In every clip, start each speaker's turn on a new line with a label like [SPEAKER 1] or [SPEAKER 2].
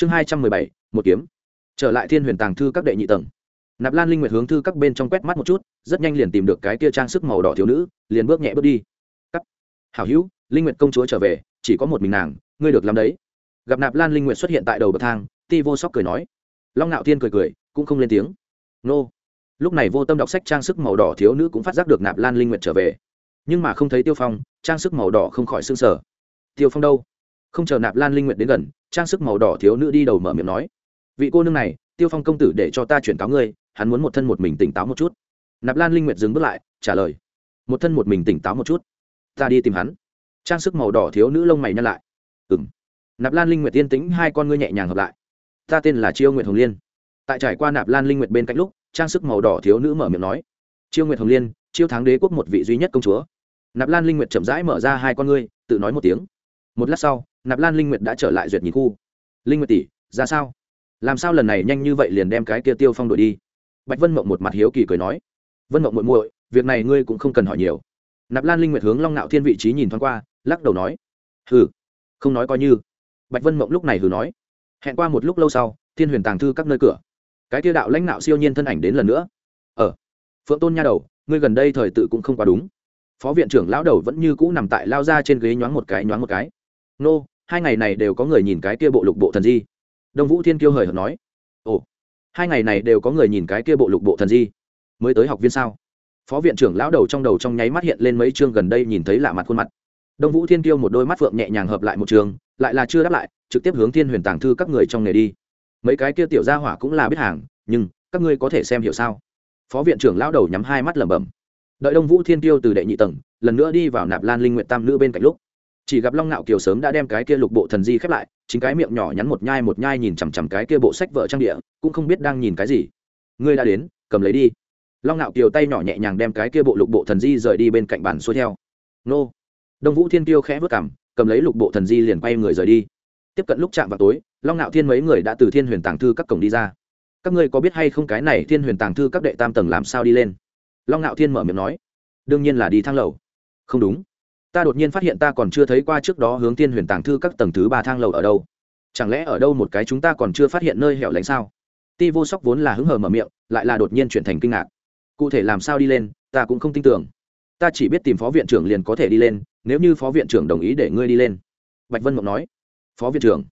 [SPEAKER 1] chương hai trăm mười bảy, một kiếm. Trở lại thiên huyền tàng thư các đệ nhị tầng. Nạp lan linh nguyệt hướng thư các bên trong quét mắt một chút, rất nhanh liền tìm được cái kia trang sức màu đỏ thiếu nữ, liền bước nhẹ bước đi. Cắt. Hảo hữu, linh nguyệt công chúa trở về, chỉ có một mình nàng, ngươi được làm đấy. Gặp nạp lan linh nguyệt xuất hiện tại đầu bậc thang, ti vô sóc cười nói. Long ngạo thiên cười cười, cũng không lên tiếng. Nô. Lúc này vô tâm đọc sách trang sức màu đỏ thiếu nữ cũng phát giác được nạp lan linh nguyệt trở về. Nhưng mà không thấy tiêu phong, trang sức màu đỏ không khỏi s ư n g sở tiêu phong đâu? Không chờ nạp lan linh nguyện đến gần trang sức màu đỏ thiếu nữ đi đầu mở miệng nói vị cô nương này tiêu phong công tử để cho ta chuyển cáo ngươi hắn muốn một thân một mình tỉnh táo một chút nạp lan linh nguyệt dừng bước lại trả lời một thân một mình tỉnh táo một chút ta đi tìm hắn trang sức màu đỏ thiếu nữ lông mày nhăn lại ừ m nạp lan linh nguyệt tiên tĩnh hai con ngươi nhẹ nhàng hợp lại ta tên là chiêu nguyệt hồng liên tại trải qua nạp lan linh nguyệt bên cạnh lúc trang sức màu đỏ thiếu nữ mở miệng nói chiêu nguyệt hồng liên chiêu thắng đế quốc một vị duy nhất công chúa nạp lan linh nguyệt chậm rãi mở ra hai con ngươi tự nói một tiếng một lát sau nạp lan linh nguyệt đã trở lại duyệt nhìn khu. Linh nguyệt tỷ, ra sao? Làm sao lần này nhanh như vậy liền đem cái kia tiêu phong đổi đi? Bạch vân mộng một mặt hiếu kỳ cười nói. Vân mộng muội muội, việc này ngươi cũng không cần hỏi nhiều. Nạp lan linh nguyệt hướng long nạo thiên vị trí nhìn thoáng qua, lắc đầu nói. Hừ, không nói coi như. Bạch vân mộng lúc này hừ nói. Hẹn qua một lúc lâu sau, thiên huyền tàng thư các nơi cửa. Cái kia đạo lãnh đạo siêu nhiên thân ảnh đến lần nữa. Ở phượng tôn nha đầu, ngươi gần đây thời tự cũng không quá đúng. Phó viện trưởng lão đầu vẫn như cũ nằm tại lao ra trên ghế nhoáng một cái, nhoáng một cái. Nô hai ngày này đều có người nhìn cái kia bộ lục bộ thần di. Đông vũ thiên kiêu hời hợt nói, ồ, hai ngày này đều có người nhìn cái kia bộ lục bộ thần di. Mới tới học viên sao? Phó viện trưởng lão đầu trong đầu trong nháy mắt hiện lên mấy chương gần đây nhìn thấy lạ mặt khuôn mặt. Đông vũ thiên kiêu một đôi mắt phượng nhẹ nhàng hợp lại một trường, lại là chưa đáp lại, trực tiếp hướng thiên huyền tàng thư các người trong nghề đi. Mấy cái kia tiểu gia hỏa cũng là biết hàng, nhưng các ngươi có thể xem hiểu sao? Phó viện trưởng lão đầu nhắm hai mắt lẩm bẩm. Đợi đông vũ thiên tiêu từ đệ nhị tầng, lần nữa đi vào nạp lan linh nguyện tam nữ bên cạnh lúc chỉ gặp long nạo kiều sớm đã đem cái kia lục bộ thần di khép lại, chính cái miệng nhỏ nhắn một nhai một nhai nhìn chằm chằm cái kia bộ sách vợ trang địa, cũng không biết đang nhìn cái gì. Ngươi đã đến, cầm lấy đi. Long nạo kiều tay nhỏ nhẹ nhàng đem cái kia bộ lục bộ thần di rời đi bên cạnh bàn xuôi theo. Nô. Đông vũ thiên tiêu khẽ vớt cảm cầm lấy lục bộ thần di liền quay người rời đi. Tiếp cận lúc chạm vào tối, long nạo thiên mấy người đã từ thiên huyền tàng thư các cổng đi ra. Các ngươi có biết hay không cái này thiên huyền tàng thư các đệ tam tầng làm sao đi lên? Long Nạo thiên mở miệng nói. Đương nhiên là đi thang lầu. Không đúng ta đột nhiên phát hiện ta còn chưa thấy qua trước đó hướng thiên huyền tàng thư các tầng thứ ba thang lầu ở đâu. Chẳng lẽ ở đâu một cái chúng ta còn chưa phát hiện nơi hẻo lánh sao? Ti vô sóc vốn là hứng hờ mở miệng, lại là đột nhiên chuyển thành kinh ngạc. Cụ thể làm sao đi lên, ta cũng không tin tưởng. Ta chỉ biết tìm phó viện trưởng liền có thể đi lên, nếu như phó viện trưởng đồng ý để ngươi đi lên. Bạch vân mộng nói. Phó viện trưởng.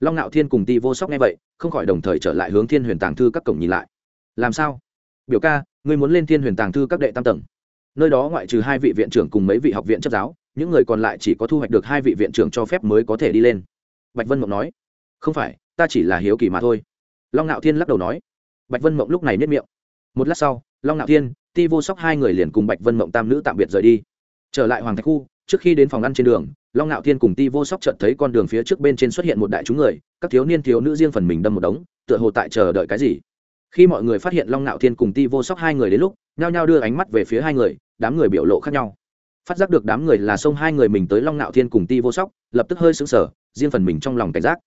[SPEAKER 1] Long ngạo thiên cùng ti vô sóc nghe vậy, không khỏi đồng thời trở lại hướng thiên huyền tàng thư các cổng nhìn lại. Làm sao? Biểu ca, ngươi muốn lên thiên huyền tàng thư các đệ tam tầng? Nơi đó ngoại trừ hai vị viện trưởng cùng mấy vị học viện chấp giáo những người còn lại chỉ có thu hoạch được hai vị viện trưởng cho phép mới có thể đi lên. Bạch vân mộng nói, không phải, ta chỉ là hiếu kỳ mà thôi. Long ngạo thiên lắc đầu nói. Bạch vân mộng lúc này nếp miệng. Một lát sau, long ngạo thiên, ti vô sóc hai người liền cùng bạch vân mộng tam nữ tạm biệt rời đi. Trở lại hoàng thạch khu, trước khi đến phòng ăn trên đường, long ngạo thiên cùng ti vô sóc chợt thấy con đường phía trước bên trên xuất hiện một đại chúng người, các thiếu niên thiếu nữ riêng phần mình đâm một đống, tựa hồ tại chờ đợi cái gì. Khi mọi người phát hiện long ngạo thiên cùng ti vô sóc hai người đến lúc, nhao nhao đưa ánh mắt về phía hai người, đám người biểu lộ khác nhau phát giác được đám người là xông hai người mình tới long Nạo thiên cùng ti vô sóc, lập tức hơi sững sờ, riêng phần mình trong lòng cảnh giác.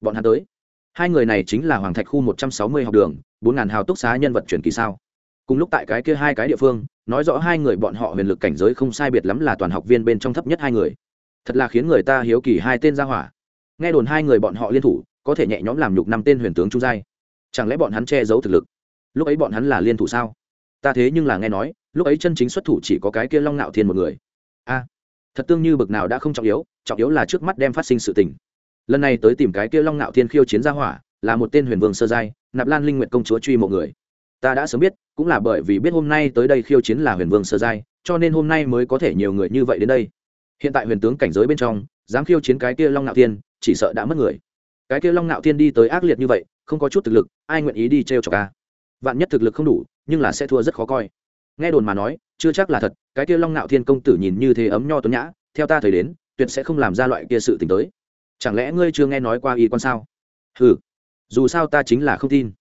[SPEAKER 1] Bọn hắn tới. Hai người này chính là hoàng thạch khu một trăm sáu mươi học đường, bốn ngàn hào túc xá nhân vật truyền kỳ sao? Cùng lúc tại cái kia hai cái địa phương, nói rõ hai người bọn họ huyền lực cảnh giới không sai biệt lắm là toàn học viên bên trong thấp nhất hai người. Thật là khiến người ta hiếu kỳ hai tên ra hỏa. Nghe đồn hai người bọn họ liên thủ, có thể nhẹ nhõm làm nhục năm tên huyền tướng trung giai. Chẳng lẽ bọn hắn che giấu thực lực? Lúc ấy bọn hắn là liên thủ sao? Ta thế nhưng là nghe nói, lúc ấy chân chính xuất thủ chỉ có cái kia long nạo thiên một người a, thật tương như bực nào đã không trọng yếu trọng yếu là trước mắt đem phát sinh sự tình. Lần này tới tìm cái kia long nạo thiên khiêu chiến gia hỏa, là một tên huyền vương sơ giai, nạp lan linh nguyện công chúa truy một người. Ta đã sớm biết, cũng là bởi vì biết hôm nay tới đây khiêu chiến là huyền vương sơ giai, cho nên hôm nay mới có thể nhiều người như vậy đến đây. Hiện tại huyền tướng cảnh giới bên trong, dám khiêu chiến cái kia long nạo thiên, chỉ sợ đã mất người. Cái kia long nạo thiên đi tới ác liệt như vậy, không có chút thực lực, ai nguyện ý đi t r e o cho ca vạn nhất thực lực không đủ, nhưng là sẽ thua rất khó coi nghe đồn mà nói, chưa chắc là thật, cái kia long nạo thiên công tử nhìn như thế ấm nho tuấn nhã, theo ta thời đến, tuyệt sẽ không làm ra loại kia sự t ì n h tới. Chẳng lẽ ngươi chưa nghe nói qua y quan sao? Ừ dù sao ta chính là không tin.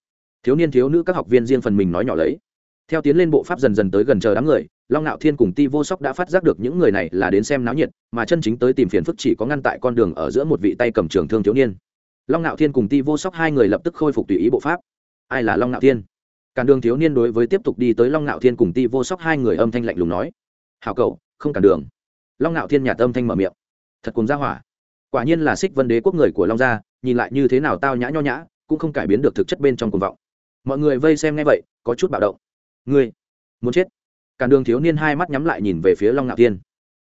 [SPEAKER 1] Thiếu niên thiếu nữ các học viên riêng phần mình nói nhỏ lấy. Theo tiến lên bộ pháp dần dần tới gần chờ đám người, long Nạo thiên cùng ti vô sóc đã phát giác được những người này là đến xem náo nhiệt, mà chân chính tới tìm phiền phức chỉ có ngăn tại con đường ở giữa một vị tay cầm trường thương thiếu niên. Long Nạo thiên cùng ti vô sóc hai người lập tức khôi phục tùy ý bộ pháp. Ai là long Nạo thiên? Cản đường thiếu niên đối với tiếp tục đi tới long ngạo thiên cùng ti vô sóc hai người âm thanh lạnh lùng nói. Hào cậu, không cản đường. Long ngạo thiên nhạt âm thanh mở miệng. Thật cùng ra hỏa. Quả nhiên là xích vân đế quốc người của long gia, nhìn lại như thế nào tao nhã nho nhã, cũng không cải biến được thực chất bên trong cuồng vọng. Mọi người vây xem nghe vậy, có chút bạo động. Ngươi, muốn chết? Cản đường thiếu niên hai mắt nhắm lại nhìn về phía long ngạo thiên.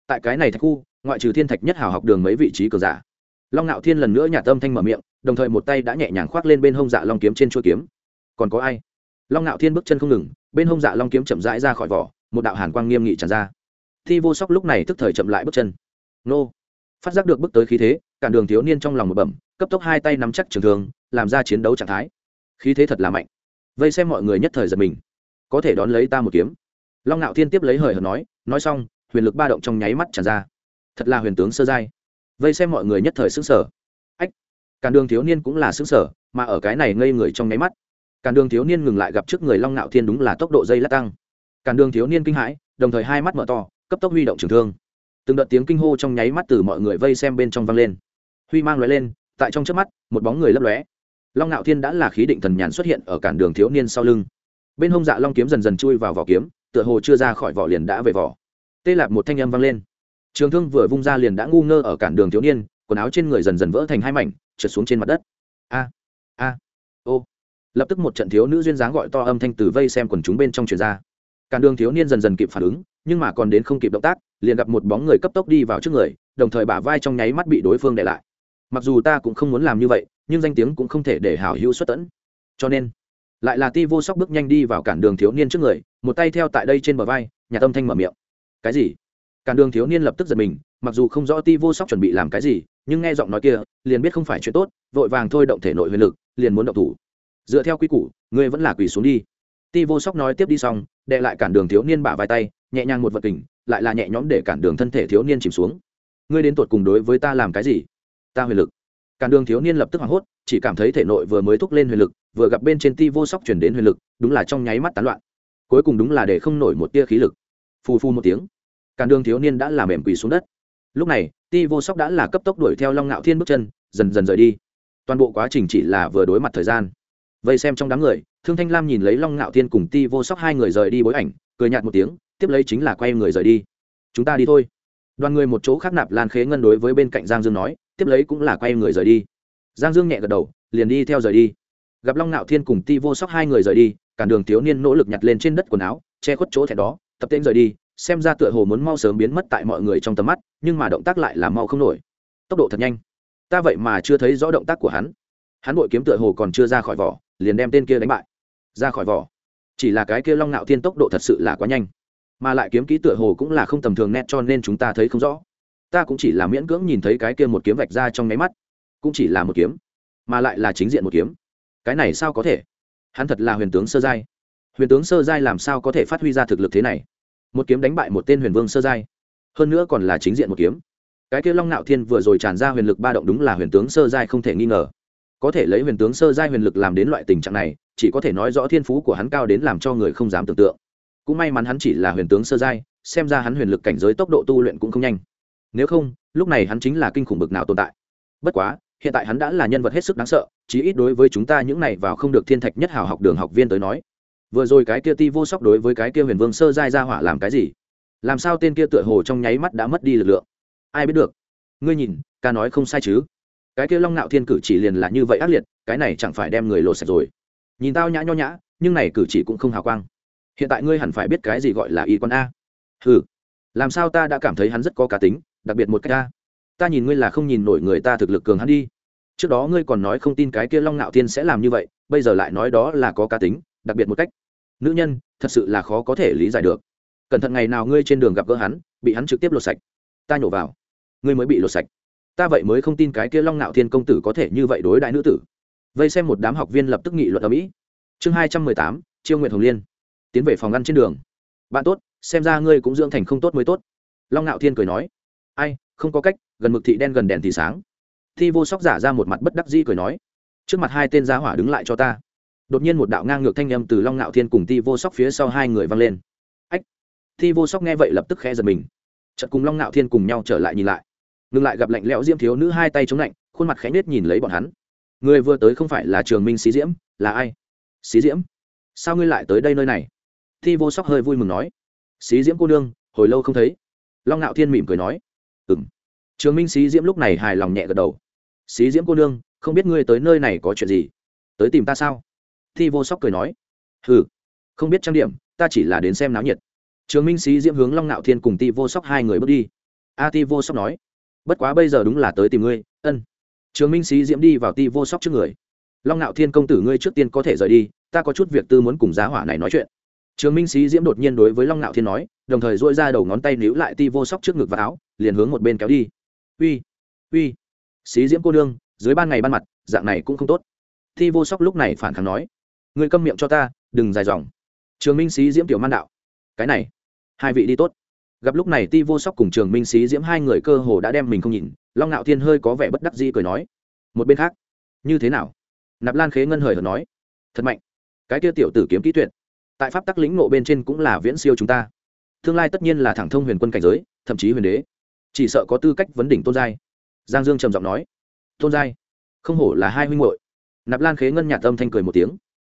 [SPEAKER 1] Tại cái này thạch khu, ngoại trừ thiên thạch nhất hào học đường mấy vị trí cờ giả. Long ngạo thiên lần nữa nhà tâm thanh mở miệng, đồng thời một tay đã nhẹ nhàng khoác lên bên hông dạ long kiếm trên chuôi kiếm. Còn có ai? Long ngạo thiên bước chân không ngừng, bên hông dạ long kiếm chậm rãi ra khỏi vỏ, một đạo hàn quang nghiêm nghị tràn ra. Thi vô sóc lúc này tức thời chậm lại bước chân. Nô! Phát giác được bước tới khí thế cản đường thiếu niên trong lòng một bẩm, cấp tốc hai tay nắm chắc trường thường làm ra chiến đấu trạng thái. Khí thế thật là mạnh. Vây xem mọi người nhất thời giật mình. Có thể đón lấy ta một kiếm. Long ngạo thiên tiếp lấy hời hợt nói nói xong, huyền lực ba động trong nháy mắt tràn ra. Thật là huyền tướng sơ giai. Vây xem mọi người nhất thời xứng sở ách! Cản đường thiếu niên cũng là xứng sở mà ở cái này ngây người trong nháy mắt càn đường thiếu niên ngừng lại gặp trước người long ngạo thiên đúng là tốc độ dây lát tăng. Càn đường thiếu niên kinh hãi, đồng thời hai mắt mở to, cấp tốc huy động trường thương. Từng đợt tiếng kinh hô trong nháy mắt từ mọi người vây xem bên trong vang lên. Huy mang lóe lên, tại trong trước mắt, một bóng người lấp lóe. Long ngạo thiên đã là khí định thần nhàn xuất hiện ở cản đường thiếu niên sau lưng. Bên hông dạ long kiếm dần dần chui vào vỏ kiếm, tựa hồ chưa ra khỏi vỏ liền đã về vỏ. Tê lạp một thanh âm vang lên. Trường thương vừa vung ra liền đã ngu ngơ ở cản đường thiếu niên, quần áo trên người dần dần vỡ thành hai mảnh, trượt xuống trên mặt đất. A a, ô lập tức một trận thiếu nữ duyên dáng gọi to âm thanh từ vây xem quần chúng bên trong truyền ra. Cản đường thiếu niên dần dần kịp phản ứng, nhưng mà còn đến không kịp động tác, liền gặp một bóng người cấp tốc đi vào trước người, đồng thời bả vai trong nháy mắt bị đối phương để lại. Mặc dù ta cũng không muốn làm như vậy, nhưng danh tiếng cũng không thể để hảo hữu xuất tẫn cho nên, lại là ti vô sóc bước nhanh đi vào cản đường thiếu niên trước người, một tay theo tại đây trên bờ vai, nhà tâm thanh mở miệng. Cái gì? Cản đường thiếu niên lập tức giật mình, mặc dù không rõ ti vô sóc chuẩn bị làm cái gì, nhưng nghe giọng nói kia, liền biết không phải chuyện tốt, vội vàng thôi động thể nội huyền lực, liền muốn động thủ dựa theo quy củ, ngươi vẫn là quỳ xuống đi. Ti vô sóc nói tiếp đi xong, đệ lại cản đường thiếu niên bả vai tay, nhẹ nhàng một vật kình, lại là nhẹ nhõm để cản đường thân thể thiếu niên chìm xuống. Ngươi đến tuột cùng đối với ta làm cái gì? Ta huyền lực. Cản đường thiếu niên lập tức hoảng hốt, chỉ cảm thấy thể nội vừa mới thúc lên huyền lực, vừa gặp bên trên ti vô sóc chuyển đến huyền lực, đúng là trong nháy mắt tán loạn. Cuối cùng đúng là để không nổi một tia khí lực. Phù phu một tiếng, cản đường thiếu niên đã làm mềm quỳ xuống đất. Lúc này, ti vô sóc đã là cấp tốc đuổi theo long ngạo thiên bước chân, dần dần rời đi. Toàn bộ quá trình chỉ là vừa đối mặt thời gian vây xem trong đám người, thương thanh lam nhìn lấy long ngạo thiên cùng ti vô sóc hai người rời đi bối ảnh, cười nhạt một tiếng, tiếp lấy chính là quay người rời đi. Chúng ta đi thôi. Đoàn người một chỗ khác nạp lan khế ngân đối với bên cạnh giang dương nói, tiếp lấy cũng là quay người rời đi. Giang dương nhẹ gật đầu, liền đi theo rời đi. Gặp long nạo thiên cùng ti vô sóc hai người rời đi cản đường thiếu niên nỗ lực nhặt lên trên đất quần áo, che khuất chỗ thẻ đó, tập tên rời đi, xem ra tựa hồ muốn mau sớm biến mất tại mọi người trong tầm mắt, nhưng mà động tác lại là mau không nổi. Tốc độ thật nhanh. Ta vậy mà chưa thấy rõ động tác của hắn. Hắn bội kiếm tựa hồ còn chưa ra khỏi vỏ liền đem tên kia đánh bại. Ra khỏi vỏ. Chỉ là cái kia long nạo thiên tốc độ thật sự là quá nhanh. Mà lại kiếm kỹ tựa hồ cũng là không tầm thường nét cho nên chúng ta thấy không rõ. Ta cũng chỉ là miễn cưỡng nhìn thấy cái kia một kiếm vạch ra trong nháy mắt. Cũng chỉ là một kiếm, mà lại là chính diện một kiếm. Cái này sao có thể? Hắn thật là huyền tướng sơ giai. Huyền tướng sơ giai làm sao có thể phát huy ra thực lực thế này? Một kiếm đánh bại một tên huyền vương sơ giai, hơn nữa còn là chính diện một kiếm. Cái kia long nạo thiên vừa rồi tràn ra huyền lực ba động đúng là huyền tướng sơ giai không thể nghi ngờ có thể lấy huyền tướng sơ giai huyền lực làm đến loại tình trạng này, chỉ có thể nói rõ thiên phú của hắn cao đến làm cho người không dám tưởng tượng. Cũng may mắn hắn chỉ là huyền tướng sơ giai, xem ra hắn huyền lực cảnh giới tốc độ tu luyện cũng không nhanh. Nếu không, lúc này hắn chính là kinh khủng bực nào tồn tại. Bất quá, hiện tại hắn đã là nhân vật hết sức đáng sợ, chí ít đối với chúng ta những này vào không được thiên thạch nhất hào học đường học viên tới nói. Vừa rồi cái kia ti vô sóc đối với cái kia huyền vương sơ giai ra hỏa làm cái gì? Làm sao tên kia tựa hồ trong nháy mắt đã mất đi lực lượng? Ai biết được? Ngươi nhìn, ca nói không sai chứ cái kia long nạo thiên cử chỉ liền là như vậy ác liệt, cái này chẳng phải đem người lột sạch rồi. Nhìn tao nhã nho nhã, nhưng này cử chỉ cũng không hào quang. Hiện tại ngươi hẳn phải biết cái gì gọi là y con a. Ừ làm sao ta đã cảm thấy hắn rất có cá tính, đặc biệt một cách a. ta nhìn ngươi là không nhìn nổi người ta thực lực cường hắn đi. Trước đó ngươi còn nói không tin cái kia long ngạo thiên sẽ làm như vậy, bây giờ lại nói đó là có cá tính, đặc biệt một cách. Nữ nhân, thật sự là khó có thể lý giải được. Cẩn thận ngày nào ngươi trên đường gặp gỡ hắn, bị hắn trực tiếp lột sạch. Ta nhổ vào. Ngươi mới bị lột sạch ta vậy mới không tin cái kia long ngạo thiên công tử có thể như vậy đối đại nữ tử. Vây xem một đám học viên lập tức nghị luận ở mỹ. Chương hai trăm mười tám, chiêu nguyện hồng liên. Tiến về phòng ngăn trên đường. Bạn tốt, xem ra ngươi cũng dưỡng thành không tốt mới tốt. Long ngạo thiên cười nói. Ai, không có cách, gần mực thị đen gần đèn thì sáng. Thi vô sóc giả ra một mặt bất đắc dĩ cười nói. Trước mặt hai tên giá hỏa đứng lại cho ta. Đột nhiên một đạo ngang ngược thanh â m từ long ngạo thiên cùng thi vô sóc phía sau hai người văng lên. Ách. Thi vô sóc nghe vậy lập tức khẽ giật mình. Chật cùng long ngạo thiên cùng nhau trở lại nhìn lại ngừng lại gặp lạnh lẽo diễm thiếu nữ hai tay chống lạnh, khuôn mặt khẽ nết nhìn lấy bọn hắn. Người vừa tới không phải là trường minh xí diễm, là ai? Xí diễm? Sao ngươi lại tới đây nơi này? Thi vô sóc hơi vui mừng nói. Xí diễm cô nương, hồi lâu không thấy. Long ngạo thiên mỉm cười nói. Ừng trường minh xí diễm lúc này hài lòng nhẹ gật đầu. Xí diễm cô nương, không biết ngươi tới nơi này có chuyện gì? Tới tìm ta sao? Thi vô sóc cười nói. Ừ không biết trang điểm, ta chỉ là đến xem náo nhiệt. Trường minh sĩ diễm hướng long ngạo thiên cùng ti vô sóc hai người bước đi. A ti vô sóc nói bất quá bây giờ đúng là tới tìm ngươi, ân. Trường minh sĩ diễm đi vào ti vô sóc trước người. Long ngạo thiên công tử ngươi trước tiên có thể rời đi, ta có chút việc tư muốn cùng giá hỏa này nói chuyện. Trường minh sĩ diễm đột nhiên đối với long ngạo thiên nói, đồng thời dội ra đầu ngón tay níu lại ti vô sóc trước ngực và áo, liền hướng một bên kéo đi. Uy uy. Sĩ diễm cô đương dưới ban ngày ban mặt, dạng này cũng không tốt. Ti vô sóc lúc này phản kháng nói, ngươi câm miệng cho ta, đừng dài dòng. Trường minh sĩ diễm tiểu man đạo, cái này, hai vị đi tốt gặp lúc này ti vô sóc cùng trường minh sĩ diễm hai người cơ hồ đã đem mình không nhìn, long ngạo thiên hơi có vẻ bất đắc dĩ cười nói, một bên khác, như thế nào? Nạp lan khế ngân hời hợt nói, thật mạnh. Cái kia tiểu tử kiếm kỹ tuyệt. Tại pháp tắc lĩnh nộ bên trên cũng là viễn siêu chúng ta. Tương lai tất nhiên là thẳng thông huyền quân cảnh giới, thậm chí huyền đế. Chỉ sợ có tư cách vấn đỉnh tôn giai. Giang dương trầm giọng nói, tôn giai, không hổ là hai huynh hội nạp lan khế ngân nhạt âm thanh cười một tiếng,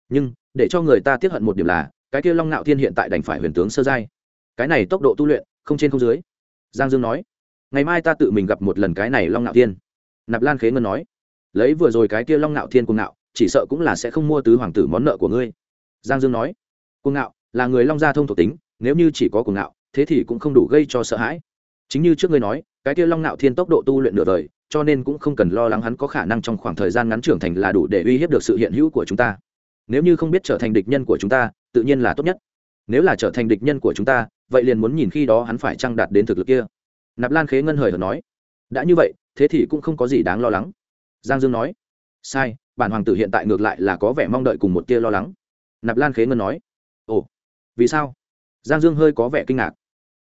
[SPEAKER 1] nhưng, để cho người ta tiếp hận một điểm là, cái kia long ngạo thiên hiện tại đành phải huyền tướng sơ giai. Cái này tốc độ tu luyện không trên không dưới. Giang dương nói, ngày mai ta tự mình gặp một lần cái này long ngạo thiên. Nạp lan khế ngân nói, lấy vừa rồi cái kia long ngạo thiên cùng ngạo, chỉ sợ cũng là sẽ không mua tứ hoàng tử món nợ của ngươi. Giang dương nói, cuồng ngạo là người long gia thông thuộc tính, nếu như chỉ có cuồng ngạo, thế thì cũng không đủ gây cho sợ hãi. Chính như trước ngươi nói, cái kia long ngạo thiên tốc độ tu luyện nửa đời, cho nên cũng không cần lo lắng hắn có khả năng trong khoảng thời gian ngắn trưởng thành là đủ để uy hiếp được sự hiện hữu của chúng ta. Nếu như không biết trở thành địch nhân của chúng ta, tự nhiên là tốt nhất. Nếu là trở thành địch nhân của chúng ta vậy liền muốn nhìn khi đó hắn phải chăng đạt đến thực lực kia. Nạp lan khế ngân hời hợt nói, đã như vậy, thế thì cũng không có gì đáng lo lắng. Giang dương nói, sai, bản hoàng tử hiện tại ngược lại là có vẻ mong đợi cùng một tia lo lắng. Nạp lan khế ngân nói, ồ, vì sao? Giang dương hơi có vẻ kinh ngạc,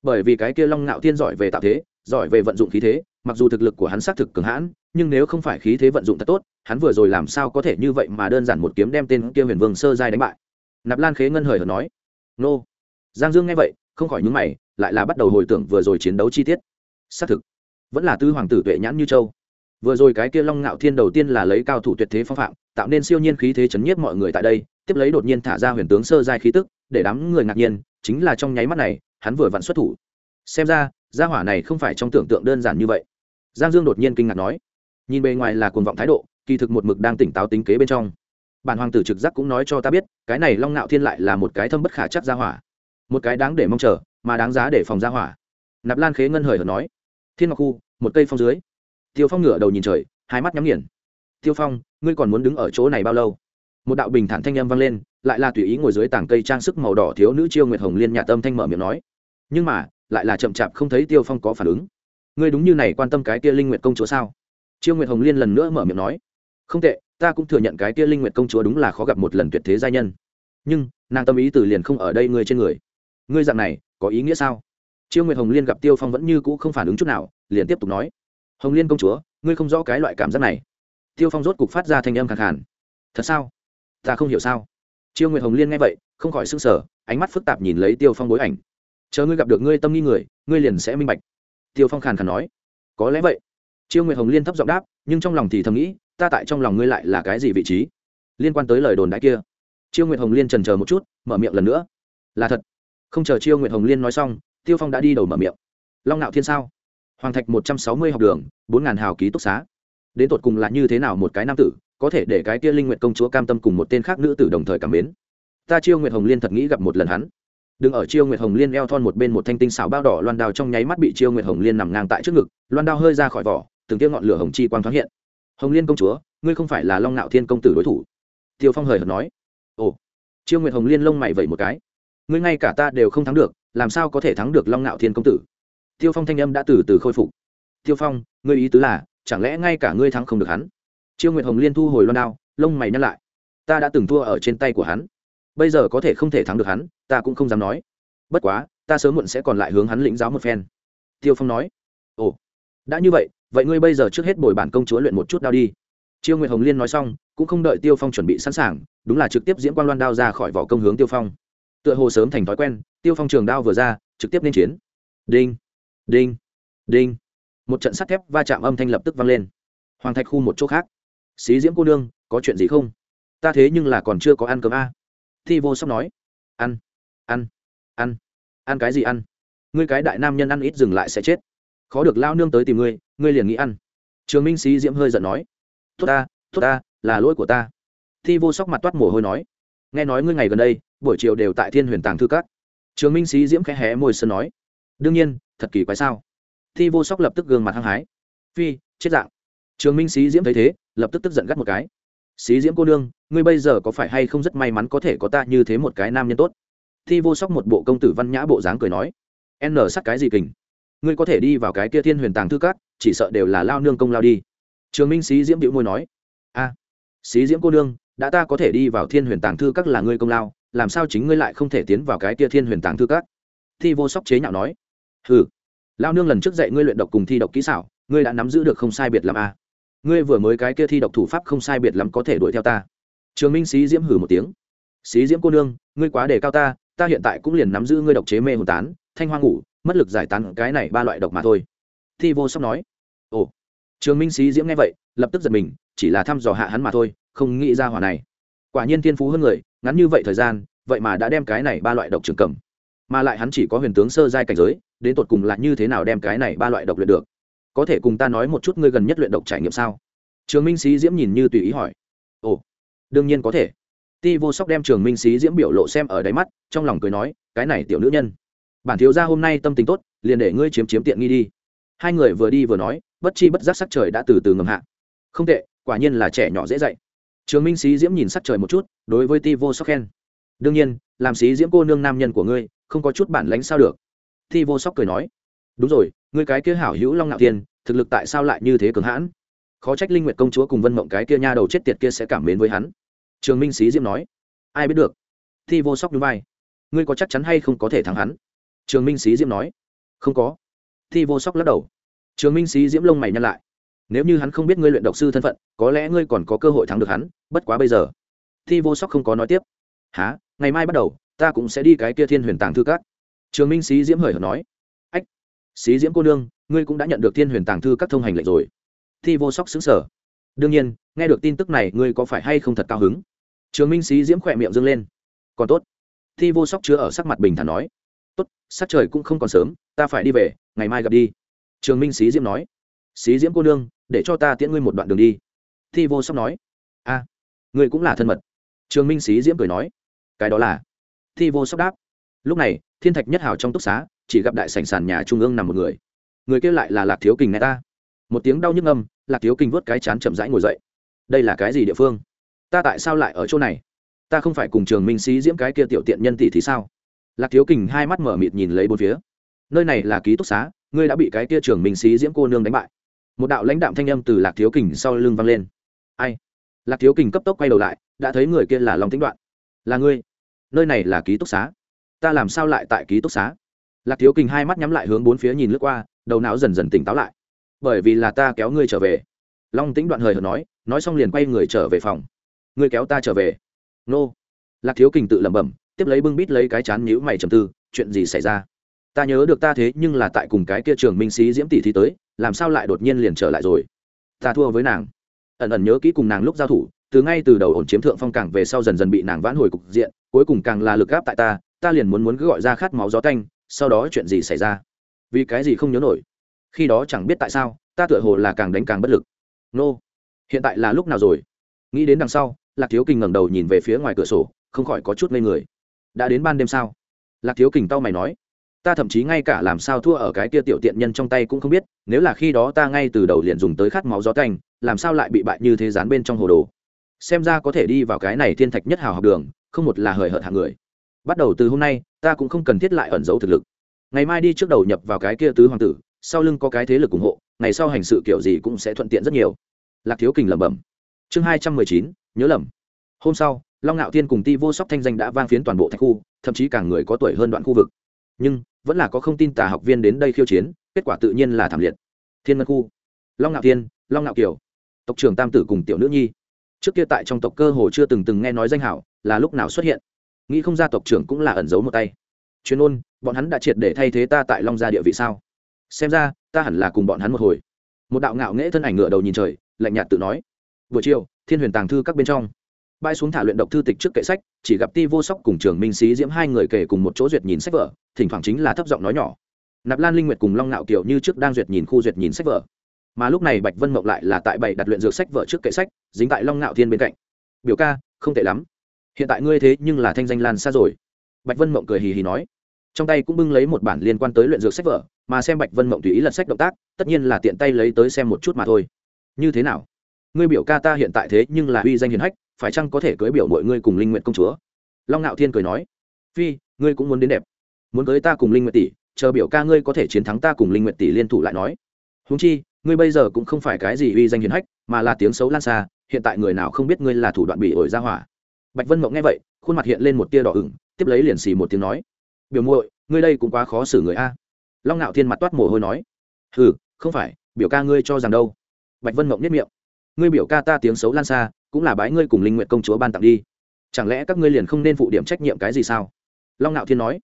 [SPEAKER 1] bởi vì cái kia long ngạo thiên giỏi về tạo thế, giỏi về vận dụng khí thế, mặc dù thực lực của hắn xác thực cường hãn, nhưng nếu không phải khí thế vận dụng thật tốt, hắn vừa rồi làm sao có thể như vậy mà đơn giản một kiếm đem tên kia huyền vương sơ giai đánh bại? Nạp lan khế ngân hời hợt nói, nô. Giang dương nghe vậy không khỏi nhúng mày, lại là bắt đầu hồi tưởng vừa rồi chiến đấu chi tiết. Xác thực, vẫn là tư hoàng tử tuệ nhãn như châu. Vừa rồi cái kia long ngạo thiên đầu tiên là lấy cao thủ tuyệt thế phong phạm, tạo nên siêu nhiên khí thế chấn nhiếp mọi người tại đây, tiếp lấy đột nhiên thả ra huyền tướng sơ giai khí tức, để đám người ngạc nhiên, chính là trong nháy mắt này, hắn vừa vặn xuất thủ. Xem ra, gia hỏa này không phải trong tưởng tượng đơn giản như vậy. Giang dương đột nhiên kinh ngạc nói, nhìn bề ngoài là cuồng vọng thái độ, kỳ thực một mực đang tỉnh táo tính kế bên trong. Bản hoàng tử trực giác cũng nói cho ta biết, cái này long ngạo thiên lại là một cái thâm bất khả chắc gia hỏa một cái đáng để mong chờ, mà đáng giá để phòng gia hỏa. Nạp lan khế ngân hời hợt nói, thiên ngọc khu, một cây phong dưới. Tiêu phong ngửa đầu nhìn trời, hai mắt nhắm nghiền. Tiêu phong, ngươi còn muốn đứng ở chỗ này bao lâu? Một đạo bình thản thanh âm vang lên, lại là tùy ý ngồi dưới tảng cây trang sức màu đỏ thiếu nữ chiêu nguyệt hồng liên nhà tâm thanh mở miệng nói. Nhưng mà, lại là chậm chạp không thấy tiêu phong có phản ứng. Ngươi đúng như này quan tâm cái tia linh nguyệt công chúa sao? Chiêu nguyệt hồng liên lần nữa mở miệng nói. Không tệ, ta cũng thừa nhận cái tia linh nguyệt công chúa đúng là khó gặp một lần tuyệt thế gia nhân. Nhưng, nàng tâm ý từ liền không ở đây ngươi trên người ngươi dạng này có ý nghĩa sao? Chiêu nguyệt hồng liên gặp tiêu phong vẫn như cũ không phản ứng chút nào, liền tiếp tục nói. Hồng liên công chúa, ngươi không rõ cái loại cảm giác này. Tiêu phong rốt cục phát ra thanh âm khẳng hẳn thật sao? Ta không hiểu sao? Chiêu nguyệt hồng liên nghe vậy, không khỏi s ư n g sở ánh mắt phức tạp nhìn lấy tiêu phong bối ảnh. Chờ ngươi gặp được ngươi tâm nghi người, ngươi liền sẽ minh bạch. Tiêu phong khàn khàn nói. Có lẽ vậy. Chiêu nguyệt hồng liên thấp giọng đáp, nhưng trong lòng thì thầm nghĩ, ta tại trong lòng ngươi lại là cái gì vị trí? Liên quan tới lời đồn đại kia. Chiêu nguyệt hồng liên trần chờ một chút, mở miệng lần nữa. Là thật không chờ chiêu nguyệt hồng liên nói xong, tiêu phong đã đi đầu mở miệng. Long nạo thiên sao? Hoàng thạch một trăm sáu mươi học đường, bốn ngàn hào ký túc xá. Đến tột cùng là như thế nào một cái nam tử, có thể để cái kia linh nguyệt công chúa cam tâm cùng một tên khác nữ tử đồng thời cảm mến? Ta chiêu nguyệt hồng liên thật nghĩ gặp một lần hắn. Đừng ở chiêu nguyệt hồng liên eo thon một bên một thanh tinh xảo bao đỏ loan đao trong nháy mắt bị chiêu nguyệt hồng liên nằm ngang tại trước ngực, loan đao hơi ra khỏi vỏ, từng tiếng ngọn lửa hồng chi quang thoáng hiện. Hồng liên công chúa, ngươi không phải là long nạo thiên công tử đối thủ? Tiêu phong hời hợt nói. Ồ. Chiêu nguyệt hồng liên lông mày vẩy một cái ngươi ngay cả ta đều không thắng được, làm sao có thể thắng được long nạo thiên công tử? Tiêu phong thanh âm đã từ từ khôi phục. Tiêu phong, ngươi ý tứ là, chẳng lẽ ngay cả ngươi thắng không được hắn? Chiêu nguyệt hồng liên thu hồi loan đao, lông mày nhăn lại. Ta đã từng thua ở trên tay của hắn. Bây giờ có thể không thể thắng được hắn, ta cũng không dám nói. Bất quá, ta sớm muộn sẽ còn lại hướng hắn lĩnh giáo một phen. Tiêu phong nói. Ồ, đã như vậy vậy ngươi bây giờ trước hết bồi bản công chúa luyện một chút đao đi. Chiêu nguyệt hồng liên nói xong, cũng không đợi tiêu phong chuẩn bị sẵn sàng, đúng là trực tiếp diễm quan loan đao ra khỏi vỏ công hướng tiêu phong tựa hồ sớm thành thói quen, tiêu phong trường đao vừa ra, trực tiếp lên chiến. Đinh đinh đinh. Một trận sắt thép va chạm âm thanh lập tức vang lên. Hoàng thạch khu một chỗ khác. Xí diễm cô nương, có chuyện gì không? Ta thế nhưng là còn chưa có ăn cơm a. Thi vô sóc nói. Ăn ăn ăn. Ăn cái gì ăn? Ngươi cái đại nam nhân ăn ít dừng lại sẽ chết. Khó được lao nương tới tìm ngươi ngươi liền nghĩ ăn. Trường minh xí diễm hơi giận nói. Tốt ta tốt ta, là lỗi của ta. Thi vô sóc mặt toát mồ hôi nói. Nghe nói ngươi ngày gần đây buổi chiều đều tại thiên huyền tàng thư các. Trường minh sĩ diễm khẽ hé môi sơn nói đương nhiên thật kỳ quái sao? Thi vô sóc lập tức gương mặt hăng hái phi chết dạng. Trường minh sĩ diễm thấy thế lập tức tức giận gắt một cái sĩ diễm cô nương ngươi bây giờ có phải hay không rất may mắn có thể có ta như thế một cái nam nhân tốt? Thi vô sóc một bộ công tử văn nhã bộ dáng cười nói n sắc cái gì kình? Ngươi có thể đi vào cái kia thiên huyền tàng thư cát chỉ sợ đều là lao nương công lao đi. Trường minh sĩ diễm điệu môi nói a à, sĩ diễm cô nương đã ta có thể đi vào thiên huyền tàng thư các là ngươi công lao làm sao chính ngươi lại không thể tiến vào cái kia thiên huyền tàng thư các? Thi vô sóc chế nhạo nói. Ừ lao nương lần trước dạy ngươi luyện độc cùng thi độc kỹ xảo, ngươi đã nắm giữ được không sai biệt làm a à? ngươi vừa mới cái kia thi độc thủ pháp không sai biệt lắm có thể đuổi theo ta. Trường minh sĩ diễm hử một tiếng. Sĩ diễm cô nương, ngươi quá đề cao ta ta hiện tại cũng liền nắm giữ ngươi độc chế mê hồn tán, thanh hoa ngủ, mất lực giải tán cái này ba loại độc mà thôi. Thi vô sóc nói. Ồ. Trường minh sĩ diễm nghe vậy, lập tức giật mình, chỉ là thăm dò hạ hắn mà thôi, không nghĩ ra hỏa này. Quả nhiên thiên phú hơn người ngắn như vậy thời gian, vậy mà đã đem cái này ba loại độc trường cầm. Mà lại hắn chỉ có huyền tướng sơ giai cảnh giới, đến tột cùng là như thế nào đem cái này ba loại độc luyện được? Có thể cùng ta nói một chút ngươi gần nhất luyện độc trải nghiệm sao? Trường minh sĩ diễm nhìn như tùy ý hỏi. Ồ, đương nhiên có thể. Ti vô sóc đem trường minh sĩ diễm biểu lộ xem ở đáy mắt, trong lòng cười nói, cái này tiểu nữ nhân. Bản thiếu gia hôm nay tâm tình tốt, liền để ngươi chiếm chiếm tiện nghi đi. Hai người vừa đi vừa nói, bất chi bất giác sắc trời đã từ từ ngầm hạ. Không tệ, quả nhiên là trẻ nhỏ dễ dạy trường minh sĩ diễm nhìn sắc trời một chút, đối với ti vô sóc khen. Đương nhiên, làm sĩ diễm cô nương nam nhân của ngươi, không có chút bản lánh sao được. Ti vô sóc cười nói. Đúng rồi, ngươi cái kia hảo hữu long ngạo tiên thực lực tại sao lại như thế cường hãn? Khó trách linh nguyệt công chúa cùng vân mộng cái kia nha đầu chết tiệt kia sẽ cảm mến với hắn. Trường minh sĩ diễm nói. Ai biết được. Thi vô sóc núi vai. Ngươi có chắc chắn hay không có thể thắng hắn? Trường minh sĩ diễm nói. Không có. Thi vô sóc lắc đầu. Trường minh sĩ diễm lông mày nhăn lại nếu như hắn không biết ngươi luyện độc sư thân phận, có lẽ ngươi còn có cơ hội thắng được hắn, bất quá bây giờ. Thi vô sóc không có nói tiếp. Há ngày mai bắt đầu, ta cũng sẽ đi cái kia thiên huyền tàng thư các. Trường minh sĩ diễm hời hợt nói. Ách sĩ diễm cô nương, ngươi cũng đã nhận được thiên huyền tàng thư các thông hành lệnh rồi. Thi vô sóc xứng sở đương nhiên, nghe được tin tức này, ngươi có phải hay không thật cao hứng? Trường minh sĩ diễm khỏe miệng dâng lên. Còn tốt. Thi vô sóc chứa ở sắc mặt bình thản nói. Tốt, sắc trời cũng không còn sớm, ta phải đi về, ngày mai gặp đi. Trường minh sĩ diễm nói. Sĩ diễm cô nương để cho ta tiễn ngươi một đoạn đường đi. Thi vô sóc nói. A, ngươi cũng là thân mật. Trường minh sĩ diễm cười nói. Cái đó là. Thi vô sóc đáp. Lúc này, thiên thạch nhất hào trong túc xá, chỉ gặp đại sảnh sàn nhà trung ương nằm một người. Người kia lại là lạc thiếu kình nghe ta. Một tiếng đau nhức âm, lạc thiếu kình vớt cái chán chậm rãi ngồi dậy. Đây là cái gì địa phương? Ta tại sao lại ở chỗ này? Ta không phải cùng trường minh sĩ diễm cái kia tiểu tiện nhân tỷ thì sao? Lạc thiếu kình hai mắt mở mịt nhìn lấy bốn phía. Nơi này là ký túc xá, ngươi đã bị cái kia trường minh sĩ diễm cô nương đánh bại một đạo lãnh đạm thanh âm từ lạc thiếu kình sau lưng vang lên. Ai? Lạc thiếu kình cấp tốc quay đầu lại, đã thấy người kia là long tính đoạn. Là ngươi? Nơi này là ký túc xá. Ta làm sao lại tại ký túc xá? Lạc thiếu kình hai mắt nhắm lại hướng bốn phía nhìn lướt qua, đầu não dần dần tỉnh táo lại. Bởi vì là ta kéo ngươi trở về. Long tính đoạn hời hợt nói nói xong liền quay người trở về phòng. Ngươi kéo ta trở về. Nô. Lạc thiếu kình tự lẩm bẩm, tiếp lấy bưng bít lấy cái chán nhữ mày trầm tư, chuyện gì xảy ra? Ta nhớ được ta thế nhưng là tại cùng cái kia trường minh sĩ diễm tỷ thi tới, làm sao lại đột nhiên liền trở lại rồi? Ta thua với nàng. Ẩn ẩn nhớ kỹ cùng nàng lúc giao thủ, từ ngay từ đầu ổn chiếm thượng phong cảng về sau dần dần bị nàng vãn hồi cục diện, cuối cùng càng là lực gáp tại ta ta liền muốn muốn cứ gọi ra khát máu gió canh sau đó chuyện gì xảy ra? Vì cái gì không nhớ nổi? Khi đó chẳng biết tại sao, ta tựa hồ là càng đánh càng bất lực. Nô, hiện tại là lúc nào rồi? Nghĩ đến đằng sau, lạc thiếu kình ngẩng đầu nhìn về phía ngoài cửa sổ, không khỏi có chút ngây người. Đã đến ban đêm sao? Lạc thiếu kình tao mày nói ta thậm chí ngay cả làm sao thua ở cái kia tiểu tiện nhân trong tay cũng không biết, nếu là khi đó ta ngay từ đầu liền dùng tới khát máu gió canh, làm sao lại bị bại như thế dán bên trong hồ đồ. Xem ra có thể đi vào cái này thiên thạch nhất hào học đường, không một là hời hợt hạng người. Bắt đầu từ hôm nay, ta cũng không cần thiết lại ẩn giấu thực lực. Ngày mai đi trước đầu nhập vào cái kia tứ hoàng tử, sau lưng có cái thế lực ủng hộ, ngày sau hành sự kiểu gì cũng sẽ thuận tiện rất nhiều. Lạc thiếu kình lẩm bẩm. Chương hai trăm mười chín, nhớ lầm. Hôm sau, long ngạo thiên cùng ti vô sóc thanh danh đã vang phiến toàn bộ thạch khu, thậm chí cả người có tuổi hơn đoạn khu vực. Nhưng vẫn là có không tin tà học viên đến đây khiêu chiến, kết quả tự nhiên là thảm liệt. Thiên ngân khu, long ngạo thiên, long ngạo kiều, tộc trưởng tam tử cùng tiểu nữ nhi. Trước kia tại trong tộc cơ hồ chưa từng từng nghe nói danh hảo, là lúc nào xuất hiện? Nghĩ không ra tộc trưởng cũng là ẩn giấu một tay. Chuyên ôn bọn hắn đã triệt để thay thế ta tại long gia địa vị sao? Xem ra, ta hẳn là cùng bọn hắn một hồi. Một đạo ngạo nghễ thân ảnh ngựa đầu nhìn trời, lạnh nhạt tự nói. Buổi chiều, thiên huyền tàng thư các bên trong bay xuống thả luyện độc thư tịch trước kệ sách, chỉ gặp ti vô sóc cùng trường minh sĩ diễm hai người kể cùng một chỗ duyệt nhìn sách vở, thỉnh thoảng chính là thấp giọng nói nhỏ. Nạp lan linh nguyệt cùng long nạo kiều như trước đang duyệt nhìn khu duyệt nhìn sách vở. Mà lúc này bạch vân mộng lại là tại bảy đặt luyện dược sách vở trước kệ sách, dính tại long ngạo thiên bên cạnh. Biểu ca, không tệ lắm. Hiện tại ngươi thế nhưng là thanh danh lan xa rồi. Bạch vân mộng cười hì hì nói. Trong tay cũng bưng lấy một bản liên quan tới luyện dược sách vở, mà xem bạch vân mộng tùy ý lật sách động tác, tất nhiên là tiện tay lấy tới xem một chút mà thôi. Như thế nào? Ngươi biểu ca ta hiện tại thế nhưng là uy danh hiền hách phải chăng có thể cưới biểu mọi ngươi cùng linh nguyện công chúa? Long ngạo thiên cười nói, phi, ngươi cũng muốn đến đẹp. Muốn cưới ta cùng linh nguyện tỷ, chờ biểu ca ngươi có thể chiến thắng ta cùng linh nguyện tỷ liên thủ lại nói. Húng chi, ngươi bây giờ cũng không phải cái gì uy danh hiền hách, mà là tiếng xấu lan xa, hiện tại người nào không biết ngươi là thủ đoạn bị ổi ra hỏa. Bạch vân mộng nghe vậy, khuôn mặt hiện lên một tia đỏ ửng, tiếp lấy liền xì một tiếng nói, biểu muội, ngươi đây cũng quá khó xử người a. Long ngạo thiên mặt toát mồ hôi nói ừ không phải, biểu ca ngươi cho rằng đâu. Bạch vân mộng nhất miệng, ngươi biểu ca ta tiếng xấu lan xa cũng là bái ngươi cùng linh nguyện công chúa ban tặng đi. Chẳng lẽ các ngươi liền không nên phụ điểm trách nhiệm cái gì sao? Long ngạo thiên nói.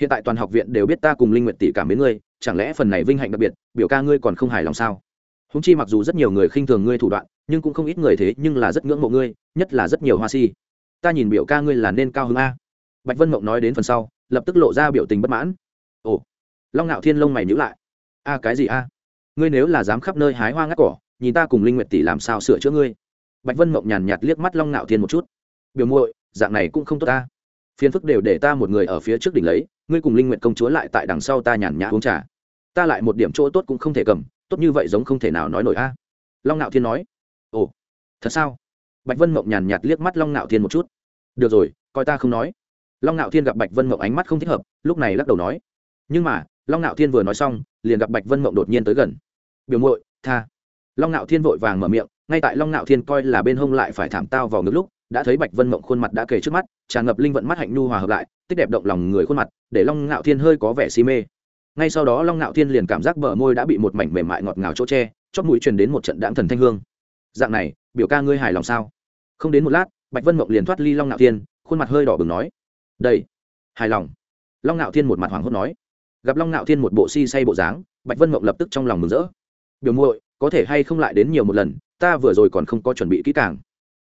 [SPEAKER 1] Hiện tại toàn học viện đều biết ta cùng linh nguyện tỷ cảm mến ngươi, chẳng lẽ phần này vinh hạnh đặc biệt, biểu ca ngươi còn không hài lòng sao? Húng chi mặc dù rất nhiều người khinh thường ngươi thủ đoạn, nhưng cũng không ít người thế nhưng là rất ngưỡng mộ ngươi, nhất là rất nhiều hoa si. Ta nhìn biểu ca ngươi là nên cao hơn a. Bạch vân mộng nói đến phần sau, lập tức lộ ra biểu tình bất mãn. Ồ. Long ngạo thiên lông mày nhữ lại. A, cái gì a? Ngươi nếu là dám khắp nơi hái hoa ngắt cỏ, nhìn ta cùng linh nguyệt tỷ làm sao sửa chữa ngươi? Bạch vân mộng nhàn nhạt liếc mắt long ngạo thiên một chút. Biểu muội, dạng này cũng không tốt ta. Phiền phức đều để ta một người ở phía trước đỉnh lấy, ngươi cùng linh nguyện công chúa lại tại đằng sau ta nhàn nhã uống trà. Ta lại một điểm chỗ tốt cũng không thể cầm, tốt như vậy giống không thể nào nói nổi a. Long ngạo thiên nói. Ồ, thật sao? Bạch vân mộng nhàn nhạt liếc mắt long ngạo thiên một chút. Được rồi, coi ta không nói. Long ngạo thiên gặp bạch vân mộng ánh mắt không thích hợp, lúc này lắc đầu nói. Nhưng mà, long ngạo thiên vừa nói xong, liền gặp bạch vân mộng đột nhiên tới gần. Biểu muội, tha long ngạo thiên vội vàng mở miệng, ngay tại long ngạo thiên coi là bên hông lại phải thảm tao vào ngực lúc, đã thấy bạch vân mộng khuôn mặt đã kề trước mắt, tràn ngập linh vận mắt hạnh nhu hòa hợp lại, tích đẹp động lòng người khuôn mặt, để long ngạo thiên hơi có vẻ si mê. Ngay sau đó long ngạo thiên liền cảm giác bờ môi đã bị một mảnh mềm mại ngọt ngào chỗ tre chót mũi truyền đến một trận đạm thần thanh hương. Dạng này, biểu ca ngươi hài lòng sao? Không đến một lát, bạch vân mộng liền thoát ly long ngạo thiên, khuôn mặt hơi đỏ bừng nói. Đây, hài lòng. Long ngạo thiên một mặt hoảng hốt nói. Gặp long ngạo thiên một bộ si say bộ dáng, bạch vân mộng lập tức trong lòng mừng rỡ. Biểu muội có thể hay không lại đến nhiều một lần, ta vừa rồi còn không có chuẩn bị kỹ càng.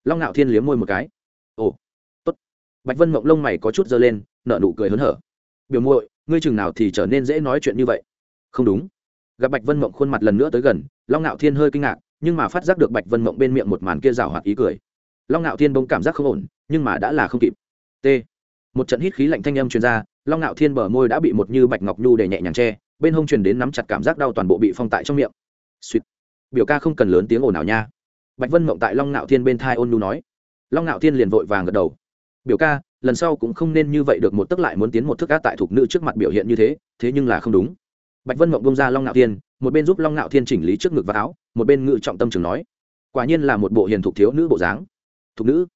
[SPEAKER 1] Long ngạo thiên liếm môi một cái. Ồ, tốt. Bạch vân mộng lông mày có chút dơ lên, nở nụ cười hớn hở. Biểu muội, ngươi chừng nào thì trở nên dễ nói chuyện như vậy? Không đúng. Gặp bạch vân mộng khuôn mặt lần nữa tới gần, long ngạo thiên hơi kinh ngạc, nhưng mà phát giác được bạch vân mộng bên miệng một màn kia rào hoạt ý cười. Long ngạo thiên bỗng cảm giác không ổn, nhưng mà đã là không kịp. T. Một trận hít khí lạnh thanh âm truyền ra, long ngạo thiên bờ môi đã bị một như bạch ngọc nhu để nhẹ nhàng che, bên hông truyền đến nắm chặt cảm giác đau toàn bộ bị phong tại trong miệng. Suýt biểu ca không cần lớn tiếng ồn nào nha. Bạch vân mộng tại long ngạo thiên bên thai ôn nhu nói. Long ngạo thiên liền vội vàng gật đầu. Biểu ca, lần sau cũng không nên như vậy được một tức lại muốn tiến một thức á tại thuộc nữ trước mặt biểu hiện như thế thế nhưng là không đúng. Bạch vân mộng bông ra long ngạo thiên, một bên giúp long ngạo thiên chỉnh lý trước ngực và áo, một bên ngự trọng tâm trường nói. Quả nhiên là một bộ hiền thục thiếu nữ bộ dáng. Thục nữ.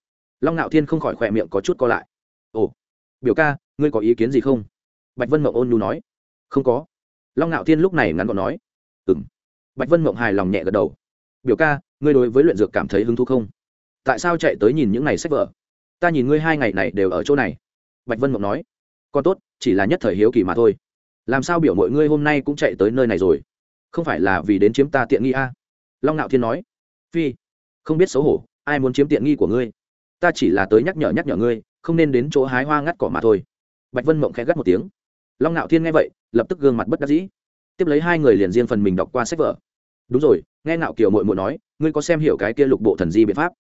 [SPEAKER 1] Long ngạo thiên không khỏi khỏe miệng có chút co lại. Ồ, biểu ca, ngươi có ý kiến gì không? Bạch vân mộng ôn nhu nói. Không có. Long ngạo thiên lúc này ngắn gọn nói. Ừ m bạch vân mộng hài lòng nhẹ gật đầu. Biểu ca, ngươi đối với luyện dược cảm thấy hứng thú không? Tại sao chạy tới nhìn những ngày sách vở? Ta nhìn ngươi hai ngày này đều ở chỗ này. Bạch vân mộng nói. Còn tốt, chỉ là nhất thời hiếu kỳ mà thôi. Làm sao biểu mọi ngươi hôm nay cũng chạy tới nơi này rồi? Không phải là vì đến chiếm ta tiện nghi a? À? long ngạo thiên nói. Phi, không biết xấu hổ, ai muốn chiếm tiện nghi của ngươi? Ta chỉ là tới nhắc nhở nhắc nhở ngươi, không nên đến chỗ hái hoa ngắt cỏ mà thôi. Bạch vân mộng khẽ gắt một tiếng. Long ngạo thiên nghe vậy, lập tức gương mặt bất đắc dĩ tiếp lấy hai người liền riêng phần mình đọc qua sách vở. Đúng rồi, nghe ngạo kiều mội mội nói, ngươi có xem hiểu cái kia lục bộ thần di biện pháp?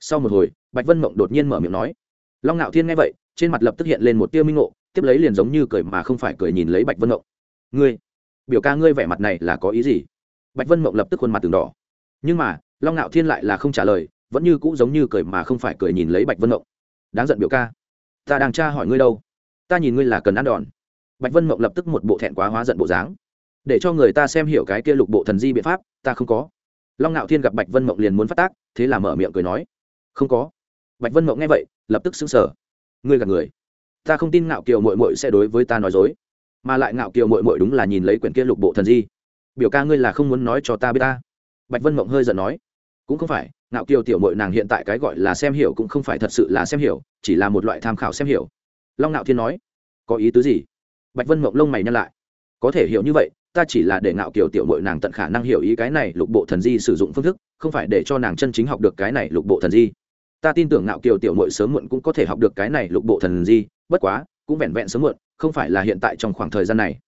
[SPEAKER 1] Sau một hồi, bạch vân mộng đột nhiên mở miệng nói. Long ngạo thiên nghe vậy, trên mặt lập tức hiện lên một tia minh ngộ, tiếp lấy liền giống như cười mà không phải cười nhìn lấy bạch vân mộng. Ngươi, biểu ca ngươi vẻ mặt này là có ý gì? Bạch vân mộng lập tức khuôn mặt từng đỏ. Nhưng mà, long ngạo thiên lại là không trả lời, vẫn như cũ giống như cười mà không phải cười nhìn lấy bạch vân mộng. Đáng giận biểu ca, ta đang tra hỏi ngươi đâu? Ta nhìn ngươi là cần ăn đòn. Bạch vân mộng lập tức một bộ thẹn quá hóa giận bộ dáng để cho người ta xem hiểu cái kia lục bộ thần di biện pháp, ta không có. Long ngạo thiên gặp bạch vân mộng liền muốn phát tác, thế là mở miệng cười nói, không có. Bạch vân mộng nghe vậy, lập tức xứng sở ngươi gặp người. Ta không tin ngạo kiều mội mội sẽ đối với ta nói dối, mà lại ngạo kiều mội mội đúng là nhìn lấy quyển kia lục bộ thần di. Biểu ca ngươi là không muốn nói cho ta biết ta. Bạch vân mộng hơi giận nói, cũng không phải, ngạo kiều tiểu mội nàng hiện tại cái gọi là xem hiểu cũng không phải thật sự là xem hiểu, chỉ là một loại tham khảo xem hiểu. Long ngạo thiên nói, có ý tứ gì? Bạch vân mộng lông mày nhăn lại, có thể hiểu như vậy ta chỉ là để ngạo kiều tiểu mội nàng tận khả năng hiểu ý cái này lục bộ thần di sử dụng phương thức, không phải để cho nàng chân chính học được cái này lục bộ thần di. Ta tin tưởng ngạo kiều tiểu mội sớm muộn cũng có thể học được cái này lục bộ thần di, bất quá, cũng vẹn vẹn sớm muộn, không phải là hiện tại trong khoảng thời gian này.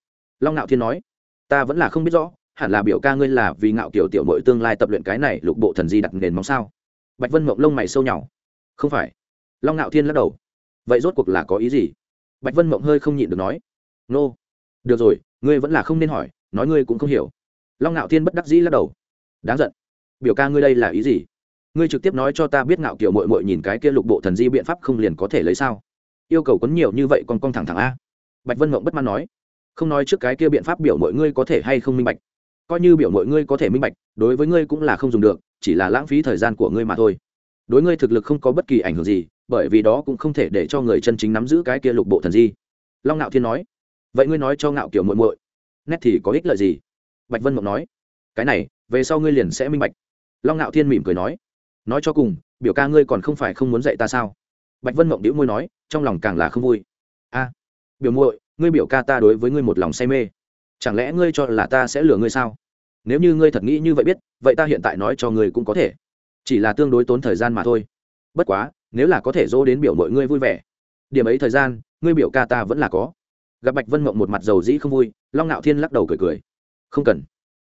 [SPEAKER 1] Long ngạo thiên nói. Ta vẫn là không biết rõ, hẳn là biểu ca ngươi là vì ngạo kiểu tiểu mội tương lai tập luyện cái này lục bộ thần di đặt nền móng sao? Bạch vân mộng lông mày sâu nhỏ không phải. Long ngạo thiên lắc đầu. Vậy rốt cuộc là có ý gì? Bạch vân mộng hơi không nhịn được nói. Nô、no. được rồi ngươi vẫn là không nên hỏi, nói ngươi cũng không hiểu. Long ngạo thiên bất đắc dĩ lắc đầu. Đáng giận. Biểu ca ngươi đây là ý gì? Ngươi trực tiếp nói cho ta biết ngạo kiểu mội mội nhìn cái kia lục bộ thần di biện pháp không liền có thể lấy sao? Yêu cầu quấn nhiều như vậy còn con thẳng thẳng a. Bạch vân mộng bất mãn nói. Không nói trước cái kia biện pháp biểu mọi ngươi có thể hay không minh bạch. Coi như biểu mọi ngươi có thể minh bạch, đối với ngươi cũng là không dùng được, chỉ là lãng phí thời gian của ngươi mà thôi. Đối ngươi thực lực không có bất kỳ ảnh hưởng gì, bởi vì đó cũng không thể để cho người chân chính nắm giữ cái kia lục bộ thần di. Long ngạo thiên nói vậy ngươi nói cho ngạo kiểu muội muội, nét thì có ích lợi gì? Bạch vân mộng nói, cái này, về sau ngươi liền sẽ minh bạch. Long ngạo thiên mỉm cười nói nói cho cùng, biểu ca ngươi còn không phải không muốn dạy ta sao? Bạch vân mộng đĩu môi nói, trong lòng càng là không vui. A, biểu muội, ngươi biểu ca ta đối với ngươi một lòng say mê. Chẳng lẽ ngươi cho là ta sẽ lừa ngươi sao? Nếu như ngươi thật nghĩ như vậy biết, vậy ta hiện tại nói cho ngươi cũng có thể. Chỉ là tương đối tốn thời gian mà thôi. Bất quá, nếu là có thể dỗ đến biểu mọi ngươi vui vẻ, điểm ấy thời gian, ngươi biểu ca ta vẫn là có gặp bạch vân mộng một mặt dầu dĩ không vui long ngạo thiên lắc đầu cười cười không cần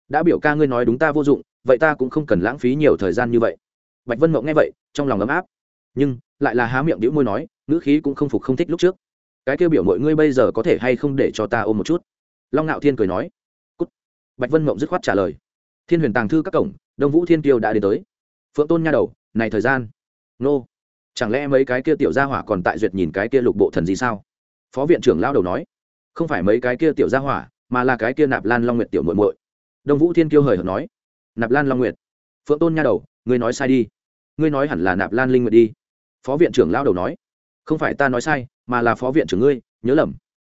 [SPEAKER 1] đã biểu ca ngươi nói đúng ta vô dụng vậy ta cũng không cần lãng phí nhiều thời gian như vậy bạch vân mộng nghe vậy trong lòng ấm áp nhưng lại là há miệng đĩu môi nói ngữ khí cũng không phục không thích lúc trước cái kêu biểu mọi ngươi bây giờ có thể hay không để cho ta ôm một chút long ngạo thiên cười nói Cút. bạch vân mộng dứt khoát trả lời thiên huyền tàng thư các cổng đông vũ thiên kiêu đã đến tới phượng tôn nha đầu này thời gian nô chẳng lẽ mấy cái kia tiểu gia hỏa còn tại duyệt nhìn cái kia lục bộ thần gì sao phó viện trưởng lao đầu nói không phải mấy cái kia tiểu gia hỏa, mà là cái kia nạp lan long nguyệt tiểu muội muội. Đông vũ thiên kiêu hời hợt nói. Nạp lan long nguyệt, phượng tôn nha đầu, ngươi nói sai đi. Ngươi nói hẳn là nạp lan linh nguyệt đi. Phó viện trưởng lao đầu nói. Không phải ta nói sai, mà là phó viện trưởng ngươi, nhớ lầm.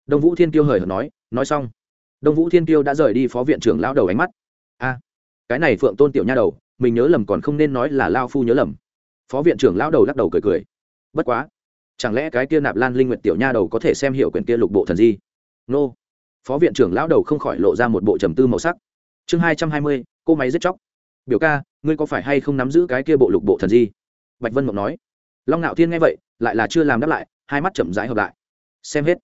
[SPEAKER 1] Đông vũ thiên kiêu hời hợt nói. Nói xong. Đông vũ thiên kiêu đã rời đi phó viện trưởng lao đầu ánh mắt. A, cái này phượng tôn tiểu nha đầu, mình nhớ lầm còn không nên nói là lao phu nhớ lầm. Phó viện trưởng lao đầu lắc đầu cười cười. Bất quá, chẳng lẽ cái kia nạp lan linh nguyệt tiểu nha đầu có thể xem hiểu quyển kia lục bộ thần di? Nô. Phó viện trưởng lão đầu không khỏi lộ ra một bộ trầm tư màu sắc. Chương hai trăm hai mươi, cô máy giết chóc. Biểu ca, ngươi có phải hay không nắm giữ cái kia bộ lục bộ thần di? Bạch vân mộng nói. Long ngạo thiên nghe vậy, lại là chưa làm đáp lại, hai mắt chậm rãi hợp lại. Xem hết.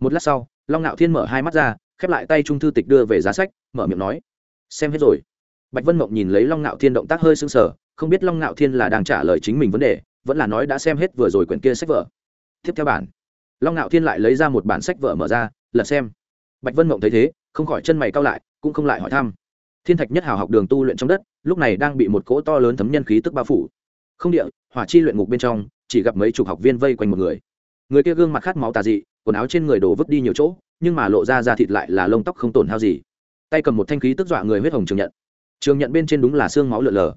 [SPEAKER 1] Một lát sau, long ngạo thiên mở hai mắt ra, khép lại tay trung thư tịch đưa về giá sách, mở miệng nói. Xem hết rồi. Bạch vân mộng nhìn lấy long ngạo thiên động tác hơi sưng sờ, không biết long ngạo thiên là đang trả lời chính mình vấn đề, vẫn là nói đã xem hết vừa rồi quyển kia sách vở. Tiếp theo bản. Long ngạo thiên lại lấy ra một bản sách vở mở ra lật xem. Bạch vân mộng thấy thế, không khỏi chân mày cao lại, cũng không lại hỏi thăm. Thiên thạch nhất hào học đường tu luyện trong đất, lúc này đang bị một cỗ to lớn thấm nhân khí tức bao phủ. Không địa, hỏa chi luyện ngục bên trong, chỉ gặp mấy chục học viên vây quanh một người. Người kia gương mặt khát máu tà dị, quần áo trên người đổ vứt đi nhiều chỗ, nhưng mà lộ ra da thịt lại là lông tóc không tổn hao gì. Tay cầm một thanh khí tức dọa người huyết hồng trường nhận. Trường nhận bên trên đúng là xương máu lợn lờ.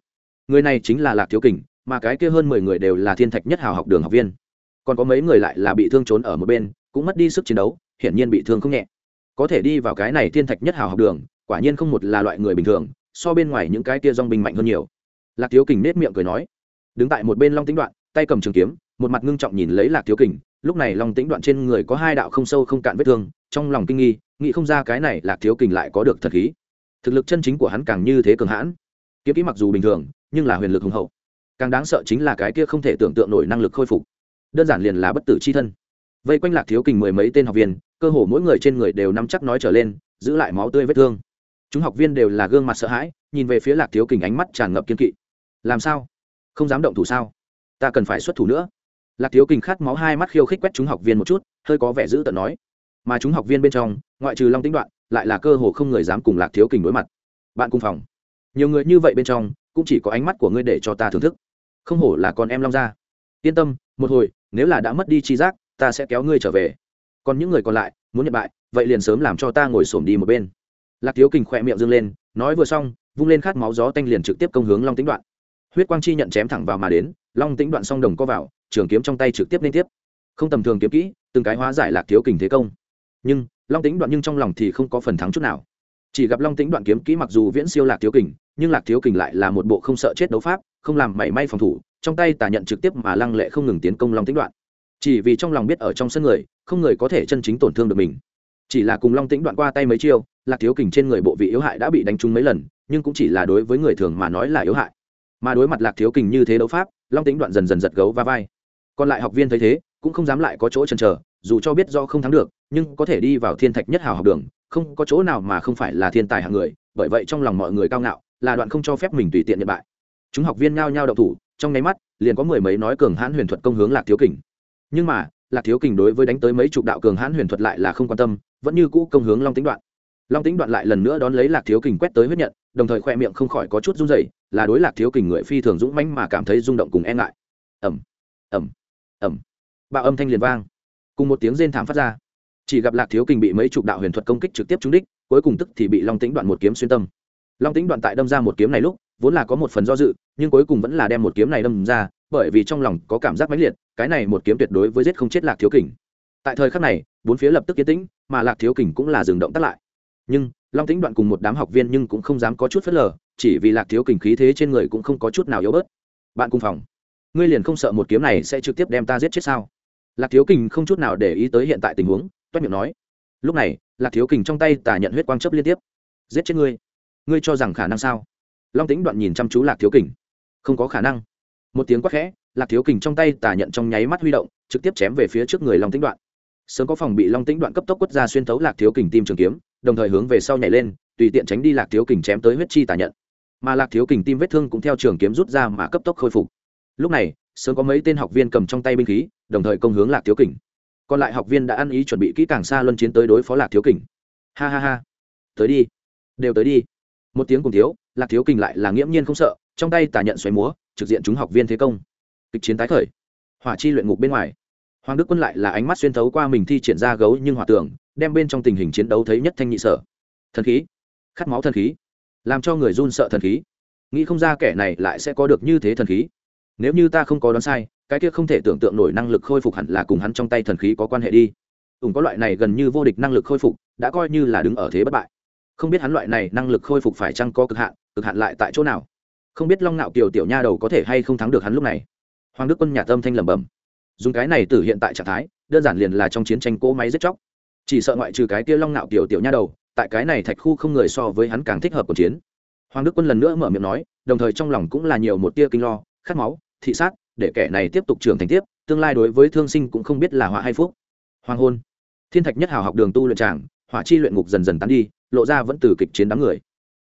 [SPEAKER 1] Người này chính là lạc thiếu kình, mà cái kia hơn mười người đều là thiên thạch nhất hào học đường học viên. Còn có mấy người lại là bị thương trốn ở một bên, cũng mất đi sức chiến đấu hiển nhiên bị thương không nhẹ. Có thể đi vào cái này thiên thạch nhất hào học đường, quả nhiên không một là loại người bình thường, so bên ngoài những cái kia dong binh mạnh hơn nhiều. Lạc thiếu kình nết miệng cười nói. Đứng tại một bên long tính đoạn, tay cầm trường kiếm, một mặt ngưng trọng nhìn lấy lạc thiếu kình, lúc này long tính đoạn trên người có hai đạo không sâu không cạn vết thương, trong lòng kinh nghi, nghĩ không ra cái này lạc thiếu kình lại có được thật khí. Thực lực chân chính của hắn càng như thế cường hãn. Kiếm kỹ mặc dù bình thường, nhưng là huyền lực hùng hậu. Càng đáng sợ chính là cái kia không thể tưởng tượng nổi năng lực khôi phục. Đơn giản liền là bất tử c h i thân. Vây quanh lạc thiếu kình mười mấy tên học viên cơ hồ mỗi người trên người đều nắm chắc nói trở lên, giữ lại máu tươi vết thương. Chúng học viên đều là gương mặt sợ hãi, nhìn về phía lạc thiếu kình ánh mắt tràn ngập kiên kỵ. Làm sao? Không dám động thủ sao? Ta cần phải xuất thủ nữa. Lạc thiếu kình khát máu hai mắt khiêu khích quét chúng học viên một chút, hơi có vẻ dữ tợn nói. Mà chúng học viên bên trong, ngoại trừ long tính đoạn, lại là cơ hồ không người dám cùng lạc thiếu kình đối mặt. Bạn cùng phòng. Nhiều người như vậy bên trong, cũng chỉ có ánh mắt của ngươi để cho ta thưởng thức. Không hổ là con em long gia. Yên tâm, một hồi, nếu là đã mất đi chi giác, ta sẽ kéo ngươi trở về còn những người còn lại muốn nhận bại, vậy liền sớm làm cho ta ngồi xổm đi một bên. Lạc thiếu kình khỏe miệng dâng lên, nói vừa xong, vung lên khát máu gió tanh liền trực tiếp công hướng long tính đoạn. Huyết quang chi nhận chém thẳng vào mà đến, long tính đoạn song đồng co vào, trường kiếm trong tay trực tiếp liên tiếp. Không tầm thường kiếm kỹ, từng cái hóa giải lạc thiếu kình thế công. Nhưng, long tính đoạn nhưng trong lòng thì không có phần thắng chút nào. Chỉ gặp long tính đoạn kiếm kỹ mặc dù viễn siêu lạc thiếu kình, nhưng lạc thiếu kình lại là một bộ không sợ chết đấu pháp, không làm mảy may phòng thủ, trong tay tà nhận trực tiếp mà lăng lệ không ngừng tiến công long tính đoạn chỉ vì trong lòng biết ở trong sân người, không người có thể chân chính tổn thương được mình. Chỉ là cùng long tĩnh đoạn qua tay mấy chiêu, lạc thiếu kình trên người bộ vị yếu hại đã bị đánh trúng mấy lần, nhưng cũng chỉ là đối với người thường mà nói là yếu hại. Mà đối mặt lạc thiếu kình như thế đấu pháp, long tĩnh đoạn dần dần giật gấu va vai. Còn lại học viên thấy thế, cũng không dám lại có chỗ chần chờ, dù cho biết do không thắng được, nhưng có thể đi vào thiên thạch nhất hào học đường, không có chỗ nào mà không phải là thiên tài hạng người, bởi vậy trong lòng mọi người cao ngạo, là đoạn không cho phép mình tùy tiện nhận bại. Chúng học viên nhao nhao đậu thủ, trong nháy mắt, liền có mười mấy nói cường hãn huyền thuật công hướng lạc thiếu kình nhưng mà, lạc thiếu kình đối với đánh tới mấy chục đạo cường hãn huyền thuật lại là không quan tâm, vẫn như cũ công hướng long tính đoạn. Long tính đoạn lại lần nữa đón lấy lạc thiếu kình quét tới huyết nhận, đồng thời khoe miệng không khỏi có chút run dày là đối lạc thiếu kình người phi thường dũng mãnh mà cảm thấy rung động cùng e ngại. Ẩm ẩm ẩm bạo âm thanh liền vang. Cùng một tiếng rên thảm phát ra. Chỉ gặp lạc thiếu kình bị mấy chục đạo huyền thuật công kích trực tiếp trúng đích, cuối cùng tức thì bị long tính đoạn một kiếm xuyên tâm. Long tính đoạn tại đâm ra một kiếm này lúc, vốn là có một phần do dự, nhưng cuối cùng vẫn là đem một kiếm này đâm ra bởi vì trong lòng có cảm giác mãnh liệt, cái này một kiếm tuyệt đối với giết không chết lạc thiếu kình. Tại thời khắc này, bốn phía lập tức yên tĩnh, mà lạc thiếu kình cũng là dừng động tắt lại. Nhưng, long tính đoạn cùng một đám học viên nhưng cũng không dám có chút phớt lờ, chỉ vì lạc thiếu kình khí thế trên người cũng không có chút nào yếu bớt. Bạn cùng phòng, ngươi liền không sợ một kiếm này sẽ trực tiếp đem ta giết chết sao? Lạc thiếu kình không chút nào để ý tới hiện tại tình huống, toét miệng nói. Lúc này, lạc thiếu kình trong tay tà nhận huyết quang chấp liên tiếp. Giết chết ngươi. Ngươi cho rằng khả năng sao? Long tính đoạn nhìn chăm chú lạc thiếu kình. Không có khả năng một tiếng quát khẽ, lạc thiếu kình trong tay tà nhận trong nháy mắt huy động, trực tiếp chém về phía trước người long tĩnh đoạn. Sớm có phòng bị long tĩnh đoạn cấp tốc quất ra xuyên thấu lạc thiếu kình tim trường kiếm, đồng thời hướng về sau nhảy lên, tùy tiện tránh đi lạc thiếu kình chém tới huyết chi tà nhận. Mà lạc thiếu kình tim vết thương cũng theo trường kiếm rút ra mà cấp tốc khôi phục. Lúc này, sớm có mấy tên học viên cầm trong tay binh khí, đồng thời công hướng lạc thiếu kình. Còn lại học viên đã ăn ý chuẩn bị kỹ càng xa luân chiến tới đối phó lạc thiếu kình. Ha ha ha. Tới đi. Đều tới đi. Một tiếng cùng thiếu, lạc thiếu kình lại là nghiễm nhiên không sợ, trong tay tà nhận xoáy múa trực diện chúng học viên thế công. Kịch chiến tái khởi. Hỏa chi luyện ngục bên ngoài. Hoàng đức quân lại là ánh mắt xuyên thấu qua mình thi triển ra gấu nhưng hòa tưởng, đem bên trong tình hình chiến đấu thấy nhất thanh nhị sở. Thần khí. Khát máu thần khí. Làm cho người run sợ thần khí. Nghĩ không ra kẻ này lại sẽ có được như thế thần khí. Nếu như ta không có đoán sai, cái kia không thể tưởng tượng nổi năng lực khôi phục hẳn là cùng hắn trong tay thần khí có quan hệ đi. Ủng có loại này gần như vô địch năng lực khôi phục, đã coi như là đứng ở thế bất bại. Không biết hắn loại này năng lực khôi phục phải chăng có cực hạn cực hạn lại tại chỗ nào? Không biết long nạo kiều tiểu nha đầu có thể hay không thắng được hắn lúc này. Hoàng đức quân nhà tâm thanh lẩm bẩm. Dùng cái này từ hiện tại trạng thái, đơn giản liền là trong chiến tranh cỗ máy giết chóc. Chỉ sợ ngoại trừ cái kia long nạo kiều tiểu nha đầu, tại cái này thạch khu không người so với hắn càng thích hợp cuộc chiến. Hoàng đức quân lần nữa mở miệng nói, đồng thời trong lòng cũng là nhiều một tia kinh lo, khát máu, thị sát, để kẻ này tiếp tục trưởng thành tiếp, tương lai đối với thương sinh cũng không biết là họa hay phúc. Hoàng hôn. Thiên thạch nhất hào học đường tu luyện tràng, hỏa chi luyện ngục dần dần tán đi, lộ ra vẫn từ kịch chiến đám người.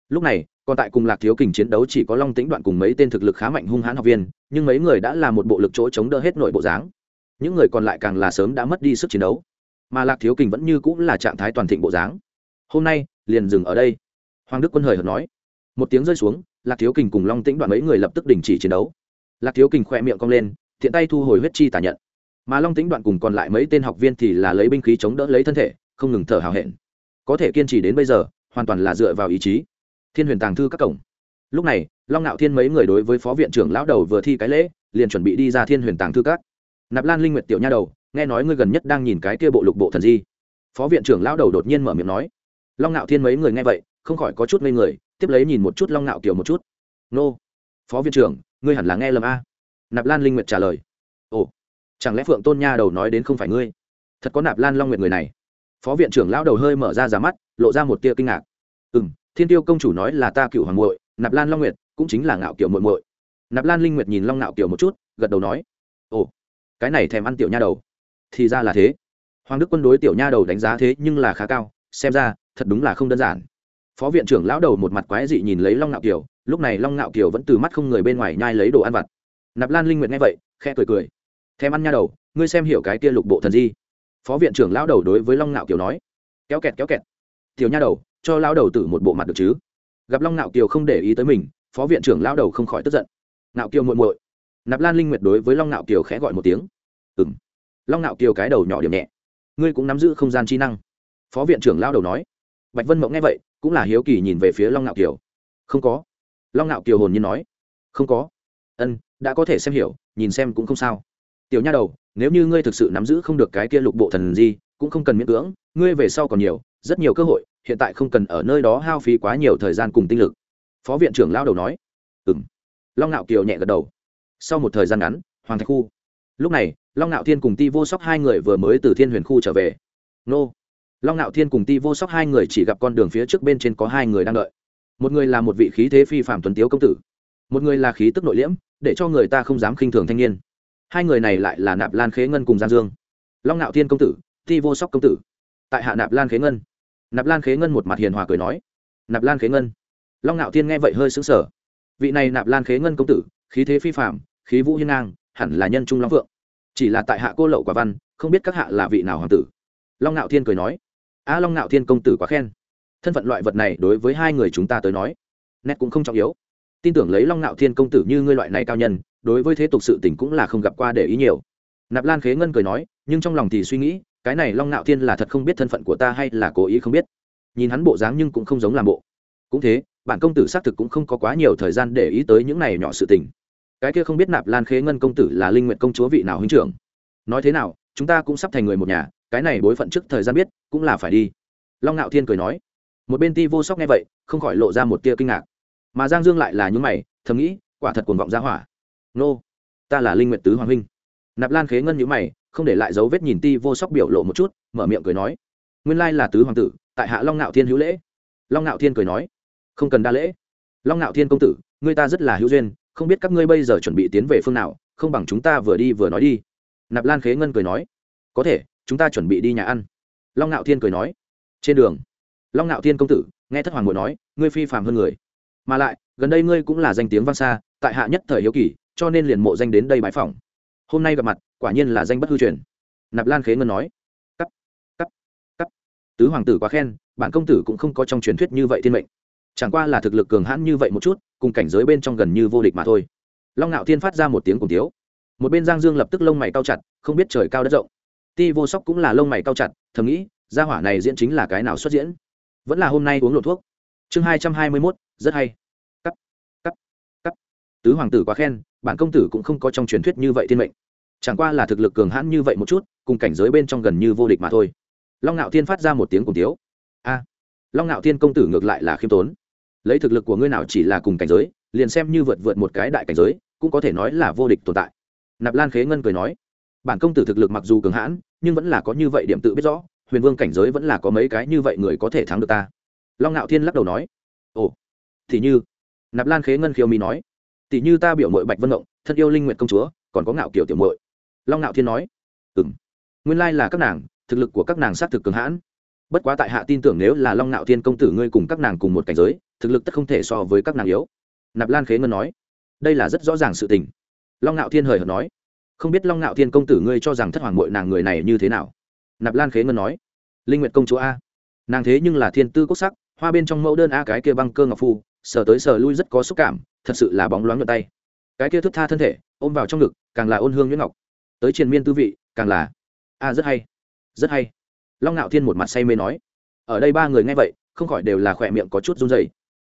[SPEAKER 1] Lúc này còn tại cùng lạc thiếu kình chiến đấu chỉ có long tĩnh đoạn cùng mấy tên thực lực khá mạnh hung hãn học viên, nhưng mấy người đã là một bộ lực chỗ chống đỡ hết nội bộ dáng. Những người còn lại càng là sớm đã mất đi sức chiến đấu. Mà lạc thiếu kình vẫn như cũng là trạng thái toàn thịnh bộ dáng. Hôm nay, liền dừng ở đây. Hoàng đức quân hời hợt nói. Một tiếng rơi xuống, lạc thiếu kình cùng long tĩnh đoạn mấy người lập tức đình chỉ chiến đấu. Lạc thiếu kình khoe miệng cong lên, thiện tay thu hồi huyết chi tả nhận. Mà long tĩnh đoạn cùng còn lại mấy tên học viên thì là lấy binh khí chống đỡ lấy thân thể, không ngừng thở hào hẹn. Có thể kiên trì đến bây giờ, hoàn toàn là dựa vào ý chí thiên huyền tàng thư các cổng. Lúc này, long ngạo thiên mấy người đối với phó viện trưởng lão đầu vừa thi cái lễ, liền chuẩn bị đi ra thiên huyền tàng thư các. Nạp lan linh nguyệt tiểu nha đầu, nghe nói ngươi gần nhất đang nhìn cái kia bộ lục bộ thần di. Phó viện trưởng lão đầu đột nhiên mở miệng nói. Long ngạo thiên mấy người nghe vậy, không khỏi có chút ngây người, tiếp lấy nhìn một chút long ngạo kiểu một chút. Nô, phó viện trưởng, ngươi hẳn là nghe lầm a. Nạp lan linh nguyệt trả lời. Ồ, chẳng lẽ phượng tôn nha đầu nói đến không phải ngươi? Thật có nạp lan long nguyệt người này. Phó viện trưởng lão đầu hơi mở ra giá mắt, lộ ra một tia kinh ngạc. Ừ m thiên tiêu công chủ nói là ta cựu hoàng muội, nạp lan long nguyệt, cũng chính là ngạo kiểu muội muội. Nạp lan linh nguyệt nhìn long ngạo kiểu một chút, gật đầu nói, ồ, cái này thèm ăn tiểu nha đầu. Thì ra là thế. Hoàng đức quân đối tiểu nha đầu đánh giá thế nhưng là khá cao, xem ra, thật đúng là không đơn giản. Phó viện trưởng lão đầu một mặt quái dị nhìn lấy long ngạo kiều lúc này long ngạo kiều vẫn từ mắt không người bên ngoài nhai lấy đồ ăn vặt. Nạp lan linh nguyệt nghe vậy khe cười cười. Thèm ăn nha đầu, ngươi xem hiểu cái kia lục bộ thần di. Phó viện trưởng lão đầu đối với long ngạo kiều nói, kéo kẹt kéo kẹt. Tiểu nha đầu cho lão đầu tử một bộ mặt được chứ? Gặp long Nạo kiều không để ý tới mình, phó viện trưởng lão đầu không khỏi tức giận. Nạo kiều muội muội, nạp lan linh nguyệt đối với long Nạo kiều khẽ gọi một tiếng. Ừng long Nạo kiều cái đầu nhỏ điểm nhẹ. Ngươi cũng nắm giữ không gian chi năng. Phó viện trưởng lao đầu nói. Bạch vân mộng nghe vậy, cũng là hiếu kỳ nhìn về phía long Nạo kiều. Không có. Long Nạo kiều hồn nhiên nói. Không có. Ân, đã có thể xem hiểu, nhìn xem cũng không sao. Tiểu nha đầu, nếu như ngươi thực sự nắm giữ không được cái kia lục bộ thần gì cũng không cần miễn cưỡng, ngươi về sau còn nhiều, rất nhiều cơ hội hiện tại không cần ở nơi đó hao phí quá nhiều thời gian cùng tinh lực. Phó viện trưởng lao đầu nói. Ừ m long ngạo kiều nhẹ gật đầu. Sau một thời gian ngắn, hoàng thạch khu. Lúc này, long ngạo thiên cùng ti vô sóc hai người vừa mới từ thiên huyền khu trở về. Nô. Long ngạo thiên cùng ti vô sóc hai người chỉ gặp con đường phía trước bên trên có hai người đang đợi. Một người là một vị khí thế phi phạm tuấn tiếu công tử, một người là khí tức nội liễm, để cho người ta không dám khinh thường thanh niên. Hai người này lại là nạp lan khế ngân cùng giang dương. Long ngạo thiên công tử, ti vô sóc công tử. Tại hạ nạp lan khế ngân nạp lan khế ngân một mặt hiền hòa cười nói. Nạp lan khế ngân. Long ngạo thiên nghe vậy hơi xứng sở vị này nạp lan khế ngân công tử, khí thế phi phạm khí vũ hiên ngang, hẳn là nhân trung long phượng. Chỉ là tại hạ cô lậu quả văn, không biết các hạ là vị nào hoàng tử. Long ngạo thiên cười nói. A long ngạo thiên công tử quá khen. Thân phận loại vật này đối với hai người chúng ta tới nói, nét cũng không trọng yếu. Tin tưởng lấy long ngạo thiên công tử như ngươi loại này cao nhân, đối với thế tục sự tình cũng là không gặp qua để ý nhiều. Nạp lan khế ngân cười nói, nhưng trong lòng thì suy nghĩ cái này long Nạo thiên là thật không biết thân phận của ta hay là cố ý không biết. Nhìn hắn bộ dáng nhưng cũng không giống làm bộ. Cũng thế, bản công tử xác thực cũng không có quá nhiều thời gian để ý tới những này nhỏ sự tình. Cái kia không biết nạp lan khế ngân công tử là linh nguyện công chúa vị nào huynh trưởng. Nói thế nào, chúng ta cũng sắp thành người một nhà, cái này bối phận trước thời gian biết, cũng là phải đi. Long ngạo thiên cười nói. Một bên ti vô sóc nghe vậy, không khỏi lộ ra một tia kinh ngạc. Mà giang dương lại là những mày, thầm nghĩ, quả thật cuồng vọng ra hỏa. Nô, ta là linh nguyện tứ hoàng huynh. Nạp lan khế ngân nhữ mày không để lại dấu vết nhìn ti vô sóc biểu lộ một chút, mở miệng cười nói, nguyên lai là tứ hoàng tử, tại hạ long ngạo thiên hữu lễ. Long ngạo thiên cười nói, không cần đa lễ. Long ngạo thiên công tử, ngươi ta rất là hữu duyên, không biết các ngươi bây giờ chuẩn bị tiến về phương nào, không bằng chúng ta vừa đi vừa nói đi. Nạp lan khế ngân cười nói, có thể, chúng ta chuẩn bị đi nhà ăn. Long ngạo thiên cười nói, trên đường. Long ngạo thiên công tử, nghe thất hoàng ngồi nói, ngươi phi phàm hơn người. Mà lại, gần đây ngươi cũng là danh tiếng vang xa, tại hạ nhất thời hiếu kỳ, cho nên liền mộ danh đến đây bãi phòng hôm nay gặp mặt quả nhiên là danh bất hư truyền. Nạp lan khế ngân nói, cắt cắt cắt. Tứ hoàng tử quá khen, bản công tử cũng không có trong truyền thuyết như vậy thiên mệnh. Chẳng qua là thực lực cường hãn như vậy một chút, cùng cảnh giới bên trong gần như vô địch mà thôi. Long ngạo thiên phát ra một tiếng cùng tiếu. Một bên giang dương lập tức lông mày cao chặt, không biết trời cao đất rộng. Ti vô sóc cũng là lông mày cao chặt, thầm nghĩ, gia hỏa này diễn chính là cái nào xuất diễn? Vẫn là hôm nay uống lộ thuốc. Chương hai trăm hai mươi mốt, rất hay. Cắt cắt cắt. Tứ hoàng tử quá khen, bản công tử cũng không có trong truyền thuyết như vậy thiên mệnh chẳng qua là thực lực cường hãn như vậy một chút, cùng cảnh giới bên trong gần như vô địch mà thôi. Long ngạo thiên phát ra một tiếng cùng tiếu. A! Long ngạo thiên công tử ngược lại là khiêm tốn. Lấy thực lực của ngươi nào chỉ là cùng cảnh giới, liền xem như vượt vượt một cái đại cảnh giới, cũng có thể nói là vô địch tồn tại. Nạp lan khế ngân cười nói, bản công tử thực lực mặc dù cường hãn, nhưng vẫn là có như vậy điểm tự biết rõ, huyền vương cảnh giới vẫn là có mấy cái như vậy người có thể thắng được ta. Long ngạo thiên lắc đầu nói, ồ, thì như. Nạp lan khế ngân khiêu mi nói, tỷ như ta biểu mội bạch vân động thân yêu linh nguyện công chúa, còn có ngạo kiểu tiểu mội long ngạo thiên nói ừ m nguyên lai là các nàng, thực lực của các nàng s á t thực cường hãn. Bất quá tại hạ tin tưởng nếu là long ngạo thiên công tử ngươi cùng các nàng cùng một cảnh giới, thực lực tất không thể so với các nàng yếu. Nạp lan khế ngân nói, đây là rất rõ ràng sự tình. Long ngạo thiên hời hợt nói, không biết long ngạo thiên công tử ngươi cho rằng thất hoàng mội nàng người này như thế nào? Nạp lan khế ngân nói, linh nguyệt công chúa a, nàng thế nhưng là thiên tư quốc sắc, hoa bên trong mẫu đơn a cái kia băng cơ ngọc phu, sờ tới sờ lui rất có xúc cảm, thật sự là bóng loáng nhuận tay. Cái kia thức tha thân thể, ôm vào trong ngực, càng là ôn hương nhuyễn ngọc tới triền miên tư vị, càng là, a, rất hay rất hay. Long ngạo thiên một mặt say mê nói, ở đây ba người nghe vậy, không khỏi đều là khỏe miệng có chút run dày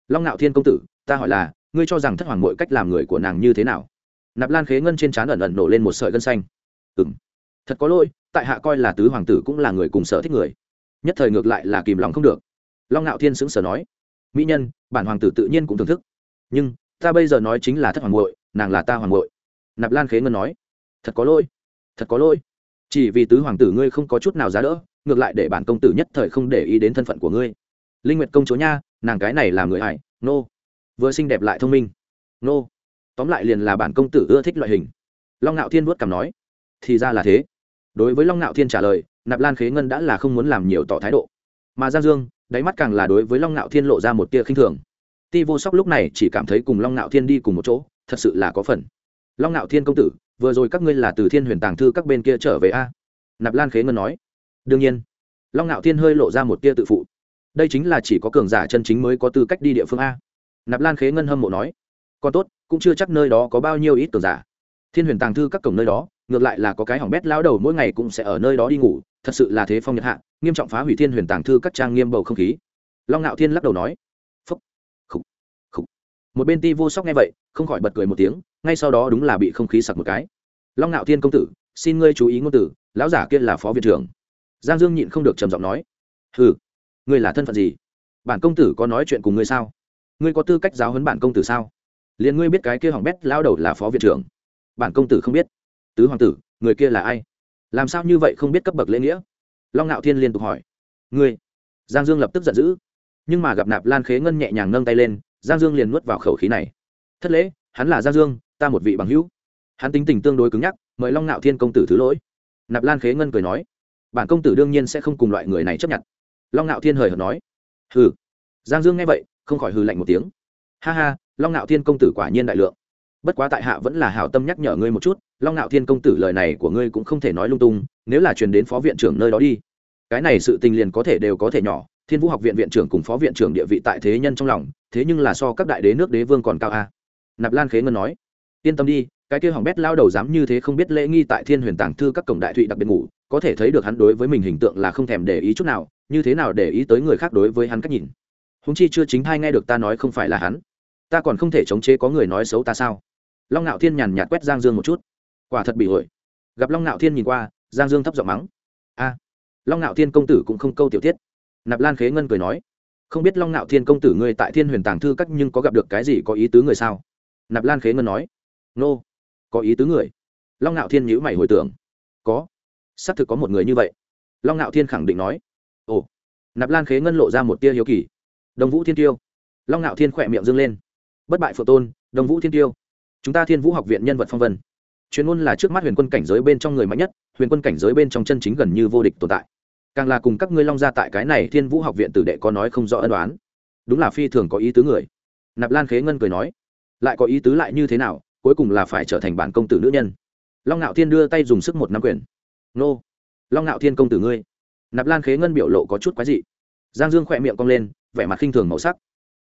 [SPEAKER 1] long ngạo thiên công tử, ta hỏi là, ngươi cho rằng thất hoàng mội cách làm người của nàng như thế nào? Nạp lan khế ngân trên trán ẩn ẩn nổ lên một sợi gân xanh. Ừ m thật có lỗi, tại hạ coi là tứ hoàng tử cũng là người cùng sở thích người. Nhất thời ngược lại là kìm lòng không được. Long ngạo thiên xứng sở nói, mỹ nhân, bản hoàng tử tự nhiên cũng thưởng thức. Nhưng, ta bây giờ nói chính là thất hoàng mội nàng là ta hoàng mội nạp lan khế ngân nói, thật có lỗi thật có lỗi. Chỉ vì tứ hoàng tử ngươi không có chút nào giá đỡ, ngược lại để bản công tử nhất thời không để ý đến thân phận của ngươi. Linh nguyệt công chúa nha, nàng cái này làm người hải nô. Vừa xinh đẹp lại thông minh, nô. Tóm lại liền là bản công tử ưa thích loại hình. Long ngạo thiên vuốt cằm nói, thì ra là thế. Đối với long ngạo thiên trả lời, nạp lan khế ngân đã là không muốn làm nhiều tỏ thái độ. Mà giang dương, đáy mắt càng là đối với long ngạo thiên lộ ra một tia khinh thường. Ti vô sóc lúc này chỉ cảm thấy cùng long ngạo thiên đi cùng một chỗ, thật sự là có phần. Long ngạo thiên công tử vừa rồi các ngươi là từ thiên huyền tàng thư các bên kia trở về a? Nạp lan khế ngân nói. Đương nhiên. Long ngạo thiên hơi lộ ra một tia tự phụ. Đây chính là chỉ có cường giả chân chính mới có tư cách đi địa phương a? Nạp lan khế ngân hâm mộ nói. Còn tốt, cũng chưa chắc nơi đó có bao nhiêu ít cường giả. Thiên huyền tàng thư các cổng nơi đó, ngược lại là có cái hỏng bét lao đầu mỗi ngày cũng sẽ ở nơi đó đi ngủ, thật sự là thế phong nhật hạ, nghiêm trọng phá hủy thiên huyền tàng thư các trang nghiêm bầu không khí. Long ngạo thiên lắc đầu nói một bên ti vô sóc nghe vậy, không khỏi bật cười một tiếng, ngay sau đó đúng là bị không khí sặc một cái. Long ngạo thiên công tử, xin ngươi chú ý ngôn tử lão giả kia là phó viện trưởng. Giang dương nhịn không được trầm giọng nói ừ ngươi là thân phận gì? Bản công tử có nói chuyện cùng ngươi sao? Ngươi có tư cách giáo huấn bản công tử sao? Liền ngươi biết cái kia hỏng bét lao đầu là phó viện trưởng. Bản công tử không biết. Tứ hoàng tử, người kia là ai? Làm sao như vậy không biết cấp bậc lễ nghĩa? Long ngạo thiên liên tục hỏi, ngươi? Giang dương lập tức giận dữ, nhưng mà gặp nạp lan khế ngân nhẹ nhàng nâng tay lên giang dương liền nuốt vào khẩu khí này. Thất lễ, hắn là giang dương, ta một vị bằng hữu. Hắn tính tình tương đối cứng nhắc, mời long ngạo thiên công tử thứ lỗi. Nạp lan khế ngân cười nói, bản công tử đương nhiên sẽ không cùng loại người này chấp nhận. Long ngạo thiên hời hợt nói, hừ. Giang dương nghe vậy, không khỏi hừ lạnh một tiếng. Ha ha, long ngạo thiên công tử quả nhiên đại lượng. Bất quá tại hạ vẫn là hảo tâm nhắc nhở ngươi một chút, long ngạo thiên công tử lời này của ngươi cũng không thể nói lung tung, nếu là truyền đến phó viện trưởng nơi đó đi, cái này sự tình liền có thể đều có thể nhỏ thiên vũ học viện viện trưởng cùng phó viện trưởng địa vị tại thế nhân trong lòng, thế nhưng là so các đại đế nước đế vương còn cao a. Nạp lan khế ngân nói, yên tâm đi, cái kia hỏng bét lao đầu dám như thế không biết lễ nghi tại thiên huyền tàng thư các cổng đại thụy đặc biệt ngủ, có thể thấy được hắn đối với mình hình tượng là không thèm để ý chút nào, như thế nào để ý tới người khác đối với hắn cách nhìn. Húng chi chưa chính thai nghe được ta nói không phải là hắn. Ta còn không thể chống chế có người nói xấu ta sao? Long ngạo thiên nhàn nhạt quét giang dương một chút. Quả thật bị hội gặp long ngạo thiên nhìn qua, giang dương thấp giọng mắng, a. Long ngạo thiên công tử cũng không câu tiểu tiết nạp lan khế ngân cười nói, không biết long ngạo thiên công tử ngươi tại thiên huyền tàng thư các nhưng có gặp được cái gì có ý tứ người sao? Nạp lan khế ngân nói, nô、no. có ý tứ người. Long ngạo thiên nhữ mày hồi tưởng, có, xác thực có một người như vậy. Long ngạo thiên khẳng định nói, ồ. Nạp lan khế ngân lộ ra một tia hiếu kỳ, đồng vũ thiên tiêu. Long ngạo thiên khỏe miệng dâng lên, bất bại phượng tôn, đồng vũ thiên tiêu, chúng ta thiên vũ học viện nhân vật phong vân, chuyên môn là trước mắt huyền quân cảnh giới bên trong người mạnh nhất, huyền quân cảnh giới bên trong chân chính gần như vô địch tồn tại càng là cùng các ngươi long ra tại cái này thiên vũ học viện tử đệ có nói không rõ ân đoán. Đúng là phi thường có ý tứ người. Nạp lan khế ngân cười nói, lại có ý tứ lại như thế nào, cuối cùng là phải trở thành bản công tử nữ nhân. Long ngạo thiên đưa tay dùng sức một năm quyền. Nô, long ngạo thiên công tử ngươi. Nạp lan khế ngân biểu lộ có chút quái dị. Giang dương khỏe miệng cong lên, vẻ mặt khinh thường màu sắc.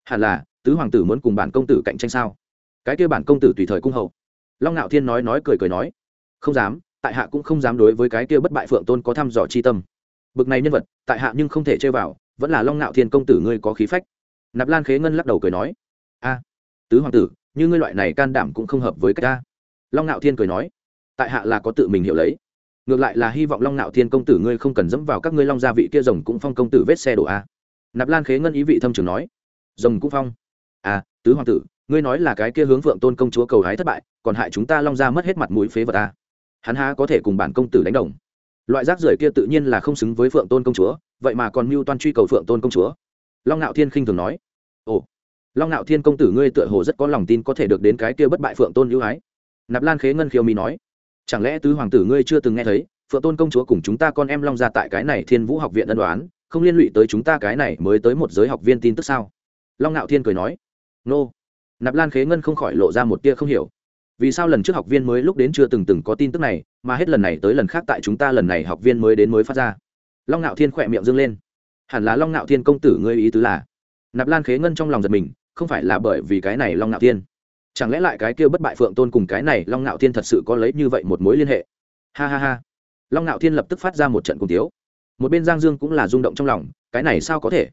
[SPEAKER 1] Hẳn là, tứ hoàng tử muốn cùng bản công tử cạnh tranh sao? Cái kia bản công tử tùy thời cung hậu. Long ngạo thiên nói nói cười cười nói, không dám, tại hạ cũng không dám đối với cái kia bất bại phượng tôn có thăm dò chi tâm bực này nhân vật, tại hạ nhưng không thể chơi vào, vẫn là long ngạo thiên công tử ngươi có khí phách. Nạp lan khế ngân lắc đầu cười nói, a, tứ hoàng tử, như ngươi loại này can đảm cũng không hợp với cách ta. Long ngạo thiên cười nói, tại hạ là có tự mình hiểu lấy. Ngược lại là hy vọng long ngạo thiên công tử ngươi không cần dẫm vào các ngươi long gia vị kia rồng cũng phong công tử vết xe đổ a. Nạp lan khế ngân ý vị thâm trường nói, rồng cũng phong. À tứ hoàng tử, ngươi nói là cái kia hướng phượng tôn công chúa cầu hái thất bại, còn hại chúng ta long gia mất hết mặt mũi phế vật a. hắn há có thể cùng bản công tử đánh đồng? Loại rác rưởi kia tự nhiên là không xứng với phượng tôn công chúa, vậy mà còn mưu toan truy cầu phượng tôn công chúa. Long ngạo thiên khinh thường nói. Ồ, long ngạo thiên công tử ngươi tựa hồ rất có lòng tin có thể được đến cái kia bất bại phượng tôn hữu ái. Nạp lan khế ngân khiêu mi nói. Chẳng lẽ tứ hoàng tử ngươi chưa từng nghe thấy, phượng tôn công chúa cùng chúng ta con em long ra tại cái này thiên vũ học viện ân đoán không liên lụy tới chúng ta cái này mới tới một giới học viên tin tức sao? Long ngạo thiên cười nói. Nô. Nạp lan khế ngân không khỏi lộ ra một tia không hiểu vì sao lần trước học viên mới lúc đến chưa từng từng có tin tức này, mà hết lần này tới lần khác tại chúng ta lần này học viên mới đến mới phát ra? Long ngạo thiên khỏe miệng dâng lên. Hẳn là long ngạo thiên công tử ngươi ý tứ là? Nạp lan khế ngân trong lòng giật mình, không phải là bởi vì cái này long ngạo thiên. Chẳng lẽ lại cái kia bất bại phượng tôn cùng cái này long ngạo thiên thật sự có lấy như vậy một mối liên hệ? Ha ha ha. Long ngạo thiên lập tức phát ra một trận cùng tiếu. Một bên giang dương cũng là rung động trong lòng, cái này sao có thể?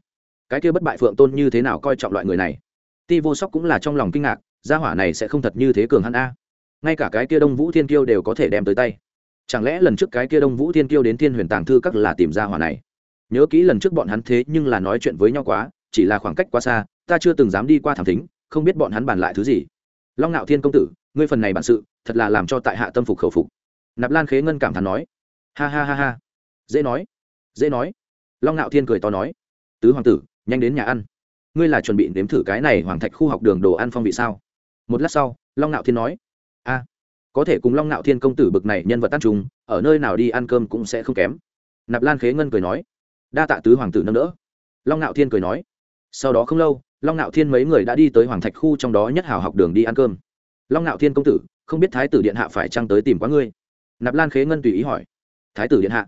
[SPEAKER 1] Cái kia bất bại phượng tôn như thế nào coi trọng loại người này? Ti vô sóc cũng là trong lòng kinh ngạc gia hỏa này sẽ không thật như thế cường hắn a. Ngay cả cái kia đông vũ thiên kiêu đều có thể đem tới tay. Chẳng lẽ lần trước cái kia đông vũ thiên kiêu đến thiên huyền tàng thư các là tìm gia hỏa này? Nhớ kỹ lần trước bọn hắn thế nhưng là nói chuyện với nhau quá, chỉ là khoảng cách quá xa, ta chưa từng dám đi qua thảm thính, không biết bọn hắn bàn lại thứ gì. Long ngạo thiên công tử, ngươi phần này bản sự, thật là làm cho tại hạ tâm phục khẩu phục. Nạp lan khế ngân cảm thán nói. Ha ha ha ha. Dễ nói. Dễ nói. Long ngạo thiên cười to nói. Tứ hoàng tử, nhanh đến nhà ăn. Ngươi là chuẩn bị nếm thử cái này hoàng thạch khu học đường đồ ăn phong vị sao? Một lát sau, long Nạo thiên nói, a, có thể cùng long Nạo thiên công tử bực này nhân vật tan trùng, ở nơi nào đi ăn cơm cũng sẽ không kém. Nạp lan khế ngân cười nói, đa tạ tứ hoàng tử nâng đỡ. Long Nạo thiên cười nói, sau đó không lâu, long Nạo thiên mấy người đã đi tới hoàng thạch khu trong đó nhất hào học đường đi ăn cơm. Long Nạo thiên công tử, không biết thái tử điện hạ phải trăng tới tìm quá ngươi? Nạp lan khế ngân tùy ý hỏi, thái tử điện hạ?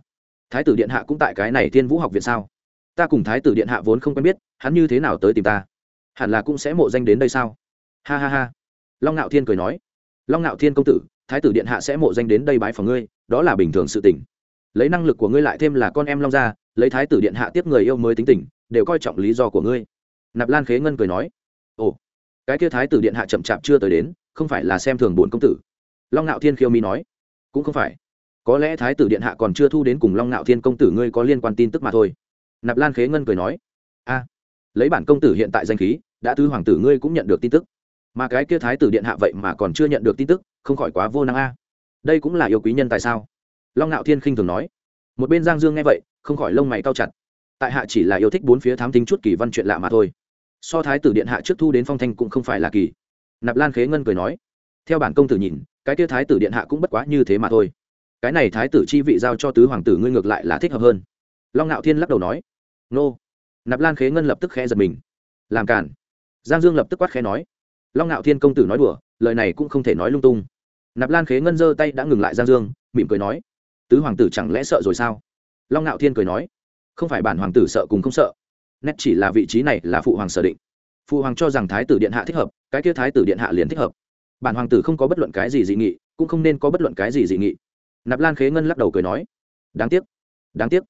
[SPEAKER 1] Thái tử điện hạ cũng tại cái này thiên vũ học viện sao? Ta cùng thái tử điện hạ vốn không quen biết, hắn như thế nào tới tìm ta? Hẳn là cũng sẽ mộ danh đến đây sao? Ha ha ha long ngạo thiên cười nói, long ngạo thiên công tử, thái tử điện hạ sẽ mộ danh đến đây bái phòng ngươi, đó là bình thường sự tình. Lấy năng lực của ngươi lại thêm là con em long gia, lấy thái tử điện hạ tiếp người yêu mới tính tình, đều coi trọng lý do của ngươi. Nạp lan khế ngân cười nói, ồ, cái kia thái tử điện hạ chậm chạp chưa tới đến, không phải là xem thường bổn công tử? Long ngạo thiên khiêu mi nói, cũng không phải. Có lẽ thái tử điện hạ còn chưa thu đến cùng long ngạo thiên công tử ngươi có liên quan tin tức mà thôi. Nạp lan khế ngân cười nói, a, lấy bản công tử hiện tại danh khí, đã tứ hoàng tử ngươi cũng nhận được tin tức mà cái kia thái tử điện hạ vậy mà còn chưa nhận được tin tức, không khỏi quá vô năng a. À. Đây cũng là yêu quý nhân tại sao? Long ngạo thiên khinh thường nói. Một bên giang dương nghe vậy, không khỏi lông mày cao chặt. Tại hạ chỉ là yêu thích bốn phía thám tính chút kỳ văn chuyện lạ mà thôi. So thái tử điện hạ trước thu đến phong thanh cũng không phải là kỳ. Nạp lan khế ngân cười nói. Theo bản công tử nhìn, cái kia thái tử điện hạ cũng bất quá như thế mà thôi. Cái này thái tử chi vị giao cho tứ hoàng tử ngươi ngược lại là thích hợp hơn. Long ngạo thiên lắc đầu nói. Nô. Nạp lan khế ngân lập tức khẽ giật mình. Làm cản giang dương lập tức quát khẽ nói long ngạo thiên công tử nói đùa, lời này cũng không thể nói lung tung. Nạp lan khế ngân giơ tay đã ngừng lại giang dương, mỉm cười nói, tứ hoàng tử chẳng lẽ sợ rồi sao? Long ngạo thiên cười nói, không phải bản hoàng tử sợ cùng không sợ, nét chỉ là vị trí này là phụ hoàng sở định. Phụ hoàng cho rằng thái tử điện hạ thích hợp, cái kia thái tử điện hạ liền thích hợp. Bản hoàng tử không có bất luận cái gì dị nghị, cũng không nên có bất luận cái gì dị nghị. Nạp lan khế ngân lắc đầu cười nói, đáng tiếc đáng tiếc.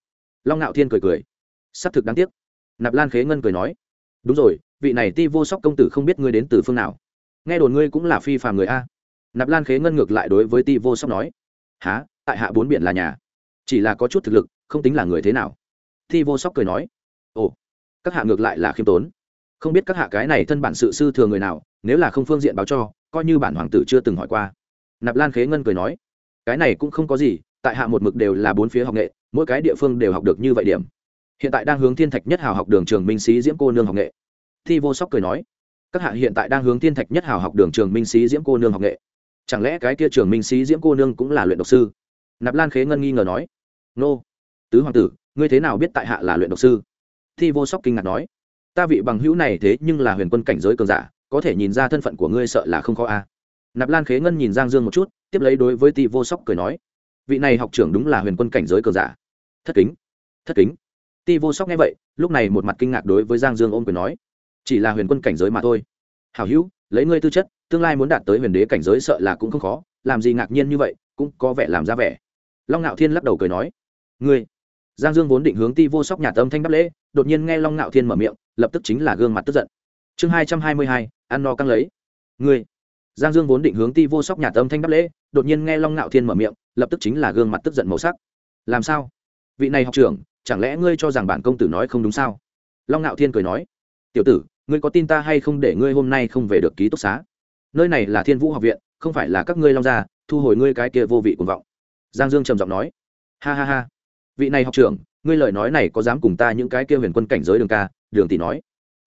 [SPEAKER 1] Long ngạo thiên cười cười s ắ c thực đáng tiếc. Nạp lan khế ngân cười nói, đúng rồi vị này ti vô sóc công tử không biết ngươi đến từ phương nào. Nghe đồn ngươi cũng là phi phàm người a. Nạp lan khế ngân ngược lại đối với ti vô sóc nói. Há tại hạ bốn biển là nhà. Chỉ là có chút thực lực, không tính là người thế nào. Ti vô sóc cười nói. Ồ, các hạ ngược lại là khiêm tốn. Không biết các hạ cái này thân bản sự sư thừa người nào, nếu là không phương diện báo cho, coi như bản hoàng tử chưa từng hỏi qua. Nạp lan khế ngân cười nói. Cái này cũng không có gì, tại hạ một mực đều là bốn phía học nghệ, mỗi cái địa phương đều học được như vậy điểm. Hiện tại đang hướng thiên thạch nhất hào học đường trường minh sĩ diễm cô nương học nghệ thi vô sóc cười nói, các hạ hiện tại đang hướng thiên thạch nhất hào học đường trường minh sĩ diễm cô nương học nghệ. Chẳng lẽ cái kia trường minh sĩ diễm cô nương cũng là luyện độc sư? Nạp lan khế ngân nghi ngờ nói, nô, tứ hoàng tử, ngươi thế nào biết tại hạ là luyện độc sư? Thi vô sóc kinh ngạc nói, ta vị bằng hữu này thế nhưng là huyền quân cảnh giới cường giả, có thể nhìn ra thân phận của ngươi sợ là không khó a. Nạp lan khế ngân nhìn giang dương một chút, tiếp lấy đối với ti vô sóc cười nói, vị này học trưởng đúng là huyền quân cảnh giới cường giả. Thất kính thất kính. Ti vô sóc nghe vậy, lúc này một mặt kinh ngạc đối với giang dương ôm cười nói chỉ là huyền quân cảnh giới mà thôi. Hảo hữu, lấy ngươi tư chất, tương lai muốn đạt tới huyền đế cảnh giới sợ là cũng không khó, làm gì ngạc nhiên như vậy, cũng có vẻ làm ra vẻ. Long ngạo thiên lắc đầu cười nói, ngươi. Giang dương vốn định hướng ti vô sóc nhà tâm thanh đáp lễ, đột nhiên nghe long ngạo thiên mở miệng, lập tức chính là gương mặt tức giận. Chương hai trăm hai mươi hai, ăn no căng lấy. Ngươi. Giang dương vốn định hướng ti vô sóc nhà tâm thanh đáp lễ, đột nhiên nghe long ngạo thiên mở miệng, lập tức chính là gương mặt tức giận màu sắc. Làm sao? Vị này học trưởng, chẳng lẽ ngươi cho rằng bản công tử nói không đúng sao? Long ngạo thiên cười nói, tiểu tử ngươi có tin ta hay không để ngươi hôm nay không về được ký túc xá? Nơi này là thiên vũ học viện, không phải là các ngươi long gia, thu hồi ngươi cái kia vô vị cuồng vọng. Giang dương trầm giọng nói. Ha ha ha. Vị này học trưởng, ngươi lời nói này có dám cùng ta những cái kia huyền quân cảnh giới đường ca? Đường tỷ nói.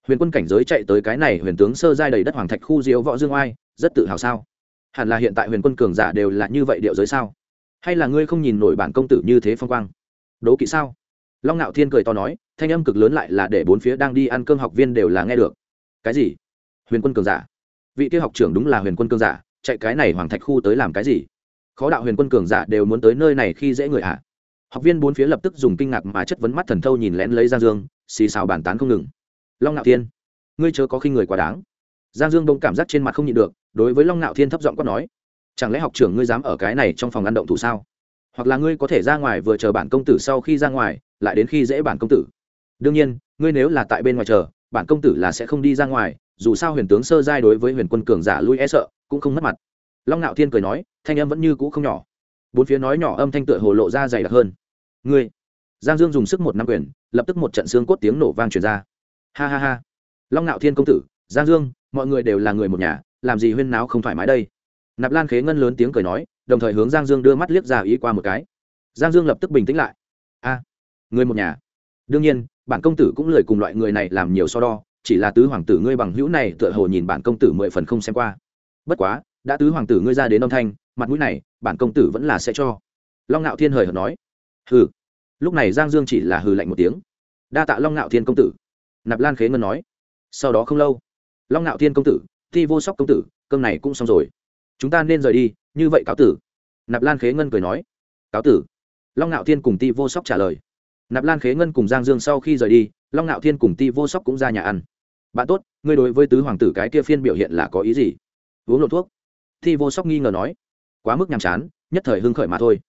[SPEAKER 1] Huyền quân cảnh giới chạy tới cái này huyền tướng sơ giai đầy đất hoàng thạch khu diếu võ dương oai, rất tự hào sao? Hẳn là hiện tại huyền quân cường giả đều là như vậy điệu giới sao? Hay là ngươi không nhìn nổi bản công tử như thế phong quang? Đố kỵ sao? Long ngạo thiên cười to nói, thanh âm cực lớn lại là để bốn phía đang đi ăn cơm học viên đều là nghe được. Cái gì? Huyền quân cường giả. Vị kia học trưởng đúng là huyền quân cường giả, chạy cái này hoàng thạch khu tới làm cái gì? Khó đạo huyền quân cường giả đều muốn tới nơi này khi dễ người ạ. À. học viên bốn phía lập tức dùng kinh ngạc mà chất vấn mắt thần thâu nhìn lén lấy giang dương, xì xào bàn tán không ngừng. Long ngạo thiên, ngươi chớ có khi người quá đáng. Giang dương đông cảm giác trên mặt không nhịn được, đối với long ngạo thiên thấp giọng quát nói, chẳng lẽ học trưởng ngươi dám ở cái này trong phòng ăn động thủ sao? Hoặc là ngươi có thể ra ngoài vừa chờ bản công tử sau khi ra ngoài lại đến khi dễ bản công tử. Đương nhiên, ngươi nếu là tại bên ngoài chờ, bản công tử là sẽ không đi ra ngoài, dù sao huyền tướng sơ giai đối với huyền quân cường giả lui e sợ, cũng không mất mặt. Long ngạo thiên cười nói, thanh âm vẫn như cũ không nhỏ. Bốn phía nói nhỏ âm thanh tựa hồ lộ ra dày đặc hơn. Ngươi, giang dương dùng sức một năm quyền, lập tức một trận xương cốt tiếng nổ vang truyền ra. Ha ha ha. Long ngạo thiên công tử, giang dương, mọi người đều là người một nhà, làm gì huyên náo không thoải mái đây? Nạp lan khế ngân lớn tiếng cười nói, đồng thời hướng giang dương đưa mắt liếc ra ý qua một cái. Giang dương lập tức bình tĩnh lại. A người một nhà. Đương nhiên, bản công tử cũng lời cùng loại người này làm nhiều so đo, chỉ là tứ hoàng tử ngươi bằng hữu này tựa hồ nhìn bản công tử mười phần không xem qua. Bất quá, đã tứ hoàng tử ngươi ra đến âm thanh, mặt mũi này, bản công tử vẫn là sẽ cho. Long ngạo thiên hời hợt nói. Hừ. Lúc này giang dương chỉ là hừ lạnh một tiếng. Đa tạ long ngạo thiên công tử. Nạp lan khế ngân nói. Sau đó không lâu, long ngạo thiên công tử, thi vô sóc công tử, cơm này cũng xong rồi. Chúng ta nên rời đi, như vậy cáo tử. Nạp lan khế ngân cười nói. Cáo tử. Long ngạo thiên cùng ti vô sóc trả lời nạp lan khế ngân cùng giang dương sau khi rời đi, long ngạo thiên cùng ti vô sóc cũng ra nhà ăn. Bạn tốt, ngươi đối với tứ hoàng tử cái kia phiên biểu hiện là có ý gì? Uống lộ thuốc. Ti vô sóc nghi ngờ nói. Quá mức nhàm chán, nhất thời hưng khởi mà thôi.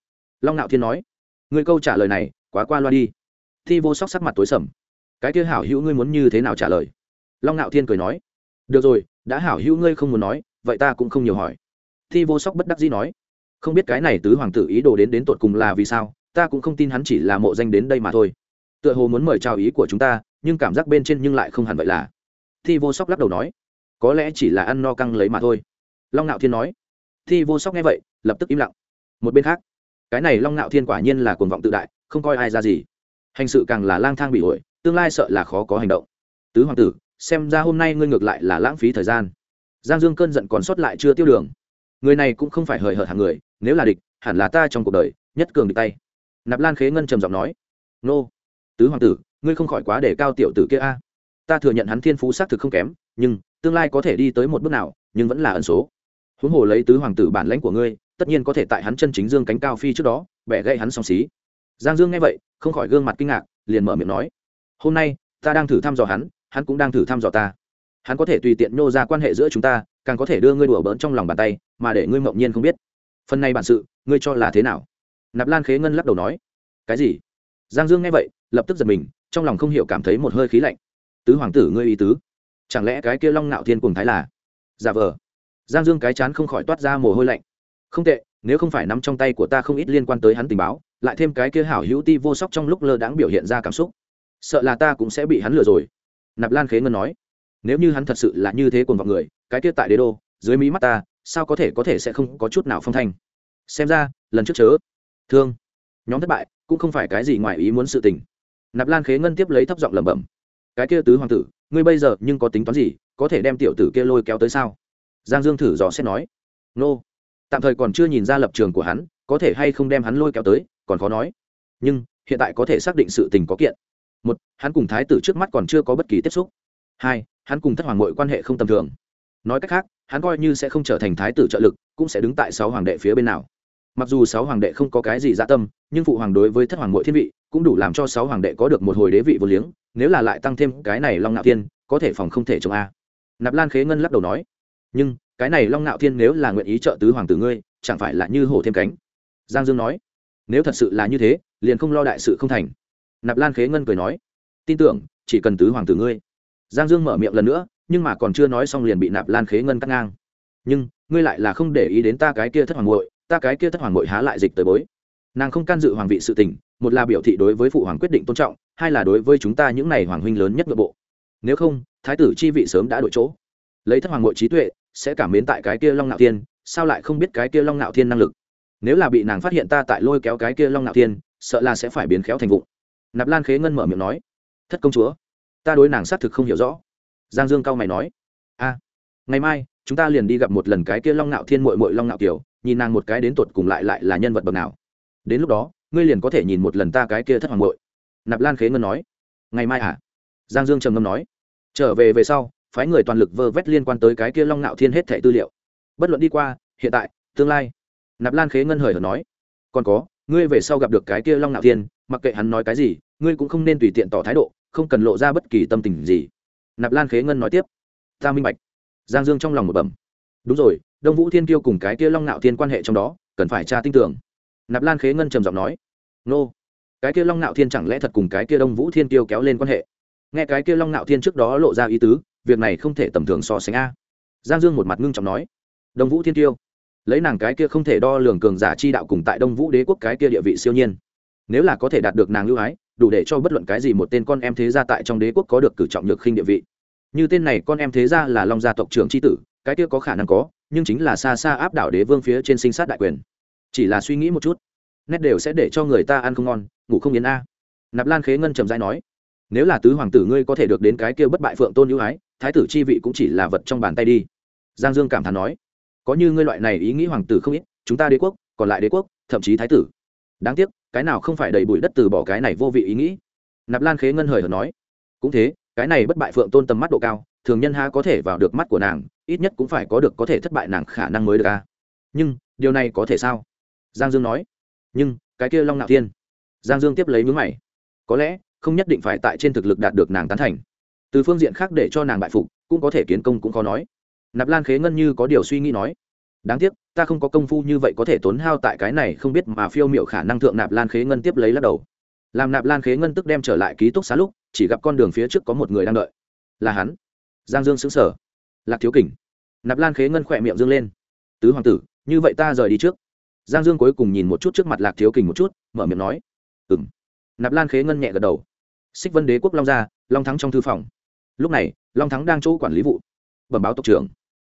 [SPEAKER 1] Long ngạo thiên nói. Ngươi câu trả lời này, quá qua loa đi. Ti vô sóc sắc mặt tối sầm. Cái kia hảo hữu ngươi muốn như thế nào trả lời? Long ngạo thiên cười nói. Được rồi, đã hảo hữu ngươi không muốn nói, vậy ta cũng không nhiều hỏi. Thi vô sóc bất đắc dĩ nói. Không biết cái này tứ hoàng tử ý đồ đến đến tột cùng là vì sao? Ta cũng không tin hắn chỉ là mộ danh đến đây mà thôi. Tựa hồ muốn mời chào ý của chúng ta, nhưng cảm giác bên trên nhưng lại không hẳn vậy là. Thi vô sóc lắc đầu nói, có lẽ chỉ là ăn no căng lấy mà thôi. Long ngạo thiên nói, thi vô sóc nghe vậy, lập tức im lặng. Một bên khác, cái này long ngạo thiên quả nhiên là cuồng vọng tự đại, không coi ai ra gì. Hành sự càng là lang thang bị ổi tương lai sợ là khó có hành động. Tứ hoàng tử, xem ra hôm nay ngươi ngược lại là lãng phí thời gian. Giang dương cơn giận còn sót lại chưa tiêu đường. Người này cũng không phải hời hợt hàng người, nếu là địch, hẳn là ta trong cuộc đời, nhất cường địch tay nạp lan khế ngân trầm giọng nói, nô, tứ hoàng tử, ngươi không khỏi quá để cao tiểu tử kia a. Ta thừa nhận hắn thiên phú xác thực không kém, nhưng tương lai có thể đi tới một bước nào, nhưng vẫn là ẩn số. Huống hồ lấy tứ hoàng tử bản lãnh của ngươi, tất nhiên có thể tại hắn chân chính dương cánh cao phi trước đó, bẻ gãy hắn song xí. Giang dương nghe vậy, không khỏi gương mặt kinh ngạc, liền mở miệng nói, hôm nay, ta đang thử thăm dò hắn hắn cũng đang thử thăm dò ta. Hắn có thể tùy tiện nhô ra quan hệ giữa chúng ta, càng có thể đưa ngươi đùa bỡn trong lòng bàn tay, mà để ngươi mộng nhiên không biết. Phần này bản sự, ngươi cho là thế nào? Nạp lan khế ngân lắc đầu nói, cái gì? Giang dương nghe vậy, lập tức giật mình, trong lòng không hiểu cảm thấy một hơi khí lạnh. Tứ hoàng tử ngươi ý tứ, chẳng lẽ cái kia long ngạo thiên cùng thái là? Giả vờ. Giang dương cái chán không khỏi toát ra mồ hôi lạnh. Không tệ, nếu không phải nắm trong tay của ta không ít liên quan tới hắn tình báo, lại thêm cái kia hảo hữu ti vô sóc trong lúc lơ đãng biểu hiện ra cảm xúc, sợ là ta cũng sẽ bị hắn lừa rồi. Nạp lan khế ngân nói, nếu như hắn thật sự là như thế cùng vào người, cái kia tại đế đô, dưới mí mắt ta, sao có thể có thể sẽ không có chút nào phong thanh? Xem ra, lần trước chớ thương. Nhóm thất bại, cũng không phải cái gì ngoài ý muốn sự tình. Nạp lan khế ngân tiếp lấy thấp giọng lẩm bẩm. Cái kia tứ hoàng tử, ngươi bây giờ nhưng có tính toán gì, có thể đem tiểu tử kia lôi kéo tới sao? Giang dương thử dò xét nói. Nô. Tạm thời còn chưa nhìn ra lập trường của hắn, có thể hay không đem hắn lôi kéo tới, còn khó nói. Nhưng, hiện tại có thể xác định sự tình có kiện. Một, hắn cùng thái tử trước mắt còn chưa có bất kỳ tiếp xúc. Hai, hắn cùng thất hoàng mội quan hệ không tầm thường. Nói cách khác, hắn coi như sẽ không trở thành thái tử trợ lực, cũng sẽ đứng tại sáu hoàng đệ phía bên nào mặc dù sáu hoàng đệ không có cái gì dạ tâm, nhưng phụ hoàng đối với thất hoàng mội thiên vị cũng đủ làm cho sáu hoàng đệ có được một hồi đế vị vô liếng, nếu là lại tăng thêm cái này long ngạo thiên, có thể phòng không thể chống a. Nạp lan khế ngân lắc đầu nói, nhưng, cái này long ngạo thiên nếu là nguyện ý trợ tứ hoàng tử ngươi, chẳng phải là như hổ thêm cánh? Giang dương nói, nếu thật sự là như thế, liền không lo đại sự không thành. Nạp lan khế ngân cười nói, tin tưởng, chỉ cần tứ hoàng tử ngươi. Giang dương mở miệng lần nữa, nhưng mà còn chưa nói xong liền bị nạp lan khế ngân cắt ngang. Nhưng, ngươi lại là không để ý đến ta cái kia thất hoàng muội ta cái kia thất hoàng muội há lại dịch tới bối. Nàng không can dự hoàng vị sự tình, một là biểu thị đối với phụ hoàng quyết định tôn trọng, hai là đối với chúng ta những này hoàng huynh lớn nhất nội bộ. Nếu không, thái tử chi vị sớm đã đổi chỗ. Lấy thất hoàng muội trí tuệ, sẽ cảm mến tại cái kia long ngạo thiên, sao lại không biết cái kia long ngạo thiên năng lực? Nếu là bị nàng phát hiện ta tại lôi kéo cái kia long ngạo thiên, sợ là sẽ phải biến khéo thành vụ. Nạp lan khế ngân mở miệng nói, thất công chúa, ta đối nàng xác thực không hiểu rõ. Giang dương cao mày nói, a, ngày mai, chúng ta liền đi gặp một lần cái kia long ngạo thiên mội mội long ngạo kiều nhìn nàng một cái đến tột cùng lại lại là nhân vật bậc nào. Đến lúc đó, ngươi liền có thể nhìn một lần ta cái kia thất hoàng mội nạp lan khế ngân nói. Ngày mai à? Giang dương trầm ngâm nói. Trở về về sau, phái người toàn lực vơ vét liên quan tới cái kia long nạo thiên hết thẻ tư liệu. Bất luận đi qua, hiện tại, tương lai, nạp lan khế ngân hời hợt nói. Còn có, ngươi về sau gặp được cái kia long nạo thiên, mặc kệ hắn nói cái gì, ngươi cũng không nên tùy tiện tỏ thái độ, không cần lộ ra bất kỳ tâm tình gì. Nạp lan khế ngân nói tiếp. Ta minh bạch. Giang dương trong lòng một bẩm. Đúng rồi đông vũ thiên kiêu cùng cái kia long Nạo thiên quan hệ trong đó, cần phải tra tin tưởng. Nạp lan khế ngân trầm giọng nói, nô, cái kia long Nạo thiên chẳng lẽ thật cùng cái kia đông vũ thiên kiêu kéo lên quan hệ? Nghe cái kia long Nạo thiên trước đó lộ ra ý tứ, việc này không thể tầm thường so sánh a. Giang dương một mặt ngưng trọng nói, đông vũ thiên kiêu, lấy nàng cái kia không thể đo lường cường giả chi đạo cùng tại đông vũ đế quốc cái kia địa vị siêu nhiên, nếu là có thể đạt được nàng lưu ái, đủ để cho bất luận cái gì một tên con em thế gia tại trong đế quốc có được cử trọng nhược khinh địa vị. Như tên này con em thế gia là long gia tộc trưởng tri tử, cái kia có khả năng có nhưng chính là xa xa áp đảo đế vương phía trên sinh sát đại quyền. Chỉ là suy nghĩ một chút, nét đều sẽ để cho người ta ăn không ngon, ngủ không yên a. Nạp lan khế ngân trầm dai nói, nếu là tứ hoàng tử ngươi có thể được đến cái kia bất bại phượng tôn ưu ái, thái tử chi vị cũng chỉ là vật trong bàn tay đi. Giang dương cảm thán nói, có như ngươi loại này ý nghĩ hoàng tử không ít, chúng ta đế quốc, còn lại đế quốc, thậm chí thái tử. Đáng tiếc, cái nào không phải đầy bụi đất từ bỏ cái này vô vị ý nghĩ. Nạp lan khế ngân hời hợt nói, cũng thế, cái này bất bại phượng tôn tầm mắt độ cao thường nhân há có thể vào được mắt của nàng, ít nhất cũng phải có được có thể thất bại nàng khả năng mới được a nhưng, điều này có thể sao? Giang dương nói. Nhưng, cái kia long nạo thiên. Giang dương tiếp lấy mướn mày. Có lẽ, không nhất định phải tại trên thực lực đạt được nàng tán thành. Từ phương diện khác để cho nàng bại phục, cũng có thể kiến công cũng khó nói. Nạp lan khế ngân như có điều suy nghĩ nói. Đáng tiếc, ta không có công phu như vậy có thể tốn hao tại cái này không biết mà phiêu m i ệ u khả năng thượng nạp lan khế ngân tiếp lấy lắc đầu. Làm nạp lan khế ngân tức đem trở lại ký túc xá lúc, chỉ gặp con đường phía trước có một người đang đợi. Là hắn giang dương xứng sở lạc thiếu kình. Nạp lan khế ngân khỏe miệng dương lên. Tứ hoàng tử, như vậy ta rời đi trước. Giang dương cuối cùng nhìn một chút trước mặt lạc thiếu kình một chút, mở miệng nói. Ừ m nạp lan khế ngân nhẹ gật đầu. Xích vân đế quốc long gia, long thắng trong thư phòng. Lúc này, long thắng đang chỗ quản lý vụ. Bẩm báo tộc trưởng.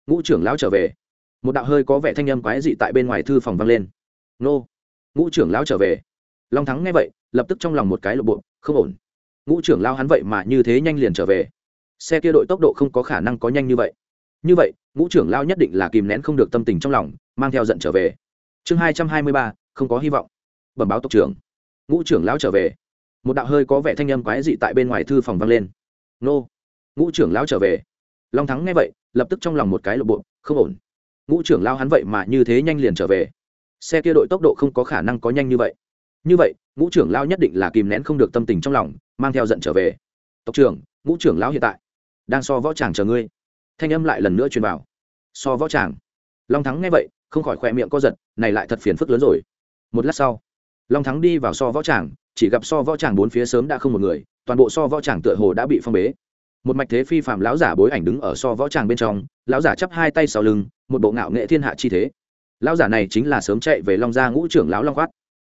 [SPEAKER 1] Ngũ trưởng lão trở về. Một đạo hơi có vẻ thanh âm quái dị tại bên ngoài thư phòng vang lên. Nô. Ngũ trưởng lão trở về. Long thắng nghe vậy, lập tức trong lòng một cái lộ bộ, không ổn. Ngũ trưởng lão hắn vậy mà như thế nhanh liền trở về xe kia đội tốc độ không có khả năng có nhanh như vậy. Như vậy, ngũ trưởng lao nhất định là kìm nén không được tâm tình trong lòng, mang theo giận trở về. Chương hai trăm hai mươi ba, không có hy vọng. Bẩm báo tộc trưởng. Ngũ trưởng lão trở về. Một đạo hơi có vẻ thanh âm quái dị tại bên ngoài thư phòng vang lên. Nô. Ngũ trưởng lão trở về. Long thắng nghe vậy, lập tức trong lòng một cái lộ bộ, không ổn. Ngũ trưởng lao hắn vậy mà như thế nhanh liền trở về. Xe kia đội tốc độ không có khả năng có nhanh như vậy. Như vậy, ngũ trưởng lao nhất định là kìm nén không được tâm tình trong lòng, mang theo giận trở về. Tộc trưởng, ngũ trưởng lao hiện tại đang so võ tràng chờ ngươi. Thanh âm lại lần nữa truyền vào. So võ tràng long thắng nghe vậy, không khỏi khoe miệng co giật, này lại thật phiền phức lớn rồi. Một lát sau, long thắng đi vào so võ tràng chỉ gặp so võ tràng bốn phía sớm đã không một người, toàn bộ so võ tràng tựa hồ đã bị phong bế. Một mạch thế phi phạm lão giả bối ảnh đứng ở so võ tràng bên trong, lão giả chắp hai tay sau lưng, một bộ ngạo nghệ thiên hạ chi thế. Lão giả này chính là sớm chạy về long gia ngũ trưởng lão long khoát.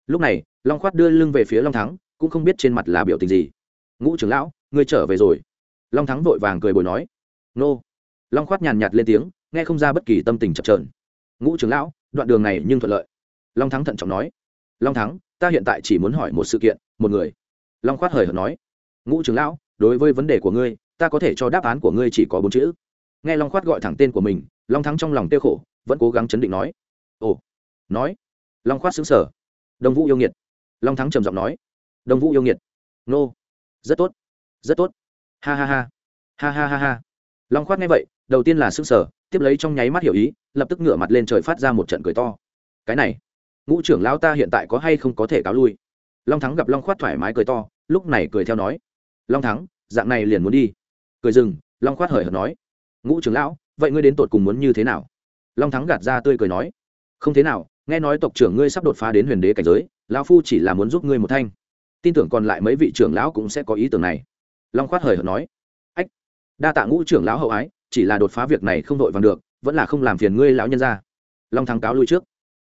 [SPEAKER 1] Lúc này, long khoát đưa lưng về phía long thắng, cũng không biết trên mặt là biểu tình gì. Ngũ trưởng lão, ngươi trở về rồi long thắng vội vàng cười bồi nói, nô. Long khoát nhàn nhạt lên tiếng, nghe không ra bất kỳ tâm tình chập trờn ngũ trưởng lão, đoạn đường này nhưng thuận lợi. Long thắng thận trọng nói, long thắng, ta hiện tại chỉ muốn hỏi một sự kiện, một người. Long khoát hời hợt nói, ngũ trưởng lão, đối với vấn đề của ngươi, ta có thể cho đáp án của ngươi chỉ có bốn chữ. Nghe long khoát gọi thẳng tên của mình, long thắng trong lòng tiêu khổ, vẫn cố gắng chấn định nói, ồ. Nói, long khoát xứng sở đồng vũ yêu nghiệt. Long thắng trầm giọng nói, đồng vũ yêu nghiệt. Nô. Rất tốt rất tốt ha ha ha. Ha ha ha ha. Long khoát nghe vậy, đầu tiên là xứng sở tiếp lấy trong nháy mắt hiểu ý, lập tức ngửa mặt lên trời phát ra một trận cười to. Cái này, ngũ trưởng lão ta hiện tại có hay không có thể cáo lui? Long thắng gặp long khoát thoải mái cười to, lúc này cười theo nói. Long thắng, dạng này liền muốn đi. Cười dừng, long khoát hời hợt nói. Ngũ trưởng lão, vậy ngươi đến tột cùng muốn như thế nào? Long thắng gạt ra tươi cười nói. Không thế nào, nghe nói tộc trưởng ngươi sắp đột phá đến huyền đế cảnh giới, lão phu chỉ là muốn giúp ngươi một thanh. Tin tưởng còn lại mấy vị trưởng lão cũng sẽ có ý tưởng này long khoát hời hợt nói, ách, đa tạ ngũ trưởng lão hậu ái, chỉ là đột phá việc này không đội vàng được, vẫn là không làm phiền ngươi lão nhân ra. Long thắng cáo lui trước.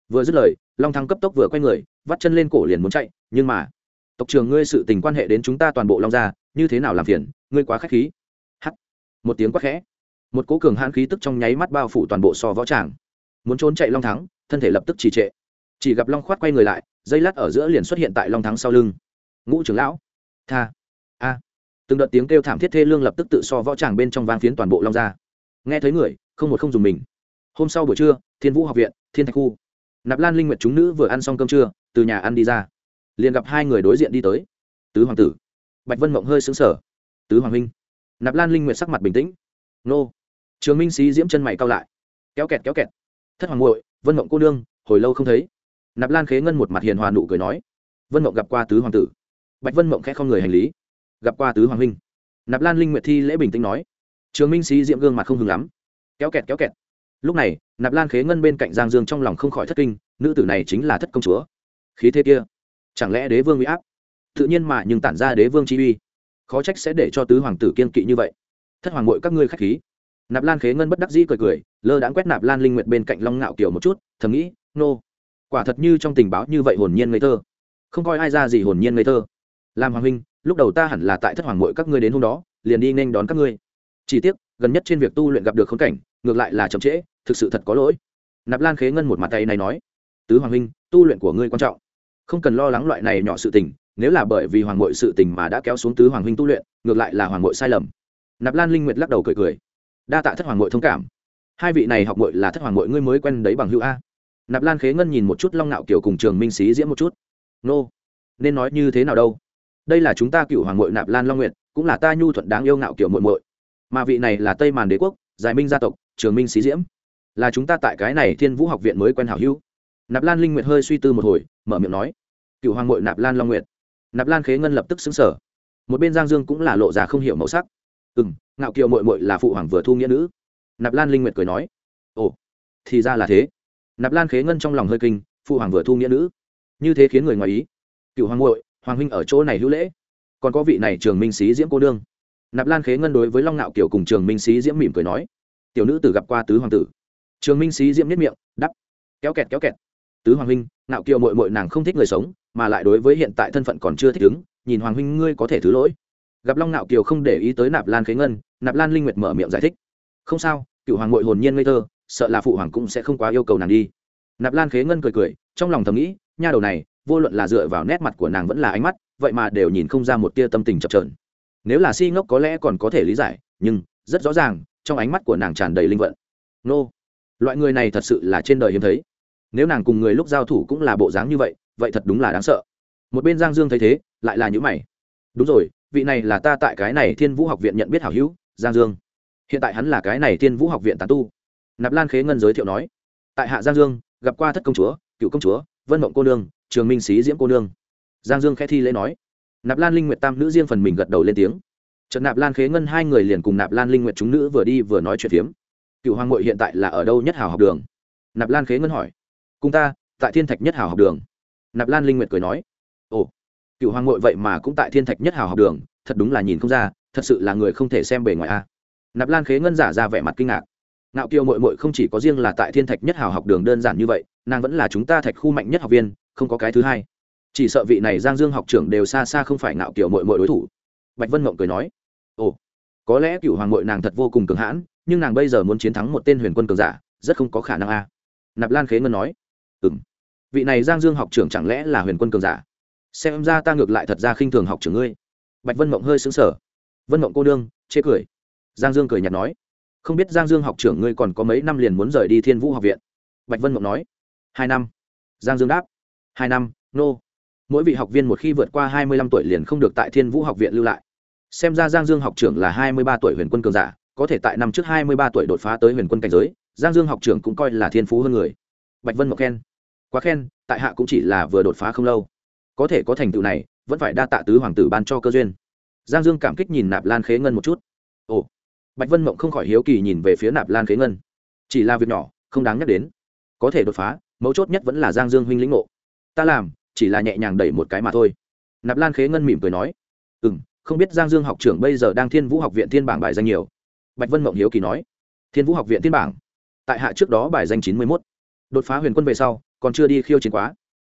[SPEAKER 1] Vừa dứt lời, long thắng cấp tốc vừa quay người, vắt chân lên cổ liền muốn chạy, nhưng mà, tộc trưởng ngươi sự tình quan hệ đến chúng ta toàn bộ long gia, như thế nào làm phiền, ngươi quá k h á c h khí. Hắt, một tiếng quát khẽ. Một cố cường hãn khí tức trong nháy mắt bao phủ toàn bộ so võ tràng. Muốn trốn chạy long thắng, thân thể lập tức trì trệ. Chỉ gặp long khoát quay người lại, dây lát ở giữa liền xuất hiện tại long thắng sau lưng. Ngũ trưởng lão, tha, a từng đợt tiếng kêu thảm thiết thê lương lập tức tự so võ tràng bên trong vang phiến toàn bộ long ra nghe thấy người, không một không dùng mình. Hôm sau buổi trưa, thiên vũ học viện, thiên thạch khu. Nạp lan linh nguyệt chúng nữ vừa ăn xong cơm trưa, từ nhà ăn đi ra. Liền gặp hai người đối diện đi tới. Tứ hoàng tử. Bạch vân mộng hơi xứng sở tứ hoàng huynh. Nạp lan linh nguyệt sắc mặt bình tĩnh. Nô. Trường minh sĩ diễm chân mày cao lại. Kéo kẹt kéo kẹt. Thất hoàng muội, vân mộng cô nương, hồi lâu không thấy. Nạp lan khế ngân một mặt hiền hòa nụ cười nói. Vân mộng gặp qua tứ hoàng tử. Bạch vân mộng khẽ không người hành lý gặp qua tứ hoàng huynh. Nạp lan linh nguyệt thi lễ bình tĩnh nói. Trường minh sĩ diệm gương mặt không hừng lắm. Kéo kẹt kéo kẹt. Lúc này, nạp lan khế ngân bên cạnh giang dương trong lòng không khỏi thất kinh, nữ tử này chính là thất công chúa. Khí thế kia, chẳng lẽ đế vương bị áp? Tự nhiên mà nhưng tản ra đế vương chi uy. Khó trách sẽ để cho tứ hoàng tử kiên kỵ như vậy. Thất hoàng mội các ngươi khách khí. Nạp lan khế ngân bất đắc dĩ cười cười, lơ đãng quét nạp lan linh nguyệt bên cạnh long ngạo kiểu một chút, thầm nghĩ, nô, quả thật như trong tình báo như vậy hồn nhiên ngây thơ. Không coi ai ra gì hồn nhiên ngây thơ. Làm hoàng huynh lúc đầu ta hẳn là tại thất hoàng mội các ngươi đến hôm đó, liền đi nên đón các ngươi. Chỉ tiếc, gần nhất trên việc tu luyện gặp được khốn cảnh, ngược lại là chậm trễ, thực sự thật có lỗi. Nạp lan khế ngân một mặt tay này nói, tứ hoàng huynh, tu luyện của ngươi quan trọng. Không cần lo lắng loại này nhỏ sự tình, nếu là bởi vì hoàng mội sự tình mà đã kéo xuống tứ hoàng huynh tu luyện, ngược lại là hoàng mội sai lầm. Nạp lan linh nguyệt lắc đầu cười cười, đa tạ thất hoàng mội thông cảm. Hai vị này học mội là thất hoàng mội ngươi mới quen đấy bằng hữu a. Nạp lan khế ngân nhìn một chút long nạo kiểu cùng trường minh sĩ diễm một chút. Nô, nên nói như thế nào đâu? Đây là chúng ta cựu hoàng mội nạp lan long nguyện cũng là ta nhu thuận đáng yêu ngạo kiểu muội muội. Mà vị này là tây màn đế quốc, giải minh gia tộc, trường minh sĩ diễm. Là chúng ta tại cái này thiên vũ học viện mới quen hảo hữu. Nạp lan linh nguyệt hơi suy tư một hồi, mở miệng nói, cựu hoàng mội nạp lan long nguyệt. Nạp lan khế ngân lập tức xứng sở một bên giang dương cũng là lộ ra không hiểu màu sắc. Ừ m ngạo kiều mội mội là phụ hoàng vừa thu nghĩa nữ. Nạp lan linh nguyệt cười nói, ồ, thì ra là thế. Nạp lan khế ngân trong lòng hơi kinh, phụ hoàng vừa thu nghĩa nữ? Như thế khiến người ngoài ý. Cựu hoàng mội hoàng huynh ở chỗ này hữu lễ. Còn có vị này trường minh sĩ diễm cô đương nạp lan khế ngân đối với long ngạo kiều cùng trường minh sĩ diễm mỉm cười nói, tiểu nữ tử gặp qua tứ hoàng tử. Trường minh sĩ diễm nhất miệng đắp kéo kẹt kéo kẹt. Tứ hoàng huynh ngạo kiều mội mội nàng không thích người sống, mà lại đối với hiện tại thân phận còn chưa thích ứng, nhìn hoàng huynh ngươi có thể thứ lỗi. Gặp long ngạo kiều không để ý tới nạp lan khế ngân, nạp lan linh nguyệt mở miệng giải thích, không sao, cựu hoàng mội hồn nhiên ngây thơ, sợ là phụ hoàng cũng sẽ không quá yêu cầu nàng đi. Nạp lan khế ngân cười cười, trong lòng thầm nghĩ, nha đầu này vô luận là dựa vào nét mặt của nàng vẫn là ánh mắt, vậy mà đều nhìn không ra một tia tâm tình chập trờn nếu là si ngốc có lẽ còn có thể lý giải, nhưng rất rõ ràng, trong ánh mắt của nàng tràn đầy linh vận. Nô, loại người này thật sự là trên đời hiếm thấy. Nếu nàng cùng người lúc giao thủ cũng là bộ dáng như vậy vậy thật đúng là đáng sợ. Một bên giang dương thấy thế, lại là những mày. Đúng rồi, vị này là ta tại cái này thiên vũ học viện nhận biết hảo hữu, giang dương. Hiện tại hắn là cái này thiên vũ học viện tán tu. Nạp lan khế ngân giới thiệu nói. Tại hạ giang dương, gặp qua thất công chúa, cựu công chúa, vân mộng cô nương trường minh sĩ diễm cô nương. Giang dương khẽ thi lễ nói. Nạp lan linh nguyệt tam nữ riêng phần mình gật đầu lên tiếng. Trận nạp lan khế ngân hai người liền cùng nạp lan linh nguyệt chúng nữ vừa đi vừa nói chuyện phiếm. Cựu hoàng ngội hiện tại là ở đâu nhất hào học đường? Nạp lan khế ngân hỏi. Cùng ta, tại thiên thạch nhất hào học đường. Nạp lan linh nguyệt cười nói. Ồ, cựu hoàng ngội vậy mà cũng tại thiên thạch nhất hào học đường, thật đúng là nhìn không ra, thật sự là người không thể xem bề ngoài a. Nạp lan khế ngân giả ra vẻ mặt kinh ngạc. Ngạo kiều mội mội không chỉ có riêng là tại thiên thạch nhất hào học đường đơn giản như vậy, nàng vẫn là chúng ta thạch khu mạnh nhất học viên không có cái thứ hai. Chỉ sợ vị này giang dương học trưởng đều xa xa không phải ngạo kiểu mội mội đối thủ. Bạch vân mộng cười nói. Ồ, có lẽ cựu hoàng mội nàng thật vô cùng cường hãn, nhưng nàng bây giờ muốn chiến thắng một tên huyền quân cường giả, rất không có khả năng a. Nạp lan khế ngân nói. Ừ m vị này giang dương học trưởng chẳng lẽ là huyền quân cường giả? Xem ra ta ngược lại thật ra khinh thường học trưởng ngươi. Bạch vân mộng hơi xứng sở vân mộng cô đương chê cười. Giang dương cười nhạt nói. Không biết giang dương học trưởng ngươi còn có mấy năm liền muốn rời đi thiên vũ học viện? Bạch vân mộng nói. Hai năm. Giang dương đáp hai năm, nô、no. mỗi vị học viên một khi vượt qua hai mươi lăm tuổi liền không được tại thiên vũ học viện lưu lại. Xem ra giang dương học trưởng là hai mươi ba tuổi huyền quân cường giả, có thể tại năm trước hai mươi ba tuổi đột phá tới huyền quân cảnh giới, giang dương học trưởng cũng coi là thiên phú hơn người. Bạch vân mộc khen. Quá khen, tại hạ cũng chỉ là vừa đột phá không lâu. Có thể có thành tựu này, vẫn phải đa tạ tứ hoàng tử ban cho cơ duyên. Giang dương cảm kích nhìn nạp lan khế ngân một chút. Ồ. Bạch vân mộng không khỏi hiếu kỳ nhìn về phía nạp lan khế ngân. Chỉ là việc nhỏ, không đáng nhắc đến. Có thể đột phá, mấu chốt nhất vẫn là giang dương huynh lĩnh ngộ ta làm, chỉ là nhẹ nhàng đẩy một cái mà thôi. Nạp lan khế ngân mỉm cười nói ừ m không biết giang dương học trưởng bây giờ đang thiên vũ học viện thiên bảng bài danh nhiều. Bạch vân mộng hiếu kỳ nói, thiên vũ học viện thiên bảng, tại hạ trước đó bài danh chín mươi mốt, đột phá huyền quân về sau, còn chưa đi khiêu chiến quá.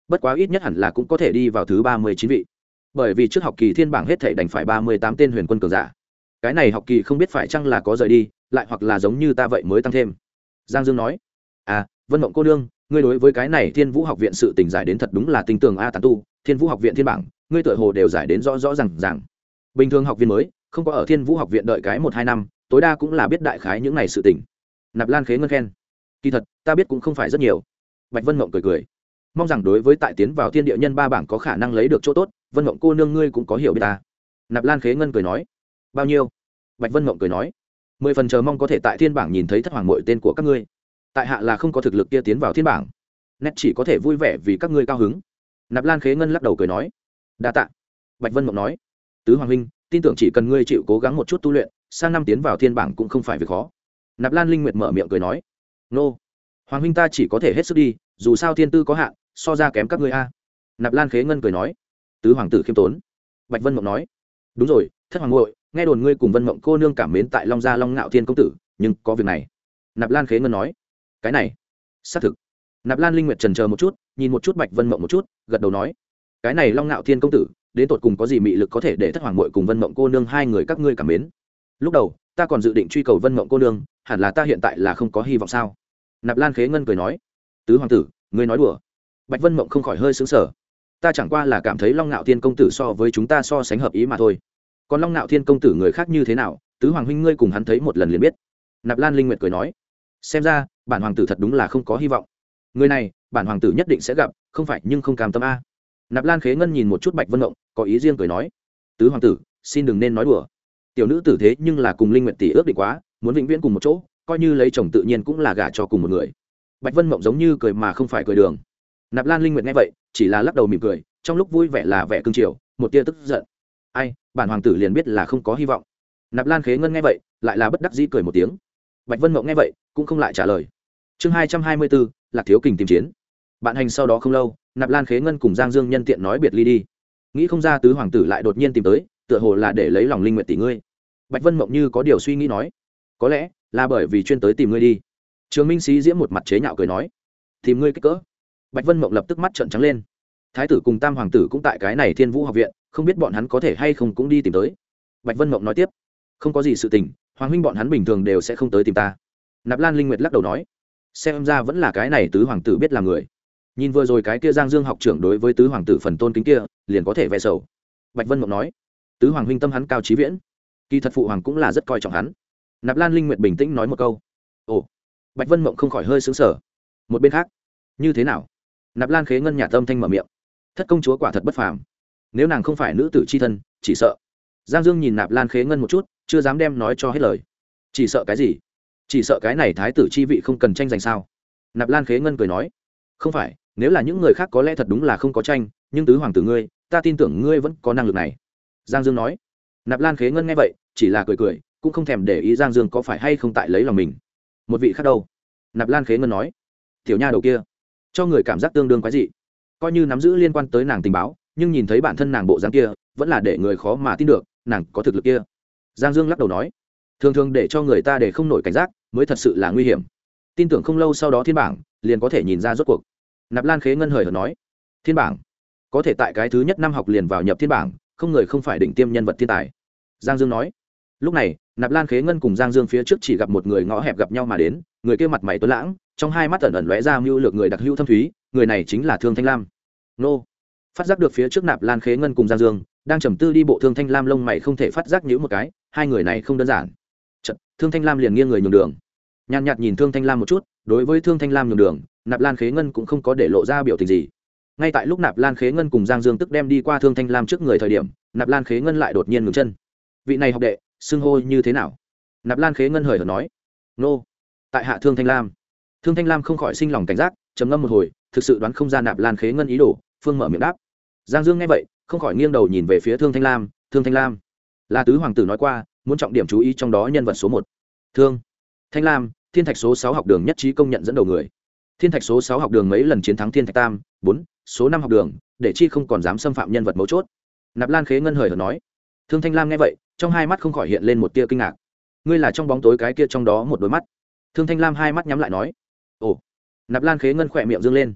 [SPEAKER 1] Bất quá ít nhất hẳn là cũng có thể đi vào thứ ba mươi chín vị. Bởi vì trước học kỳ thiên bảng hết thể đành phải ba mươi tám tên huyền quân cường giả. Cái này học kỳ không biết phải chăng là có rời đi, lại hoặc là giống như ta vậy mới tăng thêm. Giang dương nói à vân mộng cô đương ngươi đối với cái này thiên vũ học viện sự tình giải đến thật đúng là tinh tường a tàn tu, thiên vũ học viện thiên bảng, ngươi tự hồ đều giải đến rõ rõ r à n g rằng bình thường học viên mới, không có ở thiên vũ học viện đợi cái một hai năm, tối đa cũng là biết đại khái những n à y sự tình. Nạp lan khế ngân khen. Kỳ thật, ta biết cũng không phải rất nhiều. Bạch vân mộng cười cười. Mong rằng đối với tại tiến vào thiên địa nhân ba bảng có khả năng lấy được chỗ tốt, vân mộng cô nương ngươi cũng có hiểu biết ta. Nạp lan khế ngân cười nói. Bao nhiêu? Bạch vân mộng cười nói. Mười phần chờ mong có thể tại thiên bảng nhìn thấy thất hoàng mội tên của các ngươi tại hạ là không có thực lực kia tiến vào thiên bảng. Nét chỉ có thể vui vẻ vì các ngươi cao hứng. Nạp lan khế ngân lắc đầu cười nói. Đa tạ. Bạch vân mộng nói. Tứ hoàng huynh, tin tưởng chỉ cần ngươi chịu cố gắng một chút tu luyện, sang năm tiến vào thiên bảng cũng không phải việc khó. Nạp lan linh nguyệt mở miệng cười nói. Nô, hoàng huynh ta chỉ có thể hết sức đi, dù sao thiên tư có hạn, so ra kém các ngươi a. Nạp lan khế ngân cười nói. Tứ hoàng tử khiêm tốn. Bạch vân mộng nói. Đúng rồi, thất hoàng ngội nghe đồn ngươi cùng vân mộng cô nương cảm mến tại long gia long ngạo thiên công tử, nhưng có việc này. Nạp lan khế ngân nói cái này, xác thực. Nạp lan linh nguyệt trần chờ một chút, nhìn một chút bạch vân mộng một chút, gật đầu nói, cái này long ngạo thiên công tử, đến tột cùng có gì mị lực có thể để thất hoàng mội cùng vân mộng cô nương hai người các ngươi cảm mến? Lúc đầu, ta còn dự định truy cầu vân mộng cô nương, hẳn là ta hiện tại là không có hy vọng sao? Nạp lan khế ngân cười nói, tứ hoàng tử, ngươi nói đùa. Bạch vân mộng không khỏi hơi xứng sở ta chẳng qua là cảm thấy long ngạo thiên công tử so với chúng ta so sánh hợp ý mà thôi. Còn long ngạo thiên công tử người khác như thế nào, tứ hoàng huynh ngươi cùng hắn thấy một lần liền biết. Nạp lan linh nguyệt cười nói xem ra, bản hoàng tử thật đúng là không có hy vọng. Người này, bản hoàng tử nhất định sẽ gặp, không phải nhưng không cam tâm a. Nạp lan khế ngân nhìn một chút bạch vân mộng có ý riêng cười nói, tứ hoàng tử, xin đừng nên nói đùa. Tiểu nữ tử thế nhưng là cùng linh nguyện tỷ ước định quá, muốn vĩnh viễn cùng một chỗ, coi như lấy chồng tự nhiên cũng là gả cho cùng một người. Bạch vân mộng giống như cười mà không phải cười đường. Nạp lan linh nguyện nghe vậy, chỉ là lắc đầu mỉm cười, trong lúc vui vẻ là vẻ cương triều một tia tức giận. Ai, bản hoàng tử liền biết là không có hy vọng. Nạp lan khế ngân nghe vậy, lại là bất đắc dĩ cười một tiếng bạch vân mộng nghe vậy, cũng không lại trả lời. Chương hai trăm hai mươi bốn, lạc thiếu kình tìm chiến. Bạn hành sau đó không lâu, nạp lan khế ngân cùng giang dương nhân tiện nói biệt ly đi. Nghĩ không ra tứ hoàng tử lại đột nhiên tìm tới, tựa hồ là để lấy lòng linh nguyện tỷ ngươi. Bạch vân mộng như có điều suy nghĩ nói, có lẽ là bởi vì chuyên tới tìm ngươi đi. Trường minh sĩ diễm một mặt chế nhạo cười nói, tìm ngươi kích cỡ. Bạch vân mộng lập tức mắt trợn trắng lên. Thái tử cùng tam hoàng tử cũng tại cái này thiên vũ học viện, không biết bọn hắn có thể hay không cũng đi tìm tới. Bạch vân mộng nói tiếp, không có gì sự tình hoàng huynh bọn hắn bình thường đều sẽ không tới tìm ta. Nạp lan linh nguyệt lắc đầu nói, xem ra vẫn là cái này tứ hoàng tử biết là người. Nhìn vừa rồi cái kia giang dương học trưởng đối với tứ hoàng tử phần tôn kính kia, liền có thể vẽ sầu. Bạch vân mộng nói, tứ hoàng huynh tâm hắn cao trí viễn, kỳ thật phụ hoàng cũng là rất coi trọng hắn. Nạp lan linh nguyệt bình tĩnh nói một câu, ồ. Bạch vân mộng không khỏi hơi xứng sở một bên khác, như thế nào? Nạp lan khế ngân nhà tâm thanh mở miệng, thất công chúa quả thật bất phàm. Nếu nàng không phải nữ tử c h i thân, chỉ sợ. Giang dương nhìn nạp lan khế ngân một chút chưa dám đem nói cho hết lời. Chỉ sợ cái gì? Chỉ sợ cái này thái tử chi vị không cần tranh giành sao? Nạp lan khế ngân cười nói, không phải, nếu là những người khác có lẽ thật đúng là không có tranh, nhưng tứ hoàng tử ngươi, ta tin tưởng ngươi vẫn có năng lực này. Giang dương nói. Nạp lan khế ngân nghe vậy, chỉ là cười cười, cũng không thèm để ý giang dương có phải hay không tại lấy lòng mình. Một vị khác đâu? Nạp lan khế ngân nói. Tiểu nha đầu kia, cho người cảm giác tương đương quái dị. Coi như nắm giữ liên quan tới nàng tình báo, nhưng nhìn thấy bản thân nàng bộ dáng kia, vẫn là để người khó mà tin được, nàng có thực lực kia giang dương lắc đầu nói, thường thường để cho người ta để không nổi cảnh giác, mới thật sự là nguy hiểm. Tin tưởng không lâu sau đó thiên bảng liền có thể nhìn ra rốt cuộc. Nạp lan khế ngân hời hợt nói, thiên bảng, có thể tại cái thứ nhất năm học liền vào nhập thiên bảng, không người không phải đỉnh tiêm nhân vật thiên tài. Giang dương nói, lúc này, nạp lan khế ngân cùng giang dương phía trước chỉ gặp một người ngõ hẹp gặp nhau mà đến, người kia mặt mày tuấn lãng, trong hai mắt ẩn ẩn lóe ra mưu lược người đặc hữu thâm thúy, người này chính là thương thanh lam. Nô. Phát giác được phía trước nạp lan khế ngân cùng giang dương, đang trầm tư đi bộ thương thanh lam lông mày không thể phát giác nhữ một cái hai người này không đơn giản. Chật, thương thanh lam liền nghiêng người nhường đường. Nhàn nhạt nhìn thương thanh lam một chút đối với thương thanh lam nhường đường nạp lan khế ngân cũng không có để lộ ra biểu tình gì. Ngay tại lúc nạp lan khế ngân cùng giang dương tức đem đi qua thương thanh lam trước người thời điểm nạp lan khế ngân lại đột nhiên ngừng chân. Vị này học đệ xưng hô như thế nào? Nạp lan khế ngân hời hợt nói. Nô. Tại hạ thương thanh lam. Thương thanh lam không khỏi sinh lòng cảnh giác trầm ngâm một hồi thực sự đoán không ra nạp lan khế ngân ý đồ phương mở miệng đáp. Giang dương nghe vậy không khỏi nghiêng đầu nhìn về phía thương thanh lam thương thanh lam là tứ hoàng tử nói qua, muốn trọng điểm chú ý trong đó nhân vật số một. Thương. Thanh lam, thiên thạch số sáu học đường nhất trí công nhận dẫn đầu người. Thiên thạch số sáu học đường mấy lần chiến thắng thiên thạch tam, bốn, số năm học đường, để chi không còn dám xâm phạm nhân vật mấu chốt. Nạp lan khế ngân hời hợt nói. Thương thanh lam nghe vậy, trong hai mắt không khỏi hiện lên một tia kinh ngạc. Ngươi là trong bóng tối cái kia trong đó một đôi mắt. Thương thanh lam hai mắt nhắm lại nói. Ồ. Nạp lan khế ngân khỏe miệng dâng lên.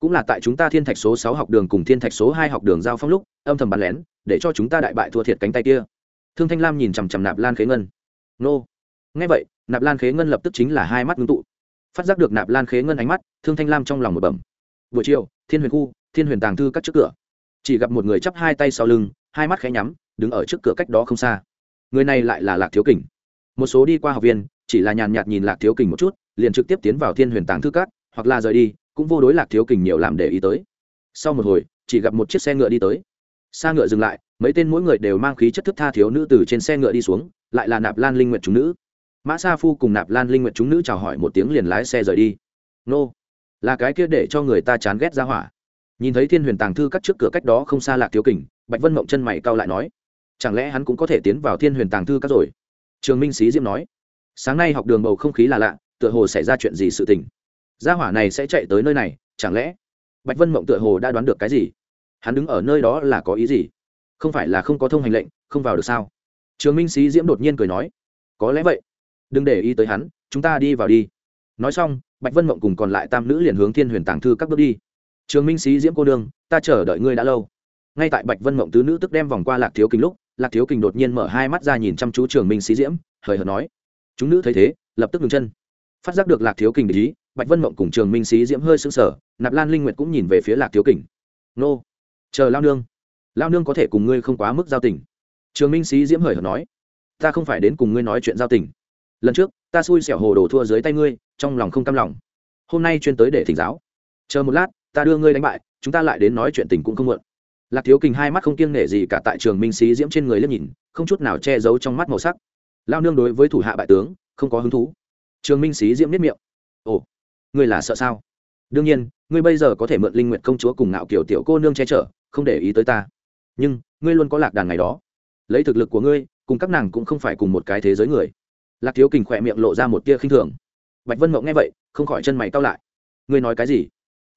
[SPEAKER 1] Cũng là tại chúng ta thiên thạch số sáu học đường cùng thiên thạch số hai học đường giao phong lúc, âm thầm bắn lén, để cho chúng ta đại bại thua thiệt cánh tay kia thương thanh lam nhìn chằm chằm nạp lan khế ngân. Nô. Ngay vậy nạp lan khế ngân lập tức chính là hai mắt ngưng tụ. Phát giác được nạp lan khế ngân ánh mắt thương thanh lam trong lòng một bẩm. Buổi chiều thiên huyền khu thiên huyền tàng thư cắt trước cửa. Chỉ gặp một người chắp hai tay sau lưng hai mắt khẽ nhắm đứng ở trước cửa cách đó không xa. Người này lại là lạc thiếu kình. Một số đi qua học viên chỉ là nhàn nhạt nhìn lạc thiếu kình một chút liền trực tiếp tiến vào thiên huyền tàng thư cắt, hoặc là rời đi cũng vô đối lạc thiếu kình nhiều làm để ý tới. Sau một hồi chỉ gặp một chiếc xe ngựa đi tới xa ngựa dừng lại, mấy tên mỗi người đều mang khí chất thức tha thiếu nữ từ trên xe ngựa đi xuống, lại là nạp lan linh nguyện chúng nữ. Mã sa phu cùng nạp lan linh nguyện chúng nữ chào hỏi một tiếng liền lái xe rời đi. Nô, là cái kia để cho người ta chán ghét ra hỏa. Nhìn thấy thiên huyền tàng thư cắt trước cửa cách đó không xa lạc thiếu kình, bạch vân mộng chân mày cao lại nói, chẳng lẽ hắn cũng có thể tiến vào thiên huyền tàng thư các rồi? Trường minh sĩ diễm nói, sáng nay học đường bầu không khí là lạ, tựa hồ xảy ra chuyện gì sự tình? Gia hỏa này sẽ chạy tới nơi này, chẳng lẽ? Bạch vân mộng tựa hồ đã đoán được cái gì hắn đứng ở nơi đó là có ý gì? Không phải là không có thông hành lệnh, không vào được sao? Trường minh sĩ diễm đột nhiên cười nói, có lẽ vậy. Đừng để ý tới hắn, chúng ta đi vào đi. Nói xong, bạch vân mộng cùng còn lại tam nữ liền hướng thiên huyền tàng thư các bước đi. Trường minh sĩ diễm cô đương ta chờ đợi ngươi đã lâu. Ngay tại bạch vân mộng tứ nữ tức đem vòng qua lạc thiếu kinh lúc, lạc thiếu kình đột nhiên mở hai mắt ra nhìn chăm chú trường minh sĩ diễm, hời hợt nói, chúng nữ thấy thế, lập tức ngừng chân. Phát giác được lạc thiếu kình để ý, bạch vân mộng cùng trường minh sĩ diễm hơi sững sờ, nạp lan linh nguyệt cũng nhìn về phía lạc thiếu kình. Nô chờ lao nương. Lao nương có thể cùng ngươi không quá mức giao tình. Trường minh sĩ diễm hời hợt nói, ta không phải đến cùng ngươi nói chuyện giao tình. Lần trước, ta xui xẻo hồ đồ thua dưới tay ngươi, trong lòng không cam lòng. Hôm nay chuyên tới để thỉnh giáo. Chờ một lát, ta đưa ngươi đánh bại, chúng ta lại đến nói chuyện tình cũng không muộn. Lạc thiếu kình hai mắt không kiêng nể gì cả tại trường minh sĩ diễm trên người liếc nhìn, không chút nào che giấu trong mắt màu sắc. Lao nương đối với thủ hạ bại tướng, không có hứng thú. Trường minh sĩ diễm nếp miệng. Ồ, ngươi là sợ sao? Đương nhiên, ngươi bây giờ có thể mượn linh nguyện công chúa cùng ngạo kiểu tiểu cô nương che chở không để ý tới ta. Nhưng, ngươi luôn có lạc đàn ngày đó. Lấy thực lực của ngươi, cùng các nàng cũng không phải cùng một cái thế giới người. Lạc thiếu kình khỏe miệng lộ ra một tia khinh thường. Bạch vân mộng nghe vậy, không khỏi chân mày cao lại. Ngươi nói cái gì?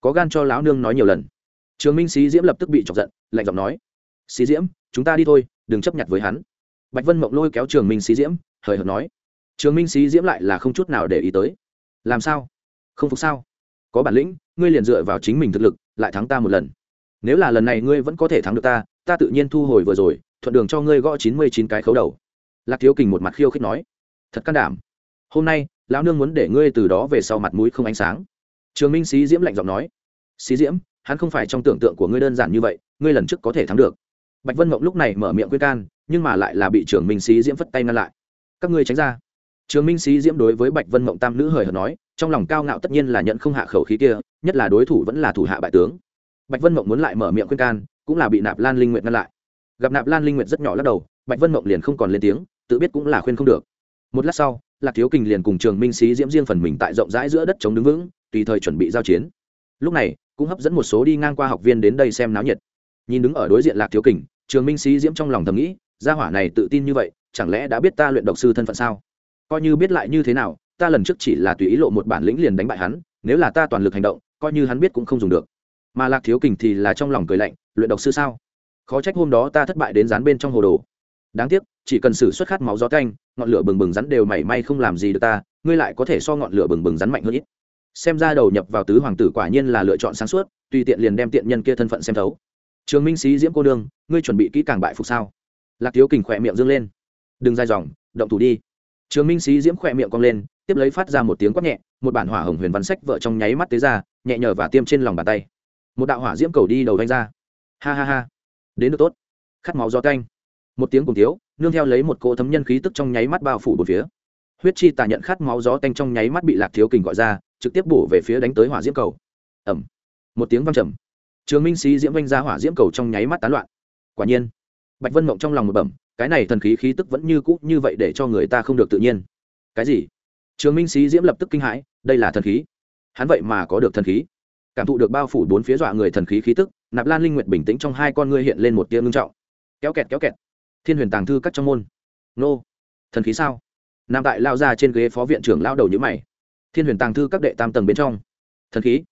[SPEAKER 1] Có gan cho lão nương nói nhiều lần. Trường minh sĩ diễm lập tức bị chọc giận, lạnh giọng nói. Sĩ diễm, chúng ta đi thôi, đừng chấp nhận với hắn. Bạch vân mộng lôi kéo trường minh sĩ diễm, hời hợt nói. Trường minh sĩ diễm lại là không chút nào để ý tới. Làm sao? Không phục sao? Có bản lĩnh, ngươi liền dựa vào chính mình thực lực, lại thắng ta một lần nếu là lần này ngươi vẫn có thể thắng được ta ta tự nhiên thu hồi vừa rồi, thuận đường cho ngươi gõ chín mươi chín cái khấu đầu. Lạc thiếu kình một mặt khiêu khích nói. Thật can đảm. Hôm nay, lão nương muốn để ngươi từ đó về sau mặt mũi không ánh sáng. Trường minh sĩ diễm lạnh giọng nói. Sĩ diễm, hắn không phải trong tưởng tượng của ngươi đơn giản như vậy, ngươi lần trước có thể thắng được. Bạch vân mộng lúc này mở miệng quyết can, nhưng mà lại là bị trường minh sĩ diễm phất tay ngăn lại. Các ngươi tránh ra. Trường minh sĩ diễm đối với bạch vân mộng tam nữ hời hợt nói, trong lòng cao ngạo tất nhiên là nhận không hạ khẩu khí kia, nhất là đối thủ vẫn là thủ hạ bại tướng bạch vân mộng muốn lại mở miệng khuyên can, cũng là bị nạp lan linh Nguyệt ngăn lại. Gặp nạp lan linh Nguyệt rất nhỏ lắc đầu, bạch vân mộng liền không còn lên tiếng, tự biết cũng là khuyên không được. Một lát sau, lạc thiếu kình liền cùng trường minh sĩ diễm riêng phần mình tại rộng rãi giữa đất chống đứng vững, tùy thời chuẩn bị giao chiến. Lúc này, cũng hấp dẫn một số đi ngang qua học viên đến đây xem náo nhiệt. Nhìn đứng ở đối diện lạc thiếu kình, trường minh sĩ diễm trong lòng thầm nghĩ, gia hỏa này tự tin như vậy, chẳng lẽ đã biết ta luyện độc sư thân phận sao? Coi như biết lại như thế nào, ta lần trước chỉ là tùy ý lộ một bản lĩnh liền đánh bại hắn, nếu là ta toàn lực hành động, coi như hắn biết cũng không dùng được mà lạc thiếu kình thì là trong lòng cười lạnh, luyện độc sư sao? Khó trách hôm đó ta thất bại đến dán bên trong hồ đồ. Đáng tiếc, chỉ cần xử xuất khát máu gió canh ngọn lửa bừng bừng rắn đều mảy may không làm gì được ta, ngươi lại có thể so ngọn lửa bừng bừng rắn mạnh hơn ít. Xem ra đầu nhập vào tứ hoàng tử quả nhiên là lựa chọn sáng suốt, tùy tiện liền đem tiện nhân kia thân phận xem thấu. Trường minh sĩ diễm cô đương ngươi chuẩn bị kỹ càng bại phục sao? Lạc thiếu kình khỏe miệng dâng lên. Đừng dài dòng, động thủ đi. Trường minh sĩ diễm khỏe miệng cong lên, tiếp lấy phát ra một tiếng quát nhẹ, một bản hỏa hồng huyền văn sách vợ trong nháy mắt tế ra, nhẹ nhở và tiêm trên lòng bàn tay một đạo hỏa diễm cầu đi đầu vanh ra. Ha ha ha. Đến được tốt. Khát máu gió canh một tiếng cùng thiếu, nương theo lấy một cỗ thấm nhân khí tức trong nháy mắt bao phủ một phía. Huyết chi tà nhận khát máu gió canh trong nháy mắt bị lạc thiếu kình gọi ra, trực tiếp bổ về phía đánh tới hỏa diễm cầu. Ẩm một tiếng văng trầm. Trường minh sĩ diễm vanh ra hỏa diễm cầu trong nháy mắt tán loạn. Quả nhiên, bạch vân mộng trong lòng một bẩm, cái này thần khí khí tức vẫn như cũ như vậy để cho người ta không được tự nhiên. Cái gì? Trường minh sĩ diễm lập tức kinh hãi, đây là thần khí. Hắn vậy mà có được thần khí cảm thụ được bao phủ bốn phía dọa người thần khí khí tức, nạp lan linh nguyệt bình tĩnh trong hai con ngươi hiện lên một tia ngưng trọng. Kéo kẹt kéo kẹt. Thiên huyền tàng thư cắt trong môn. Nô. Thần khí sao? Nam tại lao ra trên ghế phó viện trưởng lao đầu nhữ mày. Thiên huyền tàng thư các đệ tam tầng bên trong. Thần khí.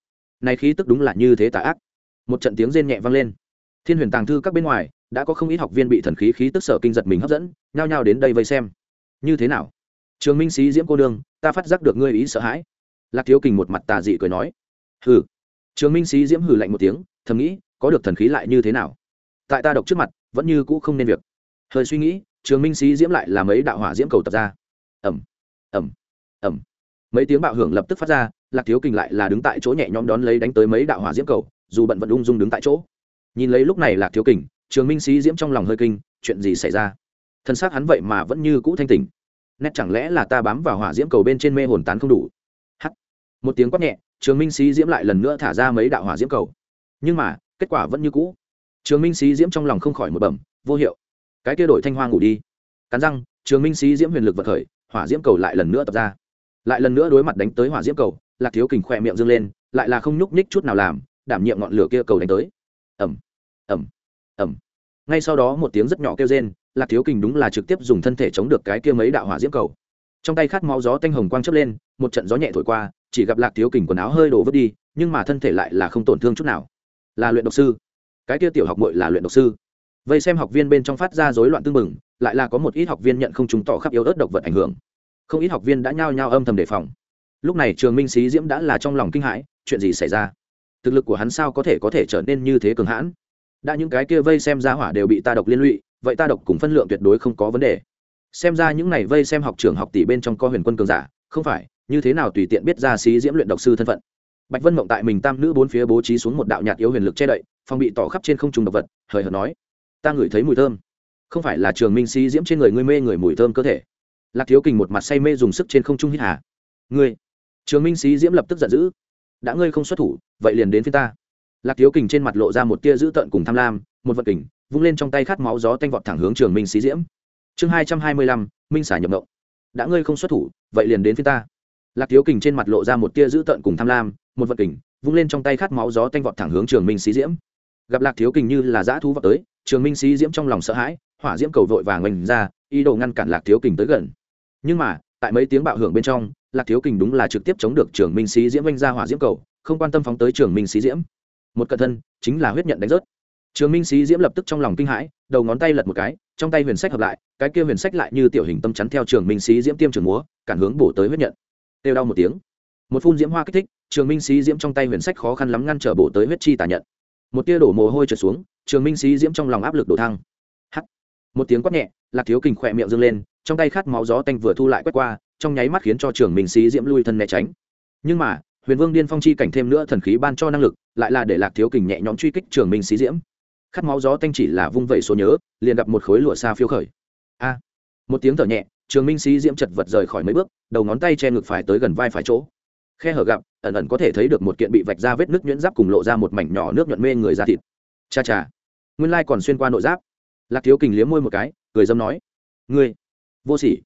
[SPEAKER 1] Này khí tức đúng là như thế tà ác. Một trận tiếng rên nhẹ vang lên. Thiên huyền tàng thư các bên ngoài, đã có không ít học viên bị thần khí khí tức sở kinh giật mình hấp dẫn, nhao nhao đến đây vây xem. Như thế nào? Trường minh sĩ diễm cô đương ta phát giác được ngươi ý sợ hãi. Lạc thiếu kình một mặt tà dị cười nói. Hừ trường minh sĩ diễm hừ lạnh một tiếng, thầm nghĩ, có được thần khí lại như thế nào? Tại ta độc trước mặt, vẫn như cũ không nên việc. Hơi suy nghĩ, trường minh sĩ diễm lại là mấy đạo hỏa diễm cầu tập ra. Ẩm ẩm ẩm mấy tiếng bạo hưởng lập tức phát ra, lạc thiếu kình lại là đứng tại chỗ nhẹ nhõm đón lấy đánh tới mấy đạo hỏa diễm cầu, dù bận vẫn ung dung đứng tại chỗ. Nhìn lấy lúc này lạc thiếu kình, trường minh sĩ diễm trong lòng hơi kinh, chuyện gì xảy ra? Thân xác hắn vậy mà vẫn như cũ thanh tỉnh. Nét chẳng lẽ là ta bám vào hỏa diễm cầu bên trên mê hồn tán không đủ? Hắt một tiếng quát nhẹ trường minh sĩ diễm lại lần nữa thả ra mấy đạo hỏa diễm cầu. Nhưng mà, kết quả vẫn như cũ. Trường minh sĩ diễm trong lòng không khỏi một bẩm, vô hiệu. Cái kia đổi thanh hoa ngủ đi. Cắn răng, trường minh sĩ diễm huyền lực vật khởi, hỏa diễm cầu lại lần nữa tập ra. Lại lần nữa đối mặt đánh tới hỏa diễm cầu, lạc thiếu kình khỏe miệng dâng lên, lại là không nhúc nhích chút nào làm, đảm nhiệm ngọn lửa kia cầu đánh tới. Ẩm ẩm ẩm ngay sau đó một tiếng rất nhỏ kêu rên, lạc thiếu kình đúng là trực tiếp dùng thân thể chống được cái kia mấy đạo hỏa diễm cầu. Trong tay khát máu gió tanh hồng quang chớp lên, một trận gió nhẹ thổi qua chỉ gặp lạc thiếu kình quần áo hơi đổ vứt đi, nhưng mà thân thể lại là không tổn thương chút nào. Là luyện độc sư. Cái kia tiểu học mội là luyện độc sư. Vây xem học viên bên trong phát ra rối loạn tương mừng lại là có một ít học viên nhận không chứng tỏ khắp yếu ớt độc vật ảnh hưởng. Không ít học viên đã nhao nhao âm thầm đề phòng. Lúc này trường minh sĩ diễm đã là trong lòng kinh hãi, chuyện gì xảy ra? Thực lực của hắn sao có thể có thể trở nên như thế cường hãn? Đã những cái kia vây xem ra hỏa đều bị ta độc liên lụy, vậy ta độc cùng phân lượng tuyệt đối không có vấn đề. Xem ra những này vây xem học trường học tỷ bên trong co huyền quân cường giả, không phải như thế nào tùy tiện biết ra sĩ diễm luyện độc sư thân phận. Bạch vân mộng tại mình tam nữ bốn phía bố trí xuống một đạo nhạt yếu huyền lực che đậy, phòng bị tỏ khắp trên không trùng độc vật, hời hợt nói, ta ngửi thấy mùi thơm. Không phải là trường minh sĩ diễm trên người ngươi mê người mùi thơm cơ thể. Lạc thiếu kình một mặt say mê dùng sức trên không trung hít hà. Ngươi, trường minh sĩ diễm lập tức giận dữ. Đã ngươi không xuất thủ, vậy liền đến phía ta. Lạc thiếu kình trên mặt lộ ra một tia dữ tợn cùng tham lam, một vật kình, vung lên trong tay khát máu gió tanh vọt thẳng hướng trường minh sĩ diễm. Chương hai trăm hai mươi lăm, minh xả nhập động đã ngươi không xuất thủ, vậy liền đến phía ta lạc thiếu kình trên mặt lộ ra một tia dữ tợn cùng tham lam, một vật kình, vung lên trong tay khát máu gió tanh vọt thẳng hướng trường minh sĩ diễm. Gặp lạc thiếu kình như là dã thú vọt tới, trường minh sĩ diễm trong lòng sợ hãi, hỏa diễm cầu vội vàng oanh ra, ý đồ ngăn cản lạc thiếu kình tới gần. Nhưng mà, tại mấy tiếng bạo hưởng bên trong, lạc thiếu kình đúng là trực tiếp chống được trường minh sĩ diễm oanh ra hỏa diễm cầu, không quan tâm phóng tới trường minh sĩ diễm. Một cận thân, chính là huyết nhận đánh rớt. Trường minh sĩ diễm lập tức trong lòng kinh hãi, đầu ngón tay lật một cái, trong tay huyền sách hợp lại, cái kia huyền sách lại như tiểu hình tâm chắn theo trường minh sĩ diễm tiêm trường múa, cản hướng bổ tới huyết nhận têu đau một tiếng. Một phun diễm hoa kích thích, trường minh sĩ diễm trong tay huyền sách khó khăn lắm ngăn trở bổ tới huyết chi tà nhận. Một tia đổ mồ hôi trượt xuống, trường minh sĩ diễm trong lòng áp lực đổ thăng. Hắt. Một tiếng quát nhẹ, lạc thiếu kình khỏe miệng dâng lên, trong tay khát máu gió tanh vừa thu lại quét qua, trong nháy mắt khiến cho trường minh sĩ diễm lui thân né tránh. Nhưng mà, huyền vương điên phong chi cảnh thêm nữa thần khí ban cho năng lực, lại là để lạc thiếu kình nhẹ nhõm truy kích trường minh sĩ diễm. Khát máu gió tanh chỉ là vung vẩy số nhớ, liền gặp một khối lụa xa phiêu khởi. A. Một tiếng thở nhẹ trường minh sĩ diễm chật vật rời khỏi mấy bước, đầu ngón tay che ngực phải tới gần vai phải chỗ. Khe hở gặp, ẩn ẩn có thể thấy được một kiện bị vạch ra vết nước nhuyễn giáp cùng lộ ra một mảnh nhỏ nước nhuận mê người ra thịt. Cha cha. Nguyên lai còn xuyên qua nội giáp. Lạc thiếu kình liếm môi một cái, cười dâm nói, ngươi, vô sỉ.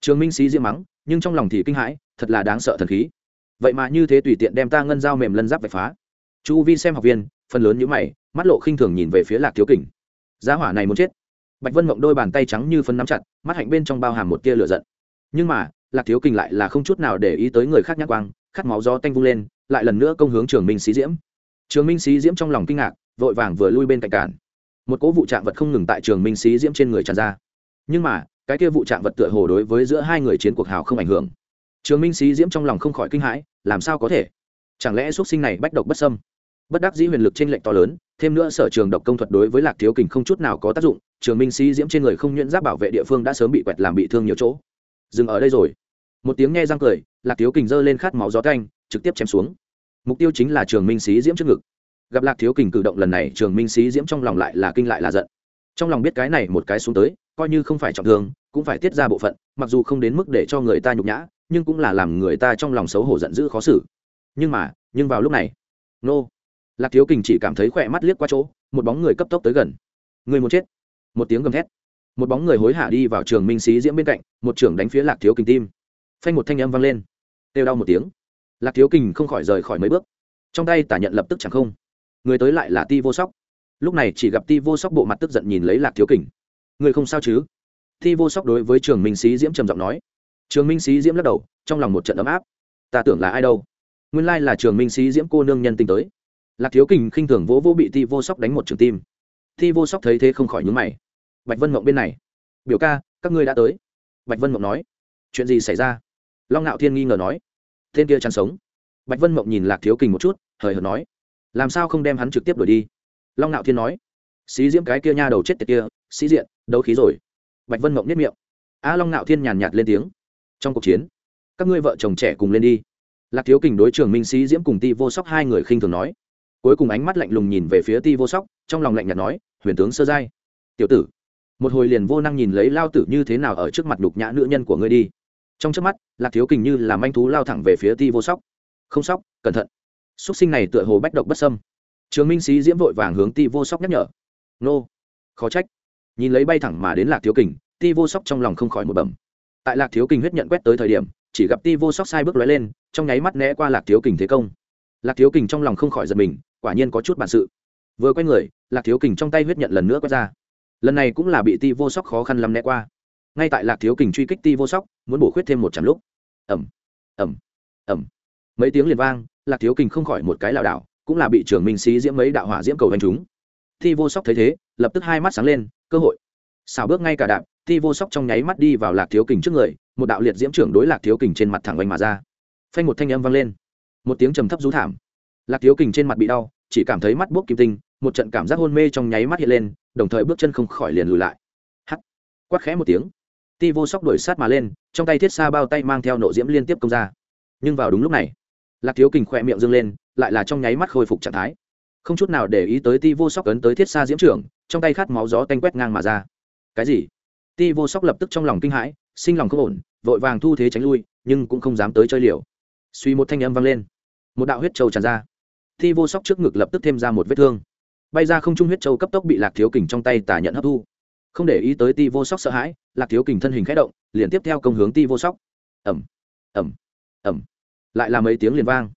[SPEAKER 1] Trường minh sĩ diễm mắng, nhưng trong lòng thì kinh hãi, thật là đáng sợ thần khí. Vậy mà như thế tùy tiện đem ta ngân dao mềm lân giáp vạch phá. Chu vi xem học viên, phần lớn những mày, mắt lộ khinh thường nhìn về phía lạc thiếu kình. Giá hỏa này muốn chết bạch vân mộng đôi bàn tay trắng như phân nắm chặt, mắt hạnh bên trong bao hàm một tia lửa giận. Nhưng mà, lạc thiếu kình lại là không chút nào để ý tới người khác nhắc quang, khát máu gió tanh vung lên, lại lần nữa công hướng trường minh xí diễm. Trường minh xí diễm trong lòng kinh ngạc, vội vàng vừa lui bên cạnh cản. Một cỗ vụ trạng vật không ngừng tại trường minh xí diễm trên người tràn ra. Nhưng mà, cái kia vụ trạng vật tựa hồ đối với giữa hai người chiến cuộc hào không ảnh hưởng. Trường minh xí diễm trong lòng không khỏi kinh hãi, làm sao có thể? Chẳng lẽ xuất sinh này bách độc bất sâm bất đắc dĩ huyền lực trên lệnh to lớn, thêm nữa sở trường độc công thuật đối với lạc thiếu kình không chút nào có tác dụng trường minh sĩ diễm trên người không nhuyễn giáp bảo vệ địa phương đã sớm bị quẹt làm bị thương nhiều chỗ. Dừng ở đây rồi. Một tiếng nghe răng cười, lạc thiếu kình giơ lên khát máu gió canh trực tiếp chém xuống. Mục tiêu chính là trường minh sĩ diễm trước ngực. Gặp lạc thiếu kình cử động lần này, trường minh sĩ diễm trong lòng lại là kinh lại là giận. Trong lòng biết cái này một cái xuống tới, coi như không phải trọng thương, cũng phải tiết ra bộ phận, mặc dù không đến mức để cho người ta nhục nhã, nhưng cũng là làm người ta trong lòng xấu hổ giận dữ khó xử. Nhưng mà, nhưng vào lúc này, nô, lạc thiếu kình chỉ cảm thấy khỏe mắt liếc qua chỗ, một bóng người cấp tốc tới gần. Người muốn chết một tiếng gầm thét. Một bóng người hối hả đi vào trường minh sĩ diễm bên cạnh, một trưởng đánh phía lạc thiếu kình tim. Phanh một thanh âm vang lên. Têu đau một tiếng. Lạc thiếu kình không khỏi rời khỏi mấy bước. Trong tay tả nhận lập tức chẳng không. Người tới lại là ti vô sóc. Lúc này chỉ gặp ti vô sóc bộ mặt tức giận nhìn lấy lạc thiếu kình. Người không sao chứ? Ti vô sóc đối với trường minh sĩ diễm trầm giọng nói. Trường minh sĩ diễm lắc đầu, trong lòng một trận ấm áp. Ta tưởng là ai đâu? Nguyên lai là trường minh sĩ diễm cô nương nhân tình tới. Lạc thiếu kình khinh thường vỗ vỗ bị ti vô sóc đánh một trường tim. Thi vô sóc thấy thế không khỏi nhúng mày. Bạch vân mộng bên này. Biểu ca, các ngươi đã tới. Bạch vân mộng nói. Chuyện gì xảy ra? Long ngạo thiên nghi ngờ nói. Tên kia chăn sống. Bạch vân mộng nhìn lạc thiếu kình một chút, hời hợt nói. Làm sao không đem hắn trực tiếp đuổi đi? Long ngạo thiên nói. Xí diễm cái kia nha đầu chết tiệt kia sĩ diện, đấu khí rồi. Bạch vân mộng nếp miệng. A long ngạo thiên nhàn nhạt lên tiếng. Trong cuộc chiến, các ngươi vợ chồng trẻ cùng lên đi. Lạc thiếu kình đối trưởng minh sĩ diễm cùng ti vô sóc hai người khinh thường nói cuối cùng ánh mắt lạnh lùng nhìn về phía ti vô sóc, trong lòng lạnh nhạt nói, huyền tướng sơ giai. Tiểu tử. Một hồi liền vô năng nhìn lấy lao tử như thế nào ở trước mặt đục nhã nữ nhân của ngươi đi. Trong trước mắt, lạc thiếu kình như làm anh thú lao thẳng về phía ti vô sóc. Không sóc, cẩn thận. Xúc sinh này tựa hồ bách độc bất sâm trường minh sĩ diễm vội vàng hướng ti vô sóc nhắc nhở. Nô. Khó trách. Nhìn lấy bay thẳng mà đến lạc thiếu kình, ti vô sóc trong lòng không khỏi một bẩm. Tại lạc thiếu kình huyết nhận quét tới thời điểm, chỉ gặp ti vô sóc sai bước lóe lên, trong nháy mắt né qua lạc thiếu kình thế công. Lạc thiếu kình trong lòng không khỏi giật mình quả nhiên có chút bản sự. Vừa quay người, lạc thiếu kình trong tay huyết nhận lần nữa quét ra. Lần này cũng là bị ti vô sóc khó khăn lắm né qua. Ngay tại lạc thiếu kình truy kích ti vô sóc, muốn bổ khuyết thêm một trăm lúc. Ẩm ẩm ẩm mấy tiếng liền vang, lạc thiếu kình không khỏi một cái lảo đảo, cũng là bị trưởng minh sĩ diễm mấy đạo hỏa diễm cầu đánh chúng ti vô sóc thấy thế, lập tức hai mắt sáng lên, cơ hội. Xào bước ngay cả đạp, ti vô sóc trong nháy mắt đi vào lạc thiếu kình trước người, một đạo liệt diễm trưởng đối lạc thiếu kình trên mặt thẳng oanh mà ra. Phanh một thanh âm vang lên. Một tiếng trầm thấp rú thảm lạc thiếu kình trên mặt bị đau, chỉ cảm thấy mắt buốc kim tinh, một trận cảm giác hôn mê trong nháy mắt hiện lên, đồng thời bước chân không khỏi liền lùi lại. Hắt quát khẽ một tiếng. Ti vô sóc đuổi sát mà lên, trong tay thiết xa bao tay mang theo nộ diễm liên tiếp công ra. Nhưng vào đúng lúc này, lạc thiếu kình khỏe miệng dâng lên, lại là trong nháy mắt khôi phục trạng thái. Không chút nào để ý tới ti vô sóc ấn tới thiết xa diễm trưởng, trong tay khát máu gió tanh quét ngang mà ra. Cái gì? Ti vô sóc lập tức trong lòng kinh hãi, sinh lòng không ổn, vội vàng thu thế tránh lui, nhưng cũng không dám tới chơi liều. Suy một thanh âm vang lên. Một đạo huyết trầu tràn ra thi vô sóc trước ngực lập tức thêm ra một vết thương. Bay ra không trung huyết châu cấp tốc bị lạc thiếu kình trong tay tả nhận hấp thu. Không để ý tới ti vô sóc sợ hãi, lạc thiếu kình thân hình k h ẽ động, liền tiếp theo công hướng ti vô sóc. Ẩm ẩm ẩm lại là mấy tiếng liền vang.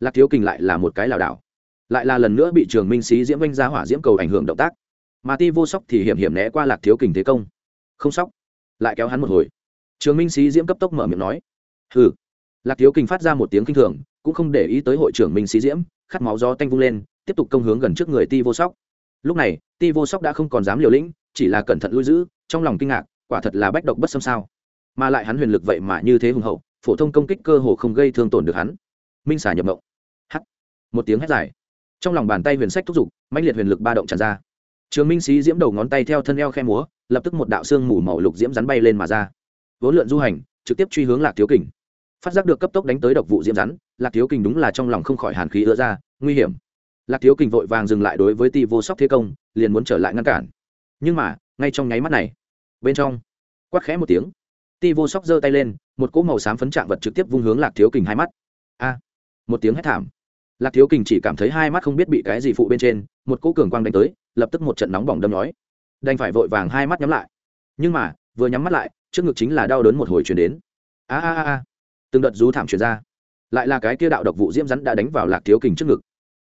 [SPEAKER 1] Lạc thiếu kình lại là một cái lảo đảo. Lại là lần nữa bị trường minh sĩ diễm vanh ra hỏa diễm cầu ảnh hưởng động tác. Mà ti vô sóc thì hiểm hiểm né qua lạc thiếu kình thế công. Không sóc. Lại kéo hắn một hồi. Trường minh sĩ diễm cấp tốc mở miệng nói. Hừ. Lạc thiếu kình phát ra một tiếng kinh thường cũng không để ý tới hội trưởng minh sĩ diễm, khát máu do tanh vung lên, tiếp tục công hướng gần trước người ti vô sóc. Lúc này, ti vô sóc đã không còn dám liều lĩnh, chỉ là cẩn thận lui giữ, trong lòng kinh ngạc, quả thật là bách độc bất xâm sao. Mà lại hắn huyền lực vậy mà như thế hùng hậu, phổ thông công kích cơ hồ không gây thương tổn được hắn. Minh xả nhập mộng. Hắt một tiếng hét dài. Trong lòng bàn tay huyền sách thúc giục, mãnh liệt huyền lực ba động tràn ra. Trường minh sĩ diễm đầu ngón tay theo thân eo khe múa, lập tức một đạo xương mù màu lục diễm rắn bay lên mà ra. Vốn lượn du hành, trực tiếp truy hướng lạc thiếu kình phát giác được cấp tốc đánh tới độc vụ diễm rắn, lạc thiếu kình đúng là trong lòng không khỏi hàn khí ứa ra, nguy hiểm. Lạc thiếu kình vội vàng dừng lại đối với ti vô sóc thế công, liền muốn trở lại ngăn cản. Nhưng mà, ngay trong nháy mắt này, bên trong, quát khẽ một tiếng. Ti vô sóc giơ tay lên, một cỗ màu xám phấn trạng vật trực tiếp vung hướng lạc thiếu kình hai mắt. A! Một tiếng hét thảm. Lạc thiếu kình chỉ cảm thấy hai mắt không biết bị cái gì phụ bên trên, một cỗ cường quang đánh tới, lập tức một trận nóng bỏng đâm nói đành phải vội vàng hai mắt nhắm lại. Nhưng mà, vừa nhắm mắt lại, trước ngực chính là đau đớn một hồi chuyển đến. A a a a từng đợt rú thảm truyền ra. Lại là cái kia đạo độc vụ diễm rắn đã đánh vào lạc thiếu kình trước ngực.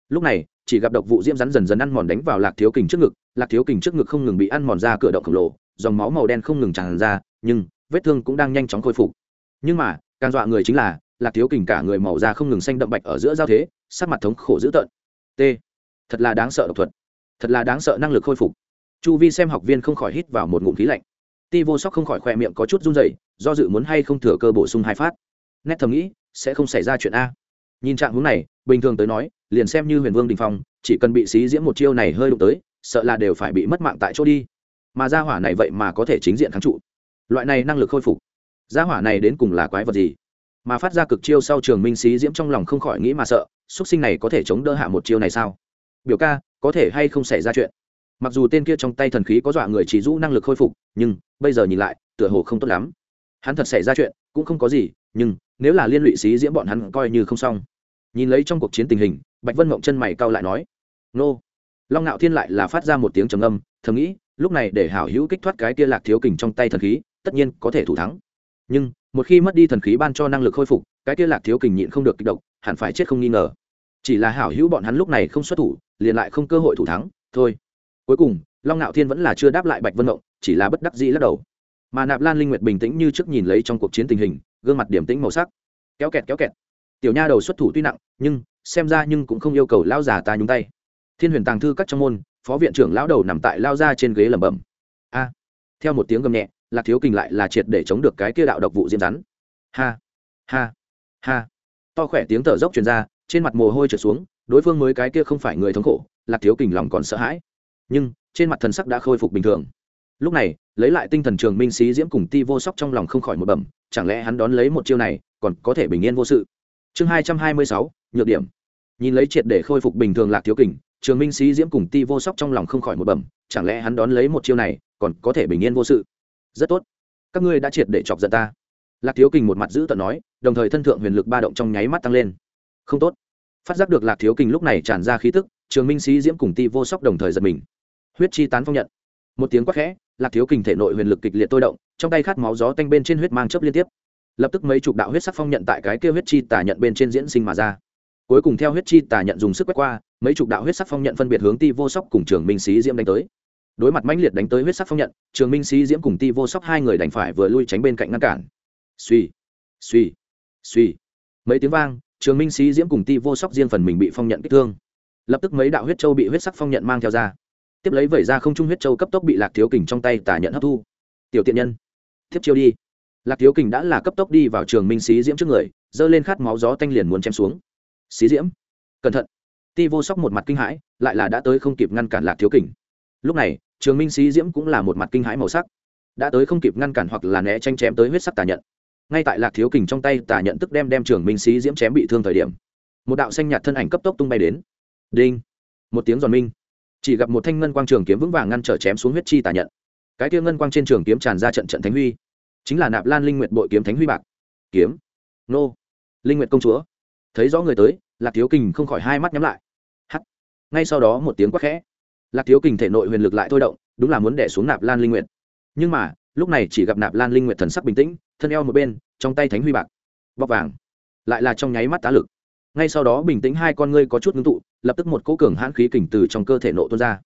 [SPEAKER 1] Lúc này, chỉ gặp độc vụ diễm rắn dần dần ăn mòn đánh vào lạc thiếu kình trước ngực, lạc thiếu kình trước ngực không ngừng bị ăn mòn ra cửa động khổng lồ, dòng máu màu đen không ngừng tràn ra, nhưng vết thương cũng đang nhanh chóng khôi phục. Nhưng mà, càng dọa người chính là, lạc thiếu kình cả người màu da không ngừng xanh đậm bạch ở giữa giao thế, sắc mặt thống khổ dữ tợn. T. Thật là đáng sợ độc thuật. Thật là đáng sợ năng lực khôi phục. Chu vi xem học viên không khỏi hít vào một ngụm khí lạnh. Ti vô sóc không khỏi khỏe miệng có chút run dày do dự muốn hay không thừa cơ bổ sung hai phát nét thầm nghĩ, sẽ không xảy ra chuyện a. Nhìn trạng hướng này, bình thường tới nói, liền xem như huyền vương đình phong, chỉ cần bị xí diễm một chiêu này hơi đụng tới, sợ là đều phải bị mất mạng tại chỗ đi. Mà gia hỏa này vậy mà có thể chính diện kháng trụ. Loại này năng lực khôi phục. Gia hỏa này đến cùng là quái vật gì? Mà phát ra cực chiêu sau trường minh xí diễm trong lòng không khỏi nghĩ mà sợ x sinh này có thể chống đỡ hạ một chiêu này sao? Biểu ca, có thể hay không xảy ra chuyện? Mặc dù tên kia trong tay thần khí có dọa người chỉ rũ năng lực khôi phục, nhưng bây giờ nhìn lại, tựa hồ không tốt lắm. Hắn thật xảy ra chuyện, cũng không có gì, nhưng nếu là liên lụy xí diễm bọn hắn coi như không xong. Nhìn lấy trong cuộc chiến tình hình, bạch vân mộng chân mày cau lại nói, nô. Long ngạo thiên lại là phát ra một tiếng trầm âm thầm nghĩ, lúc này để hảo hữu kích thoát cái kia lạc thiếu kình trong tay thần khí, tất nhiên có thể thủ thắng. Nhưng, một khi mất đi thần khí ban cho năng lực khôi phục, cái kia lạc thiếu kình nhịn không được kích động hẳn phải chết không nghi ngờ. Chỉ là hảo hữu bọn hắn lúc này không xuất thủ, liền lại không cơ hội thủ thắng, thôi. Cuối cùng, long ngạo thiên vẫn là chưa đáp lại bạch vân mộng chỉ là bất đắc dĩ lắc đầu. Mà nạp lan linh nguyệt bình tĩnh như trước nhìn lấy trong cuộc chiến tình hình gương mặt điểm tĩnh màu sắc. Kéo kẹt kéo kẹt. Tiểu nha đầu xuất thủ tuy nặng, nhưng xem ra nhưng cũng không yêu cầu lao già ta nhúng tay. Thiên huyền tàng thư các trong môn, phó viện trưởng lão đầu nằm tại lao ra trên ghế lẩm bẩm. A. Theo một tiếng gầm nhẹ, lạc thiếu kình lại là triệt để chống được cái kia đạo độc vụ diêm rắn. Ha ha ha. To khỏe tiếng thở dốc truyền ra, trên mặt mồ hôi trượt xuống, đối phương mới cái kia không phải người thống khổ, lạc thiếu kình lòng còn sợ hãi. Nhưng, trên mặt thần sắc đã khôi phục bình thường. Lúc này lấy lại tinh thần trường minh sĩ diễm cùng ti vô sóc trong lòng không khỏi một bẩm, chẳng lẽ hắn đón lấy một chiêu này, còn có thể bình yên vô sự? Chương hai trăm hai mươi sáu, nhược điểm. Nhìn lấy triệt để khôi phục bình thường lạc thiếu kình, trường minh sĩ diễm cùng ti vô sóc trong lòng không khỏi một bẩm, chẳng lẽ hắn đón lấy một chiêu này, còn có thể bình yên vô sự? Rất tốt. Các ngươi đã triệt để chọc giận ta. Lạc thiếu kình một mặt giữ tận nói, đồng thời thân thượng huyền lực ba động trong nháy mắt tăng lên. Không tốt. Phát giác được lạc thiếu kình lúc này tràn ra khí tức, trường minh sĩ diễm cùng ti vô sóc đồng thời giật mình. Huyết chi tán phong nhận. Một tiếng quát khẽ lạc thiếu kình thể nội huyền lực kịch liệt tôi động, trong tay khát máu gió tanh bên trên huyết mang chớp liên tiếp. Lập tức mấy chục đạo huyết sắc phong nhận tại cái kia huyết chi tà nhận bên trên diễn sinh mà ra. Cuối cùng theo huyết chi tà nhận dùng sức quét qua, mấy chục đạo huyết sắc phong nhận phân biệt hướng ti vô sóc cùng trường minh sĩ diễm đánh tới. Đối mặt mãnh liệt đánh tới huyết sắc phong nhận, trường minh sĩ diễm cùng ti vô sóc hai người đành phải vừa lui tránh bên cạnh ngăn cản. Suy suy suy. Mấy tiếng vang, trường minh sĩ diễm cùng ti vô sóc riêng phần mình bị phong nhận kích thương. Lập tức mấy đạo huyết châu bị huyết sắc phong nhận mang theo ra tiếp lấy vẩy ra không trung huyết châu cấp tốc bị lạc thiếu kình trong tay tả nhận hấp thu. Tiểu tiện nhân tiếp chiêu đi. Lạc thiếu kình đã là cấp tốc đi vào trường minh xí diễm trước người, giơ lên khát máu gió tanh liền muốn chém xuống. Xí diễm, cẩn thận. Ti vô sóc một mặt kinh hãi, lại là đã tới không kịp ngăn cản lạc thiếu kình. Lúc này, trường minh xí diễm cũng là một mặt kinh hãi màu sắc. Đã tới không kịp ngăn cản hoặc là né tranh chém tới huyết sắc tà nhận. Ngay tại lạc thiếu kình trong tay tà nhận tức đem đem trường minh xí diễm chém bị thương thời điểm, một đạo xanh nhạt thân ảnh cấp tốc tung bay đến. Đinh. Một tiếng giòn minh chỉ gặp một thanh ngân quang trường kiếm vững vàng ngăn trở chém xuống huyết chi tà nhận. Cái kia ngân quang trên trường kiếm tràn ra trận trận thánh huy. Chính là nạp lan linh nguyện bội kiếm thánh huy bạc. Kiếm. Nô. Linh nguyện công chúa. Thấy rõ người tới, lạc thiếu kình không khỏi hai mắt nhắm lại. Hắt ngay sau đó một tiếng quát khẽ. Lạc thiếu kình thể nội huyền lực lại thôi động, đúng là muốn đẻ xuống nạp lan linh nguyện nhưng mà, lúc này chỉ gặp nạp lan linh nguyện thần sắc bình tĩnh, thân eo một bên, trong tay thánh huy bạc. Bọc vàng. Lại là trong nháy mắt tá lực ngay sau đó bình tĩnh hai con ngươi có chút ngưng tụ, lập tức một cỗ cường hãn khí kình từ trong cơ thể nộ tuôn ra.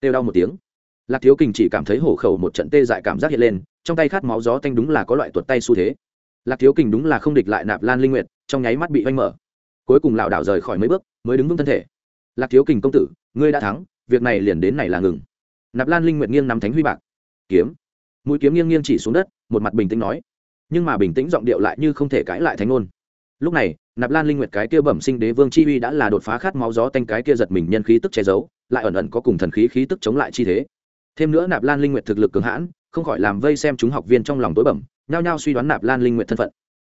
[SPEAKER 1] Têu đau một tiếng. Lạc thiếu kình chỉ cảm thấy hổ khẩu một trận tê dại cảm giác hiện lên, trong tay khát máu gió tanh đúng là có loại tuột tay xu thế. Lạc thiếu kình đúng là không địch lại nạp lan linh nguyệt, trong nháy mắt bị oanh mở. Cuối cùng lảo đảo rời khỏi mấy bước, mới đứng vững thân thể. Lạc thiếu kình công tử, ngươi đã thắng, việc này liền đến này là ngừng. Nạp lan linh nguyệt nghiêng nằm thánh huy bạc. Kiếm. Mũi kiếm nghiêng nghiêng chỉ xuống đất, một mặt bình tĩnh nói. Nhưng mà bình tĩnh giọng điệu lại như không thể cãi lại thánh ngôn. Lúc này nạp lan linh nguyệt cái kia bẩm sinh đế vương chi uy đã là đột phá khát máu gió tanh cái kia giật mình nhân khí tức che giấu, lại ẩn ẩn có cùng thần khí khí tức chống lại chi thế. Thêm nữa nạp lan linh nguyệt thực lực cường hãn, không khỏi làm vây xem chúng học viên trong lòng tối bẩm, nhao nhao suy đoán nạp lan linh nguyệt thân phận.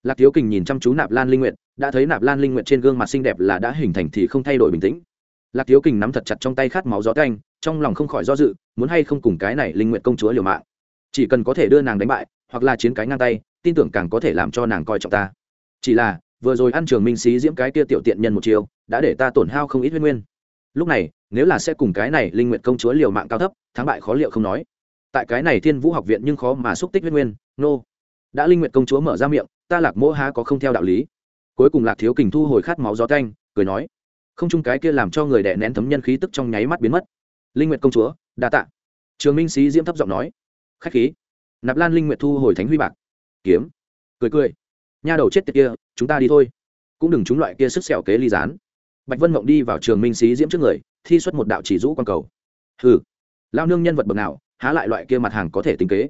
[SPEAKER 1] Lạc thiếu kình nhìn chăm chú nạp lan linh nguyệt, đã thấy nạp lan linh nguyệt trên gương mặt xinh đẹp là đã hình thành thì không thay đổi bình tĩnh. Lạc thiếu kình nắm thật chặt trong tay khát máu gió tanh, trong lòng không khỏi do dự, muốn hay không cùng cái này linh nguyệt công chúa liều mạng. Chỉ cần có thể đưa nàng đánh bại, hoặc là chiến cái ngang tay, tin tưởng càng có thể làm cho nàng coi trọng ta. Chỉ là vừa rồi ăn trường minh xí diễm cái kia tiểu tiện nhân một chiều đã để ta tổn hao không ít huyết nguyên. Lúc này, nếu là sẽ cùng cái này linh nguyện công chúa liều mạng cao thấp, thắng bại khó liệu không nói. Tại cái này thiên vũ học viện nhưng khó mà xúc tích huyết nguyên, nô. Đã linh nguyện công chúa mở ra miệng, ta lạc mỗ há có không theo đạo lý. Cuối cùng lạc thiếu kình thu hồi khát máu gió canh cười nói. Không chung cái kia làm cho người đẻ nén thấm nhân khí tức trong nháy mắt biến mất. Linh nguyệt công chúa, đa tạ. Trường minh sĩ diễm thấp giọng nói. Khách khí. Nạp lan linh nguyệt thu hồi thánh huy bạc. Kiếm. Cười cười nha đầu chết tiệt kia, chúng ta đi thôi. Cũng đừng chúng loại kia sức sẹo kế ly gián. Bạch vân mộng đi vào trường minh sĩ diễm trước người, thi xuất một đạo chỉ rũ quan cầu. Hừ. Lao nương nhân vật bậc nào, há lại loại kia mặt hàng có thể tính kế?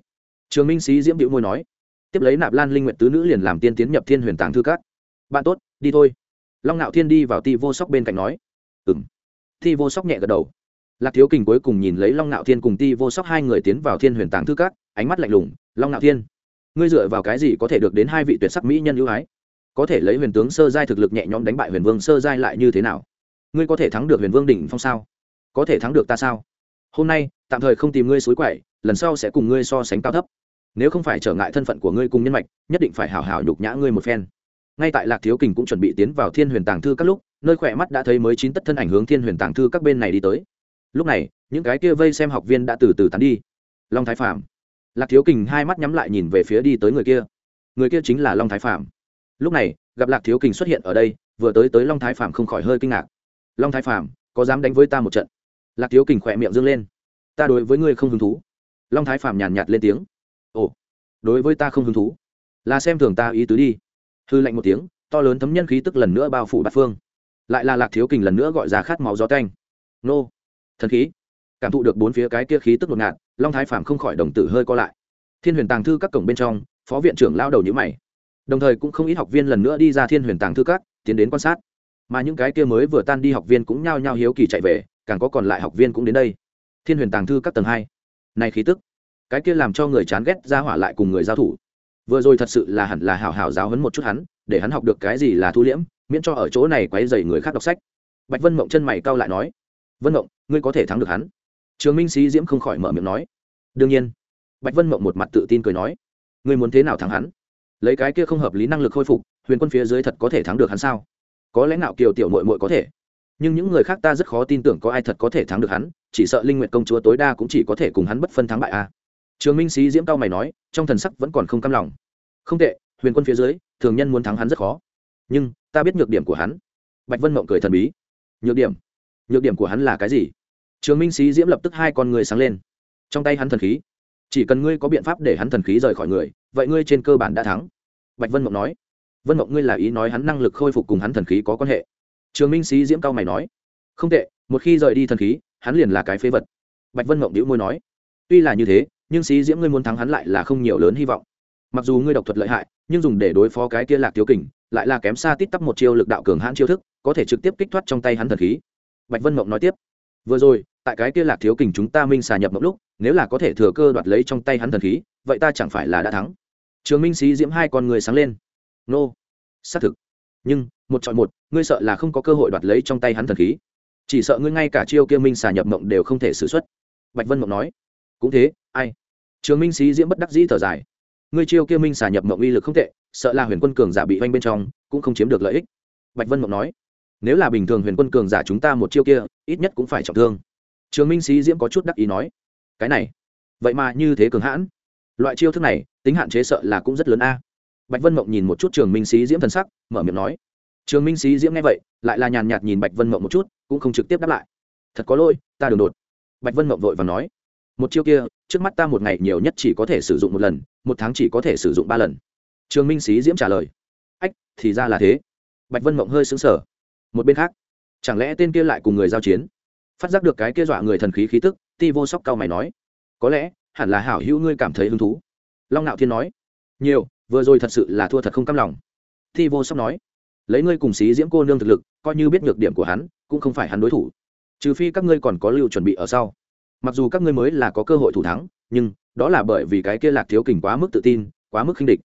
[SPEAKER 1] Trường minh sĩ diễm điệu môi nói. Tiếp lấy nạp lan linh nguyện tứ nữ liền làm tiên tiến nhập thiên huyền tàng thư cát bạn tốt, đi thôi. Long ngạo thiên đi vào ti vô sóc bên cạnh nói. Ừng ti vô sóc nhẹ gật đầu. Lạc thiếu kình cuối cùng nhìn lấy long ngạo thiên cùng ti vô sóc hai người tiến vào thiên huyền tàng thư cát ánh mắt lạnh lùng, long ngạo thiên ngươi dựa vào cái gì có thể được đến hai vị tuyệt sắc mỹ nhân ưu ái? Có thể lấy huyền tướng sơ giai thực lực nhẹ nhõm đánh bại huyền vương sơ giai lại như thế nào? Ngươi có thể thắng được huyền vương đỉnh phong sao? Có thể thắng được ta sao? Hôm nay, tạm thời không tìm ngươi suối quậy, lần sau sẽ cùng ngươi so sánh cao thấp. Nếu không phải trở ngại thân phận của ngươi cùng nhân mạch, nhất định phải hảo hảo nhục nhã ngươi một phen. Ngay tại lạc thiếu kình cũng chuẩn bị tiến vào thiên huyền tàng thư các lúc, nơi khỏe mắt đã thấy mới chín tất thân ảnh hướng thiên huyền tàng thư các bên này đi tới. Lúc này, những cái kia vây xem học viên đã từ từ tán đi. Long thái phạm lạc thiếu kình hai mắt nhắm lại nhìn về phía đi tới người kia. Người kia chính là long thái phạm lúc này, gặp lạc thiếu kình xuất hiện ở đây, vừa tới tới long thái phạm không khỏi hơi kinh ngạc. Long thái phạm có dám đánh với ta một trận? Lạc thiếu kình khỏe miệng dâng lên. Ta đối với ngươi không hứng thú. Long thái phạm nhàn nhạt lên tiếng. Ồ, đối với ta không hứng thú? Là xem thường ta ý tứ đi. Hư lạnh một tiếng, to lớn thấm nhân khí tức lần nữa bao phủ bát phương. Lại là lạc thiếu kình lần nữa gọi ra khát máu gió canh nô, thần khí cảm thụ được bốn phía cái kia khí tức ngột ngạt, long thái phạm không khỏi đồng tử hơi co lại. Thiên huyền tàng thư các cổng bên trong, phó viện trưởng lao đầu nhữ mày. Đồng thời cũng không ít học viên lần nữa đi ra thiên huyền tàng thư các, tiến đến quan sát. Mà những cái kia mới vừa tan đi học viên cũng nhao nhao hiếu kỳ chạy về, càng có còn lại học viên cũng đến đây. Thiên huyền tàng thư các tầng hai. Này khí tức, cái kia làm cho người chán ghét ra hỏa lại cùng người giao thủ. Vừa rồi thật sự là hẳn là hảo hảo giáo hấn một chút hắn, để hắn học được cái gì là thu liễm, miễn cho ở chỗ này quấy dày người khác đọc sách. Bạch vân mộng chân mày cau lại nói, vân mộng, ngươi có thể thắng được hắn trường minh sĩ diễm không khỏi mở miệng nói, đương nhiên. Bạch vân mộng một mặt tự tin cười nói, ngươi muốn thế nào thắng hắn? Lấy cái kia không hợp lý năng lực khôi phục, huyền quân phía dưới thật có thể thắng được hắn sao? Có lẽ nào kiều tiểu mội mội có thể. Nhưng những người khác ta rất khó tin tưởng có ai thật có thể thắng được hắn, chỉ sợ linh nguyện công chúa tối đa cũng chỉ có thể cùng hắn bất phân thắng bại a trường minh sĩ diễm cao mày nói, trong thần sắc vẫn còn không cam lòng. Không tệ, huyền quân phía dưới, thường nhân muốn thắng hắn rất khó. Nhưng, ta biết nhược điểm của hắn. Bạch vân mộng cười thần bí. Nhược điểm? Nhược điểm của hắn là cái gì? Trường minh sĩ diễm lập tức hai con người sáng lên. Trong tay hắn thần khí. Chỉ cần ngươi có biện pháp để hắn thần khí rời khỏi người, vậy ngươi trên cơ bản đã thắng. Bạch vân mộng nói. Vân mộng ngươi là ý nói hắn năng lực khôi phục cùng hắn thần khí có quan hệ. Trường minh sĩ diễm cao mày nói. Không tệ, một khi rời đi thần khí, hắn liền là cái phế vật. Bạch vân mộng đĩu môi nói. Tuy là như thế, nhưng sĩ diễm ngươi muốn thắng hắn lại là không nhiều lớn hy vọng. Mặc dù ngươi độc thuật lợi hại, nhưng dùng để đối phó cái kia lạc thiếu kình, lại là kém xa tít tắp một chiêu lực đạo cường hãn chiêu thức, có thể trực tiếp kích thoát trong tay hắn thần khí. Bạch vân mộng nói tiếp vừa rồi, tại cái kia lạc thiếu kình chúng ta minh xà nhập mộng lúc, nếu là có thể thừa cơ đoạt lấy trong tay hắn thần khí, vậy ta chẳng phải là đã thắng. Trường minh sĩ diễm hai con người sáng lên. Nô. Xác thực. Nhưng, một chọn một, ngươi sợ là không có cơ hội đoạt lấy trong tay hắn thần khí. Chỉ sợ ngươi ngay cả chiêu kia minh xà nhập mộng đều không thể xử x u ấ t bạch vân mộng nói. Cũng thế, ai? Trường minh sĩ diễm bất đắc dĩ thở dài. Ngươi chiêu kia minh xà nhập mộng uy lực không tệ, sợ là huyền quân cường giả bị oanh bên trong, cũng không chiếm được lợi ích. Bạch vân mộng nói nếu là bình thường huyền quân cường giả chúng ta một chiêu kia, ít nhất cũng phải trọng thương. Trường minh sĩ diễm có chút đắc ý nói, cái này, vậy mà như thế cường hãn. Loại chiêu thức này, tính hạn chế sợ là cũng rất lớn a. Bạch vân mộng nhìn một chút trường minh sĩ diễm thần sắc, mở miệng nói, trường minh sĩ diễm nghe vậy, lại là nhàn nhạt nhìn bạch vân mộng một chút, cũng không trực tiếp đáp lại. Thật có lỗi, ta đường đột. Bạch vân mộng vội và nói, một chiêu kia, trước mắt ta một ngày nhiều nhất chỉ có thể sử dụng một lần, một tháng chỉ có thể sử dụng ba lần. Trường minh sĩ diễm trả lời, ách, thì ra là thế. Bạch vân mộng hơi xứng sở một bên khác, chẳng lẽ tên kia lại cùng người giao chiến? Phát giác được cái kia dọa người thần khí khí tức, ti vô sóc cao mày nói, có lẽ, hẳn là hảo hữu ngươi cảm thấy hứng thú. Long ngạo thiên nói, nhiều, vừa rồi thật sự là thua thật không căm lòng. Ti vô sóc nói, lấy ngươi cùng xí diễm cô nương thực lực, coi như biết nhược điểm của hắn, cũng không phải hắn đối thủ. Trừ phi các ngươi còn có lưu chuẩn bị ở sau. Mặc dù các ngươi mới là có cơ hội thủ thắng, nhưng đó là bởi vì cái kia lạc thiếu kình quá mức tự tin, quá mức khinh địch.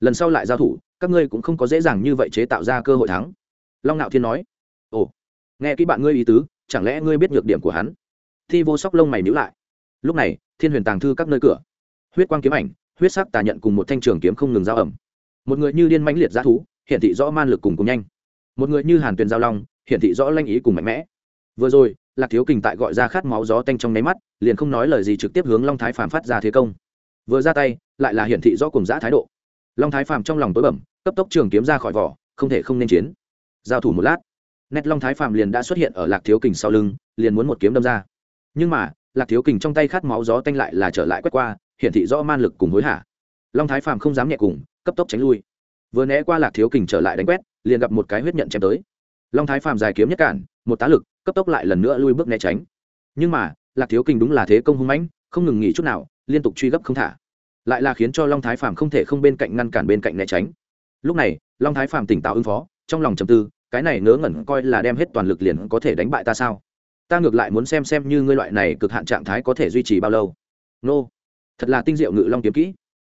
[SPEAKER 1] Lần sau lại giao thủ, các ngươi cũng không có dễ dàng như vậy chế tạo ra cơ hội thắng long nạo thiên nói, ồ, nghe kỹ bạn ngươi ý tứ, chẳng lẽ ngươi biết nhược điểm của hắn? Thi vô sóc lông mày nhữ lại. Lúc này, thiên huyền tàng thư các nơi cửa. Huyết quang kiếm ảnh, huyết sắc tà nhận cùng một thanh trường kiếm không ngừng giao ẩm. Một người như điên mãnh liệt g thú hiện thị rõ man lực cùng cùng nhanh. Một người như hàn tuyền giao long hiện thị rõ lanh ý cùng mạnh mẽ. Vừa rồi, lạc thiếu kình tại gọi ra khát máu gió tanh trong nháy mắt, liền không nói lời gì trực tiếp hướng long thái phàm phát ra thế công. Vừa ra tay, lại là hiển thị rõ cùng giã thái độ. Long thái phàm trong lòng tối bẩm, cấp tốc trường kiếm ra khỏi vỏ, không thể không nên chiến giao thủ một lát. Nét long thái phạm liền đã xuất hiện ở lạc thiếu kình sau lưng, liền muốn một kiếm đâm ra. Nhưng mà, lạc thiếu kình trong tay khát máu gió tanh lại là trở lại quét qua, hiển thị rõ man lực cùng hối hả. Long thái phạm không dám nhẹ cùng, cấp tốc tránh lui. Vừa né qua lạc thiếu kình trở lại đánh quét, liền gặp một cái huyết nhận chém tới. Long thái phạm dài kiếm nhất cản, một tá lực, cấp tốc lại lần nữa lui bước né tránh. Nhưng mà, lạc thiếu kình đúng là thế công hung mãnh, không ngừng nghỉ chút nào, liên tục truy gấp không thả. Lại là khiến cho long thái phạm không thể không bên cạnh ngăn cản bên cạnh né tránh. Lúc này, long thái phạm tỉnh táo ứng phó, trong lòng trầm tư cái này ngớ ngẩn coi là đem hết toàn lực liền có thể đánh bại ta sao? Ta ngược lại muốn xem xem như ngươi loại này cực hạn trạng thái có thể duy trì bao lâu. Nô, thật là tinh diệu ngự long kiếm kỹ.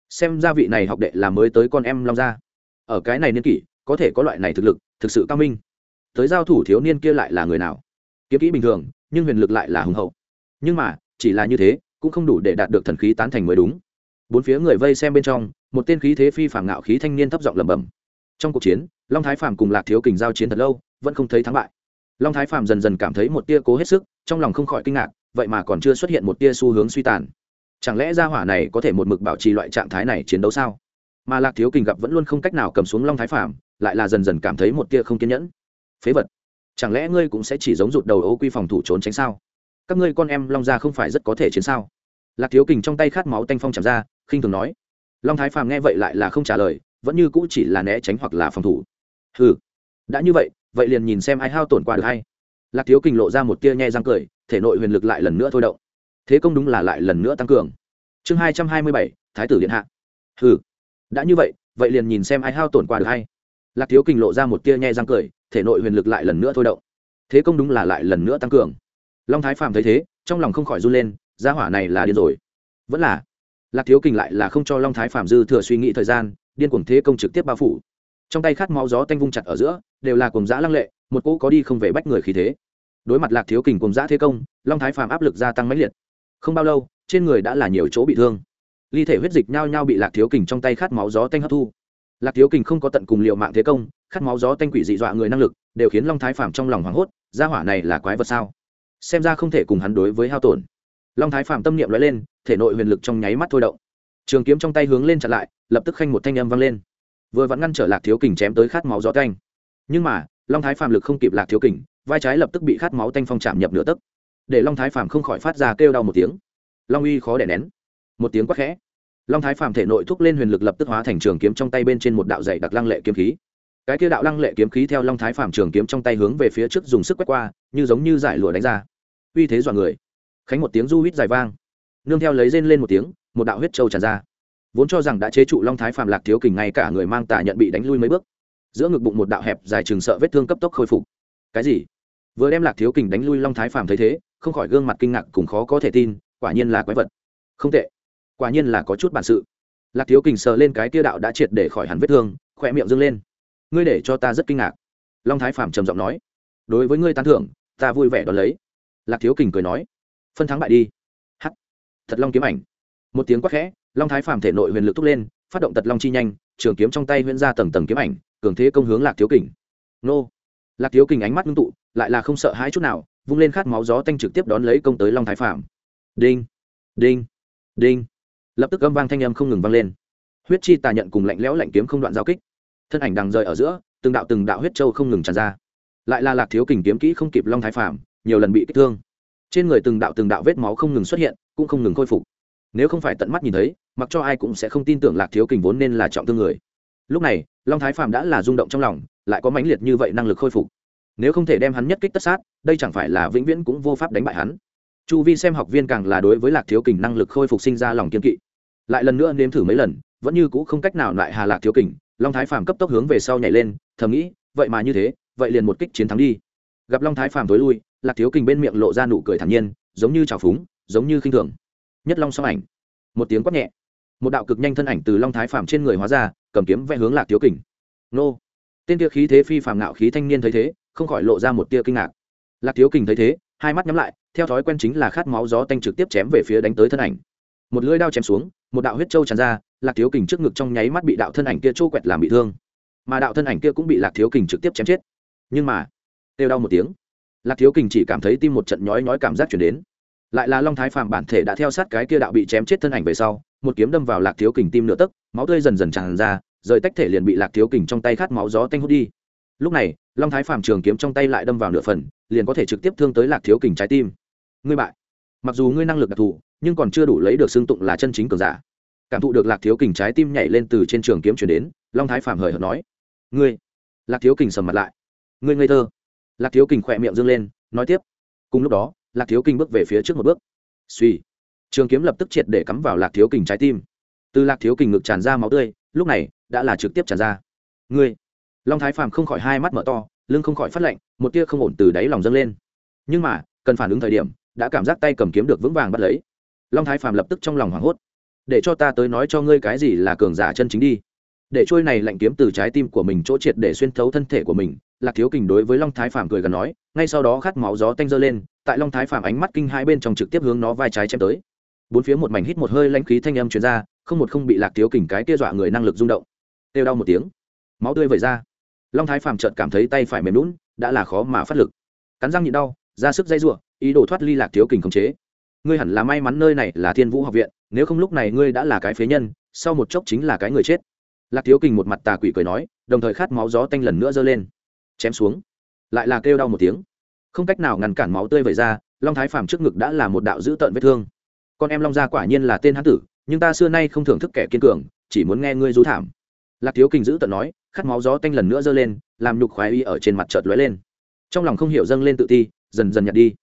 [SPEAKER 1] Xem ra vị này học đệ là mới tới con em long gia. Ở cái này niên kỷ, có thể có loại này thực lực, thực sự cao minh. Tới giao thủ thiếu niên kia lại là người nào? Kiếm kỹ bình thường, nhưng huyền lực lại là hùng hậu. Nhưng mà, chỉ là như thế, cũng không đủ để đạt được thần khí tán thành mới đúng. Bốn phía người vây xem bên trong, một tên khí thế phi phàm ngạo khí thanh niên thấp giọng lẩm bẩm. Trong cuộc chiến long thái phàm cùng lạc thiếu kình giao chiến thật lâu, vẫn không thấy thắng bại. Long thái phàm dần dần cảm thấy một tia cố hết sức, trong lòng không khỏi kinh ngạc, vậy mà còn chưa xuất hiện một tia xu hướng suy tàn. Chẳng lẽ gia hỏa này có thể một mực bảo trì loại trạng thái này chiến đấu sao? Mà lạc thiếu kình gặp vẫn luôn không cách nào cầm xuống long thái phàm, lại là dần dần cảm thấy một tia không kiên nhẫn. Phế vật, chẳng lẽ ngươi cũng sẽ chỉ giống rụt đầu ô quy phòng thủ trốn tránh sao? Các ngươi con em long gia không phải rất có thể chiến sao? Lạc thiếu kình trong tay khát máu tanh phong chạm ra, khinh thường nói. Long thái phàm nghe vậy lại là không trả lời, vẫn như cũ chỉ là né tránh hoặc là phòng thủ hừ. Đã như vậy vậy liền nhìn xem ai hao tổn qua được hay. Lạc thiếu kình lộ ra một tia nhe răng cười, thể nội huyền lực lại lần nữa thôi động. Thế công đúng là lại lần nữa tăng cường. Chương hai trăm hai mươi bảy, thái tử điện hạ. Hừ. Đã như vậy vậy liền nhìn xem ai hao tổn qua được hay. Lạc thiếu kình lộ ra một tia nhe răng cười, thể nội huyền lực lại lần nữa thôi động. Thế công đúng là lại lần nữa tăng cường. Long thái phàm thấy thế, trong lòng không khỏi run lên, gia hỏa này là điên rồi. Vẫn là. Lạc thiếu kình lại là không cho long thái phàm dư thừa suy nghĩ thời gian, điên cuồng thế công trực tiếp bao phủ trong tay khát máu gió tanh vung chặt ở giữa, đều là cùng giã lăng lệ, một cỗ có đi không về bách người khí thế. Đối mặt lạc thiếu kình cùng giã thế công, long thái phàm áp lực gia tăng mãnh liệt. Không bao lâu, trên người đã là nhiều chỗ bị thương. Ly thể huyết dịch nhao nhao bị lạc thiếu kình trong tay khát máu gió tanh hấp thu. Lạc thiếu kình không có tận cùng liệu mạng thế công, khát máu gió tanh quỷ dị dọa người năng lực, đều khiến long thái phàm trong lòng hoảng hốt, gia hỏa này là quái vật sao? Xem ra không thể cùng hắn đối với hao tổn. Long thái phàm tâm niệm nói lên, thể nội huyền lực trong nháy mắt thôi động. Trường kiếm trong tay hướng lên chặn lại, lập tức khanh một thanh âm vang lên vừa vẫn ngăn trở lạc thiếu kình chém tới khát máu gió canh nhưng mà, long thái phàm lực không kịp lạc thiếu kình, vai trái lập tức bị khát máu tanh phong chạm nhập nửa tấc. Để long thái phàm không khỏi phát ra kêu đau một tiếng. Long uy khó đẻ nén. Một tiếng quát khẽ. Long thái phàm thể nội thúc lên huyền lực lập tức hóa thành trường kiếm trong tay bên trên một đạo dày đặc lăng lệ kiếm khí. Cái kia đạo lăng lệ kiếm khí theo long thái phàm trường kiếm trong tay hướng về phía trước dùng sức quét qua, như giống như giải lụa đánh ra. Uy thế dọa người. Khánh một tiếng du huýt dài vang. Nương theo lấy rên lên một tiếng, một đạo huyết trâu tràn ra vốn cho rằng đã chế trụ long thái phàm lạc thiếu kình ngay cả người mang tà nhận bị đánh lui mấy bước. Giữa ngực bụng một đạo hẹp dài chừng sợ vết thương cấp tốc khôi phục. Cái gì? Vừa đem lạc thiếu kình đánh lui long thái phàm thấy thế, không khỏi gương mặt kinh ngạc cùng khó có thể tin, quả nhiên là quái vật. Không tệ. Quả nhiên là có chút bản sự. Lạc thiếu kình sờ lên cái tia đạo đã triệt để khỏi hẳn vết thương, khỏe miệng dâng lên. Ngươi để cho ta rất kinh ngạc. Long thái phàm trầm giọng nói. Đối với ngươi tán thưởng, ta vui vẻ đón lấy. Lạc thiếu kình cười nói. Phân thắng bại đi. Hắt thật long kiếm ảnh. Một tiếng quát khẽ long thái phàm thể nội huyền lực thúc lên, phát động tật long chi nhanh, trường kiếm trong tay huyễn ra tầng tầng kiếm ảnh, cường thế công hướng lạc thiếu kình. Nô! Lạc thiếu kình ánh mắt ngưng tụ, lại là không sợ hãi chút nào, vung lên khát máu gió tanh trực tiếp đón lấy công tới long thái phàm. Đinh! Đinh! Đinh! Lập tức âm vang thanh âm không ngừng vang lên. Huyết chi tà nhận cùng lạnh lẽo lạnh kiếm không đoạn giao kích. Thân ảnh đằng rời ở giữa, từng đạo từng đạo huyết châu không ngừng tràn ra. Lại là lạc thiếu kình kiếm kỹ không kịp long thái phàm, nhiều lần bị kích thương. Trên người từng đạo từng đạo vết máu không ngừng xuất hiện, cũng không ngừng khôi phục nếu không phải tận mắt nhìn thấy, mặc cho ai cũng sẽ không tin tưởng lạc thiếu kình vốn nên là trọng thương người. Lúc này, long thái phàm đã là rung động trong lòng, lại có mãnh liệt như vậy năng lực khôi phục. Nếu không thể đem hắn nhất kích tất sát, đây chẳng phải là vĩnh viễn cũng vô pháp đánh bại hắn. Chu vi xem học viên càng là đối với lạc thiếu kình năng lực khôi phục sinh ra lòng kiên kỵ. Lại lần nữa nếm thử mấy lần, vẫn như c ũ không cách nào lại hà lạc thiếu kình, long thái phàm cấp tốc hướng về sau nhảy lên, thầm nghĩ, vậy mà như thế, vậy liền một kích chiến thắng đi. Gặp long thái phàm tối lui, lạc thiếu kình bên miệng lộ ra nụ cười thản nhiên, giống như trào phúng, giống như khinh thường nhất long song ảnh. Một tiếng quát nhẹ. Một đạo cực nhanh thân ảnh từ long thái phàm trên người hóa ra, cầm kiếm vẽ hướng lạc thiếu kình. Nô. Tên tia khí thế phi phàm ngạo khí thanh niên thấy thế, không khỏi lộ ra một tia kinh ngạc. Lạc thiếu kình thấy thế, hai mắt nhắm lại, theo thói quen chính là khát máu gió tanh trực tiếp chém về phía đánh tới thân ảnh. Một lưỡi đao chém xuống, một đạo huyết trâu tràn ra, lạc thiếu kình trước ngực trong nháy mắt bị đạo thân ảnh kia trô quẹt làm bị thương. Mà đạo thân ảnh kia cũng bị lạc thiếu kình trực tiếp chém chết. Nhưng mà, kêu đau một tiếng. Lạc thiếu kình chỉ cảm thấy tim một trận nhói nhói cảm giác chuyển đến lại là long thái phàm bản thể đã theo sát cái kia đạo bị chém chết thân ảnh về sau, một kiếm đâm vào lạc thiếu kình tim nửa tấc, máu tươi dần dần tràn ra, rời tách thể liền bị lạc thiếu kình trong tay khát máu gió tanh hút đi. Lúc này, long thái phạm trường kiếm trong tay lại đâm vào nửa phần, liền có thể trực tiếp thương tới lạc thiếu kình trái tim. Ngươi bại. Mặc dù ngươi năng lực đặc thù, nhưng còn chưa đủ lấy được xưng tụng là chân chính cường giả. Cảm thụ được lạc thiếu kình trái tim nhảy lên từ trên trường kiếm chuyển đến, long thái phạm hời hợt nói. Ngươi. Lạc thiếu kình sầm mặt lại. Ngươi ngây thơ. Lạc thiếu kình khỏe miệng dâng lên, nói tiếp. Cùng lúc đó lạc thiếu Kinh bước về phía trước một bước. Suy. Trường kiếm lập tức triệt để cắm vào lạc thiếu kình trái tim. Từ lạc thiếu kình ngực tràn ra máu tươi, lúc này đã là trực tiếp tràn ra. Ngươi. Long thái phàm không khỏi hai mắt mở to, lưng không khỏi phát lạnh, một tia không ổn từ đáy lòng dâng lên. Nhưng mà, cần phản ứng thời điểm, đã cảm giác tay cầm kiếm được vững vàng bắt lấy. Long thái phàm lập tức trong lòng hoảng hốt. Để cho ta tới nói cho ngươi cái gì là cường giả chân chính đi. Để trôi này lạnh kiếm từ trái tim của mình chỗ triệt để xuyên thấu thân thể của mình lạc thiếu kình đối với long thái phàm cười gần nói, ngay sau đó khát máu gió tanh dơ lên, tại long thái phàm ánh mắt kinh hai bên trong trực tiếp hướng nó vai trái chém tới. Bốn phía một mảnh hít một hơi lãnh khí thanh âm truyền ra, không một không bị lạc thiếu kình cái kia dọa người năng lực rung động. Têu đau một tiếng. Máu tươi vẩy ra. Long thái phàm chợt cảm thấy tay phải mềm lún đã là khó mà phát lực. Cắn răng nhịn đau, ra sức dây r ý đồ thoát ly lạc thiếu kình khống chế. Ngươi hẳn là may mắn nơi này là thiên vũ học viện, nếu không lúc này ngươi đã là cái phế nhân, sau một chốc chính là cái người chết. Lạc thiếu kình một mặt tà quỷ cười nói, đồng thời khát máu gió tanh lần nữa giơ lên chém xuống. Lại là kêu đau một tiếng. Không cách nào ngăn cản máu tươi vẩy ra, long thái phàm trước ngực đã là một đạo dữ tợn vết thương. Con em long gia quả nhiên là tên hán tử, nhưng ta xưa nay không thưởng thức kẻ kiên cường, chỉ muốn nghe ngươi rú thảm. Lạc thiếu kình dữ tận nói, khát máu gió tanh lần nữa giơ lên, làm nhục khoái y ở trên mặt chợt lóe lên. Trong lòng không hiểu dâng lên tự ti, dần dần nhặt đi.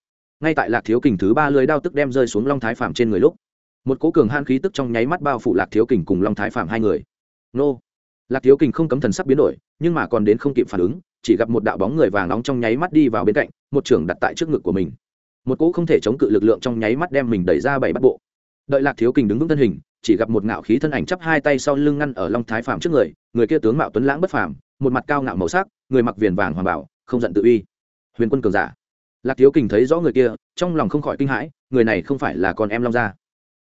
[SPEAKER 1] Ngay tại lạc thiếu kình thứ ba lưới đao tức đem rơi xuống long thái phạm trên người lúc, một cố cường han khí tức trong nháy mắt bao phủ lạc thiếu kình cùng long thái phạm hai người. Nô! Lạc thiếu kình không cấm thần sắc biến đổi, nhưng mà còn đến không kịp phản ứng chỉ gặp một đạo bóng người vàng nóng trong nháy mắt đi vào bên cạnh, một trưởng đặt tại trước ngực của mình. Một cỗ không thể chống cự lực lượng trong nháy mắt đem mình đẩy ra bảy bắt bộ. Đợi lạc thiếu kình đứng vững thân hình, chỉ gặp một ngạo khí thân ảnh chắp hai tay sau lưng ngăn ở long thái phàm trước người người kia tướng mạo tuấn lãng bất phàm, một mặt cao ngạo màu sắc, người mặc viền vàng hoàng bảo, không giận tự uy. Huyền quân cường giả. Lạc thiếu kình thấy rõ người kia, trong lòng không khỏi kinh hãi, người này không phải là con em long gia.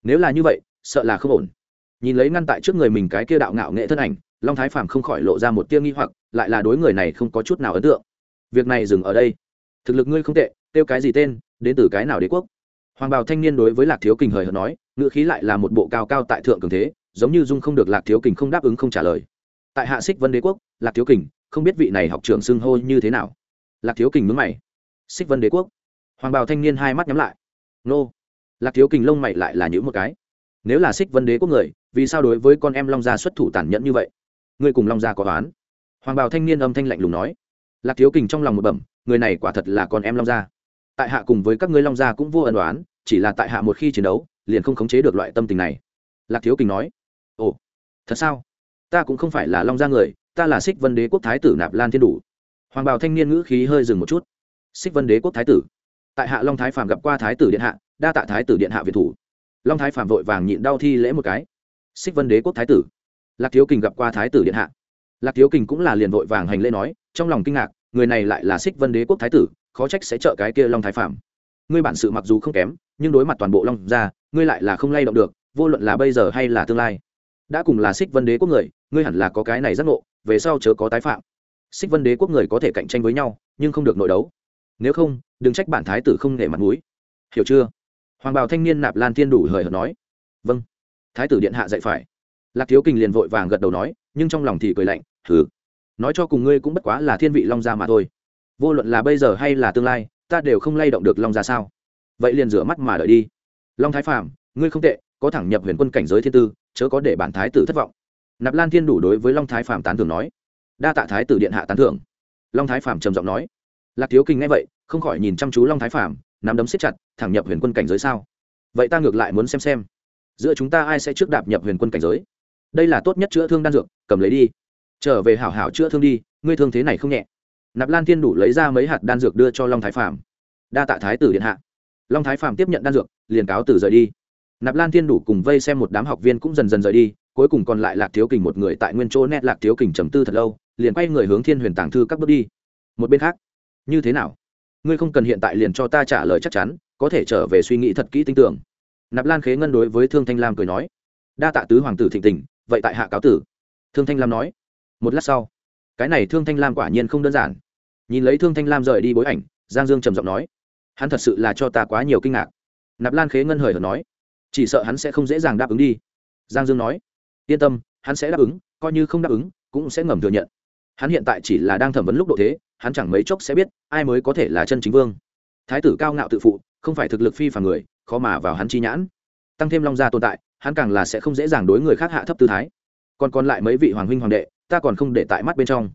[SPEAKER 1] Nếu là như vậy, sợ là không ổn. Nhìn lấy ngăn tại trước người mình cái kia đạo ngạo nghệ thân ảnh long thái phàm không khỏi lộ ra một tia nghi hoặc, lại là đối người này không có chút nào ấn tượng. Việc này dừng ở đây. Thực lực ngươi không tệ tiêu cái gì tên, đến từ cái nào đế quốc? Hoàng bào thanh niên đối với lạc thiếu kình hời hợt nói, ngữ khí lại là một bộ cao cao tại thượng cường thế, giống như dung không được lạc thiếu kình không đáp ứng không trả lời. Tại hạ xích vân đế quốc, lạc thiếu kình không biết vị này học trưởng xưng hô như thế nào. Lạc thiếu kình mướn mày. Xích vân đế quốc. Hoàng bào thanh niên hai mắt nhắm lại. Nô. Lạc thiếu kình lông mày lại là những một cái. Nếu là xích vân đế quốc người, vì sao đối với con em long gia xuất thủ tàn nhẫn như vậy? Ngươi cùng long gia có toán hoàng bào thanh niên âm thanh lạnh lùng nói. Lạc thiếu kình trong lòng một bẩm, người này quả thật là con em long gia. Tại hạ cùng với các ngươi long gia cũng vô ẩn đoán chỉ là tại hạ một khi chiến đấu, liền không khống chế được loại tâm tình này. Lạc thiếu kình nói. Ồ, thật sao? Ta cũng không phải là long gia người, ta là xích vân đế quốc thái tử nạp lan thiên đủ. Hoàng bào thanh niên ngữ khí hơi dừng một chút. Xích vân đế quốc thái tử. Tại hạ long thái phàm gặp qua thái tử điện hạ, đa tạ thái tử điện hạ việt thủ. Long thái phàm vội vàng nhịn đau thi lễ một cái. Xích vân đế quốc thái tử lạc thiếu kình gặp qua thái tử điện hạ. Lạc thiếu kình cũng là liền vội vàng hành lễ nói, trong lòng kinh ngạc, người này lại là xích vân đế quốc thái tử, khó trách sẽ trợ cái kia long thái Phạm. ngươi bản sự mặc dù không kém, nhưng đối mặt toàn bộ long ra ngươi lại là không lay động được, vô luận là bây giờ hay là tương lai. Đã cùng là xích vân đế quốc người, ngươi hẳn là có cái này giác ngộ, về sau chớ có tái phạm. Xích vân đế quốc người có thể cạnh tranh với nhau, nhưng không được nội đấu. Nếu không, đừng trách bản thái tử không nể mặt mũi. Hiểu chưa? Hoàng bào thanh niên nạp lan thiên đủ hời hợt nói. Vâng. Thái tử điện hạ dạy phải lạc thiếu kình liền vội vàng gật đầu nói, nhưng trong lòng thì cười lạnh thử nói cho cùng ngươi cũng bất quá là thiên vị long gia mà thôi. Vô luận là bây giờ hay là tương lai, ta đều không lay động được long gia sao? Vậy liền rửa mắt mà đợi đi. Long thái phạm ngươi không tệ, có thẳng nhập huyền quân cảnh giới thiên tư, chớ có để bản thái tử thất vọng. Nạp lan thiên đủ đối với long thái phạm tán thưởng nói. Đa tạ thái tử điện hạ tán thưởng. Long thái phạm trầm giọng nói. Lạc thiếu kinh nghe vậy, không khỏi nhìn chăm chú long thái phạm nắm đấm siết chặt, thẳng nhập huyền quân cảnh giới sao? Vậy ta ngược lại muốn xem xem, giữa chúng ta ai sẽ trước đạp nhập huyền quân cảnh giới? Đây là tốt nhất chữa thương đan dược, cầm lấy đi. Trở về hảo hảo chữa thương đi, ngươi thương thế này không nhẹ. Nạp lan thiên đủ lấy ra mấy hạt đan dược đưa cho long thái phạm đa tạ thái tử điện hạ. Long thái phạm tiếp nhận đan dược, liền cáo từ rời đi. Nạp lan thiên đủ cùng vây xem một đám học viên cũng dần dần rời đi, cuối cùng còn lại lạc thiếu kình một người tại nguyên chỗ nét lạc thiếu kình trầm tư thật lâu, liền quay người hướng thiên huyền tàng thư các bước đi. Một bên khác, như thế nào? Ngươi không cần hiện tại liền cho ta trả lời chắc chắn, có thể trở về suy nghĩ thật kỹ tin tưởng. Nạp lan khế ngân đối với thương thanh lam cười nói, đa tạ tứ hoàng tử thịnh tình vậy tại hạ cáo tử. Thương thanh lam nói. Một lát sau, cái này thương thanh lam quả nhiên không đơn giản. Nhìn lấy thương thanh lam rời đi bối ảnh, giang dương trầm giọng nói. Hắn thật sự là cho ta quá nhiều kinh ngạc. Nạp lan khế ngân hời hợt nói. Chỉ sợ hắn sẽ không dễ dàng đáp ứng đi. Giang dương nói. Yên tâm, hắn sẽ đáp ứng, coi như không đáp ứng, cũng sẽ ngầm thừa nhận. Hắn hiện tại chỉ là đang thẩm vấn lúc độ thế, hắn chẳng mấy chốc sẽ biết, ai mới có thể là chân chính vương. Thái tử cao ngạo tự phụ, không phải thực lực phi phàm người, khó mà vào hắn chi nhãn. Tăng thêm long gia tồn tại hắn càng là sẽ không dễ dàng đối người khác hạ thấp tư thái. Còn còn lại mấy vị hoàng huynh hoàng đệ, ta còn không để tại mắt bên trong.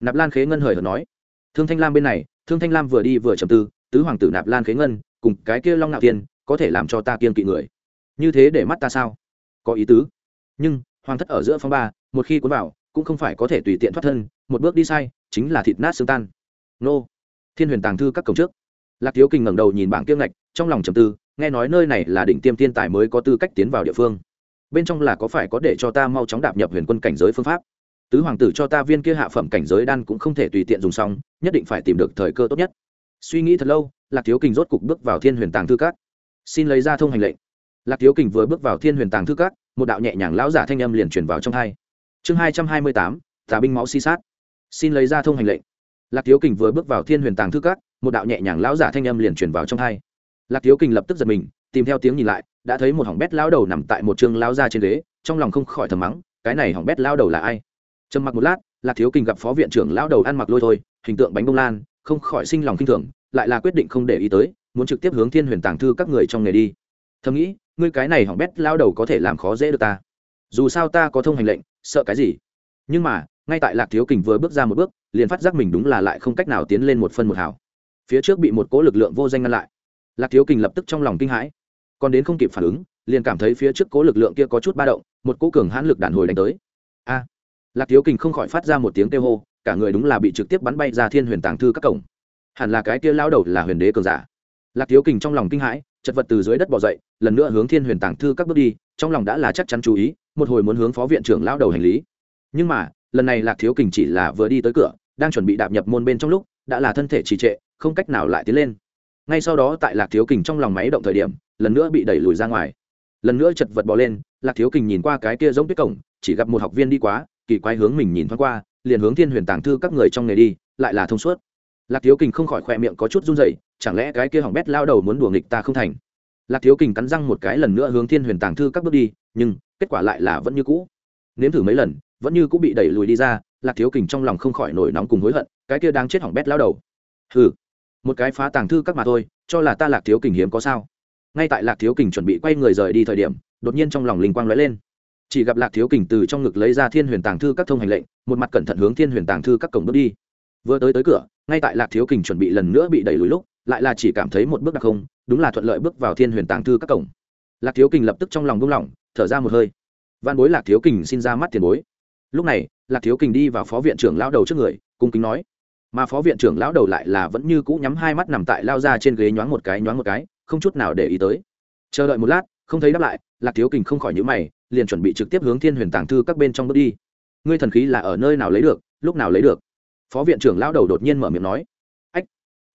[SPEAKER 1] Nạp lan khế ngân hời hợt nói. Thương thanh lam bên này, thương thanh lam vừa đi vừa trầm tư, tứ hoàng tử nạp lan khế ngân, cùng cái kia long nạo tiên, có thể làm cho ta kiên kỵ người. Như thế để mắt ta sao? Có ý tứ. Nhưng, hoàng thất ở giữa phong ba, một khi cuốn vào, cũng không phải có thể tùy tiện thoát thân, một bước đi sai, chính là thịt nát xương tan. Nô. Thiên huyền tàng thư các cổng trước. Lạc thiếu kinh ngẩng đầu nhìn bảng kiêng ngạch, trong lòng trầm tư nghe nói nơi này là đỉnh tiêm Thiên tài mới có tư cách tiến vào địa phương. Bên trong là có phải có để cho ta mau chóng đạp nhập huyền quân cảnh giới phương pháp? Tứ hoàng tử cho ta viên kia hạ phẩm cảnh giới đan cũng không thể tùy tiện dùng xong nhất định phải tìm được thời cơ tốt nhất. Suy nghĩ thật lâu lạc thiếu kình rốt cục bước vào thiên huyền tàng thư Cát, xin lấy ra thông hành lệnh. Lạc thiếu kình vừa bước vào thiên huyền tàng thư Cát, một đạo nhẹ nhàng lão giả thanh âm liền truyền vào trong hai. Chương hai trăm hai mươi tám tà binh máu si sát. Xin lấy ra thông hành lệnh. Lạc thiếu kình vừa bước vào thiên huyền tàng thư Cát, một đạo nhẹ nhàng lão giả thanh âm liền truyền vào trong hai lạc thiếu kình lập tức giật mình, tìm theo tiếng nhìn lại, đã thấy một hỏng bét lão đầu nằm tại một trường lão ra trên ghế, trong lòng không khỏi thầm mắng, cái này hỏng bét lão đầu là ai? Trầm mặc một lát, lạc thiếu kình gặp phó viện trưởng lão đầu ăn mặc lôi thôi, hình tượng bánh bông lan, không khỏi sinh lòng kinh thường, lại là quyết định không để ý tới, muốn trực tiếp hướng thiên huyền tàng thư các người trong nghề đi. Thầm nghĩ, ngươi cái này hỏng bét lão đầu có thể làm khó dễ được ta. Dù sao ta có thông hành lệnh, sợ cái gì? Nhưng mà, ngay tại lạc thiếu kình vừa bước ra một bước, liền phát giác mình đúng là lại không cách nào tiến lên một phân một hào. Phía trước bị một cỗ lực lượng vô danh ngăn lại lạc thiếu kình lập tức trong lòng kinh hãi. Còn đến không kịp phản ứng, liền cảm thấy phía trước cố lực lượng kia có chút ba động, một cố cường hãn lực đàn hồi đánh tới. A! Lạc thiếu kình không khỏi phát ra một tiếng kêu hô, cả người đúng là bị trực tiếp bắn bay ra thiên huyền tàng thư các cổng. Hẳn là cái kia lao đầu là huyền đế cường giả. Lạc thiếu kình trong lòng kinh hãi, chật vật từ dưới đất bỏ dậy, lần nữa hướng thiên huyền tàng thư các bước đi, trong lòng đã là chắc chắn chú ý, một hồi muốn hướng phó viện trưởng lao đầu hành lý. Nhưng mà, lần này lạc thiếu kình chỉ là vừa đi tới cửa, đang chuẩn bị đạp nhập môn bên trong lúc, đã là thân thể trì trệ, không cách nào lại tiến lên ngay sau đó tại lạc thiếu kình trong lòng máy động thời điểm, lần nữa bị đẩy lùi ra ngoài. Lần nữa chật vật bỏ lên, lạc thiếu kình nhìn qua cái kia giống tuyết cổng, chỉ gặp một học viên đi quá, kỳ quái hướng mình nhìn thoáng qua, liền hướng thiên huyền tàng thư các người trong nghề đi, lại là thông suốt. Lạc thiếu kình không khỏi khoe miệng có chút run dậy chẳng lẽ cái kia hỏng bét lao đầu muốn đùa nghịch ta không thành? Lạc thiếu kình cắn răng một cái lần nữa hướng thiên huyền tàng thư các bước đi, nhưng kết quả lại là vẫn như cũ. Nếm thử mấy lần, vẫn như cũng bị đẩy lùi đi ra, lạc thiếu kình trong lòng không khỏi nổi nóng cùng hối hận, cái kia đang chết hỏng bét lao đầu. Hừ một cái phá tàng thư các mà thôi, cho là ta lạc thiếu kình hiếm có sao? Ngay tại lạc thiếu kình chuẩn bị quay người rời đi thời điểm, đột nhiên trong lòng linh quang lóe lên. Chỉ gặp lạc thiếu kình từ trong ngực lấy ra thiên huyền tàng thư các thông hành lệnh, một mặt cẩn thận hướng thiên huyền tàng thư các cổng bước đi. Vừa tới tới cửa, ngay tại lạc thiếu kình chuẩn bị lần nữa bị đẩy lùi lúc, lại là chỉ cảm thấy một bước đặc không, đúng là thuận lợi bước vào thiên huyền tàng thư các cổng. Lạc thiếu kình lập tức trong lòng buông lỏng, thở ra một hơi. Văn bối lạc thiếu kình xin ra mắt tiền bối. Lúc này, lạc thiếu kình đi vào phó viện trưởng lão đầu trước người, cung kính nói mà phó viện trưởng lão đầu lại là vẫn như cũ nhắm hai mắt nằm tại lao ra trên ghế nhoáng một cái, nhoáng một cái, không chút nào để ý tới. Chờ đợi một lát, không thấy đáp lại, lạc thiếu kình không khỏi nhữ mày, liền chuẩn bị trực tiếp hướng thiên huyền tàng thư các bên trong bước đi. Ngươi thần khí là ở nơi nào lấy được, lúc nào lấy được? Phó viện trưởng lão đầu đột nhiên mở miệng nói. Ách!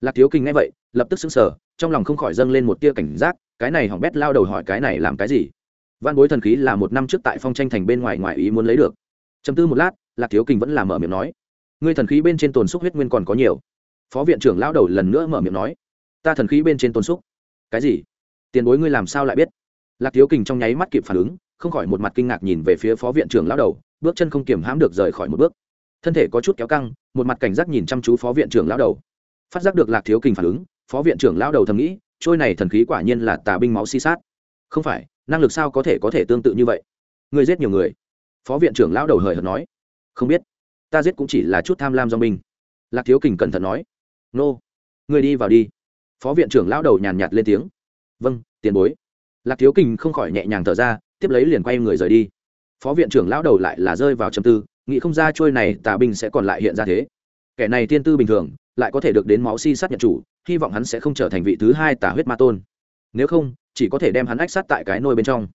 [SPEAKER 1] Lạc thiếu kình nghe vậy, lập tức xứng sở trong lòng không khỏi dâng lên một tia cảnh giác, cái này hỏng bét lao đầu hỏi cái này làm cái gì? Văn bối thần khí là một năm trước tại phong tranh thành bên ngoài ngoài ý muốn lấy được. Chấm tư một lát, lạc thiếu kình vẫn là mở miệng nói ngươi thần khí bên trên tồn xúc huyết nguyên còn có nhiều. Phó viện trưởng lão đầu lần nữa mở miệng nói, ta thần khí bên trên tồn xúc. Cái gì? Tiền bối ngươi làm sao lại biết? Lạc thiếu kình trong nháy mắt kịp phản ứng, không khỏi một mặt kinh ngạc nhìn về phía phó viện trưởng lão đầu, bước chân không kiềm hãm được rời khỏi một bước. Thân thể có chút kéo căng, một mặt cảnh giác nhìn chăm chú phó viện trưởng lão đầu. Phát giác được lạc thiếu kình phản ứng, phó viện trưởng lão đầu thầm nghĩ, trôi này thần khí quả nhiên là tà binh máu si sát. Không phải, năng lực sao có thể có thể tương tự như vậy? Người giết nhiều người. Phó viện trưởng lão đầu hời hợt nói. Không biết ta giết cũng chỉ là chút tham lam do mình. lạc thiếu kình cẩn thận nói. Nô người đi vào đi. Phó viện trưởng lão đầu nhàn nhạt lên tiếng. Vâng tiền bối. Lạc thiếu kình không khỏi nhẹ nhàng thở ra, tiếp lấy liền quay người rời đi. Phó viện trưởng lão đầu lại là rơi vào trầm tư, nghĩ không ra trôi này tà binh sẽ còn lại hiện ra thế. Kẻ này tiên tư bình thường, lại có thể được đến máu si sát nhận chủ, hy vọng hắn sẽ không trở thành vị thứ hai tà huyết ma tôn. Nếu không, chỉ có thể đem hắn ách sát tại cái nôi bên trong.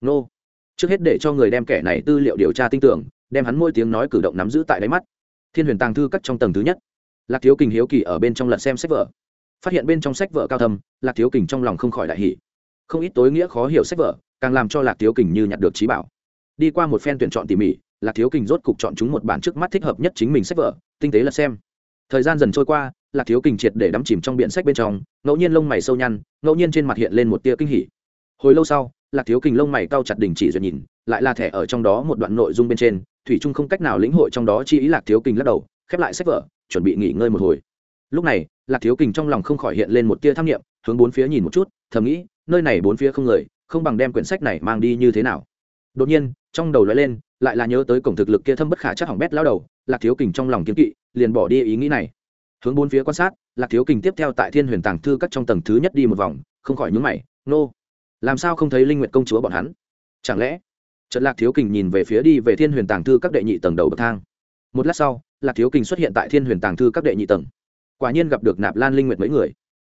[SPEAKER 1] Nô, trước hết để cho người đem kẻ này tư liệu điều tra tin tưởng đem hắn môi tiếng nói cử động nắm giữ tại đáy mắt. Thiên huyền tàng thư cắt trong tầng thứ nhất. Lạc thiếu kình hiếu kỳ ở bên trong lật xem sách vở. Phát hiện bên trong sách vở cao thâm, lạc thiếu kình trong lòng không khỏi đại hỷ không ít tối nghĩa khó hiểu sách vở, càng làm cho lạc thiếu kình như nhặt được trí bảo. Đi qua một phen tuyển chọn tỉ mỉ, lạc thiếu kình rốt cục chọn chúng một bản trước mắt thích hợp nhất chính mình sách vở, tinh tế lật xem. Thời gian dần trôi qua, lạc thiếu kình triệt để đắm chìm trong biển sách bên trong, ngẫu nhiên lông mày sâu nhăn, ngẫu nhiên trên mặt hiện lên một tia kinh hỉ. Hồi lâu sau, lạc thiếu kình lông mày cao chặt đình chỉ duyệt nhìn, lại là thẻ ở trong đó một đoạn nội dung bên trên thủy trung không cách nào lĩnh hội trong đó chi ý lạc thiếu kình lắc đầu, khép lại sách vở, chuẩn bị nghỉ ngơi một hồi. Lúc này, lạc thiếu kình trong lòng không khỏi hiện lên một tia tham nghiệm hướng bốn phía nhìn một chút, thầm nghĩ, nơi này bốn phía không người, không bằng đem quyển sách này mang đi như thế nào. Đột nhiên, trong đầu lóe lên, lại là nhớ tới cổng thực lực kia thâm bất khả chắc hỏng bét lao đầu, lạc thiếu kình trong lòng kiếm kỵ, liền bỏ đi ý nghĩ này. Hướng bốn phía quan sát, lạc thiếu kình tiếp theo tại thiên huyền tàng thư các trong tầng thứ nhất đi một vòng, không khỏi nhúng mày, nô、no. làm sao không thấy linh nguyện công chúa bọn hắn? Chẳng lẽ trận lạc thiếu kình nhìn về phía đi về thiên huyền tàng thư các đệ nhị tầng đầu bậc thang. Một lát sau, lạc thiếu kình xuất hiện tại thiên huyền tàng thư các đệ nhị tầng. Quả nhiên gặp được nạp lan linh nguyệt mấy người.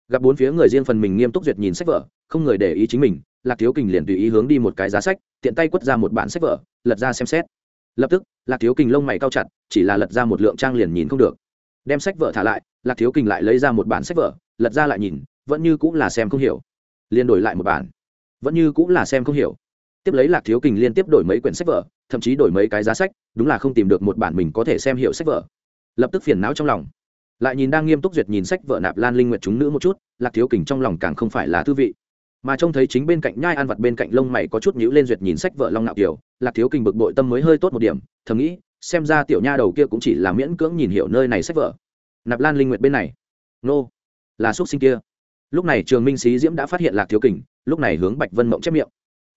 [SPEAKER 1] Gặp bốn phía người riêng phần mình nghiêm túc duyệt nhìn sách vở, không người để ý chính mình, lạc thiếu kình liền tùy ý hướng đi một cái giá sách, tiện tay quất ra một bản sách vở, lật ra xem xét. Lập tức, lạc thiếu kình lông mày cao chặt, chỉ là lật ra một lượng trang liền nhìn không được. Đem sách vở thả lại, lạc thiếu kình lại lấy ra một bản sách vở, lật ra lại nhìn, vẫn như cũng là xem không hiểu. Liền đổi lại một bản. Vẫn như cũng là xem không hiểu tiếp lấy lạc thiếu kình liên tiếp đổi mấy quyển sách vở, thậm chí đổi mấy cái giá sách, đúng là không tìm được một bản mình có thể xem hiểu sách vở. Lập tức phiền não trong lòng. Lại nhìn đang nghiêm túc duyệt nhìn sách vợ nạp lan linh nguyệt chúng nữ một chút, lạc thiếu kình trong lòng càng không phải là thư vị. Mà trông thấy chính bên cạnh nhai ăn vặt bên cạnh lông mày có chút nhữ lên duyệt nhìn sách vợ long nạo kiều, lạc thiếu kình bực bội tâm mới hơi tốt một điểm, thầm nghĩ, xem ra tiểu nha đầu kia cũng chỉ là miễn cưỡng nhìn hiểu nơi này sách vợ nạp lan linh nguyệt bên này. Nô. Là xuất sinh kia. Lúc này trường minh sĩ diễm đã phát hiện lạc thiếu kình, lúc này hướng bạch vân mộng chép miệng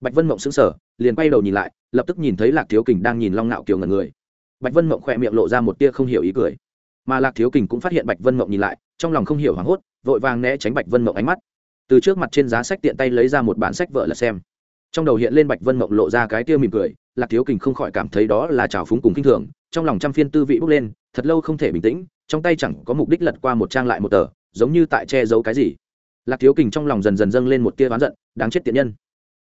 [SPEAKER 1] bạch vân mộng xứng sở liền quay đầu nhìn lại, lập tức nhìn thấy lạc thiếu kình đang nhìn long ngạo kiều ngần người. Bạch vân mộng khỏe miệng lộ ra một tia không hiểu ý cười. Mà lạc thiếu kình cũng phát hiện bạch vân mộng nhìn lại, trong lòng không hiểu hoảng hốt, vội vàng né tránh bạch vân mộng ánh mắt. Từ trước mặt trên giá sách tiện tay lấy ra một bản sách vợ là xem. Trong đầu hiện lên bạch vân mộng lộ ra cái tia mỉm cười, lạc thiếu kình không khỏi cảm thấy đó là trào phúng cùng kinh thường, trong lòng trăm phiên tư vị bốc lên, thật lâu không thể bình tĩnh, trong tay chẳng có mục đích lật qua một trang lại một tờ, giống như tại che giấu cái gì. Lạc thiếu kình trong lòng dần dần dâng lên một tia oán giận, đáng chết tiện nhân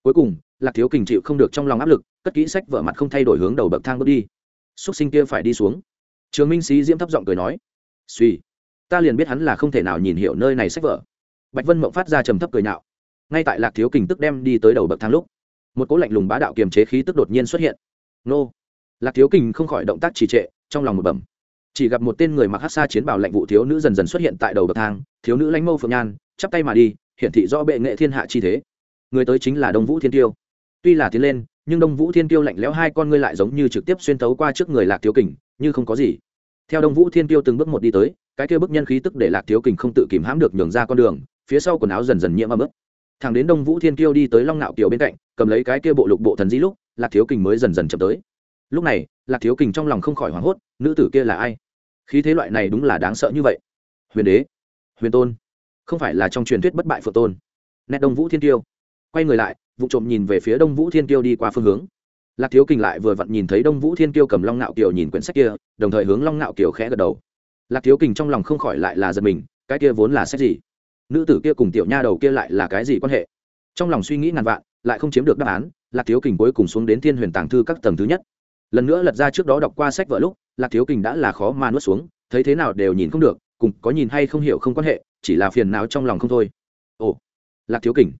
[SPEAKER 1] cuối cùng, lạc thiếu kình chịu không được trong lòng áp lực, cất kỹ sách vợ mặt không thay đổi hướng đầu bậc thang bước đi. X sinh kia phải đi xuống. Trường minh sĩ diễm thấp giọng cười nói suy ta liền biết hắn là không thể nào nhìn hiểu nơi này sách vở. Bạch vân mộng phát ra trầm thấp cười nhạo. Ngay tại lạc thiếu kình tức đem đi tới đầu bậc thang lúc, một cỗ lạnh lùng bá đạo kiềm chế khí tức đột nhiên xuất hiện. Nô. Lạc thiếu kình không khỏi động tác trì trệ, trong lòng một bẩm. Chỉ gặp một tên người mặc hát xa chiến bảo lạnh vụ thiếu nữ dần dần xuất hiện tại đầu bậc thang, thiếu nữ lãnh mâu phượng nhan, chắp tay mà đi, hiển thị do bệ nghệ thiên hạ chi thế người tới chính là đông vũ thiên tiêu tuy là tiến lên, nhưng đông vũ thiên tiêu lạnh lẽo hai con ngươi lại giống như trực tiếp xuyên tấu qua trước người lạc thiếu kình, như không có gì. Theo đông vũ thiên tiêu từng bước một đi tới, cái kia bức nhân khí tức để lạc thiếu kình không tự kìm hãm được nhường ra con đường, phía sau quần áo dần dần nhiễm ấm ức. Thằng đến đông vũ thiên tiêu đi tới long nạo kiều bên cạnh, cầm lấy cái kia bộ lục bộ thần di lúc, lạc thiếu kình mới dần dần chậm tới. Lúc này, lạc thiếu kình trong lòng không khỏi hoảng hốt, nữ tử kia là ai? Khí thế loại này đúng là đáng sợ như vậy. Huyền đế, huyền tôn, không phải là trong truyền thuyết bất bại phượng tôn. Nét đông vũ thiên tiêu quay người lại, vụ trộm nhìn về phía đông vũ thiên tiêu đi qua phương hướng. Lạc thiếu kình lại vừa vặn nhìn thấy đông vũ thiên kiêu cầm long nạo kiều nhìn quyển sách kia, đồng thời hướng long nạo kiều khẽ gật đầu. Lạc thiếu kình trong lòng không khỏi lại là giật mình, cái kia vốn là sách gì? Nữ tử kia cùng tiểu nha đầu kia lại là cái gì quan hệ? Trong lòng suy nghĩ ngàn vạn, lại không chiếm được đáp án, lạc thiếu kình cuối cùng xuống đến thiên huyền tàng thư các tầng thứ nhất. Lần nữa lật ra trước đó đọc qua sách vợ lúc, lạc thiếu kình đã là khó mà nuốt xuống, thấy thế nào đều nhìn không được, cùng có nhìn hay không hiểu không quan hệ, chỉ là phiền não trong lòng không thôi. Ồ, lạc thiếu kình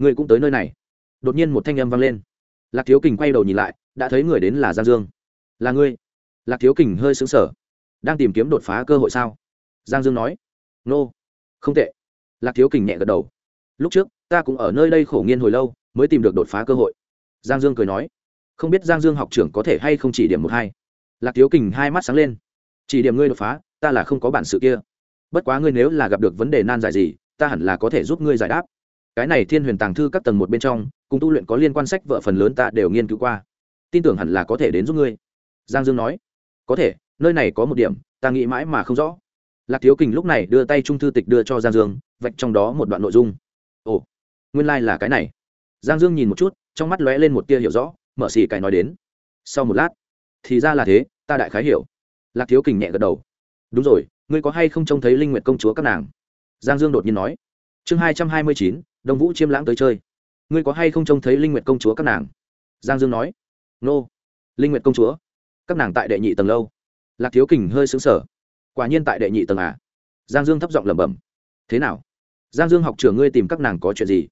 [SPEAKER 1] người cũng tới nơi này. Đột nhiên một thanh âm vang lên. Lạc thiếu kình quay đầu nhìn lại, đã thấy người đến là giang dương. Là ngươi? Lạc thiếu kình hơi xứng sở đang tìm kiếm đột phá cơ hội sao? Giang dương nói. Nô、no. không tệ. Lạc thiếu kình nhẹ gật đầu. Lúc trước, ta cũng ở nơi đây khổ nghiên hồi lâu, mới tìm được đột phá cơ hội. Giang dương cười nói. Không biết giang dương học trưởng có thể hay không chỉ điểm một hai. Lạc thiếu kình hai mắt sáng lên. Chỉ điểm ngươi đột phá, ta là không có bản sự kia. Bất quá ngươi nếu là gặp được vấn đề nan giải gì, ta hẳn là có thể giúp ngươi giải đáp cái này thiên huyền tàng thư các tầng một bên trong, cùng tu luyện có liên quan sách vợ phần lớn ta đều nghiên cứu qua. Tin tưởng hẳn là có thể đến giúp ngươi. Giang dương nói. Có thể, nơi này có một điểm, ta nghĩ mãi mà không rõ. Lạc thiếu kình lúc này đưa tay trung thư tịch đưa cho giang dương, vạch trong đó một đoạn nội dung. Ồ, nguyên lai、like、là cái này. Giang dương nhìn một chút, trong mắt lóe lên một tia hiểu rõ, mở xì cài nói đến. Sau một lát, thì ra là thế, ta đại khái hiểu. Lạc thiếu kình nhẹ gật đầu. Đúng rồi, ngươi có hay không trông thấy linh nguyện công chúa các nàng? Giang dương đột nhiên nói. Chương hai trăm hai mươi chín đông vũ chiêm lãng tới chơi. Ngươi có hay không trông thấy linh nguyệt công chúa các nàng? Giang dương nói. Nô. Linh nguyệt công chúa. Các nàng tại đệ nhị tầng lâu. Lạc thiếu kình hơi xứng sở quả nhiên tại đệ nhị tầng à? Giang dương thấp giọng lẩm bẩm. Thế nào? Giang dương học trưởng ngươi tìm các nàng có chuyện gì?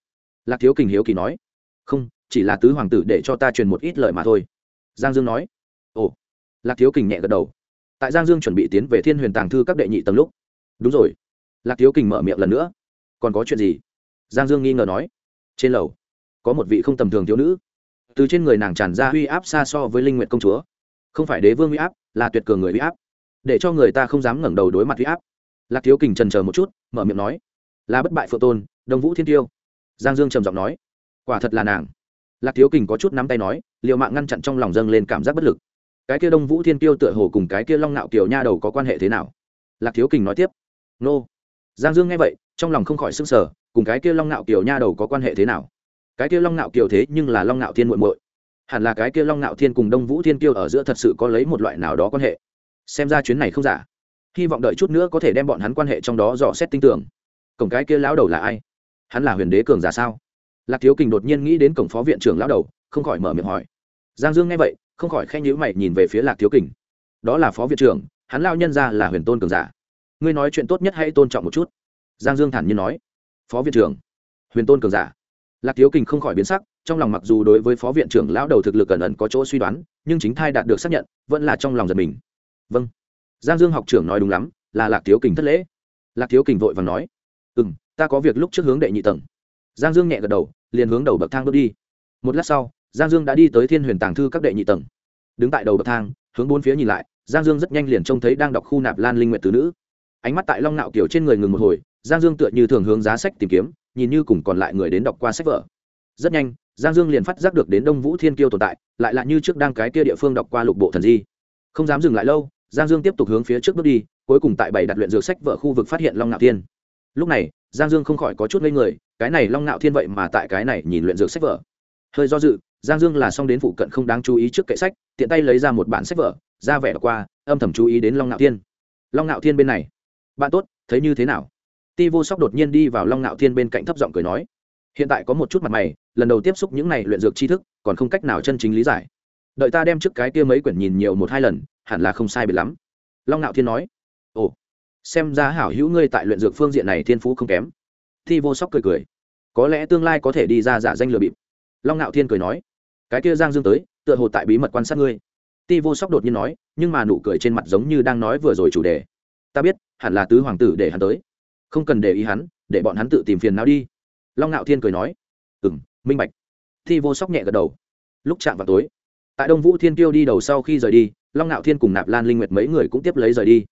[SPEAKER 1] Lạc thiếu kình hiếu kỳ nói. Không, chỉ là tứ hoàng tử để cho ta truyền một ít lời mà thôi. Giang dương nói. Ồ. Lạc thiếu kình nhẹ gật đầu. Tại giang dương chuẩn bị tiến về thiên huyền tàng thư các đệ nhị tầng lúc. Đúng rồi. Lạc thiếu kình mở miệng lần nữa. Còn có chuyện gì? Giang dương nghi ngờ nói, trên lầu có một vị không tầm thường thiếu nữ. Từ trên người nàng tràn ra uy áp xa so với linh nguyện công chúa. Không phải đế vương uy áp, là tuyệt cường người uy áp. Để cho người ta không dám ngẩng đầu đối mặt uy áp. Lạc thiếu kình trần chờ một chút, mở miệng nói, là bất bại phượng tôn, đông vũ thiên tiêu. Giang dương trầm giọng nói, quả thật là nàng. Lạc thiếu kình có chút nắm tay nói l i ề u mạng ngăn chặn trong lòng dâng lên cảm giác bất lực. Cái kia đông vũ thiên tiêu tựa hồ cùng cái kia long nạo kiều nha đầu có quan hệ thế nào? Lạc thiếu kình nói tiếp, nô. Giang dương nghe vậy, trong lòng không khỏi s ư n g sở cùng cái kia long nạo kiều nha đầu có quan hệ thế nào? Cái kia long nạo kiều thế nhưng là long nạo thiên muội muội. Hẳn là cái kia long nạo thiên cùng đông vũ thiên kiêu ở giữa thật sự có lấy một loại nào đó quan hệ. Xem ra chuyến này không giả. Hy vọng đợi chút nữa có thể đem bọn hắn quan hệ trong đó dò xét tin tưởng. Cổng cái kia lão đầu là ai? Hắn là huyền đế cường giả sao? Lạc thiếu kình đột nhiên nghĩ đến cổng phó viện trưởng lão đầu, không khỏi mở miệng hỏi. Giang dương nghe vậy, không khỏi khen nhữ mày nhìn về phía lạc thiếu kình. Đó là phó viện trưởng, hắn lao nhân ra là huyền tôn cường giả. Ngươi nói chuyện tốt nhất hãy tôn trọng một chút. Giang dương thản nhiên nói phó viện trưởng. Huyền tôn cường giả. Lạc thiếu kình không khỏi biến sắc, trong lòng mặc dù đối với phó viện trưởng lão đầu thực lực ẩn ẩn có chỗ suy đoán, nhưng chính thai đạt được xác nhận, vẫn là trong lòng giật mình. Vâng. Giang dương học trưởng nói đúng lắm, là lạc thiếu kình thất lễ. Lạc thiếu kình vội và nói ừ m ta có việc lúc trước hướng đệ nhị tầng. Giang dương nhẹ gật đầu, liền hướng đầu bậc thang bước đi. Một lát sau, giang dương đã đi tới thiên huyền tàng thư các đệ nhị tầng. Đứng tại đầu bậc thang, hướng bốn phía nhìn lại, giang dương rất nhanh liền trông thấy đang đọc khu nạp lan linh nguyện từ nữ. Ánh mắt tại long nạo kiểu trên người ngừng một hồi giang dương tựa như thường hướng giá sách tìm kiếm, nhìn như cùng còn lại người đến đọc qua sách vở. Rất nhanh, giang dương liền phát giác được đến đông vũ thiên kiêu tồn tại, lại là như trước đang cái kia địa phương đọc qua lục bộ thần di. Không dám dừng lại lâu, giang dương tiếp tục hướng phía trước bước đi, cuối cùng tại bảy đặt luyện dược sách vở khu vực phát hiện long nạo thiên. Lúc này, giang dương không khỏi có chút ngây người, cái này long ngạo thiên vậy mà tại cái này nhìn luyện dược sách vở. Hơi do dự, giang dương là xong đến phụ cận không đáng chú ý trước kệ sách, tiện tay lấy ra một bản sách vở, ra vẻ đọc qua, âm thầm chú ý đến long ngạo thiên. Long ngạo thiên bên này. Bạn tốt, thấy như thế nào? Ti vô sóc đột nhiên đi vào long ngạo thiên bên cạnh thấp giọng cười nói, hiện tại có một chút mặt mày, lần đầu tiếp xúc những này luyện dược tri thức, còn không cách nào chân chính lý giải. Đợi ta đem trước cái kia mấy quyển nhìn nhiều một hai lần, hẳn là không sai biệt lắm. Long ngạo thiên nói, ồ, xem ra hảo hữu ngươi tại luyện dược phương diện này thiên phú không kém. Thi vô sóc cười cười, có lẽ tương lai có thể đi ra giả danh lừa bịp. Long ngạo thiên cười nói, cái kia giang dương tới, tựa hồ tại bí mật quan sát ngươi. Ti vô sóc đột nhiên nói, nhưng mà nụ cười trên mặt giống như đang nói vừa rồi chủ đề. Ta biết, hẳn là tứ hoàng tử để hắn tới không cần để ý hắn, để bọn hắn tự tìm phiền nào đi. Long ngạo thiên cười nói. Ừ m minh bạch. Thi vô sóc nhẹ gật đầu. Lúc chạm vào tối, tại đông vũ thiên tiêu đi đầu sau khi rời đi, long ngạo thiên cùng nạp lan linh nguyệt mấy người cũng tiếp lấy rời đi.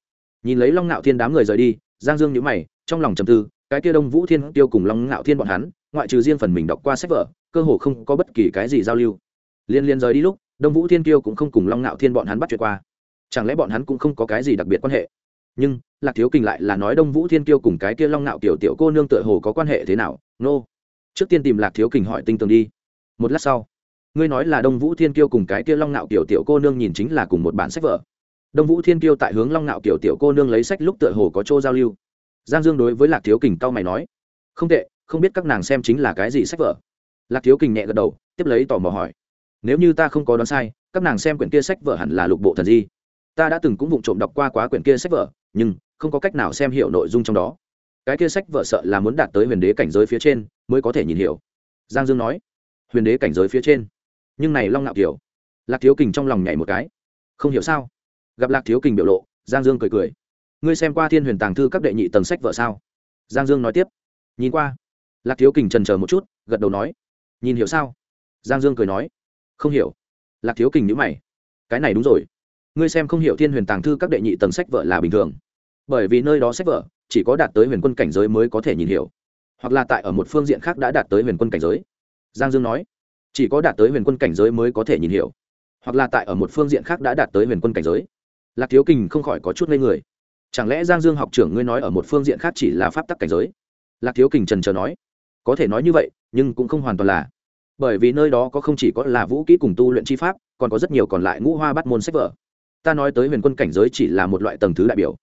[SPEAKER 1] Nhìn lấy long ngạo thiên đám người rời đi, giang dương nhữ mày, trong lòng trầm tư, cái kia đông vũ thiên tiêu cùng long ngạo thiên bọn hắn, ngoại trừ riêng phần mình đọc qua sách vở, cơ hồ không có bất kỳ cái gì giao lưu. Liên liên rời đi lúc, đông vũ thiên tiêu cũng không cùng long ngạo thiên bọn hắn bắt chuyện qua. Chẳng lẽ bọn hắn cũng không có cái gì đặc biệt quan hệ? Nhưng, lạc thiếu kinh lại là nói đông vũ thiên tiêu cùng cái kia long nạo kiểu tiểu cô nương tựa hồ có quan hệ thế nào? Nô、no. trước tiên tìm lạc thiếu kình hỏi tinh tường đi. Một lát sau, ngươi nói là đông vũ thiên kiêu cùng cái kia long nạo kiểu tiểu cô nương nhìn chính là cùng một bản sách vở. Đông vũ thiên kiêu tại hướng long nạo kiểu tiểu cô nương lấy sách lúc tựa hồ có chỗ giao lưu. Giang dương đối với lạc thiếu kình cao mày nói, không tệ, không biết các nàng xem chính là cái gì sách vở. Lạc thiếu kình nhẹ gật đầu, tiếp lấy tò mò hỏi, nếu như ta không có đoán sai, các nàng xem quyển kia sách vở hẳn là lục bộ thần di. Ta đã từng cũng vụng trộm đọc qua quá quyển kia sách vở nhưng không có cách nào xem hiểu nội dung trong đó. Cái kia sách vợ sợ là muốn đạt tới huyền đế cảnh giới phía trên mới có thể nhìn hiểu. Giang dương nói, huyền đế cảnh giới phía trên. Nhưng này long ngạo kiểu lạc thiếu kình trong lòng nhảy một cái. Không hiểu sao? Gặp lạc thiếu kình biểu lộ, giang dương cười cười. Ngươi xem qua thiên huyền tàng thư các đệ nhị tầng sách vợ sao? Giang dương nói tiếp. Nhìn qua. Lạc thiếu kình trần c một chút, gật đầu nói. Nhìn hiểu sao? Giang dương cười nói. Không hiểu. Lạc thiếu kình nhữ mày. Cái này đúng rồi. Ngươi xem không hiểu thiên huyền tàng thư các đệ nhị tầng sách vợ là bình thường bởi vì nơi đó sách vở chỉ có đạt tới huyền quân cảnh giới mới có thể nhìn hiểu, hoặc là tại ở một phương diện khác đã đạt tới huyền quân cảnh giới. Giang dương nói, chỉ có đạt tới huyền quân cảnh giới mới có thể nhìn hiểu, hoặc là tại ở một phương diện khác đã đạt tới huyền quân cảnh giới. Lạc thiếu kình không khỏi có chút ngây người. Chẳng lẽ giang dương học trưởng ngươi nói ở một phương diện khác chỉ là pháp tắc cảnh giới? Lạc thiếu kình trần trờ nói, có thể nói như vậy, nhưng cũng không hoàn toàn là. Bởi vì nơi đó có không chỉ có là vũ kỹ cùng tu luyện chi pháp, còn có rất nhiều còn lại ngũ hoa bắt môn sách vở. Ta nói tới huyền quân cảnh giới chỉ là một loại tầng thứ đại biểu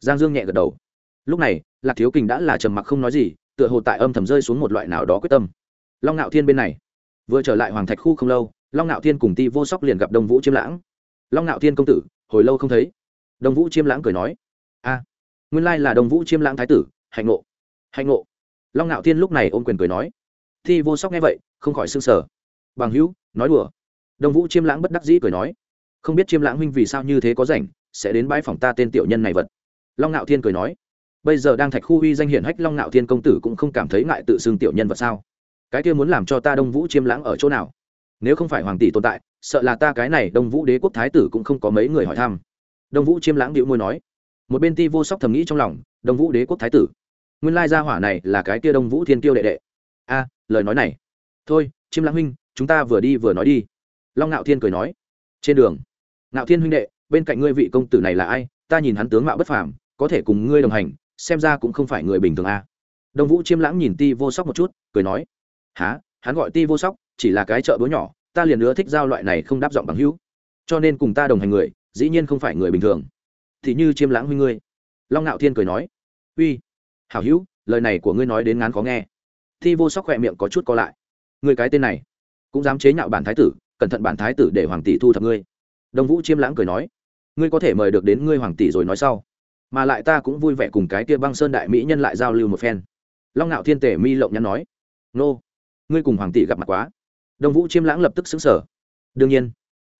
[SPEAKER 1] giang dương nhẹ gật đầu. Lúc này, lạc thiếu kình đã là trầm mặc không nói gì, tựa hồ tại âm thầm rơi xuống một loại nào đó quyết tâm. Long ngạo thiên bên này. Vừa trở lại hoàng thạch khu không lâu, long ngạo thiên cùng ti vô sóc liền gặp đông vũ chiêm lãng. Long ngạo thiên công tử, hồi lâu không thấy. Đông vũ chiêm lãng cười nói, a, nguyên lai là đông vũ chiêm lãng thái tử, hạnh ngộ. Hạnh ngộ? Long ngạo thiên lúc này ôm quyền cười nói. Thi vô sóc nghe vậy, không khỏi s ư n g sở bằng hữu, nói đùa. Đông vũ chiêm lãng bất đắc dĩ cười nói, không biết chiêm lãng huynh vì sao như thế có rảnh, sẽ đến bãi phòng ta tên tiểu nhân này vật long ngạo thiên cười nói, bây giờ đang thạch khu huy danh hiển hách long ngạo thiên công tử cũng không cảm thấy ngại tự xưng tiểu nhân vật sao? Cái kia muốn làm cho ta đông vũ chiêm lãng ở chỗ nào? Nếu không phải hoàng tỷ tồn tại, sợ là ta cái này đông vũ đế quốc thái tử cũng không có mấy người hỏi thăm. Đông vũ chiêm lãng điệu môi nói, một bên ti vô sóc thầm nghĩ trong lòng, đông vũ đế quốc thái tử, nguyên lai gia hỏa này là cái kia đông vũ thiên tiêu đệ đệ. A, lời nói này. Thôi, chiêm lãng huynh, chúng ta vừa đi vừa nói đi. Long ngạo thiên cười nói, trên đường, ngạo thiên huynh đệ, bên cạnh ngươi vị công tử này là ai? Ta nhìn hắn tướng mạo bất phàm, có thể cùng ngươi đồng hành, xem ra cũng không phải người bình thường a. Đông vũ chiêm lãng nhìn ti vô sóc một chút, cười nói há hắn gọi ti vô sóc, chỉ là cái chợ búa nhỏ, ta liền nữa thích giao loại này không đáp giọng bằng hữu. Cho nên cùng ta đồng hành người, dĩ nhiên không phải người bình thường. Thì như chiêm lãng huy ngươi. Long ngạo thiên cười nói, uy, hảo hữu, lời này của ngươi nói đến ngán khó nghe. Thi vô sóc khỏe miệng có chút co lại người cái tên này, cũng dám chế nhạo bản thái tử, cẩn thận bản thái tử để hoàng tỷ thu thập ngươi. Đông vũ chiêm lãng cười nói ngươi có thể mời được đến ngươi hoàng tỷ rồi nói sau. Mà lại ta cũng vui vẻ cùng cái kia băng sơn đại mỹ nhân lại giao lưu một phen. Long ngạo thiên tể mi lộng nhắn nói. Nô, ngươi cùng hoàng tỷ gặp mặt quá. Đông vũ chiêm lãng lập tức xứng sở đương nhiên.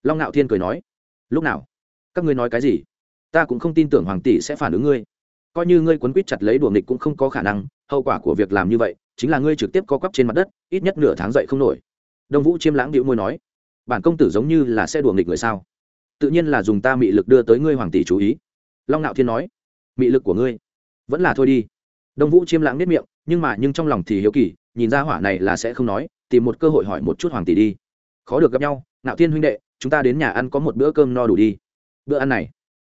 [SPEAKER 1] Long ngạo thiên cười nói. Lúc nào? Các ngươi nói cái gì? Ta cũng không tin tưởng hoàng tỷ sẽ phản ứng ngươi. Coi như ngươi quấn quýt chặt lấy đùa nghịch cũng không có khả năng, hậu quả của việc làm như vậy chính là ngươi trực tiếp co quắp trên mặt đất, ít nhất nửa tháng dậy không nổi. Đông vũ chiêm lãng điệu môi nói. Bản công tử giống như là sẽ đùa nghịch người sao? Tự nhiên là dùng ta mị lực đưa tới ngươi hoàng tỷ chú ý. Long ngạo thiên nói, mị lực của ngươi vẫn là thôi đi. Đông vũ chiêm lãng nếp miệng, nhưng mà nhưng trong lòng thì hiếu kỳ, nhìn ra hỏa này là sẽ không nói, tìm một cơ hội hỏi một chút hoàng tỷ đi. Khó được gặp nhau ngạo thiên huynh đệ, chúng ta đến nhà ăn có một bữa cơm no đủ đi. Bữa ăn này,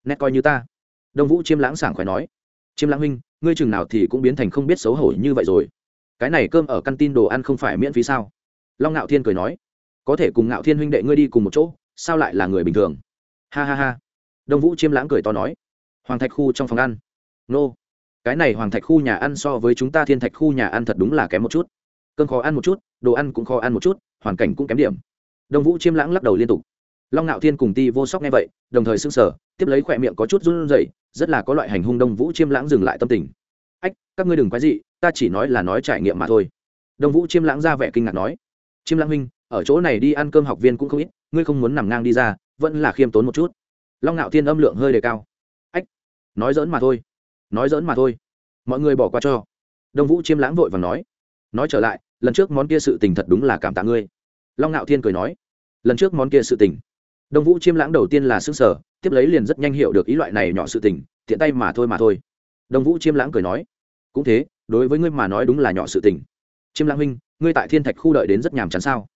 [SPEAKER 1] nét coi như ta. Đông vũ chiêm lãng sảng khỏe nói, chiêm lãng huynh, ngươi chừng nào thì cũng biến thành không biết xấu hổ như vậy rồi. Cái này cơm ở căn tin đồ ăn không phải miễn phí sao? Long ngạo thiên cười nói, có thể cùng ngạo thiên huynh đệ ngươi đi cùng một chỗ, sao lại là người bình thường? Ha ha ha. Đông vũ chiêm lãng cười to nói. Hoàng thạch khu trong phòng ăn. Nô. Cái này hoàng thạch khu nhà ăn so với chúng ta thiên thạch khu nhà ăn thật đúng là kém một chút. Cơn khó ăn một chút, đồ ăn cũng khó ăn một chút, hoàn cảnh cũng kém điểm. Đông vũ chiêm lãng lắc đầu liên tục. Long ngạo thiên cùng ti vô sóc nghe vậy, đồng thời s ư n g sở tiếp lấy khỏe miệng có chút run r u dậy rất là có loại hành hung đông vũ chiêm lãng dừng lại tâm tình. Ách, các ngươi đừng quái gì ta chỉ nói là nói trải nghiệm mà thôi. Đông vũ chiêm lãng ra vẻ kinh ngạc nói. Chiêm lãng huynh, ở chỗ này đi ăn cơm học viên cũng không ít, ngươi không muốn nằm ngang đi ra vẫn là khiêm tốn một chút. Long ngạo thiên âm lượng hơi đề cao. Ách, nói dỡn mà thôi, nói dỡn mà thôi. Mọi người bỏ qua cho. Đông vũ chiêm lãng vội và nói nói trở lại, lần trước món kia sự tình thật đúng là cảm tạ ngươi. Long ngạo thiên cười nói, lần trước món kia sự tình. Đông vũ chiêm lãng đầu tiên là xương sở tiếp lấy liền rất nhanh hiểu được ý loại này nhỏ sự tình, tiện tay mà thôi mà thôi. Đông vũ chiêm lãng cười nói, cũng thế, đối với ngươi mà nói đúng là nhỏ sự tình. Chiêm lãng huynh ngươi tại thiên thạch khu đợi đến rất nhàm chán sao?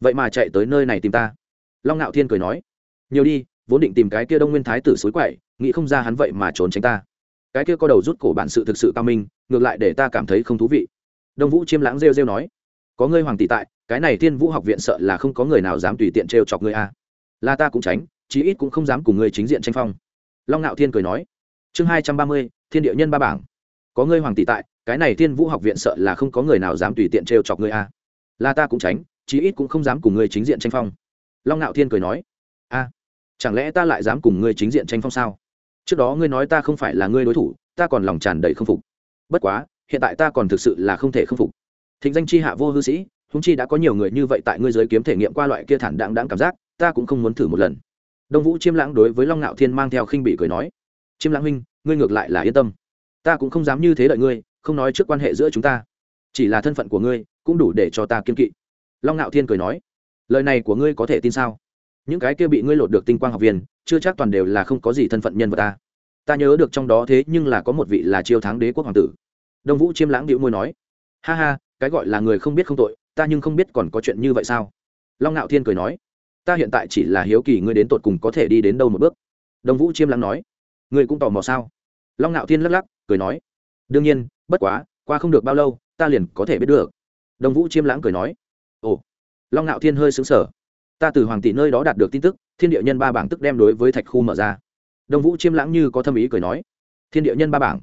[SPEAKER 1] Vậy mà chạy tới nơi này tìm ta. Long ngạo thiên cười nói nhiều đi, vốn định tìm cái kia đông nguyên thái tử suối quậy, nghĩ không ra hắn vậy mà trốn tránh ta. Cái kia có đầu rút cổ bản sự thực sự cao minh, ngược lại để ta cảm thấy không thú vị. Đông vũ chiêm lãng rêu rêu nói, có ngươi hoàng tỷ tại, cái này thiên vũ học viện sợ là không có người nào dám tùy tiện trêu chọc ngươi a. Là ta cũng tránh, chí ít cũng không dám cùng ngươi chính diện tranh phong. Long ngạo thiên cười nói, chương hai trăm ba mươi, thiên địa nhân ba bảng. Có ngươi hoàng tỷ tại, cái này thiên vũ học viện sợ là không có người nào dám tùy tiện trêu chọc ngươi a. Là ta cũng tránh, chí ít cũng không dám cùng ngươi chính diện tranh phong. Long ngạo thiên cười nói, a chẳng lẽ ta lại dám cùng ngươi chính diện tranh phong sao? Trước đó ngươi nói ta không phải là ngươi đối thủ, ta còn lòng tràn đầy không phục. Bất quá, hiện tại ta còn thực sự là không thể không phục. Thịnh danh chi hạ vô hư sĩ húng chi đã có nhiều người như vậy tại ngươi giới kiếm thể nghiệm qua loại kia thản đáng đáng cảm giác, ta cũng không muốn thử một lần. Đông vũ chiêm lãng đối với long ngạo thiên mang theo khinh bị cười nói, chiêm lãng huynh, ngươi ngược lại là yên tâm. Ta cũng không dám như thế đợi ngươi, không nói trước quan hệ giữa chúng ta. Chỉ là thân phận của ngươi, cũng đủ để cho ta kiên kỵ. Long ngạo thiên cười nói, lời này của ngươi có thể tin sao? Những cái kia bị ngươi lột được tinh quang học viên, chưa chắc toàn đều là không có gì thân phận nhân vật ta. Ta nhớ được trong đó thế nhưng là có một vị là chiêu thắng đế quốc hoàng tử. Đông vũ chiêm lãng điệu môi nói. Ha ha, cái gọi là người không biết không tội, ta nhưng không biết còn có chuyện như vậy sao? Long ngạo thiên cười nói. Ta hiện tại chỉ là hiếu kỳ ngươi đến tột cùng có thể đi đến đâu một bước. Đông vũ chiêm lãng nói. Ngươi cũng tò mò sao? Long ngạo thiên lắc lắc, cười nói. Đương nhiên, bất quá, qua không được bao lâu, ta liền có thể biết được. Đông vũ chiêm lãng cười nói. Ồ. Long ngạo thiên hơi xứng sở ta từ hoàng tỷ nơi đó đạt được tin tức, thiên địa nhân ba bảng tức đem đối với thạch khu mở ra. Đông vũ chiêm lãng như có thâm ý cười nói. Thiên địa nhân ba bảng.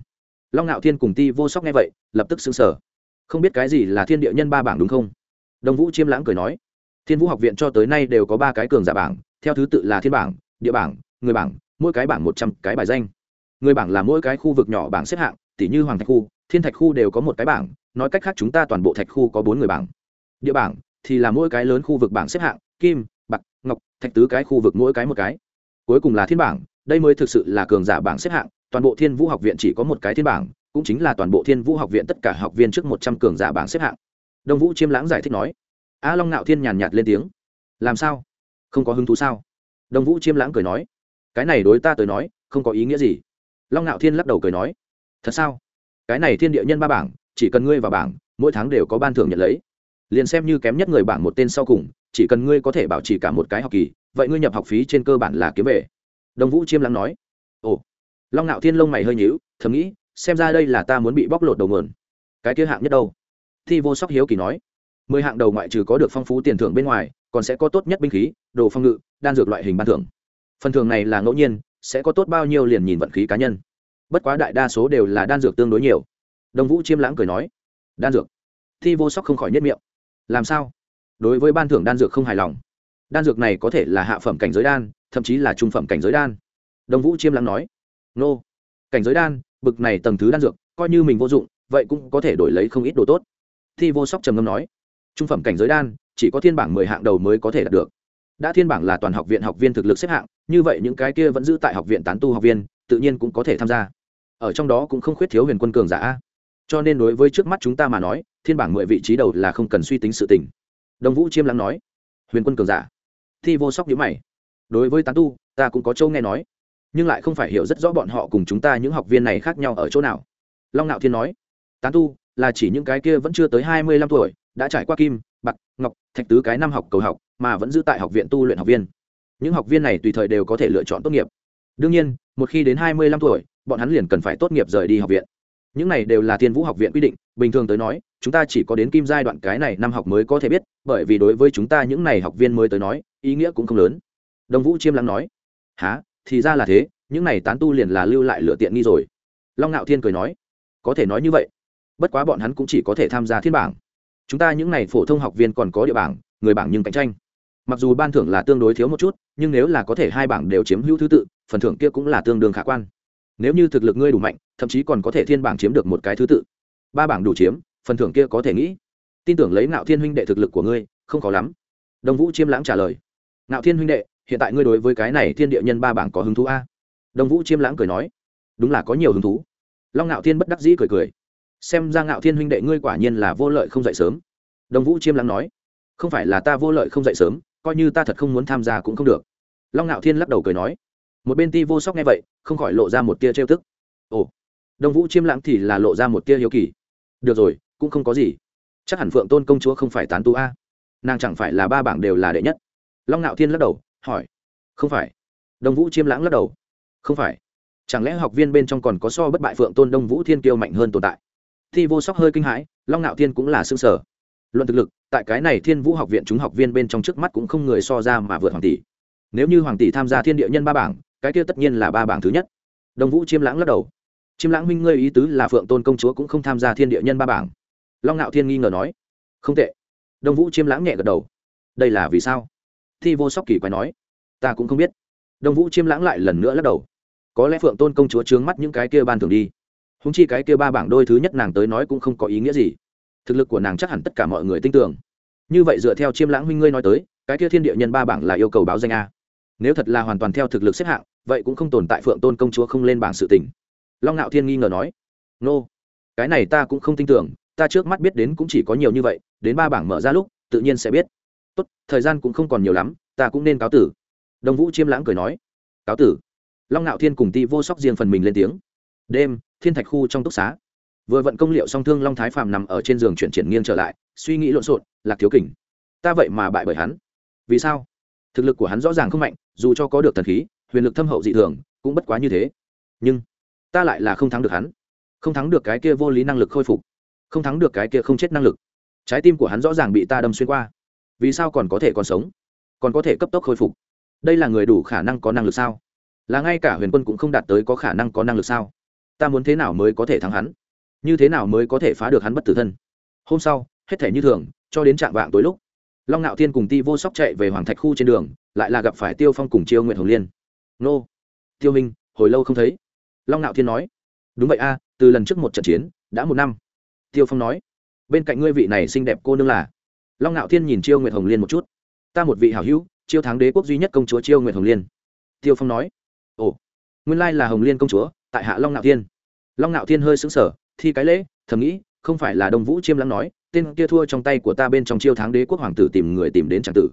[SPEAKER 1] Long ngạo thiên cùng ti vô sóc nghe vậy, lập tức xứng sở không biết cái gì là thiên địa nhân ba bảng đúng không? Đông vũ chiêm lãng cười nói. Thiên vũ học viện cho tới nay đều có ba cái cường giả bảng, theo thứ tự là thiên bảng, địa bảng, người bảng, mỗi cái bảng một trăm cái bài danh. Người bảng là mỗi cái khu vực nhỏ bảng xếp hạng tỷ như hoàng thạch khu, thiên thạch khu đều có một cái bảng, nói cách khác chúng ta toàn bộ thạch khu có bốn người bảng. Địa bảng thì là mỗi cái lớn khu vực bảng xếp hạng kim, bạc, ngọc, thạch tứ cái khu vực mỗi cái một cái. Cuối cùng là thiên bảng, đây mới thực sự là cường giả bảng xếp hạng, toàn bộ thiên vũ học viện chỉ có một cái thiên bảng, cũng chính là toàn bộ thiên vũ học viện tất cả học viên trước một trăm cường giả bảng xếp hạng. Đông vũ chiêm lãng giải thích nói. A long Nạo thiên nhàn nhạt lên tiếng. Làm sao? Không có hứng thú sao? Đồng vũ chiêm lãng cười nói. Cái này đối ta tới nói, không có ý nghĩa gì. Long Nạo thiên lắc đầu cười nói. Thật sao? Cái này thiên địa nhân ba bảng, chỉ cần ngươi vào bảng, mỗi tháng đều có ban thưởng nhận lấy liền xem như kém nhất người bảng một tên sau cùng, chỉ cần ngươi có thể bảo trì cả một cái học kỳ, vậy ngươi nhập học phí trên cơ bản là kiếm về. Đồng vũ chiêm lắng nói. Ồ. Long ngạo thiên lông mày hơi nhíu, thầm nghĩ, xem ra đây là ta muốn bị bóc lột đầu nguồn cái kia hạng nhất đâu? Thi vô sóc hiếu kỳ nói. Mười hạng đầu ngoại trừ có được phong phú tiền thưởng bên ngoài, còn sẽ có tốt nhất binh khí, đồ phong ngự, đan dược loại hình ban thưởng. Phần thưởng này là ngẫu nhiên, sẽ có tốt bao nhiêu liền nhìn vận khí cá nhân. Bất quá đại đa số đều là đan dược tương đối nhiều. Đồng vũ chiêm lãng cười nói. Đan dược. Thi vô sóc không khỏi nhất miệng làm sao? Đối với ban thưởng đan dược không hài lòng. Đan dược này có thể là hạ phẩm cảnh giới đan, thậm chí là trung phẩm cảnh giới đan. Đồng vũ chiêm lắng nói. Nô. Cảnh giới đan, bực này tầng thứ đan dược, coi như mình vô dụng, vậy cũng có thể đổi lấy không ít đồ tốt. Thi vô sóc trầm ngâm nói. Trung phẩm cảnh giới đan, chỉ có thiên bảng mười hạng đầu mới có thể đạt được. Đã thiên bảng là toàn học viện học viên thực lực xếp hạng, như vậy những cái kia vẫn giữ tại học viện tán tu học viên, tự nhiên cũng có thể tham gia. Ở trong đó cũng không khuyết thiếu huyền quân cường giả cho nên đối với trước mắt chúng ta mà nói thiên bảng mười vị trí đầu là không cần suy tính sự tình. Đồng vũ chiêm lắng nói. Huyền quân cường giả. Thi vô sóc nhữ mày. Đối với tán tu, ta cũng có châu nghe nói. Nhưng lại không phải hiểu rất rõ bọn họ cùng chúng ta những học viên này khác nhau ở chỗ nào. Long ngạo thiên nói. Tán tu, là chỉ những cái kia vẫn chưa tới hai mươi lăm tuổi, đã trải qua kim, bạc, ngọc, thạch tứ cái năm học cầu học, mà vẫn giữ tại học viện tu luyện học viên. Những học viên này tùy thời đều có thể lựa chọn tốt nghiệp. Đương nhiên, một khi đến hai mươi lăm tuổi, bọn hắn liền cần phải tốt nghiệp rời đi học viện những này đều là thiên vũ học viện quy định, bình thường tới nói, chúng ta chỉ có đến kim giai đoạn cái này năm học mới có thể biết, bởi vì đối với chúng ta những này học viên mới tới nói, ý nghĩa cũng không lớn. Đồng vũ chiêm lắng nói há thì ra là thế, những này tán tu liền là lưu lại lựa tiện nghi rồi. Long ngạo thiên cười nói, có thể nói như vậy. Bất quá bọn hắn cũng chỉ có thể tham gia thiên bảng. Chúng ta những n à y phổ thông học viên còn có địa bảng, người bảng nhưng cạnh tranh. Mặc dù ban thưởng là tương đối thiếu một chút, nhưng nếu là có thể hai bảng đều chiếm hữu thứ tự, phần thưởng kia cũng là tương đương khả quan nếu như thực lực ngươi đủ mạnh, thậm chí còn có thể thiên bảng chiếm được một cái thứ tự. Ba bảng đủ chiếm, phần thưởng kia có thể nghĩ. Tin tưởng lấy ngạo thiên huynh đệ thực lực của ngươi, không khó lắm. Đồng vũ chiêm lãng trả lời. Ngạo thiên huynh đệ, hiện tại ngươi đối với cái này thiên địa nhân ba bảng có hứng thú a? Đồng vũ chiêm lãng cười nói. Đúng là có nhiều hứng thú. Long ngạo thiên bất đắc dĩ cười cười. Xem ra ngạo thiên huynh đệ ngươi quả nhiên là vô lợi không dậy sớm. Đồng vũ chiêm lãng nói. Không phải là ta vô lợi không dậy sớm, coi như ta thật không muốn tham gia cũng không được. Long ngạo thiên lắc đầu cười nói một bên ti vô sóc nghe vậy, không khỏi lộ ra một tia trêu tức. Ồ đồng vũ chiêm lãng thì là lộ ra một tia hiếu kỳ. Được rồi, cũng không có gì. Chắc hẳn phượng tôn công chúa không phải tán tu a. Nàng chẳng phải là ba bảng đều là đệ nhất. Long ngạo thiên lắc đầu, hỏi, không phải. Đồng vũ chiêm lãng lắc đầu, không phải. Chẳng lẽ học viên bên trong còn có so bất bại phượng tôn đông vũ thiên kiêu mạnh hơn tồn tại? Thi vô sóc hơi kinh hãi, long ngạo thiên cũng là xương sở luận thực lực, tại cái này thiên vũ học viện chúng học viên bên trong trước mắt cũng không người so ra mà vượt hoàng tỷ. Nếu như hoàng tỷ tham gia thiên địa nhân ba bảng cái kia tất nhiên là ba bảng thứ nhất. Đồng vũ chiêm lãng lắc đầu. Chiêm lãng minh ngươi ý tứ là phượng tôn công chúa cũng không tham gia thiên địa nhân ba bảng. Long ngạo thiên nghi ngờ nói. Không tệ. Đồng vũ chiêm lãng nhẹ gật đầu. Đây là vì sao? Thi vô sóc kỳ quái nói. Ta cũng không biết. Đồng vũ chiêm lãng lại lần nữa lắc đầu. Có lẽ phượng tôn công chúa trướng mắt những cái kia ban thường đi. Húng chi cái kia ba bảng đôi thứ nhất nàng tới nói cũng không có ý nghĩa gì. Thực lực của nàng chắc hẳn tất cả mọi người tin tưởng. Như vậy dựa theo chiêm lãng huynh ngươi nói tới, cái kia thiên địa nhân ba bảng là yêu cầu báo danh a nếu thật là hoàn toàn theo thực lực xếp hạng, vậy cũng không tồn tại phượng tôn công chúa không lên bảng sự tỉnh long ngạo thiên nghi ngờ nói, nô、no. cái này ta cũng không tin tưởng, ta trước mắt biết đến cũng chỉ có nhiều như vậy, đến ba bảng mở ra lúc, tự nhiên sẽ biết. Tốt, thời gian cũng không còn nhiều lắm, ta cũng nên cáo tử. Đồng vũ chiêm lãng cười nói, cáo tử? Long ngạo thiên cùng ti vô sóc riêng phần mình lên tiếng, đêm, thiên thạch khu trong túc xá. Vừa vận công liệu song thương long thái phàm nằm ở trên giường chuyển chuyển nghiêng trở lại, suy nghĩ lộn xộn, lạc thiếu kình, ta vậy mà bại bởi hắn. Vì sao? Thực lực của hắn rõ ràng không mạnh, dù cho có được thần khí, huyền lực thâm hậu dị thường, cũng bất quá như thế. Nhưng, ta lại là không thắng được hắn. Không thắng được cái kia vô lý năng lực khôi phục. Không thắng được cái kia không chết năng lực. Trái tim của hắn rõ ràng bị ta đâm xuyên qua. Vì sao còn có thể còn sống? Còn có thể cấp tốc khôi phục. Đây là người đủ khả năng có năng lực sao? Là ngay cả huyền quân cũng không đạt tới có khả năng có năng lực sao? Ta muốn thế nào mới có thể thắng hắn? Như thế nào mới có thể phá được hắn bất tử thân? Hôm sau, hết thể như thường, cho đến trạng vạng tối lúc long ngạo thiên cùng ti vô sóc chạy về hoàng thạch khu trên đường lại là gặp phải tiêu phong cùng chiêu nguyện hồng liên. Nô tiêu minh hồi lâu không thấy. Long ngạo thiên nói. Đúng vậy a từ lần trước một trận chiến đã một năm. Tiêu phong nói. Bên cạnh ngươi vị này xinh đẹp cô nương là? Long ngạo thiên nhìn chiêu nguyệt hồng liên một chút. Ta một vị hảo hữu chiêu thắng đế quốc duy nhất công chúa chiêu nguyệt hồng liên. Tiêu phong nói. Ồ nguyên lai là hồng liên công chúa tại hạ long ngạo thiên. Long ngạo thiên hơi sững sờ, thi cái lễ thầm nghĩ không phải là đông vũ chiêm lắng nói tên kia thua trong tay của ta bên trong chiêu tháng đế quốc hoàng tử tìm người tìm đến tràng tử.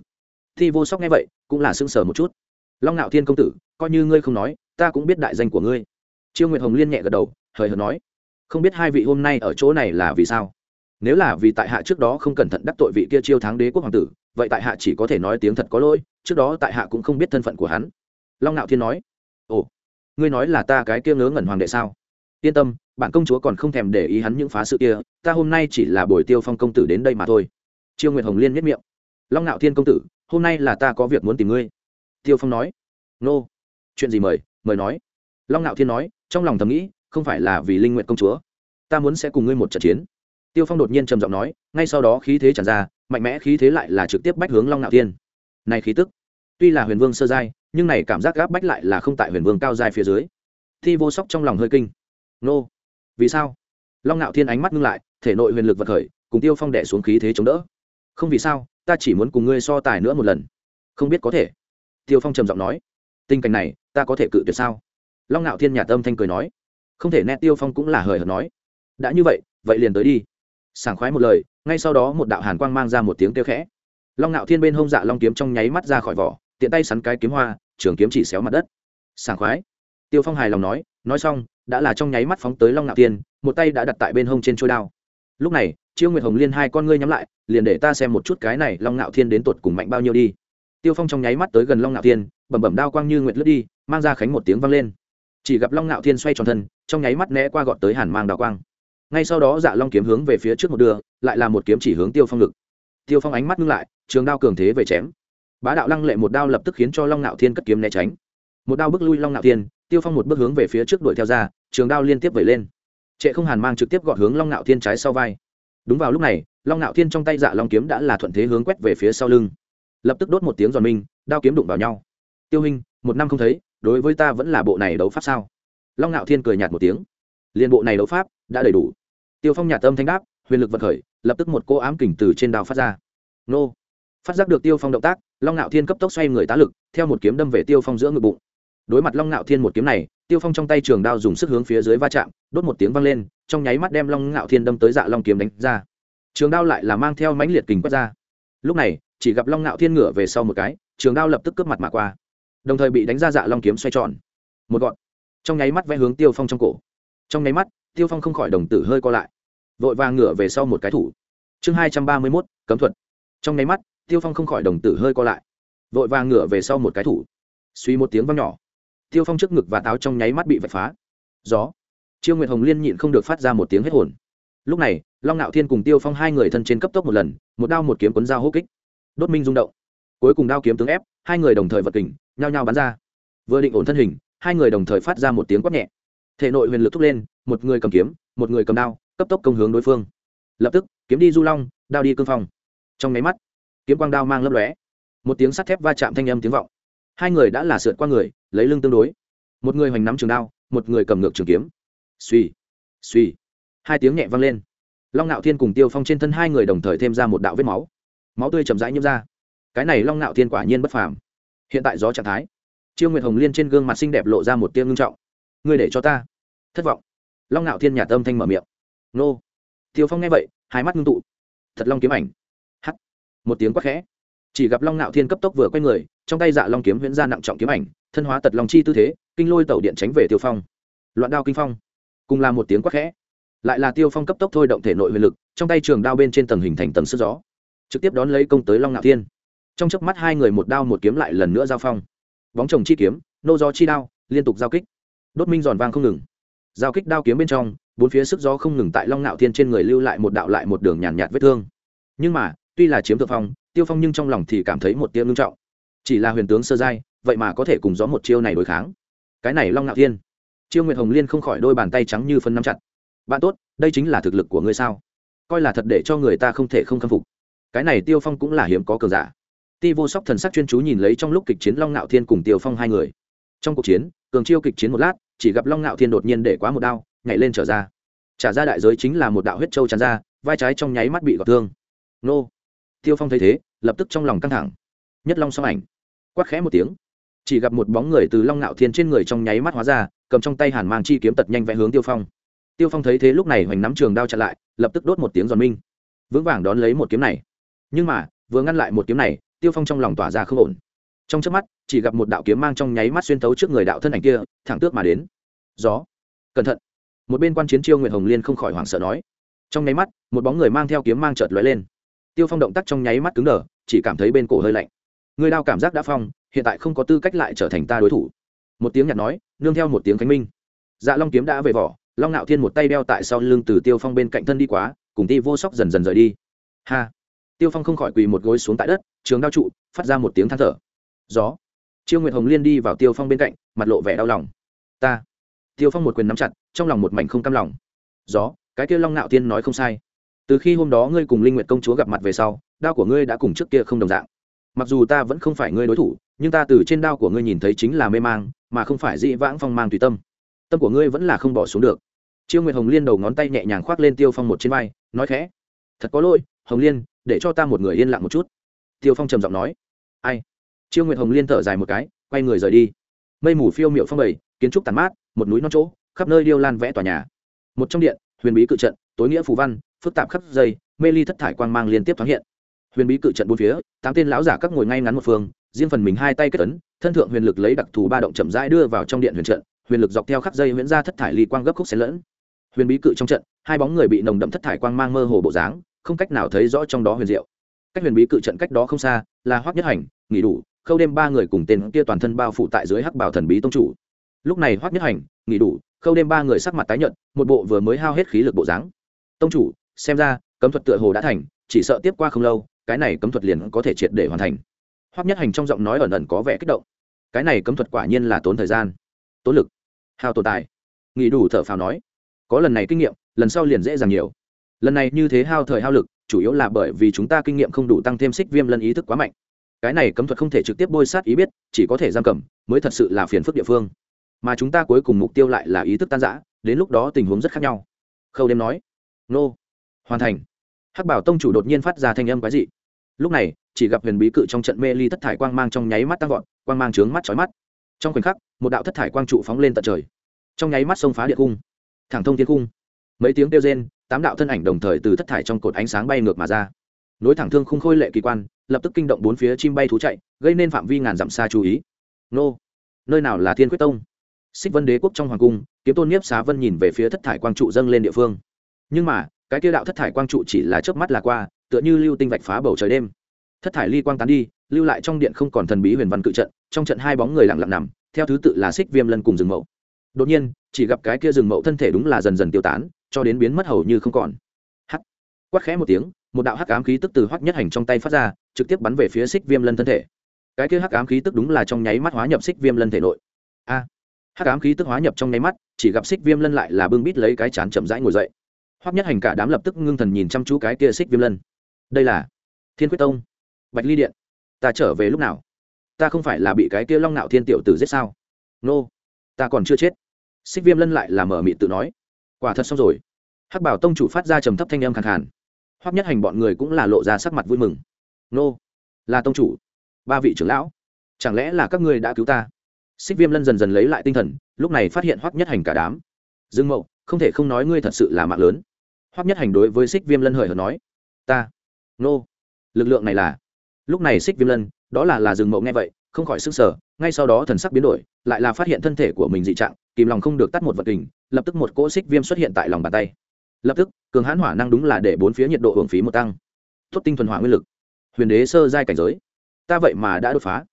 [SPEAKER 1] Thi vô sóc nghe vậy, cũng là sững sờ một chút. Long ngạo thiên công tử, coi như ngươi không nói, ta cũng biết đại danh của ngươi. Chiêu nguyệt hồng liên nhẹ gật đầu, hời hợt nói. Không biết hai vị hôm nay ở chỗ này là vì sao? Nếu là vì tại hạ trước đó không cẩn thận đắc tội vị kia chiêu thắng đế quốc hoàng tử, vậy tại hạ chỉ có thể nói tiếng thật có lỗi, trước đó tại hạ cũng không biết thân phận của hắn. Long ngạo thiên nói. Ồ, ngươi nói là ta cái kia ngớ ngẩn hoàng đệ sao? Yên tâm bản công chúa còn không thèm để ý hắn những phá sự kia, ta hôm nay chỉ là buổi tiêu phong công tử đến đây mà thôi. Chiêu nguyệt hồng liên nhất miệng. Long ngạo thiên công tử, hôm nay là ta có việc muốn tìm ngươi. Tiêu phong nói. Nô. Chuyện gì mời mời nói. Long ngạo thiên nói, trong lòng thầm nghĩ, không phải là vì linh nguyện công chúa. Ta muốn sẽ cùng ngươi một trận chiến. Tiêu phong đột nhiên trầm giọng nói, ngay sau đó khí thế tràn ra, mạnh mẽ khí thế lại là trực tiếp bách hướng long ngạo thiên. Này khí tức, tuy là huyền vương sơ giai, nhưng này cảm giác gáp bách lại là không tại huyền vương cao giai phía dưới. Thi vô sóc trong lòng hơi kinh. Nô vì sao? Long ngạo thiên ánh mắt ngưng lại, thể nội huyền lực vật khởi, cùng tiêu phong đẻ xuống khí thế chống đỡ. Không vì sao, ta chỉ muốn cùng ngươi so tài nữa một lần. Không biết có thể. Tiêu phong trầm giọng nói. Tình cảnh này, ta có thể cự tuyệt sao? Long ngạo thiên nhà tâm thanh cười nói. Không thể nét tiêu phong cũng là hời hợt nói. Đã như vậy vậy liền tới đi. Sảng khoái một lời, ngay sau đó một đạo hàn quang mang ra một tiếng kêu khẽ. Long ngạo thiên bên hông dạ long kiếm trong nháy mắt ra khỏi vỏ, tiện tay sắn cái kiếm hoa, trường kiếm chỉ xéo mặt đất. Sảng khoái. Tiêu phong hài lòng nói nói xong, đã là trong nháy mắt phóng tới long ngạo thiên một tay đã đặt tại bên hông trên trôi đao. Lúc này, chiêu nguyệt hồng liên hai con ngươi nhắm lại, liền để ta xem một chút cái này long ngạo thiên đến tột cùng mạnh bao nhiêu đi. Tiêu phong trong nháy mắt tới gần long ngạo thiên, bẩm bẩm đao quang như nguyệt lướt đi, mang ra khánh một tiếng vang lên. Chỉ gặp long ngạo thiên xoay tròn thân, trong nháy mắt né qua gọt tới hàn mang đao quang. Ngay sau đó dạ long kiếm hướng về phía trước một đường, lại là một kiếm chỉ hướng tiêu phong ngực. Tiêu phong ánh mắt ngưng lại, trường đao cường thế về chém. Bá đạo lăng lệ một đao lập tức khiến cho long ngạo thiên cất kiếm né tránh. Một đao bức lui long ngạo thiên tiêu phong một bước hướng về phía trước đuổi theo ra, trường đao liên tiếp vẩy lên. Trệ không hàn mang trực tiếp gọn hướng long Nạo thiên trái sau vai. Đúng vào lúc này, long Nạo thiên trong tay dạ long kiếm đã là thuận thế hướng quét về phía sau lưng. Lập tức đốt một tiếng giòn minh, đao kiếm đụng vào nhau. Tiêu hình một năm không thấy, đối với ta vẫn là bộ này đấu pháp sao? Long Nạo thiên cười nhạt một tiếng. Liên bộ này đấu pháp đã đầy đủ. Tiêu phong nhạt tâm thanh đáp, huyền lực vật khởi, lập tức một cô ám kình từ trên đao phát ra. Nô! Phát giác được tiêu phong động tác, long Nạo thiên cấp tốc xoay người tá lực, theo một kiếm đâm về tiêu phong giữa ngực bụng đối mặt long ngạo thiên một kiếm này, tiêu phong trong tay trường đao dùng sức hướng phía dưới va chạm, đốt một tiếng vang lên, trong nháy mắt đem long ngạo thiên đâm tới dạ long kiếm đánh ra. Trường đao lại là mang theo mãnh liệt kình quất ra. Lúc này, chỉ gặp long ngạo thiên ngửa về sau một cái, trường đao lập tức cướp mặt mà qua, đồng thời bị đánh ra dạ long kiếm xoay tròn. Một gọn. Trong nháy mắt vẽ hướng tiêu phong trong cổ. Trong nháy mắt, tiêu phong không khỏi đồng tử hơi co lại, vội vàng ngửa về sau một cái thủ. Chương hai trăm ba mươi mốt, cấm thuật. Trong nháy mắt, tiêu phong không khỏi đồng tử hơi co lại, vội vàng ngửa về sau một cái thủ. Suy một tiếng văng nhỏ tiêu phong trước ngực và táo trong nháy mắt bị vạch phá. Gió. Chiêu nguyệt hồng liên nhịn không được phát ra một tiếng hết hồn. Lúc này, long ngạo thiên cùng tiêu phong hai người thân trên cấp tốc một lần, một đao một kiếm cuốn dao hô kích. Đốt minh rung động. Cuối cùng đao kiếm tướng ép, hai người đồng thời vật kình, nhao nhao bắn ra. Vừa định ổn thân hình, hai người đồng thời phát ra một tiếng quát nhẹ. Thể nội huyền lực thúc lên, một người cầm kiếm, một người cầm đao, cấp tốc công hướng đối phương. Lập tức, kiếm đi du long, đao đi cương phong. Trong nháy mắt, kiếm quang đao mang lấp lóe. Một tiếng sắt thép va chạm thanh âm tiếng vọng hai người đã là sượt qua người, lấy lưng tương đối. Một người hoành nắm trường đao, một người cầm ngược trường kiếm. Suy suy hai tiếng nhẹ vang lên. Long ngạo thiên cùng tiêu phong trên thân hai người đồng thời thêm ra một đạo vết máu. Máu tươi chậm rãi nhiễm ra. Cái này long ngạo thiên quả nhiên bất phàm. Hiện tại gió trạng thái. Chiêu nguyệt hồng liên trên gương mặt xinh đẹp lộ ra một tiêu ngưng trọng. Ngươi để cho ta. Thất vọng. Long ngạo thiên nhà tâm thanh mở miệng. Nô. Tiêu phong nghe vậy, hai mắt ngưng tụ. Thật long kiếm ảnh. Hắt một tiếng quát khẽ chỉ gặp long ngạo thiên cấp tốc vừa quay người trong tay dạ long kiếm huyễn ra nặng trọng kiếm ảnh thân hóa tật long chi tư thế kinh lôi tẩu điện tránh về tiêu phong. Loạn đao kinh phong. Cùng là một tiếng quát khẽ. Lại là tiêu phong cấp tốc thôi động thể nội huyền lực trong tay trường đao bên trên tầng hình thành tầng sức gió. Trực tiếp đón lấy công tới long ngạo thiên. Trong chớp mắt hai người một đao một kiếm lại lần nữa giao phong. Bóng chồng chi kiếm nô gió chi đao liên tục giao kích. Đốt minh giòn vang không ngừng. Giao kích đao kiếm bên trong bốn phía sức gió không ngừng tại long ngạo thiên trên người lưu lại một đạo lại một đường nhàn nhạt, nhạt vết thương. Nhưng mà tuy là chiếm thượng phong tiêu phong nhưng trong lòng thì cảm thấy một tiêu ngưng trọng. Chỉ là huyền tướng sơ giai, vậy mà có thể cùng gió một chiêu này đối kháng. Cái này long ngạo thiên. Chiêu nguyệt hồng liên không khỏi đôi bàn tay trắng như phân nắm chặt. Bạn tốt, đây chính là thực lực của ngươi sao? Coi là thật để cho người ta không thể không khâm phục. Cái này tiêu phong cũng là hiếm có cờ giả. Ti vô sóc thần sắc chuyên chú nhìn lấy trong lúc kịch chiến long ngạo thiên cùng tiêu phong hai người. Trong cuộc chiến, cường chiêu kịch chiến một lát, chỉ gặp long ngạo thiên đột nhiên để quá một đao, nhảy lên trở ra. Trả ra đại giới chính là một đạo huyết trâu tràn ra, vai trái trong nháy mắt bị gọt thương. Nô! Tiêu phong thấy thế, lập tức trong lòng căng thẳng. Nhất long song ảnh. Quát khẽ một tiếng. Chỉ gặp một bóng người từ long ngạo thiên trên người trong nháy mắt hóa ra, cầm trong tay hàn mang chi kiếm tật nhanh vẽ hướng tiêu phong. Tiêu phong thấy thế lúc này hoành nắm trường đao chặn lại, lập tức đốt một tiếng giòn minh. Vững vàng đón lấy một kiếm này. Nhưng mà, vừa ngăn lại một kiếm này, tiêu phong trong lòng tỏa ra không ổn. Trong trước mắt, chỉ gặp một đạo kiếm mang trong nháy mắt xuyên thấu trước người đạo thân ảnh kia, thẳng tước mà đến. Gió. Cẩn thận. Một bên quan chiến chiêu nguyệt hồng liên không khỏi hoảng sợ nói. Trong nháy mắt, một bóng người mang theo kiếm mang chợt lóe lên tiêu phong động tác trong nháy mắt cứng đờ, chỉ cảm thấy bên cổ hơi lạnh. Người đao cảm giác đã phong, hiện tại không có tư cách lại trở thành ta đối thủ. Một tiếng nhạt nói, nương theo một tiếng khánh minh. Dạ long kiếm đã về vỏ, long nạo thiên một tay đeo tại sau lưng từ tiêu phong bên cạnh thân đi quá, cùng ti vô sóc dần dần rời đi. Ha! Tiêu phong không khỏi quỳ một gối xuống tại đất, trường đao trụ, phát ra một tiếng than thở. Gió! Chiêu nguyệt hồng liên đi vào tiêu phong bên cạnh, mặt lộ vẻ đau lòng. Ta! Tiêu phong một quyền nắm chặt, trong lòng một mảnh không cam lòng. Gió! Cái kia long nạo thiên nói không sai từ khi hôm đó ngươi cùng linh nguyệt công chúa gặp mặt về sau, đao của ngươi đã cùng trước kia không đồng dạng. Mặc dù ta vẫn không phải ngươi đối thủ, nhưng ta từ trên đao của ngươi nhìn thấy chính là mê mang, mà không phải dị vãng phong mang tùy tâm. Tâm của ngươi vẫn là không bỏ xuống được. Chiêu nguyệt hồng liên đầu ngón tay nhẹ nhàng khoác lên tiêu phong một trên vai, nói khẽ, thật có lỗi, hồng liên, để cho ta một người yên lặng một chút. Tiêu phong trầm giọng nói, ai? Chiêu nguyệt hồng liên thở dài một cái, quay người rời đi. Mây mù phiêu miệu phong bầy, kiến trúc tàn mát, một núi non chỗ, khắp nơi điêu lan vẽ tòa nhà. Một trong điện, huyền bí cự trận, tối nghĩa phù văn phức tạp khắp dây, mê ly thất thải quang mang liên tiếp thoáng hiện. Huyền bí cự trận bốn phía, tám tên lão giả các ngồi ngay ngắn một phương, riêng phần mình hai tay kết ấn, thân thượng huyền lực lấy đặc thù ba động chậm rãi đưa vào trong điện huyền trận, huyền lực dọc theo khắc dây huyễn ra thất thải ly quang gấp khúc xen lẫn. Huyền bí cự trong trận, hai bóng người bị nồng đậm thất thải quang mang mơ hồ bộ dáng, không cách nào thấy rõ trong đó huyền diệu. Cách huyền bí cự trận cách đó không xa, là hoắc nhất hành, nghỉ đủ, khâu đêm ba người cùng tên kia toàn thân bao phủ tại dưới hắc bảo thần bí tông chủ. Lúc này hoắc nhất hành, nghỉ đủ, khâu đêm ba người sắc mặt tái nhợt, một bộ vừa mới hao hết khí lực bộ dáng. Tông chủ xem ra, cấm thuật tựa hồ đã thành, chỉ sợ tiếp qua không lâu, cái này cấm thuật liền có thể triệt để hoàn thành. Hoắc nhất hành trong giọng nói ẩn ẩn có vẻ kích động. Cái này cấm thuật quả nhiên là tốn thời gian, tốn lực, hao tồn tại nghỉ đủ thở phào nói, có lần này kinh nghiệm, lần sau liền dễ dàng nhiều. Lần này như thế hao thời hao lực, chủ yếu là bởi vì chúng ta kinh nghiệm không đủ tăng thêm xích viêm lân ý thức quá mạnh. Cái này cấm thuật không thể trực tiếp bôi sát ý biết, chỉ có thể giam cầm, mới thật sự là phiền phức địa phương. Mà chúng ta cuối cùng mục tiêu lại là ý thức tan giã đến lúc đó tình huống rất khác nhau. Khâu đêm nói, nô hoàn thành. Hắc bảo tông chủ đột nhiên phát ra thanh âm quái dị. Lúc này, chỉ gặp huyền bí cự trong trận mê ly thất thải quang mang trong nháy mắt tăng vọt, quang mang trướng mắt trói mắt. Trong khoảnh khắc, một đạo thất thải quang trụ phóng lên tận trời. Trong nháy mắt xông phá địa cung. Thẳng thông thiên cung. Mấy tiếng kêu rên, tám đạo thân ảnh đồng thời từ thất thải trong cột ánh sáng bay ngược mà ra. Nối thẳng thương khung khôi lệ kỳ quan, lập tức kinh động bốn phía chim bay thú chạy, gây nên phạm vi ngàn dặm xa chú ý. Nô, nơi nào là thiên quyết tông? Xích vân đế quốc trong hoàng cung, kiếm tôn nhiếp xá vân nhìn về phía thất thải quang trụ dâng lên địa phương. Nhưng mà cái tiêu đạo thất thải quang trụ chỉ là chớp mắt là qua, tựa như lưu tinh vạch phá bầu trời đêm. Thất thải ly quang tán đi, lưu lại trong điện không còn thần bí huyền văn cự trận, trong trận hai bóng người lặng lặng nằm, theo thứ tự là xích viêm lân cùng rừng mậu. Đột nhiên, chỉ gặp cái kia rừng mậu thân thể đúng là dần dần tiêu tán, cho đến biến mất hầu như không còn. Hắc! Quát khẽ một tiếng, một đạo hắc ám khí tức từ hoắc nhất hành trong tay phát ra, trực tiếp bắn về phía xích viêm lân thân thể. Cái kia hắc ám khí tức đúng là trong nháy mắt hóa nhập xích viêm lân thể nội. A! Hắc ám khí tức hóa nhập trong nháy mắt, chỉ gặp xích viêm lân lại là bưng bít lấy cái chán chậm rãi ngồi dậy hoắc nhất hành cả đám lập tức ngưng thần nhìn chăm chú cái kia xích viêm lân. Đây là thiên quyết tông, bạch ly điện. Ta trở về lúc nào? Ta không phải là bị cái kia long nạo thiên tiểu tử giết sao? Nô、no. ta còn chưa chết. Xích viêm lân lại là mở mịt tự nói. Quả thật xong rồi. Hắc bảo tông chủ phát ra trầm thấp thanh âm khẳng hẳn hoắc nhất hành bọn người cũng là lộ ra sắc mặt vui mừng. Nô, là tông chủ. Ba vị trưởng lão. Chẳng lẽ là các ngươi đã cứu ta? Xích viêm lân dần dần lấy lại tinh thần, lúc này phát hiện hoắc nhất hành cả đám. Dương mậu, không thể không nói ngươi thật sự là mạng lớn hoắc nhất hành đối với xích viêm lân hời hợt nói, ta, nô, lực lượng này là lúc này xích viêm lân, đó là là rừng mậu nghe vậy, không khỏi sức sở ngay sau đó thần sắc biến đổi, lại là phát hiện thân thể của mình dị trạng, kìm lòng không được tắt một vật kình, lập tức một cỗ xích viêm xuất hiện tại lòng bàn tay. Lập tức, cường hãn hỏa năng đúng là để bốn phía nhiệt độ hưởng phí một tăng. Tốt tinh thuần hỏa nguyên lực. Huyền đế sơ giai cảnh giới. Ta vậy mà đã đột phá.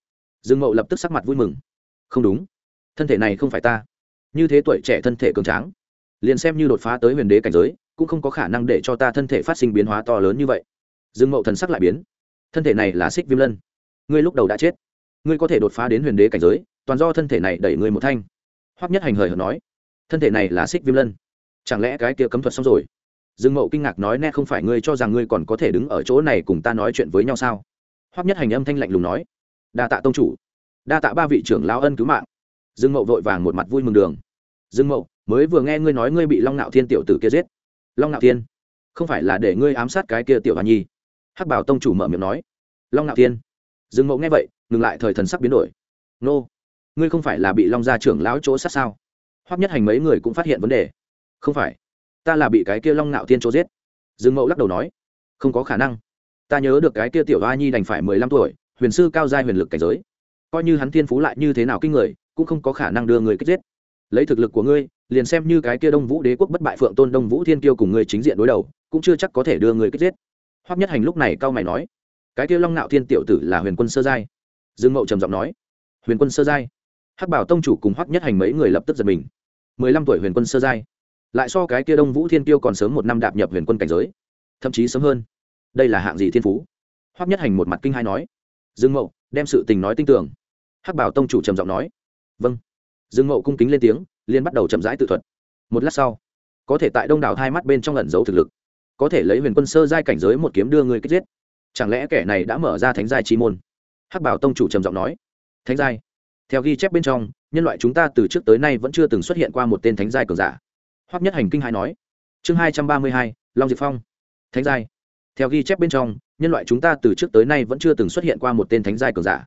[SPEAKER 1] Dương mậu lập tức sắc mặt vui mừng. Không đúng. Thân thể này không phải ta. Như thế tuổi trẻ thân thể cường tráng. Liền xem như đột phá tới huyền đế cảnh giới cũng không có khả năng để cho ta thân thể phát sinh biến hóa to lớn như vậy. Dương mậu thần sắc lại biến. Thân thể này là xích viêm lân. Ngươi lúc đầu đã chết. Ngươi có thể đột phá đến huyền đế cảnh giới, toàn do thân thể này đẩy ngươi một thanh. Hoắc nhất hành hời hợt nói. Thân thể này là xích viêm lân. Chẳng lẽ cái kia cấm thuật xong rồi? Dương mậu kinh ngạc nói, nè, không phải ngươi cho rằng ngươi còn có thể đứng ở chỗ này cùng ta nói chuyện với nhau sao? Hoắc nhất hành âm thanh lạnh lùng nói. Đa tạ tông chủ. Đa tạ ba vị trưởng lao ân cứu mạng. Dương mậu vội vàng một mặt vui mừng đường. Dương mậu, mới vừa nghe ngươi nói ngươi bị long nạo thiên tiểu tử kia giết long nạo thiên. Không phải là để ngươi ám sát cái kia tiểu hà nhi? Hắc bảo tông chủ mở miệng nói. Long nạo thiên. Dương mậu nghe vậy, ngừng lại thời thần sắc biến đổi. Nô, ngươi không phải là bị long gia trưởng lão chỗ sát sao? Hoắc nhất hành mấy người cũng phát hiện vấn đề. Không phải, ta là bị cái kia long nạo thiên chỗ giết. Dương mậu lắc đầu nói. Không có khả năng. Ta nhớ được cái kia tiểu hoa nhi đành phải mười lăm tuổi, huyền sư cao giai huyền lực cảnh giới. Coi như hắn thiên phú lại như thế nào kinh người, cũng không có khả năng đưa người kích giết. Lấy thực lực của ngươi liền xem như cái kia đông vũ đế quốc bất bại phượng tôn đông vũ thiên kiêu cùng người chính diện đối đầu, cũng chưa chắc có thể đưa người kích giết. Hoắc nhất hành lúc này cao mày nói, cái kia long nạo thiên tiểu tử là huyền quân sơ giai. Dương mậu trầm giọng nói, huyền quân sơ giai? Hắc bảo tông chủ cùng hoắc nhất hành mấy người lập tức giật mình. Mười lăm tuổi huyền quân sơ giai? Lại so cái kia đông vũ thiên kiêu còn sớm một năm đạp nhập huyền quân cảnh giới, thậm chí sớm hơn. Đây là hạng gì thiên phú? Hoắc nhất hành một mặt kinh hai nói. Dương mậu, đem sự tình nói tin tưởng hắc bảo tông chủ trầm giọng nói. Vâng. Dương mậu cung kính lên tiếng liên bắt đầu chậm rãi tự thuật. Một lát sau, có thể tại đông đảo hai mắt bên trong ẩn giấu thực lực, có thể lấy huyền quân sơ giai cảnh giới một kiếm đưa người kích giết. Chẳng lẽ kẻ này đã mở ra thánh giai chi môn? Hắc bảo tông chủ trầm giọng nói. Thánh giai? Theo ghi chép bên trong, nhân loại chúng ta từ trước tới nay vẫn chưa từng xuất hiện qua một tên thánh giai cường giả. Hoắc nhất hành kinh hai nói. Chương hai trăm ba mươi hai, long diệp phong. Thánh giai? Theo ghi chép bên trong, nhân loại chúng ta từ trước tới nay vẫn chưa từng xuất hiện qua một tên thánh giai cường giả.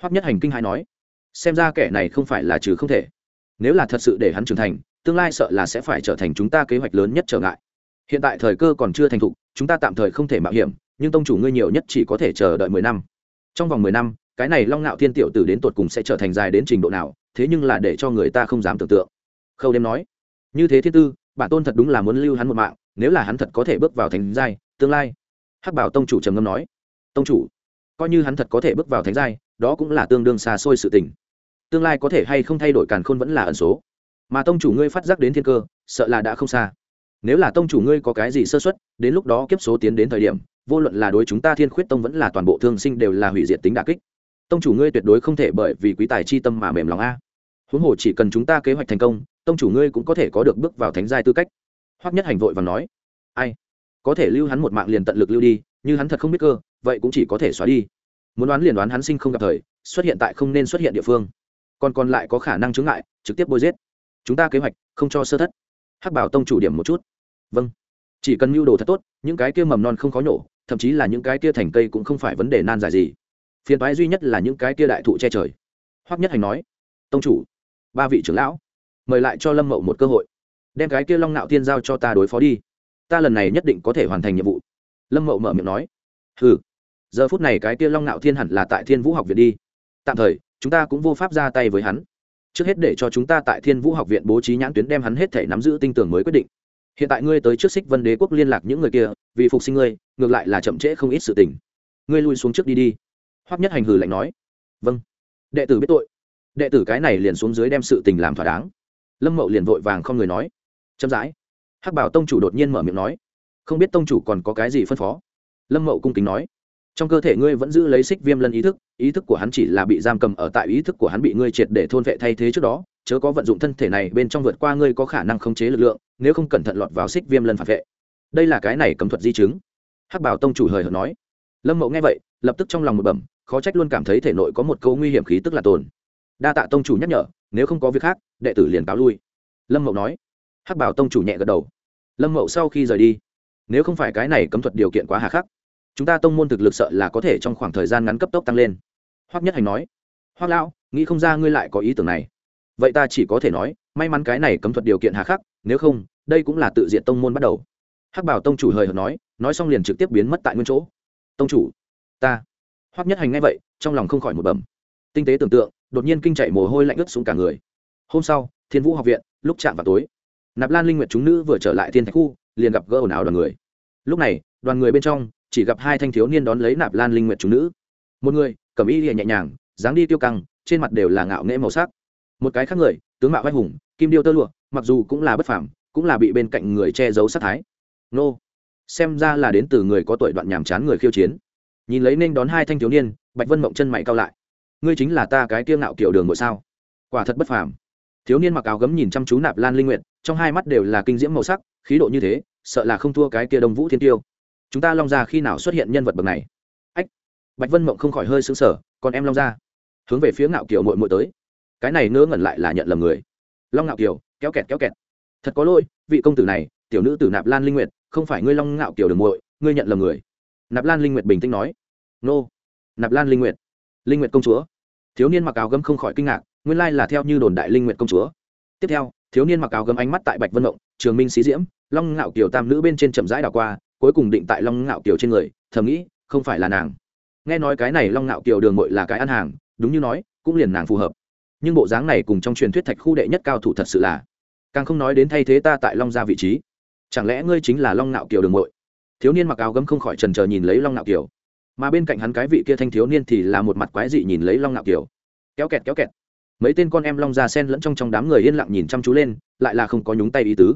[SPEAKER 1] Hoắc nhất hành kinh hai nói. Xem ra kẻ này không phải là trừ không thể nếu là thật sự để hắn trưởng thành, tương lai sợ là sẽ phải trở thành chúng ta kế hoạch lớn nhất trở ngại. Hiện tại thời cơ còn chưa thành thục, chúng ta tạm thời không thể mạo hiểm, nhưng tông chủ ngươi nhiều nhất chỉ có thể chờ đợi mười năm. Trong vòng mười năm, cái này long ngạo thiên tiểu tử đến tột cùng sẽ trở thành dài đến trình độ nào, thế nhưng là để cho người ta không dám tưởng tượng. Khâu đêm nói, như thế thiên tư, bản tôn thật đúng là muốn lưu hắn một mạng, nếu là hắn thật có thể bước vào thành giai, tương lai. Hắc bảo tông chủ trầm ngâm nói, tông chủ, coi như hắn thật có thể bước vào thánh giai, đó cũng là tương đương xa xôi sự tình tương lai có thể hay không thay đổi càn khôn vẫn là ẩn số. Mà tông chủ ngươi phát giác đến thiên cơ, sợ là đã không xa. Nếu là tông chủ ngươi có cái gì sơ xuất đến lúc đó kiếp số tiến đến thời điểm, vô luận là đối chúng ta thiên khuyết tông vẫn là toàn bộ thương sinh đều là hủy diệt tính đà kích. Tông chủ ngươi tuyệt đối không thể bởi vì quý tài chi tâm mà mềm lòng a. Huống hồ chỉ cần chúng ta kế hoạch thành công, tông chủ ngươi cũng có thể có được bước vào thánh giai tư cách. Hoắc nhất hành vội và nói. Ai? Có thể lưu hắn một mạng liền tận lực lưu đi, như hắn thật không biết cơ, vậy cũng chỉ có thể xóa đi. Muốn đoán liền đoán hắn sinh không gặp thời, xuất hiện tại không nên xuất hiện địa phương còn còn lại có khả năng chướng ngại, trực tiếp bôi giết. Chúng ta kế hoạch, không cho sơ thất. Hắc bảo tông chủ điểm một chút. Vâng. Chỉ cần mưu đồ thật tốt, những cái kia mầm non không khó nhổ, thậm chí là những cái kia thành cây cũng không phải vấn đề nan giải gì. Phiền toái duy nhất là những cái kia đại thụ che trời. Hoắc nhất hành nói, tông chủ, ba vị trưởng lão, mời lại cho lâm mậu một cơ hội. Đem cái kia long nạo thiên giao cho ta đối phó đi. Ta lần này nhất định có thể hoàn thành nhiệm vụ. Lâm mậu mở miệng nói ừ giờ phút này cái kia long nạo thiên hẳn là tại thiên vũ học viện đi. Tạm thời chúng ta cũng vô pháp ra tay với hắn. Trước hết để cho chúng ta tại thiên vũ học viện bố trí nhãn tuyến đem hắn hết thể nắm giữ tinh tưởng mới quyết định. Hiện tại ngươi tới trước xích vân đế quốc liên lạc những người kia, vì phục sinh ngươi, ngược lại là chậm trễ không ít sự tình. Ngươi lui xuống trước đi đi. Hoắc nhất hành hừ lạnh nói. Vâng. Đệ tử biết tội. Đệ tử cái này liền xuống dưới đem sự tình làm thỏa đáng. Lâm mậu liền vội vàng không người nói. Chậm rãi. Hắc bảo tông chủ đột nhiên mở miệng nói. Không biết tông chủ còn có cái gì phân phó? Lâm mậu cung kính nói trong cơ thể ngươi vẫn giữ lấy xích viêm lân ý thức ý thức của hắn chỉ là bị giam cầm ở tại ý thức của hắn bị ngươi triệt để thôn vệ thay thế trước đó, chớ có vận dụng thân thể này bên trong vượt qua ngươi có khả năng khống chế lực lượng, nếu không cẩn thận lọt vào xích viêm lân phản vệ. Đây là cái này cấm thuật di chứng. Hắc bảo tông chủ hời hợt nói. Lâm mậu nghe vậy, lập tức trong lòng một bẩm, khó trách luôn cảm thấy thể nội có một câu nguy hiểm khí tức là tồn. Đa tạ tông chủ nhắc nhở, nếu không có việc khác, đệ tử liền cáo lui. Lâm mậu nói. Hắc bảo tông chủ nhẹ gật đầu. Lâm mậu sau khi rời đi, nếu không phải cái này cấm thuật điều kiện quá hà khắc chúng ta tông môn thực lực sợ là có thể trong khoảng thời gian ngắn cấp tốc tăng lên. Hoắc nhất hành nói, hoắc lão, nghĩ không ra ngươi lại có ý tưởng này. Vậy ta chỉ có thể nói, may mắn cái này cấm thuật điều kiện hà khắc, nếu không, đây cũng là tự diện tông môn bắt đầu. Hắc bảo tông chủ hời hợt nói nói xong liền trực tiếp biến mất tại nguyên chỗ. Tông chủ, ta. Hoắc nhất hành ngay vậy, trong lòng không khỏi một bẩm. Tinh tế tưởng tượng, đột nhiên kinh chạy mồ hôi lạnh ướt xuống cả người. Hôm sau, thiên vũ học viện, lúc chạm vào tối, nạp lan linh nguyệt chúng nữ vừa trở lại thiên thạch khu, liền gặp gỡ ồn ào đoàn người. Lúc này, đoàn người bên trong chỉ gặp hai thanh thiếu niên đón lấy nạp lan linh nguyệt chúng nữ. Một người, cầm y nhẹ nhàng, dáng đi tiêu căng, trên mặt đều là ngạo nghễ màu sắc. Một cái khác người, tướng mạo vai hùng, kim điêu tơ lụa, mặc dù cũng là bất phàm, cũng là bị bên cạnh người che giấu sát thái. Nô, xem ra là đến từ người có tuổi đoạn nhàm chán người khiêu chiến. Nhìn lấy nên đón hai thanh thiếu niên, bạch vân mộng chân mày cao lại. Ngươi chính là ta cái tiêu ngạo kiểu đường ngồi sao? Quả thật bất phàm. Thiếu niên mặc áo gấm nhìn chăm chú nạp lan linh nguyệt, trong hai mắt đều là kinh diễm màu sắc, khí độ như thế, sợ là không thua cái kia đông vũ thiên tiêu chúng ta long Gia khi nào xuất hiện nhân vật bậc này? Ách bạch vân mộng không khỏi hơi xứng sở còn em long Gia, hướng về phía ngạo kiều mội mội tới. Cái này ngớ ngẩn lại là nhận lầm người. Long ngạo kiều kéo kẹt kéo kẹt. Thật có lỗi vị công tử này tiểu nữ tử nạp lan linh nguyệt không phải ngươi long ngạo kiều đường muội ngươi nhận lầm người. Nạp lan linh nguyệt bình tĩnh nói. Nô nạp lan linh nguyệt. Linh nguyệt công chúa. Thiếu niên mặc áo gấm không khỏi kinh ngạc nguyên lai là theo như đồn đại linh nguyệt công chúa. Tiếp theo thiếu niên mặc áo gấm ánh mắt tại bạch vân mộng trường minh xí diễm long ngạo kiều tam nữ bên trên chậm rãi đảo qua cuối cùng định tại long ngạo kiều trên người, thầm nghĩ, không phải là nàng. Nghe nói cái này long ngạo kiều đường mội là cái ăn hàng, đúng như nói, cũng liền nàng phù hợp. Nhưng bộ dáng này cùng trong truyền thuyết thạch khu đệ nhất cao thủ thật sự là, càng không nói đến thay thế ta tại long gia vị trí. Chẳng lẽ ngươi chính là long ngạo kiều đường mội thiếu niên mặc áo gấm không khỏi trần trờ nhìn lấy long ngạo kiều. Mà bên cạnh hắn cái vị kia thanh thiếu niên thì là một mặt quái dị nhìn lấy long ngạo kiều. Kéo kẹt kéo kẹt. Mấy tên con em long ra sen lẫn trong trong đám người yên lặng nhìn chăm chú lên, lại là không có nhúng tay ý tứ.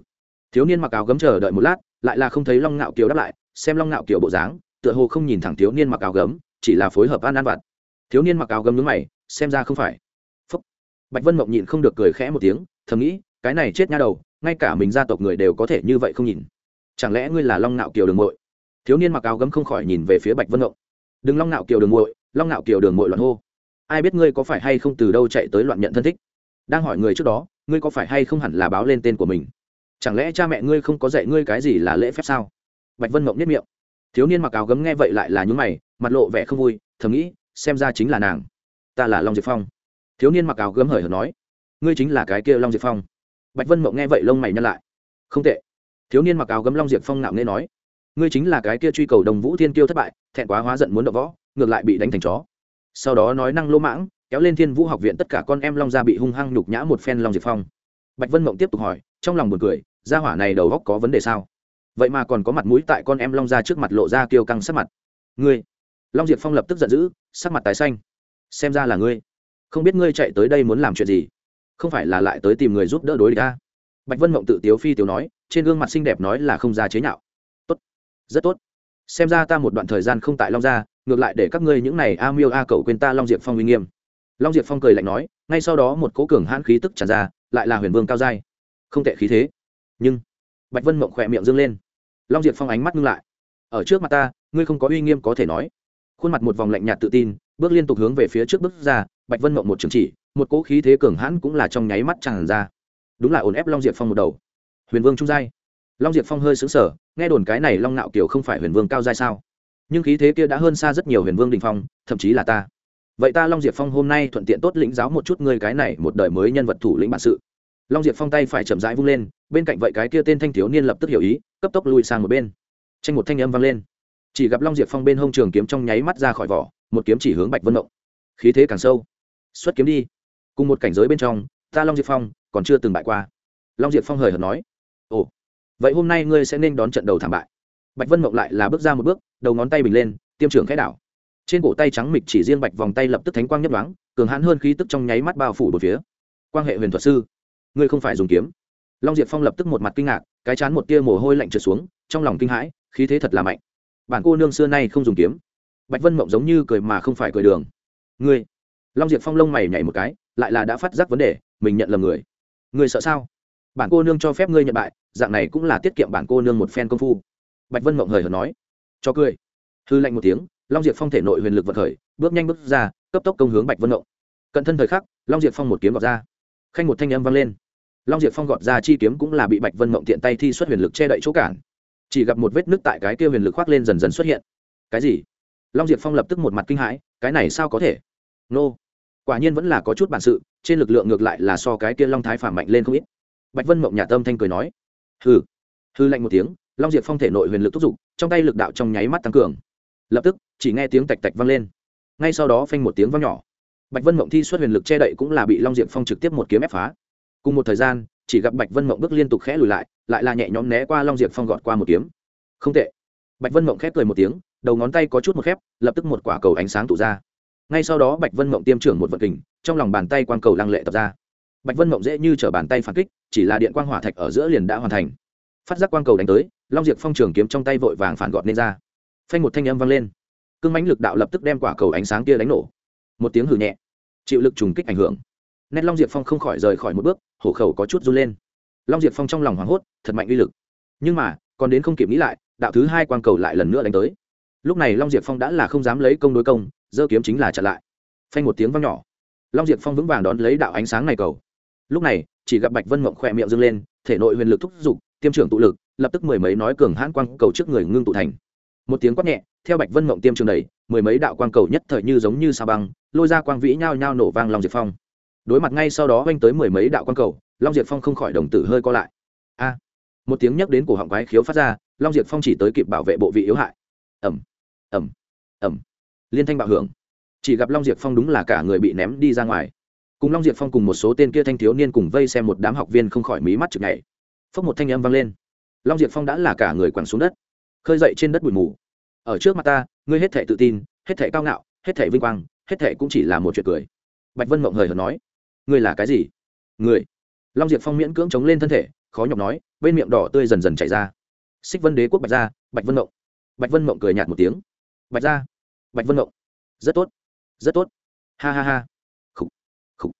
[SPEAKER 1] Thiếu niên mặc áo gấm chờ đợi một lát lại là không thấy long ngạo kiều đáp lại, xem long ngạo kiều bộ dáng, tựa hồ không nhìn thẳng thiếu niên mặc áo gấm, chỉ là phối hợp ăn ăn vặt. Thiếu niên mặc áo gấm nhướng mày, xem ra không phải. Phúc. bạch vân mộng nhịn không được cười khẽ một tiếng, thầm nghĩ, cái này chết nha đầu, ngay cả mình gia tộc người đều có thể như vậy không nhìn. Chẳng lẽ ngươi là long ngạo kiều đường muội? Thiếu niên mặc áo gấm không khỏi nhìn về phía bạch vân mộng. Đừng long ngạo kiều đường muội, long ngạo kiều đường muội loạn hô. Ai biết ngươi có phải hay không từ đâu chạy tới loạn nhận thân thích? Đang hỏi người trước đó, ngươi có phải hay không hẳn là báo lên tên của mình? Chẳng lẽ cha mẹ ngươi không có dạy ngươi cái gì là lễ phép sao? Bạch vân mộng nhất miệng. Thiếu niên mặc áo gấm nghe vậy lại là nhúng mày, mặt lộ vẻ không vui, thầm nghĩ, xem ra chính là nàng. Ta là long diệp phong. Thiếu niên mặc áo gấm hời hợt nói, ngươi chính là cái kia long diệp phong. Bạch vân mộng nghe vậy lông mày nhăn lại. Không tệ. Thiếu niên mặc áo gấm long diệp phong nạo nghe nói, ngươi chính là cái kia truy cầu đồng vũ thiên kiêu thất bại, thẹn quá hóa giận muốn đập võ, ngược lại bị đánh thành chó. Sau đó nói năng lỗ mãng, kéo lên thiên vũ học viện tất cả con em long gia bị hung hăng nhục nhã một phen long diệp phong. Bạch vân mộng tiếp tục hỏi, trong lòng buồn cười gia hỏa này đầu góc có vấn đề sao? Vậy mà còn có mặt mũi tại con em long gia trước mặt lộ ra kiêu căng sắc mặt. Ngươi, long diệp phong lập tức giận dữ, sắc mặt tái xanh. Xem ra là ngươi. Không biết ngươi chạy tới đây muốn làm chuyện gì? Không phải là lại tới tìm người giúp đỡ đối địch ta bạch vân mộng tự tiếu phi tiếu nói, trên gương mặt xinh đẹp nói là không ra chế nhạo. Tốt, rất tốt. Xem ra ta một đoạn thời gian không tại long gia, ngược lại để các ngươi những này a miêu a cậu quên ta long diệp phong uy nghiêm. Long diệp phong cười lạnh nói, ngay sau đó một cố cường hãn khí tức tràn ra, lại là huyền vương cao giai. Không tệ khí thế nhưng bạch vân mộng khỏe miệng dâng lên long diệp phong ánh mắt ngưng lại ở trước mặt ta ngươi không có uy nghiêm có thể nói khuôn mặt một vòng lạnh nhạt tự tin bước liên tục hướng về phía trước bước ra bạch vân mộng một trường chỉ một cỗ khí thế cường hãn cũng là trong nháy mắt tràn ra đúng là ổn ép long diệp phong một đầu huyền vương trung giai long diệp phong hơi xứng sở nghe đồn cái này long nạo kiều không phải huyền vương cao giai sao nhưng khí thế kia đã hơn xa rất nhiều huyền vương đình phong thậm chí là ta vậy ta long diệp phong hôm nay thuận tiện tốt lĩnh giáo một chút ngươi cái này một đời mới nhân vật thủ lĩnh bản sự long diệp phong tay phải chậm rãi vung lên, bên cạnh vậy cái kia tên thanh thiếu niên lập tức hiểu ý, cấp tốc lùi sang một bên. Tranh một thanh âm vang lên. Chỉ gặp long diệp phong bên hông trường kiếm trong nháy mắt ra khỏi vỏ, một kiếm chỉ hướng bạch vân động khí thế càng sâu. Xuất kiếm đi. Cùng một cảnh giới bên trong, ta long diệp phong, còn chưa từng bại qua. Long diệp phong hời hợt nói. Ồ, vậy hôm nay ngươi sẽ nên đón trận đầu thảm bại. Bạch vân mộng lại là bước ra một bước, đầu ngón tay bình lên, tiêm trưởng khẽ đảo. Trên cổ tay trắng mịch chỉ riêng bạch vòng tay lập tức thánh quang nhất đoán cường hãn hơn khí tức trong nháy mắt bao phủ một phía. Quan hệ huyền thuật sư ngươi không phải dùng kiếm. Long diệp phong lập tức một mặt kinh ngạc, cái chán một tia mồ hôi lạnh trượt xuống, trong lòng kinh hãi, khí thế thật là mạnh. Bản cô nương xưa nay không dùng kiếm. Bạch vân mộng giống như cười mà không phải cười đường. Ngươi? Long diệp phong lông mày nhảy một cái, lại là đã phát giác vấn đề, mình nhận lầm người. Ngươi sợ sao? Bản cô nương cho phép ngươi nhận bại, dạng này cũng là tiết kiệm bản cô nương một phen công phu. Bạch vân mộng hời hợt nói. Cho cười. Hư lạnh một tiếng, long diệp phong thể nội huyền lực vật khởi, bước nhanh bước ra, cấp tốc công hướng bạch vân mộng. Cận thân thời khắc, long diệp phong một kiếm vọt ra. Khanh một thanh âm vang lên long diệp phong gọt ra chi kiếm cũng là bị bạch vân mộng tiện tay thi xuất huyền lực che đậy chỗ cản. Chỉ gặp một vết nứt tại cái kia huyền lực khoác lên dần dần xuất hiện. Cái gì? Long diệp phong lập tức một mặt kinh hãi, cái này sao có thể? Nô. Quả nhiên vẫn là có chút bản sự, trên lực lượng ngược lại là so cái kia long thái phản mạnh lên không ít. Bạch vân mộng nhà tâm thanh cười nói. Hừ. Hư lạnh một tiếng, long diệp phong thể nội huyền lực thúc giục, trong tay lực đạo trong nháy mắt tăng cường. Lập tức, chỉ nghe tiếng tạch tạch vang lên. Ngay sau đó phanh một tiếng vang nhỏ. Bạch vân mộng thi xuất huyền lực che đậy cũng là bị long diệp phong trực tiếp một kiếm ép phá cùng một thời gian, chỉ gặp bạch vân mộng bước liên tục khẽ lùi lại lại là nhẹ nhõm né qua long diệp phong gọt qua một kiếm. Không tệ. Bạch vân mộng khép cười một tiếng, đầu ngón tay có chút một khép, lập tức một quả cầu ánh sáng tụ ra. Ngay sau đó bạch vân mộng tiêm trưởng một vật kình, trong lòng bàn tay quang cầu lăng lệ tập ra. Bạch vân mộng dễ như t bàn tay phản kích, chỉ là điện quang hỏa thạch ở giữa liền đã hoàn thành. Phát giác quang cầu đánh tới, long diệp phong trường kiếm trong tay vội vàng phản gọt nên ra. Phanh một thanh âm vang lên. Cương mãnh lực đạo lập tức đem quả cầu ánh sáng kia đánh nổ. Một tiếng hử nhẹ. Chịu lực trùng kích ảnh hưởng nét long diệp phong không khỏi rời khỏi một bước, hổ khẩu có chút run lên. Long diệp phong trong lòng hoảng hốt, thật mạnh uy lực. Nhưng mà, còn đến không kịp nghĩ lại, đạo thứ hai quang cầu lại lần nữa đánh tới. Lúc này long diệp phong đã là không dám lấy công đối công dơ kiếm chính là chặn lại. Phanh một tiếng vang nhỏ. Long diệp phong vững vàng đón lấy đạo ánh sáng này cầu. Lúc này, chỉ gặp bạch vân mộng khỏe miệng dâng lên, thể nội huyền lực thúc giục, tiêm trưởng tụ lực, lập tức mười mấy nói cường hãn quang cầu trước người ngưng tụ thành. Một tiếng quát nhẹ, theo bạch vân mộng tiêm trường đầy mười mấy đạo quang cầu nhất thời như giống như sa băng, lôi ra quang vĩ nhao nhao nổ vang long diệp phong đối mặt ngay sau đó oanh tới mười mấy đạo quan cầu, long diệp phong không khỏi đồng tử hơi co lại. A! Một tiếng nhắc đến cổ họng quái khiếu phát ra, long diệp phong chỉ tới kịp bảo vệ bộ vị yếu hại. Ẩm ẩm ẩm liên thanh bạo hưởng. Chỉ gặp long diệp phong đúng là cả người bị ném đi ra ngoài. Cùng long diệp phong cùng một số tên kia thanh thiếu niên cùng vây xem một đám học viên không khỏi mí mắt chực nhảy. Phốc một thanh âm vang lên. Long diệp phong đã là cả người quẳng xuống đất, khơi dậy trên đất bụi mù. Ở trước mặt ta, ngươi hết thể tự tin, hết thể cao ngạo, hết thể vinh quang, hết thể cũng chỉ là một chuyện cười. Bạch vân mộng hời hợt nói ngươi là cái gì? Người. Long diệp phong miễn cưỡng chống lên thân thể khó nhọc nói bên miệng đỏ tươi dần dần chảy ra. Xích vân đế quốc bạch gia bạch vân mộng. Bạch vân mộng cười nhạt một tiếng. Bạch gia bạch vân mộng. Rất tốt rất tốt. Ha ha ha. Khủ, khủ.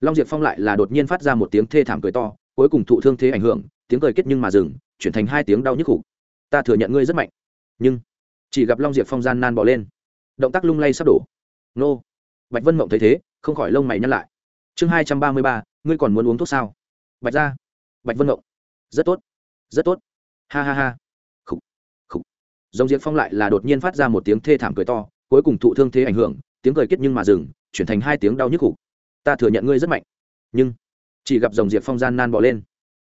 [SPEAKER 1] long diệp phong lại là đột nhiên phát ra một tiếng thê thảm cười to cuối cùng thụ thương thế ảnh hưởng tiếng cười kết nhưng mà dừng chuyển thành hai tiếng đau nhức khủ ta thừa nhận ngươi rất mạnh. Nhưng chỉ gặp long diệp phong gian nan bỏ lên. Động tác lung lay sắp đổ. Nô. Bạch vân mộng thấy thế không khỏi lông mày nhăn lại chương hai trăm ba mươi ba, ngươi còn muốn uống thuốc sao? Bạch ra bạch vân ngộng. Rất tốt. Rất tốt. Ha ha ha. Khúc khúc dòng diệp phong lại là đột nhiên phát ra một tiếng thê thảm cười to, cuối cùng thụ thương thế ảnh hưởng, tiếng cười kết nhưng mà dừng, chuyển thành hai tiếng đau nhức khục. Ta thừa nhận ngươi rất mạnh. Nhưng, chỉ gặp dòng diệp phong gian nan bỏ lên.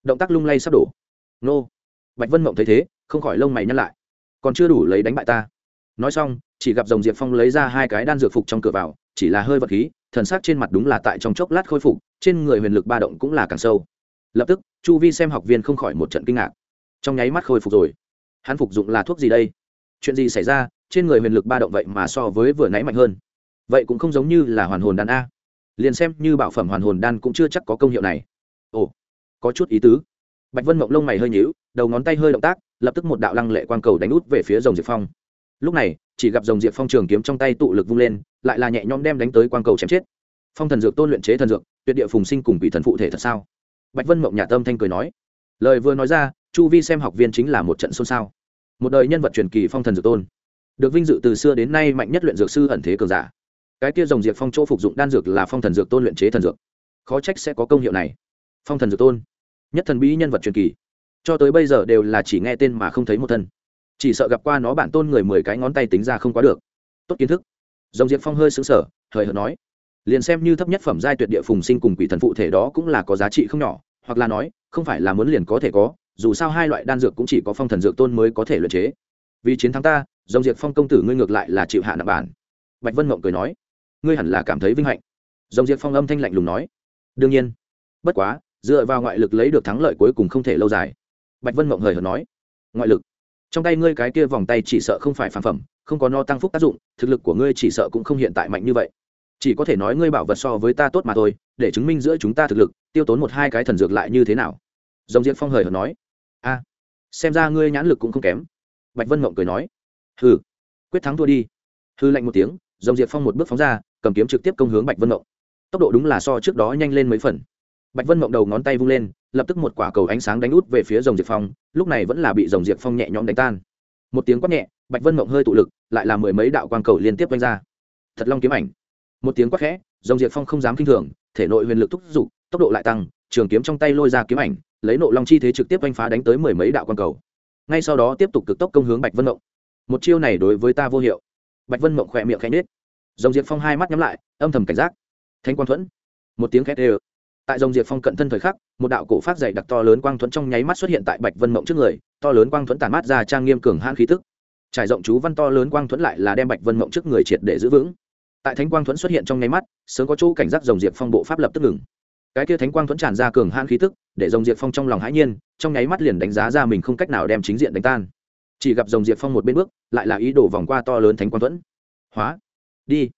[SPEAKER 1] Động tác lung lay sắp đổ. Nô. Bạch vân mộng thấy thế, không khỏi lông mày nhăn lại. Còn chưa đủ lấy đánh bại ta. Nói xong, chỉ gặp dòng diệp phong lấy ra hai cái đan dược phục trong cửa vào, chỉ là hơi vật khí thần sắc trên mặt đúng là tại trong chốc lát khôi phục, trên người huyền lực ba động cũng là càng sâu. Lập tức, chu vi xem học viên không khỏi một trận kinh ngạc. Trong nháy mắt khôi phục rồi. Hắn phục dụng là thuốc gì đây? Chuyện gì xảy ra? Trên người huyền lực ba động vậy mà so với vừa nãy mạnh hơn. Vậy cũng không giống như là hoàn hồn đan a. Liền xem như bảo phẩm hoàn hồn đan cũng chưa chắc có công hiệu này. Ồ, có chút ý tứ. Bạch vân mộng lông mày hơi nhíu, đầu ngón tay hơi động tác, lập tức một đạo lăng lệ quang cầu đánh út về phía rồng diệp phong. Lúc này chỉ gặp rồng diệp phong trường kiếm trong tay tụ lực vung lên, lại là nhẹ nhõm đem đánh tới quang cầu chém chết. Phong thần dược tôn luyện chế thần dược, tuyệt địa phùng sinh cùng bị thần phụ thể thật sao? Bạch vân mộng nhà tâm thanh cười nói. Lời vừa nói ra, chu vi xem học viên chính là một trận xôn xao. Một đời nhân vật truyền kỳ phong thần dược tôn. Được vinh dự từ xưa đến nay mạnh nhất luyện dược sư ẩn thế cường giả. Cái kia rồng diệp phong chỗ phục dụng đan dược là phong thần dược tôn luyện chế thần dược. Khó trách sẽ có công hiệu này. Phong thần dược tôn. Nhất thần bí nhân vật truyền kỳ. Cho tới bây giờ đều là chỉ nghe tên mà không thấy một thân chỉ sợ gặp qua nó bản tôn người mười cái ngón tay tính ra không quá được. Tốt kiến thức. Dòng diệp phong hơi xứng sở hời hợt nói. Liền xem như thấp nhất phẩm giai tuyệt địa phùng sinh cùng quỷ thần phụ thể đó cũng là có giá trị không nhỏ, hoặc là nói, không phải là muốn liền có thể có, dù sao hai loại đan dược cũng chỉ có phong thần dược tôn mới có thể luyện chế. Vì chiến thắng ta, dòng diệt phong công tử ngươi ngược lại là chịu hạ nặng bản. Bạch vân mộng cười nói. Ngươi hẳn là cảm thấy vinh hạnh. Dòng diệt phong âm thanh lạnh lùng nói. Đương nhiên. Bất quá, dựa vào ngoại lực lấy được thắng lợi cuối cùng không thể lâu dài. Bạch vân mộng hời hợt nói. Ngoại lực? Trong tay ngươi cái kia vòng tay chỉ sợ không phải phản phẩm, không có no tăng phúc tác dụng, thực lực của ngươi chỉ sợ cũng không hiện tại mạnh như vậy. Chỉ có thể nói ngươi bảo vật so với ta tốt mà thôi, để chứng minh giữa chúng ta thực lực, tiêu tốn một hai cái thần dược lại như thế nào? Dòng diệp phong hời hợt nói. A, xem ra ngươi nhãn lực cũng không kém. Bạch vân mộng cười nói. Hừ, quyết thắng thua đi. Hư lạnh một tiếng, dòng diệp phong một bước phóng ra, cầm kiếm trực tiếp công hướng bạch vân mộng. Tốc độ đúng là so trước đó nhanh lên mấy phần bạch vân mộng đầu ngón tay vung lên, lập tức một quả cầu ánh sáng đánh út về phía dòng diệp phong, lúc này vẫn là bị dòng diệp phong nhẹ nhõm đánh tan. Một tiếng quát nhẹ, bạch vân mộng hơi tụ lực, lại là mười mấy đạo quang cầu liên tiếp quanh ra. Thật long kiếm ảnh. Một tiếng quát khẽ dòng diệp phong không dám k i n h thường, thể nội huyền lực thúc giục tốc độ lại tăng, trường kiếm trong tay lôi ra kiếm ảnh, lấy nộ long chi thế trực tiếp oanh phá đánh tới mười mấy đạo quang cầu. Ngay sau đó tiếp tục cực tốc công hướng bạch vân mộng một chiêu này đối với ta vô hiệu. Bạch vân mộng khỏe miệng khẽ nết dòng diệp phong hai mắt nhắm lại, âm thầm cảnh giác. Thanh quang thuẫn. Một tiếng khét ê tại dòng diệp phong cận thân thời khắc, một đạo cổ phát dày đặc to lớn quang thuẫn trong nháy mắt xuất hiện tại bạch vân mộng trước người, to lớn quang thuẫn tàn mát ra trang nghiêm cường hãn khí tức. Trải rộng chú văn to lớn quang thuẫn lại là đem bạch vân mộng trước người triệt để giữ vững. Tại thánh quang thuẫn xuất hiện trong nháy mắt, sớm có chỗ cảnh giác dòng diệp phong bộ pháp lập tức ngừng. Cái kia thánh quang thuẫn tràn ra cường hãn khí tức, để dòng diệp phong trong lòng hãi nhiên, trong nháy mắt liền đánh giá ra mình không cách nào đem chính diện đánh tan. Chỉ gặp dòng diệp phong một bên bước, lại là ý đồ vòng qua to lớn thánh quang thuẫn. Hóa, đi.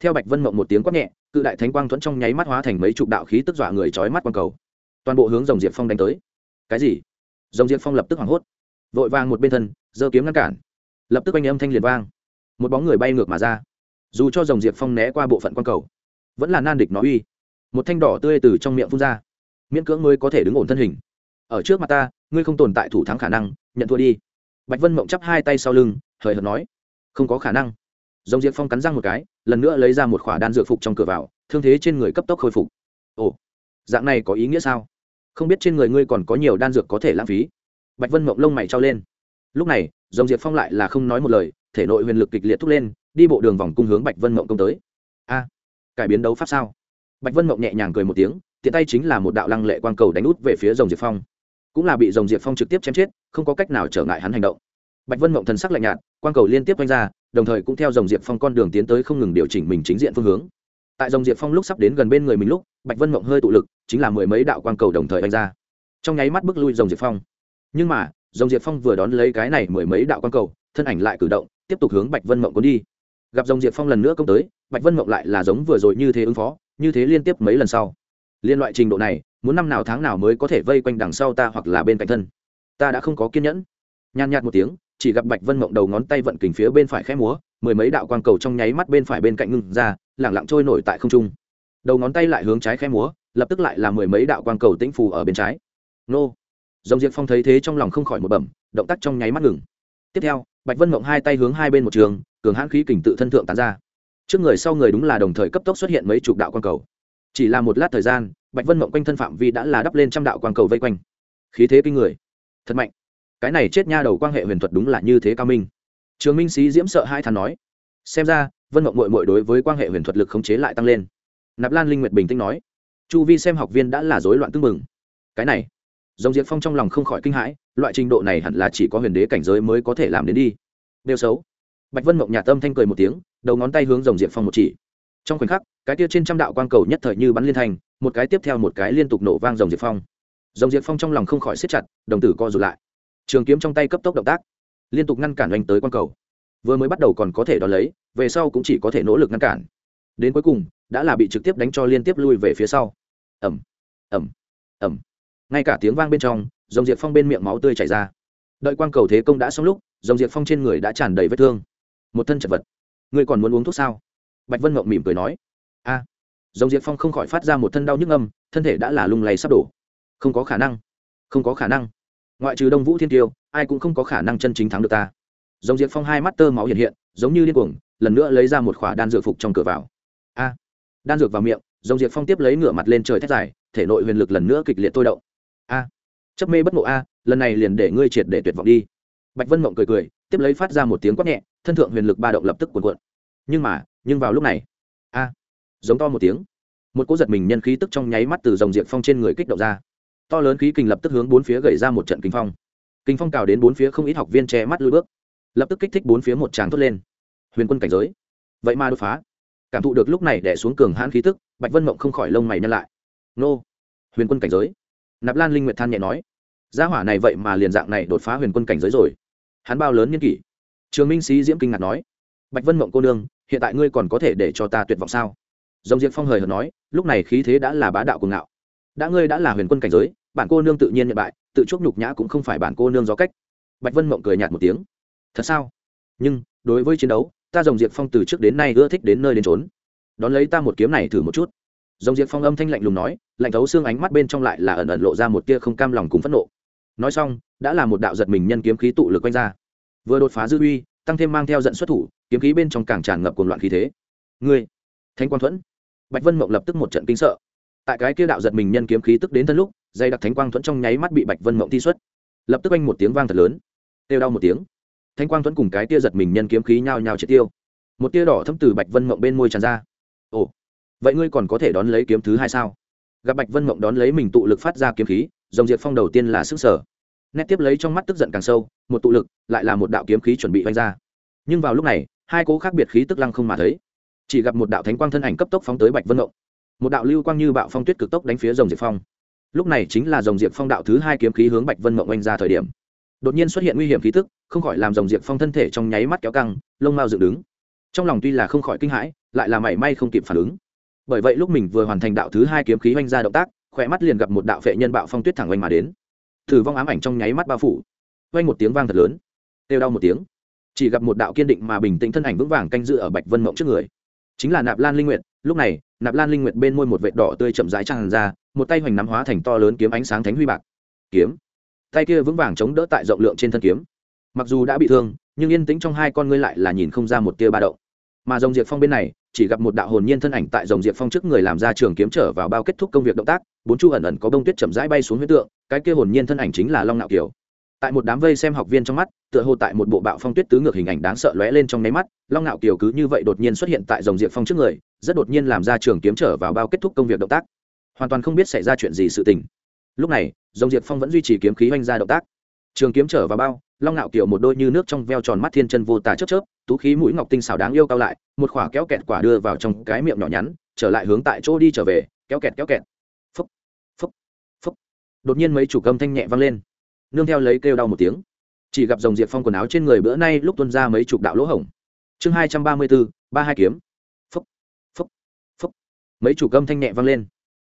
[SPEAKER 1] Theo bạch vân mộng một tiếng quát nhẹ cự đại thánh quang thuẫn trong nháy mắt hóa thành mấy chục đạo khí tức dọa người trói mắt quang cầu. Toàn bộ hướng dòng diệp phong đánh tới. Cái gì? Dòng diệp phong lập tức hoảng hốt. Vội vàng một bên thân, giơ kiếm ngăn cản. Lập tức anh âm thanh liền vang. Một bóng người bay ngược mà ra. Dù cho dòng diệp phong né qua bộ phận quang cầu, vẫn là nan địch nó uy. Một thanh đỏ tươi từ trong miệng phun ra. Miễn cưỡng mới có thể đứng ổn thân hình. Ở trước mặt ta, ngươi không tồn tại thủ thắng khả năng, nhận thua đi. Bạch vân mộng chắp hai tay sau lưng, hời hợt nói. Không có khả năng. Dòng diệp phong cắn răng một cái lần nữa lấy ra một khỏa đan dược phục trong cửa vào, thương thế trên người cấp tốc khôi phục. Ồ, dạng này có ý nghĩa sao? Không biết trên người ngươi còn có nhiều đan dược có thể lãng phí. Bạch vân mộng lông mày trao lên. Lúc này, dòng diệp phong lại là không nói một lời, thể nội huyền lực kịch liệt thúc lên, đi bộ đường vòng cung hướng bạch vân mộng công tới. A, cải biến đấu pháp sao? Bạch vân mộng nhẹ nhàng cười một tiếng, tiện tay chính là một đạo lăng lệ quang cầu đánh út về phía dòng diệp phong. Cũng là bị dòng diệp phong trực tiếp chém chết, không có cách nào trở ngại hắn hành động. Bạch vân mộng thần sắc lạnh nhạt, quang cầu liên tiếp quanh ra đồng thời cũng theo dòng diệp phong con đường tiến tới không ngừng điều chỉnh mình chính diện phương hướng. Tại dòng diệp phong lúc sắp đến gần bên người mình lúc, bạch vân mộng hơi tụ lực, chính là mười mấy đạo quang cầu đồng thời đánh ra. Trong nháy mắt bước lui dòng diệp phong. Nhưng mà, dòng diệp phong vừa đón lấy cái này mười mấy đạo quang cầu, thân ảnh lại cử động, tiếp tục hướng bạch vân mộng cuốn đi. Gặp dòng diệp phong lần nữa công tới, bạch vân mộng lại là giống vừa rồi như thế ứng phó, như thế liên tiếp mấy lần sau. Liên loại trình độ này, muốn năm nào tháng nào mới có thể vây quanh đằng sau ta hoặc là bên cạnh thân. Ta đã không có kiên nhẫn. Nhàn nhạt một tiếng chỉ gặp bạch vân mộng đầu ngón tay vận kình phía bên phải khẽ múa, mười mấy đạo quang cầu trong nháy mắt bên phải bên cạnh ngưng ra lẳng lặng trôi nổi tại không trung. Đầu ngón tay lại hướng trái khẽ múa, lập tức lại là mười mấy đạo quang cầu tĩnh phù ở bên trái. Nô! Dòng diệp phong thấy thế trong lòng không khỏi một bẩm, động tác trong nháy mắt ngừng. Tiếp theo, bạch vân mộng hai tay hướng hai bên một trường, cường hãn khí kình tự thân thượng tán ra. Trước người sau người đúng là đồng thời cấp tốc xuất hiện mấy chục đạo quang cầu. Chỉ là một lát thời gian, bạch vân mộng quanh thân phạm vi đã là đắp lên trăm đạo quang cầu vây quanh. Khí thế kinh người. Thật mạnh cái này chết nha đầu quan hệ huyền thuật đúng là như thế cao minh. Trường minh sĩ diễm sợ hai thằng nói, xem ra, vân mộng mội mội đối với quan hệ huyền thuật lực khống chế lại tăng lên. Nạp lan linh nguyệt bình tĩnh nói, chu vi xem học viên đã là rối loạn tưng mừng cái này, dòng diệp phong trong lòng không khỏi kinh hãi, loại trình độ này hẳn là chỉ có huyền đế cảnh giới mới có thể làm đến đi. Đều xấu. Bạch vân mộng nhà tâm thanh cười một tiếng, đầu ngón tay hướng dòng diệp phong một chỉ. Trong khoảnh khắc, cái kia trên trăm đạo quang cầu nhất thời như bắn liên thành, một cái tiếp theo một cái liên tục nổ vang dòng diệp phong. Dòng diệp phong trong lòng không khỏi siết chặt, đồng tử co rụt lại trường kiếm trong tay cấp tốc động tác, liên tục ngăn cản oanh tới quang cầu. Vừa mới bắt đầu còn có thể đón lấy, về sau cũng chỉ có thể nỗ lực ngăn cản. Đến cuối cùng, đã là bị trực tiếp đánh cho liên tiếp lui về phía sau. Ẩm ẩm ẩm ngay cả tiếng vang bên trong, dòng diệp phong bên miệng máu tươi chảy ra. Đợi quang cầu thế công đã xong lúc, dòng diệp phong trên người đã tràn đầy vết thương. Một thân chật vật. Ngươi còn muốn uống thuốc sao? Bạch vân mộng mỉm cười nói. A. À. dòng diệp phong không khỏi phát ra một thân đau nhức âm, thân thể đã là lung lay sắp đổ. Không có khả năng. Không có khả năng ngoại trừ đông vũ thiên tiêu ai cũng không có khả năng chân chính thắng được ta. Dòng diệp phong hai mắt tơ máu hiện hiện, giống như điên cuồng, lần nữa lấy ra một khỏa đan dược phục trong cửa vào. A! Đan dược vào miệng dòng diệp phong tiếp lấy ngửa mặt lên trời thét dài, thể nội huyền lực lần nữa kịch liệt tôi động. A! Chấp mê bất ngộ a, lần này liền để ngươi triệt để tuyệt vọng đi. Bạch vân mộng cười cười, tiếp lấy phát ra một tiếng quát nhẹ, thân thượng huyền lực ba động lập tức cuồn cuộn. Nhưng mà, nhưng vào lúc này, a! Giống to một tiếng, một cỗ giật mình nhân khí tức trong nháy mắt từ dòng diệp phong trên người kích động ra to lớn khí kình lập tức hướng bốn phía gầy ra một trận kinh phong. Kinh phong cào đến bốn phía không ít học viên che mắt lùi bước. Lập tức kích thích bốn phía một tràng thốt lên. Huyền quân cảnh giới. Vậy mà đột phá. Cảm thụ được lúc này đẻ xuống cường hãn khí tức, bạch vân mộng không khỏi lông mày nhăn lại. Nô. Huyền quân cảnh giới. Nạp lan linh nguyệt than nhẹ nói. Gia hỏa này vậy mà liền dạng này đột phá huyền quân cảnh giới rồi. Hắn bao lớn nhân kỷ? Trường minh sĩ diễm kinh ngạc nói. Bạch vân mộng cô nương, hiện tại ngươi còn có thể để cho ta tuyệt vọng sao? Dòng diệp phong hời hợt nói, lúc này khí thế đã là bá đạo cuồng ngạo đã ngươi đã là huyền quân cảnh giới, bản cô nương tự nhiên nhận bại, tự chuốc nhục nhã cũng không phải bản cô nương gió cách. Bạch vân mộng cười nhạt một tiếng. Thật sao? Nhưng, đối với chiến đấu, ta dòng diệp phong từ trước đến nay ưa thích đến nơi đến trốn đón lấy ta một kiếm này thử một chút. Dòng diệp phong âm thanh lạnh lùng nói, lạnh thấu xương ánh mắt bên trong lại là ẩn ẩn lộ ra một tia không cam lòng cùng phẫn nộ. Nói xong, đã là một đạo giật mình nhân kiếm khí tụ lực quanh ra. Vừa đột phá dư uy, tăng thêm mang theo giận xuất thủ, kiếm khí bên trong càng tràn ngập cuồng loạn khí thế. Ngươi thanh quang thuẫn. Bạch vân mộng lập tức một trận kinh sợ tại cái kia đạo giật mình nhân kiếm khí tức đến thân lúc, dây đặc thánh quang thuẫn trong nháy mắt bị bạch vân mộng thi xuất. Lập tức anh một tiếng vang thật lớn. Têu đau một tiếng. Thanh quang thuẫn cùng cái tia giật mình nhân kiếm khí nhao nhao triệt tiêu. Một tia đỏ thấm từ bạch vân mộng bên môi tràn ra. Ồ, vậy ngươi còn có thể đón lấy kiếm thứ hai sao? Gặp bạch vân mộng đón lấy mình tụ lực phát ra kiếm khí, dòng diệt phong đầu tiên là sức sở. Nét tiếp lấy trong mắt tức giận càng sâu, một tụ lực lại là một đạo kiếm khí chuẩn bị vanh ra. Nhưng vào lúc này, hai cố khác biệt khí tức lăng không mà thấy. Chỉ gặp một đạo thánh quang thân ảnh cấp tốc phóng tới bạch vân mộng một đạo lưu quang như bạo phong tuyết cực tốc đánh phía dòng diệp phong. Lúc này chính là dòng diệp phong đạo thứ hai kiếm khí hướng bạch vân mộng oanh ra thời điểm. Đột nhiên xuất hiện nguy hiểm khí tức, không khỏi làm dòng diệp phong thân thể trong nháy mắt kéo căng, lông mao dựng đứng. Trong lòng tuy là không khỏi kinh hãi, lại là mảy may không kịp phản ứng. Bởi vậy lúc mình vừa hoàn thành đạo thứ hai kiếm khí oanh ra động tác, khỏe mắt liền gặp một đạo vệ nhân bạo phong tuyết thẳng oanh mà đến. Thử vong ám ảnh trong nháy mắt bao phủ. Oanh một tiếng vang thật lớn. Têu đau một tiếng. Chỉ gặp một đạo kiên định mà bình tĩnh thân ảnh vững vàng canh dự ở bạch vân mộng trước người. Chính là nạp lan linh nguyệt lúc này, nạp lan linh nguyệt bên môi một vệt đỏ tươi chậm rãi tràn ra, một tay hoành nắm hóa thành to lớn kiếm ánh sáng thánh huy bạc. Kiếm. Tay kia vững vàng chống đỡ tại rộng lượng trên thân kiếm. Mặc dù đã bị thương, nhưng yên tĩnh trong hai con ngươi lại là nhìn không ra một tia ba động. Mà dòng diệp phong bên này, chỉ gặp một đạo hồn nhiên thân ảnh tại dòng diệp phong trước người làm ra trường kiếm trở vào bao kết thúc công việc động tác, bốn chu ẩn ẩn có bông tuyết chậm rãi bay xuống huyết tượng, cái kia hồn nhiên thân ảnh chính là long nạo kiều. Tại một đám vây xem học viên trong mắt, tựa hồ tại một bộ bạo phong tuyết tứ ngược hình ảnh đáng sợ lóe lên trong nháy mắt, long nạo kiều cứ như vậy đột nhiên xuất hiện tại dòng diệp phong trước người rất đột nhiên làm ra trường kiếm trở vào bao kết thúc công việc động tác. Hoàn toàn không biết xảy ra chuyện gì sự tình. Lúc này, dòng diệp phong vẫn duy trì kiếm khí oanh ra động tác. Trường kiếm trở vào bao, long ngạo kiểu một đôi như nước trong veo tròn mắt thiên chân vô tà chớp chớp, tú khí mũi ngọc tinh xảo đáng yêu cao lại, một khỏa kéo kẹt quả đưa vào trong cái miệng nhỏ nhắn, trở lại hướng tại chỗ đi trở về, kéo kẹt kéo kẹt. Phúc phúc phúc. Đột nhiên mấy chủ cơm thanh nhẹ vang lên. Nương theo lấy kêu đau một tiếng. Chỉ gặp dòng diệp phong quần áo trên người bữa nay lúc tuân ra mấy chục đạo lỗ hổng. Chương hai trăm ba mươi bốn ba hai kiếm mấy chủ câm thanh nhẹ vang lên.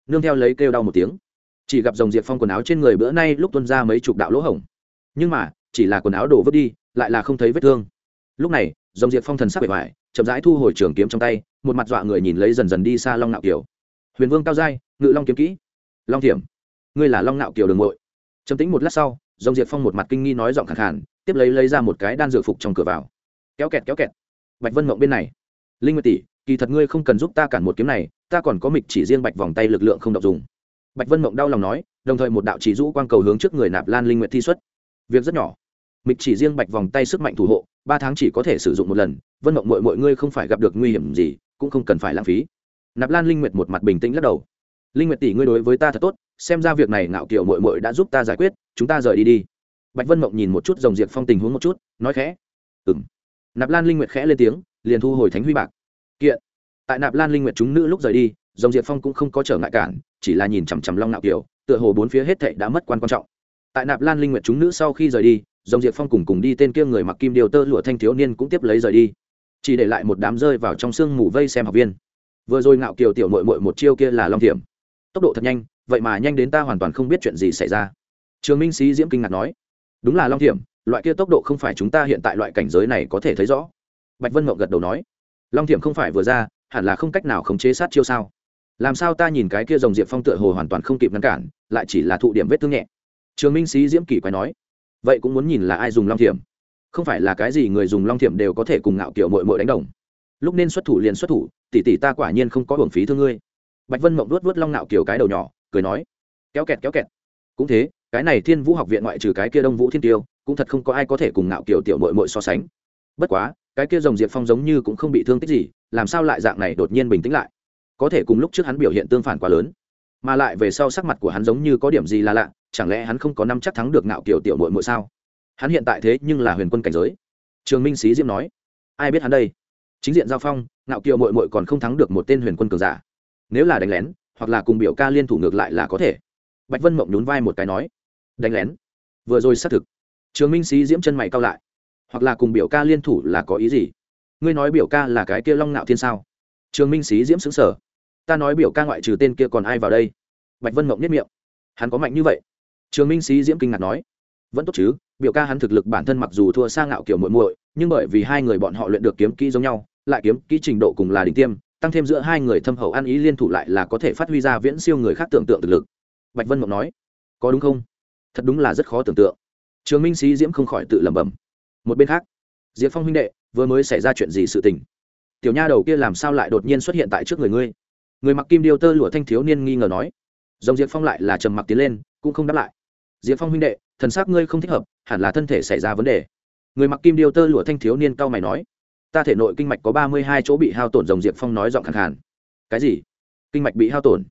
[SPEAKER 1] Nương theo lấy kêu đau một tiếng. Chỉ gặp dòng diệp phong quần áo trên người bữa nay lúc tuân ra mấy chục đạo lỗ hổng. Nhưng mà, chỉ là quần áo đổ vứt đi, lại là không thấy vết thương. Lúc này, dòng diệp phong thần sắc bề ngoài chậm rãi thu hồi trường kiếm trong tay, một mặt dọa người nhìn lấy dần dần đi xa long nạo kiều. Huyền vương cao giai, ngự long kiếm kỹ. Long thiểm, ngươi là long nạo kiều đường ngội trầm tính một lát sau, dòng diệp phong một mặt kinh nghi nói giọng khẳng hẳn tiếp lấy lấy ra một cái đan dược phục trong cửa vào. Kéo kẹt kéo kẹt. Bạch vân mộng bên này. Linh nguyệt tỷ, kỳ thật ngươi không cần giúp ta cản một kiếm này ta còn có mịch chỉ riêng bạch vòng tay lực lượng không đọc dùng. Bạch vân mộng đau lòng nói, đồng thời một đạo chỉ rũ quang cầu hướng trước người nạp lan linh nguyệt thi xuất. Việc rất nhỏ. Mịch chỉ riêng bạch vòng tay sức mạnh thủ hộ, ba tháng chỉ có thể sử dụng một lần, vân mộng mọi mọi ngươi không phải gặp được nguy hiểm gì, cũng không cần phải lãng phí. Nạp lan linh nguyệt một mặt bình tĩnh lắc đầu. Linh nguyệt tỷ ngươi đối với ta thật tốt, xem ra việc này ngạo kiểu mội mội đã giúp ta giải quyết, chúng ta rời đi đi. Bạch vân mộng nhìn một chút dòng diệt phong tình huống một chút, nói khẽ. Ừng nạp lan linh nguyệt khẽ lên tiếng, liền thu hồi thánh huy bạc. Kiện tại nạp lan linh nguyệt chúng nữ lúc rời đi dòng diệp phong cũng không có trở ngại cản chỉ là nhìn chằm chằm long nạo Kiều, tựa hồ bốn phía hết thệ đã mất quan quan trọng. Tại nạp lan linh nguyệt chúng nữ sau khi rời đi dòng diệp phong cùng cùng đi tên kia người mặc kim điều tơ lụa thanh thiếu niên cũng tiếp lấy rời đi. Chỉ để lại một đám rơi vào trong sương mù vây xem học viên. Vừa rồi ngạo kiều tiểu mội mội một chiêu kia là long thiểm. Tốc độ thật nhanh vậy mà nhanh đến ta hoàn toàn không biết chuyện gì xảy ra. Trường minh sĩ diễm kinh ngạc nói đúng là long thiểm loại kia tốc độ không phải chúng ta hiện tại loại cảnh giới này có thể thấy rõ. Bạch vân mậu gật đầu nói long thiểm không phải vừa ra hẳn là không cách nào khống chế sát chiêu sao? Làm sao ta nhìn cái kia dòng diệp phong tựa hồ hoàn toàn không kịp ngăn cản, lại chỉ là thụ điểm vết thương nhẹ? Trường minh sĩ diễm kỳ quái nói, vậy cũng muốn nhìn là ai dùng long thiểm? Không phải là cái gì người dùng long thiểm đều có thể cùng ngạo kiểu mội mội đánh đồng. Lúc nên xuất thủ liền xuất thủ, tỷ tỷ ta quả nhiên không có hưởng phí thương ngươi. Bạch vân mộng đuốt vuốt long ngạo kiểu cái đầu nhỏ, cười nói, kéo kẹt kéo kẹt. Cũng thế, cái này thiên vũ học viện ngoại trừ cái kia đông vũ thiên tiêu, cũng thật không có ai có thể cùng ngạo kiểu tiểu mội mội so sánh. Bất quá, cái kia rồng diệp phong giống như cũng không bị thương tích gì làm sao lại dạng này đột nhiên bình tĩnh lại? Có thể cùng lúc trước hắn biểu hiện tương phản quá lớn, mà lại về sau sắc mặt của hắn giống như có điểm gì là lạ, chẳng lẽ hắn không có năm chắc thắng được ngạo kiểu tiểu mội mội sao? Hắn hiện tại thế nhưng là huyền quân cảnh giới. Trường minh sĩ diễm nói, ai biết hắn đây? Chính diện giao phong, ngạo kiều mội mội còn không thắng được một tên huyền quân cường giả. Nếu là đánh lén, hoặc là cùng biểu ca liên thủ ngược lại là có thể. Bạch vân mộng nhún vai một cái nói, đánh lén? Vừa rồi xác thực. Trường minh sĩ diễm chân mày cao lại, hoặc là cùng biểu ca liên thủ là có ý gì? Ngươi nói biểu ca là cái kia long ngạo thiên sao? Trường minh sĩ diễm xứng sở ta nói biểu ca ngoại trừ tên kia còn ai vào đây? Bạch vân mộng nhất miệng. Hắn có mạnh như vậy? Trường minh sĩ diễm kinh ngạc nói. Vẫn tốt chứ, biểu ca hắn thực lực bản thân mặc dù thua xa ngạo kiểu muội muội, nhưng bởi vì hai người bọn họ luyện được kiếm kỹ giống nhau, lại kiếm kỹ trình độ cùng là đỉnh tiêm, tăng thêm giữa hai người thâm hậu ăn ý liên thủ lại là có thể phát huy ra viễn siêu người khác tưởng tượng thực lực. Bạch vân mộng nói. Có đúng không? Thật đúng là rất khó tưởng tượng. Trường minh sĩ diễm không khỏi tự lẩm bẩm. Một bên khác, diệp phong huynh đệ vừa mới xảy ra chuyện gì sự tình. Tiểu nha đầu kia làm sao lại đột nhiên xuất hiện tại trước người ngươi? Người mặc kim điêu tơ lụa thanh thiếu niên nghi ngờ nói. Dòng diệp phong lại là trầm mặc tiến lên, cũng không đáp lại. Diệp phong huynh đệ, thần xác ngươi không thích hợp, hẳn là thân thể xảy ra vấn đề. Người mặc kim điêu tơ lụa thanh thiếu niên cao mày nói. Ta thể nội kinh mạch có ba mươi hai chỗ bị hao tổn dòng diệp phong nói giọng khẳng khàn. Cái gì? Kinh mạch bị hao tổn?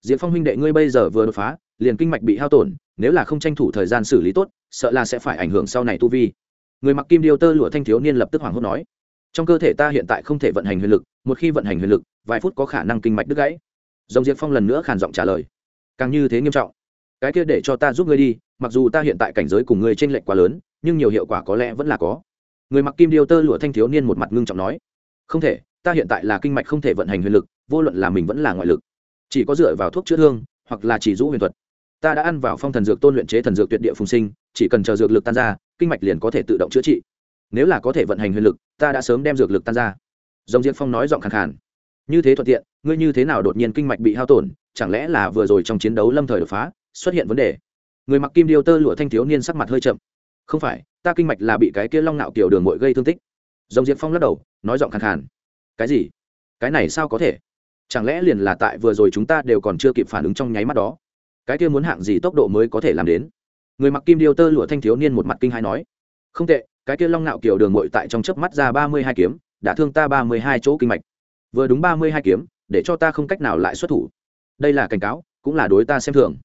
[SPEAKER 1] Diệp phong huynh đệ ngươi bây giờ vừa đột phá, liền kinh mạch bị hao tổn, nếu là không tranh thủ thời gian xử lý tốt, sợ là sẽ phải ảnh hưởng sau này tu vi người mặc kim điêu tơ lụa thanh thiếu niên lập tức hoảng hốt nói, trong cơ thể ta hiện tại không thể vận hành huyền lực, một khi vận hành huyền lực, vài phút có khả năng kinh mạch đứt gãy. Dòng diệp phong lần nữa khàn giọng trả lời, càng như thế nghiêm trọng. Cái kia để cho ta giúp ngươi đi, mặc dù ta hiện tại cảnh giới cùng ngươi t r ê n lệch quá lớn, nhưng nhiều hiệu quả có lẽ vẫn là có. Người mặc kim điêu tơ lụa thanh thiếu niên một mặt ngưng trọng nói, không thể, ta hiện tại là kinh mạch không thể vận hành huyền lực, vô luận là mình vẫn là ngoại lực. Chỉ có dựa vào thuốc chữa thương, hoặc là chỉ rũ huyền thuật. Ta đã ăn vào phong thần dược tôn luyện chế thần dược tuyệt địa phùng sinh, chỉ cần chờ dược lực tan ra kinh mạch liền có thể tự động chữa trị. Nếu là có thể vận hành huyền lực, ta đã sớm đem dược lực tan ra. Dòng diệp phong nói giọng khẳng khàn. Như thế thuận tiện, ngươi như thế nào đột nhiên kinh mạch bị hao tổn, chẳng lẽ là vừa rồi trong chiến đấu lâm thời đột phá, xuất hiện vấn đề? Người mặc kim điêu tơ lụa thanh thiếu niên sắc mặt hơi chậm. Không phải, ta kinh mạch là bị cái kia long nạo kiểu đường mội gây thương tích. Dòng diệp phong lắc đầu, nói giọng khàn khàn. Cái gì? Cái này sao có thể? Chẳng lẽ liền là tại vừa rồi chúng ta đều còn chưa kịp phản ứng trong nháy mắt đó? Cái kia muốn hạng gì tốc độ mới có thể làm đến? Người mặc kim điêu tơ lụa thanh thiếu niên một mặt kinh hai nói, không tệ, cái kia long nạo kiểu đường mội tại trong chớp mắt ra ba mươi hai kiếm, đã thương ta ba mươi hai chỗ kinh mạch. Vừa đúng ba mươi hai kiếm, để cho ta không cách nào lại xuất thủ. Đây là cảnh cáo, cũng là đối ta xem thường.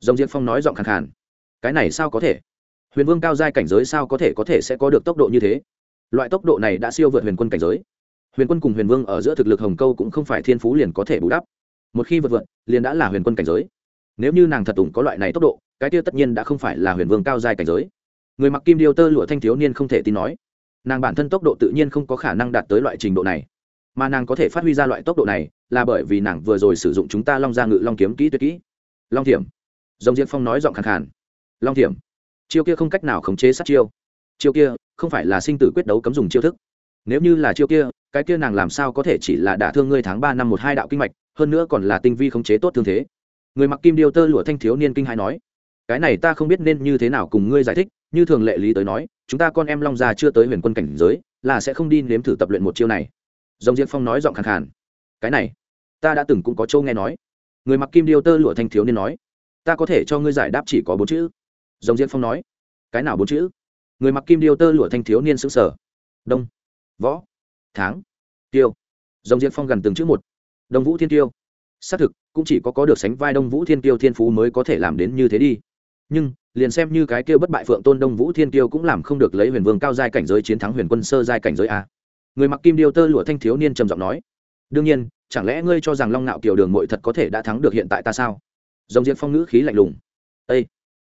[SPEAKER 1] Dòng diệp phong nói giọng khàn khàn, cái này sao có thể? Huyền vương cao giai cảnh giới sao có thể có thể sẽ có được tốc độ như thế? Loại tốc độ này đã siêu vượt huyền quân cảnh giới. Huyền quân cùng huyền vương ở giữa thực lực hồng câu cũng không phải thiên phú liền có thể bù đắp. Một khi vượt vượt, liền đã là huyền quân cảnh giới nếu như nàng thật tùng có loại này tốc độ, cái tiêu tất nhiên đã không phải là huyền vương cao dài cảnh giới. Người mặc kim điêu tơ lụa thanh thiếu niên không thể tin nói, nàng bản thân tốc độ tự nhiên không có khả năng đạt tới loại trình độ này, mà nàng có thể phát huy ra loại tốc độ này là bởi vì nàng vừa rồi sử dụng chúng ta long ra ngự long kiếm kỹ tuyệt kỹ. Long thiểm dòng diệp phong nói giọng khẳng khàn. Long thiểm, chiêu kia không cách nào khống chế sát chiêu. Chiêu kia không phải là sinh tử quyết đấu cấm dùng chiêu thức. Nếu như là chiêu kia, cái kia nàng làm sao có thể chỉ là đả thương ngươi tháng ba năm một hai đạo kinh mạch, hơn nữa còn là tinh vi khống chế tốt thương thế người mặc kim điêu tơ lụa thanh thiếu niên kinh hãi nói, cái này ta không biết nên như thế nào cùng ngươi giải thích, như thường lệ lý tới nói, chúng ta con em long già chưa tới huyền quân cảnh giới, là sẽ không đi nếm thử tập luyện một chiêu này. Dòng diệp phong nói giọng khàn khàn, cái này, ta đã từng cũng có châu nghe nói. Người mặc kim điêu tơ lụa thanh thiếu niên nói, ta có thể cho ngươi giải đáp chỉ có bốn chữ. Dòng diệp phong nói, cái nào bốn chữ? Người mặc kim điêu tơ lụa thanh thiếu niên xứng sở đông, võ, tháng, tiêu. Dòng diệp phong gần từng chữ một, đông vũ thiên tiêu xác thực, cũng chỉ có có được sánh vai đông vũ thiên tiêu thiên phú mới có thể làm đến như thế đi. Nhưng, liền xem như cái kêu bất bại phượng tôn đông vũ thiên tiêu cũng làm không được lấy huyền vương cao giai cảnh giới chiến thắng huyền quân sơ giai cảnh giới a. Người mặc kim điêu tơ lụa thanh thiếu niên trầm giọng nói, đương nhiên, chẳng lẽ ngươi cho rằng long nạo kiều đường mội thật có thể đã thắng được hiện tại ta sao? Dòng diện phong ngữ khí lạnh lùng â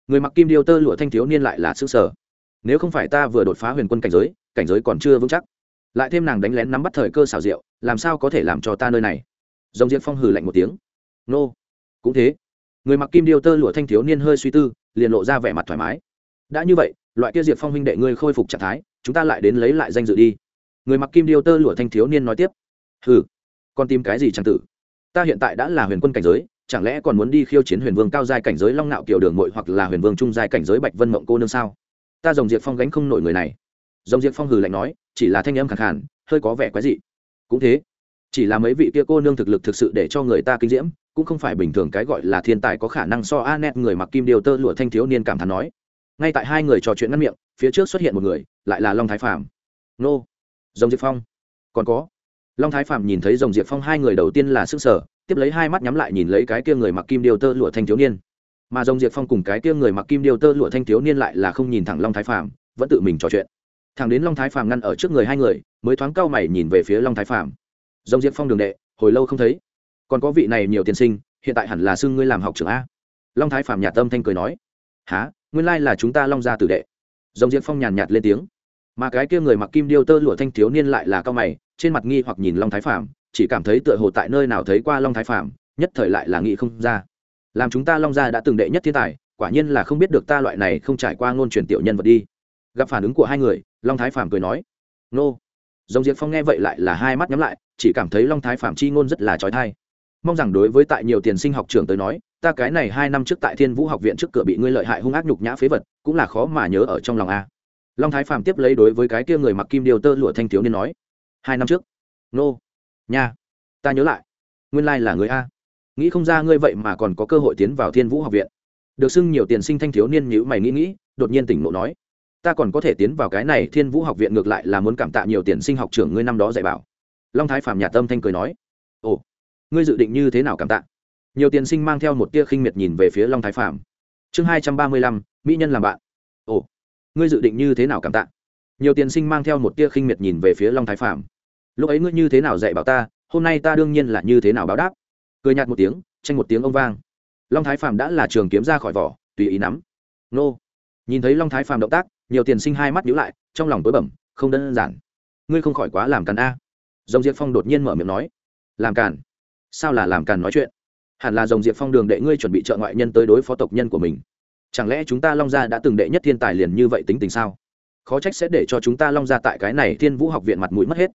[SPEAKER 1] người mặc kim điêu tơ lụa thanh thiếu niên lại là xứ sở nếu không phải ta vừa đột phá huyền quân cảnh giới cảnh giới còn chưa vững chắc. Lại thêm nàng đánh lén nắm bắt thời cơ xảo diệu, làm sao có thể làm cho ta nơi này? Dòng diệp phong hừ lạnh một tiếng. Nô, cũng thế. Người mặc kim điêu tơ lụa thanh thiếu niên hơi suy tư, liền lộ ra vẻ mặt thoải mái. Đã như vậy, loại kia diệp phong huynh đệ ngươi khôi phục trạng thái, chúng ta lại đến lấy lại danh dự đi. Người mặc kim điêu tơ lụa thanh thiếu niên nói tiếp. Hừ còn tìm cái gì chẳng tử? Ta hiện tại đã là huyền quân cảnh giới, chẳng lẽ còn muốn đi khiêu chiến huyền vương cao giai cảnh giới long nạo kiểu đường mội hoặc là huyền vương trung giai cảnh giới bạch vân mộng cô nương sao? Ta dòng diệp phong gánh không nổi người này. Dòng diệp phong hừ lạnh nói, chỉ là thanh âm khẳng khàn, hơi có vẻ quái dị. Cũng thế chỉ là mấy vị kia cô nương thực lực thực sự để cho người ta kinh diễm, cũng không phải bình thường cái gọi là thiên tài có khả năng so a net người mặc kim điều tơ lụa thanh thiếu niên cảm thán nói. Ngay tại hai người trò chuyện ngăn miệng, phía trước xuất hiện một người, lại là long thái phạm nô dòng diệp phong. Còn có, long thái phạm nhìn thấy dòng diệp phong hai người đầu tiên là sức sở tiếp lấy hai mắt nhắm lại nhìn lấy cái kia người mặc kim điều tơ lụa thanh thiếu niên. Mà dòng diệp phong cùng cái kia người mặc kim điều tơ lụa thanh thiếu niên lại là không nhìn thẳng long thái phạm vẫn tự mình trò chuyện. Thằng đến long thái phạm ngăn ở trước người hai người, mới thoáng cau mày nhìn về phía long thái phạm dòng diệp phong đường đệ, hồi lâu không thấy. Còn có vị này nhiều tiền sinh, hiện tại hẳn là xưng ngươi làm học trưởng a. Long thái phạm nhà tâm thanh cười nói. Há nguyên lai là chúng ta long gia tử đệ. Dòng diệp phong nhàn nhạt lên tiếng. Mà cái kia người mặc kim điêu tơ lụa thanh thiếu niên lại là cao mày, trên mặt nghi hoặc nhìn long thái phạm, chỉ cảm thấy tựa hồ tại nơi nào thấy qua long thái phạm, nhất thời lại là nghĩ không ra. Làm chúng ta long gia đã từng đệ nhất thiên tài, quả nhiên là không biết được ta loại này không trải qua ngôn truyền tiểu nhân vật đi. Gặp phản ứng của hai người, long thái phạm cười nói. Nô. Dòng diệp phong nghe vậy lại là hai mắt nhắm lại chỉ cảm thấy long thái phạm chi ngôn rất là trói thai. Mong rằng đối với tại nhiều tiền sinh học trưởng tới nói, ta cái này hai năm trước tại thiên vũ học viện trước cửa bị ngươi lợi hại hung ác nhục nhã phế vật, cũng là khó mà nhớ ở trong lòng a. Long thái phạm tiếp lấy đối với cái kia người mặc kim điều tơ lụa thanh thiếu niên nói, hai năm trước? Nô, nha, ta nhớ lại, nguyên lai là người a. Nghĩ không ra ngươi vậy mà còn có cơ hội tiến vào thiên vũ học viện. Được xưng nhiều tiền sinh thanh thiếu niên nhữ mày nghĩ nghĩ, đột nhiên tỉnh ngộ nói, ta còn có thể tiến vào cái này thiên vũ học viện ngược lại là muốn cảm tạ nhiều tiền sinh học trưởng ngươi năm đó dạy bảo long thái phạm nhà tâm thanh cười nói, ồ, ngươi dự định như thế nào cảm tạ? Nhiều tiền sinh mang theo một tia khinh miệt nhìn về phía long thái phạm chương hai trăm ba mươi lăm, mỹ nhân làm bạn. Ồ, ngươi dự định như thế nào cảm tạ? Nhiều tiền sinh mang theo một tia khinh miệt nhìn về phía long thái phạm lúc ấy ngươi như thế nào dạy bảo ta, hôm nay ta đương nhiên là như thế nào báo đáp. Cười nhạt một tiếng, tranh một tiếng ông vang. Long thái phạm đã là trường kiếm ra khỏi vỏ, tùy ý nắm. Nô. Nhìn thấy long thái phạm động tác, nhiều tiền sinh hai mắt nhíu lại, trong lòng tối bẩm không đơn giản. Ngươi không khỏi quá làm cắn a dòng diệp phong đột nhiên mở miệng nói, làm càn? Sao là làm càn nói chuyện? Hẳn là dòng diệp phong đường đệ ngươi chuẩn bị trợ ngoại nhân tới đối phó tộc nhân của mình. Chẳng lẽ chúng ta long gia đã từng đệ nhất thiên tài liền như vậy tính tình sao? Khó trách sẽ để cho chúng ta long gia tại cái này thiên vũ học viện mặt mũi mất hết.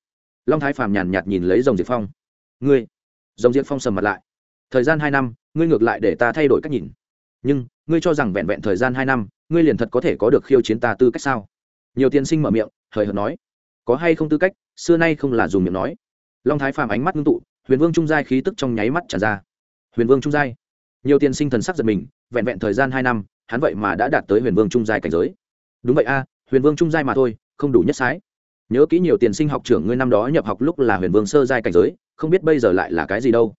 [SPEAKER 1] Long thái phàm nhàn nhạt nhìn lấy dòng diệp phong. Ngươi? Dòng diệp phong sầm mặt lại. Thời gian hai năm, ngươi ngược lại để ta thay đổi cách nhìn. Nhưng, ngươi cho rằng vẹn vẹn thời gian hai năm, ngươi liền thật có thể có được khiêu chiến ta tư cách sao? Nhiều tiên sinh mở miệng, hời hợt nói có hay không tư cách, xưa nay không là dùng miệng nói. Long thái phàm ánh mắt ngưng tụ, huyền vương trung giai khí tức trong nháy mắt tràn ra. Huyền vương trung giai. Nhiều tiên sinh thần sắc giật mình, vẹn vẹn thời gian hai năm, hắn vậy mà đã đạt tới huyền vương trung giai cảnh giới. Đúng vậy a, huyền vương trung giai mà thôi, không đủ nhất sái. Nhớ kỹ nhiều tiền sinh học trưởng ngươi năm đó nhập học lúc là huyền vương sơ giai cảnh giới, không biết bây giờ lại là cái gì đâu.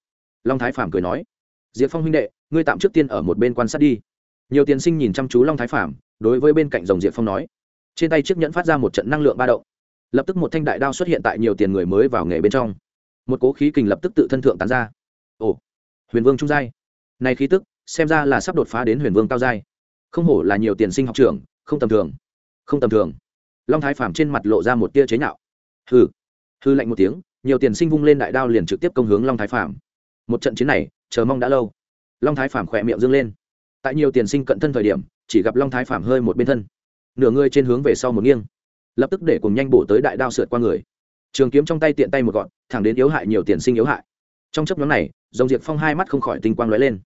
[SPEAKER 1] Long thái phàm cười nói, diệp phong huynh đệ, ngươi tạm trước tiên ở một bên quan sát đi. Nhiều tiền sinh nhìn chăm chú long thái phàm, đối với bên cạnh dòng diệp phong nói, trên tay chiếc nhẫn phát ra một trận năng lượng ba động lập tức một thanh đại đao xuất hiện tại nhiều tiền người mới vào nghề bên trong. Một cố khí kình lập tức tự thân thượng tán ra. Ồ, huyền vương trung giai. Này khí tức, xem ra là sắp đột phá đến huyền vương cao giai. Không hổ là nhiều tiền sinh học trường không tầm thường. Không tầm thường. Long thái phàm trên mặt lộ ra một tia chế nhạo. Hư hư lạnh một tiếng, nhiều tiền sinh vung lên đại đao liền trực tiếp công hướng long thái phàm. Một trận chiến này, chờ mong đã lâu. Long thái phàm khỏe miệng dâng lên. Tại nhiều tiền sinh cận thân thời điểm, chỉ gặp long thái phàm hơi một bên thân. Nửa người trên hướng về sau một nghiêng lập tức để cùng nhanh bổ tới đại đao sượt qua người. Trường kiếm trong tay tiện tay một gọn, thẳng đến yếu hại nhiều tiền sinh yếu hại. Trong chấp nhóm này dòng diệp phong hai mắt không khỏi tinh quang lóe lên.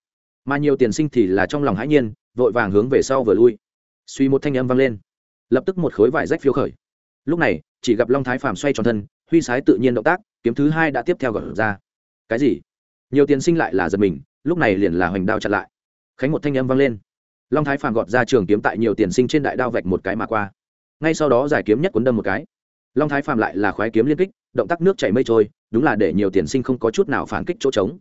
[SPEAKER 1] Mà nhiều tiền sinh thì là trong lòng hãi nhiên, vội vàng hướng về sau vừa lui. Suy một thanh âm vang lên. Lập tức một khối vải rách phiêu khởi. Lúc này, chỉ gặp long thái phàm xoay tròn thân, huy sái tự nhiên động tác, kiếm thứ hai đã tiếp theo gỡ ra. Cái gì? Nhiều tiền sinh lại là giật mình, lúc này liền là hoành đao chặn lại. Khánh một thanh âm vang lên. Long thái phàm gọt ra trường kiếm tại nhiều tiền sinh trên đại đao vạch một cái mà qua ngay sau đó giải kiếm nhất cuốn đâm một cái. Long thái Phạm lại là khoái kiếm liên kích, động tác nước chảy mây trôi, đúng là để nhiều tiền sinh không có chút nào phản kích chỗ trống.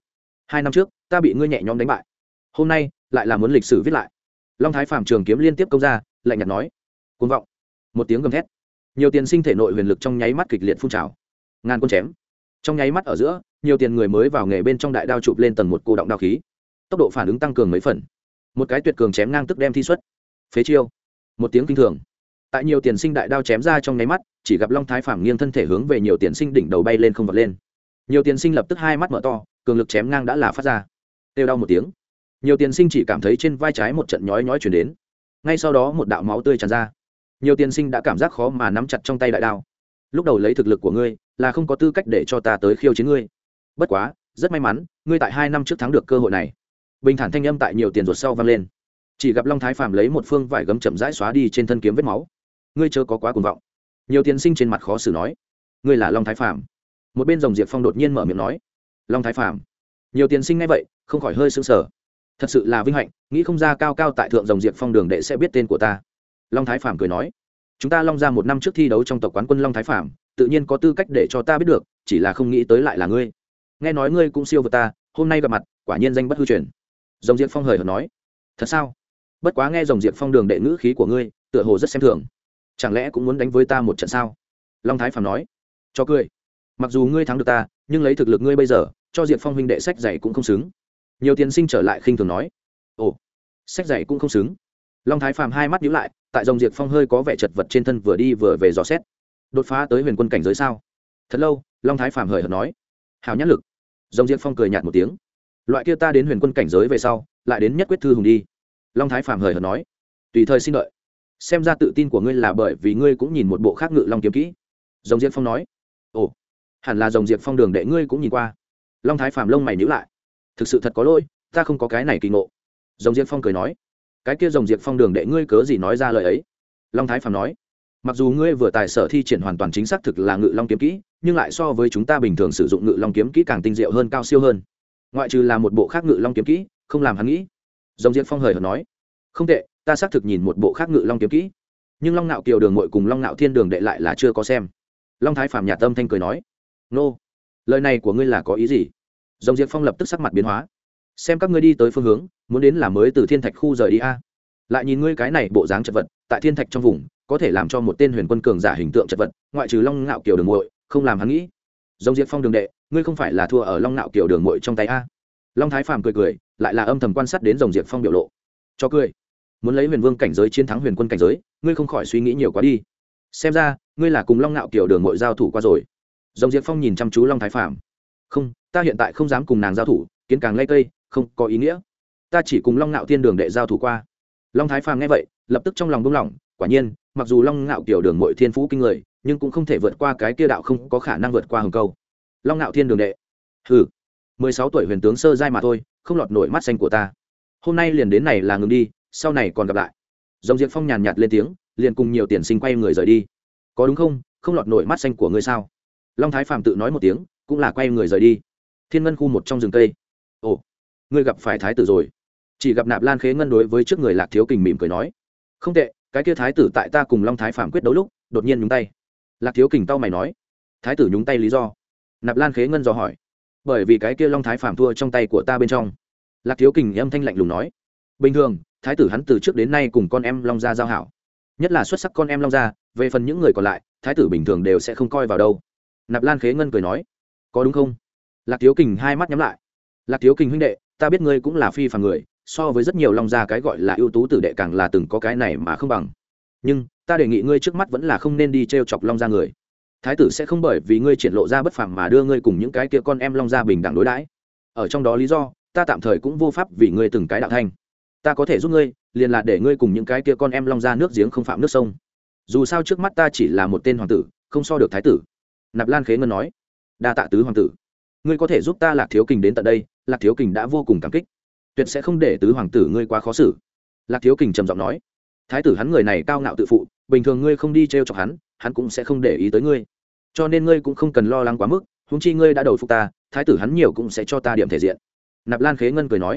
[SPEAKER 1] Hai năm trước, ta bị ngươi nhẹ nhõm đánh bại. Hôm nay, lại là muốn lịch sử viết lại. Long thái Phạm trường kiếm liên tiếp công ra, lạnh nhạt nói. Côn vọng. Một tiếng gầm thét. Nhiều tiền sinh thể nội huyền lực trong nháy mắt kịch liệt phun trào. Ngàn quân chém. Trong nháy mắt ở giữa, nhiều tiền người mới vào nghề bên trong đại đao chụp lên tầng một cô động đao khí. Tốc độ phản ứng tăng cường mấy phần. Một cái tuyệt cường chém ngang tức đem thi xuất. Phế chiêu. Một tiếng kinh thường tại nhiều tiền sinh đại đao chém ra trong nháy mắt, chỉ gặp long thái phàm nghiêng thân thể hướng về nhiều tiền sinh đỉnh đầu bay lên không vật lên. Nhiều tiền sinh lập tức hai mắt mở to, cường lực chém ngang đã là phát ra. Têu đau một tiếng. Nhiều tiền sinh chỉ cảm thấy trên vai trái một trận nhói nhói chuyển đến. Ngay sau đó một đạo máu tươi tràn ra. Nhiều tiền sinh đã cảm giác khó mà nắm chặt trong tay đại đao. Lúc đầu lấy thực lực của ngươi, là không có tư cách để cho ta tới khiêu chiến ngươi. Bất quá, rất may mắn, ngươi tại hai năm trước thắng được cơ hội này. Bình thản thanh âm tại nhiều tiền ruột sau vang lên. Chỉ gặp long thái phàm lấy một phương vải gấm chậm rãi xóa đi trên thân kiếm vết máu ngươi chớ có quá cuồng vọng. Nhiều tiền sinh trên mặt khó xử nói, ngươi là long thái phàm. Một bên dòng diệp phong đột nhiên mở miệng nói, long thái phàm. Nhiều tiền sinh ngay vậy, không khỏi hơi sững sờ. Thật sự là vinh hạnh, nghĩ không ra cao cao tại thượng dòng diệp phong đường đệ sẽ biết tên của ta. Long thái phàm cười nói, chúng ta long ra một năm trước thi đấu trong tộc quán quân long thái phàm, tự nhiên có tư cách để cho ta biết được, chỉ là không nghĩ tới lại là ngươi. Nghe nói ngươi cũng siêu vượt ta, hôm nay gặp mặt, quả nhiên danh bất hư truyền. Dòng diệp phong hời hợt nói, thật sao? Bất quá nghe dòng diệp phong đường đệ ngữ khí của ngươi, tựa hồ rất xem thường chẳng lẽ cũng muốn đánh với ta một trận sao? Long thái phàm nói. Cho cười. Mặc dù ngươi thắng được ta, nhưng lấy thực lực ngươi bây giờ, cho diệp phong huynh đệ sách dạy cũng không xứng. Nhiều tiền sinh trở lại khinh thường nói. Ồ, sách dạy cũng không xứng. Long thái phàm hai mắt nhíu lại, tại dòng diệp phong hơi có vẻ chật vật trên thân vừa đi vừa về dò xét. Đột phá tới huyền quân cảnh giới sao? Thật lâu, long thái phàm hời hợt nói. Hào nhát lực. Dòng diệp phong cười nhạt một tiếng. Loại kia ta đến huyền quân cảnh giới về sau, lại đến nhất quyết thư hùng đi. Long thái phàm hời hợt nói. Tùy thời xin đợi xem ra tự tin của ngươi là bởi vì ngươi cũng nhìn một bộ khác ngự long kiếm kỹ. Dòng diệp phong nói. Ồ, hẳn là dòng diệp phong đường đệ ngươi cũng nhìn qua. Long thái phàm lông mày nhữ lại. Thực sự thật có lỗi, ta không có cái này kỳ ngộ. Dòng diệp phong cười nói. Cái kia dòng diệp phong đường đệ ngươi cớ gì nói ra lời ấy? Long thái phàm nói. Mặc dù ngươi vừa tài sở thi triển hoàn toàn chính xác thực là ngự long kiếm kỹ, nhưng lại so với chúng ta bình thường sử dụng ngự long kiếm kỹ càng tinh diệu hơn, cao siêu hơn. Ngoại trừ là một bộ khác ngự long kiếm kỹ, không làm hắn nghĩ. Dòng diệp phong hời hợt nói. Không tệ ta xác thực nhìn một bộ khác ngự long kiếm kỹ, nhưng long nạo kiều đường mội cùng long nạo thiên đường đệ lại là chưa có xem. Long thái phạm nhà tâm thanh cười nói, nô, lời này của ngươi là có ý gì? Dòng diệp phong lập tức sắc mặt biến hóa, xem các ngươi đi tới phương hướng, muốn đến là mới từ thiên thạch khu rời đi a. Lại nhìn ngươi cái này bộ dáng chật vật, tại thiên thạch trong vùng, có thể làm cho một tên huyền quân cường giả hình tượng chật vật, ngoại trừ long ngạo kiều đường mội, không làm hắn nghĩ. Dòng diệp phong đường đệ, ngươi không phải là thua ở long ngạo kiều đường mội trong tay a? Long thái phàm cười cười, lại là âm thầm quan sát đến dòng diệp phong biểu lộ. Cho cười muốn lấy huyền vương cảnh giới chiến thắng huyền quân cảnh giới, ngươi không khỏi suy nghĩ nhiều quá đi. Xem ra, ngươi là cùng long ngạo kiểu đường muội giao thủ qua rồi. Dòng diệp phong nhìn chăm chú long thái phàm không, ta hiện tại không dám cùng nàng giao thủ, kiến càng lây cây, không có ý nghĩa. Ta chỉ cùng long ngạo thiên đường đệ giao thủ qua. Long thái phàm nghe vậy, lập tức trong lòng buông lỏng quả nhiên, mặc dù long ngạo kiểu đường mội thiên phú kinh người, nhưng cũng không thể vượt qua cái kia đạo không có khả năng vượt qua hừng câu. Long ngạo thiên đường đệ. Hừ, mười sáu tuổi huyền tướng sơ giai mà thôi, không lọt nổi mắt xanh của ta. Hôm nay liền đến này là ngừng đi sau này còn gặp lại. Dòng diệp phong nhàn nhạt lên tiếng, liền cùng nhiều tiền sinh quay người rời đi. Có đúng không? Không lọt nổi mắt xanh của ngươi sao? Long thái phạm tự nói một tiếng, cũng là quay người rời đi. Thiên ngân khu một trong rừng cây. Ồ, ngươi gặp phải thái tử rồi. Chỉ gặp nạp lan khế ngân đối với trước người lạc thiếu kình mỉm cười nói, không tệ, cái kia thái tử tại ta cùng long thái phạm quyết đấu lúc, đột nhiên nhúng tay. Lạc thiếu kình tao mày nói, thái tử nhúng tay lý do? Nạp lan khế ngân dò hỏi, bởi vì cái kia long thái phạm thua trong tay của ta bên trong. Lạc thiếu kình âm thanh lạnh lùng nói, bình thường thái tử hắn từ trước đến nay cùng con em long gia giao hảo. Nhất là xuất sắc con em long gia, về phần những người còn lại, thái tử bình thường đều sẽ không coi vào đâu. Nạp lan khế ngân cười nói, có đúng không? Lạc thiếu kình hai mắt nhắm lại. Lạc thiếu kình huynh đệ, ta biết ngươi cũng là phi phàm người, so với rất nhiều long gia cái gọi là ưu tú tử đệ càng là từng có cái này mà không bằng. Nhưng, ta đề nghị ngươi trước mắt vẫn là không nên đi t r e o chọc long gia người. Thái tử sẽ không bởi vì ngươi triển lộ ra bất phàm mà đưa ngươi cùng những cái kia con em long gia bình đẳng đối đãi. Ở trong đó lý do, ta tạm thời cũng vô pháp vì ngươi từng cái đạo thanh ta có thể giúp ngươi, liền là để ngươi cùng những cái kia con em long gia nước giếng không phạm nước sông. Dù sao trước mắt ta chỉ là một tên hoàng tử, không so được thái tử. Nạp lan khế ngân nói. Đa tạ tứ hoàng tử. Ngươi có thể giúp ta lạc thiếu kình đến tận đây, lạc thiếu kình đã vô cùng cảm kích. Tuyệt sẽ không để tứ hoàng tử ngươi quá khó xử. Lạc thiếu kình trầm giọng nói. Thái tử hắn người này cao ngạo tự phụ, bình thường ngươi không đi t r e o chọc hắn hắn cũng sẽ không để ý tới ngươi. Cho nên ngươi cũng không cần lo lắng quá mức húng chi ngươi đã đầu phục ta, thái tử hắn nhiều cũng sẽ cho ta điểm thể diện. Nạp lan khế ngân cười nói.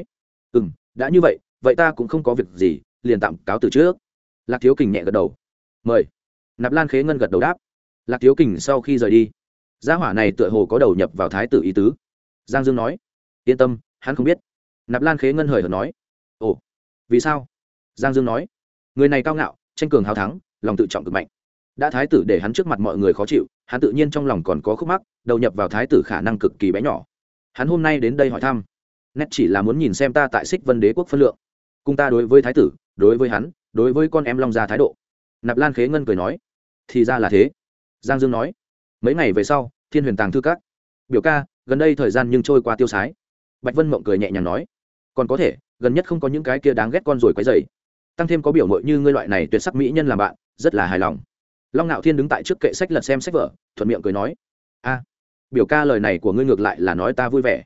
[SPEAKER 1] Ừ m đã như vậy vậy ta cũng không có việc gì, liền tạm cáo từ trước. Lạc thiếu kình nhẹ gật đầu. Mời. Nạp lan khế ngân gật đầu đáp. Lạc thiếu kình sau khi rời đi, gia hỏa này tựa hồ có đầu nhập vào thái tử ý tứ. Giang dương nói, yên tâm, hắn không biết. Nạp lan khế ngân hời hợt nói, ồ, vì sao? Giang dương nói, người này cao ngạo, tranh cường hào thắng, lòng tự trọng cực mạnh. Đã thái tử để hắn trước mặt mọi người khó chịu, hắn tự nhiên trong lòng còn có khúc mắc, đầu nhập vào thái tử khả năng cực kỳ bé nhỏ. Hắn hôm nay đến đây hỏi thăm, nét chỉ là muốn nhìn xem ta tại xích vân đế quốc phân lượng cùng ta đối với thái tử, đối với hắn, đối với con em long gia thái độ. Nạp lan khế ngân cười nói, thì ra là thế. Giang dương nói, mấy ngày về sau, thiên huyền tàng thư các. Biểu ca, gần đây thời gian nhưng trôi qua tiêu sái. Bạch vân mộng cười nhẹ nhàng nói, còn có thể, gần nhất không có những cái kia đáng ghét con rồi quấy dày tăng thêm có biểu mội như ngươi loại này tuyệt sắc mỹ nhân làm bạn, rất là hài lòng. Long ngạo thiên đứng tại trước kệ sách lật xem sách vở, thuận miệng cười nói, a, biểu ca lời này của ngươi ngược lại là nói ta vui vẻ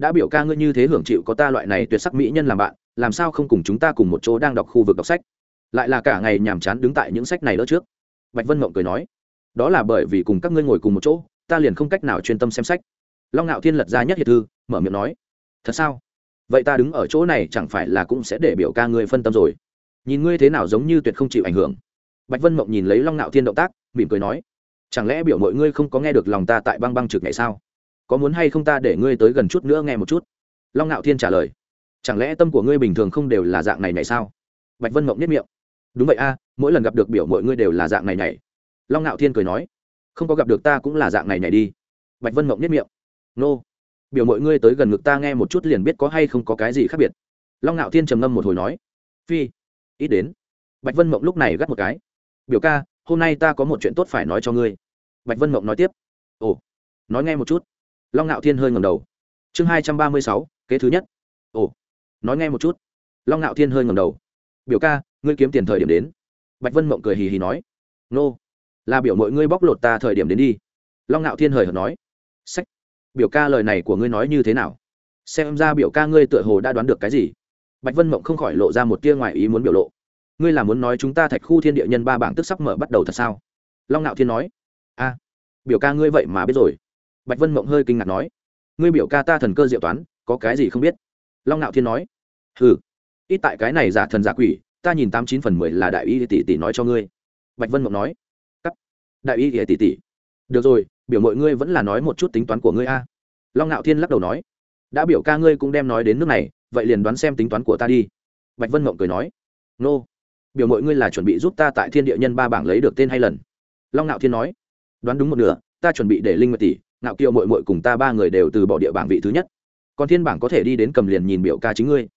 [SPEAKER 1] đã biểu ca ngươi như thế hưởng chịu có ta loại này tuyệt sắc mỹ nhân làm bạn, làm sao không cùng chúng ta cùng một chỗ đang đọc khu vực đọc sách? Lại là cả ngày nhàm chán đứng tại những sách này đỡ trước. Bạch vân mộng cười nói, đó là bởi vì cùng các ngươi ngồi cùng một chỗ, ta liền không cách nào chuyên tâm xem sách. Long ngạo thiên lật ra nhất hiệp thư, mở miệng nói, thật sao? Vậy ta đứng ở chỗ này chẳng phải là cũng sẽ để biểu ca ngươi phân tâm rồi? Nhìn ngươi thế nào giống như tuyệt không chịu ảnh hưởng. Bạch vân mộng nhìn lấy long ngạo thiên động tác, mỉm cười nói, chẳng lẽ biểu mọi ngươi không có nghe được lòng ta tại băng băng trực ngày sao? Có muốn hay không ta để ngươi tới gần chút nữa nghe một chút? Long ngạo thiên trả lời. Chẳng lẽ tâm của ngươi bình thường không đều là dạng này này sao? Bạch vân mộng nhất miệng. Đúng vậy a, mỗi lần gặp được biểu mọi ngươi đều là dạng này này long ngạo thiên cười nói. Không có gặp được ta cũng là dạng này này đi. Bạch vân mộng nhất miệng. Nô, biểu mọi ngươi tới gần ngực ta nghe một chút liền biết có hay không có cái gì khác biệt. Long ngạo thiên trầm ngâm một hồi nói. Phi, ít đến. Bạch vân mộng lúc này gắt một cái. Biểu ca, hôm nay ta có một chuyện tốt phải nói cho ngươi. Bạch vân mộng nói tiếp. Ồ, nói nghe một chút long ngạo thiên hơi ngầm đầu. Chương hai trăm ba mươi sáu, kế thứ nhất. Ồ, nói nghe một chút. Long ngạo thiên hơi ngầm đầu. Biểu ca, ngươi kiếm tiền thời điểm đến. Bạch vân mộng cười hì hì nói. Nô, là biểu mọi ngươi bóc lột ta thời điểm đến đi. Long ngạo thiên hời hợt nói. Sách. Biểu ca lời này của ngươi nói như thế nào? Xem ra biểu ca ngươi tựa hồ đã đoán được cái gì. Bạch vân mộng không khỏi lộ ra một tia ngoài ý muốn biểu lộ. Ngươi là muốn nói chúng ta thạch khu thiên địa nhân ba bảng tức sắp mở bắt đầu thật sao? Long nạo thiên nói. A biểu ca ngươi vậy mà biết rồi bạch vân mộng hơi kinh ngạc nói, ngươi biểu ca ta thần cơ diệu toán, có cái gì không biết? Long nạo thiên nói ừ ít tại cái này giả thần giả quỷ, ta nhìn tám chín phần mười là đại y tỷ tỷ nói cho ngươi. Bạch vân mộng nói, cắt, đại y tỷ tỷ. Được rồi, biểu mọi ngươi vẫn là nói một chút tính toán của ngươi a. Long ngạo thiên lắc đầu nói, đã biểu ca ngươi cũng đem nói đến nước này, vậy liền đoán xem tính toán của ta đi. Bạch vân mộng cười nói, nô, biểu mọi ngươi là chuẩn bị giúp ta tại thiên địa nhân ba bảng lấy được tên hay lần? Long ngạo thiên nói, đoán đúng một nửa, ta chuẩn bị để linh nguyệt tỷ ngạo kiều mội mội cùng ta ba người đều từ bỏ địa bảng vị thứ nhất. Còn thiên bảng có thể đi đến cầm liền nhìn biểu ca chính ngươi.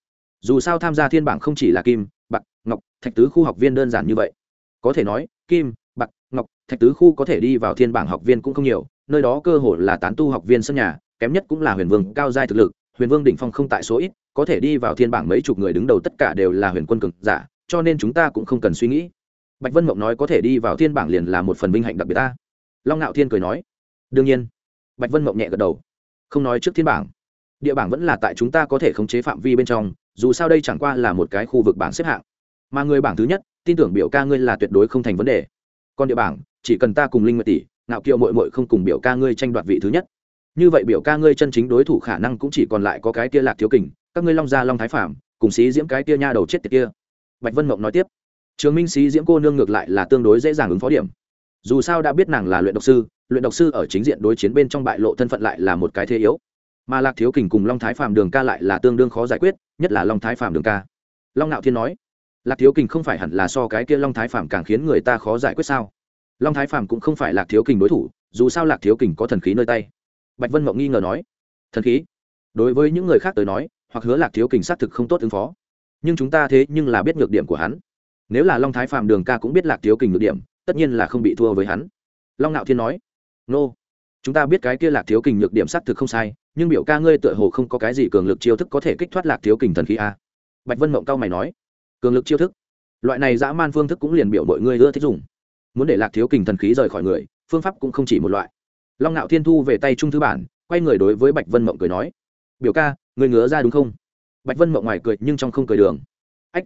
[SPEAKER 1] Dù sao tham gia thiên bảng không chỉ là kim, bạc, ngọc, thạch tứ khu học viên đơn giản như vậy. Có thể nói, kim, bạc, ngọc, thạch tứ khu có thể đi vào thiên bảng học viên cũng không nhiều, nơi đó cơ hội là tán tu học viên sân nhà, kém nhất cũng là huyền vương cao giai thực lực, huyền vương đỉnh phong không tại số ít, có thể đi vào thiên bảng mấy chục người đứng đầu tất cả đều là huyền quân cực giả, cho nên chúng ta cũng không cần suy nghĩ. Bạch vân mộng nói có thể đi vào thiên bảng liền là một phần vinh hạnh đặc biệt ta. Long ngạo thiên cười nói, đương nhiên bạch vân mộng nhẹ gật đầu. Không nói trước thiên bảng. Địa bảng vẫn là tại chúng ta có thể khống chế phạm vi bên trong, dù sao đây chẳng qua là một cái khu vực bảng xếp hạng. Mà người bảng thứ nhất, tin tưởng biểu ca ngươi là tuyệt đối không thành vấn đề. Còn địa bảng, chỉ cần ta cùng linh nguyệt tỷ, ngạo kiệu mội mội không cùng biểu ca ngươi tranh đoạt vị thứ nhất. Như vậy biểu ca ngươi chân chính đối thủ khả năng cũng chỉ còn lại có cái kia lạc thiếu kình, các ngươi long gia long thái phạm, cùng xí diễm cái kia nha đầu chết tiệt kia. Bạch vân mộng nói tiếp. Trường minh xí diễm cô nương ngược lại là tương đối dễ dàng ứng phó điểm. Dù sao đã biết nàng là luyện độc sư luyện độc sư ở chính diện đối chiến bên trong bại lộ thân phận lại là một cái thế yếu. Mà lạc thiếu kình cùng long thái phạm đường ca lại là tương đương khó giải quyết, nhất là long thái phạm đường ca. Long nạo thiên nói, lạc thiếu kình không phải hẳn là so cái kia long thái phạm càng khiến người ta khó giải quyết sao? Long thái phạm cũng không phải lạc thiếu kình đối thủ, dù sao lạc thiếu kình có thần khí nơi tay. Bạch vân mộng nghi ngờ nói, thần khí? Đối với những người khác tới nói, hoặc hứa lạc thiếu kình xác thực không tốt ứng phó. Nhưng chúng ta thế nhưng là biết nhược điểm của hắn. Nếu là long thái phạm đường ca cũng biết lạc thiếu kình nhược điểm, tất nhiên là không bị thua với hắn. Long nạo thiên nói nô. Chúng ta biết cái kia lạc thiếu kình nhược điểm xác thực không sai, nhưng biểu ca ngươi tựa hồ không có cái gì cường lực chiêu thức có thể kích thoát lạc thiếu kình thần khí a. Bạch vân mộng cao mày nói. Cường lực chiêu thức? Loại này dã man phương thức cũng liền biểu mọi người ưa thích dùng. Muốn để lạc thiếu kình thần khí rời khỏi người, phương pháp cũng không chỉ một loại. Long ngạo thiên thu về tay trung thứ bản, quay người đối với bạch vân mộng cười nói. Biểu ca người ngứa ra đúng không? Bạch vân mộng ngoài cười nhưng trong không cười đường. Ách.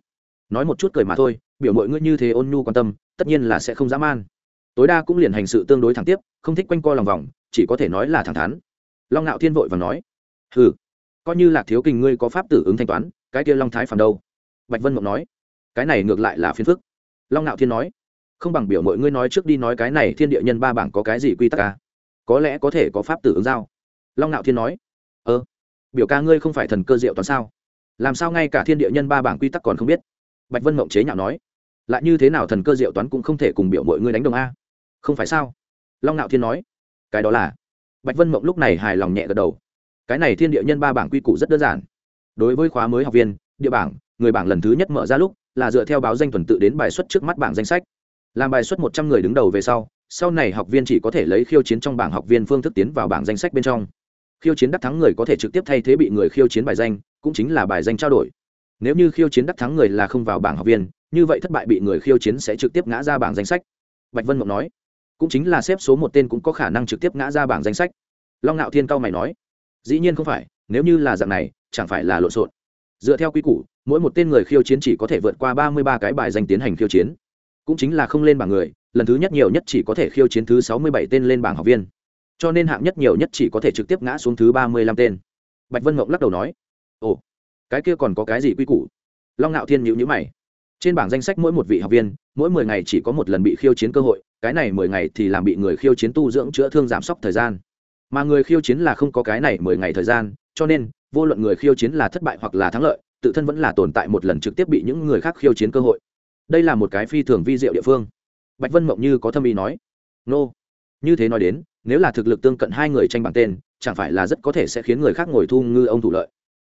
[SPEAKER 1] Nói một chút cười mà thôi, biểu mọi ngươi như thế ôn nhu quan tâm, tất nhiên là sẽ không dã man. Tối đa cũng liền hành sự tương đối thẳng tiếp không thích quanh co lòng vòng, chỉ có thể nói là thẳng thắn. Long ngạo thiên vội và nói ừ coi như lạc thiếu kình ngươi có pháp tử ứng thanh toán, cái kia long thái phản đâu? Bạch vân mộng nói, cái này ngược lại là phiền phức. Long ngạo thiên nói, không bằng biểu mọi ngươi nói trước đi nói cái này thiên địa nhân ba bảng có cái gì quy tắc à? có lẽ có thể có pháp tử ứng giao. Long ngạo thiên nói ơ biểu ca ngươi không phải thần cơ diệu toàn sao? Làm sao ngay cả thiên địa nhân ba bảng quy tắc còn không biết? Bạch vân mộng chế nhạo nói, lại như thế nào thần cơ diệu toán cũng không thể cùng biểu mọi ngươi đánh đồng a? Không phải sao? Long ngạo thiên nói, cái đó là bạch vân mộng lúc này hài lòng nhẹ gật đầu. Cái này thiên địa nhân ba bảng quy củ rất đơn giản. Đối với khóa mới học viên, địa bảng, người bảng lần thứ nhất mở ra lúc là dựa theo báo danh tuần tự đến bài xuất trước mắt bảng danh sách. Làm bài xuất một trăm người đứng đầu về sau sau này học viên chỉ có thể lấy khiêu chiến trong bảng học viên phương thức tiến vào bảng danh sách bên trong. Khiêu chiến đắc thắng người có thể trực tiếp thay thế bị người khiêu chiến bài danh, cũng chính là bài danh trao đổi. Nếu như khiêu chiến đắc thắng người là không vào bảng học viên, như vậy thất bại bị người khiêu chiến sẽ trực tiếp ngã ra bảng danh sách. Bạch vân mộng nói cũng chính là xếp số một tên cũng có khả năng trực tiếp ngã ra bảng danh sách. Long ngạo thiên cao mày nói, dĩ nhiên không phải, nếu như là dạng này, chẳng phải là lộn xộn. Dựa theo quy củ, mỗi một tên người khiêu chiến chỉ có thể vượt qua ba mươi ba cái bài danh tiến hành khiêu chiến. Cũng chính là không lên bảng người, lần thứ nhất nhiều nhất chỉ có thể khiêu chiến thứ sáu mươi bảy tên lên bảng học viên. Cho nên hạng nhất nhiều nhất chỉ có thể trực tiếp ngã xuống thứ ba mươi lăm tên. Bạch vân mộng lắc đầu nói, ồ, cái kia còn có cái gì quy củ? Long ngạo thiên nhữ nhữ mày trên bảng danh sách mỗi một vị học viên, mỗi mười ngày chỉ có một lần bị khiêu chiến cơ hội, cái này mười ngày thì làm bị người khiêu chiến tu dưỡng chữa thương giảm sốc thời gian. Mà người khiêu chiến là không có cái này mười ngày thời gian, cho nên, vô luận người khiêu chiến là thất bại hoặc là thắng lợi, tự thân vẫn là tồn tại một lần trực tiếp bị những người khác khiêu chiến cơ hội. Đây là một cái phi thường vi diệu địa phương. Bạch vân mộng như có thâm ý nói, nô、no. như thế nói đến, nếu là thực lực tương cận hai người tranh bằng tên, chẳng phải là rất có thể sẽ khiến người khác ngồi thu ngư ông thủ lợi?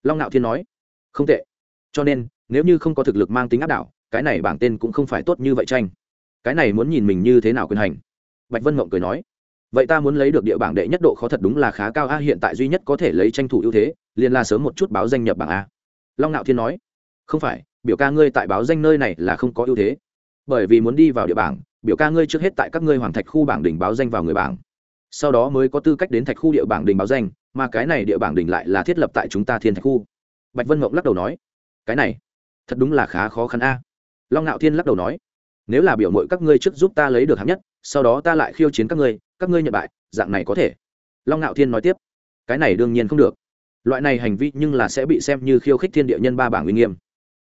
[SPEAKER 1] Long nạo thiên nói, không tệ. Cho nên nếu như không có thực lực mang tính áp đảo, cái này bảng tên cũng không phải tốt như vậy tranh. Cái này muốn nhìn mình như thế nào quyền hành. Bạch vân mộng cười nói. Vậy ta muốn lấy được địa bảng đệ nhất độ khó thật đúng là khá cao a, hiện tại duy nhất có thể lấy tranh thủ ưu thế, liền là sớm một chút báo danh nhập bảng a. Long nạo thiên nói. Không phải, biểu ca ngươi tại báo danh nơi này là không có ưu thế. Bởi vì muốn đi vào địa bảng, biểu ca ngươi trước hết tại các ngươi hoàng thạch khu bảng đỉnh báo danh vào người bảng. Sau đó mới có tư cách đến thạch khu địa bảng đỉnh báo danh, mà cái này địa bảng đỉnh lại là thiết lập tại chúng ta thiên thạch khu. Bạch vân mộng lắc đầu nói. Cái này thật đúng là khá khó khăn a. Long ngạo thiên lắc đầu nói nếu là biểu mội các ngươi trước giúp ta lấy được hạng nhất sau đó ta lại khiêu chiến các ngươi các ngươi nhận bại dạng này có thể. Long ngạo thiên nói tiếp cái này đương nhiên không được. Loại này hành vi nhưng là sẽ bị xem như khiêu khích thiên địa nhân ba bảng uy nghiêm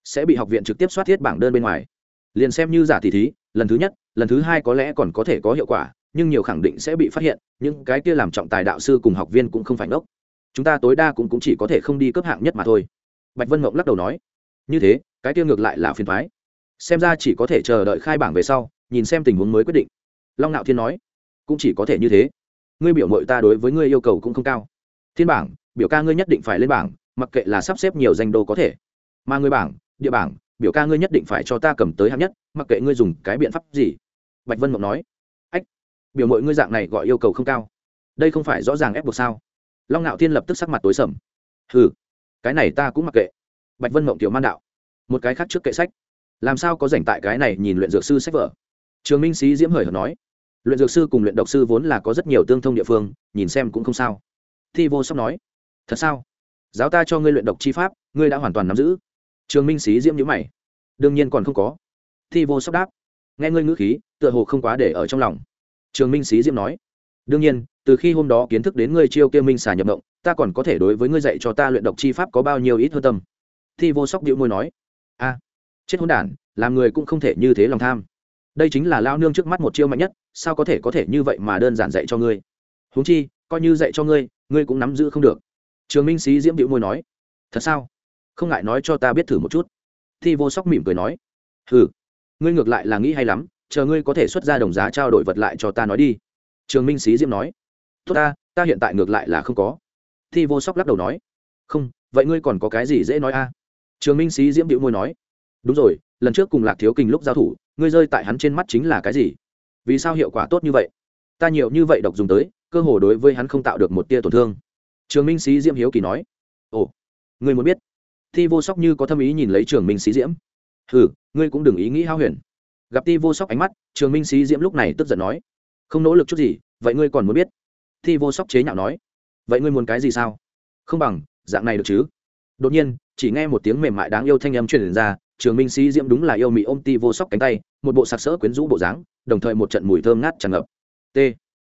[SPEAKER 1] sẽ bị học viện trực tiếp soát thiết bảng đơn bên ngoài. Liền xem như giả tỷ thí lần thứ nhất lần thứ hai có lẽ còn có thể có hiệu quả nhưng nhiều khẳng định sẽ bị phát hiện những cái kia làm trọng tài đạo sư cùng học viên cũng không phải ngốc. Chúng ta tối đa cũng, cũng chỉ có thể không đi cấp hạng nhất mà thôi. Bạch vân mộng lắc đầu nói như thế cái kia ngược lại là phiền thoái. Xem ra chỉ có thể chờ đợi khai bảng về sau, nhìn xem tình huống mới quyết định. Long nạo thiên nói, cũng chỉ có thể như thế. Ngươi biểu mội ta đối với ngươi yêu cầu cũng không cao. Thiên bảng, biểu ca ngươi nhất định phải lên bảng, mặc kệ là sắp xếp nhiều danh đô có thể. Mà ngươi bảng, địa bảng, biểu ca ngươi nhất định phải cho ta cầm tới hạng nhất, mặc kệ ngươi dùng cái biện pháp gì. Bạch vân mộng nói, ách, biểu mội ngươi dạng này gọi yêu cầu không cao. Đây không phải rõ ràng ép buộc sao? Long ngạo thiên lập tức sắc mặt tối sầm. Hừ, cái này ta cũng mặc kệ. Bạch vân mộng tiểu man đạo một cái khác trước kệ sách. Làm sao có dành tại cái này nhìn luyện dược sư sách vở? Trường minh sĩ diễm hời hợt nói. Luyện dược sư cùng luyện độc sư vốn là có rất nhiều tương thông địa phương, nhìn xem cũng không sao. Thi vô sóc nói. Thật sao? Giáo ta cho ngươi luyện độc chi pháp, ngươi đã hoàn toàn nắm giữ. Trường minh sĩ diễm nhữ mày. Đương nhiên còn không có. Thi vô sóc đáp. Nghe ngươi ngữ khí, tựa hồ không quá để ở trong lòng. Trường minh sĩ diễm nói. Đương nhiên, từ khi hôm đó kiến thức đến ngươi chiêu kia minh xà nhập động ta còn có thể đối với ngươi dạy cho ta luyện độc chi pháp có bao nhiêu ít hơn tâm. Thi vô sóc điệu môi nói a. Chết hôn đản, làm người cũng không thể như thế lòng tham. Đây chính là lao nương trước mắt một chiêu mạnh nhất, sao có thể có thể như vậy mà đơn giản dạy cho ngươi? Huống chi, coi như dạy cho ngươi ngươi cũng nắm giữ không được. Trường minh sĩ diễm điệu môi nói, thật sao? Không ngại nói cho ta biết thử một chút. Thi vô sóc mỉm cười nói, hừ, ngươi ngược lại là nghĩ hay lắm, chờ ngươi có thể xuất ra đồng giá trao đổi vật lại cho ta nói đi. Trường minh sĩ diễm nói, tốt ta ta hiện tại ngược lại là không có. Thi vô sóc lắc đầu nói, không, vậy ngươi còn có cái gì dễ nói a? Trường minh sĩ diễm điệu môi nói, đúng rồi, lần trước cùng lạc thiếu kình lúc giao thủ, ngươi rơi tại hắn trên mắt chính là cái gì? Vì sao hiệu quả tốt như vậy? Ta nhiều như vậy độc dùng tới, cơ hồ đối với hắn không tạo được một tia tổn thương. Trường minh sĩ diễm hiếu kỳ nói, ồ, ngươi muốn biết? Thi vô sóc như có thâm ý nhìn lấy trường minh sĩ diễm. Hừ, ngươi cũng đừng ý nghĩ hao huyền. Gặp ti vô sóc ánh mắt, trường minh sĩ diễm lúc này tức giận nói, không nỗ lực chút gì, vậy ngươi còn muốn biết? Thi vô sóc chế nhạo nói, vậy ngươi muốn cái gì sao? Không bằng, dạng này được chứ? Đột nhiên, chỉ nghe một tiếng mềm mại đáng yêu thanh âm truyền ra, trường minh sĩ diễm đúng là yêu mị ôm ti vô sóc cánh tay, một bộ sặc sỡ quyến rũ bộ dáng, đồng thời một trận mùi thơm ngát tràn ngập. T.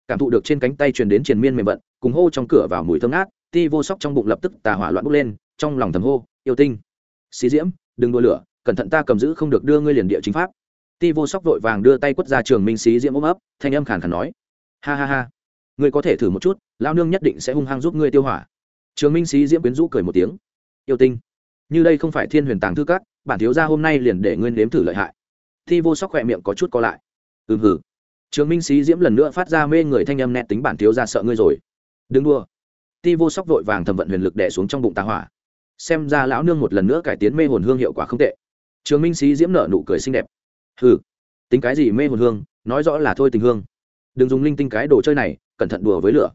[SPEAKER 1] Cảm thụ được trên cánh tay truyền đến triền miên mềm vận, cùng hô trong cửa vào mùi thơm ngát, ti vô sóc trong bụng lập tức tà hỏa loạn bốc lên, trong lòng thầm hô, yêu tinh sĩ diễm, đừng đua lửa, cẩn thận ta cầm giữ không được đưa ngươi liền địa chính pháp. Ti vô sóc vội vàng đưa tay quất ra trường minh sĩ diễm ôm ấp, thanh âm khàn khàn nói, ha ha ha, ngươi có thể thử một chút lao nương nhất định sẽ hung hăng giúp ngươi tiêu hỏa. Trường minh sĩ diễm quyến rũ cười một tiếng yêu tinh. Như đây không phải thiên huyền tàng thư cát bản thiếu gia hôm nay liền để ngươi nếm thử lợi hại. Thi vô sóc khỏe miệng có chút co lại. Ừm hử trường minh xí diễm lần nữa phát ra mê người thanh âm nẹt tính bản thiếu gia sợ ngươi rồi. Đừng đua ti vô sóc vội vàng thẩm vận huyền lực đẻ xuống trong bụng tà hỏa. Xem ra lão nương một lần nữa cải tiến mê hồn hương hiệu quả không tệ. Trường minh xí diễm nở nụ cười xinh đẹp. Hừ. Tính cái gì mê hồn hương? Nói rõ là thôi tình hương. Đừng dùng linh tinh cái đồ chơi này, cẩn thận đùa với lửa.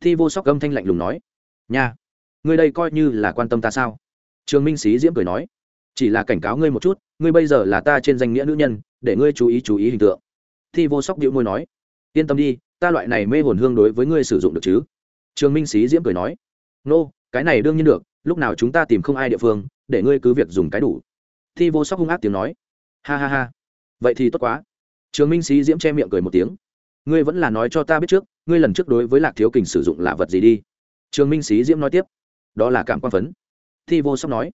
[SPEAKER 1] Thi vô sóc âm thanh lạnh lùng nói. Nha ngươi đây coi như là quan tâm ta sao? Trường minh xí diễm cười nói chỉ là cảnh cáo ngươi một chút ngươi bây giờ là ta trên danh nghĩa nữ nhân để ngươi chú ý chú ý hình tượng. Thi vô sóc điệu môi nói yên tâm đi ta loại này mê hồn hương đối với ngươi sử dụng được chứ? Trường minh xí diễm cười nói nô、no, cái này đương nhiên được lúc nào chúng ta tìm không ai địa phương để ngươi cứ việc dùng cái đủ. Thi vô sóc hung ác tiếng nói ha ha ha vậy thì tốt quá. Trường minh xí diễm che miệng cười một tiếng ngươi vẫn là nói cho ta biết trước ngươi lần trước đối với lạc thiếu kình sử dụng là vật gì đi? Trường minh xí diễm nói tiếp đó là cảm quan phấn. Thi vô sóc nói,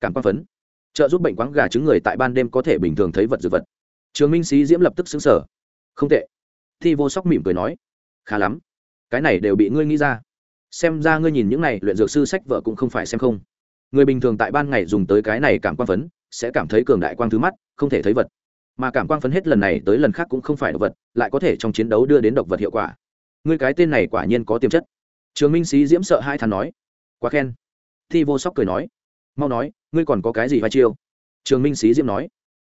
[SPEAKER 1] cảm quan phấn. Trợ giúp bệnh quáng gà trứng người tại ban đêm có thể bình thường thấy vật dược vật. Trường minh sĩ diễm lập tức xứng sở không tệ. Thi vô sóc mỉm cười nói, khá lắm. Cái này đều bị ngươi nghĩ ra. Xem ra ngươi nhìn những này luyện dược sư sách vợ cũng không phải xem không. Người bình thường tại ban ngày dùng tới cái này cảm quan phấn, sẽ cảm thấy cường đại quang thứ mắt, không thể thấy vật. Mà cảm quang phấn hết lần này tới lần khác cũng không phải độc vật, lại có thể trong chiến đấu đưa đến độc vật hiệu quả. Ngươi cái tên này quả nhiên có tiềm chất. Trường minh sĩ diễm sợ hai thằng nói quá khen. Thi vô sóc cười nói, mau nói, ngươi còn có cái gì vai chiêu? Trường minh xí diễm nói,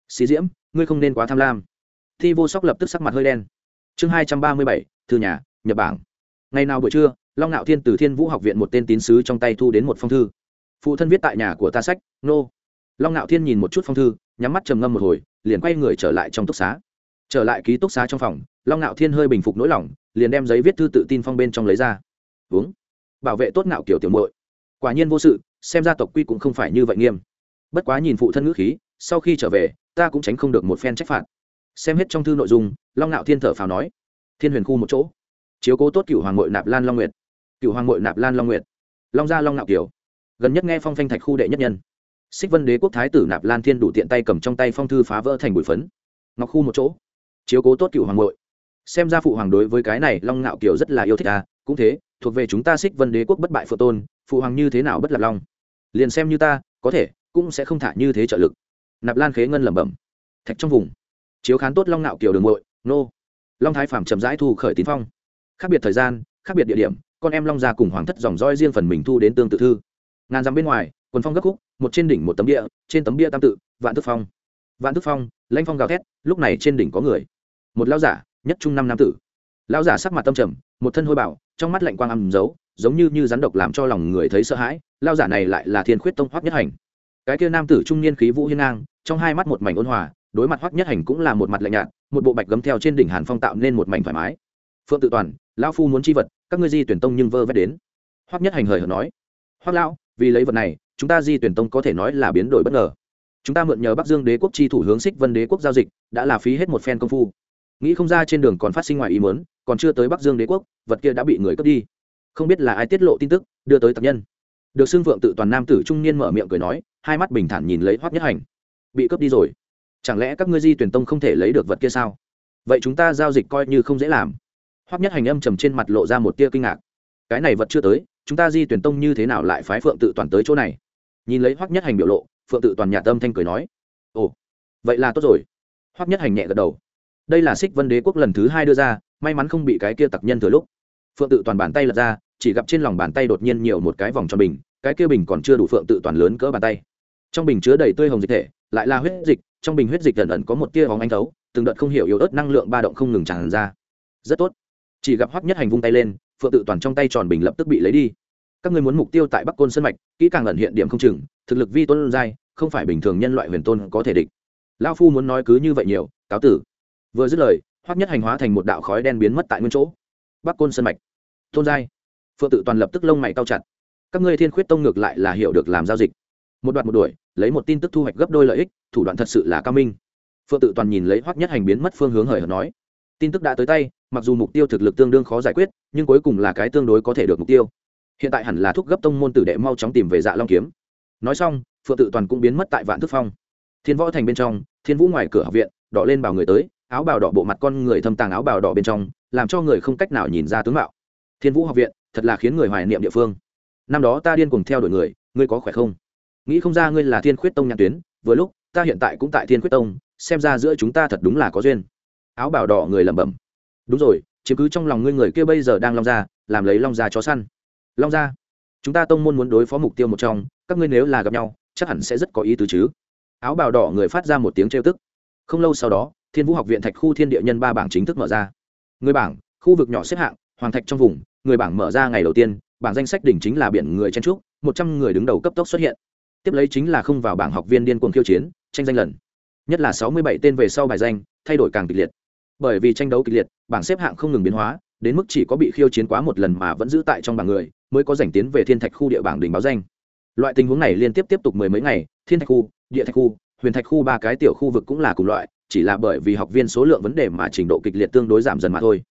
[SPEAKER 1] xí diễm, ngươi không nên quá tham lam. Thi vô sóc lập tức sắc mặt hơi đen. Chương hai trăm ba mươi bảy, thư nhà nhập bảng ngày nào buổi trưa, long ngạo thiên từ thiên vũ học viện một tên tín sứ trong tay thu đến một phong thư. Phụ thân viết tại nhà của ta sách, nô. Long ngạo thiên nhìn một chút phong thư, nhắm mắt trầm ngâm một hồi, liền quay người trở lại trong túc xá. Trở lại ký túc xá trong phòng, long ngạo thiên hơi bình phục nỗi lòng, liền đem giấy viết thư tự tin phong bên trong lấy ra. Uống. Bảo vệ tốt ngạo kiểu tiểu muội quả nhiên vô sự, xem ra tộc quy cũng không phải như vậy nghiêm. Bất quá nhìn phụ thân ngữ khí, sau khi trở về, ta cũng tránh không được một phen trách phạt. Xem hết trong thư nội dung, long ngạo thiên thở phào nói, thiên huyền khu một chỗ. Chiếu cố tốt cựu hoàng mội nạp lan long nguyệt. Cựu hoàng mội nạp lan long nguyệt. Long gia long ngạo kiều. Gần nhất nghe phong phanh thạch khu đệ nhất nhân. Xích vân đế quốc thái tử nạp lan thiên đủ tiện tay cầm trong tay phong thư phá vỡ thành bụi phấn. Ngọc khu một chỗ. Chiếu cố tốt cựu hoàng bội xem ra phụ hoàng đối với cái này long ngạo kiều rất là yêu thích ta cũng thế, thuộc về chúng ta xích vân đế quốc bất bại phượng tôn phụ hoàng như thế nào bất lạc long? Liền xem như ta, có thể, cũng sẽ không thả như thế trợ lực. Nạp lan khế ngân lẩm bẩm. Thạch trong vùng. Chiếu khán tốt long ngạo kiều đường mội nô. Long thái phàm chậm rãi thu khởi tín phong. Khác biệt thời gian, khác biệt địa điểm, con em long gia cùng hoàng thất dòng roi riêng phần mình thu đến tương tự thư. Ngàn dặm bên ngoài, quần phong gấp khúc, một trên đỉnh một tấm bia, trên tấm bia tam tự, vạn thức phong. Vạn thức phong lanh phong gào thét, lúc này trên đỉnh có người. Một lao giả, nhất trung năm nam tử. Lao giả sắc mặt tâm trầm, một thân hôi bảo trong mắt lạnh quang âm giấu giống như như rắn độc làm cho lòng người thấy sợ hãi lao giả này lại là thiên khuyết tông hoắc nhất hành. Cái kia nam tử trung niên khí vũ hiên ngang trong hai mắt một mảnh ôn hòa đối mặt hoắc nhất hành cũng là một mặt lạnh nhạt một bộ bạch gấm theo trên đỉnh hàn phong tạo nên một mảnh thoải mái. Phượng tự toàn lao phu muốn chi vật các ngươi di tuyển tông nhưng vơ vét đến. Hoắc nhất hành hời hợt nói hoắc lão vì lấy vật này chúng ta di tuyển tông có thể nói là biến đổi bất ngờ. Chúng ta mượn nhờ bắc dương đế quốc chi thủ hướng xích vân đế quốc giao dịch đã là phí hết một phen công phu. Nghĩ không ra trên đường còn phát sinh ngoài ý muốn, còn chưa tới bắc dương đế quốc vật kia đã bị người cướp đi không biết là ai tiết lộ tin tức, đưa tới tập nhân. Được xưng vượng tự toàn nam tử trung niên mở miệng cười nói, hai mắt bình thản nhìn lấy hoác nhất hành. Bị cướp đi rồi. Chẳng lẽ các ngươi di tuyển tông không thể lấy được vật kia sao? Vậy chúng ta giao dịch coi như không dễ làm. Hoác nhất hành âm trầm trên mặt lộ ra một tia kinh ngạc. Cái này vật chưa tới, chúng ta di tuyển tông như thế nào lại phái phượng tự toàn tới chỗ này? Nhìn lấy hoắc nhất hành biểu lộ, phượng tự toàn nhà tâm thanh cười nói, ồ, vậy là tốt rồi. Hoắc nhất hành nhẹ gật đầu. Đây là xích vân đế quốc lần thứ hai đưa ra, may mắn không bị cái kia tặc nhân thừa lúc phượng tự toàn bàn tay lật ra, chỉ gặp trên lòng bàn tay đột nhiên nhiều một cái vòng tròn bình, cái kia bình còn chưa đủ phượng tự toàn lớn cỡ bàn tay. Trong bình chứa đầy tươi hồng dịch thể, lại là huyết dịch, trong bình huyết dịch ẩn ẩn có một tia vòng anh thấu, từng đợt không hiểu yếu ớt năng lượng ba động không ngừng tràn ra. Rất tốt. Chỉ gặp hoắc nhất hành vung tay lên, phượng tự toàn trong tay tròn bình lập tức bị lấy đi. Các ngươi muốn mục tiêu tại bắc côn sân mạch, kỹ càng ẩn hiện điểm không chừng, thực lực vi tôn giai không phải bình thường nhân loại huyền tôn có thể địch. Lao phu muốn nói cứ như vậy nhiều, cáo tử. Vừa dứt lời, hoắc nhất hành hóa thành một đạo khói đen biến mất tại nguyên chỗ bắc côn sân mạch tôn giai phượng tự toàn lập tức lông mày cao chặt các ngươi thiên khuyết tông ngược lại là hiểu được làm giao dịch một đoạn một đuổi lấy một tin tức thu hoạch gấp đôi lợi ích thủ đoạn thật sự là cao minh phượng tự toàn nhìn lấy hoắc nhất hành biến mất phương hướng hời hợt nói tin tức đã tới tay mặc dù mục tiêu thực lực tương đương khó giải quyết nhưng cuối cùng là cái tương đối có thể được mục tiêu hiện tại hẳn là thúc gấp tông môn tử đệ mau chóng tìm về dạ long kiếm nói xong phượng tự toàn cũng biến mất tại vạn thức phong thiên võ thành bên trong thiên vũ ngoài cửa học viện đỏ lên bảo người tới áo bào đỏ bộ mặt con người thâm tàng áo bào đỏ bên trong làm cho người không cách nào nhìn ra tướng mạo. Thiên vũ học viện, thật là khiến người hoài niệm địa phương. Năm đó ta điên cùng theo đuổi người, ngươi có khỏe không? Nghĩ không ra ngươi là thiên khuyết tông nhãn tuyến, vừa lúc, ta hiện tại cũng tại thiên khuyết tông, xem ra giữa chúng ta thật đúng là có duyên. Áo bào đỏ người lẩm bẩm. Đúng rồi, chiếm cứ trong lòng ngươi người kia bây giờ đang long ra, làm lấy long ra chó săn. Long ra? Chúng ta tông môn muốn đối phó mục tiêu một trong, các ngươi nếu là gặp nhau, chắc hẳn sẽ rất có ý tứ chứ. Áo bào đỏ người phát ra một tiếng trêu tức. Không lâu sau đó, thiên vũ học viện thạch khu thiên địa nhân ba bảng chính thức mở ra người bảng, khu vực nhỏ xếp hạng, hoàng thạch trong vùng, người bảng mở ra ngày đầu tiên, bảng danh sách đỉnh chính là biển người chen trúc, một trăm người đứng đầu cấp tốc xuất hiện. Tiếp lấy chính là không vào bảng học viên điên cuồng khiêu chiến, tranh danh lần. Nhất là sáu mươi bảy tên về sau bài danh, thay đổi càng kịch liệt. Bởi vì tranh đấu kịch liệt, bảng xếp hạng không ngừng biến hóa, đến mức chỉ có bị khiêu chiến quá một lần mà vẫn giữ tại trong bảng người, mới có giành tiến về thiên thạch khu địa bảng đỉnh báo danh. Loại tình huống này liên tiếp tiếp tục mười mấy ngày, thiên thạch khu, địa thạch khu, huyền thạch khu ba cái tiểu khu vực cũng là cùng loại chỉ là bởi vì học viên số lượng vấn đề mà trình độ kịch liệt tương đối giảm dần mà thôi.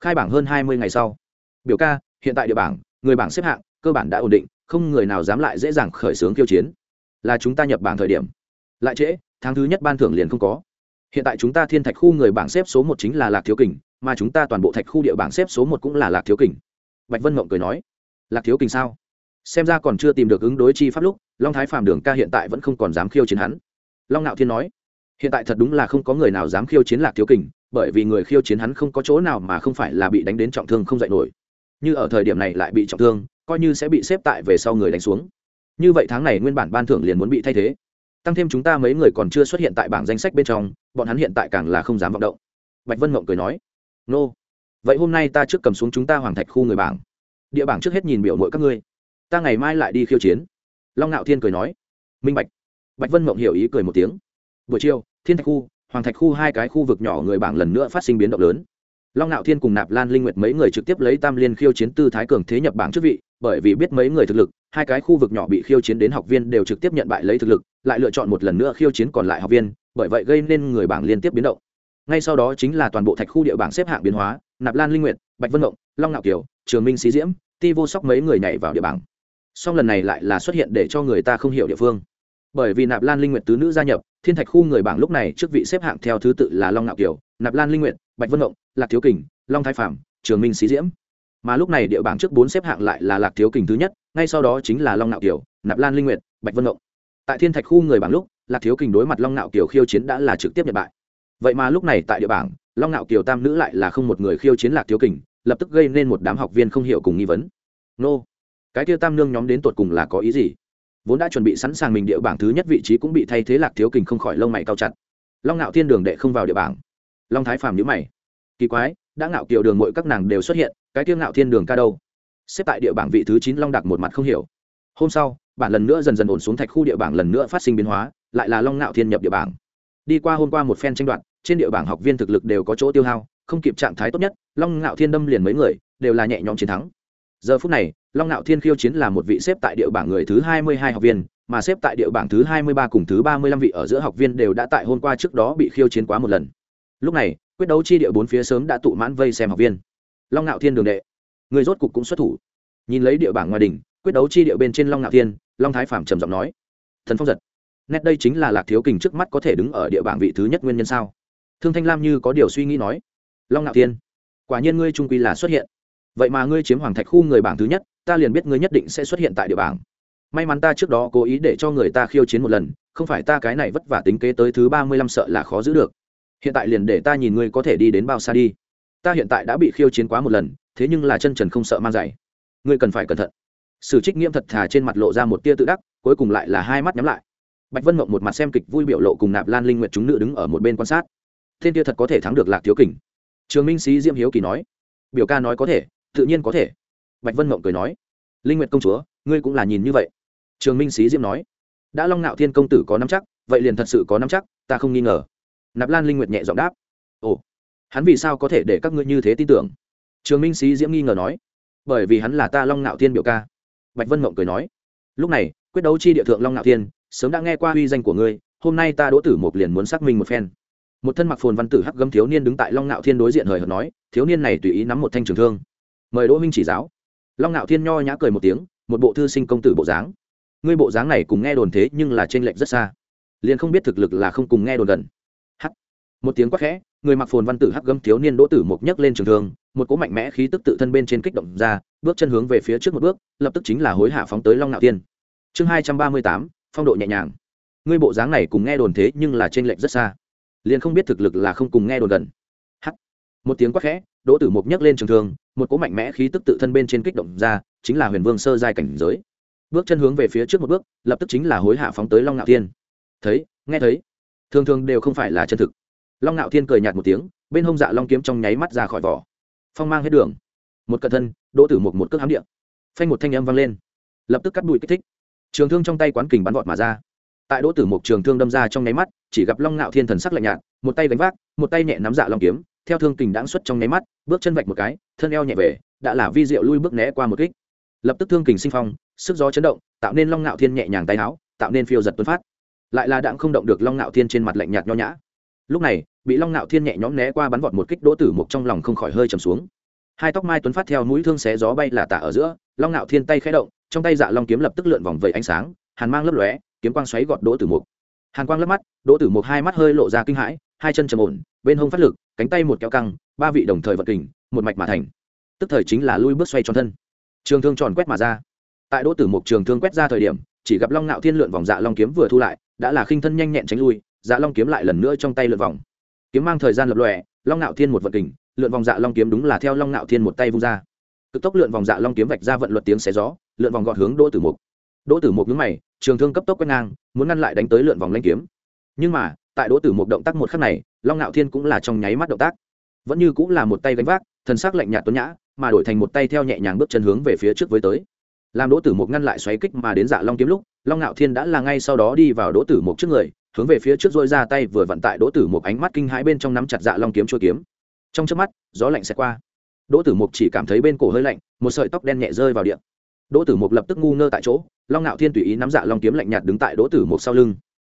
[SPEAKER 1] Khai bảng hơn hai mươi ngày sau. Biểu ca, hiện tại địa bảng, người bảng xếp hạng, cơ bản đã ổn định, không người nào dám lại dễ dàng khởi xướng khiêu chiến. Là chúng ta nhập bảng thời điểm. Lại trễ, tháng thứ nhất ban thưởng liền không có. Hiện tại chúng ta thiên thạch khu người bảng xếp số một chính là lạc thiếu kình, mà chúng ta toàn bộ thạch khu địa bảng xếp số một cũng là lạc thiếu kình. Bạch vân mộng cười nói, lạc thiếu kình sao? Xem ra còn chưa tìm được ứng đối chi pháp lúc, long thái phàm đường ca hiện tại vẫn không còn dám khiêu chiến hắn. Long nạo thiên nói hiện tại thật đúng là không có người nào dám khiêu chiến lạc thiếu kình, bởi vì người khiêu chiến hắn không có chỗ nào mà không phải là bị đánh đến trọng thương không dạy nổi. Như ở thời điểm này lại bị trọng thương, coi như sẽ bị xếp tại về sau người đánh xuống. Như vậy tháng này nguyên bản ban thưởng liền muốn bị thay thế. Tăng thêm chúng ta mấy người còn chưa xuất hiện tại bảng danh sách bên trong, bọn hắn hiện tại càng là không dám vọng động. Bạch vân mộng cười nói, nô、no. vậy hôm nay ta trước cầm xuống chúng ta hoàng thạch khu người bảng. Địa bảng trước hết nhìn biểu mội các ngươi. Ta ngày mai lại đi khiêu chiến. Long ngạo thiên cười nói, minh bạch. Bạch vân mộng hiểu ý cười một tiếng buổi chiều, thiên thạch khu, hoàng thạch khu hai cái khu vực nhỏ người bảng lần nữa phát sinh biến động lớn. Long ngạo thiên cùng nạp lan linh nguyệt mấy người trực tiếp lấy tam liên khiêu chiến tư thái cường thế nhập bảng trước vị, bởi vì biết mấy người thực lực, hai cái khu vực nhỏ bị khiêu chiến đến học viên đều trực tiếp nhận bại lấy thực lực, lại lựa chọn một lần nữa khiêu chiến còn lại học viên, bởi vậy gây nên người bảng liên tiếp biến động. Ngay sau đó chính là toàn bộ thạch khu địa bảng xếp hạng biến hóa, nạp lan linh nguyệt, bạch vân ngộng, long ngạo kiều, trường minh sĩ diễm, ti vô sóc mấy người nhảy vào địa bảng. Song lần này lại là xuất hiện để cho người ta không hiểu địa phương bởi vì nạp lan linh nguyệt tứ nữ gia nhập, thiên thạch khu người bảng lúc này trước vị xếp hạng theo thứ tự là long ngạo kiều, nạp lan linh nguyệt, bạch vân ngộng, lạc thiếu kình, long thái phạm trường minh sĩ diễm. Mà lúc này địa bảng trước bốn xếp hạng lại là lạc thiếu kình thứ nhất, ngay sau đó chính là long ngạo kiều, nạp lan linh nguyệt, bạch vân ngộng. Tại thiên thạch khu người bảng lúc, lạc thiếu kình đối mặt long ngạo kiều khiêu chiến đã là trực tiếp nhật bại. Vậy mà lúc này tại địa bảng, long ngạo kiều tam nữ lại là không một người khiêu chiến lạc thiếu kình, lập tức gây nên một đám học viên không hiểu cùng nghi vấn. Nô, cái kia tam nương nhóm đến tột cùng là có ý gì? Vốn đã chuẩn bị sẵn sàng mình địa bảng thứ nhất vị trí cũng bị thay thế lạc thiếu kình không khỏi lông mày cao chặt. Long ngạo thiên đường đệ không vào địa bảng. Long thái phàm nhữ mày. Kỳ quái, đã ngạo kiểu đường mỗi các nàng đều xuất hiện, cái tiêu ngạo thiên đường ca đâu? Xếp tại địa bảng vị thứ chín long đặc một mặt không hiểu. Hôm sau, bản lần nữa dần dần ổn xuống thạch khu địa bảng lần nữa phát sinh biến hóa, lại là long ngạo thiên nhập địa bảng. Đi qua hôm qua một phen tranh đoạt, trên địa bảng học viên thực lực đều có chỗ tiêu hao, không kịp trạng thái tốt nhất, long ngạo thiên đâm liền mấy người, đều là nhẹ nhõm chiến thắng. Giờ phút này long ngạo thiên khiêu chiến là một vị xếp tại địa bảng người thứ hai mươi hai học viên, mà xếp tại địa bảng thứ hai mươi ba cùng thứ ba mươi lăm vị ở giữa học viên đều đã tại hôm qua trước đó bị khiêu chiến quá một lần. Lúc này, quyết đấu chi địa bốn phía sớm đã tụ mãn vây xem học viên. Long ngạo thiên đường đệ, người rốt cục cũng xuất thủ. Nhìn lấy địa bảng ngoài đỉnh, quyết đấu chi địa bên trên long ngạo thiên, long thái phạm trầm giọng nói, thần phong giật, nét đây chính là lạc thiếu kình trước mắt có thể đứng ở địa bảng vị thứ nhất nguyên nhân sao? Thương thanh lam như có điều suy nghĩ nói, long ngạo thiên, quả nhiên ngươi trung quy là xuất hiện. Vậy mà ngươi chiếm hoàng thạch khu người bảng thứ nhất ta liền biết ngươi nhất định sẽ xuất hiện tại địa bảng. May mắn ta trước đó cố ý để cho người ta khiêu chiến một lần, không phải ta cái này vất vả tính kế tới thứ ba mươi lăm sợ là khó giữ được. Hiện tại liền để ta nhìn ngươi có thể đi đến bao xa đi. Ta hiện tại đã bị khiêu chiến quá một lần, thế nhưng là chân trần không sợ mang giày. Ngươi cần phải cẩn thận. Sử trích nghiêm thật thà trên mặt lộ ra một tia tự đắc, cuối cùng lại là hai mắt nhắm lại. Bạch vân mộng một mặt xem kịch vui biểu lộ cùng nạp lan linh nguyệt chúng nữ đứng ở một bên quan sát. Thiên tia thật có thể thắng được lạc thiếu kình. Trường minh sĩ diễm hiếu kỳ nói. Biểu ca nói có thể, tự nhiên có thể bạch vân mộng cười nói, linh nguyệt công chúa, ngươi cũng là nhìn như vậy. Trường minh sĩ diễm nói, đã long nạo thiên công tử có nắm chắc, vậy liền thật sự có nắm chắc, ta không nghi ngờ. Nạp lan linh nguyệt nhẹ giọng đáp, ồ, hắn vì sao có thể để các ngươi như thế tin tưởng? Trường minh sĩ diễm nghi ngờ nói, bởi vì hắn là ta long nạo thiên biểu ca. Bạch vân mộng cười nói, lúc này, quyết đấu chi địa thượng long nạo thiên, sớm đã nghe qua uy danh của ngươi, hôm nay ta đỗ tử một liền muốn xác minh một phen. Một thân mặc phồn văn tử hắc gấm thiếu niên đứng tại long nạo thiên đối diện hời hợt nói, thiếu niên này tùy ý nắm một thanh trường thương. Mời đỗ minh chỉ giáo long nạo thiên nho nhã cười một tiếng, một bộ thư sinh công tử bộ dáng. Ngươi bộ dáng này cùng nghe đồn thế nhưng là trên lệnh rất xa. Liền không biết thực lực là không cùng nghe đồn gần. Hắc. Một tiếng quát khẽ, người mặc phồn văn tử hắc gấm thiếu niên đỗ tử mộc nhấc lên trường thương, một cỗ mạnh mẽ khí tức tự thân bên trên kích động ra, bước chân hướng về phía trước một bước, lập tức chính là hối hạ phóng tới long nạo tiên chương hai trăm ba mươi tám, phong độ nhẹ nhàng. Ngươi bộ dáng này cùng nghe đồn thế nhưng là trên lệnh rất xa. Liền không biết thực lực là không cùng nghe đồn gần. Hắc. Một tiếng quát khẽ đỗ tử mục nhấc lên trường thương, một cỗ mạnh mẽ khí tức tự thân bên trên kích động ra, chính là huyền vương sơ giai cảnh giới. Bước chân hướng về phía trước một bước, lập tức chính là hối hạ phóng tới long ngạo thiên. Thấy, nghe thấy, thường thường đều không phải là chân thực. Long ngạo thiên cười nhạt một tiếng, bên hông dạ long kiếm trong nháy mắt ra khỏi vỏ. Phong mang hết đường. Một cận thân, đỗ tử mục một cước hám điện phanh một thanh âm vang lên. Lập tức cắt bụi kích thích. Trường thương trong tay quán kình bắn vọt mà ra. Tại đỗ tử mục trường thương đâm ra trong nháy mắt, chỉ gặp long ngạo thiên thần sắc lạnh nhạt, một tay đánh vác, một tay nhẹ nắm dạ long kiếm theo thương kình đãng xuất trong nháy mắt, bước chân vạch một cái, thân eo nhẹ về, đã là vi diệu lui bước né qua một kích. Lập tức thương kình sinh phong, sức gió chấn động, tạo nên long ngạo thiên nhẹ nhàng tay áo tạo nên phiêu giật tuấn phát. Lại là đặng không động được long ngạo thiên trên mặt lạnh nhạt nho nhã. Lúc này, bị long ngạo thiên nhẹ nhõm né qua bắn vọt một kích đỗ tử mục trong lòng không khỏi hơi trầm xuống. Hai tóc mai tuấn phát theo mũi thương xé gió bay là tả ở giữa, long ngạo thiên tay khẽ động, trong tay dạ long kiếm lập tức lượn vòng vẩy ánh sáng, hàn mang lấp lóe, kiếm quang xoáy gọt đỗ tử mục. Hàn quang lấp mắt, đỗ tử mục hai mắt hơi lộ ra kinh hãi, hai chân trầm ổn bên hông phát lực, cánh tay một kéo căng, ba vị đồng thời vật kình, một mạch mà thành. Tức thời chính là lui bước xoay tròn thân. Trường thương tròn quét mà ra. Tại đỗ tử mục trường thương quét ra thời điểm, chỉ gặp long ngạo thiên lượn vòng dạ long kiếm vừa thu lại, đã là khinh thân nhanh nhẹn tránh lui dạ long kiếm lại lần nữa trong tay lượn vòng. Kiếm mang thời gian lập lòe, long ngạo thiên một vật kình, lượn vòng dạ long kiếm đúng là theo long ngạo thiên một tay vung ra. Cực tốc lượn vòng dạ long kiếm vạch ra vận luật tiếng xé gió, lượn vòng gọn hướng đỗ tử mục. Đỗ tử mục nhướng mày, trường thương cấp tốc quét ngang, muốn ngăn lại đánh tới lượn vòng lanh kiếm. Nhưng mà tại đỗ tử mục động tác một khắc này, long ngạo thiên cũng là trong nháy mắt động tác. Vẫn như cũng là một tay gánh vác, thần sắc lạnh nhạt tuấn nhã, mà đổi thành một tay theo nhẹ nhàng bước chân hướng về phía trước với tới. Làm đỗ tử mục ngăn lại xoáy kích mà đến dạ long kiếm lúc, long ngạo thiên đã là ngay sau đó đi vào đỗ tử mục trước người, hướng về phía trước dôi ra tay vừa vận tại đỗ tử mục ánh mắt kinh hãi bên trong nắm chặt dạ long kiếm chua kiếm. Trong trước mắt, gió lạnh sẽ qua. Đỗ tử mục chỉ cảm thấy bên cổ hơi lạnh, một sợi tóc đen nhẹ rơi vào điện. Đỗ tử mục lập tức ngu ngơ tại chỗ, long ngạo thiên tùy ý nắm dạ long kiếm lạnh nhạt đứng tại đỗ tử mục sau lưng.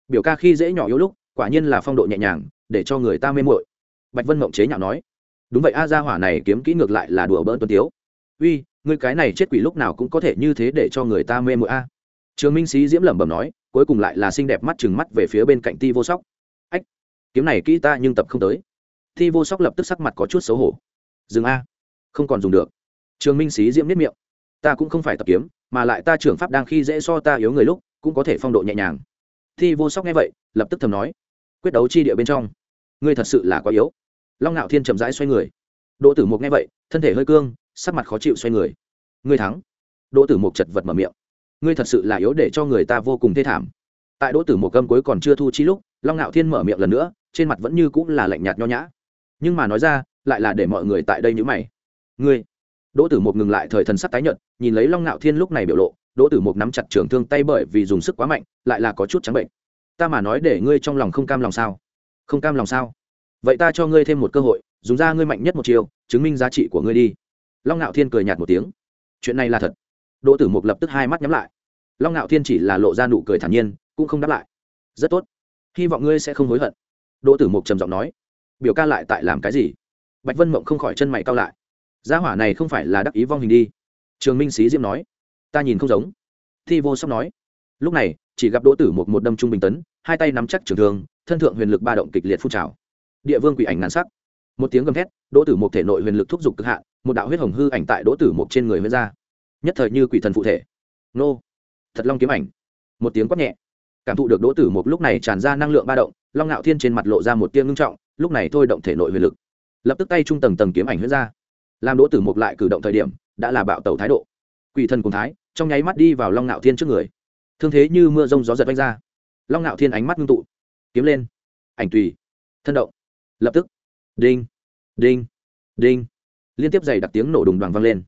[SPEAKER 1] Biểu ca khi dễ nhỏ yếu lúc quả nhiên là phong độ nhẹ nhàng, để cho người ta mê mội bạch vân mộng chế nhạo nói, đúng vậy a, gia hỏa này kiếm kỹ ngược lại là đùa bỡn tuân tiếu. Uy người cái này chết quỷ lúc nào cũng có thể như thế để cho người ta mê mội a. Trường minh sĩ diễm lẩm bẩm nói, cuối cùng lại là xinh đẹp mắt chừng mắt về phía bên cạnh ti vô sóc. Ách, kiếm này kỹ ta nhưng tập không tới. Ti vô sóc lập tức sắc mặt có chút xấu hổ. Dừng a, không còn dùng được. Trường minh sĩ diễm nếp miệng. Ta cũng không phải tập kiếm, mà lại ta trưởng pháp đang khi dễ so ta yếu người lúc, cũng có thể phong độ nhẹ nhàng. Thi vô sóc nghe vậy, lập tức thầm nói quyết đấu chi địa bên trong. Ngươi thật sự là quá yếu. Long ngạo thiên chậm rãi xoay người. Đỗ tử mục nghe vậy, thân thể hơi cương, sắc mặt khó chịu xoay người. Ngươi thắng. Đỗ tử mục chật vật mở miệng. Ngươi thật sự là yếu để cho người ta vô cùng thê thảm. Tại đỗ tử mục câm cuối còn chưa thu chi lúc, long ngạo thiên mở miệng lần nữa, trên mặt vẫn như cũng là lạnh nhạt nho nhã. Nhưng mà nói ra, lại là để mọi người tại đây nhữ mày. Ngươi. Đỗ tử mục ngừng lại thời thần sắc tái nhợt, nhìn lấy long ngạo thiên lúc này biểu lộ, đỗ tử mục nắm chặt trường thương tay bởi vì dùng sức quá mạnh, lại là có chút trắng bệnh ta mà nói để ngươi trong lòng không cam lòng sao? Không cam lòng sao? Vậy ta cho ngươi thêm một cơ hội, dùng ra ngươi mạnh nhất một chiều, chứng minh giá trị của ngươi đi. Long ngạo thiên cười nhạt một tiếng. Chuyện này là thật. Đỗ tử mục lập tức hai mắt nhắm lại. Long ngạo thiên chỉ là lộ ra nụ cười thản nhiên, cũng không đáp lại. Rất tốt, hy vọng ngươi sẽ không hối hận. Đỗ tử mục trầm giọng nói. Biểu ca lại tại làm cái gì? Bạch vân mộng không khỏi chân mày cao lại. Gia hỏa này không phải là đắc ý vong hình đi. Trường minh sĩ diễm nói. Ta nhìn không giống. Thi vô sóc nói. Lúc này, chỉ gặp đỗ tử Mục một đâm trung bình tấn hai tay nắm chắc trường thương, thân thượng huyền lực ba động kịch liệt phun trào. Địa vương quỷ ảnh ngàn sắc. Một tiếng gầm thét, đỗ tử mục thể nội huyền lực thúc giục cực hạn, một đạo huyết hồng hư ảnh tại đỗ tử mục trên người huyết ra. Nhất thời như quỷ thần phụ thể. Nô. Thật long kiếm ảnh. Một tiếng quát nhẹ. Cảm thụ được đỗ tử mục lúc này tràn ra năng lượng ba động, long ngạo thiên trên mặt lộ ra một tiếng ngưng trọng, lúc này thôi động thể nội huyền lực. Lập tức tay trung tầng tầng kiếm ảnh huyết ra. Làm đỗ tử mục lại cử động thời điểm, đã là bạo tẩu thái độ. Quỷ thần cùng thái, trong nháy mắt đi vào long ngạo thiên trước người. Thương thế như mưa rông gió giật vanh ra long ngạo thiên ánh mắt ngưng tụ. Kiếm lên. Ảnh tùy. Thân động. Lập tức. Đinh. Đinh. Đinh. Liên tiếp dày đặc tiếng nổ đùng đoàn vang lên.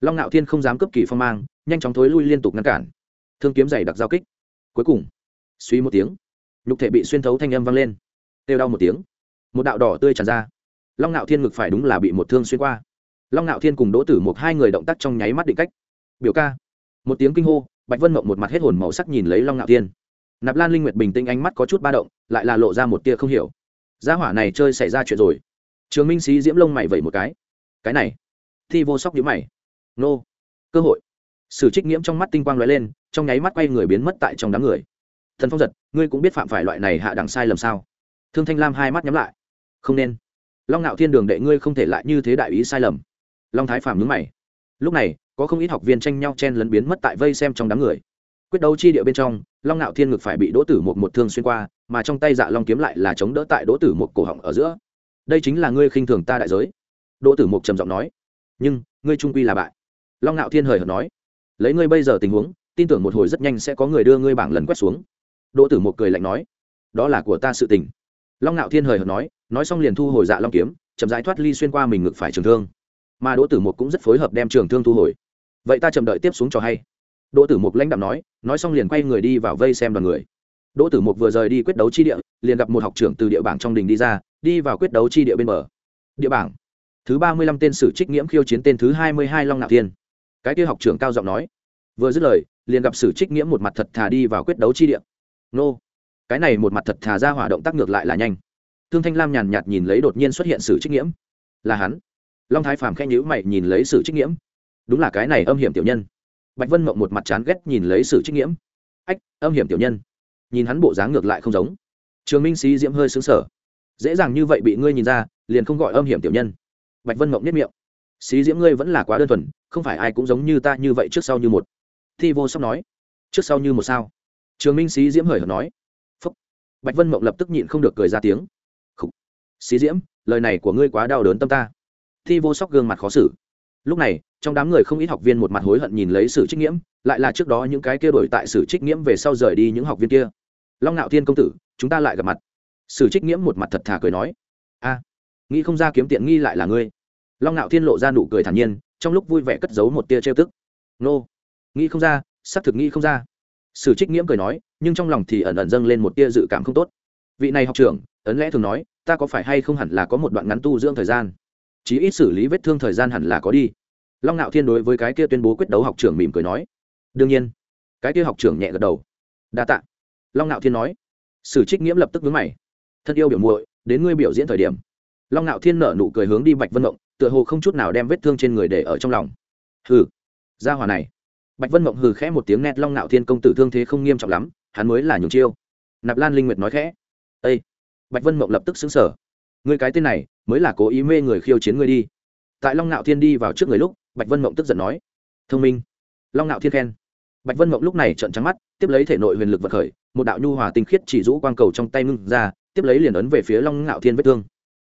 [SPEAKER 1] Long ngạo thiên không dám cấp kỳ phong mang, nhanh chóng thối lui liên tục ngăn cản. Thương kiếm dày đặc giao kích. Cuối cùng, suy một tiếng, nhục thể bị xuyên thấu thanh âm vang lên. Têu đau một tiếng, một đạo đỏ tươi tràn ra. Long ngạo thiên ngực phải đúng là bị một thương xuyên qua. Long ngạo thiên cùng đỗ tử một hai người động tác trong nháy mắt định cách. Biểu ca. Một tiếng kinh hô, bạch vân mộng một mặt hết hồn màu sắc nhìn lấy long ngạo thiên nạp lan linh nguyệt bình tĩnh ánh mắt có chút ba động, lại là lộ ra một tia không hiểu. Gia hỏa này chơi xảy ra chuyện rồi. Trường minh sĩ diễm lông mày vẩy một cái. Cái này. Thi vô sóc nhíu mày. Nô. Cơ hội. Sử trích nghiễm trong mắt tinh quang lóe lên, trong nháy mắt quay người biến mất tại trong đám người. Thần phong giật, ngươi cũng biết phạm phải loại này hạ đẳng sai lầm sao? Thương thanh lam hai mắt nhắm lại. Không nên. Long ngạo thiên đường đệ ngươi không thể lại như thế đại ý sai lầm. Long thái phàm nhướng mày. Lúc này, có không ít học viên tranh nhau chen lấn biến mất tại vây xem trong đám người quyết đấu chi địa bên trong, long ngạo thiên ngực phải bị đỗ tử một một thương xuyên qua, mà trong tay dạ long kiếm lại là chống đỡ tại đỗ tử một cổ họng ở giữa. Đây chính là ngươi khinh thường ta đại giới. Đỗ tử một trầm giọng nói. Nhưng, ngươi trung quy là bại. Long ngạo thiên hời hợt nói. Lấy ngươi bây giờ tình huống, tin tưởng một hồi rất nhanh sẽ có người đưa ngươi bảng lần quét xuống. Đỗ tử một cười lạnh nói. Đó là của ta sự tình. Long ngạo thiên hời hợt nói nói xong liền thu hồi dạ long kiếm, chậm rãi thoát ly xuyên qua mình ngực phải trường thương. Mà đỗ tử một cũng rất phối hợp đem trường thương thu hồi. Vậy ta chậm đợi tiếp xuống cho hay đỗ tử mục lãnh đạm nói nói xong liền quay người đi vào vây xem đoàn người. Đỗ tử mục vừa rời đi quyết đấu chi địa, liền gặp một học trưởng từ địa bảng trong đình đi ra, đi vào quyết đấu chi địa bên bờ. Địa bảng. Thứ ba mươi lăm tên sử trích nghiễm khiêu chiến tên thứ hai mươi hai long Nạo thiên. Cái kia học trưởng cao giọng nói. Vừa dứt lời, liền gặp sử trích nghiễm một mặt thật thà đi vào quyết đấu chi địa. Nô. Cái này một mặt thật thà ra hỏa động tác ngược lại là nhanh. Thương thanh lam nhàn nhạt nhìn lấy đột nhiên xuất hiện sử trích nghiễm. Là hắn. Long thái phàm khen nhữ mày nhìn lấy sử trích nghiễm. Đúng là cái này âm hiểm tiểu nhân bạch vân mộng một mặt chán ghét nhìn lấy sử trích nghiễm. Ách, âm hiểm tiểu nhân. Nhìn hắn bộ dáng ngược lại không giống. Trường minh sĩ diễm hơi xứng sở dễ dàng như vậy bị ngươi nhìn ra, liền không gọi âm hiểm tiểu nhân. Bạch vân mộng nhất miệng. Xí diễm ngươi vẫn là quá đơn thuần, không phải ai cũng giống như ta như vậy trước sau như một. Thi vô sóc nói. Trước sau như một sao? Trường minh xí diễm hời hợt nói. Phúc. Bạch vân mộng lập tức nhịn không được cười ra tiếng. Khủ. xí diễm, lời này của ngươi quá đau đớn tâm ta. Thi vô sóc gương mặt khó xử lúc này, trong đám người không ít học viên một mặt hối hận nhìn lấy sử trích nghiễm, lại là trước đó những cái kia đổi tại sử trích nghiễm về sau rời đi những học viên kia. Long ngạo thiên công tử, chúng ta lại gặp mặt. Sử trích nghiễm một mặt thật thà cười nói, a, nghĩ không ra kiếm tiện nghi lại là ngươi. Long ngạo thiên lộ ra nụ cười thản nhiên, trong lúc vui vẻ cất giấu một tia trêu tức. Nô, nghĩ không ra, xác thực nghĩ không ra. Sử trích nghiễm cười nói, nhưng trong lòng thì ẩn ẩn dâng lên một tia dự cảm không tốt. Vị này học trưởng, ấn lẽ thường nói, ta có phải hay không hẳn là có một đoạn ngắn tu dưỡng thời gian? Chí ít xử lý vết thương thời gian hẳn là có đi. Long ngạo thiên đối với cái kia tuyên bố quyết đấu học trưởng mỉm cười nói, đương nhiên. Cái kia học trưởng nhẹ gật đầu. Đa t ạ long ngạo thiên nói. Sử trích nghiễm lập tức vướng mày. Thân yêu biểu muội, đến ngươi biểu diễn thời điểm. Long ngạo thiên nở nụ cười hướng đi bạch vân mộng, tựa hồ không chút nào đem vết thương trên người để ở trong lòng. Hừ ra hòa này. Bạch vân mộng hừ khẽ một tiếng nét long ngạo thiên công tử thương thế không nghiêm trọng lắm, hắn mới là nhường chiêu. Nạp lan linh nguyệt nói khẽ. Ây bạch vân mộng lập tức xứng sở ngươi cái tên này mới là cố ý mê người khiêu chiến ngươi đi. Tại long ngạo thiên đi vào trước người lúc, bạch vân mộng tức giận nói, thông minh. Long ngạo thiên khen. Bạch vân mộng lúc này trợn trắng mắt, tiếp lấy thể nội huyền lực vật khởi, một đạo nhu hòa tinh khiết chỉ rũ quang cầu trong tay ngưng ra, tiếp lấy liền ấn về phía long ngạo thiên vết thương.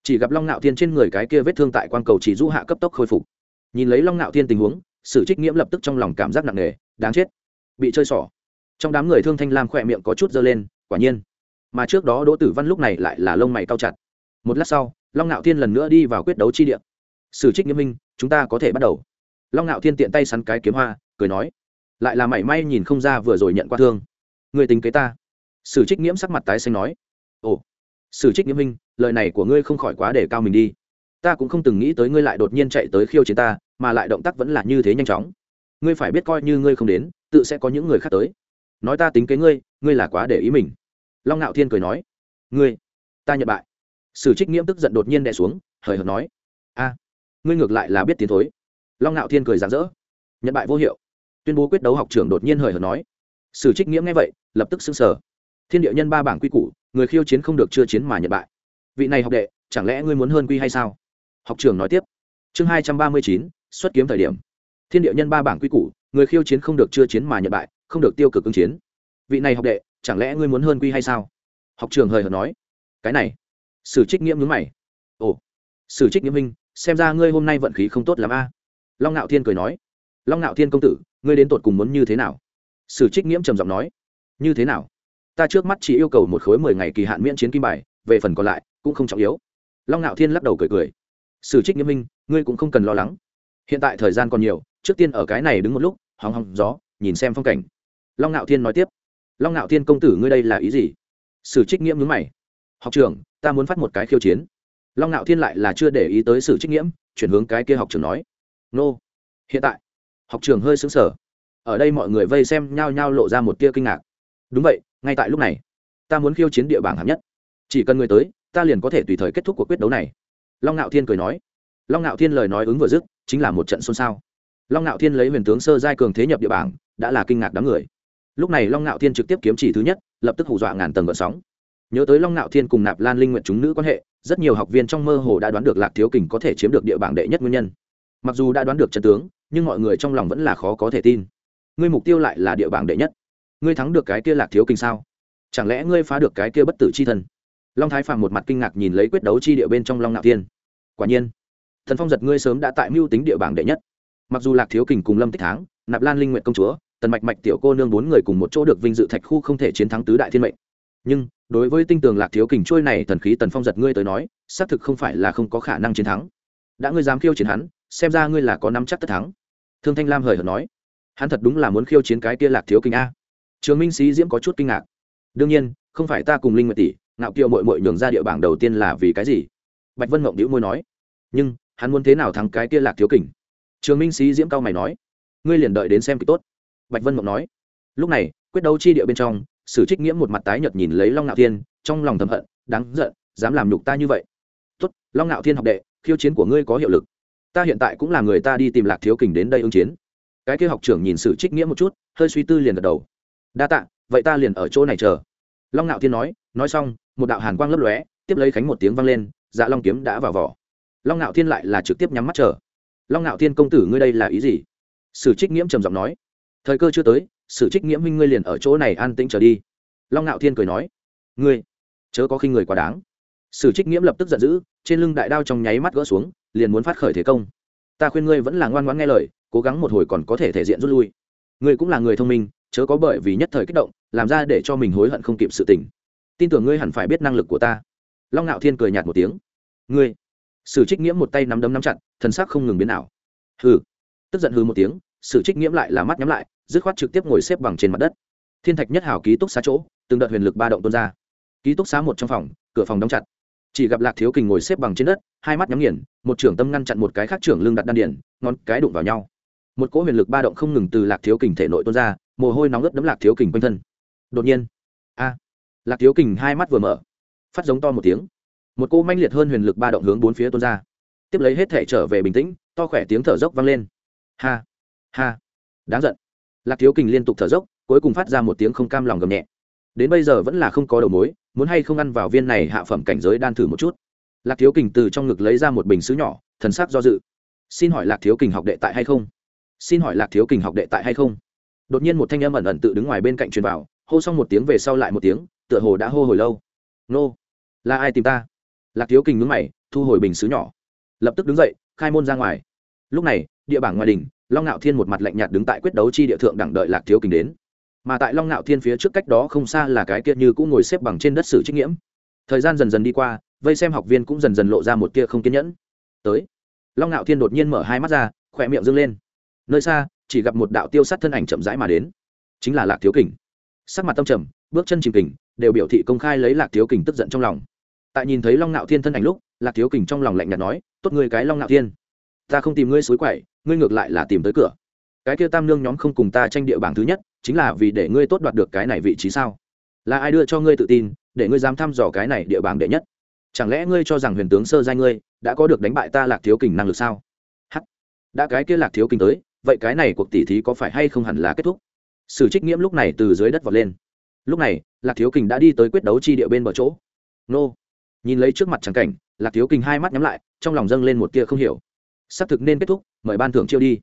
[SPEAKER 1] Chỉ gặp long ngạo thiên trên người cái kia vết thương tại quang cầu chỉ rũ hạ cấp tốc khôi phục. Nhìn lấy long ngạo thiên tình huống, sử trích nghiễm lập tức trong lòng cảm giác nặng nề, đáng chết. Bị chơi xỏ. Trong đám người thương thanh lam khỏe miệng có chút dơ lên, quả nhiên. Mà trước đó đỗ tử văn lúc này lại là lông mày cao chặt. Một lát sau long ngạo thiên lần nữa đi vào quyết đấu chi địa. Sử trích nghiêm minh, chúng ta có thể bắt đầu. Long ngạo thiên tiện tay sắn cái kiếm hoa, cười nói, lại là mảy may nhìn không ra vừa rồi nhận qua thương. Người tính kế ta. Sử trích nghiễm sắc mặt tái xanh nói, ồ, sử trích nghiễm minh, lời này của ngươi không khỏi quá để cao mình đi. Ta cũng không từng nghĩ tới ngươi lại đột nhiên chạy tới khiêu chiến ta, mà lại động tác vẫn là như thế nhanh chóng. Ngươi phải biết coi như ngươi không đến, tự sẽ có những người khác tới. Nói ta tính kế ngươi ngươi là quá để ý mình. Long ngạo thiên cười nói, ngươi, ta nhận bại sử trích nghiễm tức giận đột nhiên đè xuống, hời hợt nói, a, ngươi ngược lại là biết tiến thối. Long ngạo thiên cười rạng rỡ, nhận bại vô hiệu. Tuyên bố quyết đấu học trưởng đột nhiên hời hợt nói, sử trích nghiễm nghe vậy, lập tức xưng sở thiên địa nhân ba bảng quy củ, người khiêu chiến không được chưa chiến mà nhận bại. Vị này học đệ, chẳng lẽ ngươi muốn hơn quy hay sao? Học trưởng nói tiếp, chương hai trăm ba mươi chín, xuất kiếm thời điểm. Thiên địa nhân ba bảng quy củ, người khiêu chiến không được chưa chiến mà nhận bại, không được tiêu cực ứng chiến. Vị này học đệ, chẳng lẽ ngươi muốn hơn quy hay sao? Học trường hời hợt nói, cái này sử trích nghiễm nhướng mày. Ồ, sử trích nghiễm minh xem ra ngươi hôm nay vận khí không tốt l a. Long ngạo thiên cười nói. Long ngạo thiên công tử, ngươi đến tột cùng muốn như thế nào? Sử trích nghiễm trầm giọng nói. Như thế nào? Ta trước mắt chỉ yêu cầu một khối mười ngày kỳ hạn miễn chiến kim bài, về phần còn lại, cũng không trọng yếu. Long ngạo thiên lắc đầu cười cười. Sử trích nghiêm minh ngươi cũng không cần lo lắng. Hiện tại thời gian còn nhiều, trước tiên ở cái này đứng một lúc, hóng hóng gió, nhìn xem phong cảnh. Long ngạo thiên nói tiếp. Long ngạo thiên công tử, ngươi đây là ý gì? Sử trích nghiễm nhướng mày. Học trưởng ta muốn phát một cái khiêu chiến. Long ngạo thiên lại là chưa để ý tới sự trích nhiễm chuyển hướng cái kia học trưởng nói. Nô. Hiện tại, học trường hơi xứng sở ở đây mọi người vây xem nhao nhao lộ ra một tia kinh ngạc. Đúng vậy, ngay tại lúc này, ta muốn khiêu chiến địa bảng hạng nhất. Chỉ cần người tới, ta liền có thể tùy thời kết thúc cuộc quyết đấu này. Long ngạo thiên cười nói. Long ngạo thiên lời nói ứng vừa dứt, chính là một trận xôn xao. Long ngạo thiên lấy huyền tướng sơ giai cường thế nhập địa bảng, đã là kinh ngạc đám người. Lúc này long ngạo thiên trực tiếp kiếm chỉ thứ nhất, lập tức hù dọa ngàn tầng gợn sóng nhớ tới long ngạo thiên cùng nạp lan linh nguyện chúng nữ quan hệ, rất nhiều học viên trong mơ hồ đã đoán được lạc thiếu kình có thể chiếm được địa bảng đệ nhất nguyên nhân. Mặc dù đã đoán được chân tướng, nhưng mọi người trong lòng vẫn là khó có thể tin. Ngươi mục tiêu lại là địa bảng đệ nhất. Ngươi thắng được cái kia lạc thiếu kình sao? Chẳng lẽ ngươi phá được cái kia bất tử c h i thân long thái phàm một mặt kinh ngạc nhìn lấy quyết đấu chi địa bên trong long ngạo thiên. Quả nhiên, thần phong giật ngươi sớm đã tại mưu tính địa bảng đệ nhất. Mặc dù lạc thiếu kình cùng lâm tích tháng nạp lan linh nguyện công chúa, tần mạch mạch tiểu cô nương bốn người cùng một chỗ được vinh dự thạch khu không thể chiến thắng tứ đại thiên mệnh. Nhưng đối với tinh tường lạc thiếu kình trôi này thần khí tần phong giật ngươi tới nói, xác thực không phải là không có khả năng chiến thắng. Đã ngươi dám khiêu chiến hắn, xem ra ngươi là có nắm chắc tất thắng. Thương thanh lam hời hợt nói. Hắn thật đúng là muốn khiêu chiến cái kia lạc thiếu kình a. Trường minh sĩ diễm có chút kinh ngạc. Đương nhiên, không phải ta cùng linh nguyệt tỷ, ngạo kiều mội mội nhường ra địa bảng đầu tiên là vì cái gì? Bạch vân mộng đĩu môi nói. Nhưng, hắn muốn thế nào thắng cái kia lạc thiếu kình? Trường minh sĩ diễm cao mày nói. Ngươi liền đợi đến xem kịch tốt. Bạch vân mộng nói. Lúc này, quyết đấu chi địa bên trong sử trích nghiễm một mặt tái nhợt nhìn lấy long ngạo thiên, trong lòng thầm hận, đáng giận, dám làm nhục ta như vậy. Tốt, long ngạo thiên học đệ, khiêu chiến của ngươi có hiệu lực. Ta hiện tại cũng là người ta đi tìm lạc thiếu kình đến đây ứng chiến. Cái kia học trưởng nhìn sử trích nghĩa một chút, hơi suy tư liền gật đầu. Đa tạ, vậy ta liền ở chỗ này chờ. Long ngạo thiên nói nói xong, một đạo hàn quang lấp lóe, tiếp lấy khánh một tiếng vang lên dạ long kiếm đã vào vỏ. Long ngạo thiên lại là trực tiếp nhắm mắt chờ. Long ngạo thiên công tử ngươi đây là ý gì? Sử trích nghiễm trầm giọng nói thời cơ chưa tới, sử trích nghiễm minh ngươi liền ở chỗ này an tĩnh trở đi. Long ngạo thiên cười nói, ngươi, chớ có khi người quá đáng. Sử trích nghiễm lập tức giận dữ, trên lưng đại đao trong nháy mắt gỡ xuống, liền muốn phát khởi thế công. Ta khuyên ngươi vẫn là ngoan ngoãn nghe lời, cố gắng một hồi còn có thể thể diện rút lui. Ngươi cũng là người thông minh, chớ có bởi vì nhất thời kích động, làm ra để cho mình hối hận không kịp sự tình. Tin tưởng ngươi hẳn phải biết năng lực của ta. Long ngạo thiên cười nhạt một tiếng, ngươi. Sử trích nghiễm một tay nắm đấm nắm chặt, thần sắc không ngừng biến ảo. Hừ. Tức giận hừ một tiếng, sử trích nghiễm lại là mắt nhắm lại dứt khoát trực tiếp ngồi xếp bằng trên mặt đất. Thiên thạch nhất hảo ký túc xá chỗ, từng đợt huyền lực ba động tuôn ra. Ký túc xá một trong phòng, cửa phòng đóng chặt. Chỉ gặp lạc thiếu kình ngồi xếp bằng trên đất, hai mắt nhắm nghiền, một trưởng tâm ngăn chặn một cái khác trưởng lưng đặt đan điển ngón cái đụng vào nhau. Một cỗ huyền lực ba động không ngừng từ lạc thiếu kình thể nội tuôn ra, mồ hôi nóng ướt đấm lạc thiếu kình quanh thân. Đột nhiên, a, lạc thiếu kình hai mắt vừa mở, phát giống to một tiếng. Một cô manh liệt hơn huyền lực ba động hướng bốn phía tuôn ra. Tiếp lấy hết thể trở về bình tĩnh, to khỏe tiếng thở dốc vang lên. Ha ha, đáng giận lạc thiếu kình liên tục thở dốc, cuối cùng phát ra một tiếng không cam lòng gầm nhẹ. Đến bây giờ vẫn là không có đầu mối, muốn hay không ăn vào viên này hạ phẩm cảnh giới đan thử một chút. Lạc thiếu kình từ trong ngực lấy ra một bình xứ nhỏ, thần sắc do dự. Xin hỏi lạc thiếu kình học đệ tại hay không? Xin hỏi lạc thiếu kình học đệ tại hay không? Đột nhiên một thanh âm ẩn ẩn tự đứng ngoài bên cạnh truyền vào, hô xong một tiếng về sau lại một tiếng, tựa hồ đã hô hồi lâu. Nô, là ai tìm ta? Lạc thiếu kình ngứng mày, thu hồi bình xứ nhỏ. Lập tức đứng dậy, khai môn ra ngoài. Lúc này địa bảng ngoài đình long ngạo thiên một mặt lạnh nhạt đứng tại quyết đấu chi địa thượng đẳng đợi lạc thiếu kình đến. Mà tại long ngạo thiên phía trước cách đó không xa là cái kia như cũng ngồi xếp bằng trên đất sử trách nhiễm thời gian dần dần đi qua, vây xem học viên cũng dần dần lộ ra một tia không kiên nhẫn. Tới, long ngạo thiên đột nhiên mở hai mắt ra, khỏe miệng dâng lên. Nơi xa, chỉ gặp một đạo tiêu sát thân ảnh chậm rãi mà đến. Chính là lạc thiếu kình. Sắc mặt tâm trầm, bước chân chìm kình, đều biểu thị công khai lấy lạc thiếu kình tức giận trong lòng. Tại nhìn thấy long ngạo thiên thân ảnh lúc, lạc thiếu kình trong lòng lạnh nhạt nói, tốt người cái long ngạo thiên ta không tìm ngươi suối quậy, ngươi ngược lại là tìm tới cửa. Cái kia tam nương nhóm không cùng ta tranh địa bảng thứ nhất, chính là vì để ngươi tốt đoạt được cái này vị trí sao? Là ai đưa cho ngươi tự tin, để ngươi dám thăm dò cái này địa bảng đệ nhất? Chẳng lẽ ngươi cho rằng huyền tướng sơ giai ngươi đã có được đánh bại ta lạc thiếu kình năng lực sao? H đã cái kia lạc thiếu kình tới, vậy cái này cuộc tỉ thí có phải hay không hẳn là kết thúc? Sử trích nghiễm lúc này từ dưới đất vọt lên. Lúc này, lạc thiếu kình đã đi tới quyết đấu chi địa bên bờ chỗ. Nô! Nhìn lấy trước mặt trắng cảnh, lạc thiếu kình hai mắt nhắm lại, trong lòng dâng lên một tia không hiểu sắp thực nên kết thúc, mời ban thưởng chiêu đi.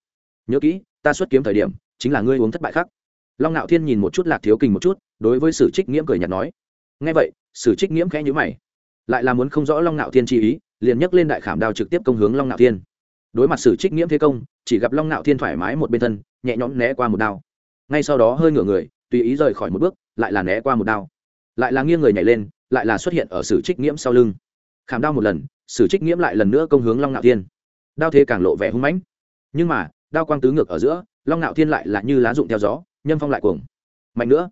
[SPEAKER 1] Nhớ kỹ, ta xuất kiếm thời điểm, chính là ngươi uống thất bại khác. Long ngạo thiên nhìn một chút lạc thiếu kình một chút, đối với sử trích nghiễm cười nhạt nói. Ngay vậy, sử trích nghiễm khẽ nhữ mày. Lại là muốn không rõ long ngạo thiên chi ý, liền nhấc lên đại khảm đao trực tiếp công hướng long ngạo thiên. Đối mặt sử trích nghiễm thế công, chỉ gặp long ngạo thiên thoải mái một bên thân, nhẹ nhõm né qua một đao. Ngay sau đó hơi ngửa người, tùy ý rời khỏi một bước, lại là né qua một đao. Lại là nghiêng người nhảy lên, lại là xuất hiện ở sử trích nghiễm sau lưng. Khảm đao một lần, sử trích nghiễm lại lần nữa công hướng long ngạo thiên đao thế càng lộ vẻ hung mãnh. Nhưng mà, đao quang tứ ngược ở giữa, long ngạo thiên lại là như lá rụng theo gió nhân phong lại cuồng. Mạnh nữa,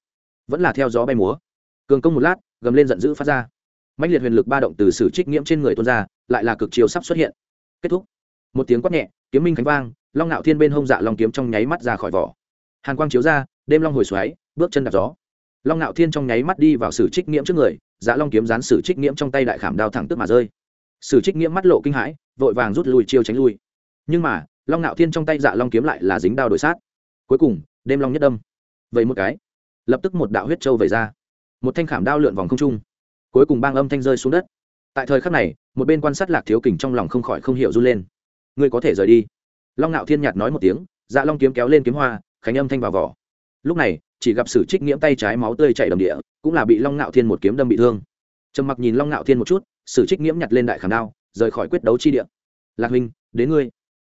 [SPEAKER 1] vẫn là theo gió bay múa. Cường công một lát, gầm lên giận dữ phát ra. Mạnh liệt huyền lực ba động từ sử trích nghiễm trên người tuôn ra, lại là cực chiều sắp xuất hiện. Kết thúc. Một tiếng quát nhẹ, kiếm minh khánh vang, long ngạo thiên bên hông dạ long kiếm trong nháy mắt ra khỏi vỏ. Hàn quang chiếu ra, đêm long hồi xoáy, bước chân đạp gió. Long ngạo thiên trong nháy mắt đi vào sử trích nghiễm trước người dạ long kiếm dán sử trích nghiễm trong tay đại khảm đao thẳng tức mà rơi. Sử trích nghiễm mắt lộ kinh hãi vội vàng rút lui chiêu tránh lui. Nhưng mà, long ngạo thiên trong tay dạ long kiếm lại là dính đao đổi sát. Cuối cùng, đêm long nhất đâm. Vậy một cái, lập tức một đạo huyết trâu vẩy ra. Một thanh khảm đao lượn vòng không trung. Cuối cùng bang âm thanh rơi xuống đất. Tại thời khắc này, một bên quan sát lạc thiếu kình trong lòng không khỏi không hiểu run lên. Ngươi có thể rời đi. Long ngạo thiên nhạt nói một tiếng dạ long kiếm kéo lên kiếm hoa, khánh âm thanh vào vỏ. Lúc này, chỉ gặp sử trích nghiễm tay trái máu tươi chảy đầm địa, cũng là bị long ngạo thiên một kiếm đâm bị thương. Trầm mặc nhìn long ngạo thiên một chút, sử trích nghiễm nhặt lên đại khảm đao rời khỏi quyết đấu chi địa. Lạc huynh, đến ngươi.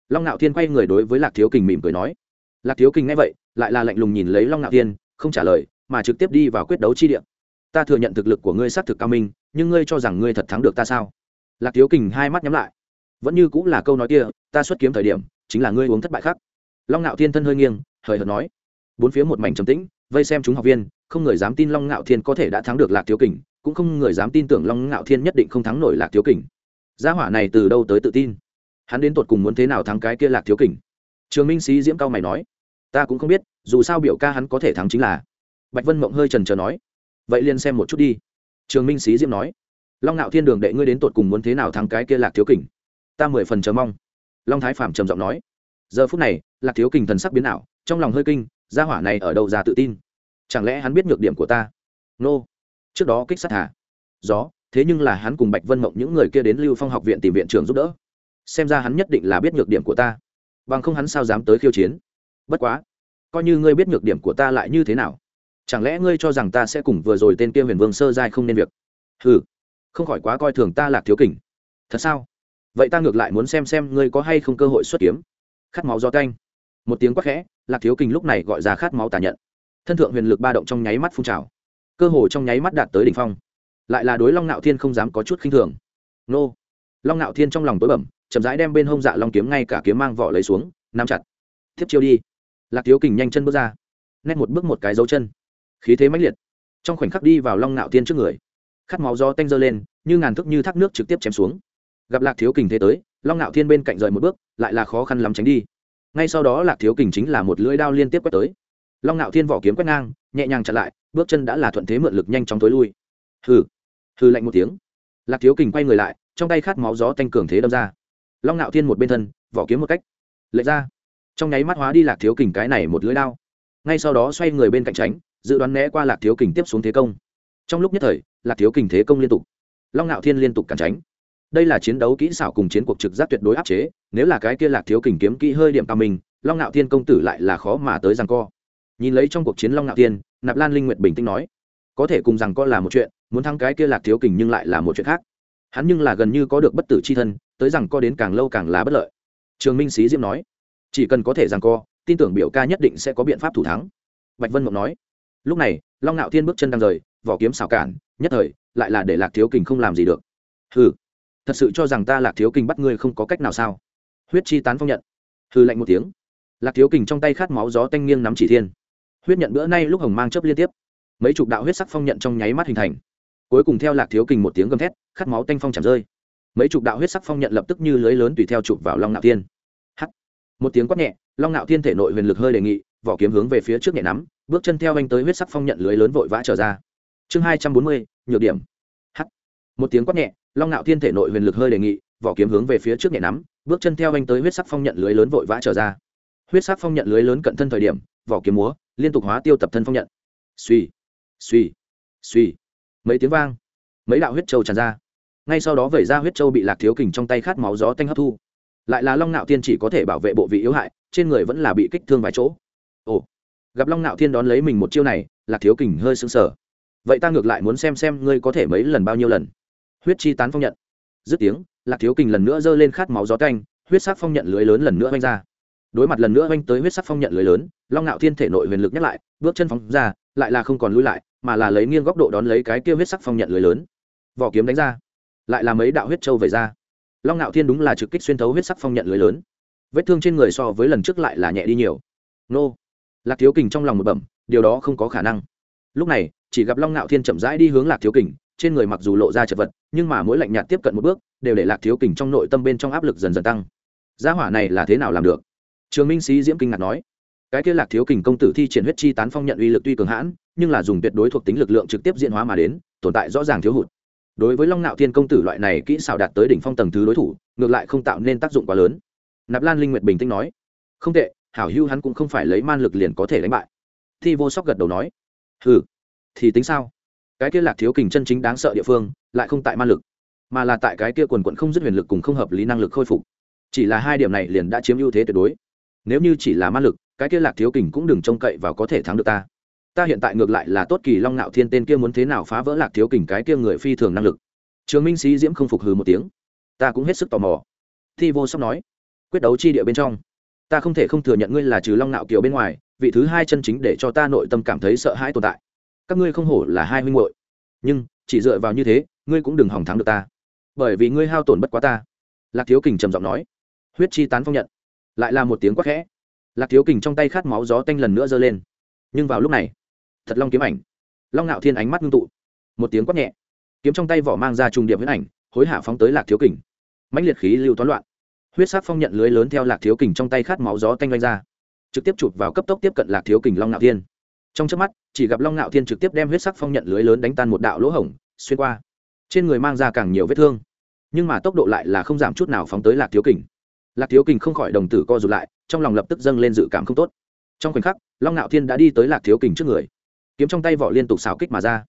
[SPEAKER 1] Long ngạo thiên quay người đối với lạc thiếu kình mỉm cười nói. Lạc thiếu kình nghe vậy, lại là lạnh lùng nhìn lấy long ngạo thiên, không trả lời, mà trực tiếp đi vào quyết đấu chi địa. Ta thừa nhận thực lực của ngươi xác thực cao minh, nhưng ngươi cho rằng ngươi thật thắng được ta sao? Lạc thiếu kình hai mắt nhắm lại. Vẫn như cũng là câu nói kia, ta xuất kiếm thời điểm, chính là ngươi uống thất bại khác. Long ngạo thiên thân hơi nghiêng, hời hợt nói. Bốn phía một mảnh trầm tĩnh, vây xem chúng học viên, không người dám tin long ngạo thiên có thể đã thắng được lạc thiếu kình, cũng không người dám tin tưởng long ngạo thiên nhất định không thắng nổi lạc thiếu kình gia hỏa này từ đâu tới tự tin? Hắn đến tột cùng muốn thế nào thắng cái kia lạc thiếu kình? Trường minh sĩ diễm cao mày nói, ta cũng không biết, dù sao biểu ca hắn có thể thắng chính là. Bạch vân mộng hơi trần trờ nói, vậy liền xem một chút đi. Trường minh sĩ diễm nói, long ngạo thiên đường đệ ngươi đến tột cùng muốn thế nào thắng cái kia lạc thiếu kình? Ta mười phần chờ mong. Long thái phạm trầm giọng nói, giờ phút này, lạc thiếu kình thần sắc biến ảo, trong lòng hơi kinh, gia hỏa này ở đâu ra tự tin? Chẳng lẽ hắn biết nhược điểm của ta? Nô, trước đó kích sát thả gió thế nhưng là hắn cùng bạch vân mộng những người kia đến lưu phong học viện tìm viện trưởng giúp đỡ. Xem ra hắn nhất định là biết nhược điểm của ta. Bằng không hắn sao dám tới khiêu chiến? Bất quá, coi như ngươi biết nhược điểm của ta lại như thế nào? Chẳng lẽ ngươi cho rằng ta sẽ cùng vừa rồi tên kia huyền vương sơ giai không nên việc? Ừ không khỏi quá coi thường ta lạc thiếu kình. Thật sao? Vậy ta ngược lại muốn xem xem ngươi có hay không cơ hội xuất kiếm. Khát máu do canh một tiếng quát khẽ, lạc thiếu kình lúc này gọi ra khát máu tà nhận. Thân thượng huyền lực ba động trong nháy mắt phun trào. Cơ hồ trong nháy mắt đạt tới đỉnh phong lại là đối long ngạo thiên không dám có chút khinh thường. Nô. Long ngạo thiên trong lòng tối bẩm, chậm rãi đem bên hông dạ long kiếm ngay cả kiếm mang vỏ lấy xuống, nắm chặt. Tiếp chiêu đi. Lạc thiếu kình nhanh chân bước ra, nét một bước một cái dấu chân. Khí thế mãnh liệt. Trong khoảnh khắc đi vào long ngạo thiên trước người, khát máu do tanh dơ lên, như ngàn thước như thác nước trực tiếp chém xuống. Gặp lạc thiếu kình thế tới, long ngạo thiên bên cạnh rời một bước, lại là khó khăn lắm tránh đi. Ngay sau đó lạc thiếu kình chính là một lưỡi đao liên tiếp quét tới. Long ngạo thiên vỏ kiếm quét ngang, nhẹ nhàng chặn lại, bước chân đã là thuận thế mượn lực nhanh chóng tối lui. Hừ hư lạnh một tiếng. Lạc thiếu kình quay người lại, trong tay khát máu gió tanh cường thế đâm ra. Long ngạo thiên một bên thân, vỏ kiếm một cách. Lệ ra. Trong nháy mắt hóa đi lạc thiếu kình cái này một lưỡi đao. Ngay sau đó xoay người bên cạnh tránh, dự đoán né qua lạc thiếu kình tiếp xuống thế công. Trong lúc nhất thời, lạc thiếu kình thế công liên tục. Long ngạo thiên liên tục cản tránh. Đây là chiến đấu kỹ xảo cùng chiến cuộc trực giác tuyệt đối áp chế, nếu là cái kia lạc thiếu kình kiếm kỹ hơi điểm cao mình, long ngạo thiên công tử lại là khó mà tới rằng co. Nhìn lấy trong cuộc chiến long ngạo thiên, nạp lan linh nguyệt bình tĩnh nói, có thể cùng rằng co là một chuyện muốn thắng cái kia lạc thiếu kình nhưng lại là một chuyện khác. Hắn nhưng là gần như có được bất tử c h i thân, tới rằng co đến càng lâu càng là bất lợi. Trường minh sĩ diễm nói, chỉ cần có thể rằng co, tin tưởng biểu ca nhất định sẽ có biện pháp thủ thắng. Bạch vân mộng nói, lúc này, long ngạo thiên bước chân đang rời, vỏ kiếm xào cản, nhất thời, lại là để lạc thiếu kình không làm gì được. Hừ, thật sự cho rằng ta lạc thiếu kình bắt ngươi không có cách nào sao? Huyết chi tán phong nhận. Hư lạnh một tiếng. Lạc thiếu kình trong tay khát máu gió tanh nghiêng nắm chỉ thiên. Huyết nhận bữa nay lúc hồng mang chấp liên tiếp. Mấy chục đạo huyết sắc phong nhận trong nháy mắt hình thành cuối cùng theo lạc thiếu kình một tiếng gầm thét, khát máu tanh phong chạm rơi. Mấy chục đạo huyết sắc phong nhận lập tức như lưới lớn tùy theo chụp vào long nạo thiên. H một tiếng quát nhẹ, long nạo thiên thể nội huyền lực hơi đề nghị, vỏ kiếm hướng về phía trước nhẹ nắm, bước chân theo anh tới huyết sắc phong nhận lưới lớn vội vã trở ra. Chương hai trăm bốn mươi, nhược điểm. H một tiếng quát nhẹ, long nạo thiên thể nội huyền lực hơi đề nghị, vỏ kiếm hướng về phía trước nhẹ nắm, bước chân theo anh tới huyết sắc phong nhận lưới lớn vội vã trở ra. Huyết sắc phong nhận lưới lớn cận thân thời điểm, vỏ kiếm múa, liên tục hóa tiêu tập thân phong nhận. Suy suy suy mấy tiếng vang, mấy đạo huyết trâu tràn ra. Ngay sau đó vẩy ra huyết trâu bị lạc thiếu kình trong tay khát máu gió tanh hấp thu. Lại là long nạo thiên chỉ có thể bảo vệ bộ vị yếu hại, trên người vẫn là bị kích thương vài chỗ. Ồ, gặp long nạo thiên đón lấy mình một chiêu này, lạc thiếu kình hơi sững sờ. Vậy ta ngược lại muốn xem xem ngươi có thể mấy lần bao nhiêu lần? Huyết chi tán phong nhận. Dứt tiếng, lạc thiếu kình lần nữa giơ lên khát máu gió canh huyết sắc phong nhận lưới lớn lần nữa oanh ra. Đối mặt lần nữa oanh tới huyết sắc phong nhận lưới lớn, long ngạo thiên thể nội huyền lực nhắc lại, bước chân phóng ra, lại là không còn lui lại mà là lấy nghiêng góc độ đón lấy cái kia huyết sắc phong nhận lưới lớn. Vỏ kiếm đánh ra, lại là mấy đạo huyết trâu về ra. Long ngạo thiên đúng là trực kích xuyên thấu huyết sắc phong nhận lưới lớn. Vết thương trên người so với lần trước lại là nhẹ đi nhiều. Nô, lạc thiếu kình trong lòng một bẩm, điều đó không có khả năng. Lúc này, chỉ gặp long ngạo thiên chậm rãi đi hướng lạc thiếu kình, trên người mặc dù lộ ra chật vật, nhưng mà mỗi lạnh nhạt tiếp cận một bước, đều để lạc thiếu kình trong nội tâm bên trong áp lực dần dần tăng. Gia hỏa này là thế nào làm được? Trường minh sĩ diễm kinh ngạc nói cái kia lạc thiếu kình công tử thi triển huyết chi tán phong nhận uy lực tuy cường hãn, nhưng là dùng tuyệt đối thuộc tính lực lượng trực tiếp diễn hóa mà đến, tồn tại rõ ràng thiếu hụt. Đối với long nạo thiên công tử loại này kỹ xảo đạt tới đỉnh phong tầng thứ đối thủ, ngược lại không tạo nên tác dụng quá lớn. Nạp lan linh nguyệt bình tĩnh nói, không tệ, hảo hưu hắn cũng không phải lấy man lực liền có thể đánh bại. Thi vô sóc gật đầu nói ừ thì tính sao? Cái kia lạc thiếu kình chân chính đáng sợ địa phương, lại không tại man lực, mà là tại cái kia quần quận không dứt huyền lực cùng không hợp lý năng lực khôi phục. Chỉ là hai điểm này liền đã chiếm ưu thế tuyệt đối. Nếu như chỉ là man lực cái kia lạc thiếu kình cũng đừng trông cậy và có thể thắng được ta. Ta hiện tại ngược lại là tốt kỳ long ngạo thiên tên kia muốn thế nào phá vỡ lạc thiếu kình cái kia người phi thường năng lực. Trường minh sĩ diễm không phục hừ một tiếng. Ta cũng hết sức tò mò. Thi vô sóc nói, quyết đấu chi địa bên trong. Ta không thể không thừa nhận ngươi là trừ long ngạo kiều bên ngoài, vị thứ hai chân chính để cho ta nội tâm cảm thấy sợ hãi tồn tại. Các ngươi không hổ là hai huynh hội nhưng, chỉ dựa vào như thế, ngươi cũng đừng hỏng thắng được ta. Bởi vì ngươi hao tổn bất quá ta. Lạc thiếu kình trầm giọng nói. Huyết chi tán phong nhận. Lại là một tiếng quát khẽ lạc thiếu kình trong tay khát máu gió tanh lần nữa giơ lên. Nhưng vào lúc này, thật long kiếm ảnh. Long ngạo thiên ánh mắt ngưng tụ. Một tiếng quát nhẹ. Kiếm trong tay vỏ mang ra trùng điệp huyết ảnh, hối hạ phóng tới lạc thiếu kình. Mãnh liệt khí lưu toán loạn. Huyết sắc phong nhận lưới lớn theo lạc thiếu kình trong tay khát máu gió tanh vanh ra. Trực tiếp chụp vào cấp tốc tiếp cận lạc thiếu kình long ngạo thiên. Trong trước mắt, chỉ gặp long ngạo thiên trực tiếp đem huyết sắc phong nhận lưới lớn đánh tan một đạo lỗ hổng, xuyên qua. Trên người mang ra càng nhiều vết thương. Nhưng mà tốc độ lại là không giảm chút nào phóng tới lạc thiếu kình. Lạc thiếu kình không khỏi đồng tử co rụt lại trong lòng lập tức dâng lên dự cảm không tốt. Trong khoảnh khắc, long ngạo thiên đã đi tới lạc thiếu kình trước người. Kiếm trong tay vỏ liên tục xào kích mà ra.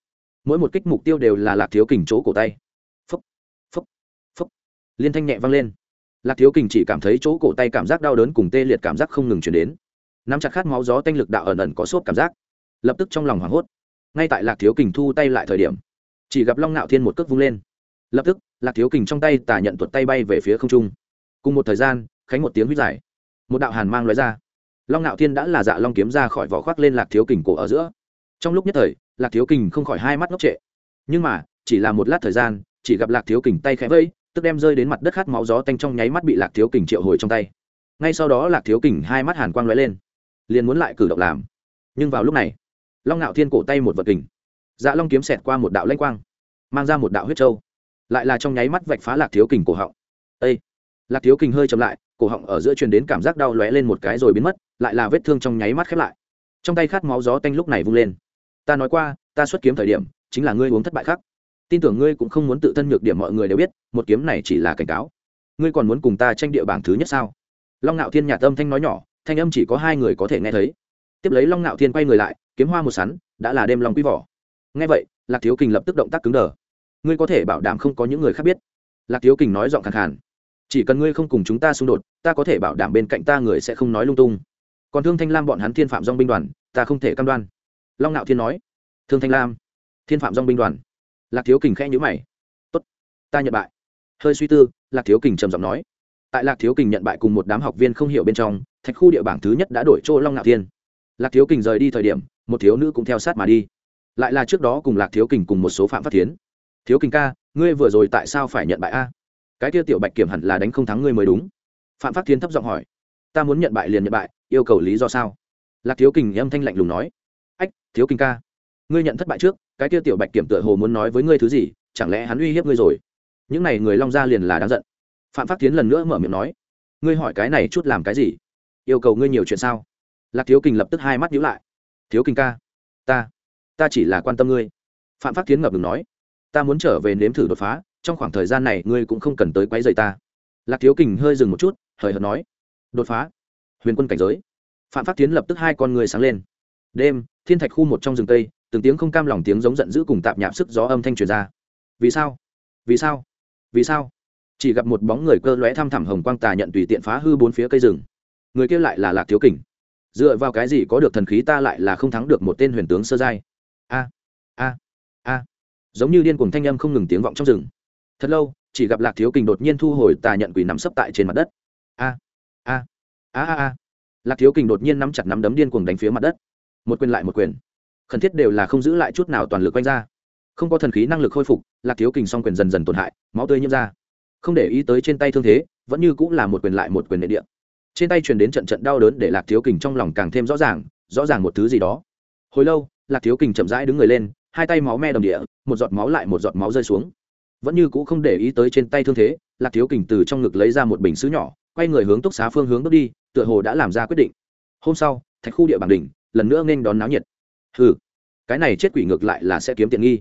[SPEAKER 1] Mỗi một kích mục tiêu đều là lạc thiếu kình chỗ cổ tay. Phấp phấp phấp liên thanh nhẹ vang lên. Lạc thiếu kình chỉ cảm thấy chỗ cổ tay cảm giác đau đớn cùng tê liệt cảm giác không ngừng chuyển đến. Nắm chặt khát máu gió tanh lực đạo ẩn ẩn có sốt cảm giác. Lập tức trong lòng hoảng hốt. Ngay tại lạc thiếu kình thu tay lại thời điểm, chỉ gặp long ngạo thiên một cước vung lên. Lập tức, lạc thiếu kình trong tay tà nhận tuột tay bay về phía không trung. Cùng một thời gian, khánh một tiếng huyết dài một đạo hàn mang lóe ra. Long ngạo thiên đã là dạ long kiếm ra khỏi vỏ khoác lên lạc thiếu kình cổ ở giữa. Trong lúc nhất thời, lạc thiếu kình không khỏi hai mắt ngốc trệ. Nhưng mà, chỉ là một lát thời gian, chỉ gặp lạc thiếu kình tay khẽ vây tức đem rơi đến mặt đất khát máu gió tanh trong nháy mắt bị lạc thiếu kình triệu hồi trong tay. Ngay sau đó lạc thiếu kình hai mắt hàn quang lóe lên, liền muốn lại cử động làm. Nhưng vào lúc này, long ngạo thiên cổ tay một vật kình dạ long kiếm xẹt qua một đạo lanh quang, mang ra một đạo huyết trâu lại là trong nháy mắt vạch phá lạc thiếu kình cổ họng. Ây lạc thiếu kình hơi chậm lại cổ họng ở giữa truyền đến cảm giác đau lóe lên một cái rồi biến mất, lại là vết thương trong nháy mắt khép lại. Trong tay khát máu gió tanh lúc này vung lên. Ta nói qua, ta xuất kiếm thời điểm, chính là ngươi uống thất bại khác tin tưởng ngươi cũng không muốn tự thân nhược điểm mọi người đều biết, một kiếm này chỉ là cảnh cáo. Ngươi còn muốn cùng ta tranh địa bảng thứ nhất sao? Long ngạo thiên nhạt âm thanh nói nhỏ, thanh âm chỉ có hai người có thể nghe thấy. Tiếp lấy long ngạo thiên quay người lại, kiếm hoa một sắn, đã là đêm lòng quý vỏ. Nghe vậy, lạc thiếu kình lập tức động tác cứng đờ. Ngươi có thể bảo đảm không có những người khác biết. Lạc thiếu kình nói giọng khẳng khàn chỉ cần ngươi không cùng chúng ta xung đột, ta có thể bảo đảm bên cạnh ta người sẽ không nói lung tung. Còn thương thanh lam bọn hắn thiên phạm dong binh đoàn, ta không thể cam đoan. Long ngạo thiên nói, thương thanh lam, thiên phạm dong binh đoàn. Lạc thiếu kình khẽ nhữ mày. Tốt, ta nhận bại. Hơi suy tư, lạc thiếu kình trầm giọng nói, tại lạc thiếu kình nhận bại cùng một đám học viên không hiểu bên trong, thạch khu địa bảng thứ nhất đã đổi chỗ long ngạo thiên. Lạc thiếu kình rời đi thời điểm, một thiếu nữ cũng theo sát mà đi. Lại là trước đó cùng lạc thiếu kình cùng một số phạm phát tiến thiếu kình ca, ngươi vừa rồi tại sao phải nhận bại a? Cái kia tiểu bạch kiểm hẳn là đánh không thắng ngươi mới đúng. Phạm phát thiên thấp giọng hỏi. Ta muốn nhận bại liền nhận bại, yêu cầu lý do sao? Lạc thiếu kình âm thanh lạnh lùng nói. Ách, thiếu kình ca, ngươi nhận thất bại trước, cái kia tiểu bạch kiểm tựa hồ muốn nói với ngươi thứ gì, chẳng lẽ hắn uy hiếp ngươi rồi? Những n à y người long ra liền là đáng giận. Phạm phát tiến lần nữa mở miệng nói. Ngươi hỏi cái này chút làm cái gì? Yêu cầu ngươi nhiều chuyện sao? Lạc thiếu kình lập tức hai mắt nhíu lại. Thiếu kình ca, ta ta chỉ là quan tâm ngươi. Phạm phát tiến ngập ngừng nói. Ta muốn trở về nếm thử đột phá trong khoảng thời gian này ngươi cũng không cần tới quấy rầy ta. Lạc thiếu kình hơi dừng một chút, hời hợt nói, đột phá, huyền quân cảnh giới. Phạm phát tiến lập tức hai con người sáng lên. Đêm, thiên thạch khu một trong rừng tây, từng tiếng không cam lòng tiếng giống giận dữ cùng tạp nhạp sức gió âm thanh truyền ra. Vì sao? Vì sao? Vì sao? Chỉ gặp một bóng người cơ lóe thăm thẳm hồng quang tà nhận tùy tiện phá hư bốn phía cây rừng. Người kia lại là lạc thiếu kình. Dựa vào cái gì có được thần khí ta lại là không thắng được một tên huyền tướng sơ giai? A a a. Giống như điên cuồng thanh âm không ngừng tiếng vọng trong rừng thật lâu, chỉ gặp lạc thiếu kình đột nhiên thu hồi tà nhận quỷ nằm sấp tại trên mặt đất. A a a a a. Lạc thiếu kình đột nhiên nắm chặt nắm đấm điên cuồng đánh phía mặt đất. Một quyền lại một quyền. Khẩn thiết đều là không giữ lại chút nào toàn lực quanh ra. Không có thần khí năng lực khôi phục, lạc thiếu kình song quyền dần dần tổn hại, máu tươi nhiễm ra. Không để ý tới trên tay thương thế, vẫn như cũng là một quyền lại một quyền nệ địa. Trên tay truyền đến trận trận đau đớn để lạc thiếu kình trong lòng càng thêm rõ ràng rõ ràng một thứ gì đó. Hồi lâu, lạc thiếu kình chậm rãi đứng người lên, hai tay máu me đồng địa, một giọt máu lại một giọt máu rơi xuống vẫn như cũ không để ý tới trên tay thương thế, lạc thiếu kình từ trong ngực lấy ra một bình xứ nhỏ, quay người hướng túc xá phương hướng bước đi, tựa hồ đã làm ra quyết định. Hôm sau, thạch khu địa bàn đỉnh, lần nữa nên đón náo nhiệt. Ừ cái này chết quỷ ngược lại là sẽ kiếm tiện nghi.